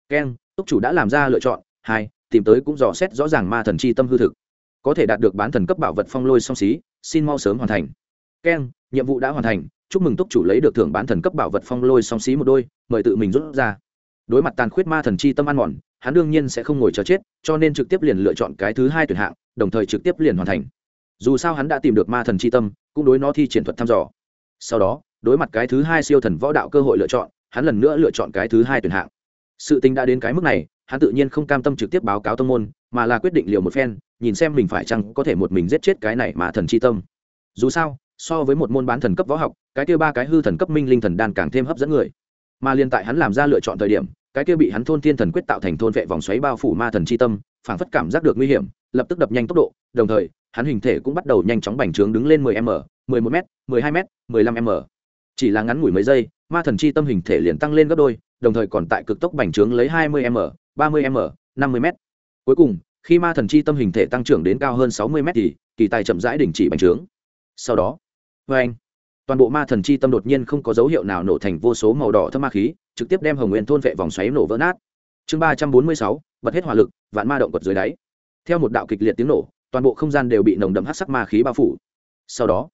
Keng, túc chủ đã làm ra lựa chọn, hai, tìm tới cũng dò xét rõ ràng ma thần chi tâm hư thực có thể đạt được bán thần cấp bảo vật phong lôi song xí, xin mau sớm hoàn thành. Keng, nhiệm vụ đã hoàn thành, chúc mừng túc chủ lấy được thưởng bán thần cấp bảo vật phong lôi song xí một đôi, mời tự mình rút ra. Đối mặt tàn khuyết ma thần chi tâm ăn mòn, hắn đương nhiên sẽ không ngồi chờ chết, cho nên trực tiếp liền lựa chọn cái thứ hai tuyển hạng, đồng thời trực tiếp liền hoàn thành. Dù sao hắn đã tìm được ma thần chi tâm, cũng đối nó thi triển thuật thăm dò. Sau đó, đối mặt cái thứ hai siêu thần võ đạo cơ hội lựa chọn, hắn lần nữa lựa chọn cái thứ hai tuyển hạng sự tình đã đến cái mức này, hắn tự nhiên không cam tâm trực tiếp báo cáo tông môn, mà là quyết định liều một phen, nhìn xem mình phải chăng có thể một mình giết chết cái này mà thần chi tâm. Dù sao, so với một môn bán thần cấp võ học, cái kia ba cái hư thần cấp minh linh thần đan càng thêm hấp dẫn người. Mà liên tại hắn làm ra lựa chọn thời điểm, cái kia bị hắn thôn thiên thần quyết tạo thành thôn vệ vòng xoáy bao phủ ma thần chi tâm, phảng phất cảm giác được nguy hiểm, lập tức đập nhanh tốc độ, đồng thời, hắn hình thể cũng bắt đầu nhanh chóng bành trướng đứng lên 10 m 11 m 12 m 15 m. Chỉ là ngắn ngủi mấy giây ma thần chi tâm hình thể liền tăng lên gấp đôi, đồng thời còn tại cực tốc bành trướng lấy 20 m 30 m 50 m. Cuối cùng, khi ma thần chi tâm hình thể tăng trưởng đến cao hơn 60 m thì, kỳ tài chậm rãi đình chỉ bành trướng. Sau đó vê anh, toàn bộ ma thần chi tâm đột nhiên không có dấu hiệu nào nổ thành vô số màu đỏ thâm ma khí, trực tiếp đem hồng nguyên thôn vệ vòng xoáy nổ vỡ nát. Chương ba trăm bốn mươi sáu, bật hết hỏa lực, vạn ma động quật dưới đáy. Theo một đạo kịch liệt tiếng nổ, toàn bộ không gian đều bị nồng đậm hát sắc ma khí bao phủ. Sau đó,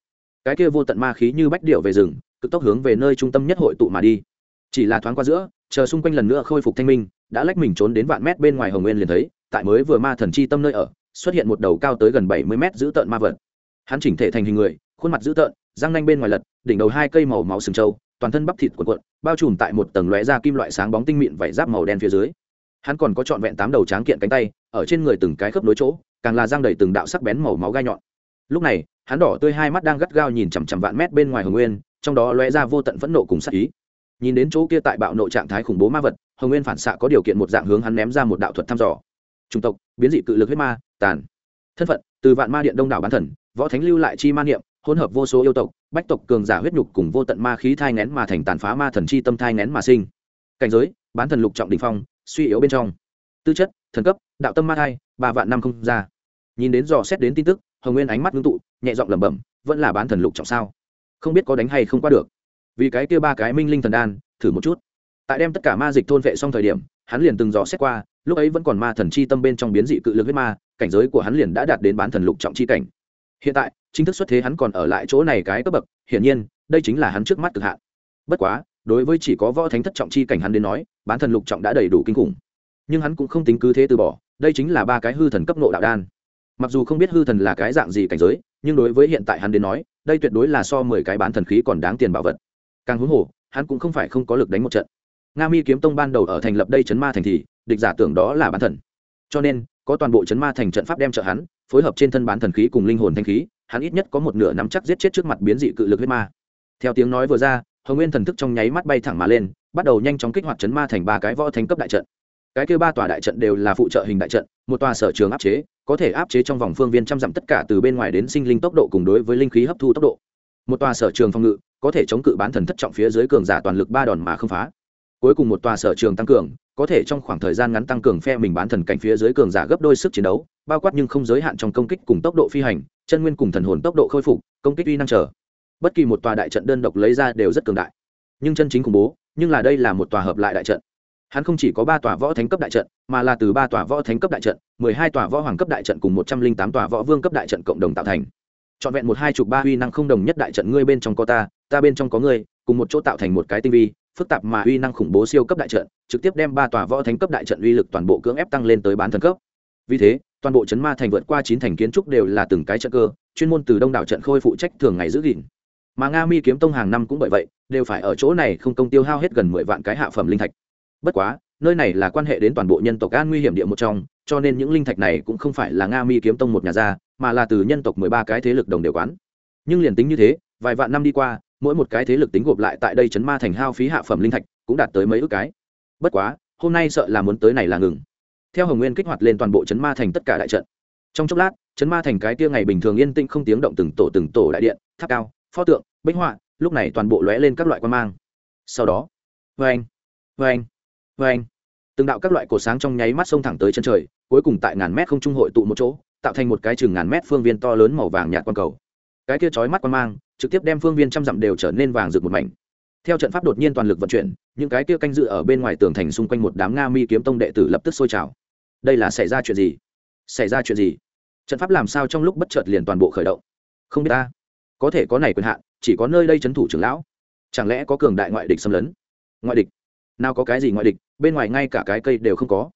cái kia vô tận ma khí như bách điệu về rừng cực tốc hướng về nơi trung tâm nhất hội tụ mà đi. Chỉ là thoáng qua giữa, chờ xung quanh lần nữa khôi phục thanh minh, đã lách mình trốn đến vạn mét bên ngoài hồng nguyên liền thấy, tại mới vừa ma thần chi tâm nơi ở, xuất hiện một đầu cao tới gần bảy mươi mét giữ tợn ma vật. Hắn chỉnh thể thành hình người, khuôn mặt dữ tợn, răng nanh bên ngoài lật, đỉnh đầu hai cây màu máu sừng trâu, toàn thân bắp thịt cuộn cuộn, bao trùm tại một tầng lóe da kim loại sáng bóng tinh mịn vảy giáp màu đen phía dưới. Hắn còn có trọn vẹn tám đầu tráng kiện cánh tay, ở trên người từng cái khớp nối chỗ, càng là răng đầy từng đạo sắc bén màu máu gai nhọn. Lúc này, hắn đỏ tươi hai mắt đang gắt gao nhìn chằm chằm vạn mét bên ngoài hồng nguyên trong đó lóe ra vô tận phẫn nộ cùng sát ý. Nhìn đến chỗ kia tại bạo nộ trạng thái khủng bố ma vật, hồng nguyên phản xạ có điều kiện một dạng hướng hắn ném ra một đạo thuật thăm dò. Chủng tộc, biến dị cự lực huyết ma, tàn. Thân phận, từ vạn ma điện đông đảo bán thần, võ thánh lưu lại chi ma niệm, hỗn hợp vô số yêu tộc, bách tộc cường giả huyết nhục cùng vô tận ma khí thai ngén mà thành tàn phá ma thần chi tâm thai ngén mà sinh. Cảnh giới, bán thần lục trọng đình phong, suy yếu bên trong. Tư chất, thần cấp, đạo tâm ma thai, ba vạn năm không ra. Nhìn đến dò xét đến tin tức, hồng nguyên ánh mắt ngưng tụ, nhẹ giọng lẩm bẩm, vẫn là bán thần lục trọng sao? Không biết có đánh hay không qua được. Vì cái kia ba cái minh linh thần đan, thử một chút. Tại đem tất cả ma dịch thôn vệ xong thời điểm, hắn liền từng dò xét qua, lúc ấy vẫn còn ma thần chi tâm bên trong biến dị cự lực huyết ma, cảnh giới của hắn liền đã đạt đến bán thần lục trọng chi cảnh. Hiện tại, chính thức xuất thế hắn còn ở lại chỗ này cái cấp bậc, hiển nhiên, đây chính là hắn trước mắt cực hạn. Bất quá, đối với chỉ có võ thánh thất trọng chi cảnh hắn đến nói, bán thần lục trọng đã đầy đủ kinh khủng. Nhưng hắn cũng không tính cứ thế từ bỏ, đây chính là ba cái hư thần cấp nộ đạo đan. Mặc dù không biết hư thần là cái dạng gì cảnh giới, nhưng đối với hiện tại hắn đến nói đây tuyệt đối là so mười cái bán thần khí còn đáng tiền bảo vật. Càng huống hồ, hắn cũng không phải không có lực đánh một trận. Nga mi kiếm tông ban đầu ở thành lập đây chấn ma thành thì, địch giả tưởng đó là bán thần. Cho nên, có toàn bộ chấn ma thành trận pháp đem trợ hắn, phối hợp trên thân bán thần khí cùng linh hồn thanh khí, hắn ít nhất có một nửa nắm chắc giết chết trước mặt biến dị cự lực huyết ma. Theo tiếng nói vừa ra, hồng nguyên thần thức trong nháy mắt bay thẳng mà lên, bắt đầu nhanh chóng kích hoạt chấn ma thành ba cái võ thánh cấp đại trận. Cái kêu ba tòa đại trận đều là phụ trợ hình đại trận, một tòa sở trường áp chế có thể áp chế trong vòng phương viên trăm dặm tất cả từ bên ngoài đến sinh linh tốc độ cùng đối với linh khí hấp thu tốc độ. Một tòa sở trường phòng ngự, có thể chống cự bán thần thất trọng phía dưới cường giả toàn lực ba đòn mà không phá. Cuối cùng một tòa sở trường tăng cường, có thể trong khoảng thời gian ngắn tăng cường phe mình bán thần cảnh phía dưới cường giả gấp đôi sức chiến đấu, bao quát nhưng không giới hạn trong công kích cùng tốc độ phi hành, chân nguyên cùng thần hồn tốc độ khôi phục, công kích uy năng trở. Bất kỳ một tòa đại trận đơn độc lấy ra đều rất cường đại. Nhưng chân chính khủng bố, nhưng là đây là một tòa hợp lại đại trận. Hắn không chỉ có ba tòa võ thánh cấp đại trận, mà là từ ba tòa võ thánh cấp đại trận hai tòa võ hoàng cấp đại trận cùng một trăm linh tám tòa võ vương cấp đại trận cộng đồng tạo thành. Trọn vẹn một hai chục ba uy năng không đồng nhất đại trận ngươi bên trong có ta ta bên trong có ngươi, cùng một chỗ tạo thành một cái tinh vi, phức tạp mà uy năng khủng bố siêu cấp đại trận, trực tiếp đem ba tòa võ thánh cấp đại trận uy lực toàn bộ cưỡng ép tăng lên tới bán thần cấp. Vì thế, toàn bộ trấn ma thành vượt qua chín thành kiến trúc đều là từng cái trận cơ, chuyên môn từ đông đảo trận khôi phụ trách thường ngày giữ gìn. Mà nga mi kiếm tông hàng năm cũng bởi vậy, đều phải ở chỗ này không công tiêu hao hết gần mười vạn cái hạ phẩm linh thạch. Bất quá, nơi này là quan hệ đến toàn bộ nhân tộc an nguy hiểm địa một trong cho nên những linh thạch này cũng không phải là nga mi kiếm tông một nhà gia, mà là từ nhân tộc mười ba cái thế lực đồng đều quán. Nhưng liền tính như thế, vài vạn năm đi qua, mỗi một cái thế lực tính gộp lại tại đây chấn ma thành hao phí hạ phẩm linh thạch, cũng đạt tới mấy ước cái. Bất quá, hôm nay sợ là muốn tới này là ngừng. Theo hồng nguyên kích hoạt lên toàn bộ chấn ma thành tất cả đại trận. Trong chốc lát, chấn ma thành cái kia ngày bình thường yên tĩnh không tiếng động từng tổ từng tổ đại điện, tháp cao, pho tượng, bích họa, lúc này toàn bộ lóe lên các loại quan mang. Sau đó vê anh vê anh vê anh từng đạo các loại cổ sáng trong nháy mắt xông thẳng tới chân trời, cuối cùng tại ngàn mét không trung hội tụ một chỗ, tạo thành một cái chừng ngàn mét phương viên to lớn màu vàng nhạt quang cầu. Cái kia chói mắt quan mang, trực tiếp đem phương viên trăm dặm đều trở nên vàng rực một mảnh. Theo trận pháp đột nhiên toàn lực vận chuyển, những cái kia canh dự ở bên ngoài tường thành xung quanh một đám nga mi kiếm tông đệ tử lập tức sôi trào. Đây là xảy ra chuyện gì? Xảy ra chuyện gì? Trận pháp làm sao trong lúc bất chợt liền toàn bộ khởi động? Không biết ta. Có thể có này quyền hạn, chỉ có nơi đây c h ấ n thủ trưởng lão. Chẳng lẽ có cường đại ngoại địch xâm lấn? Ngoại địch? Nào có cái gì ngoại địch? Bên ngoài ngay cả cái cây đều không có.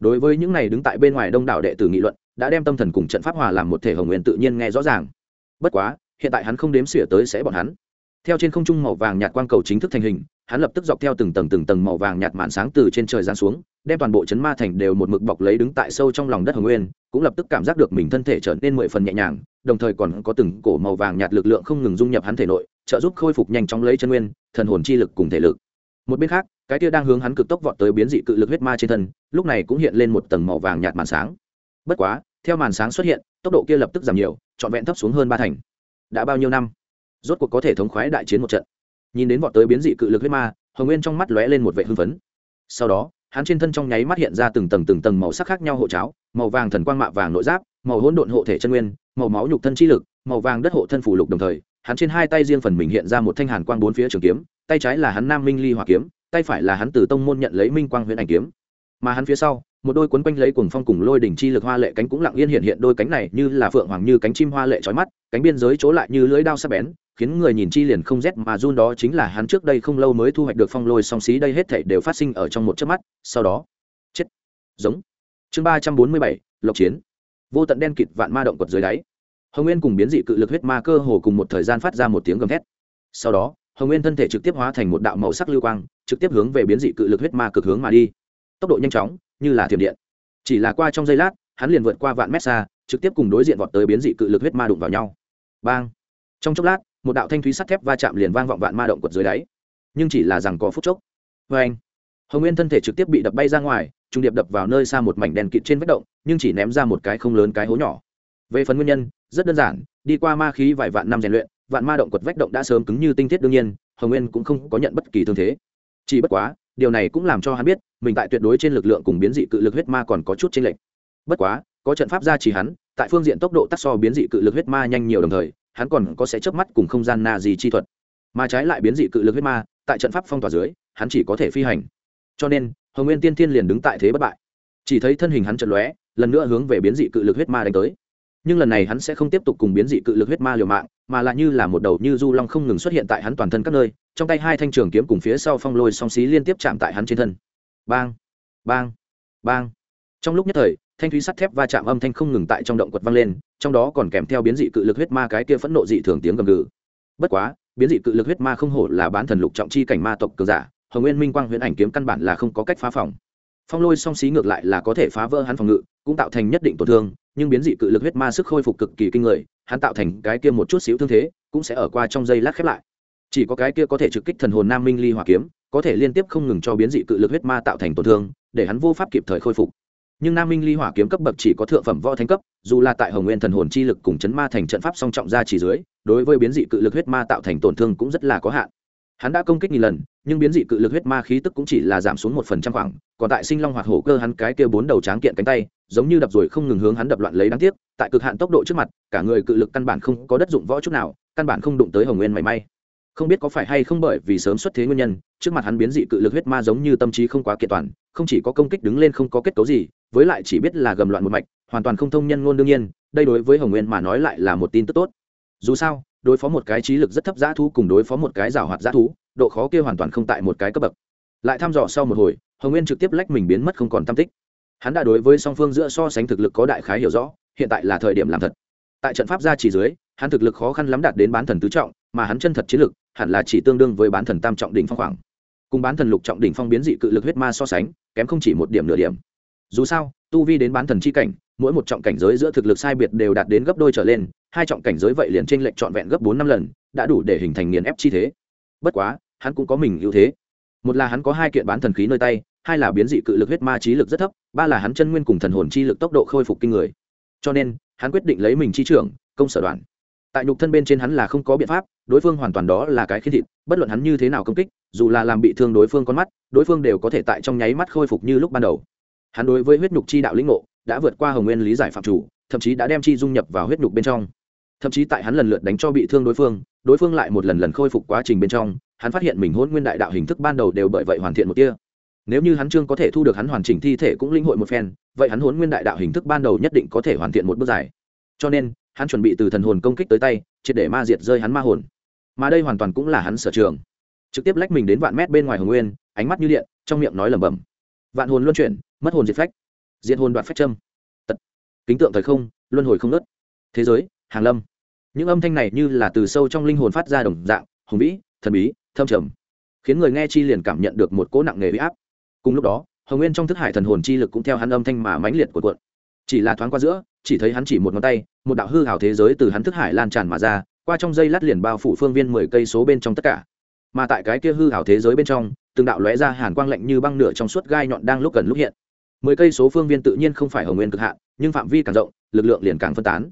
Đối với những này đứng tại bên ngoài đông đảo đệ tử nghị luận, đã đem tâm thần cùng trận pháp hòa làm một thể hồng nguyên tự nhiên nghe rõ ràng. Bất quá, hiện tại hắn không đếm xỉa tới sẽ bọn hắn. Theo trên không trung màu vàng nhạt quang cầu chính thức thành hình, hắn lập tức dọc theo từng tầng từng tầng màu vàng nhạt màn sáng từ trên trời giáng xuống, đem toàn bộ chấn ma thành đều một mực bọc lấy đứng tại sâu trong lòng đất hồng nguyên, cũng lập tức cảm giác được mình thân thể trở nên mười phần nhẹ nhàng, đồng thời còn có từng cổ màu vàng nhạt lực lượng không ngừng dung nhập hắn thể nội, trợ giúp khôi phục nhanh chóng lấy chân nguyên, thần hồn chi lực cùng thể lực một bên khác, cái tia đang hướng hắn cực tốc vọt tới biến dị cự lực huyết ma trên thân, lúc này cũng hiện lên một tầng màu vàng nhạt màn sáng. Bất quá, theo màn sáng xuất hiện, tốc độ kia lập tức giảm nhiều, trọn vẹn thấp xuống hơn ba thành. Đã bao nhiêu năm? Rốt cuộc có thể thống khoái đại chiến một trận. Nhìn đến vọt tới biến dị cự lực huyết ma, hồng nguyên trong mắt lóe lên một vệ hưng phấn. Sau đó, hắn trên thân trong nháy mắt hiện ra từng tầng từng tầng màu sắc khác nhau hộ cháo, màu vàng thần quang mạ vàng nội giáp, màu hỗn độn hộ thể chân nguyên, màu máu nhục thân chi lực, màu vàng đất hộ thân phủ lục đồng thời hắn trên hai tay riêng phần mình hiện ra một thanh hàn quang bốn phía trường kiếm, tay trái là hắn nam minh ly hỏa kiếm, tay phải là hắn từ tông môn nhận lấy minh quang huyện ảnh kiếm. Mà hắn phía sau, một đôi quấn quanh lấy cuồng phong cùng lôi đỉnh chi lực hoa lệ cánh cũng lặng yên hiện hiện đôi cánh này như là phượng hoàng như cánh chim hoa lệ trói mắt, cánh biên giới chỗ lại như lưỡi đao sắc bén, khiến người nhìn chi liền không rét mà run, đó chính là hắn trước đây không lâu mới thu hoạch được phong lôi song xí, đây hết thảy đều phát sinh ở trong một chớp mắt, sau đó, chết. Giống. Chương ba trăm bốn mươi bảy, lộc chiến. Vô tận đen kịt vạn ma động quật dưới đáy hồng nguyên cùng biến dị cự lực huyết ma cơ hồ cùng một thời gian phát ra một tiếng gầm thét. Sau đó, hồng nguyên thân thể trực tiếp hóa thành một đạo màu sắc lưu quang, trực tiếp hướng về biến dị cự lực huyết ma cực hướng mà đi. Tốc độ nhanh chóng, như là thiểm điện. Chỉ là qua trong giây lát, hắn liền vượt qua vạn mét xa, trực tiếp cùng đối diện vọt tới biến dị cự lực huyết ma đụng vào nhau. Bang! Trong chốc lát, một đạo thanh thúy sắt thép va chạm liền vang vọng vạn ma động quật dưới đáy. Nhưng chỉ là rằng có phút chốc. Vê anh hồng nguyên thân thể trực tiếp bị đập bay ra ngoài, trung điệp đập vào nơi xa một mảnh đèn kịt trên vách động, nhưng chỉ ném ra một cái không lớn cái hố nhỏ về phần nguyên nhân, rất đơn giản, đi qua ma khí vài vạn năm rèn luyện, vạn ma động quật vách động đã sớm cứng như tinh thiết đương nhiên, hồng nguyên cũng không có nhận bất kỳ thương thế. Chỉ bất quá, điều này cũng làm cho hắn biết, mình tại tuyệt đối trên lực lượng cùng biến dị cự lực huyết ma còn có chút chênh lệch. Bất quá, có trận pháp gia trì hắn, tại phương diện tốc độ tắc so biến dị cự lực huyết ma nhanh nhiều đồng thời, hắn còn có sẽ chớp mắt cùng không gian na gì chi thuật. Mà trái lại biến dị cự lực huyết ma, tại trận pháp phong tỏa dưới, hắn chỉ có thể phi hành. Cho nên, hồng nguyên tiên thiên liền đứng tại thế bất bại. Chỉ thấy thân hình hắn trận lóe, lần nữa hướng về biến dị cự lực huyết ma đánh tới nhưng lần này hắn sẽ không tiếp tục cùng biến dị cự lực huyết ma liều mạng, mà là như là một đầu như du long không ngừng xuất hiện tại hắn toàn thân các nơi, trong tay hai thanh trường kiếm cùng phía sau phong lôi song xí liên tiếp chạm tại hắn trên thân. Bang bang bang. Trong lúc nhất thời, thanh thúy sắt thép va chạm âm thanh không ngừng tại trong động quật vang lên, trong đó còn kèm theo biến dị cự lực huyết ma cái kia phẫn nộ dị thường tiếng gầm gừ. Bất quá, biến dị cự lực huyết ma không hổ là bán thần lục trọng chi cảnh ma tộc cường giả, hồng nguyên minh quang huyễn ảnh kiếm căn bản là không có cách phá phòng. Phong lôi song xí ngược lại là có thể phá vỡ hắn phòng ngự cũng tạo thành nhất định tổn thương, nhưng biến dị cự lực huyết ma sức khôi phục cực kỳ kinh người, hắn tạo thành cái kia một chút xíu thương thế, cũng sẽ ở qua trong giây lát khép lại. Chỉ có cái kia có thể trực kích thần hồn nam minh ly hỏa kiếm, có thể liên tiếp không ngừng cho biến dị cự lực huyết ma tạo thành tổn thương, để hắn vô pháp kịp thời khôi phục. Nhưng nam minh ly hỏa kiếm cấp bậc chỉ có thượng phẩm võ thánh cấp, dù là tại hồng nguyên thần hồn chi lực cùng chấn ma thành trận pháp song trọng ra chỉ dưới, đối với biến dị cự lực huyết ma tạo thành tổn thương cũng rất là có hạn hắn đã công kích nghìn lần, nhưng biến dị cự lực huyết ma khí tức cũng chỉ là giảm xuống một phần trăm khoảng, còn tại sinh long hoạt hổ cơ hắn cái kia bốn đầu tráng kiện cánh tay, giống như đập rồi không ngừng hướng hắn đập loạn lấy đáng tiếc, tại cực hạn tốc độ trước mặt, cả người cự lực căn bản không có đất dụng võ chút nào, căn bản không đụng tới hồng nguyên mảy may. Không biết có phải hay không bởi vì sớm xuất thế nguyên nhân, trước mặt hắn biến dị cự lực huyết ma giống như tâm trí không quá kiện toàn, không chỉ có công kích đứng lên không có kết cấu gì, với lại chỉ biết là gầm loạn một mạch, hoàn toàn không thông nhân ngôn đương nhiên, đây đối với hồng nguyên mà nói lại là một tin tức tốt. Dù sao đối phó một cái trí lực rất thấp g thú cùng đối phó một cái rào hoạt g thú, độ khó kia hoàn toàn không tại một cái cấp bậc. Lại thăm dò sau một hồi, hồng nguyên trực tiếp lách mình biến mất không còn tam tích. Hắn đã đối với song phương giữa so sánh thực lực có đại khái hiểu rõ, hiện tại là thời điểm làm thật. Tại trận pháp gia chỉ dưới, hắn thực lực khó khăn lắm đạt đến bán thần tứ trọng, mà hắn chân thật chiến lực, hẳn là chỉ tương đương với bán thần tam trọng đỉnh phong khoảng. Cùng bán thần lục trọng đỉnh phong biến dị cự lực huyết ma so sánh, kém không chỉ một điểm nửa điểm. Dù sao, tu vi đến bán thần chi cảnh, mỗi một trọng cảnh giới giữa thực lực sai biệt đều đạt đến gấp đôi trở lên hai trọng cảnh giới vậy liền trên lệnh trọn vẹn gấp bốn năm lần, đã đủ để hình thành nghiền ép chi thế. Bất quá, hắn cũng có mình ưu thế. Một là hắn có hai kiện bán thần khí nơi tay, hai là biến dị cự lực huyết ma trí lực rất thấp, ba là hắn chân nguyên cùng thần hồn chi lực tốc độ khôi phục kinh người. Cho nên, hắn quyết định lấy mình chi trưởng, công sở đoàn tại nhục thân bên trên hắn là không có biện pháp, đối phương hoàn toàn đó là cái khiến thịt, bất luận hắn như thế nào công kích, dù là làm bị thương đối phương con mắt, đối phương đều có thể tại trong nháy mắt khôi phục như lúc ban đầu. Hắn đối với huyết nhục chi đạo lĩnh ngộ, đã vượt qua hồng nguyên lý giải phạm chủ, thậm chí đã đem chi dung nhập vào huyết nhục bên trong thậm chí tại hắn lần lượt đánh cho bị thương đối phương đối phương lại một lần lần khôi phục quá trình bên trong, hắn phát hiện mình hôn nguyên đại đạo hình thức ban đầu đều bởi vậy hoàn thiện một tia. Nếu như hắn chương có thể thu được hắn hoàn chỉnh thi thể cũng linh hội một phen, vậy hắn hôn nguyên đại đạo hình thức ban đầu nhất định có thể hoàn thiện một bước dài. Cho nên, hắn chuẩn bị từ thần hồn công kích tới tay, triệt để ma diệt rơi hắn ma hồn. Mà đây hoàn toàn cũng là hắn sở trường. Trực tiếp lách mình đến vạn mét bên ngoài hồng nguyên, ánh mắt như điện, trong miệng nói lẩm bẩm. Vạn hồn luân chuyển, mất hồn diệt phách. Diệt hồn đoạt phách châm. Tật. Kính tượng thời không, luân hồi không nớt thế giới hàng lâm. Những âm thanh này như là từ sâu trong linh hồn phát ra đồng dạng, hùng vĩ, thần bí, thâm trầm, khiến người nghe chi liền cảm nhận được một cỗ nặng nề huy áp. Cùng lúc đó, hồng nguyên trong thức hải thần hồn chi lực cũng theo hắn âm thanh mà mãnh liệt của cuộn. Chỉ là thoáng qua giữa, chỉ thấy hắn chỉ một ngón tay, một đạo hư hào thế giới từ hắn thức hải lan tràn mà ra, qua trong dây lát liền bao phủ phương viên mười cây số bên trong tất cả. Mà tại cái kia hư hào thế giới bên trong, từng đạo lóe ra hàn quang lạnh như băng nửa trong suốt gai nhọn đang lúc gần lúc hiện. Mười cây số phương viên tự nhiên không phải hồng nguyên cực hạn, nhưng phạm vi càng rộng, lực lượng liền càng phân tán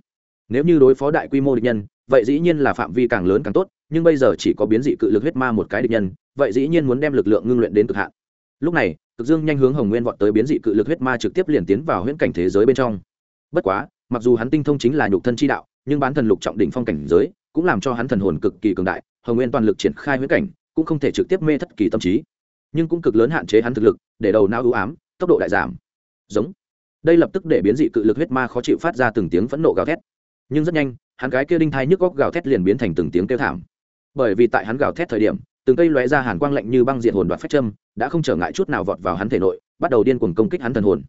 nếu như đối phó đại quy mô địch nhân, vậy dĩ nhiên là phạm vi càng lớn càng tốt, nhưng bây giờ chỉ có biến dị cự lực huyết ma một cái địch nhân, vậy dĩ nhiên muốn đem lực lượng ngưng luyện đến cực hạn. Lúc này, cực dương nhanh hướng hồng nguyên vọt tới biến dị cự lực huyết ma trực tiếp liền tiến vào huyễn cảnh thế giới bên trong. Bất quá, mặc dù hắn tinh thông chính là nhục thân chi đạo, nhưng bán thần lục trọng đỉnh phong cảnh giới, cũng làm cho hắn thần hồn cực kỳ cường đại, hồng nguyên toàn lực triển khai huyễn cảnh, cũng không thể trực tiếp mê thất kỳ tâm trí. Nhưng cũng cực lớn hạn chế hắn thực lực, để đầu não ưu ám, tốc độ đại giảm. Giống. Đây lập tức để biến dị cự lực huyết ma khó chịu phát ra từng tiếng phẫn nộ gào thét nhưng rất nhanh, hắn cái kia đinh thai nhức góc gào thét liền biến thành từng tiếng kêu thảm. Bởi vì tại hắn gào thét thời điểm, từng cây lóe ra hàn quang lạnh như băng diện hồn đoạt phách châm, đã không trở ngại chút nào vọt vào hắn thể nội, bắt đầu điên cuồng công kích hắn thần hồn.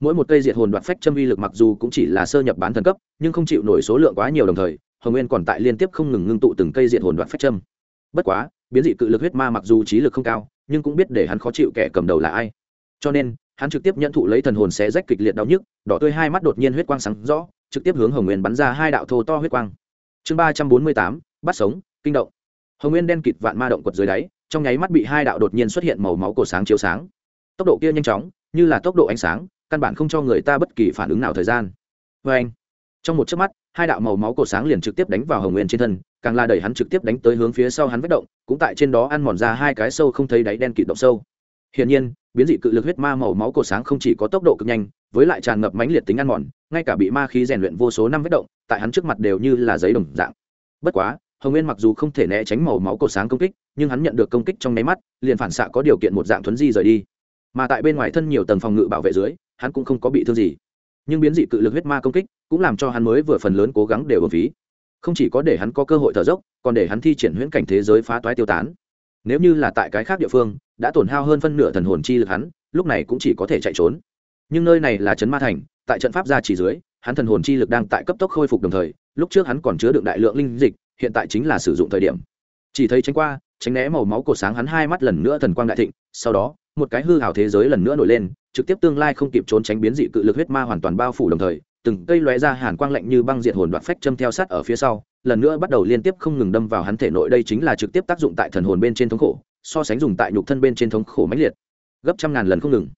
Mỗi một cây diệt hồn đoạt phách châm uy lực mặc dù cũng chỉ là sơ nhập bán thần cấp, nhưng không chịu nổi số lượng quá nhiều đồng thời, hồng nguyên còn tại liên tiếp không ngừng ngưng tụ từng cây diệt hồn đoạt phách châm. Bất quá, biến dị cự lực huyết ma mặc dù trí lực không cao, nhưng cũng biết để hắn khó chịu kẻ cầm đầu là ai. Cho nên, hắn trực tiếp nhận thụ lấy thần hồn xé rách kịch liệt đau nhức, đỏ tươi hai mắt đột nhiên huyết quang sáng rõ trực tiếp hướng hồng nguyên bắn ra hai đạo thô to huyết quang. Chương ba trăm bốn mươi tám, bắt sống, kinh động. Hồng nguyên đen kịt vạn ma động quật dưới đáy, trong nháy mắt bị hai đạo đột nhiên xuất hiện màu máu cổ sáng chiếu sáng. Tốc độ kia nhanh chóng, như là tốc độ ánh sáng, căn bản không cho người ta bất kỳ phản ứng nào thời gian. Vê anh, trong một chớp mắt, hai đạo màu máu cổ sáng liền trực tiếp đánh vào hồng nguyên trên thân, càng là đẩy hắn trực tiếp đánh tới hướng phía sau hắn vết động, cũng tại trên đó ăn mòn ra hai cái sâu không thấy đáy đen kịt động sâu. Hiển nhiên biến dị cự lực huyết ma màu máu cổ sáng không chỉ có tốc độ cực nhanh, với lại tràn ngập mãnh liệt tính ăn mòn, ngay cả bị ma khí rèn luyện vô số năm vết động, tại hắn trước mặt đều như là giấy đồng dạng. Bất quá, hồng nguyên mặc dù không thể né tránh màu máu cổ sáng công kích, nhưng hắn nhận được công kích trong nháy mắt, liền phản xạ có điều kiện một dạng thuấn di rời đi. Mà tại bên ngoài thân nhiều tầng phòng ngự bảo vệ dưới, hắn cũng không có bị thương gì. Nhưng biến dị cự lực huyết ma công kích cũng làm cho hắn mới vừa phần lớn cố gắng đều ở phí. Không chỉ có để hắn có cơ hội thở dốc, còn để hắn thi triển huyễn cảnh thế giới phá toái tiêu tán nếu như là tại cái khác địa phương, đã tổn hao hơn phân nửa thần hồn chi lực hắn, lúc này cũng chỉ có thể chạy trốn. Nhưng nơi này là trấn ma thành, tại trận pháp gia chỉ dưới, hắn thần hồn chi lực đang tại cấp tốc khôi phục đồng thời, lúc trước hắn còn chứa đựng đại lượng linh dịch, hiện tại chính là sử dụng thời điểm. Chỉ thấy tránh qua, tránh né màu máu cổ sáng hắn hai mắt lần nữa thần quang đại thịnh, sau đó, một cái hư hào thế giới lần nữa nổi lên, trực tiếp tương lai không kịp trốn tránh biến dị cự lực huyết ma hoàn toàn bao phủ đồng thời, từng cây lóe ra hàn quang lạnh như băng diệt hồn đoạt phách châm theo sát ở phía sau lần nữa bắt đầu liên tiếp không ngừng đâm vào hắn thể nội. Đây chính là trực tiếp tác dụng tại thần hồn bên trên thống khổ, so sánh dùng tại nhục thân bên trên thống khổ mãnh liệt, gấp trăm ngàn lần không ngừng.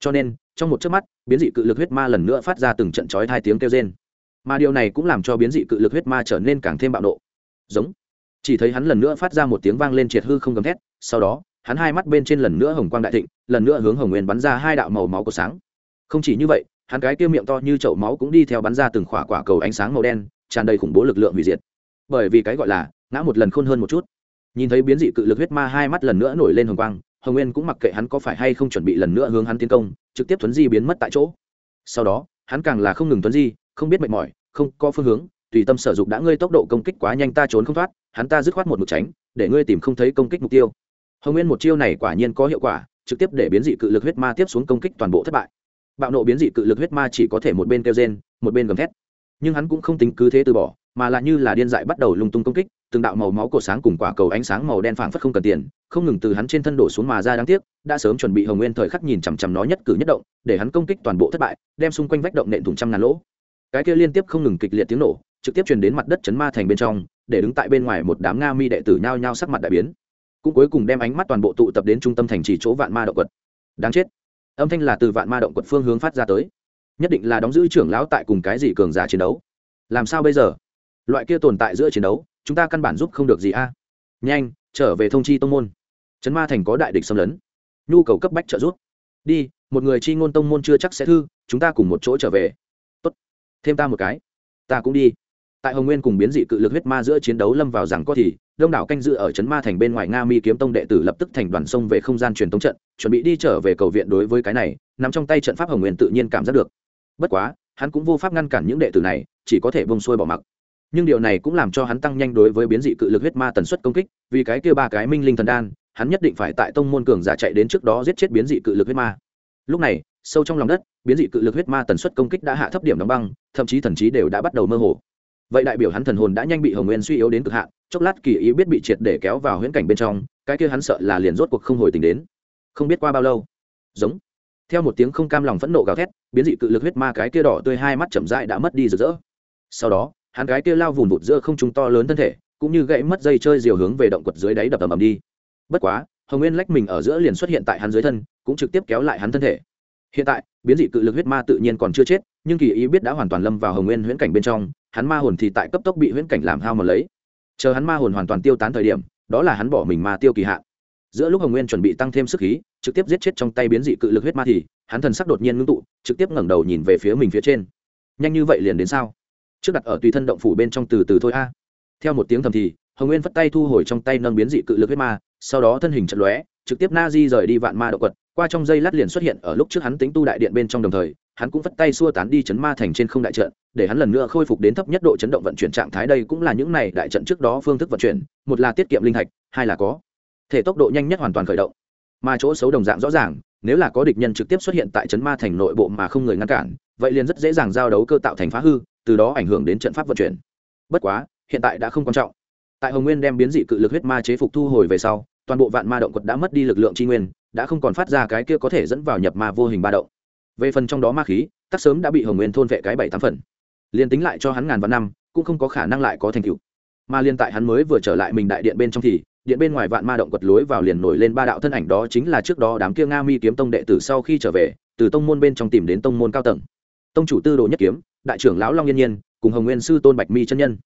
Cho nên, trong một chớp mắt, biến dị cự lực huyết ma lần nữa phát ra từng trận chói hai tiếng kêu rên. Mà điều này cũng làm cho biến dị cự lực huyết ma trở nên càng thêm bạo nộ. Giống. Chỉ thấy hắn lần nữa phát ra một tiếng vang lên triệt hư không gầm thét, sau đó, hắn hai mắt bên trên lần nữa hồng quang đại thịnh, lần nữa hướng hồng nguyên bắn ra hai đạo màu máu của sáng. Không chỉ như vậy, hắn cái kia miệng to như chậu máu cũng đi theo bắn ra từng khỏa quả cầu ánh sáng màu đen, tràn đầy khủng bố lực lượng hủy diệt bởi vì cái gọi là ngã một lần khôn hơn một chút. Nhìn thấy biến dị cự lực huyết ma hai mắt lần nữa nổi lên hồng quang, hồng nguyên cũng mặc kệ hắn có phải hay không chuẩn bị lần nữa hướng hắn tiến công, trực tiếp thuấn di biến mất tại chỗ. Sau đó, hắn càng là không ngừng thuấn di, không biết mệt mỏi, không có phương hướng, tùy tâm sở dục đã ngươi tốc độ công kích quá nhanh ta trốn không thoát, hắn ta dứt khoát một mực tránh, để ngươi tìm không thấy công kích mục tiêu. Hồng nguyên một chiêu này quả nhiên có hiệu quả, trực tiếp để biến dị cự lực huyết ma tiếp xuống công kích toàn bộ thất bại. Bạo nộ biến dị cự lực huyết ma chỉ có thể một bên kêu rên, một bên gầm thét. Nhưng hắn cũng không tính cứ thế từ bỏ mà là như là điên dại bắt đầu lung tung công kích, từng đạo màu máu cổ sáng cùng quả cầu ánh sáng màu đen phảng phất không cần tiền, không ngừng từ hắn trên thân đổ xuống mà ra đáng tiếc, đã sớm chuẩn bị hồng nguyên thời khắc nhìn chằm chằm nó nhất cử nhất động, để hắn công kích toàn bộ thất bại, đem xung quanh vách động nện thủng trăm ngàn lỗ. Cái kia liên tiếp không ngừng kịch liệt tiếng nổ, trực tiếp truyền đến mặt đất chấn ma thành bên trong, để đứng tại bên ngoài một đám nga mi đệ tử nhao nhao sắc mặt đại biến. Cũng cuối cùng đem ánh mắt toàn bộ tụ tập đến trung tâm thành trì chỗ vạn ma động quật. Đáng chết. Âm thanh là từ vạn ma động quật phương hướng phát ra tới. Nhất định là đóng giữ trưởng lão tại cùng cái gì cường giả chiến đấu. Làm sao bây giờ? Loại kia tồn tại giữa chiến đấu, chúng ta căn bản giúp không được gì a. Nhanh, trở về thông chi tông môn. Trấn ma thành có đại địch xâm lấn. Nhu cầu cấp bách trợ giúp. Đi, một người chi ngôn tông môn chưa chắc sẽ thư, chúng ta cùng một chỗ trở về. Tốt. Thêm ta một cái. Ta cũng đi. Tại hồng nguyên cùng biến dị cự lực huyết ma giữa chiến đấu lâm vào rằng có thì, đông đảo canh dự ở trấn ma thành bên ngoài nga mi kiếm tông đệ tử lập tức thành đoàn sông về không gian truyền tống trận, chuẩn bị đi trở về cầu viện đối với cái này nằm trong tay trận pháp hồng nguyên tự nhiên cảm giác được. Bất quá, hắn cũng vô pháp ngăn cản những đệ tử này, chỉ có thể bông xuôi bỏ mặc nhưng điều này cũng làm cho hắn tăng nhanh đối với biến dị cự lực huyết ma tần suất công kích, vì cái kia ba cái minh linh thần đan, hắn nhất định phải tại tông môn cường giả chạy đến trước đó giết chết biến dị cự lực huyết ma. Lúc này, sâu trong lòng đất, biến dị cự lực huyết ma tần suất công kích đã hạ thấp điểm đóng băng, thậm chí thần trí đều đã bắt đầu mơ hồ. Vậy đại biểu hắn thần hồn đã nhanh bị hồng nguyên suy yếu đến cực hạn, chốc lát kỳ ý biết bị triệt để kéo vào huyễn cảnh bên trong, cái kia hắn sợ là liền rốt cuộc không hồi tình đến. Không biết qua bao lâu. Giống. Theo một tiếng không cam lòng phẫn nộ gào thét, biến dị cự lực huyết ma cái kia đỏ tươi hai mắt chậm rãi đã mất đi rực rỡ. Sau đó hắn gái kia lao vùn vụt giữa không trung to lớn thân thể, cũng như gãy mất dây chơi diều hướng về động quật dưới đáy đập ầm ầm đi. Bất quá, hồng nguyên lách mình ở giữa liền xuất hiện tại hắn dưới thân, cũng trực tiếp kéo lại hắn thân thể. Hiện tại, biến dị cự lực huyết ma tự nhiên còn chưa chết, nhưng kỳ ý biết đã hoàn toàn lâm vào hồng nguyên huyễn cảnh bên trong, hắn ma hồn thì tại cấp tốc bị huyễn cảnh làm hao mà lấy. Chờ hắn ma hồn hoàn toàn tiêu tán thời điểm, đó là hắn bỏ mình ma tiêu kỳ hạn. Giữa lúc hồng nguyên chuẩn bị tăng thêm sức khí, trực tiếp giết chết trong tay biến dị cự lực huyết ma thì, hắn thần sắc đột nhiên ngưng tụ, trực tiếp ngẩng đầu nhìn về phía mình phía trên. Nhanh như vậy liền đến sao? Trước đặt ở tùy thân động phủ bên trong từ từ thôi a. Theo một tiếng thầm thì, hồng nguyên vất tay thu hồi trong tay nâng biến dị cự lực huyết ma, sau đó thân hình chật lóe, trực tiếp na di rời đi vạn ma động quật. Qua trong dây lát liền xuất hiện ở lúc trước hắn tính tu đại điện bên trong đồng thời, hắn cũng vất tay xua tán đi chấn ma thành trên không đại trận, để hắn lần nữa khôi phục đến thấp nhất độ chấn động vận chuyển trạng thái. Đây cũng là những này đại trận trước đó phương thức vận chuyển, một là tiết kiệm linh thạch, hai là có thể tốc độ nhanh nhất hoàn toàn khởi động. Mà chỗ xấu đồng dạng rõ ràng, nếu là có địch nhân trực tiếp xuất hiện tại chấn ma thành nội bộ mà không người ngăn cản, vậy liền rất dễ dàng giao đấu cơ tạo thành phá hư từ đó ảnh hưởng đến trận pháp vận chuyển. Bất quá, hiện tại đã không quan trọng. Tại hồng nguyên đem biến dị cự lực huyết ma chế phục thu hồi về sau, toàn bộ vạn ma động quật đã mất đi lực lượng tri nguyên, đã không còn phát ra cái kia có thể dẫn vào nhập ma vô hình ba động. Về phần trong đó ma khí, tắc sớm đã bị hồng nguyên thôn vệ cái bảy tám phần. Liền tính lại cho hắn ngàn vạn năm, cũng không có khả năng lại có thành tựu. Mà liên tại hắn mới vừa trở lại mình đại điện bên trong thì, điện bên ngoài vạn ma động quật lối vào liền nổi lên ba đạo thân ảnh đó chính là trước đó đám kia nga mi kiếm tông đệ tử sau khi trở về, từ tông môn bên trong tìm đến tông môn cao tầng tông chủ tư đồ nhất kiếm, đại trưởng lão long yên nhiên, cùng hồng nguyên sư tôn bạch mi chân nhân.